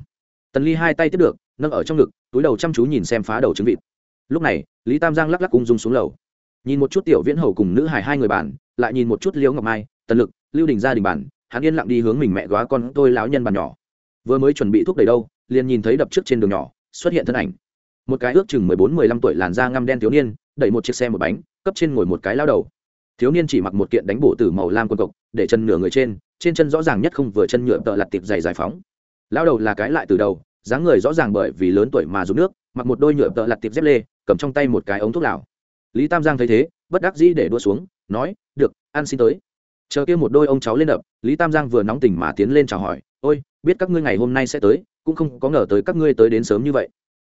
Tần ly hai tay tiếp được, nâng ở trong ngực, túi đầu chăm chú nhìn xem phá đầu trứng vịt lúc này, lý tam giang lắc lắc cung dung xuống lầu. Nhìn một chút tiểu viễn hầu cùng nữ hải hai người bản lại nhìn một chút liễu ngọc mai, tần lực, lưu đình gia đình bản hắn yên lặng đi hướng mình mẹ góa con tôi lão nhân bàn nhỏ. Vừa mới chuẩn bị thuốc đầy đâu, liền nhìn thấy đập trước trên đường nhỏ, xuất hiện thân ảnh. Một cái ước chừng mười bốn, mười lăm tuổi làn da ngăm đen thiếu niên, đẩy một chiếc xe một bánh, cấp trên ngồi một cái lao đầu. Thiếu niên chỉ mặc một kiện đánh bổ từ màu lam quần cộc, để chân nửa người trên trên chân rõ ràng nhất không vừa chân nhựa tợ lặt tiệp dày giải phóng. Lao đầu là cái lại từ đầu, dáng người rõ ràng bởi vì lớn tuổi mà dùng nước, mặc một đôi nhựa tợ lặt tiệp dép lê cầm trong tay một cái ống thuốc lào. Lý tam giang thấy thế, bất đắc dĩ để đua xuống, nói, được, ăn xin tới. Chờ kia một đôi ông cháu lên đập, lý tam giang vừa nóng tình mà tiến lên chào hỏi, ôi, biết các ngươi ngày hôm nay sẽ tới, cũng không có ngờ tới các ngươi tới đến sớm như vậy.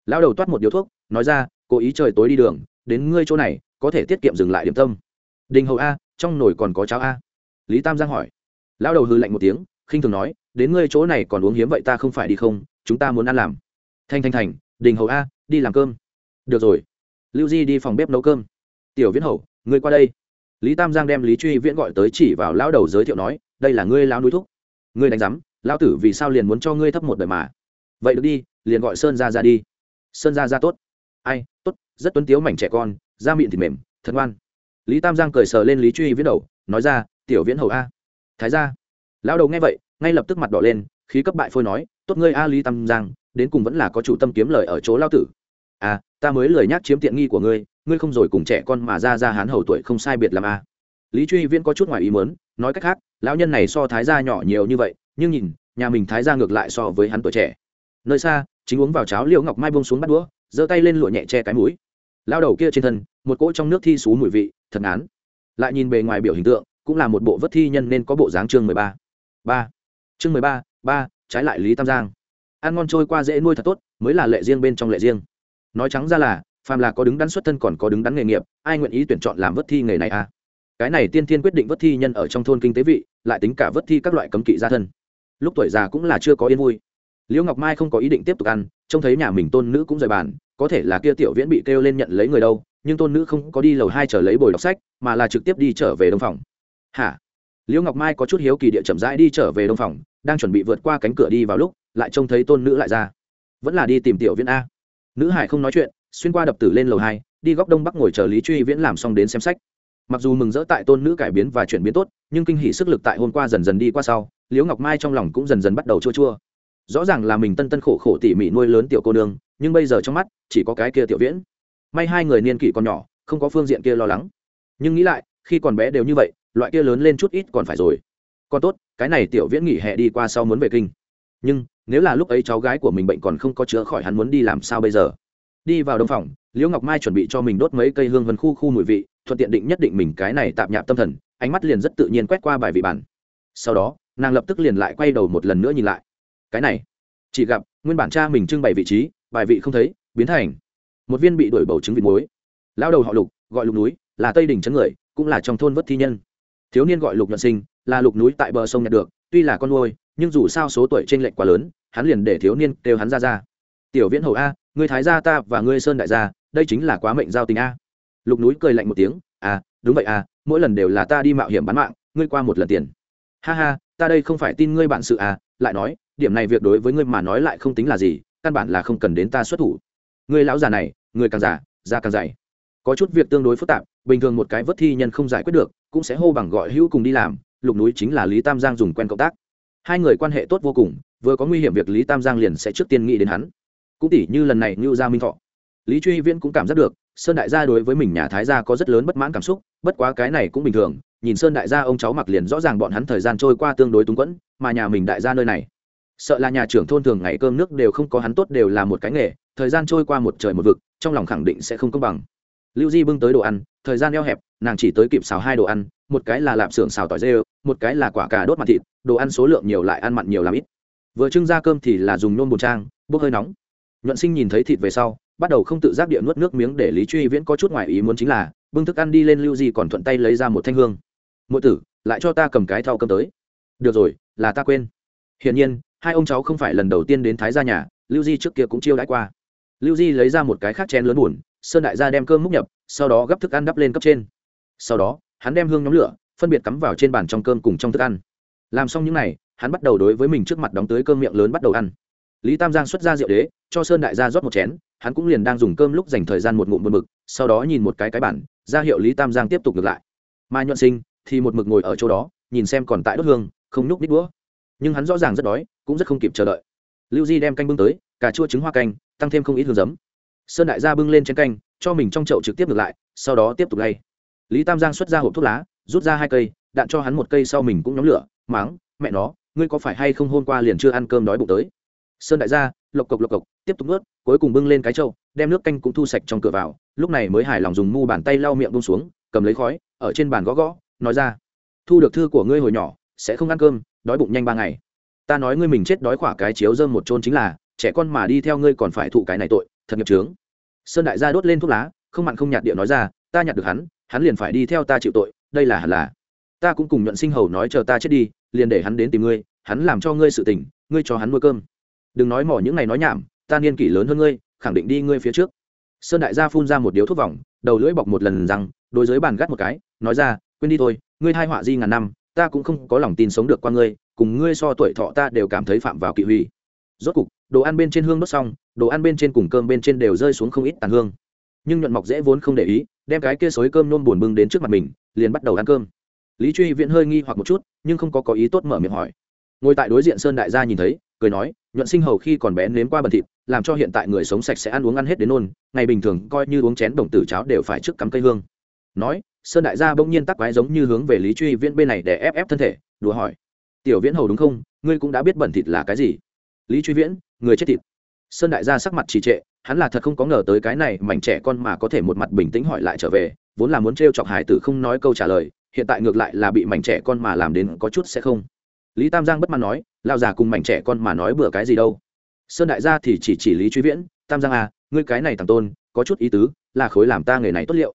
Lão đầu toát một điếu thuốc, nói ra, cố ý trời tối đi đường, đến ngươi chỗ này, có thể tiết kiệm dừng lại điểm tâm. Đình hầu a, trong nồi còn có cháo a? Lý tam giang hỏi. Lão đầu hư lạnh một tiếng, khinh thường nói, đến ngươi chỗ này còn uống hiếm vậy ta không phải đi không, chúng ta muốn ăn làm. Thanh thanh thành, đình hầu a, đi làm cơm được rồi. Lưu di đi phòng bếp nấu cơm. Tiểu viễn hầu, ngươi qua đây. Lý tam giang đem lý truy viễn gọi tới chỉ vào lão đầu giới thiệu nói, đây là ngươi lão núi thúc. Ngươi đánh giám, lão tử vì sao liền muốn cho ngươi thấp một đời mà? Vậy được đi, liền gọi sơn ra ra đi. Sơn ra ra tốt. Ai, tốt, rất tuấn tiếu mảnh trẻ con, da miệng thịt mềm, thật ngoan. Lý tam giang cười sờ lên lý truy viễn đầu, nói ra, tiểu viễn hầu a. Thái ra lão đầu nghe vậy, ngay lập tức mặt đỏ lên, khí cấp bại phôi nói, tốt ngươi a lý tam giang, đến cùng vẫn là có chủ tâm kiếm lời ở chỗ lao tử à ta mới lời nhắc chiếm tiện nghi của ngươi ngươi không rồi cùng trẻ con mà ra ra hán hầu tuổi không sai biệt làm a à. lý truy viễn có chút ngoài ý mớn nói cách khác, lão nhân này so thái gia nhỏ nhiều như vậy, nhưng nhìn, nhà mình thái gia ngược lại so với hắn tuổi trẻ. Nơi xa, chính uống vào cháo liễu ngọc mai bông xuống bắt đũa, giơ tay lên lụa nhẹ che cái mũi. Lao đầu kia trên thân, một cỗ trong nước thi xú mùi vị, thật ngán. Lại nhìn bề ngoài biểu hình tượng, cũng là một bộ vất thi nhân nên có bộ dáng chương mười ba. Ba. Chương mười ba ba, trái lại lý tam giang. Ăn ngon trôi qua dễ nuôi thật tốt, mới là lệ riêng bên trong lệ riêng nói trắng ra là, phàm là có đứng đắn xuất thân còn có đứng đắn nghề nghiệp, ai nguyện ý tuyển chọn làm vất thi nghề này à? Cái này tiên thiên quyết định vất thi nhân ở trong thôn kinh tế vị, lại tính cả vất thi các loại cấm kỵ gia thân. Lúc tuổi già cũng là chưa có yên vui. Liễu ngọc mai không có ý định tiếp tục ăn, trông thấy nhà mình tôn nữ cũng rời bàn, có thể là kia tiểu viễn bị kêu lên nhận lấy người đâu, nhưng tôn nữ không có đi lầu hai trở lấy bồi đọc sách, mà là trực tiếp đi trở về đông phòng. Hả? Liễu ngọc mai có chút hiếu kỳ địa chậm rãi đi trở về đông phòng, đang chuẩn bị vượt qua cánh cửa đi vào lúc, lại trông thấy tôn nữ lại ra. Vẫn là đi tìm tiểu viễn a nữ hải không nói chuyện, xuyên qua đập tử lên lầu hai, đi góc đông bắc ngồi chờ lý truy viễn làm xong đến xem sách. Mặc dù mừng rỡ tại tôn nữ cải biến và chuyển biến tốt, nhưng kinh hỷ sức lực tại hôm qua dần dần đi qua sau, liễu ngọc mai trong lòng cũng dần dần bắt đầu chua chua. Rõ ràng là mình tân tân khổ khổ tỉ mỉ nuôi lớn tiểu cô nương, nhưng bây giờ trong mắt, chỉ có cái kia tiểu viễn. May hai người niên kỷ còn nhỏ, không có phương diện kia lo lắng. Nhưng nghĩ lại, khi còn bé đều như vậy, loại kia lớn lên chút ít còn phải rồi. Còn tốt, cái này tiểu viễn nghỉ hè đi qua sau muốn về kinh. Nhưng nếu là lúc ấy cháu gái của mình bệnh còn không có chữa khỏi hắn muốn đi làm sao bây giờ? Đi vào đông phòng, liễu ngọc mai chuẩn bị cho mình đốt mấy cây hương vân khu khu mùi vị, thuận tiện định nhất định mình cái này tạm nhạp tâm thần, ánh mắt liền rất tự nhiên quét qua bài vị bản. Sau đó, nàng lập tức liền lại quay đầu một lần nữa nhìn lại. Cái này, chỉ gặp nguyên bản cha mình trưng bày vị trí, bài vị không thấy, biến thành một viên bị đổi bầu trứng vịt muối. Lao đầu họ lục, gọi lục núi, là tây đình chấn người, cũng là trong thôn vất thi nhân. Thiếu niên gọi lục nhuận sinh, là lục núi tại bờ sông nhặt được, tuy là con nuôi, nhưng dù sao số tuổi t r ê n lệch quá lớn hắn liền để thiếu niên kêu hắn ra ra. Tiểu viễn hầu a, ngươi thái gia ta và ngươi sơn đại gia, đây chính là quá mệnh giao tình a. Lục núi cười lạnh một tiếng à đúng vậy à mỗi lần đều là ta đi mạo hiểm bán mạng, ngươi qua một lần tiền. Ha ha, ta đây không phải tin ngươi bạn sự à lại nói, điểm này việc đối với ngươi mà nói lại không tính là gì, căn bản là không cần đến ta xuất thủ. Ngươi lão già này, người càng già, da càng dày. Có chút việc tương đối phức tạp, bình thường một cái vớt thi nhân không giải quyết được, cũng sẽ hô bằng gọi hữu cùng đi làm. Lục núi chính là lý tam giang dùng quen cộng tác hai người quan hệ tốt vô cùng, vừa có nguy hiểm việc lý tam giang liền sẽ trước tiên nghĩ đến hắn. Cũng tỷ như lần này như gia minh thọ. Lý truy viễn cũng cảm giác được, sơn đại gia đối với mình nhà thái gia có rất lớn bất mãn cảm xúc, bất quá cái này cũng bình thường, nhìn sơn đại gia ông cháu mặc liền rõ ràng bọn hắn thời gian trôi qua tương đối túng quẫn, mà nhà mình đại gia nơi này. Sợ là nhà trưởng thôn thường ngày cơm nước đều không có hắn tốt đều là một cái nghề, thời gian trôi qua một trời một vực, trong lòng khẳng định sẽ không công bằng. Lưu di bưng tới đồ ăn, thời gian eo hẹp, nàng chỉ tới kịp xào hai đồ ăn một cái là lạp xưởng xào tỏi dê một cái là quả cà đốt mặt thịt, đồ ăn số lượng nhiều lại ăn mặn nhiều làm ít. Vừa trưng ra cơm thì là dùng nôn bột trang, bốc hơi nóng. Nhuận sinh nhìn thấy thịt về sau, bắt đầu không tự giác địa nuốt nước miếng để lý truy viễn có chút ngoài ý muốn chính là, bưng thức ăn đi lên lưu di còn thuận tay lấy ra một thanh hương. Mỗi tử, lại cho ta cầm cái thau cơm tới. Được rồi, là ta quên. Hiển nhiên, hai ông cháu không phải lần đầu tiên đến thái gia nhà, lưu di trước kia cũng chiêu đãi qua. Lưu di lấy ra một cái khác chén lớn buồn, sơn đại gia đem cơm múc nhập, sau đó gấp thức ăn đắp lên cấp trên. Sau đó hắn đem hương nhóm lửa, phân biệt cắm vào trên bàn trong cơm cùng trong thức ăn. Làm xong những n à y hắn bắt đầu đối với mình trước mặt đóng tới cơm miệng lớn bắt đầu ăn. Lý tam giang xuất ra rượu đế, cho sơn đại gia rót một chén, hắn cũng liền đang dùng cơm lúc dành thời gian một ngụm một mực sau đó nhìn một cái cái bản, ra hiệu lý tam giang tiếp tục ngược lại. Mai nhuận sinh thì một mực ngồi ở chỗ đó, nhìn xem còn tại đốt hương, không nhúc nít đũa. Nhưng hắn rõ ràng rất đói, cũng rất không kịp chờ đợi. Lưu di đem canh bưng tới, cà chua trứng hoa canh, tăng thêm không ít hương giấm. Sơn đại gia bưng lên chén canh, cho mình trong chậu trực tiếp ngược lại, sau đó tiếp tục lay lý tam giang xuất ra hộp thuốc lá, rút ra hai cây, đạn cho hắn một cây sau mình cũng nhóm lửa, máng, mẹ nó, ngươi có phải hay không hôm qua liền chưa ăn cơm đói bụng tới? Sơn đại gia, lộc cộc lộc cộc, tiếp tục nuốt, cuối cùng bưng lên cái trâu đem nước canh cũng thu sạch trong cửa vào, lúc này mới hài lòng dùng mu bàn tay lau miệng bông xuống, cầm lấy khói, ở trên bàn gõ gõ, nói ra, thu được thư của ngươi hồi nhỏ, sẽ không ăn cơm, đói bụng nhanh ba ngày. Ta nói ngươi mình chết đói khỏa cái chiếu dơm một trôn chính là, trẻ con mà đi theo ngươi còn phải thụ cái này tội, thật nghiệp trướng sơn đại gia đốt lên thuốc lá, không mặn không nhạt địa nói ra, ta nhặt được hắn hắn liền phải đi theo ta chịu tội, đây là hẳn là. Ta cũng cùng nhuận sinh hầu nói chờ ta chết đi, liền để hắn đến tìm ngươi, hắn làm cho ngươi sự tình, ngươi cho hắn nuôi cơm. Đừng nói mỏ những ngày nói nhảm, ta niên kỷ lớn hơn ngươi, khẳng định đi ngươi phía trước. Sơn đại gia phun ra một điếu thuốc vòng, đầu lưỡi bọc một lần rằng đối dưới bàn gắt một cái, nói ra, quên đi thôi, ngươi thai họa di ngàn năm, ta cũng không có lòng tin sống được qua ngươi, cùng ngươi so tuổi thọ ta đều cảm thấy phạm vào kỵ huy rốt cục, đồ ăn bên trên hương đốt xong, đồ ăn bên trên cùng cơm bên trên đều rơi xuống không ít tàn hương nhưng nhuận mọc dễ vốn không để ý, đem cái kia xối cơm nôn buồn bưng đến trước mặt mình, liền bắt đầu ăn cơm. Lý truy viễn hơi nghi hoặc một chút, nhưng không có có ý tốt mở miệng hỏi. Ngồi tại đối diện sơn đại gia nhìn thấy, cười nói, nhuận sinh hầu khi còn bé nếm qua bần thịt, làm cho hiện tại người sống sạch sẽ ăn uống ăn hết đến nôn, ngày bình thường coi như uống chén đồng tử cháo đều phải trước cắm cây hương. Nói, sơn đại gia bỗng nhiên tắc quái giống như hướng về lý truy viễn bên này để ép ép thân thể, đùa hỏi, tiểu viễn hầu đúng không? Ngươi cũng đã biết bẩn thịt là cái gì? Lý truy viễn, người chết thịt. Sơn đại gia sắc mặt trì trệ hắn là thật không có ngờ tới cái này mảnh trẻ con mà có thể một mặt bình tĩnh hỏi lại trở về, vốn là muốn t chọc hải tử không nói câu trả lời, hiện tại ngược lại là bị mảnh trẻ con mà làm đến có chút sẽ không. Lý tam giang bất mãn nói lao già cùng mảnh trẻ con mà nói bừa cái gì đâu? Sơn đại gia thì chỉ chỉ lý truy viễn, tam giang à ngươi cái này tàng tôn, có chút ý tứ, là khối làm ta nghề này tốt liệu.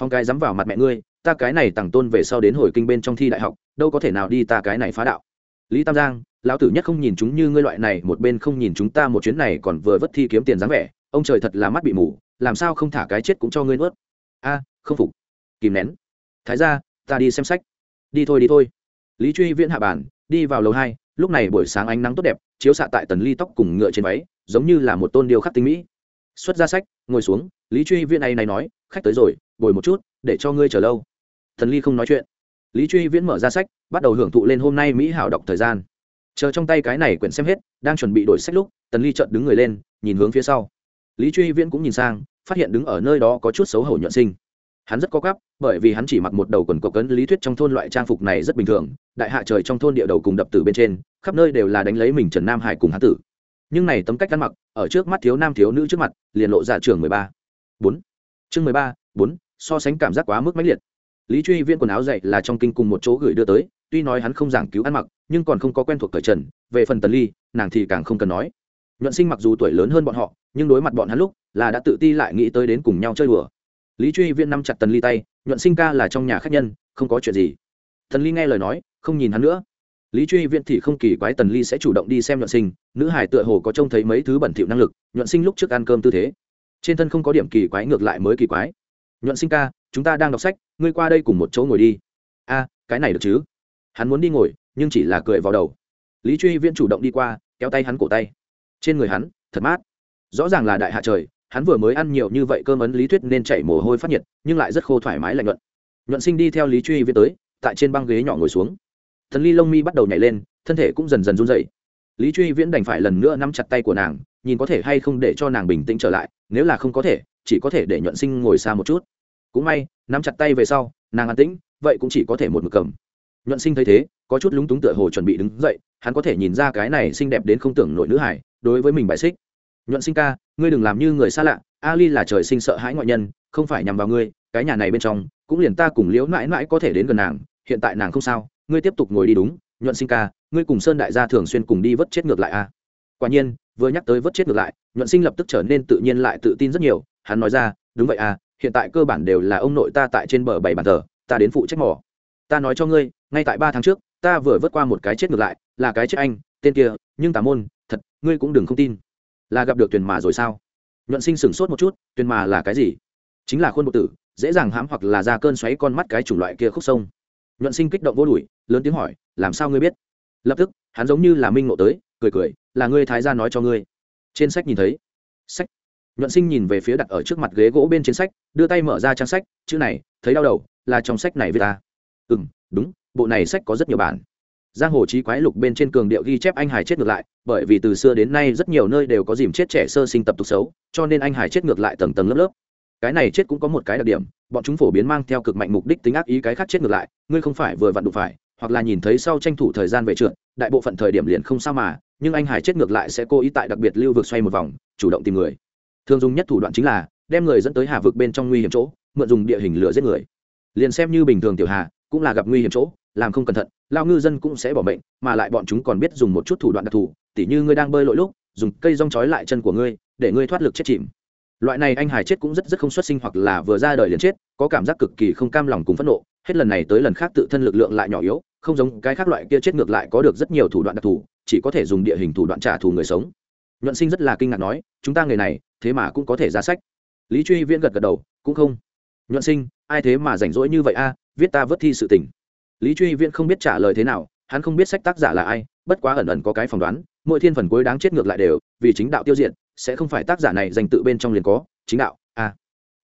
Phong cái dám vào mặt mẹ ngươi, ta cái này tàng tôn về sau đến hồi kinh bên trong thi đại học, đâu có thể nào đi ta cái này phá đạo. Lý tam giang, lão tử nhất không nhìn chúng như ngươi loại này, một bên không nhìn chúng ta một chuyến này còn vừa vất thi kiếm tiền dáng vẻ ông trời thật là mắt bị mù, làm sao không thả cái chết cũng cho ngươi nuốt? A, không phục. Kìm nén. Thái ra ta đi xem sách. Đi thôi đi thôi. Lý truy viễn hạ bản, đi vào lầu hai, lúc này buổi sáng ánh nắng tốt đẹp, chiếu xạ tại tần ly tóc cùng ngựa trên váy, giống như là một tôn điêu khắc tinh mỹ. Xuất ra sách, ngồi xuống, lý truy viễn này này nói, khách tới rồi ngồi một chút, để cho ngươi chờ lâu. Thần ly không nói chuyện. Lý truy viễn mở ra sách, bắt đầu hưởng thụ lên hôm nay mỹ hảo đọc thời gian. Chờ trong tay cái này quyển xem hết, đang chuẩn bị đổi sách lúc, tần ly chợt đứng người lên, nhìn hướng phía sau lý truy viễn cũng nhìn sang, phát hiện đứng ở nơi đó có chút xấu hổ nhuận sinh. Hắn rất có gấp bởi vì hắn chỉ mặc một đầu quần cộc cấn lý thuyết trong thôn loại trang phục này rất bình thường, đại hạ trời trong thôn địa đầu cùng đập tử bên trên, khắp nơi đều là đánh lấy mình trần nam hải cùng hán tử. Nhưng này tấm cách ăn mặc, ở trước mắt thiếu nam thiếu nữ trước mặt, liền lộ ra trường mười ba. Bốn. Chương mười ba, bốn, so sánh cảm giác quá mức mãnh liệt. Lý truy viên quần áo dậy là trong kinh cùng một chỗ gửi đưa tới, tuy nói hắn không giảng cứu ăn mặc, nhưng còn không có quen thuộc cởi trần, về phần tần ly, nàng thì càng không cần nói nhuận sinh mặc dù tuổi lớn hơn bọn họ, nhưng đối mặt bọn hắn lúc là đã tự ti lại nghĩ tới đến cùng nhau chơi đùa. Lý truy viên nắm chặt tần ly tay, nhuận sinh ca là trong nhà khách nhân, không có chuyện gì. Tần ly nghe lời nói, không nhìn hắn nữa. Lý truy viên thì không kỳ quái tần ly sẽ chủ động đi xem nhuận sinh, nữ hải tựa hồ có trông thấy mấy thứ bẩn thỉu năng lực, nhuận sinh lúc trước ăn cơm tư thế. Trên thân không có điểm kỳ quái ngược lại mới kỳ quái. Nhuận sinh ca, chúng ta đang đọc sách, ngươi qua đây cùng một chỗ ngồi đi. A, cái này được chứ? Hắn muốn đi ngồi, nhưng chỉ là cười vào đầu. Lý truy viên chủ động đi qua, kéo tay hắn cổ tay trên người hắn, thật mát. Rõ ràng là đại hạ trời, hắn vừa mới ăn nhiều như vậy cơm ấn lý thuyết nên chảy mồ hôi phát nhiệt, nhưng lại rất khô thoải mái lạnh nhuận. Nhuận sinh đi theo lý truy viết tới, tại trên băng ghế nhỏ ngồi xuống. Thần ly lông mi bắt đầu nhảy lên, thân thể cũng dần dần run dậy lý truy viễn đành phải lần nữa nắm chặt tay của nàng, nhìn có thể hay không để cho nàng bình tĩnh trở lại, nếu là không có thể, chỉ có thể để nhuận sinh ngồi xa một chút. Cũng may, nắm chặt tay về sau, nàng an tĩnh, vậy cũng chỉ có thể một mực cầm. Nhuận sinh thấy thế, có chút lúng túng tựa hồ chuẩn bị đứng dậy hắn có thể nhìn ra cái này xinh đẹp đến không tưởng nổi nữ hải, đối với mình bài xích nhuận sinh ca, ngươi đừng làm như người xa lạ, ali là trời sinh sợ hãi ngoại nhân, không phải nhằm vào ngươi, cái nhà này bên trong, cũng liền ta cùng liễu mãi mãi có thể đến gần nàng, hiện tại nàng không sao, ngươi tiếp tục ngồi đi đúng, nhuận sinh ca, ngươi cùng sơn đại gia thường xuyên cùng đi vớt chết ngược lại a à? quả nhiên, vừa nhắc tới vớt chết ngược lại, nhuận sinh lập tức trở nên tự nhiên lại tự tin rất nhiều, hắn nói ra, đúng vậy à hiện tại cơ bản đều là ông nội ta tại trên bờ bảy bàn thờ, ta đến phụ trách mỏ ta nói cho ngươi ngay tại ba tháng trước, ta vừa vớt qua một cái chết ngược lại, là cái chết anh, tên kia, nhưng tà môn, thật, ngươi cũng đừng không tin. Là gặp được tuyền mà rồi sao? Nhuận sinh sửng sốt một chút, tuyền mà là cái gì? Chính là khuôn bộ tử, dễ dàng hãm hoặc là ra cơn xoáy con mắt cái chủng loại kia khúc sông. Nhuận sinh kích động vô đùi lớn tiếng hỏi, làm sao ngươi biết? Lập tức, hắn giống như là minh ngộ tới, cười cười, là ngươi thái gia nói cho ngươi. Trên sách nhìn thấy, sách. Nhuận sinh nhìn về phía đặt ở trước mặt ghế gỗ bên trên sách, đưa tay mở ra trang sách, chữ này, thấy đau đầu, là trong sách này với ta. Ừ m đúng bộ này sách có rất nhiều bản. Giang hồ chí quái lục bên trên cường điệu ghi chép anh hải chết ngược lại, bởi vì từ xưa đến nay rất nhiều nơi đều có dìm chết trẻ sơ sinh tập tục xấu, cho nên anh hải chết ngược lại tầng tầng lớp lớp. Cái này chết cũng có một cái đặc điểm, bọn chúng phổ biến mang theo cực mạnh mục đích tính ác ý cái khác chết ngược lại, ngươi không phải vừa vặn đụng phải, hoặc là nhìn thấy sau tranh thủ thời gian về trượt, đại bộ phận thời điểm liền không sao mà, nhưng anh hải chết ngược lại sẽ cố ý tại đặc biệt lưu vực xoay một vòng, chủ động tìm người. Thường dùng nhất thủ đoạn chính là đem người dẫn tới hà vực bên trong nguy hiểm chỗ, mượn dùng địa hình lửa giết người. Liền xem như bình thường tiểu hà, cũng là gặp nguy hiểm chỗ làm không cẩn thận lao ngư dân cũng sẽ bỏ bệnh mà lại bọn chúng còn biết dùng một chút thủ đoạn đặc thù, tỉ như ngươi đang bơi lội lúc, dùng cây rong trói lại chân của ngươi, để ngươi thoát lực chết chìm. Loại này anh hải chết cũng rất rất không xuất sinh hoặc là vừa ra đời liền chết, có cảm giác cực kỳ không cam lòng cùng phẫn nộ, hết lần này tới lần khác tự thân lực lượng lại nhỏ yếu, không giống cái khác loại kia chết ngược lại có được rất nhiều thủ đoạn đặc thù, chỉ có thể dùng địa hình thủ đoạn trả thù người sống. Nhuận sinh rất là kinh ngạc nói, chúng ta người này, thế mà cũng có thể ra sách. Lý truy viễn gật gật đầu, cũng không. Nhuận sinh, ai thế mà rảnh rỗi như vậy a, viết ta vớt thi sự tình lý truy viễn không biết trả lời thế nào, hắn không biết sách tác giả là ai, bất quá ẩn ẩn có cái phỏng đoán, mỗi thiên phần cuối đáng chết ngược lại đều, vì chính đạo tiêu diện sẽ không phải tác giả này dành tự bên trong liền có, chính đạo a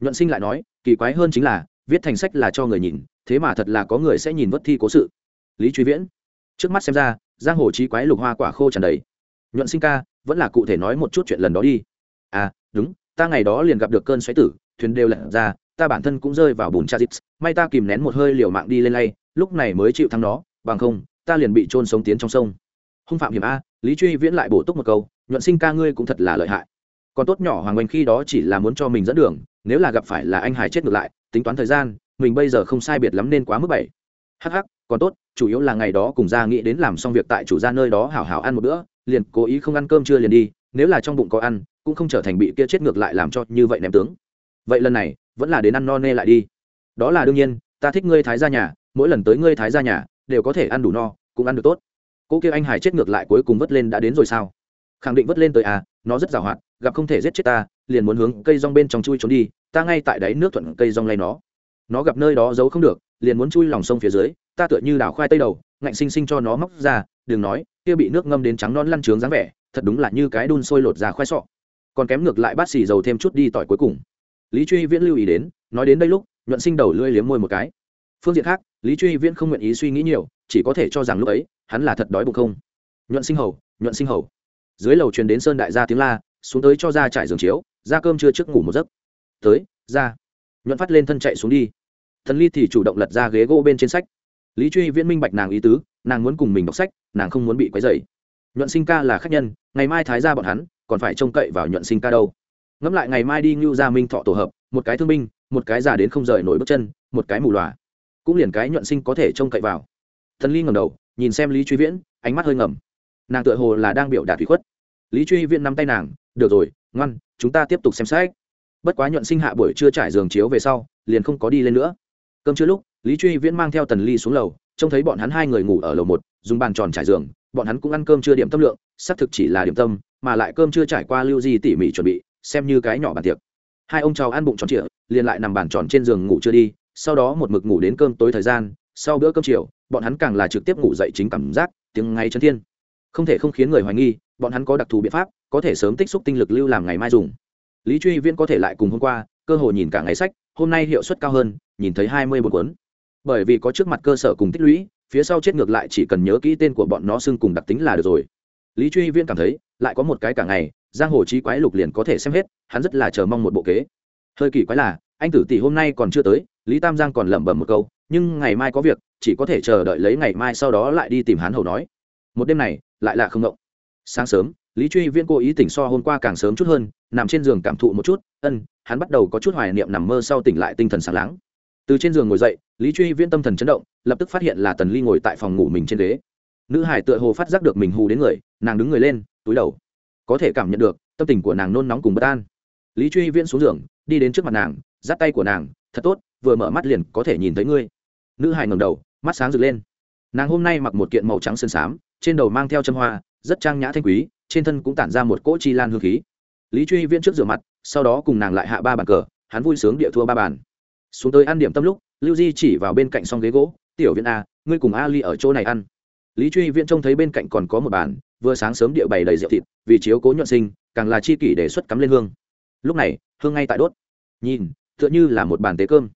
nhuận sinh lại nói, kỳ quái hơn chính là, viết thành sách là cho người nhìn, thế mà thật là có người sẽ nhìn vất thi cố sự. Lý truy viễn, trước mắt xem ra, giang hồ trí quái lục hoa quả khô tràn đầy. Nhuận sinh ca, vẫn là cụ thể nói một chút chuyện lần đó đi. À đúng, ta ngày đó liền gặp được cơn xoáy tử, thuyền đều lật ra, ta bản thân cũng rơi vào bùn cha dịp may ta kìm nén một hơi liều mạng đi lên lay lúc này mới chịu thắng nó, bằng không, ta liền bị trôn sống tiến trong sông. Hung phạm hiểm a, lý truy viễn lại bổ túc một câu, nhuận sinh ca ngươi cũng thật là lợi hại. Còn tốt nhỏ hoàng oanh khi đó chỉ là muốn cho mình dẫn đường, nếu là gặp phải là anh hải chết ngược lại, tính toán thời gian, mình bây giờ không sai biệt lắm nên quá mức bảy hh còn tốt, chủ yếu là ngày đó cùng ra nghĩ đến làm xong việc tại chủ gia nơi đó hảo hảo ăn một bữa, liền cố ý không ăn cơm chưa liền đi, nếu là trong bụng có ăn, cũng không trở thành bị kia chết ngược lại làm cho như vậy ném tướng. Vậy lần này, vẫn là đến ăn no nê lại đi. Đó là đương nhiên, ta thích ngươi thái ra nhà mỗi lần tới ngươi thái ra nhà, đều có thể ăn đủ no, cũng ăn được tốt. Cô kia anh hải chết ngược lại cuối cùng vớt lên đã đến rồi sao? Khẳng định vớt lên tới à nó rất giàu hoạt, gặp không thể giết chết ta, liền muốn hướng cây rong bên trong chui trốn đi, ta ngay tại đáy nước thuận cây rong lay nó. Nó gặp nơi đó giấu không được, liền muốn chui lòng sông phía dưới, ta tựa như đảo khoai tây đầu, ngạnh xinh xinh cho nó móc ra, đừng nói, kia bị nước ngâm đến trắng non lăn trướng dáng vẻ, thật đúng là như cái đun sôi lột ra khoai sọ. Còn kém ngược lại bát xì dầu thêm chút đi tỏi cuối cùng. Lý truy viễn lưu ý đến, nói đến đây lúc, nhuận sinh đầu lưỡi liếm môi một cái. Phương diện khác lý truy viễn không nguyện ý suy nghĩ nhiều, chỉ có thể cho rằng lúc ấy, hắn là thật đói bụng không. Nhuận sinh hầu, nhuận sinh hầu. Dưới lầu truyền đến sơn đại gia tiếng la, xuống tới cho ra trải giường chiếu, ra cơm chưa trước ngủ một giấc. Tới, ra. Nhuận phát lên thân chạy xuống đi. Thần ly thì chủ động lật ra ghế gỗ bên trên sách. Lý truy viễn minh bạch nàng ý tứ, nàng muốn cùng mình đọc sách, nàng không muốn bị quấy dày nhuận sinh ca là khách nhân, ngày mai thái ra bọn hắn, còn phải trông cậy vào nhuận sinh ca đâu. Ngẫm lại ngày mai đi ngưu gia minh thọ tổ hợp, một cái thương binh, một cái già đến không rời nổi bước chân, một cái mù loà cũng liền cái nhuận sinh có thể trông cậy vào. Thần ly ngầm đầu, nhìn xem lý truy viễn, ánh mắt hơi ngầm. Nàng tựa hồ là đang biểu đạt thủy khuất. Lý truy viễn nắm tay nàng, được rồi, ngoan, chúng ta tiếp tục xem xét bất quá nhuận sinh hạ buổi chưa trải giường chiếu về sau, liền không có đi lên nữa. Cơm chưa lúc, lý truy viễn mang theo tần ly xuống lầu, trông thấy bọn hắn hai người ngủ ở lầu một, dùng bàn tròn trải giường, bọn hắn cũng ăn cơm chưa điểm tâm lượng, xác thực chỉ là điểm tâm, mà lại cơm chưa trải qua lưu di tỉ mỉ chuẩn bị, xem như cái nhỏ bàn tiệc. Hai ông cháu ăn bụng tròn trịa, liền lại nằm bàn tròn trên giường ngủ chưa đi sau đó một mực ngủ đến cơm tối thời gian, sau bữa cơm chiều, bọn hắn càng là trực tiếp ngủ dậy chính cảm giác tiếng ngay chân thiên. Không thể không khiến người hoài nghi, bọn hắn có đặc thù biện pháp, có thể sớm tích xúc tinh lực lưu làm ngày mai dùng. Lý truy viễn có thể lại cùng hôm qua, cơ hội nhìn cả ngày sách, hôm nay hiệu suất cao hơn, nhìn thấy hai mươi một cuốn. Bởi vì có trước mặt cơ sở cùng tích lũy, phía sau chết ngược lại chỉ cần nhớ kỹ tên của bọn nó xưng cùng đặc tính là được rồi. Lý truy viễn cảm thấy, lại có một cái cả ngày, giang hồ trí quái lục liền có thể xem hết, hắn rất là chờ mong một bộ kế. Hơi kỳ quái là anh tử tỷ hôm nay còn chưa tới, lý tam giang còn lẩm bẩm một câu, nhưng ngày mai có việc, chỉ có thể chờ đợi lấy ngày mai sau đó lại đi tìm hắn hầu nói. Một đêm này, lại là không ngộng sáng sớm, lý truy viễn cố ý tỉnh so hôm qua càng sớm chút hơn, nằm trên giường cảm thụ một chút, ân, hắn bắt đầu có chút hoài niệm nằm mơ sau tỉnh lại tinh thần sáng láng. Từ trên giường ngồi dậy, lý truy viễn tâm thần chấn động, lập tức phát hiện là tần ly ngồi tại phòng ngủ mình trên ghế. Nữ hải tựa hồ phát giác được mình hù đến người, nàng đứng người lên, túi đầu. Có thể cảm nhận được, tâm tình của nàng nôn nóng cùng bất an. Lý truy viễn xuống giường, đi đến trước mặt nàng dắt tay của nàng, thật tốt, vừa mở mắt liền có thể nhìn thấy ngươi. Nữ hài ngầm đầu, mắt sáng rực lên. Nàng hôm nay mặc một kiện màu trắng sơn xám trên đầu mang theo châm hoa, rất trang nhã thanh quý, trên thân cũng tản ra một cỗ chi lan hương khí. Lý truy viễn trước rửa mặt, sau đó cùng nàng lại hạ ba bàn cờ, hắn vui sướng địa thua ba bàn. Xuống tới ăn điểm tâm lúc, lưu di chỉ vào bên cạnh s o n g ghế gỗ, tiểu Viễn a ngươi cùng a ly ở chỗ này ăn. Lý truy viễn trông thấy bên cạnh còn có một bàn, vừa sáng sớm địa bày đầy rượu thịt, vì chiếu cố nhuận sinh, càng là chi kỷ đề xuất cắm lên hương. Lúc này, hương ngay tại đốt. Nhìn tựa như là một bàn tế cơm.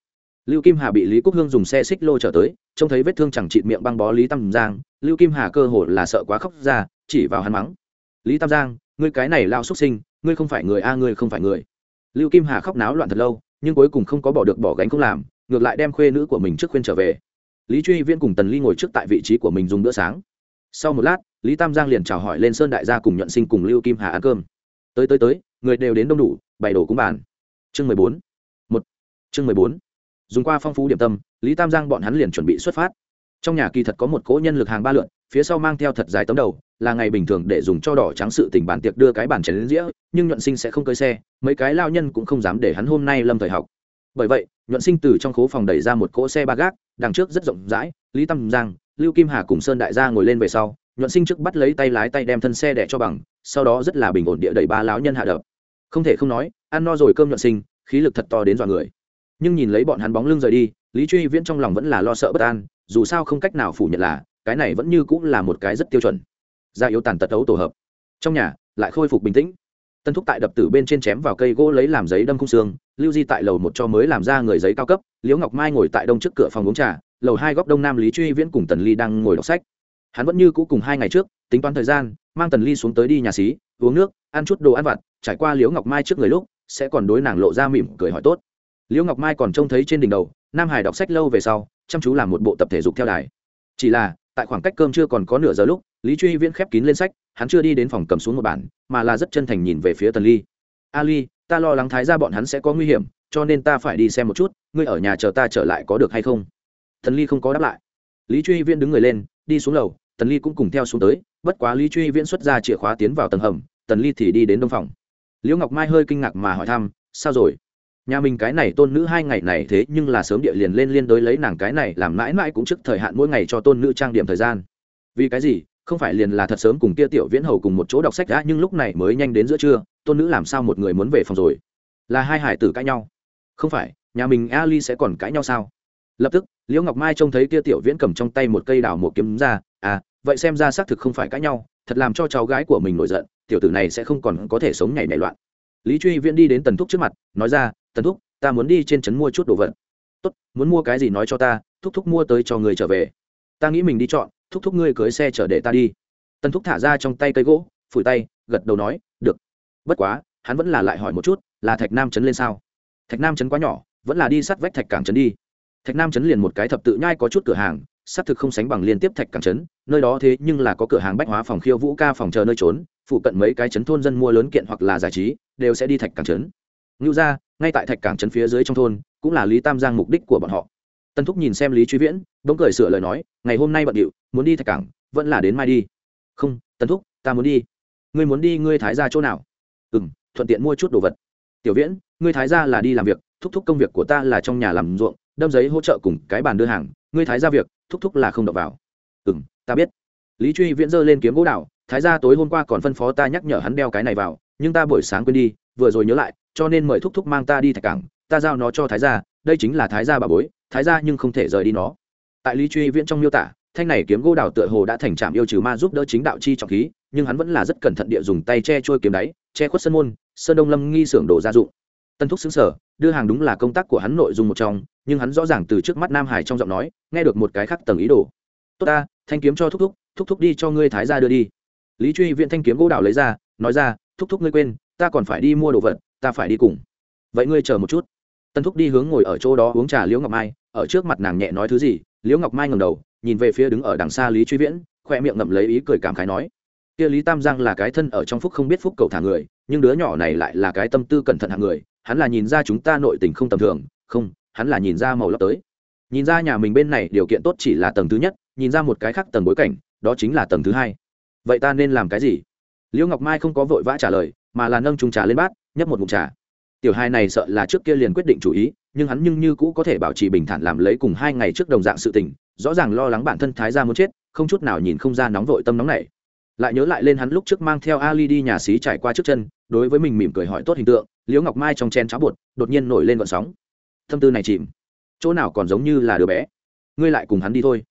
Lưu kim hà bị lý quốc hương dùng xe xích lô trở tới, trông thấy vết thương chẳng chịt miệng băng bó lý tam giang, lưu kim hà cơ hồ là sợ quá khóc ra, chỉ vào hắn mắng. Lý tam giang, ngươi cái này lao xuất sinh, ngươi không phải người a, ngươi không phải người. Lưu kim hà khóc náo loạn thật lâu, nhưng cuối cùng không có bỏ được bỏ gánh không làm, ngược lại đem khuê nữ của mình trước khuyên trở về. Lý truy viễn cùng tần ly ngồi trước tại vị trí của mình dùng bữa sáng. Sau một lát, lý tam giang liền chào hỏi lên sơn đại gia cùng nhuận sinh cùng lưu kim hà ăn cơm. Tới tới tới, người đều đến đông đủ, bày đổ cúng bàn. Chương mười bốn chương mười bốn. Dùng qua phong phú điểm tâm, lý tam giang bọn hắn liền chuẩn bị xuất phát. Trong nhà kỳ thật có một cỗ nhân lực hàng ba lượn, phía sau mang theo thật dài tấm đầu, là ngày bình thường để dùng cho đỏ trắng sự tình bản tiệc đưa cái bản chén đến dĩa, nhưng nhuận sinh sẽ không cơi xe, mấy cái lao nhân cũng không dám để hắn hôm nay lâm thời học. Bởi vậy, nhuận sinh từ trong khố phòng đẩy ra một cỗ xe ba gác, đằng trước rất rộng rãi, lý tam giang, lưu kim hà cùng sơn đại gia ngồi lên về sau, nhuận sinh trước bắt lấy tay lái tay đem thân xe đẻ cho bằng, sau đó rất là bình ổn địa đẩy ba lão nhân hạ đập. Không thể không nói, ăn no rồi cơm nhuận sinh, khí lực thật to đến dọa người nhưng nhìn lấy bọn hắn bóng lưng rời đi, lý truy viễn trong lòng vẫn là lo sợ bất an, dù sao không cách nào phủ nhận là, cái này vẫn như cũng là một cái rất tiêu chuẩn. Da yếu tàn tật ấu tổ hợp. Trong nhà, lại khôi phục bình tĩnh. Tân thúc tại đập tử bên trên chém vào cây gỗ lấy làm giấy đâm khung xương, lưu di tại lầu một cho mới làm ra người giấy cao cấp, liễu ngọc mai ngồi tại đông trước cửa phòng uống trà, lầu hai góc đông nam lý truy viễn cùng tần ly đang ngồi đọc sách. Hắn vẫn như cũ cùng hai ngày trước, tính toán thời gian, mang tần ly xuống tới đi nhà xí, uống nước, ăn chút đồ ăn vặt, trải qua liễu ngọc mai trước người lúc, sẽ còn đối nàng lộ ra mỉm cười hỏi tốt liễu ngọc mai còn trông thấy trên đỉnh đầu, nam hải đọc sách lâu về sau, chăm chú làm một bộ tập thể dục theo đài. Chỉ là, tại khoảng cách cơm chưa còn có nửa giờ lúc, lý truy viễn khép kín lên sách, hắn chưa đi đến phòng cầm xuống một bản, mà là rất chân thành nhìn về phía tần ly. A ly ta lo lắng thái ra bọn hắn sẽ có nguy hiểm, cho nên ta phải đi xem một chút, ngươi ở nhà chờ ta trở lại có được hay không? Tần ly không có đáp lại. Lý truy viễn đứng người lên, đi xuống lầu, tần ly cũng cùng theo xuống tới, bất quá lý truy viễn xuất ra chìa khóa tiến vào tầng hầm, tần ly thì đi đến đông phòng. Liễu ngọc mai hơi kinh ngạc mà hỏi thăm, sao rồi? Nhà mình cái này tôn nữ hai ngày này thế nhưng là sớm địa liền lên liên đối lấy nàng cái này làm mãi mãi cũng trước thời hạn mỗi ngày cho tôn nữ trang điểm thời gian. Vì cái gì? Không phải liền là thật sớm cùng kia tiểu viễn hầu cùng một chỗ đọc sách đã nhưng lúc này mới nhanh đến giữa trưa, tôn nữ làm sao một người muốn về phòng rồi? Là hai hải tử cãi nhau. Không phải, nhà mình e ali sẽ còn cãi nhau sao? Lập tức, liễu ngọc mai trông thấy kia tiểu viễn cầm trong tay một cây đào một kiếm ra à vậy xem ra xác thực không phải cãi nhau, thật làm cho cháu gái của mình nổi giận, tiểu tử này sẽ không còn có thể sống nhảy nảy loạn. Lý truy viễn đi đến tần thúc trước mặt, nói ra tần thúc, ta muốn đi trên trấn mua chút đồ vật. Tốt, muốn mua cái gì nói cho ta, thúc thúc mua tới cho người trở về. Ta nghĩ mình đi chọn, thúc thúc ngươi cưới xe chở để ta đi. Tần thúc thả ra trong tay cây gỗ, phủi tay, gật đầu nói, được. Bất quá, hắn vẫn là lại hỏi một chút, là thạch nam trấn lên sao? Thạch nam trấn quá nhỏ, vẫn là đi sắt vách thạch cảng trấn đi. Thạch nam trấn liền một cái thập tự nhai có chút cửa hàng, xác thực không sánh bằng liên tiếp thạch cảng trấn, nơi đó thế nhưng là có cửa hàng bách hóa phòng khiêu vũ ca phòng chờ nơi trốn, phụ cận mấy cái trấn thôn dân mua lớn kiện hoặc là giải trí, đều sẽ đi thạch cảng trấn ngưu ra ngay tại thạch cảng trấn phía dưới trong thôn, cũng là lý tam giang mục đích của bọn họ. Tân thúc nhìn xem lý truy viễn, bỗng cười sửa lời nói, ngày hôm nay bận điệu, muốn đi thạch cảng, vẫn là đến mai đi. Không, tân thúc, ta muốn đi. Ngươi muốn đi, ngươi thái ra chỗ nào? Ừ m thuận tiện mua chút đồ vật. Tiểu viễn, ngươi thái ra là đi làm việc, thúc thúc công việc của ta là trong nhà làm ruộng, đâm giấy hỗ trợ cùng cái bàn đưa hàng, ngươi thái ra việc, thúc thúc là không đọc vào. Ừ m ta biết. Lý truy viễn giơ lên kiếm gỗ đạo thái ra tối hôm qua còn phân phó ta nhắc nhở hắn đeo cái này vào, nhưng ta buổi sáng quên đi vừa rồi nhớ lại, cho nên mời thúc thúc mang ta đi thạch cảng, ta giao nó cho thái gia, đây chính là thái gia bà bối, thái gia nhưng không thể rời đi nó. Tại lý truy viễn trong miêu tả, thanh này kiếm gỗ đào tựa hồ đã thành trạm yêu trừ ma giúp đỡ chính đạo chi trọng khí, nhưng hắn vẫn là rất cẩn thận địa dùng tay che trôi kiếm đáy, che khuất sân môn, sơn đông lâm nghi xưởng đổ gia dụng. Tân thúc xứng sở, đưa hàng đúng là công tác của hắn nội dung một trong, nhưng hắn rõ ràng từ trước mắt nam hải trong giọng nói, nghe được một cái khác tầng ý đồ. Tốt ta, thanh kiếm cho thúc thúc thúc thúc đi cho ngươi thái gia đưa đi. Lý truy viện thanh kiếm gỗ đào lấy ra, nói ra, thúc thúc ngươi quên ta còn phải đi mua đồ vật, ta phải đi cùng. Vậy ngươi chờ một chút. Tân thúc đi hướng ngồi ở chỗ đó uống trà liễu ngọc mai, ở trước mặt nàng nhẹ nói thứ gì, liễu ngọc mai ngầm đầu, nhìn về phía đứng ở đằng xa lý truy viễn khoe miệng ngậm lấy ý cười cảm khái nói, kia lý tam giang là cái thân ở trong phúc không biết phúc cầu thả người, nhưng đứa nhỏ này lại là cái tâm tư cẩn thận hạng người, hắn là nhìn ra chúng ta nội tình không tầm thường, không, hắn là nhìn ra màu lấp tới. Nhìn ra nhà mình bên này điều kiện tốt chỉ là tầng thứ nhất, nhìn ra một cái khác tầng bối cảnh, đó chính là tầng thứ hai. Vậy ta nên làm cái gì? Liễu ngọc mai không có vội vã trả lời mà là nâng chung trà lên bát, nhấp một mụn trà. Tiểu hai này sợ là trước kia liền quyết định chủ ý, nhưng hắn nhưng như cũ có thể bảo trì bình thản làm lấy cùng hai ngày trước đồng dạng sự tình, rõ ràng lo lắng bản thân thái gia muốn chết, không chút nào nhìn không ra nóng vội tâm nóng này lại nhớ lại lên hắn lúc trước mang theo ali đi nhà xí trải qua trước chân, đối với mình mỉm cười hỏi tốt hình tượng, liễu ngọc mai trong chen cháo bột, đột nhiên nổi lên gọn sóng. Tâm tư này chìm. Chỗ nào còn giống như là đứa bé. Ngươi lại cùng hắn đi thôi.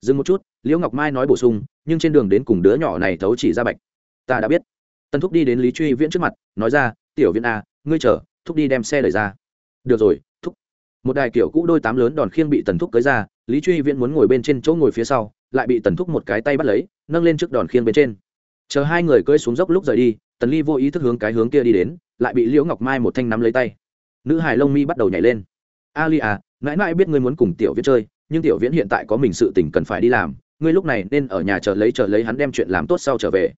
Dừng một chút, liễu ngọc mai nói bổ sung, nhưng trên đường đến cùng đứa nhỏ này thấu chỉ ra bạch. Ta đã biết tân thúc đi đến lý truy viễn trước mặt, nói ra, tiểu viễn a ngươi chờ, thúc đi đem xe đẩy ra. Được rồi, thúc. Một đài kiểu cũ đôi tám lớn đòn khiêng bị tần thúc cưới ra, lý truy viễn muốn ngồi bên trên chỗ ngồi phía sau, lại bị tần thúc một cái tay bắt lấy, nâng lên trước đòn khiêng bên trên. Chờ hai người cưỡi xuống dốc lúc rời đi, tần ly vô ý thức hướng cái hướng kia đi đến, lại bị liễu ngọc mai một thanh nắm lấy tay. Nữ hài lông mi bắt đầu nhảy lên. A Ly à mãi mãi biết ngươi muốn cùng tiểu viễn chơi, nhưng tiểu viễn hiện tại có mình sự tình cần phải đi làm, ngươi lúc này nên ở nhà chờ lấy chờ lấy hắn đem chuyện làm tốt sau trở về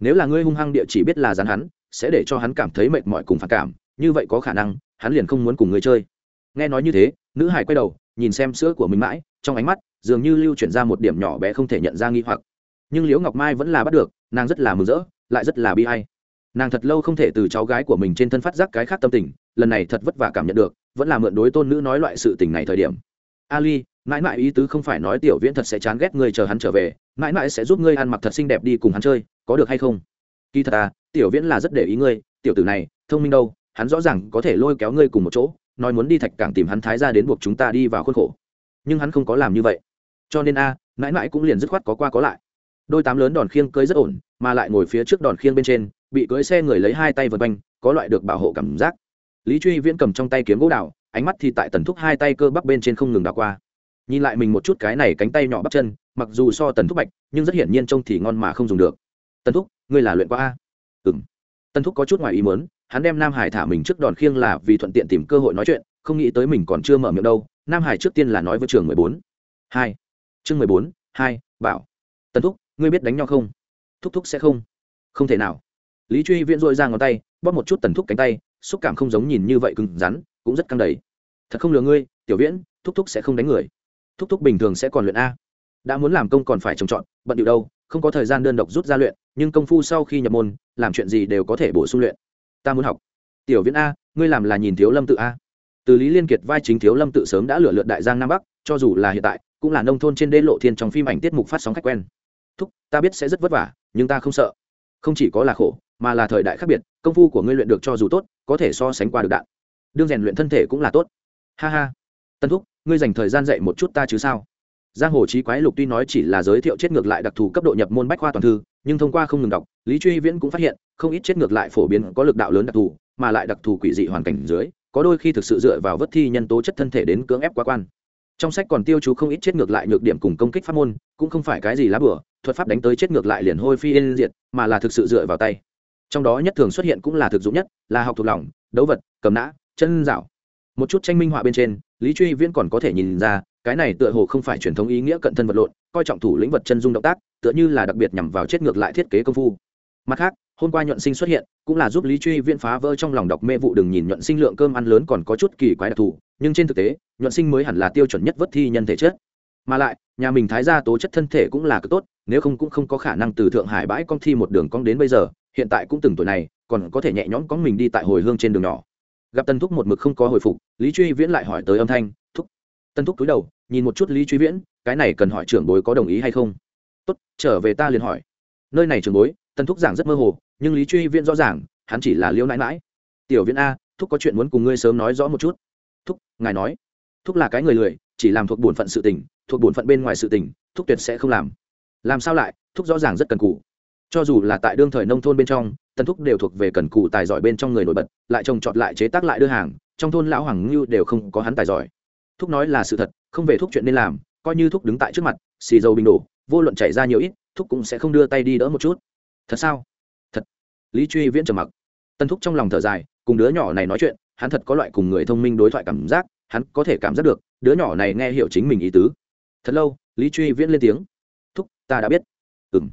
nếu là ngươi hung hăng địa chỉ biết là dán hắn, sẽ để cho hắn cảm thấy mệt mỏi cùng phản cảm, như vậy có khả năng, hắn liền không muốn cùng ngươi chơi. Nghe nói như thế, nữ hải quay đầu, nhìn xem sữa của mình mãi, trong ánh mắt, dường như lưu chuyển ra một điểm nhỏ bé không thể nhận ra nghi hoặc. Nhưng liễu ngọc mai vẫn là bắt được, nàng rất là mừng rỡ, lại rất là bi hay nàng thật lâu không thể từ cháu gái của mình trên thân phát giác cái khác tâm tình, lần này thật vất vả cảm nhận được, vẫn là mượn đối tôn nữ nói loại sự tình này thời điểm. Ali mãi mãi ý tứ không phải nói tiểu viễn thật sẽ chán ghét ngươi chờ hắn trở về, mãi mãi sẽ giúp ngươi ăn mặc thật xinh đẹp đi cùng hắn chơi, có được hay không? Kỳ thật à tiểu viễn là rất để ý ngươi, tiểu tử này, thông minh đâu, hắn rõ ràng có thể lôi kéo ngươi cùng một chỗ, nói muốn đi thạch cảng tìm hắn thái ra đến buộc chúng ta đi vào khuôn khổ. Nhưng hắn không có làm như vậy. Cho nên a, mãi mãi cũng liền dứt khoát có qua có lại. Đôi tám lớn đòn khiêng cưới rất ổn, mà lại ngồi phía trước đòn khiêng bên trên, bị cưới xe người lấy hai tay vượt quanh, có loại được bảo hộ cảm giác. Lý truy viễn cầm trong tay kiếm gỗ đào, ánh mắt thì tại tần thúc hai tay cơ bắp bên trên không ngừng đào qua nhìn lại mình một chút cái này cánh tay nhỏ bắp chân, mặc dù so tần thúc bạch, nhưng rất hiển nhiên trông thì ngon mà không dùng được. Tần thúc, ngươi là luyện qua a? Ừng tần thúc có chút ngoài ý mớn hắn đem nam hải thả mình trước đòn khiêng là vì thuận tiện tìm cơ hội nói chuyện, không nghĩ tới mình còn chưa mở miệng đâu, nam hải trước tiên là nói với trường mười bốn. Hai. Chương mười bốn, hai, bảo. Tần thúc, ngươi biết đánh nhau không? Thúc thúc sẽ không. Không thể nào. Lý truy viễn dội ra ngón tay, bóp một chút tần thúc cánh tay, xúc cảm không giống nhìn như vậy cứng rắn, cũng rất căng đầy. Thật không lừa ngươi, tiểu viễn, thúc thúc sẽ không đánh người thúc thúc bình thường sẽ còn luyện a. Đã muốn làm công còn phải trồng trọt, bận điệu đâu, không có thời gian đơn độc rút ra luyện, nhưng công phu sau khi nhập môn, làm chuyện gì đều có thể bổ sung luyện. Ta muốn học. Tiểu viễn a, ngươi làm là nhìn thiếu lâm tự a. Từ lý liên kiệt vai chính thiếu lâm tự sớm đã lựa lượn đại giang nam bắc, cho dù là hiện tại, cũng là nông thôn trên đê lộ thiên trong phim ảnh tiết mục phát sóng khách quen. Thúc, ta biết sẽ rất vất vả, nhưng ta không sợ. Không chỉ có là khổ, mà là thời đại khác biệt, công phu của ngươi luyện được cho dù tốt, có thể so sánh qua được đạn. Đương rèn luyện thân thể cũng là tốt. Ha ha. Tân thúc ngươi dành thời gian dạy một chút ta chứ sao? Giang hồ trí quái lục tuy nói chỉ là giới thiệu chết ngược lại đặc thù cấp độ nhập môn bách khoa toàn thư, nhưng thông qua không ngừng đọc, lý truy viễn cũng phát hiện, không ít chết ngược lại phổ biến có lực đạo lớn đặc thù, mà lại đặc thù quỷ dị hoàn cảnh dưới, có đôi khi thực sự dựa vào vất thi nhân tố chất thân thể đến cưỡng ép quá quan. Trong sách còn tiêu chú không ít chết ngược lại nhược điểm cùng công kích pháp môn, cũng không phải cái gì lá bửa thuật pháp đánh tới chết ngược lại liền hôi phi yên diệt, mà là thực sự dựa vào tay. Trong đó nhất thường xuất hiện cũng là thực dụng nhất, là học thuộc lòng, đấu vật, cầm nã, chân dạo một chút tranh minh họa bên trên, lý truy viễn còn có thể nhìn ra, cái này tựa hồ không phải truyền thống ý nghĩa cận thân vật lộn, coi trọng thủ lĩnh vật chân dung động tác, tựa như là đặc biệt nhằm vào chết ngược lại thiết kế công phu. Mặt khác, hôm qua nhuận sinh xuất hiện, cũng là giúp lý truy viễn phá vỡ trong lòng đọc mê vụ đừng nhìn nhuận sinh lượng cơm ăn lớn còn có chút kỳ quái đặc thù, nhưng trên thực tế, nhuận sinh mới hẳn là tiêu chuẩn nhất vất thi nhân thể chất. Mà lại, nhà mình thái ra tố chất thân thể cũng là cực tốt, nếu không cũng không có khả năng từ thượng hải bãi con thi một đường cong đến bây giờ, hiện tại cũng từng tuổi này, còn có thể nhẹ nhõm con mình đi tại hồi hương trên đường nhỏ gặp tân thúc một mực không có hồi phục, lý truy viễn lại hỏi tới âm thanh, thúc. Tân thúc cúi đầu, nhìn một chút lý truy viễn, cái này cần hỏi trưởng bối có đồng ý hay không? Tốt, trở về ta liền hỏi. Nơi này trưởng bối tân thúc giảng rất mơ hồ, nhưng lý truy viễn rõ ràng, hắn chỉ là liêu nãi mãi tiểu viễn a, thúc có chuyện muốn cùng ngươi sớm nói rõ một chút. Thúc, ngài nói. Thúc là cái người lười, chỉ làm thuộc bổn phận sự tình, thuộc bổn phận bên ngoài sự tình, thúc tuyệt sẽ không làm. Làm sao lại, thúc rõ ràng rất cần cù cho dù là tại đương thời nông thôn bên trong tân thúc đều thuộc về cần cù tài giỏi bên trong người nổi bật, lại trồng trọt lại chế tác lại đưa hàng, trong thôn lão hoàng ngưu đều không có hắn tài giỏi. Thúc nói là sự thật, không về thúc chuyện nên làm, coi như thúc đứng tại trước mặt, xì dầu bình đổ, vô luận chảy ra nhiều ít, thúc cũng sẽ không đưa tay đi đỡ một chút. Thật sao? Thật. Lý truy viễn trầm mặc. Tân thúc trong lòng thở dài, cùng đứa nhỏ này nói chuyện, hắn thật có loại cùng người thông minh đối thoại cảm giác, hắn có thể cảm giác được, đứa nhỏ này nghe hiểu chính mình ý tứ. Thật lâu, lý truy viễn lên tiếng. Thúc, ta đã biết. Ừng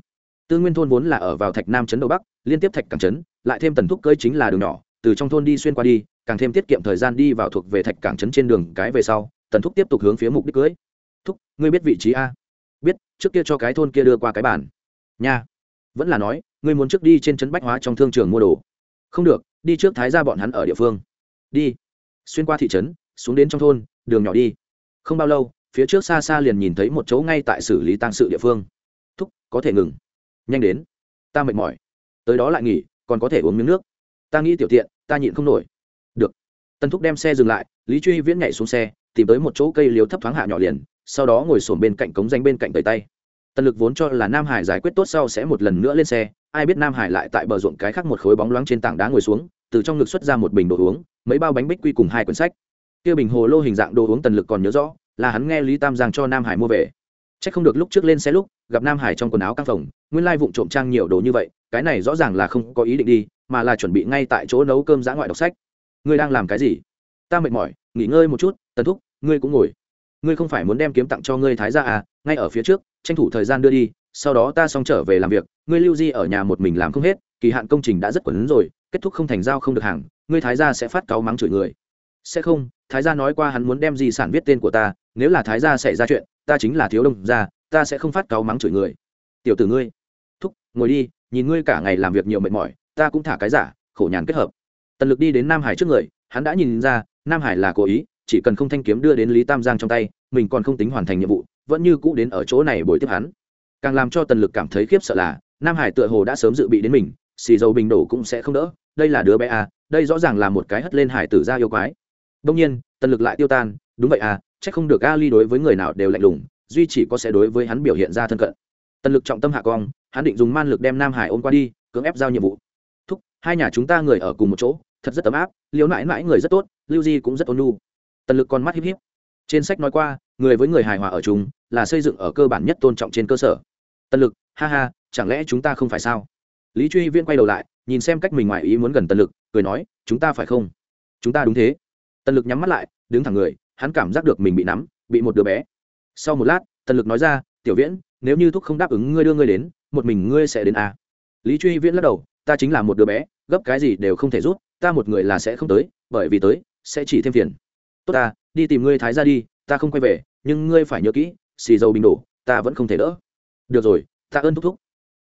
tư nguyên thôn vốn là ở vào thạch nam trấn đầu bắc, liên tiếp thạch cảng trấn, lại thêm tần thúc cơi chính là đường nhỏ, từ trong thôn đi xuyên qua đi, càng thêm tiết kiệm thời gian đi vào thuộc về thạch cảng trấn trên đường cái về sau, tần thúc tiếp tục hướng phía mục đích cưới. Thúc, ngươi biết vị trí a? Biết, trước kia cho cái thôn kia đưa qua cái bản nha. Vẫn là nói, ngươi muốn trước đi trên trấn bách hóa trong thương trường mua đồ. Không được, đi trước thái ra bọn hắn ở địa phương. Đi. Xuyên qua thị trấn, xuống đến trong thôn, đường nhỏ đi. Không bao lâu, phía trước xa xa liền nhìn thấy một chỗ ngay tại xử lý tăng sự địa phương. Thúc, có thể ngừng nhanh đến. Ta mệt mỏi. Tới đó lại nghỉ, còn có thể uống miếng nước. Ta nghĩ tiểu tiện, ta nhịn không nổi. Được. Tân thúc đem xe dừng lại, lý truy viễn nhảy xuống xe, tìm tới một chỗ cây liếu thấp thoáng hạ nhỏ liền, sau đó ngồi sổm bên cạnh cống danh bên cạnh tời tay. Tần lực vốn cho là nam hải giải quyết tốt sau sẽ một lần nữa lên xe, ai biết nam hải lại tại bờ ruộng cái khác một khối bóng loáng trên tảng đá ngồi xuống, từ trong ngực xuất ra một bình đồ uống, mấy bao bánh bích quy cùng hai quyển sách. Kia bình hồ lô hình dạng đồ uống tần lực còn nhớ rõ, là hắn nghe lý tam giang cho nam hải mua về c h ắ c không được lúc trước lên xe lúc, gặp nam hải trong quần áo căng phòng nguyên lai vụng trộm trang nhiều đồ như vậy, cái này rõ ràng là không có ý định đi, mà là chuẩn bị ngay tại chỗ nấu cơm giã ngoại đọc sách. Ngươi đang làm cái gì? Ta mệt mỏi, nghỉ ngơi một chút, tần thúc, ngươi cũng ngồi. Ngươi không phải muốn đem kiếm tặng cho ngươi thái ra à ngay ở phía trước, tranh thủ thời gian đưa đi, sau đó ta xong trở về làm việc, ngươi lưu di ở nhà một mình làm không hết, kỳ hạn công trình đã rất quẩn rồi, kết thúc không thành giao không được hàng, ngươi thái gia sẽ phát cáu mắng chửi người. Sẽ không, thái gia nói qua hắn muốn đem di sản viết tên của ta, nếu là thái gia xảy ra chuyện ta chính là thiếu đông gia ta sẽ không phát cáu mắng chửi người. Tiểu tử ngươi thúc ngồi đi nhìn ngươi cả ngày làm việc nhiều mệt mỏi ta cũng thả cái giả khổ nhàn kết hợp. Tần lực đi đến nam hải trước người hắn đã nhìn ra nam hải là cố ý chỉ cần không thanh kiếm đưa đến lý tam giang trong tay mình còn không tính hoàn thành nhiệm vụ vẫn như cũ đến ở chỗ này bồi tiếp hắn. Càng làm cho tần lực cảm thấy khiếp sợ là nam hải tựa hồ đã sớm dự bị đến mình xì dầu bình đổ cũng sẽ không đỡ đây là đứa bé à, đây rõ ràng là một cái hất lên hải tử ra yêu quái. Đông nhiên tần lực lại tiêu tan đúng vậy à chắc không được ali đối với người nào đều lạnh lùng, duy chỉ có sẽ đối với hắn biểu hiện ra thân cận. Tần lực trọng tâm hạ cong, hắn định dùng man lực đem nam hải ôm qua đi, cưỡng ép giao nhiệm vụ. Thúc, hai nhà chúng ta người ở cùng một chỗ, thật rất ấm áp, liễu mãi mãi người rất tốt, lưu di cũng rất ôn nhu. Tần lực con mắt híp híp. Trên sách nói qua, người với người hài hòa ở chúng là xây dựng ở cơ bản nhất tôn trọng trên cơ sở. Tần lực, ha ha, chẳng lẽ chúng ta không phải sao? Lý truy viên quay đầu lại, nhìn xem cách mình ngoài ý muốn gần tần lực, cười nói, chúng ta phải không? Chúng ta đúng thế. Tần lực nhắm mắt lại, đứng thẳng người hắn cảm giác được mình bị nắm, bị một đứa bé. Sau một lát tần lực nói ra, tiểu viễn, nếu như thúc không đáp ứng ngươi đưa ngươi đến, một mình ngươi sẽ đến à. lý truy viễn lắc đầu, ta chính là một đứa bé, gấp cái gì đều không thể rút, ta một người là sẽ không tới, bởi vì tới sẽ chỉ thêm phiền. Tốt ta, đi tìm ngươi thái ra đi, ta không quay về, nhưng ngươi phải nhớ kỹ, xì dầu bình đổ, ta vẫn không thể đỡ. Được rồi, ta ơn thúc thúc.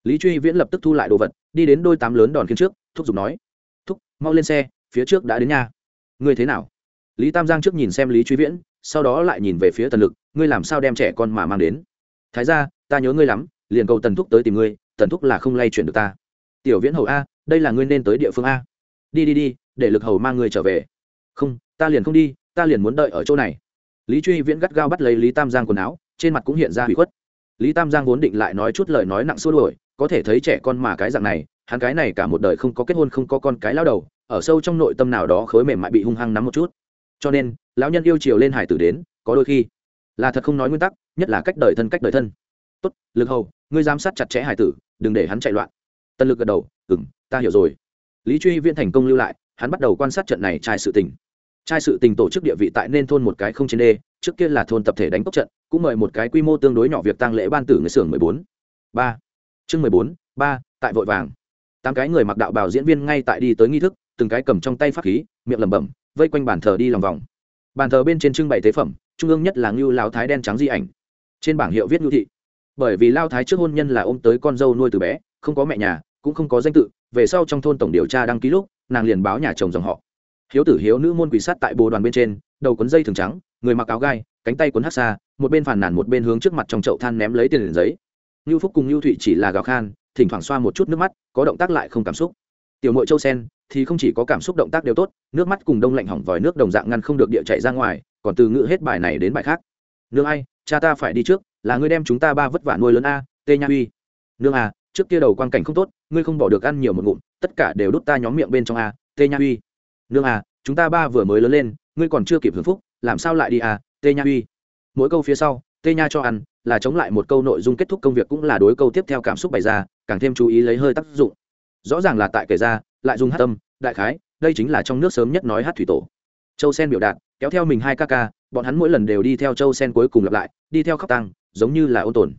Lý truy viễn lập tức thu lại đồ vật, đi đến đôi tám lớn đòn khiến trước, thúc giục nói, thúc, mau lên xe, phía trước đã đến nhà ngươi thế nào? Lý tam giang trước nhìn xem lý truy viễn, sau đó lại nhìn về phía tần lực, ngươi làm sao đem trẻ con mà mang đến? Thái ra ta nhớ ngươi lắm, liền cầu tần thúc tới tìm ngươi, tần thúc là không lay chuyển được ta. Tiểu viễn hầu a, đây là ngươi nên tới địa phương a. Đi đi đi, để lực hầu mang ngươi trở về. Không, ta liền không đi, ta liền muốn đợi ở chỗ này. Lý truy viễn gắt gao bắt lấy lý tam giang quần áo, trên mặt cũng hiện ra hủy khuất. Lý tam giang vốn định lại nói chút lời nói nặng xua đuổi, có thể thấy trẻ con mà cái dạng này, hắn cái này cả một đời không có kết hôn, không có con cái lao đầu, ở sâu trong nội tâm nào đó khối mềm mại bị hung hăng nắm một chút cho nên, lão nhân yêu chiều lên hải tử đến, có đôi khi là thật không nói nguyên tắc, nhất là cách đời thân cách đời thân. Tốt, lực hầu, ngươi giám sát chặt chẽ hải tử, đừng để hắn chạy loạn. Tân lực gật đầu ừng ta hiểu rồi. Lý truy viễn thành công lưu lại, hắn bắt đầu quan sát trận này trai sự tình. Trai sự tình tổ chức địa vị tại nên thôn một cái không trên đê, trước kia là thôn tập thể đánh cốc trận, cũng mời một cái quy mô tương đối nhỏ việc tăng lễ ban tử người xưởng mười bốn. Ba. Chương mười bốn, ba, tại vội vàng. Tám cái người mặc đạo bào diễn viên ngay tại đi tới nghi thức, từng cái cầm trong tay pháp khí miệng lẩm bẩm, vây quanh bàn thờ đi lòng vòng. Bàn thờ bên trên trưng bày tế phẩm, trung ương nhất là ngưu lao thái đen trắng di ảnh. Trên bảng hiệu viết ngưu thị. Bởi vì lao thái trước hôn nhân là ôm tới con dâu nuôi từ bé, không có mẹ nhà, cũng không có danh tự, về sau trong thôn tổng điều tra đăng ký lúc, nàng liền báo nhà chồng dòng họ. Hiếu tử hiếu nữ môn quỷ sát tại bồ đoàn bên trên, đầu cuốn dây thường trắng, người mặc áo gai, cánh tay cuốn hát xa một bên phản nàn một bên hướng trước mặt trong chậu than ném lấy tiền giấy. Ngưu phúc cùng ngưu thụy chỉ là gào khan, thỉnh thoảng xoa một chút nước mắt, có động tác lại không cảm xúc. Tiểu mội châu sen thì không chỉ có cảm xúc động tác đều tốt, nước mắt cùng đông lạnh hỏng vòi nước đồng dạng ngăn không được địa chạy ra ngoài, còn từ ngữ hết bài này đến bài khác. Nương ai, cha ta phải đi trước, là ngươi đem chúng ta ba vất vả nuôi lớn a, tê nha uy. Nương à trước kia đầu quan cảnh không tốt, ngươi không bỏ được ăn nhiều một ngụm, tất cả đều đút ta nhóm miệng bên trong a, tê nha uy. Nương à chúng ta ba vừa mới lớn lên, ngươi còn chưa kịp hưởng phúc, làm sao lại đi à tê nha uy. Mỗi câu phía sau, tê nha cho ăn, là chống lại một câu nội dung kết thúc công việc cũng là đối câu tiếp theo cảm xúc bày ra, càng thêm chú ý lấy hơi tác dụng. Rõ ràng là tại kể ra lại dùng hát tâm đại khái, đây chính là trong nước sớm nhất nói hát thủy tổ. Châu sen biểu đạt, kéo theo mình hai ca ca, bọn hắn mỗi lần đều đi theo châu sen cuối cùng lặp lại, đi theo khóc tăng giống như là ôn tồn.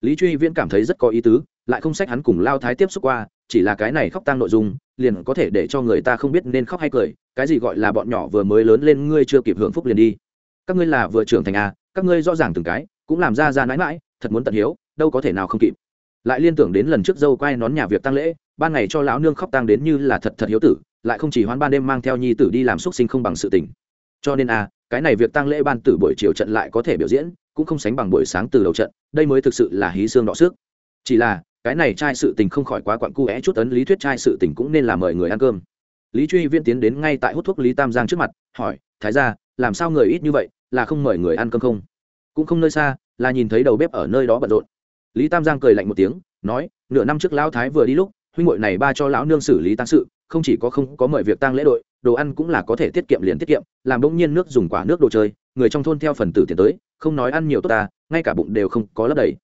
Lý truy viễn cảm thấy rất có ý tứ, lại không sách hắn cùng lao thái tiếp xúc qua, chỉ là cái này khóc tăng nội dung, liền có thể để cho người ta không biết nên khóc hay cười, cái gì gọi là bọn nhỏ vừa mới lớn lên ngươi chưa kịp hưởng phúc liền đi. Các ngươi là vừa trưởng thành a các ngươi rõ ràng từng cái, cũng làm ra ra mãi mãi, thật muốn tận hiếu, đâu có thể nào không kịp lại liên tưởng đến lần trước dâu quay nón nhà việc tăng lễ, ban ngày cho lão nương khóc tăng đến như là thật thật hiếu tử, lại không chỉ hoan ban đêm mang theo nhi tử đi làm xúc sinh không bằng sự tình. Cho nên a cái này việc tăng lễ ban tử buổi chiều trận lại có thể biểu diễn, cũng không sánh bằng buổi sáng từ đầu trận, đây mới thực sự là hí xương đọ sức. Chỉ là, cái này trai sự tình không khỏi quá quặn cu é chút ấn lý thuyết trai sự tình cũng nên là mời người ăn cơm. Lý truy viên tiến đến ngay tại hút thuốc lý tam giang trước mặt, hỏi, thái ra làm sao người ít như vậy, là không mời người ăn cơm không? Cũng không nơi xa, là nhìn thấy đầu bếp ở nơi đó bận rộn lý tam giang cười lạnh một tiếng, nói, nửa năm trước lão thái vừa đi lúc, huynh hội này ba cho lão nương xử lý tăng sự, không chỉ có không có mời việc tăng lễ đội, đồ ăn cũng là có thể tiết kiệm liền tiết kiệm, làm bỗng nhiên nước dùng quả nước đồ chơi, người trong thôn theo phần tử tiền tới, không nói ăn nhiều tốt ta, ngay cả bụng đều không có lấp đầy.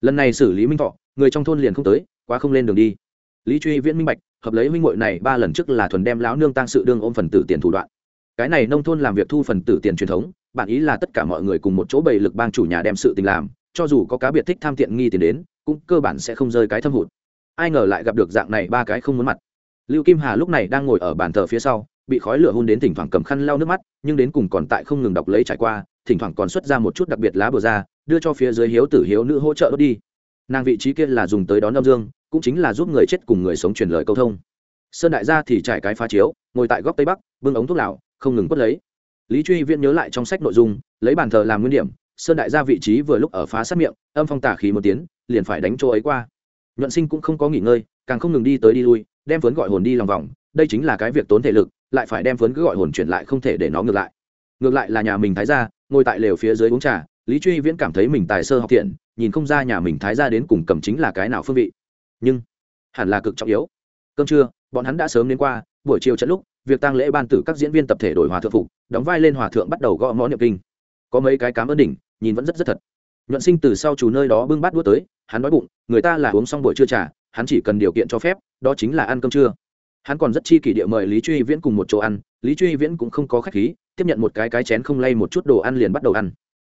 Lần này xử lý minh thọ, người trong thôn liền không tới, quá không lên đường đi. Lý truy viễn minh bạch, hợp lấy huynh hội này ba lần trước là thuần đem lão nương tăng sự đương ôm phần tử tiền thủ đoạn. Cái này nông thôn làm việc thu phần tử tiền truyền thống bản ý là tất cả mọi người cùng một chỗ bày lực bang chủ nhà đem sự tình làm cho dù có cá biệt thích tham tiện nghi tiền đến, cũng cơ bản sẽ không rơi cái thâm hụt. Ai ngờ lại gặp được dạng này ba cái không muốn mặt. Lưu kim hà lúc này đang ngồi ở bàn thờ phía sau, bị khói lửa hun đến thỉnh thoảng cầm khăn lau nước mắt, nhưng đến cùng còn tại không ngừng đọc lấy trải qua, thỉnh thoảng còn xuất ra một chút đặc biệt lá bừa ra, đưa cho phía dưới hiếu tử hiếu nữ hỗ trợ đốt đi. Nàng vị trí kia là dùng tới đón âm dương, cũng chính là giúp người chết cùng người sống truyền lời câu thông. Sơn đại gia thì trải cái phá chiếu, ngồi tại góc tây bắc, bưng ống thuốc lào, không ngừng quất lấy. Lý truy viễn nhớ lại trong sách nội dung, lấy bàn thờ làm nguyên điểm sơn đại gia vị trí vừa lúc ở phá sát miệng, âm phong tả khí một tiếng liền phải đánh chỗ ấy qua. Nhuận sinh cũng không có nghỉ ngơi, càng không ngừng đi tới đi lui, đem phấn gọi hồn đi lòng vòng, đây chính là cái việc tốn thể lực, lại phải đem phấn cứ gọi hồn chuyển lại không thể để nó ngược lại. Ngược lại là nhà mình thái ra ngồi tại lều phía dưới uống trà, lý truy viễn cảm thấy mình tài sơ học thiện nhìn không ra nhà mình thái ra đến cùng cầm chính là cái nào phương vị. Nhưng, hẳn là cực trọng yếu. Cơm trưa, bọn hắn đã sớm đến qua, buổi chiều trận lúc, việc tăng lễ ban tử các diễn viên tập thể đổi hòa thượng phục, đóng vai lên hòa thượng bắt đầu gõ mõ niệm kinh. Có mấy cái cám ơn đỉnh nhìn vẫn rất rất thật. Nhuận sinh từ sau chủ nơi đó bưng bát đũa tới, hắn đói bụng, người ta là uống xong buổi trưa trà, hắn chỉ cần điều kiện cho phép, đó chính là ăn cơm trưa. Hắn còn rất chi kỷ địa mời lý truy viễn cùng một chỗ ăn, lý truy viễn cũng không có khách khí, tiếp nhận một cái cái chén không lay một chút đồ ăn liền bắt đầu ăn.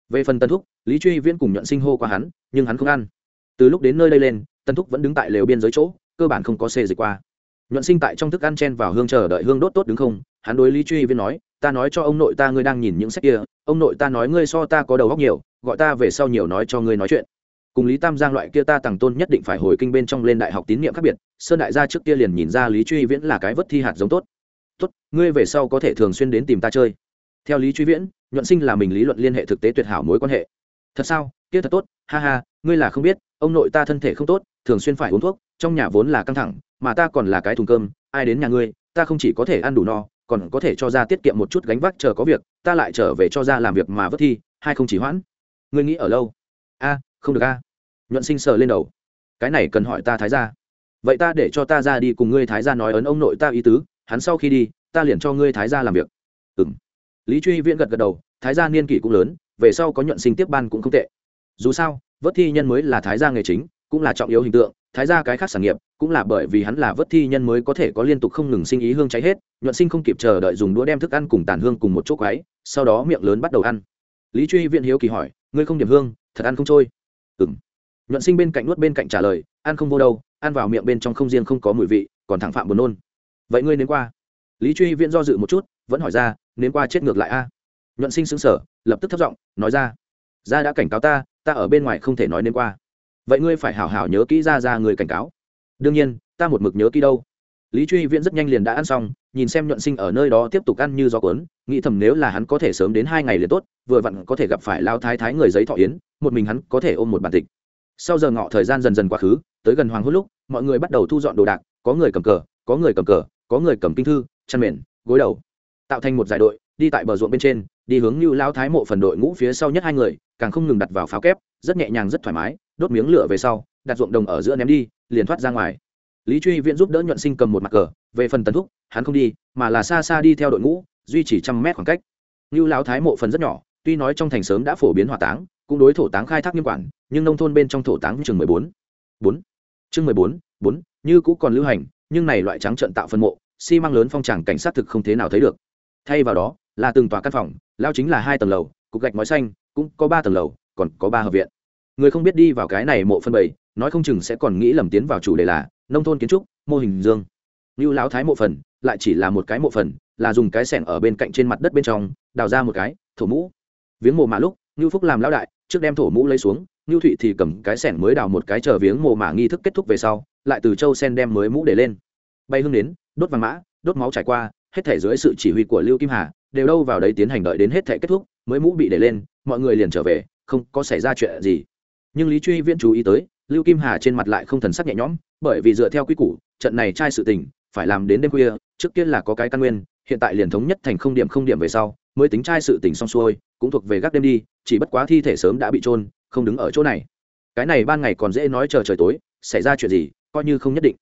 Về phần tân thúc, lý truy viễn cùng nhuận sinh hô qua hắn, nhưng hắn không ăn. Từ lúc đến nơi đây lên, tân thúc vẫn đứng tại lều biên giới chỗ, cơ bản không có xê dịch qua. Nhuận sinh tại trong thức ăn chen vào hương chờ đợi hương đốt tốt đứng không hắn đối lý truy viễn nói, ta nói cho ông nội ta ngươi đang nhìn những sách kia, ông nội ta nói ngươi so ta có đầu óc nhiều, gọi ta về sau nhiều nói cho ngươi nói chuyện. Cùng lý tam giang loại kia ta tàng tôn nhất định phải hồi kinh bên trong lên đại học tín nhiệm khác biệt, sơn đại gia trước kia liền nhìn ra lý truy viễn là cái vất thi hạt giống tốt. Tốt, ngươi về sau có thể thường xuyên đến tìm ta chơi. Theo lý truy viễn, nhuận sinh là mình lý luận liên hệ thực tế tuyệt hảo mối quan hệ. Thật sao? Kia thật tốt, ha ha, ngươi là không biết, ông nội ta thân thể không tốt, thường xuyên phải uống thuốc, trong nhà vốn là căng thẳng, mà ta còn là cái thùng cơm, ai đến nhà ngươi, ta không chỉ có thể ăn đủ no còn có thể cho ra tiết kiệm một chút gánh vác chờ có việc, ta lại trở về cho ra làm việc mà vất thi hay không chỉ hoãn. Ngươi nghĩ ở lâu? A, không được a. Nhuận sinh sờ lên đầu. Cái này cần hỏi ta thái ra vậy ta để cho ta ra đi cùng ngươi thái ra nói ấn ông nội ta ý tứ, hắn sau khi đi, ta liền cho ngươi thái ra làm việc. Ừ m lý truy viễn gật gật đầu, thái gia niên kỷ cũng lớn, về sau có nhuận sinh tiếp ban cũng không tệ. Dù sao vớt thi nhân mới là thái gia nghề chính cũng là trọng yếu hình tượng, thái gia cái khác sản nghiệp cũng là bởi vì hắn là vớt thi nhân mới có thể có liên tục không ngừng sinh ý hương cháy hết, nhuận sinh không kịp chờ đợi dùng đũa đem thức ăn cùng tàn hương cùng một chỗ quái sau đó miệng lớn bắt đầu ăn. Lý truy viện hiếu kỳ hỏi, ngươi không điểm hương, thật ăn không trôi? Ừ m nhuận sinh bên cạnh nuốt bên cạnh trả lời, ăn không vô đâu, ăn vào miệng bên trong không riêng không có mùi vị, còn thẳng phạm buồn nôn. Vậy ngươi nếm qua? Lý truy viện do dự một chút, vẫn hỏi ra, nếm qua chết ngược lại a? Nhuận sinh xứng sở lập tức thất giọng nói ra ra đã cảnh cáo ta ta ở bên ngoài không thể nói nếm qua vậy ngươi phải hảo hảo nhớ kỹ ra ra người cảnh cáo. Đương nhiên, ta một mực nhớ kỹ đâu. Lý truy viễn rất nhanh liền đã ăn xong, nhìn xem nhuận sinh ở nơi đó tiếp tục ăn như gió cuốn, nghĩ thầm nếu là hắn có thể sớm đến hai ngày liền tốt, vừa vặn có thể gặp phải lao thái thái người giấy thọ yến, một mình hắn có thể ôm một bản tịch. Sau giờ ngọ thời gian dần dần quá khứ, tới gần hoàng hốt lúc, mọi người bắt đầu thu dọn đồ đạc, có người cầm cờ, có người cầm cờ, có người cầm kinh thư, chăn mền, gối đầu, tạo thành một giải đội, đi tại bờ ruộng bên trên đi hướng như lao thái mộ phần đội ngũ phía sau nhất hai người, càng không ngừng đặt vào pháo kép, rất nhẹ nhàng, rất thoải mái, đốt miếng lửa về sau, đặt ruộng đồng ở giữa ném đi, liền thoát ra ngoài. Lý truy viễn giúp đỡ nhuận sinh cầm một mặt cờ, về phần tần thúc, hắn không đi, mà là xa xa đi theo đội ngũ, duy trì trăm mét khoảng cách. Như lao thái mộ phần rất nhỏ, tuy nói trong thành sớm đã phổ biến hỏa táng, cũng đối thổ táng khai thác nghiêm quản, nhưng nông thôn bên trong thổ táng chừng mười bốn. Bốn? Chương mười bốn bốn, như cũ còn lưu hành, nhưng này loại trắng trận tạo phân mộ, xi măng lớn phong tràng cảnh sát thực không thế nào thấy được. Thay vào đó là từng tòa căn phòng, lao chính là hai tầng lầu, cục gạch ngói xanh, cũng có ba tầng lầu, còn có ba hợp viện. Người không biết đi vào cái này mộ phân bầy, nói không chừng sẽ còn nghĩ lầm tiến vào chủ đề là nông thôn kiến trúc, mô hình dương. Như lão thái mộ phần, lại chỉ là một cái mộ phần, là dùng cái sẻng ở bên cạnh trên mặt đất bên trong, đào ra một cái, thổ mũ. Viếng mộ mạ lúc như phúc làm lão đại, trước đem thổ mũ lấy xuống như thụy thì cầm cái sẻng mới đào một cái chờ viếng mộ mạ nghi thức kết thúc về sau, lại từ châu sen đem mới mũ để lên. Bay hương đến, đốt vàng mã, đốt máu trải qua, hết thể dưới sự chỉ huy của lưu kim hà đều đâu vào đấy tiến hành đợi đến hết thể kết thúc, mới mũ bị để lên, mọi người liền trở về, không có xảy ra chuyện gì. Nhưng lý truy viễn chú ý tới, lưu kim hà trên mặt lại không thần sắc nhẹ nhõm, bởi vì dựa theo quy củ, trận này trai sự tình, phải làm đến đêm khuya, trước kia là có cái căn nguyên, hiện tại liền thống nhất thành không điểm không điểm về sau, mới tính trai sự tình xong xuôi, cũng thuộc về gác đêm đi, chỉ bất quá thi thể sớm đã bị trôn không đứng ở chỗ này. Cái này ban ngày còn dễ nói chờ trời tối, xảy ra chuyện gì, coi như không nhất định.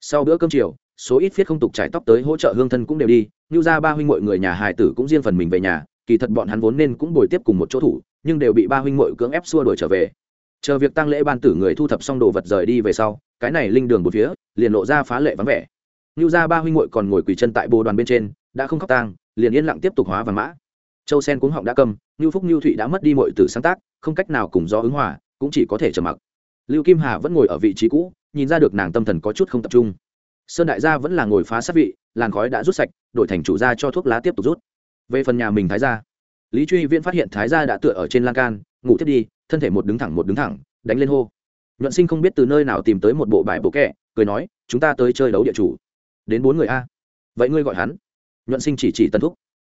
Sau bữa cơm chiều số ít phiết không tục trải tóc tới hỗ trợ hương thân cũng đều đi như ra ba huynh mọi người nhà hài tử cũng riêng phần mình về nhà, kỳ thật bọn hắn vốn nên cũng bồi tiếp cùng một chỗ thủ, nhưng đều bị ba huynh muội cưỡng ép xua đuổi trở về. Chờ việc tăng lễ ban tử người thu thập xong đồ vật rời đi về sau, cái này linh đường một phía, liền lộ ra phá lệ vắng vẻ. Như ra ba huynh muội còn ngồi quỳ chân tại bồ đoàn bên trên, đã không khóc tang, liền yên lặng tiếp tục hóa và mã. Châu sen cuống họng đã cầm như phúc như thụy đã mất đi mọi từ sáng tác, không cách nào cùng do ứng hòa, cũng chỉ có thể trầm mặc. Lưu kim hà vẫn ngồi ở vị trí cũ, nhìn ra được nàng tâm thần có chút không tập trung sơn đại gia vẫn là ngồi phá sát vị, làn khói đã rút sạch, đổi thành chủ gia cho thuốc lá tiếp tục rút. Về phần nhà mình thái gia, lý truy viễn phát hiện thái gia đã tựa ở trên lan can, ngủ thiết đi, thân thể một đứng thẳng một đứng thẳng, đánh lên hô. Nhuận sinh không biết từ nơi nào tìm tới một bộ bài bộ kẹ, cười nói, chúng ta tới chơi đấu địa chủ. Đến bốn người a. Vậy ngươi gọi hắn. Nhuận sinh chỉ chỉ tần thúc.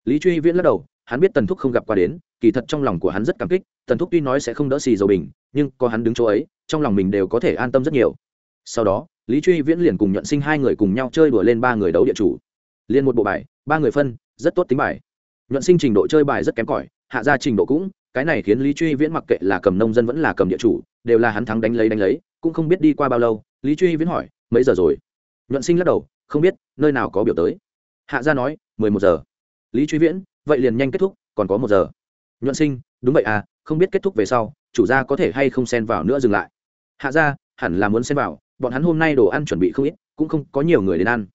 Lý truy viễn lắc đầu, hắn biết tần thúc không gặp qua đến, kỳ thật trong lòng của hắn rất cảm kích, tần thúc tuy nói sẽ không đỡ xì dầu bình, nhưng có hắn đứng chỗ ấy, trong lòng mình đều có thể an tâm rất nhiều sau đó, lý truy viễn liền cùng nhuận sinh hai người cùng nhau chơi đùa lên ba người đấu địa chủ. Liền một bộ bài, ba người phân, rất tốt tính bài. Nhuận sinh trình độ chơi bài rất kém cỏi, hạ ra trình độ cũng, cái này khiến lý truy viễn mặc kệ là cầm nông dân vẫn là cầm địa chủ, đều là hắn thắng đánh lấy đánh lấy, cũng không biết đi qua bao lâu, lý truy viễn hỏi, mấy giờ rồi? Nhuận sinh lắc đầu, không biết, nơi nào có biểu tới. Hạ gia nói, mười một giờ. Lý truy viễn, vậy liền nhanh kết thúc, còn có một giờ. Nhuận sinh, đúng vậy à không biết kết thúc về sau, chủ gia có thể hay không xen vào nữa dừng lại. Hạ gia, hẳn là muốn xen vào bọn hắn hôm nay đồ ăn chuẩn bị không ít, cũng không có nhiều người đến ăn.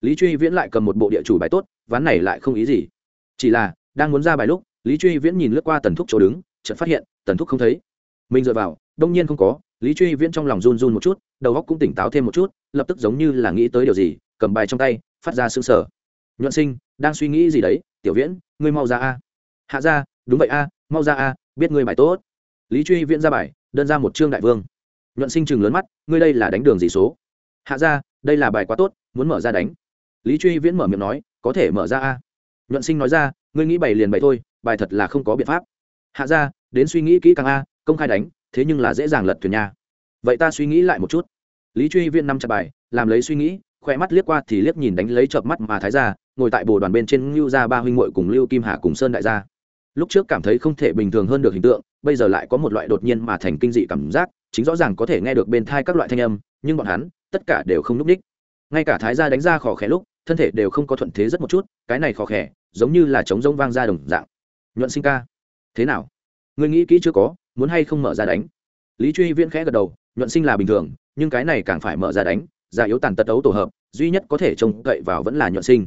Lý truy viễn lại cầm một bộ địa chủ bài tốt, ván này lại không ý gì. Chỉ là, đang muốn ra bài lúc, lý truy viễn nhìn lướt qua tần thúc chỗ đứng, chợt phát hiện, tần thúc không thấy. Mình dựa vào, đông nhiên không có, lý truy viễn trong lòng run run một chút, đầu óc cũng tỉnh táo thêm một chút, lập tức giống như là nghĩ tới điều gì, cầm bài trong tay, phát ra sững sờ. Nhuận sinh, đang suy nghĩ gì đấy? Tiểu viễn, ngươi mau ra a. Hạ ra đúng vậy a, mau ra a, biết ngươi bài tốt. Lý truy viễn ra bài, đơn ra một trương đại vương nhuận sinh chừng lớn mắt, ngươi đây là đánh đường gì số? Hạ ra đây là bài quá tốt, muốn mở ra đánh. Lý truy viễn mở miệng nói, có thể mở ra a. Nhuận sinh nói ra, ngươi nghĩ bày liền bày thôi, bài thật là không có biện pháp. Hạ ra đến suy nghĩ kỹ càng a, công khai đánh, thế nhưng là dễ dàng lật thuyền nha. Vậy ta suy nghĩ lại một chút. Lý truy viễn năm chặt bài, làm lấy suy nghĩ khoe mắt liếc qua thì liếc nhìn đánh lấy chợp mắt mà thái ra ngồi tại bồ đoàn bên trên lưu gia ba huynh muội cùng lưu kim hà cùng sơn đại gia. Lúc trước cảm thấy không thể bình thường hơn được hình tượng, bây giờ lại có một loại đột nhiên mà thành kinh dị cảm giác chính rõ ràng có thể nghe được bên thai các loại thanh âm, nhưng bọn hắn, tất cả đều không núp đích ngay cả thái gia đánh ra khỏ khẽ lúc, thân thể đều không có thuận thế rất một chút, cái này khỏ khẽ giống như là trống rông vang ra đồng dạng. Nhuận sinh ca, thế nào? Người nghĩ kỹ chưa có, muốn hay không mở ra đánh? Lý truy viễn khẽ gật đầu, nhuận sinh là bình thường, nhưng cái này càng phải mở ra đánh, già yếu tàn tật ấu tổ hợp, duy nhất có thể trông cậy vào vẫn là nhuận sinh.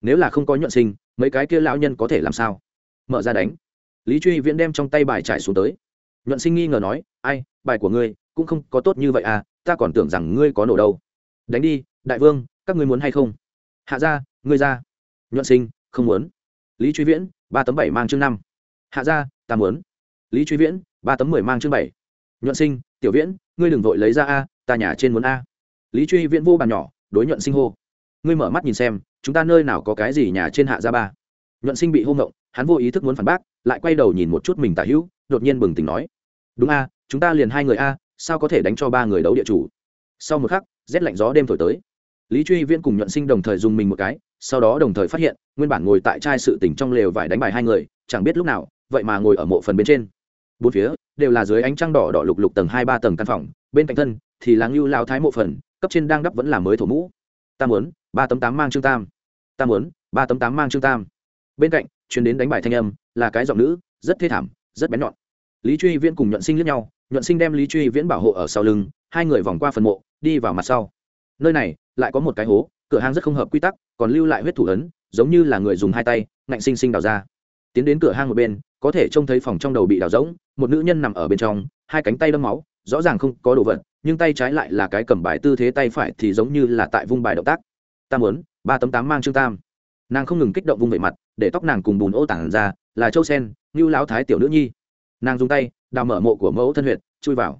Nếu là không có nhuận sinh, mấy cái kia lão nhân có thể làm sao? Mở ra đánh. Lý truy viễn đem trong tay bài trải xuống tới. Nhuận sinh nghi ngờ nói, ai bài của ngươi cũng không có tốt như vậy à ta còn tưởng rằng ngươi có nổ đâu. Đánh đi, đại vương, các ngươi muốn hay không? Hạ ra ngươi ra. Nhuận sinh, không muốn. Lý truy viễn, ba tấm bảy mang chương năm. Hạ ra ta muốn. Lý truy viễn, ba tấm mười mang chương bảy. Nhuận sinh, tiểu viễn, ngươi đừng vội lấy ra a, ta nhà trên muốn a. Lý truy viễn vô bàn nhỏ, đối nhuận sinh hô. Ngươi mở mắt nhìn xem, chúng ta nơi nào có cái gì nhà trên hạ ra ba. Nhuận sinh bị hô ngộng, hắn vô ý thức muốn phản bác, lại quay đầu nhìn một chút mình tả hữu, đột nhiên bừng tỉnh nói. Đúng a chúng ta liền hai người a, sao có thể đánh cho ba người đấu địa chủ? Sau một khắc, rét lạnh gió đêm thổi tới. Lý truy viễn cùng nhuận sinh đồng thời dùng mình một cái, sau đó đồng thời phát hiện, nguyên bản ngồi tại trai sự tỉnh trong lều vải đánh bài hai người, chẳng biết lúc nào, vậy mà ngồi ở mộ phần bên trên. Bốn phía, đều là dưới ánh trăng đỏ đỏ lục lục tầng hai ba tầng căn phòng, bên cạnh thân thì là ngưu lao thái mộ phần, cấp trên đang đắp vẫn là mới thổ mũ. Ta muốn, ba tấm tám mang trương tam. Ta muốn, ba tấm tám mang trương tam. Bên cạnh chuyến đến đánh bài thanh âm, là cái giọng nữ, rất thê thảm, rất bén nhọn. Lý truy viễn cùng nhuận sinh lướt nhau nhuận sinh đem lý truy viễn bảo hộ ở sau lưng, hai người vòng qua phần mộ, đi vào mặt sau. Nơi này, lại có một cái hố, cửa hang rất không hợp quy tắc, còn lưu lại huyết thủ ấn, giống như là người dùng hai tay, ngạnh sinh sinh đào ra. Tiến đến cửa hang một bên, có thể trông thấy phòng trong đầu bị đào rỗng, một nữ nhân nằm ở bên trong, hai cánh tay đâm máu, rõ ràng không có đồ vật, nhưng tay trái lại là cái cầm bài tư thế tay phải thì giống như là tại vung bài động tác. Ta muốn, ba tấm tám mang trương tam. Nàng không ngừng kích động vung về mặt, để tóc nàng cùng bùn ô tản ra, là châu sen như lão thái tiểu nữ nhi nàng dùng tay, đào mở mộ của mẫu thân huyện chui vào.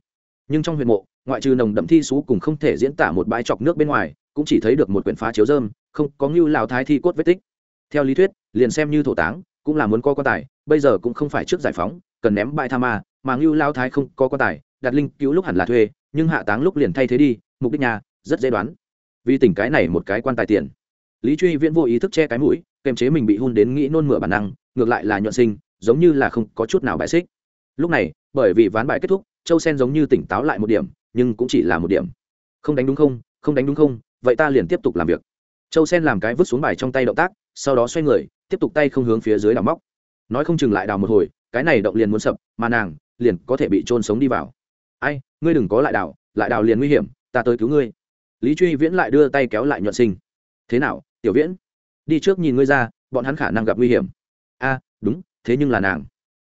Nhưng trong huyện mộ, ngoại trừ nồng đậm thi xú cùng không thể diễn tả một bãi chọc nước bên ngoài, cũng chỉ thấy được một quyển phá chiếu dơm không, có ngưu lão thái thi cốt vết tích. Theo lý thuyết, liền xem như thổ táng, cũng là muốn có quan tài, bây giờ cũng không phải trước giải phóng, cần ném bãi tha ma, mà ngưu lão thái không có quan tài, đặt linh cứu lúc hẳn là thuê, nhưng hạ táng lúc liền thay thế đi, mục đích nhà, rất dễ đoán. Vì tỉnh cái này một cái quan tài tiền. Lý truy viễn vô ý thức che cái mũi, kềm chế mình bị hun đến nghĩ nôn mửa bản năng, ngược lại là nhuận sinh, giống như là không có chút nào bại xích lúc này, bởi vì ván bài kết thúc, châu sen giống như tỉnh táo lại một điểm, nhưng cũng chỉ là một điểm. Không đánh đúng không? Không đánh đúng không? Vậy ta liền tiếp tục làm việc. Châu sen làm cái vứt xuống bài trong tay động tác, sau đó xoay người, tiếp tục tay không hướng phía dưới đào móc. Nói không chừng lại đào một hồi, cái này động liền muốn sập, mà nàng liền có thể bị trôn sống đi vào. Ai, ngươi đừng có lại đào lại đào liền nguy hiểm, ta tới cứu ngươi. Lý truy viễn lại đưa tay kéo lại nhuận sinh. Thế nào, tiểu viễn? Đi trước nhìn ngươi ra, bọn hắn khả năng gặp nguy hiểm. A, đúng, thế nhưng là nàng.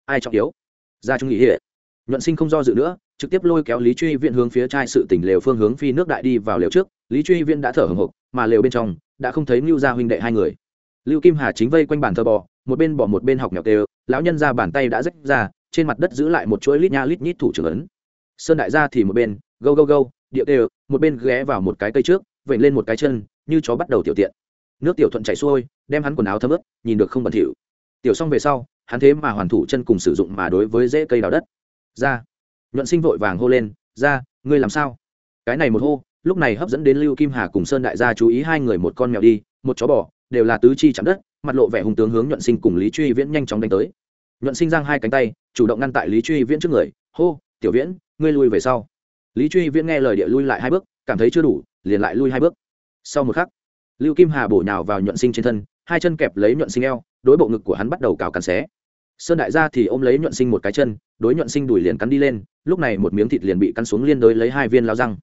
Ai trọng yếu? Ra trung nghị hệ nhuận sinh không do dự nữa, trực tiếp lôi kéo lý truy viện hướng phía trai sự tỉnh lều phương hướng phi nước đại đi vào lều trước. Lý truy viện đã thở hồng hộc, mà lều bên trong đã không thấy lưu gia huynh đệ hai người. Lưu kim hà chính vây quanh bàn thờ bò, một bên bỏ một bên học nhọc đều lão nhân ra bàn tay đã rách ra, trên mặt đất giữ lại một chuỗi lít nha lít nhít thủ trưởng ấn. Sơn đại gia thì một bên, gâu gâu gâu địa đều một bên ghé vào một cái cây trước vẩy lên một cái chân, như chó bắt đầu tiểu tiện. Nước tiểu thuận chảy xuôi, đem hắn quần áo thấm ướt, nhìn được không bẩn thỉu. Tiểu xong về sau hắn thế mà hoàn thủ chân cùng sử dụng mà đối với dễ cây đào đất. Ra. Nhuận sinh vội vàng hô lên, ra, ngươi làm sao? Cái này một hô, lúc này hấp dẫn đến lưu kim hà cùng sơn đại gia chú ý hai người một con mèo đi, một chó bò, đều là tứ chi chạm đất, mặt lộ vẻ hung tướng hướng nhuận sinh cùng lý truy viễn nhanh chóng đánh tới. Nhuận sinh giang hai cánh tay, chủ động ngăn tại lý truy viễn trước người, hô, tiểu viễn, ngươi lui về sau. Lý truy viễn nghe lời địa lui lại hai bước, cảm thấy chưa đủ, liền lại lui hai bước. Sau một khắc, lưu kim hà bổ nhào vào nhuận sinh trên thân, hai chân kẹp lấy nhuận sinh eo, đối bộ ngực của hắn bắt đầu cào cắn xé sơn đại gia thì ôm lấy nhuận sinh một cái chân, đối nhuận sinh đùi liền cắn đi lên, lúc này một miếng thịt liền bị cắn xuống liên đối lấy hai viên lao răng.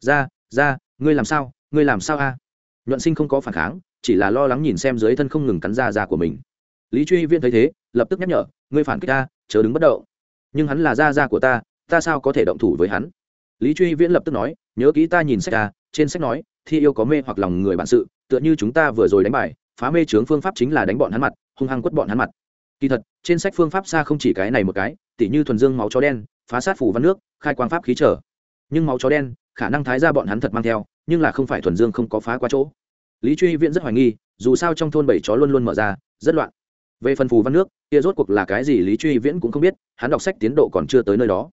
Ra ra, ngươi làm sao, ngươi làm sao a? Nhuận sinh không có phản kháng, chỉ là lo lắng nhìn xem dưới thân không ngừng cắn ra ra của mình. Lý truy viên thấy thế, lập tức nhắc nhở, ngươi phản kích ta, chớ đứng bất động. Nhưng hắn là da da của ta ta sao có thể động thủ với hắn? Lý truy viễn lập tức nói, nhớ kỹ ta nhìn sách ta, trên sách nói, thi yêu có mê hoặc lòng người bản sự, tựa như chúng ta vừa rồi đánh bài phá mê trướng phương pháp chính là đánh bọn hắn mặt, hung hăng quất bọn hắn mặt kỳ thật, trên sách phương pháp xa không chỉ cái này một cái, tỉ như thuần dương máu chó đen, phá sát phủ văn nước, khai quang pháp khí trở. Nhưng máu chó đen, khả năng thái ra bọn hắn thật mang theo, nhưng là không phải thuần dương không có phá qua chỗ. Lý truy viễn rất hoài nghi, dù sao trong thôn bảy chó luôn luôn mở ra, rất loạn. Về phần phù văn nước, kia rốt cuộc là cái gì lý truy viễn cũng không biết, hắn đọc sách tiến độ còn chưa tới nơi đó.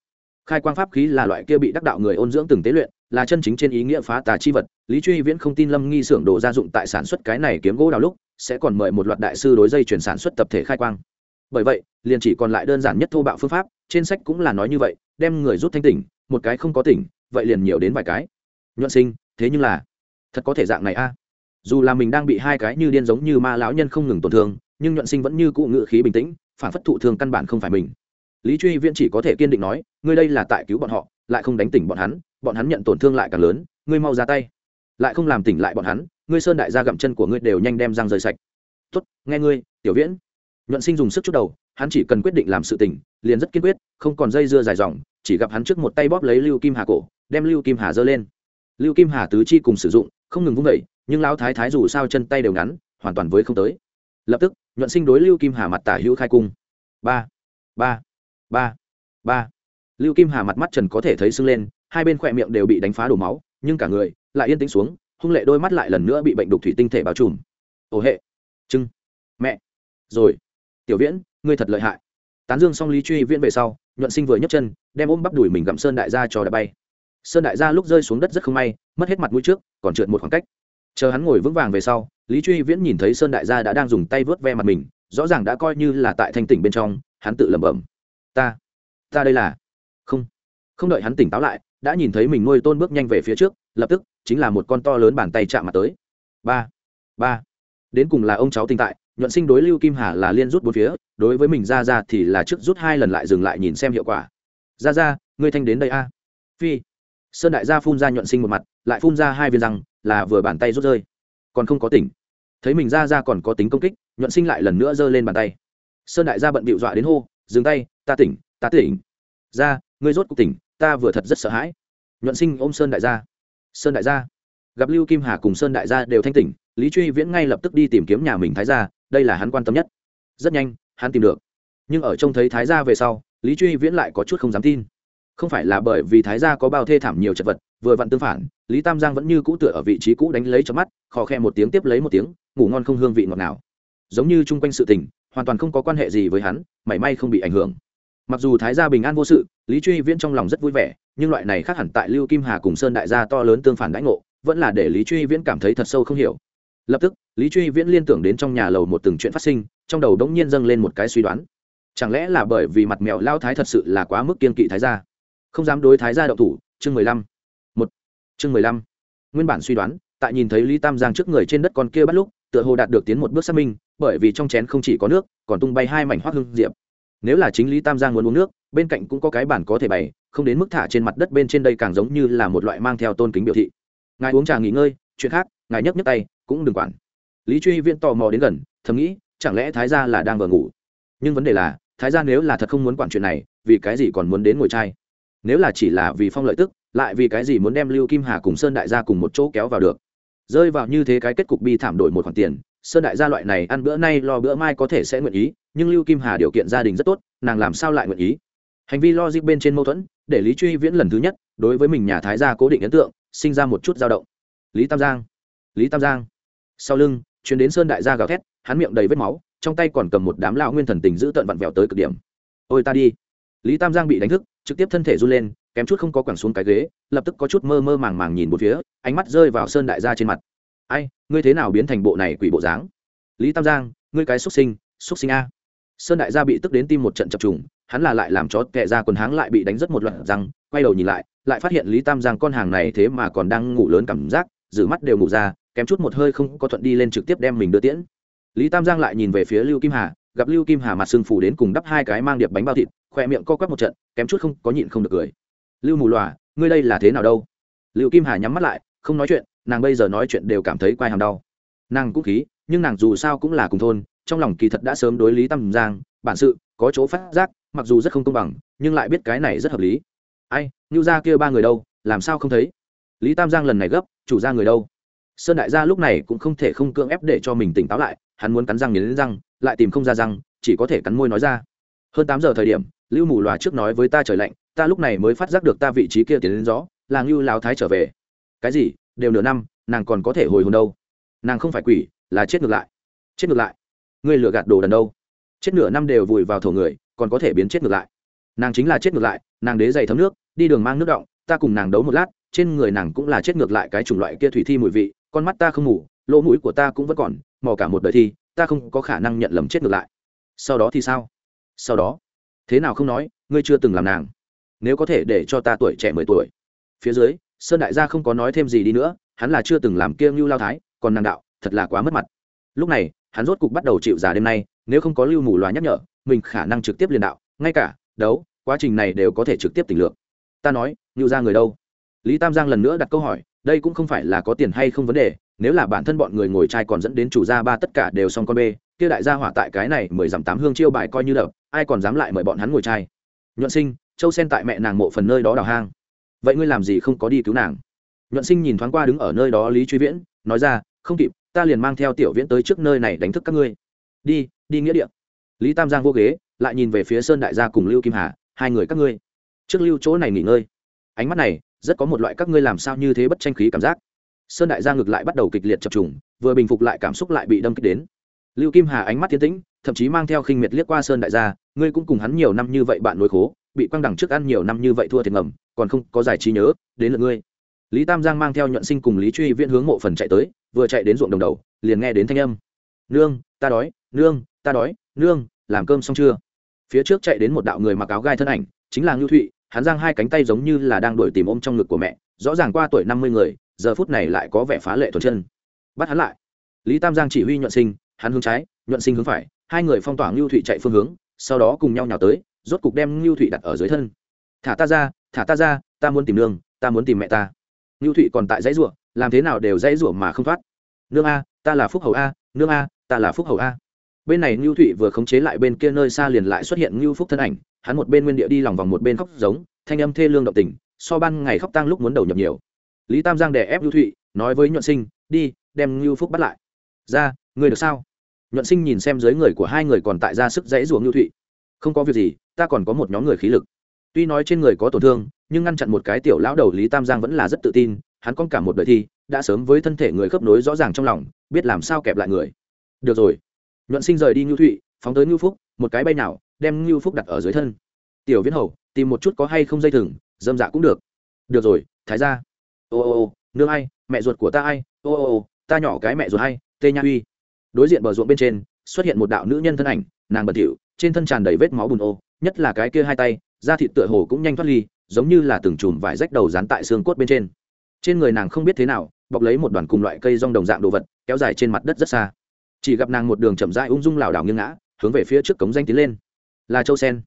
Khai quang pháp khí là loại kia bị đắc đạo người ôn dưỡng từng tế luyện, là chân chính trên ý nghĩa phá tà chi vật. Lý truy viễn không tin lâm nghi xưởng đồ gia dụng tại sản xuất cái này kiếm gỗ đào lúc, sẽ còn mời một loạt đại sư đối dây chuyển sản xuất tập thể khai quang bởi vậy, liền chỉ còn lại đơn giản nhất thô bạo phương pháp, trên sách cũng là nói như vậy, đem người rút thanh tỉnh, một cái không có tỉnh, vậy liền nhiều đến vài cái. Nhuận sinh, thế nhưng là, thật có thể dạng này a. Dù là mình đang bị hai cái như điên giống như ma lão nhân không ngừng tổn thương, nhưng nhuận sinh vẫn như cụ ngự khí bình tĩnh, phản phất thụ thương căn bản không phải mình. Lý truy viễn chỉ có thể kiên định nói, ngươi đây là tại cứu bọn họ, lại không đánh tỉnh bọn hắn bọn hắn nhận tổn thương lại càng lớn, ngươi mau ra tay. Lại không làm tỉnh lại bọn hắn, ngươi sơn đại gia gặm chân của ngươi đều nhanh đem răng rời sạch. Tuất nghe ngươi, tiểu viễn nhuận sinh dùng sức chút đầu hắn chỉ cần quyết định làm sự tình, liền rất kiên quyết không còn dây dưa dài dòng chỉ gặp hắn trước một tay bóp lấy lưu kim hà cổ đem lưu kim hà giơ lên. Lưu kim hà tứ chi cùng sử dụng không ngừng vung vẩy nhưng lão thái thái dù sao chân tay đều ngắn hoàn toàn với không tới. Lập tức nhuận sinh đối lưu kim hà mặt tả hữu khai cung. Ba ba ba ba. Lưu kim hà mặt mắt trần có thể thấy sưng lên hai bên khỏe miệng đều bị đánh phá đổ máu nhưng cả người lại yên tĩnh xuống hung lệ đôi mắt lại lần nữa bị bệnh đục thủy tinh thể bao trùm. Ổ hệ. Trưng mẹ. Rồi tiểu viễn, ngươi thật lợi hại. Tán dương xong lý truy viễn về sau, nhuận sinh vừa nhấc chân, đem ôm bắp đùi mình gặm sơn đại gia cho đã bay. Sơn đại gia lúc rơi xuống đất rất không may, mất hết mặt mũi trước, còn trượt một khoảng cách. Chờ hắn ngồi vững vàng về sau, lý truy viễn nhìn thấy sơn đại gia đã đang dùng tay vớt ve mặt mình, rõ ràng đã coi như là tại thanh tỉnh bên trong, hắn tự lẩm bẩm. Ta ta đây là không. Không đợi hắn tỉnh táo lại, đã nhìn thấy mình nuôi tôn bước nhanh về phía trước, lập tức, chính là một con to lớn bàn tay chạm mặt tới. Ba ba. Đến cùng là ông cháu tinh tại nhuận sinh đối lưu kim hà là liên rút bốn phía, đối với mình ra ra thì là trước rút hai lần lại dừng lại nhìn xem hiệu quả. Ra ra, ngươi thanh đến đây a. Phi. Sơn đại gia phun ra nhuận sinh một mặt, lại phun ra hai viên răng, là vừa bàn tay rút rơi. Còn không có tỉnh. Thấy mình ra ra còn có tính công kích, nhuận sinh lại lần nữa giơ lên bàn tay. Sơn đại gia bận bịu dọa đến hô, dừng tay, ta tỉnh ta tỉnh. Ra, ngươi rốt cuộc tỉnh, ta vừa thật rất sợ hãi. Nhuận sinh ôm sơn đại gia. Sơn đại gia. Gặp lưu kim hà cùng sơn đại gia đều thanh tỉnh, lý truy viễn ngay lập tức đi tìm kiếm nhà mình thái gia đây là hắn quan tâm nhất. Rất nhanh, hắn tìm được. Nhưng ở trông thấy thái gia về sau, lý truy viễn lại có chút không dám tin. Không phải là bởi vì thái gia có bao thê thảm nhiều chật vật, vừa vặn tương phản, lý tam giang vẫn như cũ tựa ở vị trí cũ đánh lấy cho mắt, khò khe một tiếng tiếp lấy một tiếng, ngủ ngon không hương vị ngọt nào giống như chung quanh sự tình, hoàn toàn không có quan hệ gì với hắn, mảy may không bị ảnh hưởng. Mặc dù thái gia bình an vô sự, lý truy viễn trong lòng rất vui vẻ, nhưng loại này khác hẳn tại lưu kim hà cùng sơn đại gia to lớn tương phản đãi ngộ, vẫn là để lý truy viễn cảm thấy thật sâu không hiểu lập tức, lý truy viễn liên tưởng đến trong nhà lầu một từng chuyện phát sinh, trong đầu đống nhiên dâng lên một cái suy đoán. Chẳng lẽ là bởi vì mặt mèo lao thái thật sự là quá mức kiên kỵ thái gia? Không dám đối thái gia đậu thủ, chương mười lăm. Một. Chương mười lăm. Nguyên bản suy đoán, tại nhìn thấy lý tam giang trước người trên đất con kia bắt lúc, tựa hồ đạt được tiến một bước xác minh, bởi vì trong chén không chỉ có nước, còn tung bay hai mảnh hoác hương diệp. Nếu là chính lý tam giang muốn uống nước, bên cạnh cũng có cái bản có thể bày, không đến mức thả trên mặt đất bên trên đây càng giống như là một loại mang theo tôn kính biểu thị. Ngài uống trà nghỉ ngơi, chuyện khác, ngài nhấc nhấc tay cũng đừng quản. Lý truy viễn tò mò đến gần, thầm nghĩ, chẳng lẽ thái gia là đang vừa ngủ? Nhưng vấn đề là, thái gia nếu là thật không muốn quản chuyện này, vì cái gì còn muốn đến ngồi trai nếu là chỉ là vì phong lợi tức, lại vì cái gì muốn đem lưu kim hà cùng sơn đại gia cùng một chỗ kéo vào được? Rơi vào như thế cái kết cục bi thảm đổi một khoản tiền, sơn đại gia loại này ăn bữa nay lo bữa mai có thể sẽ nguyện ý, nhưng lưu kim hà điều kiện gia đình rất tốt, nàng làm sao lại nguyện ý? Hành vi logic bên trên mâu thuẫn, để lý truy viễn lần thứ nhất, đối với mình nhà thái gia cố định ấn tượng, sinh ra một chút dao động. Lý tam giang, lý tam giang sau lưng chuyến đến sơn đại gia gào thét, hắn miệng đầy vết máu, trong tay còn cầm một đám lão nguyên thần tình giữ tận vặn vẹo tới cực điểm. Ôi ta đi. Lý tam giang bị đánh thức, trực tiếp thân thể run lên, kém chút không có quẳng xuống cái ghế, lập tức có chút mơ mơ màng màng nhìn một phía, ánh mắt rơi vào sơn đại gia trên mặt. Ai, ngươi thế nào biến thành bộ này quỷ bộ dáng? Lý tam giang, ngươi cái xuất sinh xuất sinh a. Sơn đại gia bị tức đến tim một trận chập trùng, hắn là lại làm chó kệ ra quần háng lại bị đánh rất một loạt răng, quay đầu nhìn lại lại phát hiện lý tam giang con hàng này thế mà còn đang ngủ lớn cảm giác, giữ mắt đều ngủ ra kém chút một hơi không có thuận đi lên trực tiếp đem mình đưa tiễn. Lý tam giang lại nhìn về phía lưu kim hà, gặp lưu kim hà mặt sưng phủ đến cùng đắp hai cái mang điệp bánh bao thịt khoe miệng co quắp một trận, kém chút không có nhịn không được cười. Lưu mù lòa, ngươi đây là thế nào đâu? Lưu kim hà nhắm mắt lại, không nói chuyện, nàng bây giờ nói chuyện đều cảm thấy quai hàm đau. Nàng cũng khí, nhưng nàng dù sao cũng là cùng thôn, trong lòng kỳ thật đã sớm đối lý tam giang, bản sự, có chỗ phát giác, mặc dù rất không công bằng, nhưng lại biết cái này rất hợp lý. Ai như ra kia ba người đâu, làm sao không thấy? Lý tam giang lần này gấp, chủ ra người đâu? Sơn đại gia lúc này cũng không thể không cưỡng ép để cho mình tỉnh táo lại hắn muốn cắn răng nghiến răng lại tìm không ra răng chỉ có thể cắn môi nói ra. Hơn tám giờ thời điểm lưu mù loà trước nói với ta trời lạnh ta lúc này mới phát giác được ta vị trí kia tiến đến rõ, là ngưu lao thái trở về. Cái gì? Đều nửa năm nàng còn có thể hồi hồn đâu? Nàng không phải quỷ là chết ngược lại. Chết ngược lại? Ngươi lừa gạt đồ đần đâu? Chết nửa năm đều vùi vào thổ người còn có thể biến chết ngược lại. Nàng chính là chết ngược lại nàng đế dày thấm nước đi đường mang nước động ta cùng nàng đấu một lát trên người nàng cũng là chết ngược lại cái chủng loại kia thủy thi mùi vị con mắt ta không ngủ, lỗ mũi của ta cũng vẫn còn, mò cả một đời thi, ta không có khả năng nhận lầm chết ngược lại. Sau đó thì sao? Sau đó? Thế nào không nói, ngươi chưa từng làm nàng. Nếu có thể để cho ta tuổi trẻ mười tuổi. Phía dưới, sơn đại gia không có nói thêm gì đi nữa, hắn là chưa từng làm kia ngưu lao thái, còn nàng đạo, thật là quá mất mặt. Lúc này, hắn rốt cục bắt đầu chịu già đêm nay, nếu không có lưu mù loà nhắc nhở, mình khả năng trực tiếp liền đạo, ngay cả, đấu, quá trình này đều có thể trực tiếp tỉnh lượng ta nói, ngưu ra người đâu? Lý tam giang lần nữa đặt câu hỏi đây cũng không phải là có tiền hay không vấn đề, nếu là bản thân bọn người ngồi trai còn dẫn đến chủ gia ba tất cả đều xong con bê, kia đại gia hỏa tại cái này mười dặm tám hương chiêu bài coi như đập, ai còn dám lại mời bọn hắn ngồi trai? Nhuận sinh, châu sen tại mẹ nàng mộ phần nơi đó đào hang. Vậy ngươi làm gì không có đi cứu nàng? Nhuận sinh nhìn thoáng qua đứng ở nơi đó lý truy viễn, nói ra, không kịp, ta liền mang theo tiểu viễn tới trước nơi này đánh thức các ngươi. Đi đi nghĩa địa. Lý tam giang vô ghế, lại nhìn về phía sơn đại gia cùng lưu kim hà, hai người các ngươi, trước lưu chỗ này nghỉ ngơi. Ánh mắt này rất có một loại các ngươi làm sao như thế bất tranh khí cảm giác. Sơn đại gia ngược lại bắt đầu kịch liệt chập trùng, vừa bình phục lại cảm xúc lại bị đâm kích đến. Lưu kim hà ánh mắt tiến tĩnh, thậm chí mang theo khinh miệt liếc qua sơn đại gia, ngươi cũng cùng hắn nhiều năm như vậy bạn nối khố, bị quăng đằng trước ăn nhiều năm như vậy thua thiệt ngầm, còn không có giải trí nhớ, đến lượt ngươi. Lý tam giang mang theo nhuận sinh cùng lý truy viễn hướng mộ phần chạy tới, vừa chạy đến ruộng đồng đầu, liền nghe đến thanh âm. Nương, ta đói, nương, ta đói, nương, làm cơm xong chưa? Phía trước chạy đến một đạo người mặc áo gai thân ảnh, chính là ngưu thụy hắn giang hai cánh tay giống như là đang đuổi tìm ôm trong ngực của mẹ, rõ ràng qua tuổi năm mươi người, giờ phút này lại có vẻ phá lệ thuần chân. Bắt hắn lại. Lý tam giang chỉ huy nhuận sinh, hắn hướng trái, nhuận sinh hướng phải, hai người phong tỏa ngưu thụy chạy phương hướng, sau đó cùng nhau nhào tới, rốt cục đem ngưu thụy đặt ở dưới thân. Thả ta ra, thả ta ra, ta muốn tìm nương, ta muốn tìm mẹ ta. Ngưu thụy còn tại dãy ruộng làm thế nào đều dãy ruộng mà không thoát. Nương a, ta là phúc hầu a, nương a, ta là phúc hầu a. Bên này ngưu thụy vừa khống chế lại bên kia nơi xa liền lại xuất hiện ngưu phúc thân ảnh hắn một bên nguyên địa đi lòng vòng một bên khóc giống, thanh âm thê lương động tình, so ban ngày khóc tăng lúc muốn đầu nhập nhiều. Lý tam giang đè ép lưu thụy, nói với nhuận sinh, đi, đem ngưu phúc bắt lại. Ra người được sao? Nhuận sinh nhìn xem dưới người của hai người còn tại ra sức dãy ruộng ngưu thụy. Không có việc gì, ta còn có một nhóm người khí lực. Tuy nói trên người có tổn thương, nhưng ngăn chặn một cái tiểu lão đầu lý tam giang vẫn là rất tự tin, hắn con cả một đời thi, đã sớm với thân thể người khớp nối rõ ràng trong lòng, biết làm sao kẹp lại người. Được rồi. Nhuận sinh rời đi ngưu thụy, phóng tới ngưu phúc, một cái bay nào đem ngưu phúc đặt ở dưới thân. Tiểu viễn hầu, tìm một chút có hay không dây thừng, dâm dạ cũng được. Được rồi, thái ra ô ô ô, nương ai, mẹ ruột của ta ai? Ô ô ô, ta nhỏ cái mẹ ruột hay tê nha uy. Đối diện bờ ruộng bên trên, xuất hiện một đạo nữ nhân thân ảnh, nàng bẩn thỉu, trên thân tràn đầy vết máu bùn ô, nhất là cái kia hai tay, da thịt tựa hồ cũng nhanh thoát ly, giống như là từng chùm vải rách đầu dán tại xương cốt bên trên. Trên người nàng không biết thế nào, bọc lấy một đoàn cùng loại cây rong đồng dạng đồ vật, kéo dài trên mặt đất rất xa. Chỉ gặp nàng một đường chậm rãi ung dung lảo đảo nghiêng ngã, hướng về phía trước cống danh tiến lên là châu sen.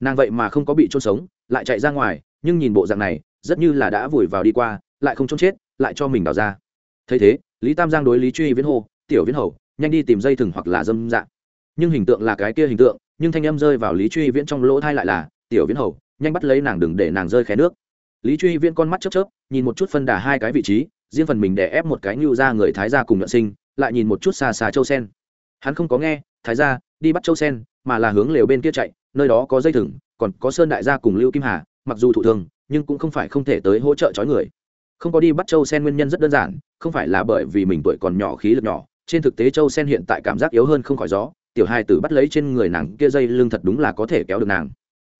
Nàng vậy mà không có bị trôn sống, lại chạy ra ngoài, nhưng nhìn bộ dạng này, rất như là đã vùi vào đi qua, lại không trốn chết, lại cho mình đào ra. Thấy thế, lý tam giang đối lý truy viễn hô, tiểu viễn hầu, nhanh đi tìm dây thừng hoặc là dâm dạng nhưng hình tượng là cái kia hình tượng, nhưng thanh âm rơi vào lý truy viễn trong lỗ thai lại là, tiểu viễn hầu, nhanh bắt lấy nàng đừng để nàng rơi khé nước. Lý truy viễn con mắt chớp chớp, nhìn một chút phân đà hai cái vị trí, riêng phần mình để ép một cái ngưu ra người thái gia cùng nhuận sinh, lại nhìn một chút xa xa châu sen. Hắn không có nghe, thái gia, đi bắt châu sen mà là hướng lều bên kia chạy, nơi đó có dây thừng, còn có sơn đại gia cùng lưu kim hà, mặc dù thụ thương, nhưng cũng không phải không thể tới hỗ trợ chói người. Không có đi bắt châu sen nguyên nhân rất đơn giản, không phải là bởi vì mình tuổi còn nhỏ khí lực nhỏ, trên thực tế châu sen hiện tại cảm giác yếu hơn không khỏi gió, tiểu hai tử bắt lấy trên người nàng kia dây lưng thật đúng là có thể kéo được nàng.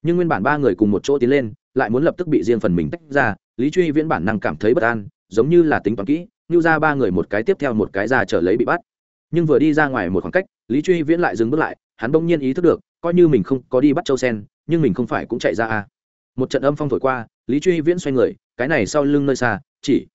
Nhưng nguyên bản ba người cùng một chỗ tiến lên, lại muốn lập tức bị riêng phần mình tách ra, lý truy viễn bản năng cảm thấy bất an, giống như là tính toán kỹ như ra ba người một cái tiếp theo một cái ra trở lấy bị bắt nhưng vừa đi ra ngoài một khoảng cách, lý truy viễn lại dừng bước lại, hắn bỗng nhiên ý thức được, coi như mình không có đi bắt châu sen, nhưng mình không phải cũng chạy ra à. một trận âm phong thổi qua, lý truy viễn xoay người, cái này sau lưng nơi xa, chỉ